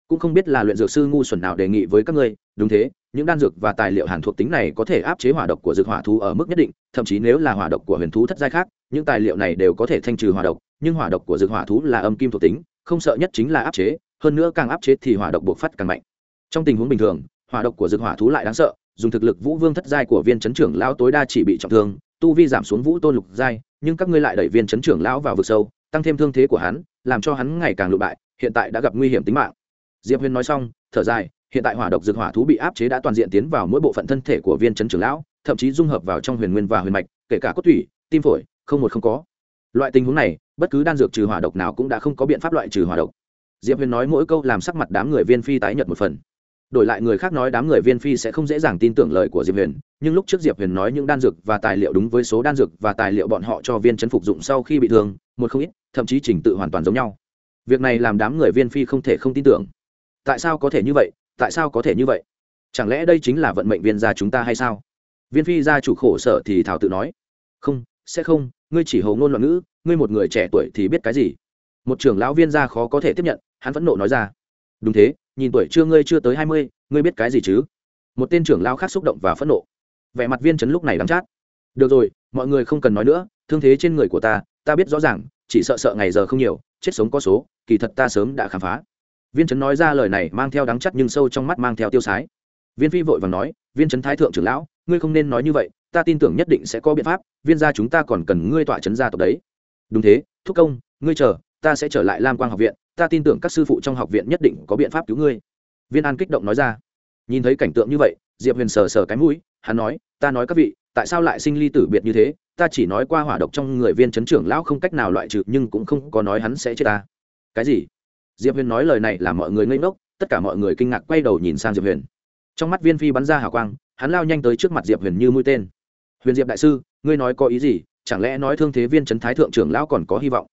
Cũng không biết là luyện dược sư ngu xuẩn nào đề nghị với các ngươi đúng thế, những đan dược và tài liệu hàn thuộc tính này có thể áp chế hỏa độc của dược hỏa thú ở mức nhất định, thậm chí nếu là hỏa độc của huyền thú thất giai khác, những tài liệu này đều có thể thanh trừ hỏa độc, nhưng hỏa độc của dược hỏa thú là âm kim thuộc tính, không sợ nhất chính là áp chế, hơn nữa càng áp chế thì hỏa độc buộc phát càng mạnh. Trong tình huống bình thường, hỏa độc của dược hỏa thú lại đáng sợ, dùng thực lực vũ vương thất giai của viên chấn trưởng lão tối đa chỉ bị trọng thương, tu vi giảm xuống vũ tôn lục giai, nhưng các ngươi lại đẩy viên chấn trưởng lão vào vực sâu, tăng thêm thương thế của hắn, làm cho hắn ngày càng lụ bại, hiện tại đã gặp nguy hiểm tính mạng. Diệp huyền nói xong, thở dài hiện tại hỏa độc dược hỏa thú bị áp chế đã toàn diện tiến vào mỗi bộ phận thân thể của viên chấn trưởng lão, thậm chí dung hợp vào trong huyền nguyên và huyền mạch, kể cả cốt thủy tim phổi, không một không có. Loại tình huống này, bất cứ đan dược trừ hỏa độc nào cũng đã không có biện pháp loại trừ hỏa độc. Diệp huyền nói mỗi câu làm sắc mặt đám người viên phi tái nhợt một phần. Đổi lại người khác nói đám người viên phi sẽ không dễ dàng tin tưởng lời của diệp huyền, nhưng lúc trước diệp huyền nói những đan dược và tài liệu đúng với số đan dược và tài liệu bọn họ cho viên chấn phục dụng sau khi bị thương, một không ít, thậm chí trình tự hoàn toàn giống nhau. Việc này làm đám người viên phi không thể không tin tưởng. Tại sao có thể như vậy? Tại sao có thể như vậy? Chẳng lẽ đây chính là vận mệnh viên gia chúng ta hay sao? Viên phi gia chủ khổ sở thì thảo tự nói. Không, sẽ không, ngươi chỉ hầu ngôn loạn ngữ, ngươi một người trẻ tuổi thì biết cái gì? Một trưởng lão viên gia khó có thể tiếp nhận, hắn vẫn nộ nói ra. Đúng thế, nhìn tuổi chưa ngươi chưa tới hai mươi, ngươi biết cái gì chứ? Một tên trưởng lão khác xúc động và phẫn nộ. Vẻ mặt viên chấn lúc này đắm chát. Được rồi, mọi người không cần nói nữa, thương thế trên người của ta ta biết rõ ràng, chỉ sợ sợ ngày giờ không nhiều, chết sống có số, kỳ thật ta sớm đã khám phá viên trấn nói ra lời này mang theo đắng chắc nhưng sâu trong mắt mang theo tiêu sái. Viên phi vội và nói, viên trấn thái thượng trưởng lão, ngươi không nên nói như vậy, ta tin tưởng nhất định sẽ có biện pháp, viên gia chúng ta còn cần ngươi tọa trấn gia tộc đấy. Đúng thế, thúc công, ngươi chờ, ta sẽ trở lại lam quang học viện, ta tin tưởng các sư phụ trong học viện nhất định có biện pháp cứu ngươi. Viên an kích động nói ra. Nhìn thấy cảnh tượng như vậy, diệp huyền sờ sờ cái mũi, hắn nói, ta nói các vị, tại sao lại sinh ly tử biệt như thế? Ta chỉ nói qua hỏa độc trong người viên chấn trưởng lão không cách nào loại trừ, nhưng cũng không có nói hắn sẽ chết ta. Cái gì? Diệp huyền nói lời này là mọi người ngây ngốc, tất cả mọi người kinh ngạc quay đầu nhìn sang diệp huyền. Trong mắt viên phi bắn ra hào quang, hắn lao nhanh tới trước mặt diệp huyền như mũi tên. Huyền diệp đại sư, ngươi nói có ý gì? Chẳng lẽ nói thương thế viên trấn thái thượng trưởng lão còn có hy vọng?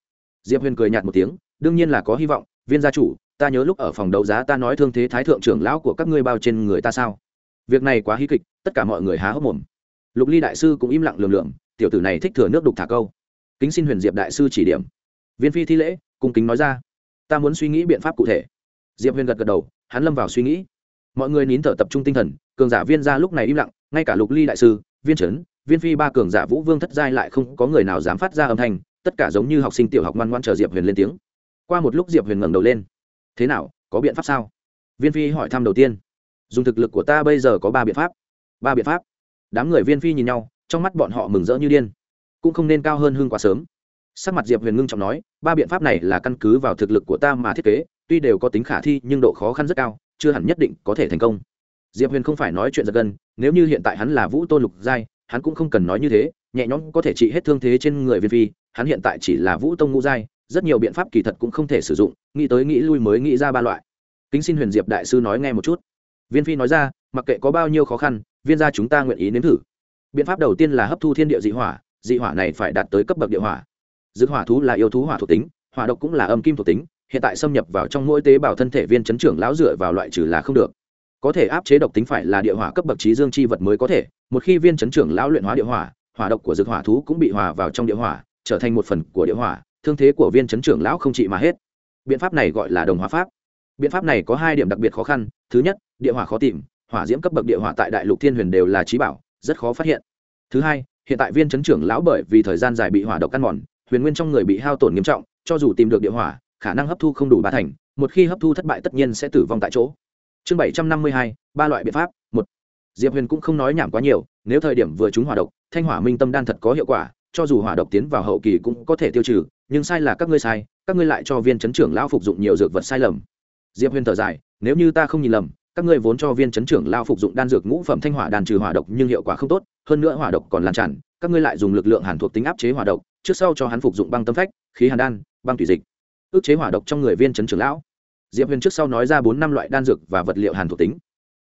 Diệp huyền cười nhạt một tiếng, đương nhiên là có hy vọng, viên gia chủ, ta nhớ lúc ở phòng đấu giá ta nói thương thế thái thượng trưởng lão của các ngươi bao trên người ta sao? Việc này quá hí kịch, tất cả mọi người há hốc mồm. Lục ly đại sư cũng im lặng lường lượng tiểu tử này thích thừa nước đục thả câu. Kính xin huyền diệp đại sư chỉ điểm. Viên phi thi lễ, cung kính nói ra ta muốn suy nghĩ biện pháp cụ thể. Diệp huyền gật gật đầu, hắn lâm vào suy nghĩ. Mọi người nín thở tập trung tinh thần, cường giả viên ra lúc này im lặng, ngay cả lục ly đại sư, viên trấn, viên phi ba cường giả vũ vương thất giai lại không có người nào dám phát ra âm thanh, tất cả giống như học sinh tiểu học ngoan ngoan chờ diệp huyền lên tiếng. Qua một lúc diệp huyền ngẩng đầu lên. Thế nào, có biện pháp sao? Viên phi hỏi thăm đầu tiên. Dùng thực lực của ta bây giờ có ba biện pháp. Ba biện pháp? Đám người viên phi nhìn nhau, trong mắt bọn họ mừng rỡ như điên. Cũng không nên cao hơn hưng quá sớm sắc mặt diệp huyền ngưng trọng nói, ba biện pháp này là căn cứ vào thực lực của ta mà thiết kế, tuy đều có tính khả thi nhưng độ khó khăn rất cao, chưa hẳn nhất định có thể thành công. Diệp huyền không phải nói chuyện giật gân, nếu như hiện tại hắn là vũ tôn lục giai, hắn cũng không cần nói như thế, nhẹ nhõm có thể trị hết thương thế trên người viên phi, hắn hiện tại chỉ là vũ tông ngũ giai, rất nhiều biện pháp kỳ thật cũng không thể sử dụng, nghĩ tới nghĩ lui mới nghĩ ra ba loại. Kính xin huyền diệp đại sư nói nghe một chút. Viên phi nói ra, mặc kệ có bao nhiêu khó khăn, viên gia chúng ta nguyện ý nếm thử. Biện pháp đầu tiên là hấp thu thiên địa dị hỏa dị hỏa này phải đạt tới cấp bậc địa hỏa dược hỏa thú là yêu thú hỏa thuộc tính, hỏa độc cũng là âm kim thuộc tính, hiện tại xâm nhập vào trong mỗi tế bào thân thể viên chấn trưởng lão dựa vào loại trừ là không được. Có thể áp chế độc tính phải là địa hỏa cấp bậc trí dương chi vật mới có thể, một khi viên chấn trưởng lão luyện hóa địa hỏa hỏa độc của dược hỏa thú cũng bị hòa vào trong địa hỏa, trở thành một phần của địa hỏa, thương thế của viên chấn trưởng lão không trị mà hết. Biện pháp này gọi là đồng hóa pháp. Biện pháp này có hai điểm đặc biệt khó khăn, thứ nhất, địa hỏa khó tìm, hỏa diễm cấp bậc địa hỏa tại đại lục thiên huyền đều là trí bảo, rất khó phát hiện. Thứ hai, hiện tại viên chấn trưởng lão bởi vì thời gian dài bị hỏa độc ăn mòn huyền nguyên trong người bị hao tổn nghiêm trọng, cho dù tìm được địa hỏa, khả năng hấp thu không đủ ba thành, một khi hấp thu thất bại tất nhiên sẽ tử vong tại chỗ. Chương bảy trăm năm mươi hai, ba loại biện pháp, một. Diệp huyền cũng không nói nhảm quá nhiều, nếu thời điểm vừa trúng hỏa độc, thanh hỏa minh tâm đan thật có hiệu quả, cho dù hỏa độc tiến vào hậu kỳ cũng có thể tiêu trừ, nhưng sai là các ngươi sai, các ngươi lại cho viên chấn trưởng lão phục dụng nhiều dược vật sai lầm. Diệp huyền thở dài, nếu như ta không nhìn lầm, các ngươi vốn cho viên chấn trưởng lao phục dụng đan dược ngũ phẩm thanh hỏa đan trừ hỏa độc nhưng hiệu quả không tốt, hơn nữa hỏa độc còn lan tràn, các ngươi lại dùng lực lượng hàn thuộc tính áp chế hỏa độc trước sau cho hắn phục dụng băng tâm phách, khí hàn đan, băng thủy dịch ức chế hỏa độc trong người viên chấn trưởng lão. Diệp huyền trước sau nói ra bốn năm loại đan dược và vật liệu hàn thuộc tính.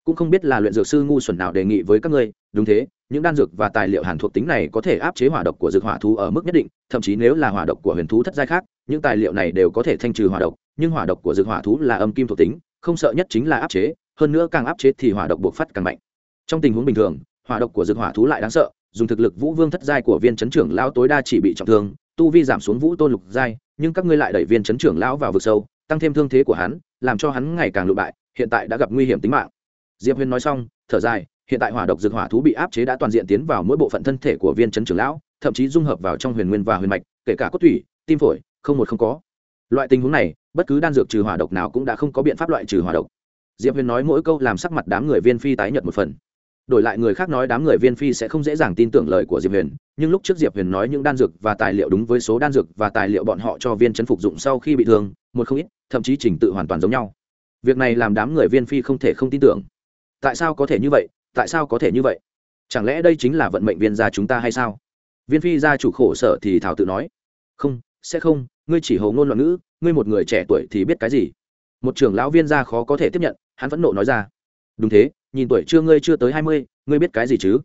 Cũng không biết là luyện dược sư ngu xuẩn nào đề nghị với các ngươi, đúng thế, những đan dược và tài liệu hàn thuộc tính này có thể áp chế hỏa độc của dược hỏa thú ở mức nhất định, thậm chí nếu là hỏa độc của huyền thú thất giai khác, những tài liệu này đều có thể thanh trừ hỏa độc, nhưng hỏa độc của dược hỏa thú là âm kim thuộc tính, không sợ nhất chính là áp chế, hơn nữa càng áp chế thì hỏa độc buộc phát càng mạnh. Trong tình huống bình thường, hỏa độc của dược hỏa thú lại đáng sợ dùng thực lực vũ vương thất giai của viên chấn trưởng lão tối đa chỉ bị trọng thương, tu vi giảm xuống vũ tôn lục giai, nhưng các ngươi lại đẩy viên chấn trưởng lão vào vực sâu, tăng thêm thương thế của hắn, làm cho hắn ngày càng lụ bại, hiện tại đã gặp nguy hiểm tính mạng. Diệp Huyên nói xong, thở dài, hiện tại hỏa độc dược hỏa thú bị áp chế đã toàn diện tiến vào mỗi bộ phận thân thể của viên chấn trưởng lão, thậm chí dung hợp vào trong huyền nguyên và huyền mạch, kể cả cốt thủy tim phổi, không một không có. Loại tình huống này, bất cứ đan dược trừ hỏa độc nào cũng đã không có biện pháp loại trừ hỏa độc. Diệp huyền nói mỗi câu làm sắc mặt đám người viên phi tái nhợt một phần đổi lại người khác nói đám người viên phi sẽ không dễ dàng tin tưởng lời của diệp huyền, nhưng lúc trước diệp huyền nói những đan dược và tài liệu đúng với số đan dược và tài liệu bọn họ cho viên chấn phục dụng sau khi bị thương, một không ít, thậm chí trình tự hoàn toàn giống nhau. Việc này làm đám người viên phi không thể không tin tưởng. Tại sao có thể như vậy? Tại sao có thể như vậy? Chẳng lẽ đây chính là vận mệnh viên gia chúng ta hay sao? Viên phi gia chủ khổ sở thì thảo tự nói. Không, sẽ không, ngươi chỉ hầu ngôn loạn ngữ, ngươi một người trẻ tuổi thì biết cái gì? Một trưởng lão viên gia khó có thể tiếp nhận, hắn vẫn nộ nói ra. Đúng thế nhìn tuổi chưa ngươi chưa tới hai mươi, ngươi biết cái gì chứ?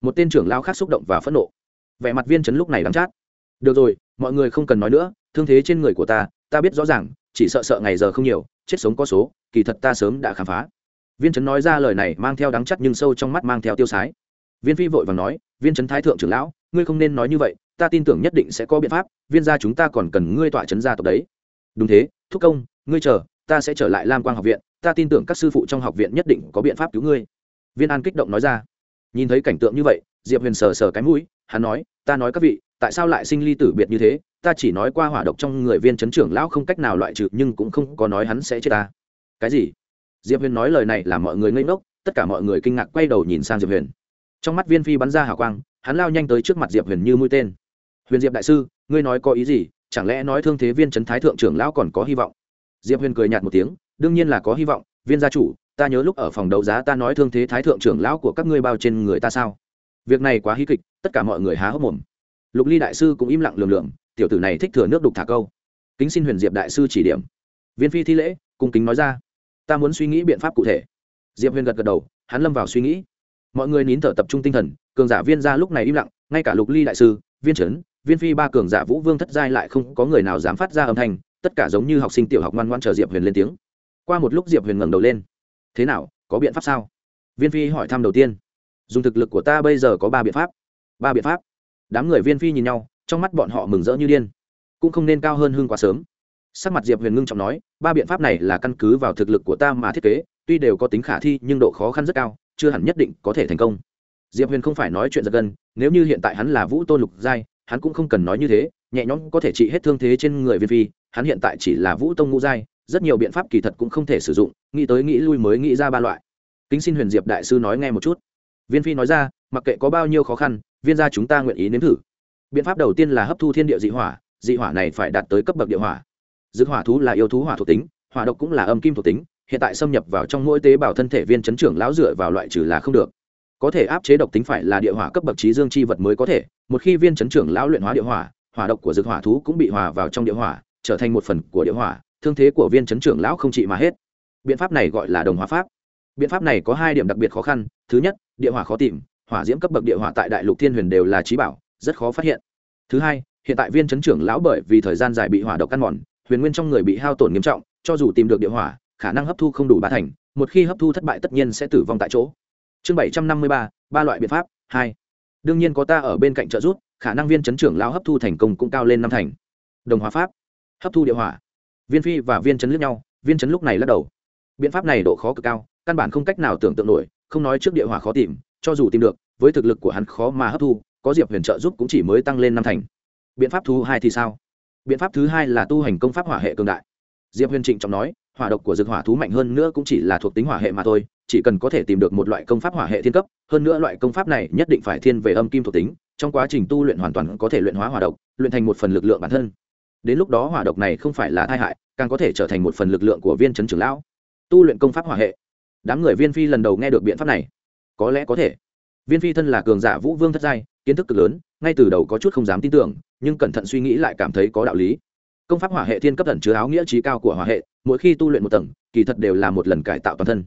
Một tên trưởng lão khác xúc động và phẫn nộ. Vẻ mặt viên chấn lúc này đắng chát. Được rồi, mọi người không cần nói nữa, thương thế trên người của ta ta biết rõ ràng, chỉ sợ sợ ngày giờ không nhiều, chết sống có số, kỳ thật ta sớm đã khám phá. Viên chấn nói ra lời này mang theo đắng chắc nhưng sâu trong mắt mang theo tiêu sái. Viên phi vội và nói, viên chấn thái thượng trưởng lão, ngươi không nên nói như vậy, ta tin tưởng nhất định sẽ có biện pháp, viên gia chúng ta còn cần ngươi tọa chấn gia tộc đấy. Đúng thế, thúc công, ngươi chờ, ta sẽ trở lại lam quang học viện ta tin tưởng các sư phụ trong học viện nhất định có biện pháp cứu ngươi. Viên an kích động nói ra. Nhìn thấy cảnh tượng như vậy, diệp huyền sờ sờ cái mũi, hắn nói, ta nói các vị, tại sao lại sinh ly tử biệt như thế? Ta chỉ nói qua hỏa độc trong người viên chấn trưởng lão không cách nào loại trừ, nhưng cũng không có nói hắn sẽ chết ta. Cái gì? Diệp huyền nói lời này làm mọi người ngây ngốc, tất cả mọi người kinh ngạc quay đầu nhìn sang diệp huyền. Trong mắt viên phi bắn ra hào quang, hắn lao nhanh tới trước mặt diệp huyền như mũi tên. Huyền diệp đại sư, ngươi nói có ý gì? Chẳng lẽ nói thương thế viên trấn thái thượng trưởng lão còn có hy vọng? Diệp huyền cười nhạt một tiếng đương nhiên là có hy vọng, viên gia chủ, ta nhớ lúc ở phòng đấu giá ta nói thương thế thái thượng trưởng lão của các ngươi bao trên người ta sao? Việc này quá hí kịch, tất cả mọi người há hốc mồm. Lục ly đại sư cũng im lặng lường lượng tiểu tử này thích thừa nước đục thả câu. Kính xin huyền diệp đại sư chỉ điểm. Viên phi thi lễ, cung kính nói ra. Ta muốn suy nghĩ biện pháp cụ thể. Diệp huyền gật gật đầu, hắn lâm vào suy nghĩ. Mọi người nín thở tập trung tinh thần, cường giả viên ra lúc này im lặng, ngay cả lục ly đại sư, viên trấn, viên phi ba cường giả vũ vương thất giai lại không có người nào dám phát ra âm thanh, tất cả giống như học sinh tiểu học ngoan ngoan chờ diệp huyền lên tiếng qua một lúc diệp huyền ngẩng đầu lên. Thế nào, có biện pháp sao? Viên phi hỏi thăm đầu tiên. Dùng thực lực của ta bây giờ có ba biện pháp. Ba biện pháp. Đám người viên phi nhìn nhau, trong mắt bọn họ mừng rỡ như điên. Cũng không nên cao hơn hương quá sớm. Sắc mặt diệp huyền ngưng trọng nói, ba biện pháp này là căn cứ vào thực lực của ta mà thiết kế, tuy đều có tính khả thi nhưng độ khó khăn rất cao, chưa hẳn nhất định có thể thành công. Diệp huyền không phải nói chuyện giật gân, nếu như hiện tại hắn là vũ tôn lục giai, hắn cũng không cần nói như thế, nhẹ nhõm có thể trị hết thương thế trên người viên phi, hắn hiện tại chỉ là vũ tông ngũ giai rất nhiều biện pháp kỳ thật cũng không thể sử dụng, nghĩ tới nghĩ lui mới nghĩ ra ba loại. Kính xin huyền diệp đại sư nói nghe một chút. Viên phi nói ra, mặc kệ có bao nhiêu khó khăn, viên gia chúng ta nguyện ý nếm thử. Biện pháp đầu tiên là hấp thu thiên địa dị hỏa dị hỏa này phải đạt tới cấp bậc địa hỏa. Dược hỏa thú là yêu thú hỏa thuộc tính, hỏa độc cũng là âm kim thuộc tính, hiện tại xâm nhập vào trong mỗi tế bào thân thể viên chấn trưởng lão dựa vào loại trừ là không được. Có thể áp chế độc tính phải là địa hỏa cấp bậc trí dương chi vật mới có thể, một khi viên chấn trưởng lão luyện hóa địa hỏa hỏa độc của dược hỏa thú cũng bị hòa vào trong địa hỏa, trở thành một phần của địa hỏa thương thế của viên chấn trưởng lão không trị mà hết. Biện pháp này gọi là đồng hóa pháp. Biện pháp này có hai điểm đặc biệt khó khăn. Thứ nhất, địa hỏa khó tìm. Hỏa diễm cấp bậc địa hỏa tại đại lục thiên huyền đều là trí bảo, rất khó phát hiện. Thứ hai, hiện tại viên chấn trưởng lão bởi vì thời gian dài bị hỏa độc ăn mòn, huyền nguyên trong người bị hao tổn nghiêm trọng, cho dù tìm được địa hỏa, khả năng hấp thu không đủ ba thành, một khi hấp thu thất bại tất nhiên sẽ tử vong tại chỗ. Chương bảy trăm năm mươi ba ba loại biện pháp. Hai, đương nhiên có ta ở bên cạnh trợ giúp, khả năng viên chấn trưởng lão hấp thu thành công cũng cao lên năm thành. Đồng hóa pháp. Hấp thu địa hỏa viên phi và viên chấn lướt nhau, viên chấn lúc này lắc đầu. Biện pháp này độ khó cực cao, căn bản không cách nào tưởng tượng nổi, không nói trước địa hỏa khó tìm, cho dù tìm được, với thực lực của hắn khó mà hấp thu, có diệp huyền trợ giúp cũng chỉ mới tăng lên năm thành. Biện pháp thứ hai thì sao? Biện pháp thứ hai là tu hành công pháp hỏa hệ cường đại. Diệp huyền trịnh trọng nói, hỏa độc của dược hỏa thú mạnh hơn nữa cũng chỉ là thuộc tính hỏa hệ mà thôi, chỉ cần có thể tìm được một loại công pháp hỏa hệ thiên cấp, hơn nữa loại công pháp này nhất định phải thiên về âm kim thuộc tính, trong quá trình tu luyện hoàn toàn có thể luyện hóa hỏa độc, luyện thành một phần lực lượng bản thân đến lúc đó hỏa độc này không phải là tai hại, càng có thể trở thành một phần lực lượng của viên chấn trưởng lão. Tu luyện công pháp hỏa hệ. Đám người viên phi lần đầu nghe được biện pháp này. Có lẽ có thể. Viên phi thân là cường giả vũ vương thất giai, kiến thức cực lớn, ngay từ đầu có chút không dám tin tưởng, nhưng cẩn thận suy nghĩ lại cảm thấy có đạo lý. Công pháp hỏa hệ thiên cấp ẩn chứa áo nghĩa trí cao của hỏa hệ, mỗi khi tu luyện một tầng, kỳ thật đều là một lần cải tạo toàn thân.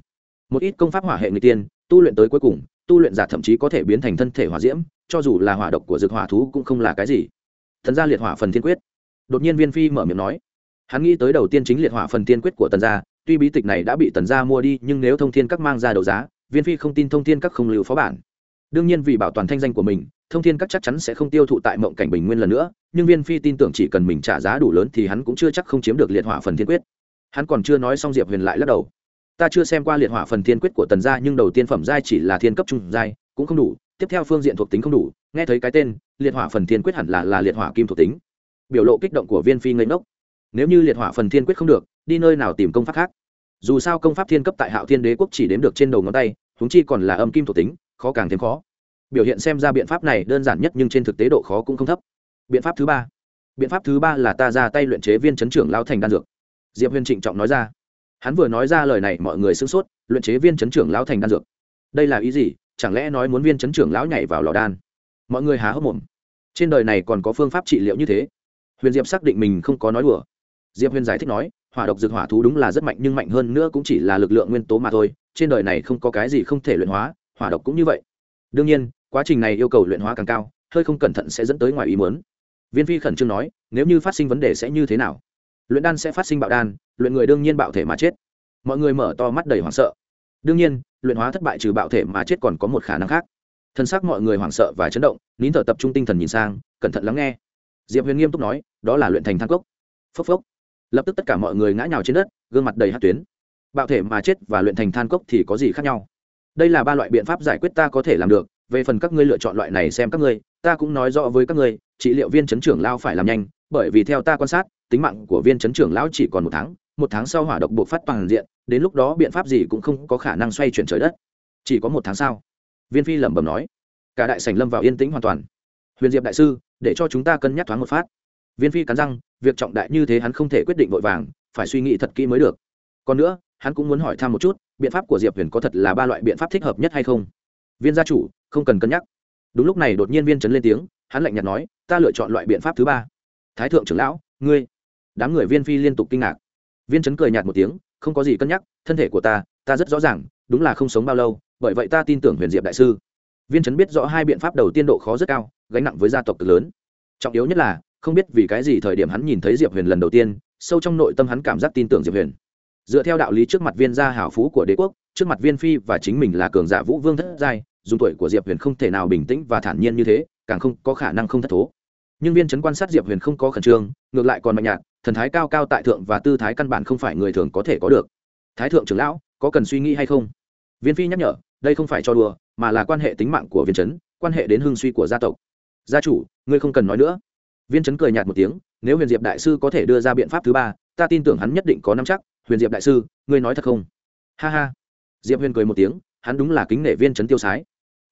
Một ít công pháp hỏa hệ người tiên, tu luyện tới cuối cùng, tu luyện giả thậm chí có thể biến thành thân thể hỏa diễm, cho dù là hỏa độc của dược hỏa thú cũng không là cái gì. Thần gia liệt hỏa phần thiên quyết đột nhiên viên phi mở miệng nói. Hắn nghĩ tới đầu tiên chính liệt hỏa phần tiên quyết của tần gia, tuy bí tịch này đã bị tần gia mua đi, nhưng nếu thông thiên các mang ra đấu giá, viên phi không tin thông thiên các không lưu phó bản. Đương nhiên vì bảo toàn thanh danh của mình, thông thiên các chắc chắn sẽ không tiêu thụ tại mộng cảnh bình nguyên lần nữa, nhưng viên phi tin tưởng chỉ cần mình trả giá đủ lớn thì hắn cũng chưa chắc không chiếm được liệt hỏa phần thiên quyết. Hắn còn chưa nói xong diệp huyền lại lắc đầu. Ta chưa xem qua liệt hỏa phần thiên quyết của tần gia, nhưng đầu tiên phẩm giai chỉ là thiên cấp trung giai, cũng không đủ, tiếp theo phương diện thuộc tính không đủ, nghe thấy cái tên, liệt hỏa phần thiên quyết hẳn là là liệt hỏa kim thuộc tính biểu lộ kích động của viên phi ngây ngốc. Nếu như liệt hỏa phần thiên quyết không được, đi nơi nào tìm công pháp khác? Dù sao công pháp thiên cấp tại hạo thiên đế quốc chỉ đếm được trên đầu ngón tay húng chi còn là âm kim thuộc tính, khó càng thêm khó. Biểu hiện xem ra biện pháp này đơn giản nhất nhưng trên thực tế độ khó cũng không thấp. Biện pháp thứ ba. Biện pháp thứ ba là ta ra tay luyện chế viên chấn trưởng lao thành đan dược. Diệp huyền trịnh trọng nói ra. Hắn vừa nói ra lời này mọi người sửng sốt, luyện chế viên chấn trưởng lão thành đan dược. Đây là ý gì? Chẳng lẽ nói muốn viên chấn trưởng lão nhảy vào lò đan? Mọi người há hốc mồm. Trên đời này còn có phương pháp trị liệu như thế? Huyền diệp xác định mình không có nói đùa. Diệp huyền giải thích nói, hỏa độc dược hỏa thú đúng là rất mạnh, nhưng mạnh hơn nữa cũng chỉ là lực lượng nguyên tố mà thôi, trên đời này không có cái gì không thể luyện hóa, hỏa độc cũng như vậy. Đương nhiên, quá trình này yêu cầu luyện hóa càng cao, hơi không cẩn thận sẽ dẫn tới ngoài ý muốn. Viên phi khẩn trương nói, nếu như phát sinh vấn đề sẽ như thế nào? Luyện đan sẽ phát sinh bạo đan, luyện người đương nhiên bạo thể mà chết. Mọi người mở to mắt đầy hoảng sợ. Đương nhiên, luyện hóa thất bại trừ bạo thể mà chết còn có một khả năng khác. Thân xác mọi người hoảng sợ và chấn động, nín thở tập trung tinh thần nhìn sang, cẩn thận lắng nghe. Diệp huyền nghiêm túc nói đó là luyện thành thang cốc. Phốc phốc. Lập tức tất cả mọi người ngã nhào trên đất, gương mặt đầy hát tuyến. Bạo thể mà chết và luyện thành than cốc thì có gì khác nhau? Đây là ba loại biện pháp giải quyết ta có thể làm được. Về phần các ngươi lựa chọn loại này xem các ngươi, ta cũng nói rõ với các ngươi, trị liệu viên chấn trưởng lao phải làm nhanh, bởi vì theo ta quan sát, tính mạng của viên chấn trưởng lão chỉ còn một tháng một tháng sau hỏa độc buộc phát toàn diện, đến lúc đó biện pháp gì cũng không có khả năng xoay chuyển trời đất. Chỉ có một tháng sau. Viên phi lẩm bẩm nói. Cả đại sảnh lâm vào yên tĩnh hoàn toàn. Huyền diệp đại sư, để cho chúng ta cân nhắc thoáng một phát viên phi cắn răng, việc trọng đại như thế hắn không thể quyết định vội vàng, phải suy nghĩ thật kỹ mới được. Còn nữa, hắn cũng muốn hỏi thăm một chút, biện pháp của diệp huyền có thật là ba loại biện pháp thích hợp nhất hay không? Viên gia chủ, không cần cân nhắc. Đúng lúc này đột nhiên viên trấn lên tiếng, hắn lạnh nhạt nói, ta lựa chọn loại biện pháp thứ ba. Thái thượng trưởng lão, ngươi? Đám người viên phi liên tục kinh ngạc. Viên trấn cười nhạt một tiếng, không có gì cân nhắc, thân thể của ta ta rất rõ ràng, đúng là không sống bao lâu, bởi vậy ta tin tưởng huyền diệp đại sư. Viên trấn biết rõ hai biện pháp đầu tiên độ khó rất cao, gánh nặng với gia tộc cực lớn. Trọng yếu nhất là không biết vì cái gì thời điểm hắn nhìn thấy diệp huyền lần đầu tiên, sâu trong nội tâm hắn cảm giác tin tưởng diệp huyền. Dựa theo đạo lý trước mặt viên gia hảo phú của đế quốc, trước mặt viên phi và chính mình là cường giả vũ vương thất giai dùng tuổi của diệp huyền không thể nào bình tĩnh và thản nhiên như thế, càng không có khả năng không thất thố. Nhưng viên chấn quan sát diệp huyền không có khẩn trương, ngược lại còn mạnh nhạt, thần thái cao cao tại thượng và tư thái căn bản không phải người thường có thể có được. Thái thượng trưởng lão, có cần suy nghĩ hay không? Viên phi nhắc nhở, đây không phải cho đùa, mà là quan hệ tính mạng của viên chấn quan hệ đến hưng suy của gia tộc. Gia chủ, ngươi không cần nói nữa viên chấn cười nhạt một tiếng, nếu huyền diệp đại sư có thể đưa ra biện pháp thứ ba, ta tin tưởng hắn nhất định có năm chắc. Huyền diệp đại sư, ngươi nói thật không? Ha ha. Diệp huyền cười một tiếng, hắn đúng là kính nể viên chấn tiêu sái.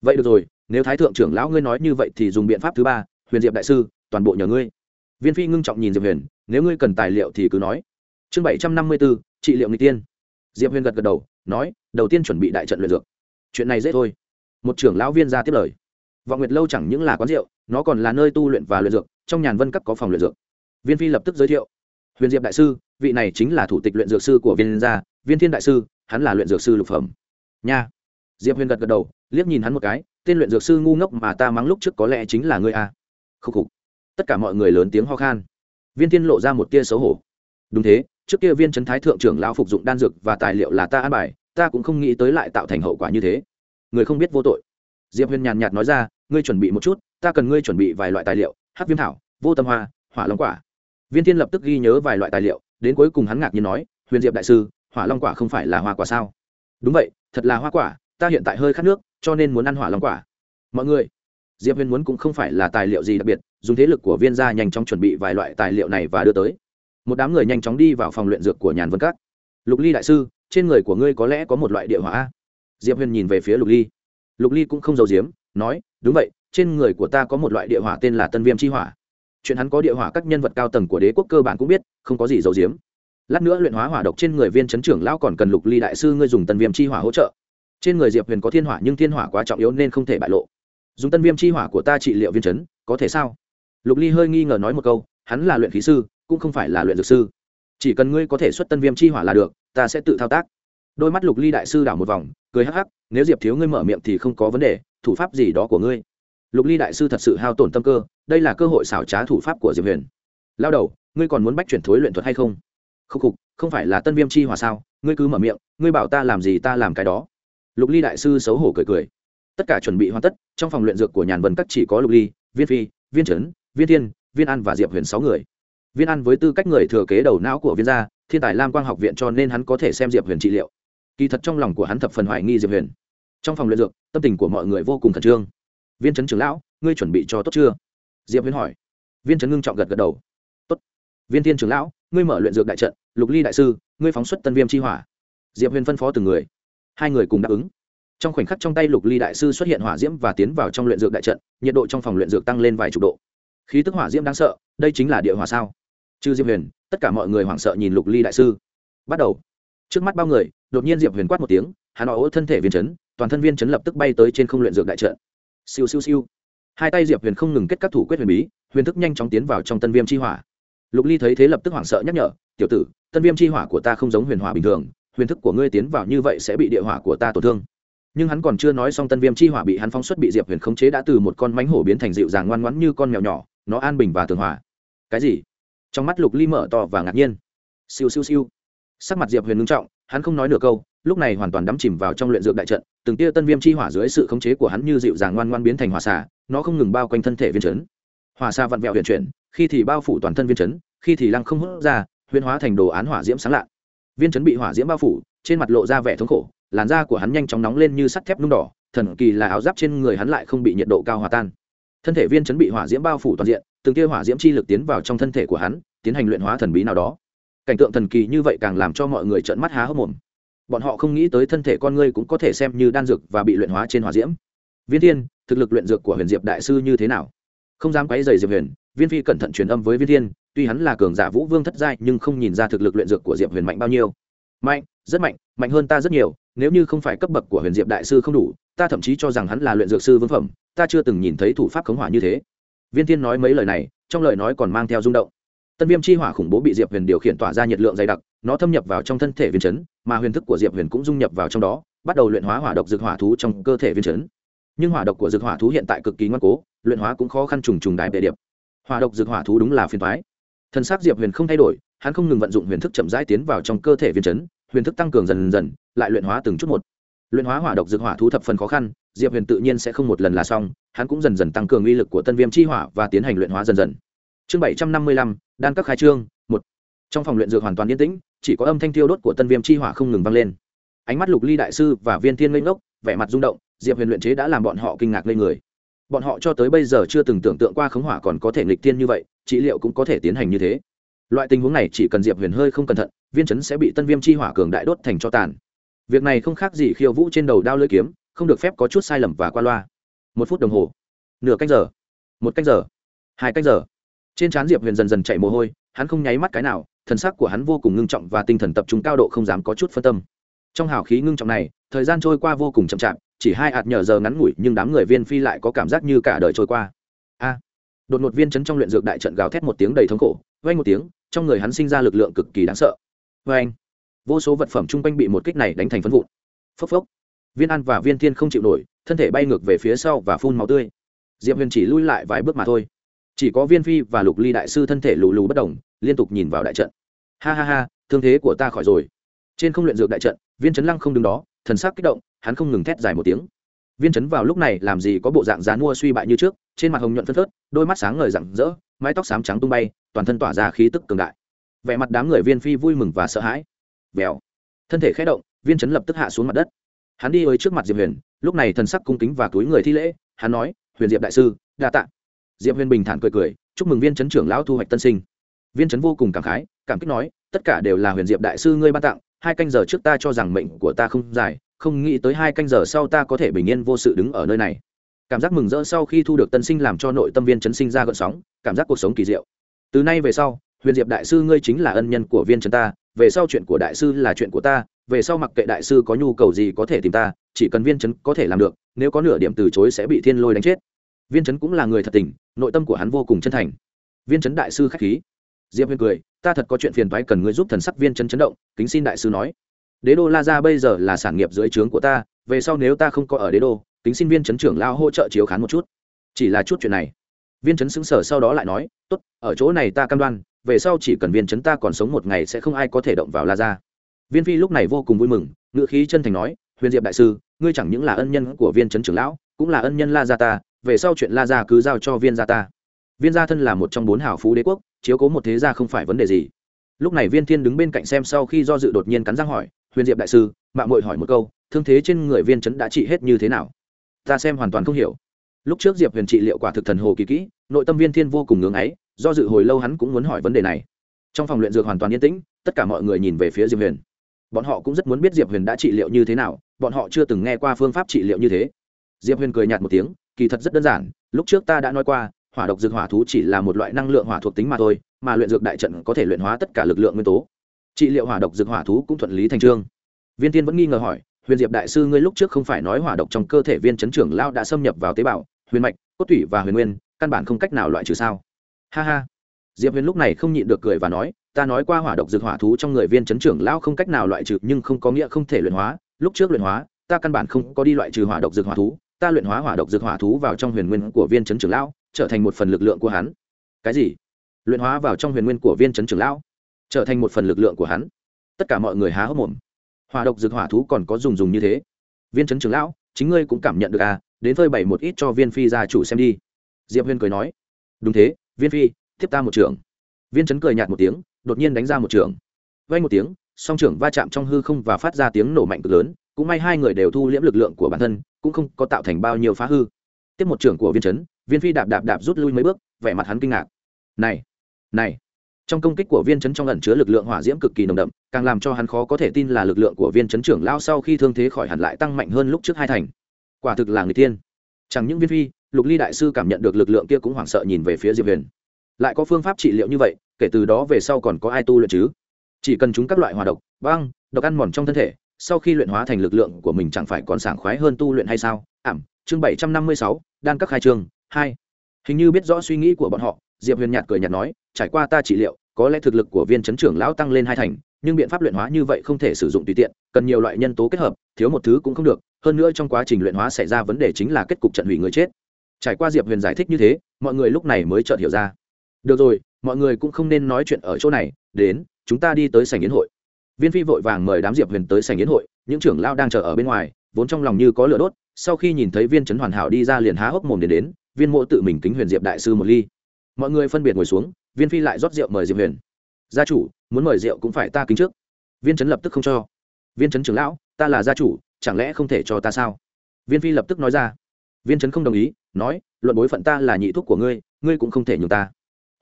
Vậy được rồi, nếu thái thượng trưởng lão ngươi nói như vậy thì dùng biện pháp thứ ba, huyền diệp đại sư, toàn bộ nhờ ngươi. Viên phi ngưng trọng nhìn diệp huyền, nếu ngươi cần tài liệu thì cứ nói. Chương bảy trăm năm mươi bốn trị liệu người tiên. Diệp huyền gật gật đầu, nói, đầu tiên chuẩn bị đại trận luyện dược. Chuyện này dễ thôi. Một trưởng lão viên ra tiếp lời. Vọng nguyệt lâu chẳng những là quán rượu, nó còn là nơi tu luyện và luyện dược trong nhàn vân các có phòng luyện dược. Viên phi lập tức giới thiệu. Huyền diệp đại sư, vị này chính là thủ tịch luyện dược sư của viên gia, viên thiên đại sư, hắn là luyện dược sư lục phẩm. Nha. Diệp huyền gật gật đầu, liếc nhìn hắn một cái, tên luyện dược sư ngu ngốc mà ta mắng lúc trước có lẽ chính là ngươi a. Khúc khục. Tất cả mọi người lớn tiếng ho khan. Viên thiên lộ ra một tia xấu hổ. Đúng thế, trước kia viên trấn thái thượng trưởng lão phục dụng đan dược và tài liệu là ta an bài, ta cũng không nghĩ tới lại tạo thành hậu quả như thế. Người không biết vô tội. Diệp huyền nhàn nhạt nói ra, ngươi chuẩn bị một chút, ta cần ngươi chuẩn bị vài loại tài liệu hát viêm thảo, vô tâm hoa, hỏa long quả. Viên thiên lập tức ghi nhớ vài loại tài liệu, đến cuối cùng hắn ngạc nhiên nói, huyền diệp đại sư, hỏa long quả không phải là hoa quả sao? Đúng vậy, thật là hoa quả, ta hiện tại hơi khát nước, cho nên muốn ăn hỏa long quả. Mọi người, diệp huyền muốn cũng không phải là tài liệu gì đặc biệt, dùng thế lực của viên gia nhanh chóng chuẩn bị vài loại tài liệu này và đưa tới. Một đám người nhanh chóng đi vào phòng luyện dược của nhàn vân các. Lục ly đại sư, trên người của ngươi có lẽ có một loại địa hỏa diệp huyền nhìn về phía lục ly. Lục ly cũng không giấu giếm, nói, đúng vậy trên người của ta có một loại địa hỏa tên là tân viêm chi hỏa. Chuyện hắn có địa hỏa các nhân vật cao tầng của đế quốc cơ bản cũng biết, không có gì giấu giếm. Lát nữa luyện hóa hỏa độc trên người viên chấn trưởng lão còn cần lục ly đại sư ngươi dùng tân viêm chi hỏa hỗ trợ. Trên người diệp huyền có thiên hỏa nhưng thiên hỏa quá trọng yếu nên không thể bại lộ. Dùng tân viêm chi hỏa của ta trị liệu viên chấn, có thể sao? Lục ly hơi nghi ngờ nói một câu, hắn là luyện khí sư, cũng không phải là luyện dược sư. Chỉ cần ngươi có thể xuất tân viêm chi hỏa là được, ta sẽ tự thao tác. Đôi mắt lục ly đại sư đảo một vòng, cười hắc hắc, nếu diệp thiếu ngươi mở miệng thì không có vấn đề, thủ pháp gì đó của ngươi lục ly đại sư thật sự hao tổn tâm cơ, đây là cơ hội xảo trá thủ pháp của diệp huyền. Lao đầu, ngươi còn muốn bách chuyển thối luyện thuật hay không? Khúc khục, không phải là tân viêm chi hòa sao? Ngươi cứ mở miệng, ngươi bảo ta làm gì ta làm cái đó. Lục ly đại sư xấu hổ cười cười. Tất cả chuẩn bị hoàn tất, trong phòng luyện dược của nhàn vân các chỉ có lục ly, viên phi, viên trấn, viên thiên, viên an và diệp huyền sáu người. Viên an với tư cách người thừa kế đầu não của viên gia, thiên tài lam quang học viện cho nên hắn có thể xem diệp huyền trị liệu. Kỳ thật trong lòng của hắn thập phần hoài nghi diệp huyền. Trong phòng luyện dược, tâm tình của mọi người vô cùng khẩn trương viên trấn trưởng lão, ngươi chuẩn bị cho tốt chưa? Diệp Huyên hỏi. Viên trấn ngưng trọng gật gật đầu. Tốt. Viên thiên trưởng lão, ngươi mở luyện dược đại trận, lục ly đại sư, ngươi phóng xuất tân viêm chi hỏa. Diệp Huyên phân phó từng người. Hai người cùng đáp ứng. Trong khoảnh khắc trong tay lục ly đại sư xuất hiện hỏa diễm và tiến vào trong luyện dược đại trận, nhiệt độ trong phòng luyện dược tăng lên vài chục độ. Khí tức hỏa diễm đáng sợ, đây chính là địa hỏa sao? Chư diệp huyền, tất cả mọi người hoảng sợ nhìn lục ly đại sư. Bắt đầu. Trước mắt bao người, đột nhiên diệp huyền quát một tiếng, hắn ô thân thể viên chấn toàn thân viên chấn lập tức bay tới trên không luyện dược đại trận siêu siêu siêu. Hai tay diệp huyền không ngừng kết các thủ quyết huyền bí, huyền thức nhanh chóng tiến vào trong tân viêm chi hỏa. Lục ly thấy thế lập tức hoảng sợ nhắc nhở, tiểu tử, tân viêm chi hỏa của ta không giống huyền hỏa bình thường, huyền thức của ngươi tiến vào như vậy sẽ bị địa hỏa của ta tổn thương. Nhưng hắn còn chưa nói xong tân viêm chi hỏa bị hắn phóng xuất bị diệp huyền khống chế đã từ một con mánh hổ biến thành dịu dàng ngoan ngoãn như con mèo nhỏ, nó an bình và tường hòa. Cái gì? Trong mắt lục ly mở to và ngạc nhiên. Siêu siêu siêu. Sắc mặt diệp huyền ngưng trọng hắn không nói nửa câu, lúc này hoàn toàn đắm chìm vào trong luyện dược đại trận, từng tia tân viêm chi hỏa dưới sự khống chế của hắn như dịu dàng ngoan ngoan biến thành hỏa xà, nó không ngừng bao quanh thân thể viên chấn. Hỏa xà vặn vẹo huyền chuyển, khi thì bao phủ toàn thân viên chấn, khi thì lăng không hút ra, huyền hóa thành đồ án hỏa diễm sáng lạ. Viên chấn bị hỏa diễm bao phủ, trên mặt lộ ra vẻ thống khổ, làn da của hắn nhanh chóng nóng lên như sắt thép nung đỏ, thần kỳ là áo giáp trên người hắn lại không bị nhiệt độ cao hòa tan. Thân thể viên chấn bị hỏa diễm bao phủ toàn diện, từng tia hỏa diễm chi lực tiến vào trong thân thể của hắn, tiến hành luyện hóa thần bí nào đó cảnh tượng thần kỳ như vậy càng làm cho mọi người trợn mắt há hốc mồm. Bọn họ không nghĩ tới thân thể con ngươi cũng có thể xem như đan dược và bị luyện hóa trên hỏa diễm. Viên thiên, thực lực luyện dược của huyền diệp đại sư như thế nào? Không dám quấy dày diệp huyền, viên phi cẩn thận truyền âm với viên thiên, tuy hắn là cường giả vũ vương thất giai nhưng không nhìn ra thực lực luyện dược của diệp huyền mạnh bao nhiêu. Mạnh, rất mạnh mạnh hơn ta rất nhiều, nếu như không phải cấp bậc của huyền diệp đại sư không đủ, ta thậm chí cho rằng hắn là luyện dược sư vương phẩm, ta chưa từng nhìn thấy thủ pháp khống hỏa như thế. Viên thiên nói mấy lời này, trong lời nói còn mang theo rung động tân viêm chi hỏa khủng bố bị diệp huyền điều khiển tỏa ra nhiệt lượng dày đặc, nó thâm nhập vào trong thân thể viên chấn, mà huyền thức của diệp huyền cũng dung nhập vào trong đó, bắt đầu luyện hóa hỏa độc dược hỏa thú trong cơ thể viên chấn. Nhưng hỏa độc của dược hỏa thú hiện tại cực kỳ ngoan cố, luyện hóa cũng khó khăn trùng trùng đại bệ điệp. Hỏa độc dược hỏa thú đúng là phiền thoái thân xác diệp huyền không thay đổi, hắn không ngừng vận dụng huyền thức chậm rãi tiến vào trong cơ thể viên chấn, huyền thức tăng cường dần dần, lại luyện hóa từng chút một. Luyện hóa hỏa độc dược hỏa thú thập phần khó khăn, diệp huyền tự nhiên sẽ không một lần là xong, hắn cũng dần dần tăng cường uy lực của tân viêm chi hỏa và tiến hành luyện hóa dần dần chương bảy trăm năm mươi lăm, đan các khai trương, một. Trong phòng luyện dược hoàn toàn yên tĩnh, chỉ có âm thanh thiêu đốt của tân viêm chi hỏa không ngừng vang lên. Ánh mắt lục ly đại sư và viên thiên ngây ngốc, vẻ mặt rung động, diệp huyền luyện chế đã làm bọn họ kinh ngạc lên người. Bọn họ cho tới bây giờ chưa từng tưởng tượng qua khống hỏa còn có thể nghịch tiên như vậy, trị liệu cũng có thể tiến hành như thế. Loại tình huống này chỉ cần diệp huyền hơi không cẩn thận, viên chấn sẽ bị tân viêm chi hỏa cường đại đốt thành cho tàn. Việc này không khác gì khiêu vũ trên đầu đao lưỡi kiếm, không được phép có chút sai lầm và qua loa. Một phút đồng hồ. Nửa canh giờ. Một canh giờ. Hai canh giờ trên trán diệp huyền dần dần chạy mồ hôi, hắn không nháy mắt cái nào, thần sắc của hắn vô cùng ngưng trọng và tinh thần tập trung cao độ không dám có chút phân tâm. Trong hào khí ngưng trọng này, thời gian trôi qua vô cùng chậm chạp, chỉ hai hạt nhờ giờ ngắn ngủi nhưng đám người viên phi lại có cảm giác như cả đời trôi qua. A! Đột một viên chấn trong luyện dược đại trận gào thét một tiếng đầy thống khổ vay một tiếng, trong người hắn sinh ra lực lượng cực kỳ đáng sợ. Vê anh vô số vật phẩm chung quanh bị một kích này đánh thành phân vụn. Phốc phốc. Viên an và viên thiên không chịu nổi, thân thể bay ngược về phía sau và phun máu tươi. Diệp huyền chỉ lui lại vài bước mà thôi chỉ có viên phi và lục ly đại sư thân thể lù lù bất đồng liên tục nhìn vào đại trận. Ha ha ha, thương thế của ta khỏi rồi. Trên không luyện dược đại trận, viên trấn lăng không đứng đó, thần sắc kích động, hắn không ngừng thét dài một tiếng. Viên trấn vào lúc này làm gì có bộ dạng dán mua suy bại như trước, trên mặt hồng nhuận phân phớt, đôi mắt sáng ngời rạng rỡ, mái tóc xám trắng tung bay, toàn thân tỏa ra khí tức cường đại. Vẻ mặt đám người viên phi vui mừng và sợ hãi. Vèo. Thân thể khé động, viên trấn lập tức hạ xuống mặt đất. Hắn đi tới trước mặt diệp huyền, lúc này thần sắc cung kính và túi người thi lễ, hắn nói, huyền diệp đại sư, đa tạ diệp huyền bình thản cười cười, chúc mừng viên trấn trưởng lão thu hoạch tân sinh. Viên trấn vô cùng cảm khái, cảm kích nói, tất cả đều là huyền diệp đại sư ngươi ban tặng, hai canh giờ trước ta cho rằng mệnh của ta không dài, không nghĩ tới hai canh giờ sau ta có thể bình yên vô sự đứng ở nơi này. Cảm giác mừng rỡ sau khi thu được tân sinh làm cho nội tâm viên chấn sinh ra gợn sóng, cảm giác cuộc sống kỳ diệu. Từ nay về sau, huyền diệp đại sư ngươi chính là ân nhân của viên chấn ta, về sau chuyện của đại sư là chuyện của ta, về sau mặc kệ đại sư có nhu cầu gì có thể tìm ta, chỉ cần viên chấn có thể làm được, nếu có nửa điểm từ chối sẽ bị thiên lôi đánh chết viên Trấn cũng là người thật tình, nội tâm của hắn vô cùng chân thành. Viên Trấn đại sư k h á c h khí. Diệp huyền cười, ta thật có chuyện phiền toái cần ngươi giúp thần sắc viên Trấn chấn động, kính xin đại sư nói. Đế đô la ra bây giờ là sản nghiệp dưới trướng của ta, về sau nếu ta không có ở đế đô, kính xin viên Trấn trưởng lao hỗ trợ chiếu khán một chút. Chỉ là chút chuyện này. Viên Trấn xứng sở sau đó lại nói, tốt, ở chỗ này ta cam đoan, về sau chỉ cần viên Trấn ta còn sống một ngày sẽ không ai có thể động vào la ra viên phi lúc này vô cùng vui mừng ngự khí chân thành nói, huyền diệp đại sư, ngươi chẳng những là ân nhân của viên Trấn trưởng lão, cũng là ân nhân la gia ta về sau chuyện la gia cứ giao cho viên gia ta. Viên gia thân là một trong bốn hảo phú đế quốc, chiếu cố một thế gia không phải vấn đề gì. Lúc này viên thiên đứng bên cạnh xem sau khi do dự đột nhiên cắn răng hỏi, huyền diệp đại sư mạng mội hỏi một câu, thương thế trên người viên Trấn đã trị hết như thế nào? Ta xem hoàn toàn không hiểu. Lúc trước diệp huyền trị liệu quả thực thần hồ kỳ kỹ, nội tâm viên thiên vô cùng ngưỡng ấy, do dự hồi lâu hắn cũng muốn hỏi vấn đề này. Trong phòng luyện dược hoàn toàn yên tĩnh, tất cả mọi người nhìn về phía diệp huyền. Bọn họ cũng rất muốn biết diệp huyền đã trị liệu như thế nào, bọn họ chưa từng nghe qua phương pháp trị liệu như thế. Diệp huyền cười nhạt một tiếng kỳ thật rất đơn giản, lúc trước ta đã nói qua, hỏa độc dược hỏa thú chỉ là một loại năng lượng hỏa thuộc tính mà thôi, mà luyện dược đại trận có thể luyện hóa tất cả lực lượng nguyên tố. Trị liệu hỏa độc dược hỏa thú cũng thuận lý thành trương. Viên tiên vẫn nghi ngờ hỏi, huyền diệp đại sư ngươi lúc trước không phải nói hỏa độc trong cơ thể viên chấn trưởng lao đã xâm nhập vào tế bào, huyền mạch, cốt tủy và huyền nguyên, căn bản không cách nào loại trừ sao? Ha ha. Diệp huyền lúc này không nhịn được cười và nói, ta nói qua hỏa độc dược hỏa thú trong người viên chấn trưởng lao không cách nào loại trừ, nhưng không có nghĩa không thể luyện hóa. Lúc trước luyện hóa, ta căn bản không có đi loại trừ hỏa độc dược hỏa thú ta luyện hóa hỏa độc dược hỏa thú vào trong huyền nguyên của viên chấn trưởng lão, trở thành một phần lực lượng của hắn. Cái gì? Luyện hóa vào trong huyền nguyên của viên chấn trưởng lão, trở thành một phần lực lượng của hắn? Tất cả mọi người há hốc mồm. Hỏa độc dược hỏa thú còn có dùng dùng như thế. Viên chấn trưởng lão, chính ngươi cũng cảm nhận được à? Đến phơi bày một ít cho viên phi gia chủ xem đi. Diệp huyên cười nói. Đúng thế, viên phi tiếp ta một trưởng. Viên chấn cười nhạt một tiếng, đột nhiên đánh ra một trưởng. Vay một tiếng, song trưởng va chạm trong hư không và phát ra tiếng nổ mạnh cực lớn cũng may hai người đều thu liễm lực lượng của bản thân, cũng không có tạo thành bao nhiêu phá hư. Tiếp một trưởng của viên chấn, viên phi đạp đạp đạp rút lui mấy bước, vẻ mặt hắn kinh ngạc. Này này. Trong công kích của viên chấn trong ẩn chứa lực lượng hỏa diễm cực kỳ nồng đậm, càng làm cho hắn khó có thể tin là lực lượng của viên chấn trưởng lao sau khi thương thế khỏi hẳn lại tăng mạnh hơn lúc trước hai thành. Quả thực là người tiên chẳng những viên phi, lục ly đại sư cảm nhận được lực lượng kia cũng hoảng sợ nhìn về phía diệp huyền. Lại có phương pháp trị liệu như vậy, kể từ đó về sau còn có ai tu luyện chứ? Chỉ cần chúng các loại hòa độc, băng, độc ăn mòn trong thân thể sau khi luyện hóa thành lực lượng của mình chẳng phải còn sảng khoái hơn tu luyện hay sao? Ảm, chương bảy trăm năm mươi sáu, đan các khai trường hai. Hình như biết rõ suy nghĩ của bọn họ, diệp huyền nhạt cười nhạt nói, trải qua ta trị liệu, có lẽ thực lực của viên chấn trưởng lão tăng lên hai thành, nhưng biện pháp luyện hóa như vậy không thể sử dụng tùy tiện, cần nhiều loại nhân tố kết hợp, thiếu một thứ cũng không được, hơn nữa trong quá trình luyện hóa xảy ra vấn đề chính là kết cục trận hủy người chết. Trải qua diệp huyền giải thích như thế, mọi người lúc này mới chợt hiểu ra. Được rồi, mọi người cũng không nên nói chuyện ở chỗ này, đến, chúng ta đi tới sảnh yến hội viên phi vội vàng mời đám diệp huyền tới sảnh yến hội, những trưởng lao đang chờ ở bên ngoài, vốn trong lòng như có lửa đốt, sau khi nhìn thấy viên trấn hoàn hảo đi ra liền há hốc mồm đến đến, viên mộ tự mình kính huyền diệp đại sư một ly. Mọi người phân biệt ngồi xuống, viên phi lại rót rượu mời diệp huyền. Gia chủ, muốn mời rượu cũng phải ta kính trước. Viên trấn lập tức không cho. Viên trấn trưởng lão, ta là gia chủ, chẳng lẽ không thể cho ta sao? Viên phi lập tức nói ra. Viên trấn không đồng ý, nói, luận bối phận ta là nhị thuốc của ngươi ngươi cũng không thể nhường ta.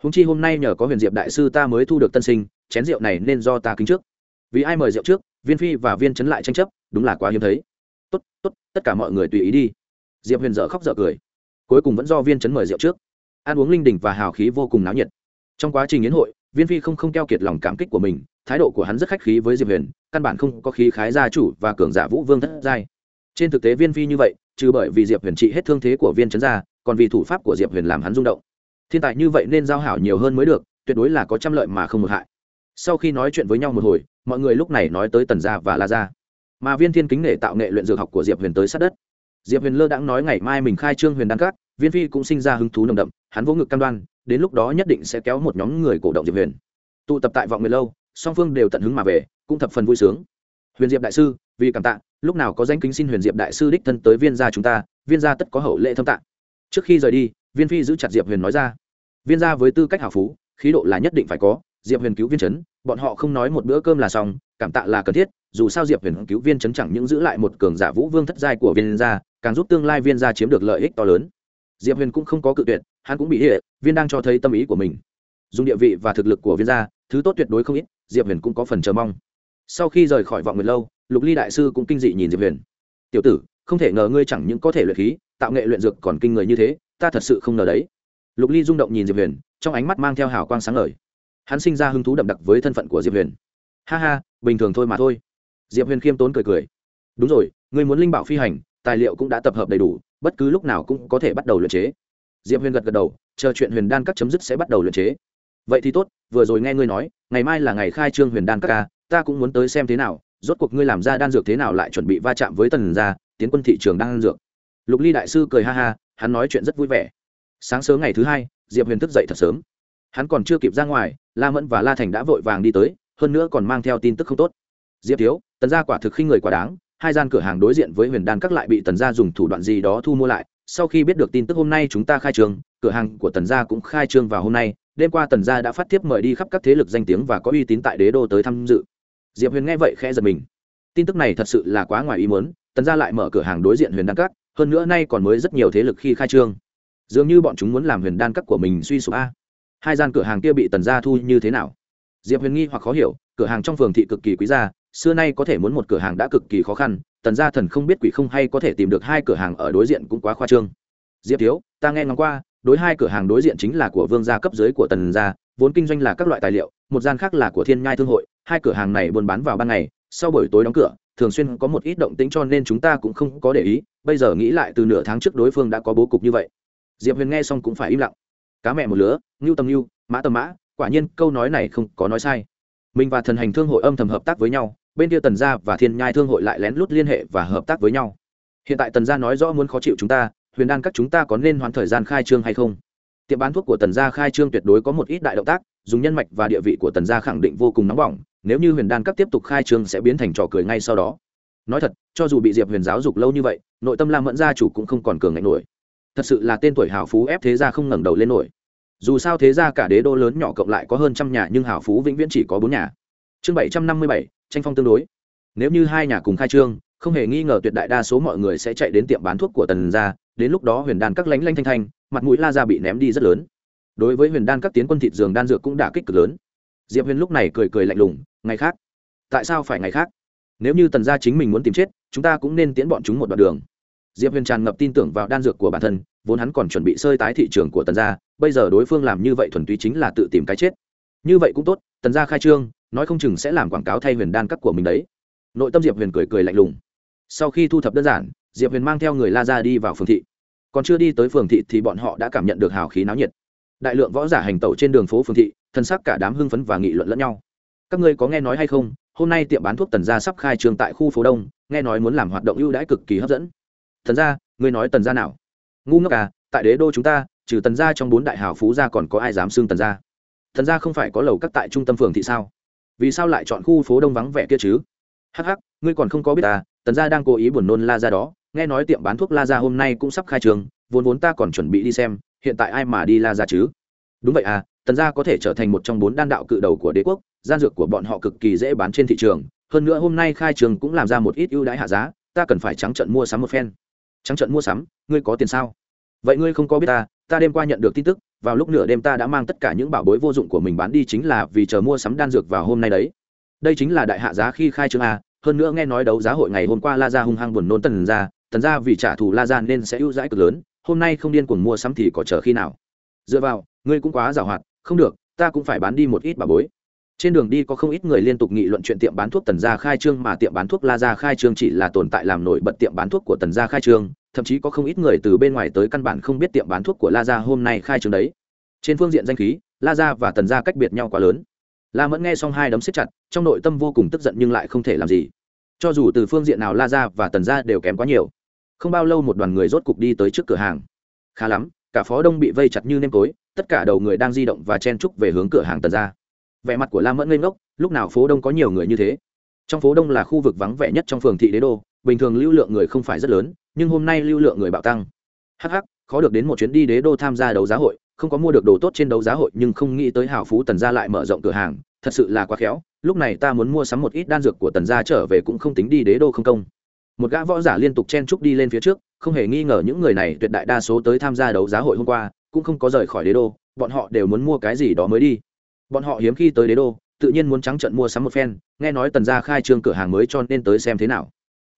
Húng chi hôm nay nhờ có huyền diệp đại sư ta mới thu được tân sinh, chén rượu này nên do ta kính trước vì ai mời rượu trước, viên phi và viên Chấn lại tranh chấp, đúng là quá hiếm thấy. Tốt tốt, tất cả mọi người tùy ý đi. Diệp huyền dở khóc dở cười. Cuối cùng vẫn do viên Chấn mời rượu trước. Ăn uống linh đình và hào khí vô cùng náo nhiệt. Trong quá trình yến hội, viên phi không không keo kiệt lòng cảm kích của mình, thái độ của hắn rất khách khí với diệp huyền, căn bản không có khí khái gia chủ và cường giả vũ vương thất giai. Trên thực tế viên phi như vậy, trừ bởi vì diệp huyền trị hết thương thế của viên Chấn gia còn vì thủ pháp của diệp huyền làm hắn rung động. Thiên tài như vậy nên giao hảo nhiều hơn mới được, tuyệt đối là có trăm lợi mà không một hại. Sau khi nói chuyện với nhau một hồi mọi người lúc này nói tới tần gia và la gia. Mà viên thiên kính nể tạo nghệ luyện dược học của diệp huyền tới sát đất. Diệp huyền lơ đãng nói ngày mai mình khai trương huyền đan cát viên phi cũng sinh ra hứng thú nồng đậm, hắn vỗ ngực cam đoan, đến lúc đó nhất định sẽ kéo một nhóm người cổ động diệp huyền. Tụ tập tại vọng người lâu, song phương đều tận hứng mà về, cũng thập phần vui sướng. Huyền diệp đại sư, vì cảm tạ, lúc nào có danh kính xin huyền diệp đại sư đích thân tới viên gia chúng ta, viên gia tất có hậu lệ thâm tạ. trước khi rời đi, viên phi giữ chặt diệp huyền nói ra. Viên gia với tư cách hảo phú, khí độ là nhất định phải có diệp huyền cứu viên chấn, bọn họ không nói một bữa cơm là xong, cảm tạ là cần thiết, dù sao diệp huyền cứu viên chấn chẳng những giữ lại một cường giả vũ vương thất giai của viên gia, càng giúp tương lai viên gia chiếm được lợi ích to lớn. Diệp huyền cũng không có cự tuyệt, hắn cũng bị hệ, viên đang cho thấy tâm ý của mình. Dùng địa vị và thực lực của viên gia, thứ tốt tuyệt đối không ít, diệp huyền cũng có phần chờ mong. Sau khi rời khỏi vọng nguyệt lâu, lục ly đại sư cũng kinh dị nhìn diệp huyền. Tiểu tử, không thể ngờ ngươi chẳng những có thể luyện khí, tạo nghệ luyện dược còn kinh người như thế, ta thật sự không ngờ đấy. Lục ly rung động nhìn diệp huyền, trong ánh mắt mang theo hào quang sáng ngời hắn sinh ra hứng thú đậm đặc với thân phận của diệp huyền ha ha bình thường thôi mà thôi diệp huyền khiêm tốn cười cười đúng rồi ngươi muốn linh bảo phi hành tài liệu cũng đã tập hợp đầy đủ bất cứ lúc nào cũng có thể bắt đầu luyện chế diệp huyền gật gật đầu chờ chuyện huyền đan các chấm dứt sẽ bắt đầu luyện chế vậy thì tốt vừa rồi nghe ngươi nói ngày mai là ngày khai trương huyền đan các ca ta cũng muốn tới xem thế nào rốt cuộc ngươi làm ra đan dược thế nào lại chuẩn bị va chạm với tần gia tiến quân thị trường đan dược lục ly đại sư cười ha ha hắn nói chuyện rất vui vẻ sáng sớm ngày thứ hai diệp huyền thức dậy thật sớm hắn còn chưa kịp ra ngoài la mẫn và la thành đã vội vàng đi tới, hơn nữa còn mang theo tin tức không tốt. Diệp thiếu, tần gia quả thực khi người quá đáng, hai gian cửa hàng đối diện với huyền đan các lại bị tần gia dùng thủ đoạn gì đó thu mua lại. Sau khi biết được tin tức hôm nay chúng ta khai trương cửa hàng của tần gia cũng khai trương vào hôm nay. Đêm qua tần gia đã phát tiếp mời đi khắp các thế lực danh tiếng và có uy tín tại đế đô tới tham dự. Diệp huyền nghe vậy khẽ giật mình. Tin tức này thật sự là quá ngoài ý muốn, tần gia lại mở cửa hàng đối diện huyền đan các, hơn nữa nay còn mới rất nhiều thế lực khi khai trương. Dường như bọn chúng muốn làm huyền đan các của mình suy sụp a hai gian cửa hàng kia bị tần gia thu như thế nào? Diệp huyền nghi hoặc khó hiểu, cửa hàng trong phường thị cực kỳ quý gia, xưa nay có thể muốn một cửa hàng đã cực kỳ khó khăn, tần gia thần không biết quỷ không hay có thể tìm được hai cửa hàng ở đối diện cũng quá khoa trương. Diệp thiếu, ta nghe ngóng qua, đối hai cửa hàng đối diện chính là của vương gia cấp dưới của tần gia, vốn kinh doanh là các loại tài liệu, một gian khác là của thiên nhai thương hội, hai cửa hàng này buôn bán vào ban ngày, sau buổi tối đóng cửa, thường xuyên có một ít động tĩnh cho nên chúng ta cũng không có để ý, bây giờ nghĩ lại từ nửa tháng trước đối phương đã có bố cục như vậy. Diệp huyền nghe xong cũng phải im lặng cá mẹ một lứa, ngưu tầm ngưu, mã tầm mã, quả nhiên câu nói này không có nói sai. Mình và thần hành thương hội âm thầm hợp tác với nhau, bên kia tần gia và thiên nhai thương hội lại lén lút liên hệ và hợp tác với nhau. Hiện tại tần gia nói rõ muốn khó chịu chúng ta, huyền đan các chúng ta có nên hoãn thời gian khai trương hay không? Tiệm bán thuốc của tần gia khai trương tuyệt đối có một ít đại động tác, dùng nhân mạch và địa vị của tần gia khẳng định vô cùng nóng bỏng, nếu như huyền đan các tiếp tục khai trương sẽ biến thành trò cười ngay sau đó. Nói thật, cho dù bị diệp huyền giáo dục lâu như vậy, nội tâm lam mẫn gia chủ cũng không còn cường ngạnh nổi thật sự là tên tuổi hào phú ép thế gia không ngẩng đầu lên nổi. Dù sao thế gia cả đế đô lớn nhỏ cộng lại có hơn trăm nhà, nhưng hào phú vĩnh viễn chỉ có bốn nhà. Chương bảy trăm năm mươi bảy, tranh phong tương đối. Nếu như hai nhà cùng khai trương, không hề nghi ngờ tuyệt đại đa số mọi người sẽ chạy đến tiệm bán thuốc của tần gia, đến lúc đó huyền đan các lánh lanh thanh thanh, mặt mũi la ra bị ném đi rất lớn. Đối với huyền đan các tiến quân thịt giường đan dược cũng đã kích cực lớn. Diệp huyền lúc này cười cười lạnh lùng, ngày khác, tại sao phải ngày khác? Nếu như tần gia chính mình muốn tìm chết, chúng ta cũng nên tiễn bọn chúng một đoạn đường diệp huyền tràn ngập tin tưởng vào đan dược của bản thân, vốn hắn còn chuẩn bị sơi tái thị trường của tần gia, bây giờ đối phương làm như vậy thuần túy chính là tự tìm cái chết. Như vậy cũng tốt, tần gia khai trương, nói không chừng sẽ làm quảng cáo thay huyền đan các của mình đấy. Nội tâm diệp huyền cười cười lạnh lùng. Sau khi thu thập đơn giản, diệp huyền mang theo người la ra đi vào phường thị. Còn chưa đi tới phường thị thì bọn họ đã cảm nhận được hào khí náo nhiệt. Đại lượng võ giả hành tẩu trên đường phố phường thị, thân sắc cả đám hưng phấn và nghị luận lẫn nhau. Các ngươi có nghe nói hay không, hôm nay tiệm bán thuốc tần gia sắp khai trương tại khu phố đông, nghe nói muốn làm hoạt động ưu đãi cực kỳ hấp dẫn thần gia, ngươi nói tần gia nào? Ngu ngốc à tại đế đô chúng ta, trừ tần gia trong bốn đại hào phú gia còn có ai dám xưng tần gia? Thần gia không phải có lầu các tại trung tâm phường thị sao? Vì sao lại chọn khu phố đông vắng vẻ kia chứ? Hắc hắc, ngươi còn không có biết à tần gia đang cố ý buồn nôn la ra đó. Nghe nói tiệm bán thuốc la ra hôm nay cũng sắp khai trường, vốn vốn ta còn chuẩn bị đi xem, hiện tại ai mà đi la ra chứ? Đúng vậy à tần gia có thể trở thành một trong bốn đan đạo cự đầu của đế quốc, gian dược của bọn họ cực kỳ dễ bán trên thị trường, hơn nữa hôm nay khai trường cũng làm ra một ít ưu đãi hạ giá, ta cần phải trắng trận mua sắm một phen trắng trận mua sắm, ngươi có tiền sao? Vậy ngươi không có biết ta ta đêm qua nhận được tin tức, vào lúc nửa đêm ta đã mang tất cả những bảo bối vô dụng của mình bán đi chính là vì chờ mua sắm đan dược vào hôm nay đấy. Đây chính là đại hạ giá khi khai trương a, hơn nữa nghe nói đấu giá hội ngày hôm qua la ra hung hăng buồn nôn tần ra tần ra vì trả thù la ra nên sẽ ưu đãi cực lớn, hôm nay không điên cuồng mua sắm thì có chờ khi nào? Dựa vào, ngươi cũng quá giàu hoạt không được, ta cũng phải bán đi một ít bảo bối trên đường đi có không ít người liên tục nghị luận chuyện tiệm bán thuốc tần gia khai trương mà tiệm bán thuốc la gia khai trương chỉ là tồn tại làm nổi bật tiệm bán thuốc của tần gia khai trương, thậm chí có không ít người từ bên ngoài tới căn bản không biết tiệm bán thuốc của la gia hôm nay khai trương đấy. Trên phương diện danh khí, la gia và tần gia cách biệt nhau quá lớn. La mẫn nghe xong hai đấm xếp chặt, trong nội tâm vô cùng tức giận nhưng lại không thể làm gì. Cho dù từ phương diện nào la gia và tần gia đều kém quá nhiều. Không bao lâu một đoàn người rốt cục đi tới trước cửa hàng. Khá lắm, cả phó đông bị vây chặt như nêm tối, tất cả đầu người đang di động và chen trúc về hướng cửa hàng tần gia vẻ mặt của la mẫn ngây ngốc, lúc nào phố đông có nhiều người như thế? Trong phố đông là khu vực vắng vẻ nhất trong phường thị đế đô, bình thường lưu lượng người không phải rất lớn, nhưng hôm nay lưu lượng người bạo tăng. Hh khó được đến một chuyến đi đế đô tham gia đấu giá hội, không có mua được đồ tốt trên đấu giá hội nhưng không nghĩ tới hảo phú tần gia lại mở rộng cửa hàng, thật sự là quá khéo, lúc này ta muốn mua sắm một ít đan dược của tần gia trở về cũng không tính đi đế đô không công. Một gã võ giả liên tục chen trúc đi lên phía trước, không hề nghi ngờ những người này tuyệt đại đa số tới tham gia đấu giá hội hôm qua, cũng không có rời khỏi đế đô, bọn họ đều muốn mua cái gì đó mới đi bọn họ hiếm khi tới đế đô, tự nhiên muốn trắng trận mua sắm một phen, nghe nói tần gia khai trương cửa hàng mới cho nên tới xem thế nào.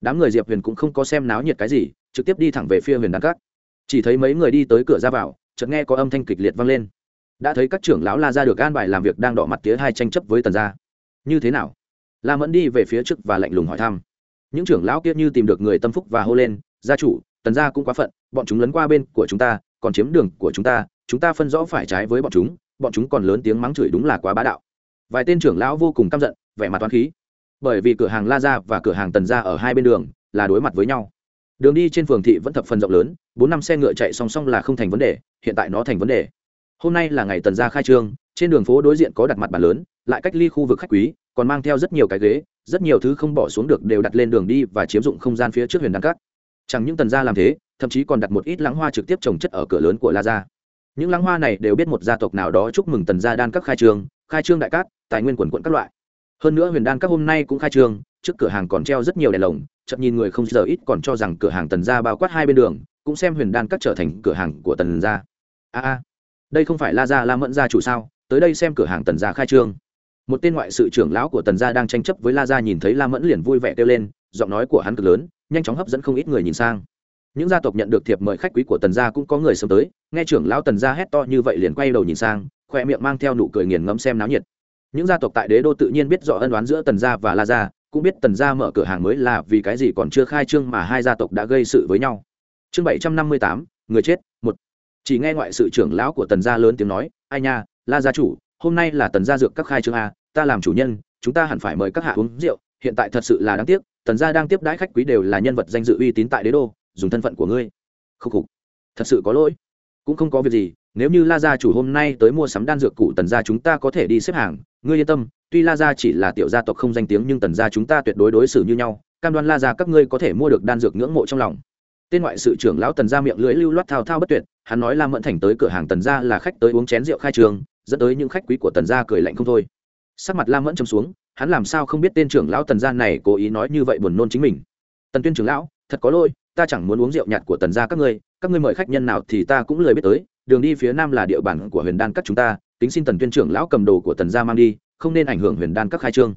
Đám người diệp huyền cũng không có xem náo nhiệt cái gì, trực tiếp đi thẳng về phía huyền đan cát chỉ thấy mấy người đi tới cửa ra vào, chợt nghe có âm thanh kịch liệt vang lên. Đã thấy các trưởng lão la ra được an bài làm việc đang đỏ mặt tía hai tranh chấp với tần gia. Như thế nào? La mẫn đi về phía trước và lạnh lùng hỏi thăm. Những trưởng lão kia như tìm được người tâm phúc và hô lên, gia chủ, tần gia cũng quá phận, bọn chúng lấn qua bên của chúng ta, còn chiếm đường của chúng ta chúng ta phân rõ phải trái với bọn chúng bọn chúng còn lớn tiếng mắng chửi đúng là quá bá đạo. Vài tên trưởng lão vô cùng căm giận, vẻ mặt toán khí. Bởi vì cửa hàng la gia và cửa hàng tần gia ở hai bên đường là đối mặt với nhau. Đường đi trên phường thị vẫn thập phần rộng lớn, bốn năm xe ngựa chạy song song là không thành vấn đề, hiện tại nó thành vấn đề. Hôm nay là ngày tần gia khai trương, trên đường phố đối diện có đặt mặt bàn lớn, lại cách ly khu vực khách quý, còn mang theo rất nhiều cái ghế, rất nhiều thứ không bỏ xuống được đều đặt lên đường đi và chiếm dụng không gian phía trước huyền đăng cát. Chẳng những tần gia làm thế, thậm chí còn đặt một ít lãng hoa trực tiếp trồng chất ở cửa lớn của la gia những lãng hoa này đều biết một gia tộc nào đó chúc mừng tần gia đan các khai trương khai trương đại cát, tài nguyên quần quận các loại. Hơn nữa huyền đan các hôm nay cũng khai trương, trước cửa hàng còn treo rất nhiều đèn lồng chậm nhìn người không giờ ít còn cho rằng cửa hàng tần gia bao quát hai bên đường, cũng xem huyền đan các trở thành cửa hàng của tần gia. A a, đây không phải la gia la mẫn gia chủ sao? Tới đây xem cửa hàng tần gia khai trương. Một tên ngoại sự trưởng lão của tần gia đang tranh chấp với la gia nhìn thấy la mẫn liền vui vẻ kêu lên, giọng nói của hắn cực lớn, nhanh chóng hấp dẫn không ít người nhìn sang những gia tộc nhận được thiệp mời khách quý của tần gia cũng có người sớm tới. Nghe trưởng lão tần gia hét to như vậy liền quay đầu nhìn sang, khoe miệng mang theo nụ cười nghiền ngẫm xem náo nhiệt. Những gia tộc tại đế đô tự nhiên biết rõ ân đoán giữa tần gia và la gia, cũng biết tần gia mở cửa hàng mới là vì cái gì còn chưa khai trương mà hai gia tộc đã gây sự với nhau. Chương bảy trăm năm mươi tám, người chết, một. Chỉ nghe ngoại sự trưởng lão của tần gia lớn tiếng nói, ai nha, la gia chủ, hôm nay là tần gia dược các khai trương a, ta làm chủ nhân, chúng ta hẳn phải mời các hạ uống rượu, hiện tại thật sự là đáng tiếc, tần gia đang tiếp đãi khách quý đều là nhân vật danh dự uy tín tại đế đô dùng thân phận của ngươi. Khúc khục. Thật sự có lỗi. Cũng không có việc gì, nếu như la gia chủ hôm nay tới mua sắm đan dược cụ tần gia chúng ta có thể đi xếp hàng. Ngươi yên tâm, tuy la gia chỉ là tiểu gia tộc không danh tiếng nhưng tần gia chúng ta tuyệt đối đối xử như nhau, cam đoan la gia các ngươi có thể mua được đan dược ngưỡng mộ trong lòng. Tên ngoại sự trưởng lão tần gia miệng lưỡi lưu loát thao thao bất tuyệt, hắn nói la mẫn thành tới cửa hàng tần gia là khách tới uống chén rượu khai trường, dẫn tới những khách quý của tần gia cười lạnh không thôi. Sắc mặt la mẫn chấm xuống, hắn làm sao không biết tên trưởng lão tần gia này cố ý nói như vậy buồn nôn chính mình. Tần tuyên trưởng lão, thật có lỗi ta chẳng muốn uống rượu nhạt của tần gia các ngươi các ngươi mời khách nhân nào thì ta cũng lời biết tới, đường đi phía nam là địa bàn của huyền đan các chúng ta tính xin tần tuyên trưởng lão cầm đồ của tần gia mang đi, không nên ảnh hưởng huyền đan các khai trương.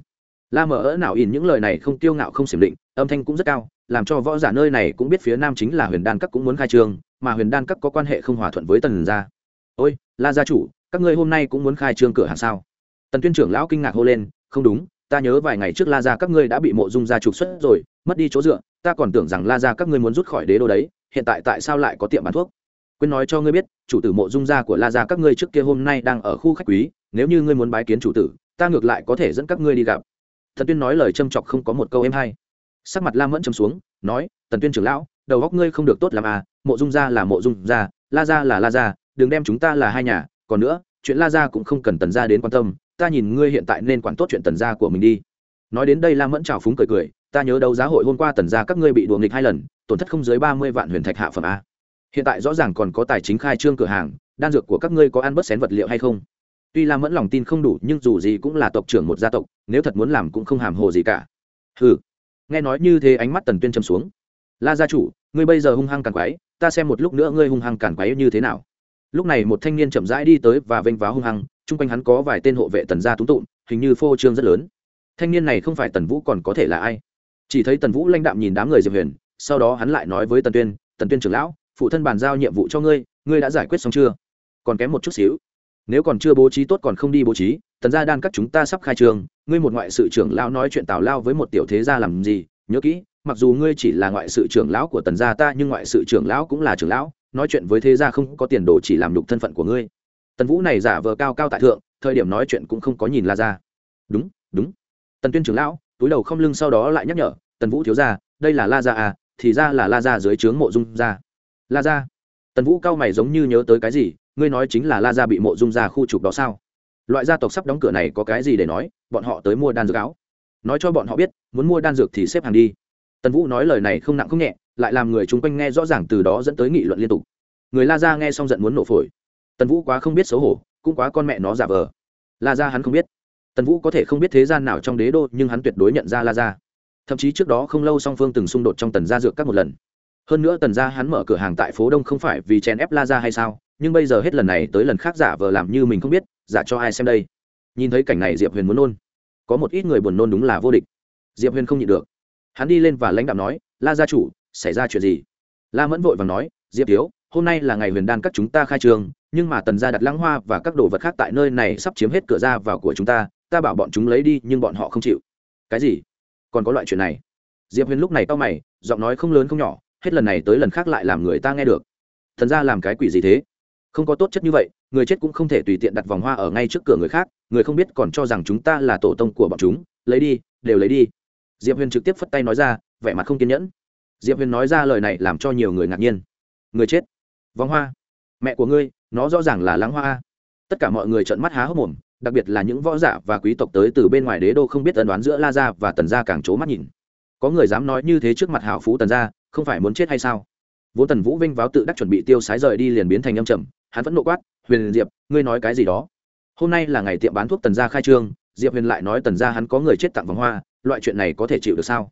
La mở ỡ nào in những lời này không tiêu ngạo không xiểm định, âm thanh cũng rất cao, làm cho võ giả nơi này cũng biết phía nam chính là huyền đan các cũng muốn khai trương, mà huyền đan các có quan hệ không hòa thuận với tần gia. Ôi, la gia chủ, các ngươi hôm nay cũng muốn khai trương cửa hàng sao? Tần tuyên trưởng lão kinh ngạc hô lên, không đúng, ta nhớ vài ngày trước la gia các ngươi đã bị mộ dung gia trục xuất rồi, mất đi chỗ dựa ta còn tưởng rằng la gia các ngươi muốn rút khỏi đế đô đấy, hiện tại tại sao lại có tiệm bán thuốc? Quên nói cho ngươi biết, chủ tử mộ dung gia của la gia các ngươi trước kia hôm nay đang ở khu khách quý, nếu như ngươi muốn bái kiến chủ tử, ta ngược lại có thể dẫn các ngươi đi gặp. Thần tuyên nói lời châm chọc không có một câu êm hay. Sắc mặt lam Mẫn châm xuống, nói, tần tuyên trưởng lão, đầu góc ngươi không được tốt làm à mộ dung gia là mộ dung gia, la gia là la gia, đừng đem chúng ta là hai nhà, còn nữa, chuyện la gia cũng không cần tần gia đến quan tâm, ta nhìn ngươi hiện tại nên quản tốt chuyện tần gia của mình đi. Nói đến đây lam Mẫn trào phúng cười cười ta nhớ đấu giá hội hôm qua tần gia các ngươi bị đùa nghịch hai lần, tổn thất không dưới ba mươi vạn huyền thạch hạ phẩm a. Hiện tại rõ ràng còn có tài chính khai trương cửa hàng, đan dược của các ngươi có ăn bớt xén vật liệu hay không? Tuy lam vẫn lòng tin không đủ, nhưng dù gì cũng là tộc trưởng một gia tộc, nếu thật muốn làm cũng không hàm hồ gì cả. Ừ nghe nói như thế ánh mắt tần tuyên châm xuống. La gia chủ, ngươi bây giờ hung hăng càn quái ta xem một lúc nữa ngươi hung hăng càn quái như thế nào. Lúc này một thanh niên chậm rãi đi tới và vênh váo hung hăng, chung quanh hắn có vài tên hộ vệ tần gia túng tụng, hình như phô trương rất lớn. Thanh niên này không phải tần vũ còn có thể là ai? Chỉ thấy tần vũ lãnh đạm nhìn đám người diệp huyền, sau đó hắn lại nói với tần tuyên tần tuyên trưởng lão, phụ thân bàn giao nhiệm vụ cho ngươi ngươi đã giải quyết xong chưa? Còn kém một chút xíu. Nếu còn chưa bố trí tốt còn không đi bố trí, tần gia đan các chúng ta sắp khai trường, ngươi một ngoại sự trưởng lão nói chuyện tào lao với một tiểu thế gia làm gì, nhớ kỹ, mặc dù ngươi chỉ là ngoại sự trưởng lão của tần gia ta, nhưng ngoại sự trưởng lão cũng là trưởng lão, nói chuyện với thế gia không có tiền đồ chỉ làm đục thân phận của ngươi. Tần vũ này giả vờ cao cao tại thượng, thời điểm nói chuyện cũng không có nhìn la ra. Đúng đúng. Tần tuyên trưởng lão túi đầu không lưng sau đó lại nhắc nhở, tần vũ thiếu ra đây là la gia à thì ra là la gia dưới trướng mộ dung gia. La gia? Tần vũ cao mày giống như nhớ tới cái gì, ngươi nói chính là la gia bị mộ dung gia khu trục đó sao? Loại gia tộc sắp đóng cửa này có cái gì để nói, bọn họ tới mua đan dược áo. Nói cho bọn họ biết, muốn mua đan dược thì xếp hàng đi. Tần vũ nói lời này không nặng không nhẹ, lại làm người chung quanh nghe rõ ràng từ đó dẫn tới nghị luận liên tục. Người la gia nghe xong giận muốn nổ phổi. Tần vũ quá không biết xấu hổ, cũng quá con mẹ nó giả vờ. La gia hắn không biết tần vũ có thể không biết thế gian nào trong đế đô nhưng hắn tuyệt đối nhận ra la gia. thậm chí trước đó không lâu song phương từng xung đột trong tần gia dược các một lần. hơn nữa tần gia hắn mở cửa hàng tại phố đông không phải vì chèn ép la gia hay sao, nhưng bây giờ hết lần này tới lần khác giả vờ làm như mình không biết, giả cho ai xem đây. nhìn thấy cảnh này diệp huyền muốn nôn. có một ít người buồn nôn đúng là vô địch. diệp huyền không nhịn được. hắn đi lên và lãnh đạo nói, la gia chủ, xảy ra chuyện gì? la mẫn vội và nói, diệp thiếu, hôm nay là ngày huyền đan các chúng ta khai trường nhưng mà tần gia đặt lãng hoa và các đồ vật khác tại nơi này sắp chiếm hết cửa ra vào của chúng ta ta bảo bọn chúng lấy đi, nhưng bọn họ không chịu. Cái gì? Còn có loại chuyện này? Diệp huyền lúc này to mày, giọng nói không lớn không nhỏ, hết lần này tới lần khác lại làm người ta nghe được. Thần gia làm cái quỷ gì thế? Không có tốt chất như vậy, người chết cũng không thể tùy tiện đặt vòng hoa ở ngay trước cửa người khác, người không biết còn cho rằng chúng ta là tổ tông của bọn chúng, lấy đi, đều lấy đi. Diệp huyền trực tiếp phất tay nói ra, vẻ mặt không kiên nhẫn. Diệp huyền nói ra lời này làm cho nhiều người ngạc nhiên. Người chết. Vòng hoa. Mẹ của ngươi, nó rõ ràng là lãng hoa tất cả mọi người trợn mắt há hốc mồm đặc biệt là những võ giả và quý tộc tới từ bên ngoài đế đô không biết ân đoán giữa la gia và tần gia càng c mắt nhìn. Có người dám nói như thế trước mặt hảo phú tần gia, không phải muốn chết hay sao? Vốn tần vũ vinh váo tự đắc chuẩn bị tiêu sái rời đi liền biến thành âm trầm, hắn vẫn nộ quát, huyền diệp, ngươi nói cái gì đó? Hôm nay là ngày tiệm bán thuốc tần gia khai trương, diệp huyền lại nói tần gia hắn có người chết tặng vòng hoa, loại chuyện này có thể chịu được sao?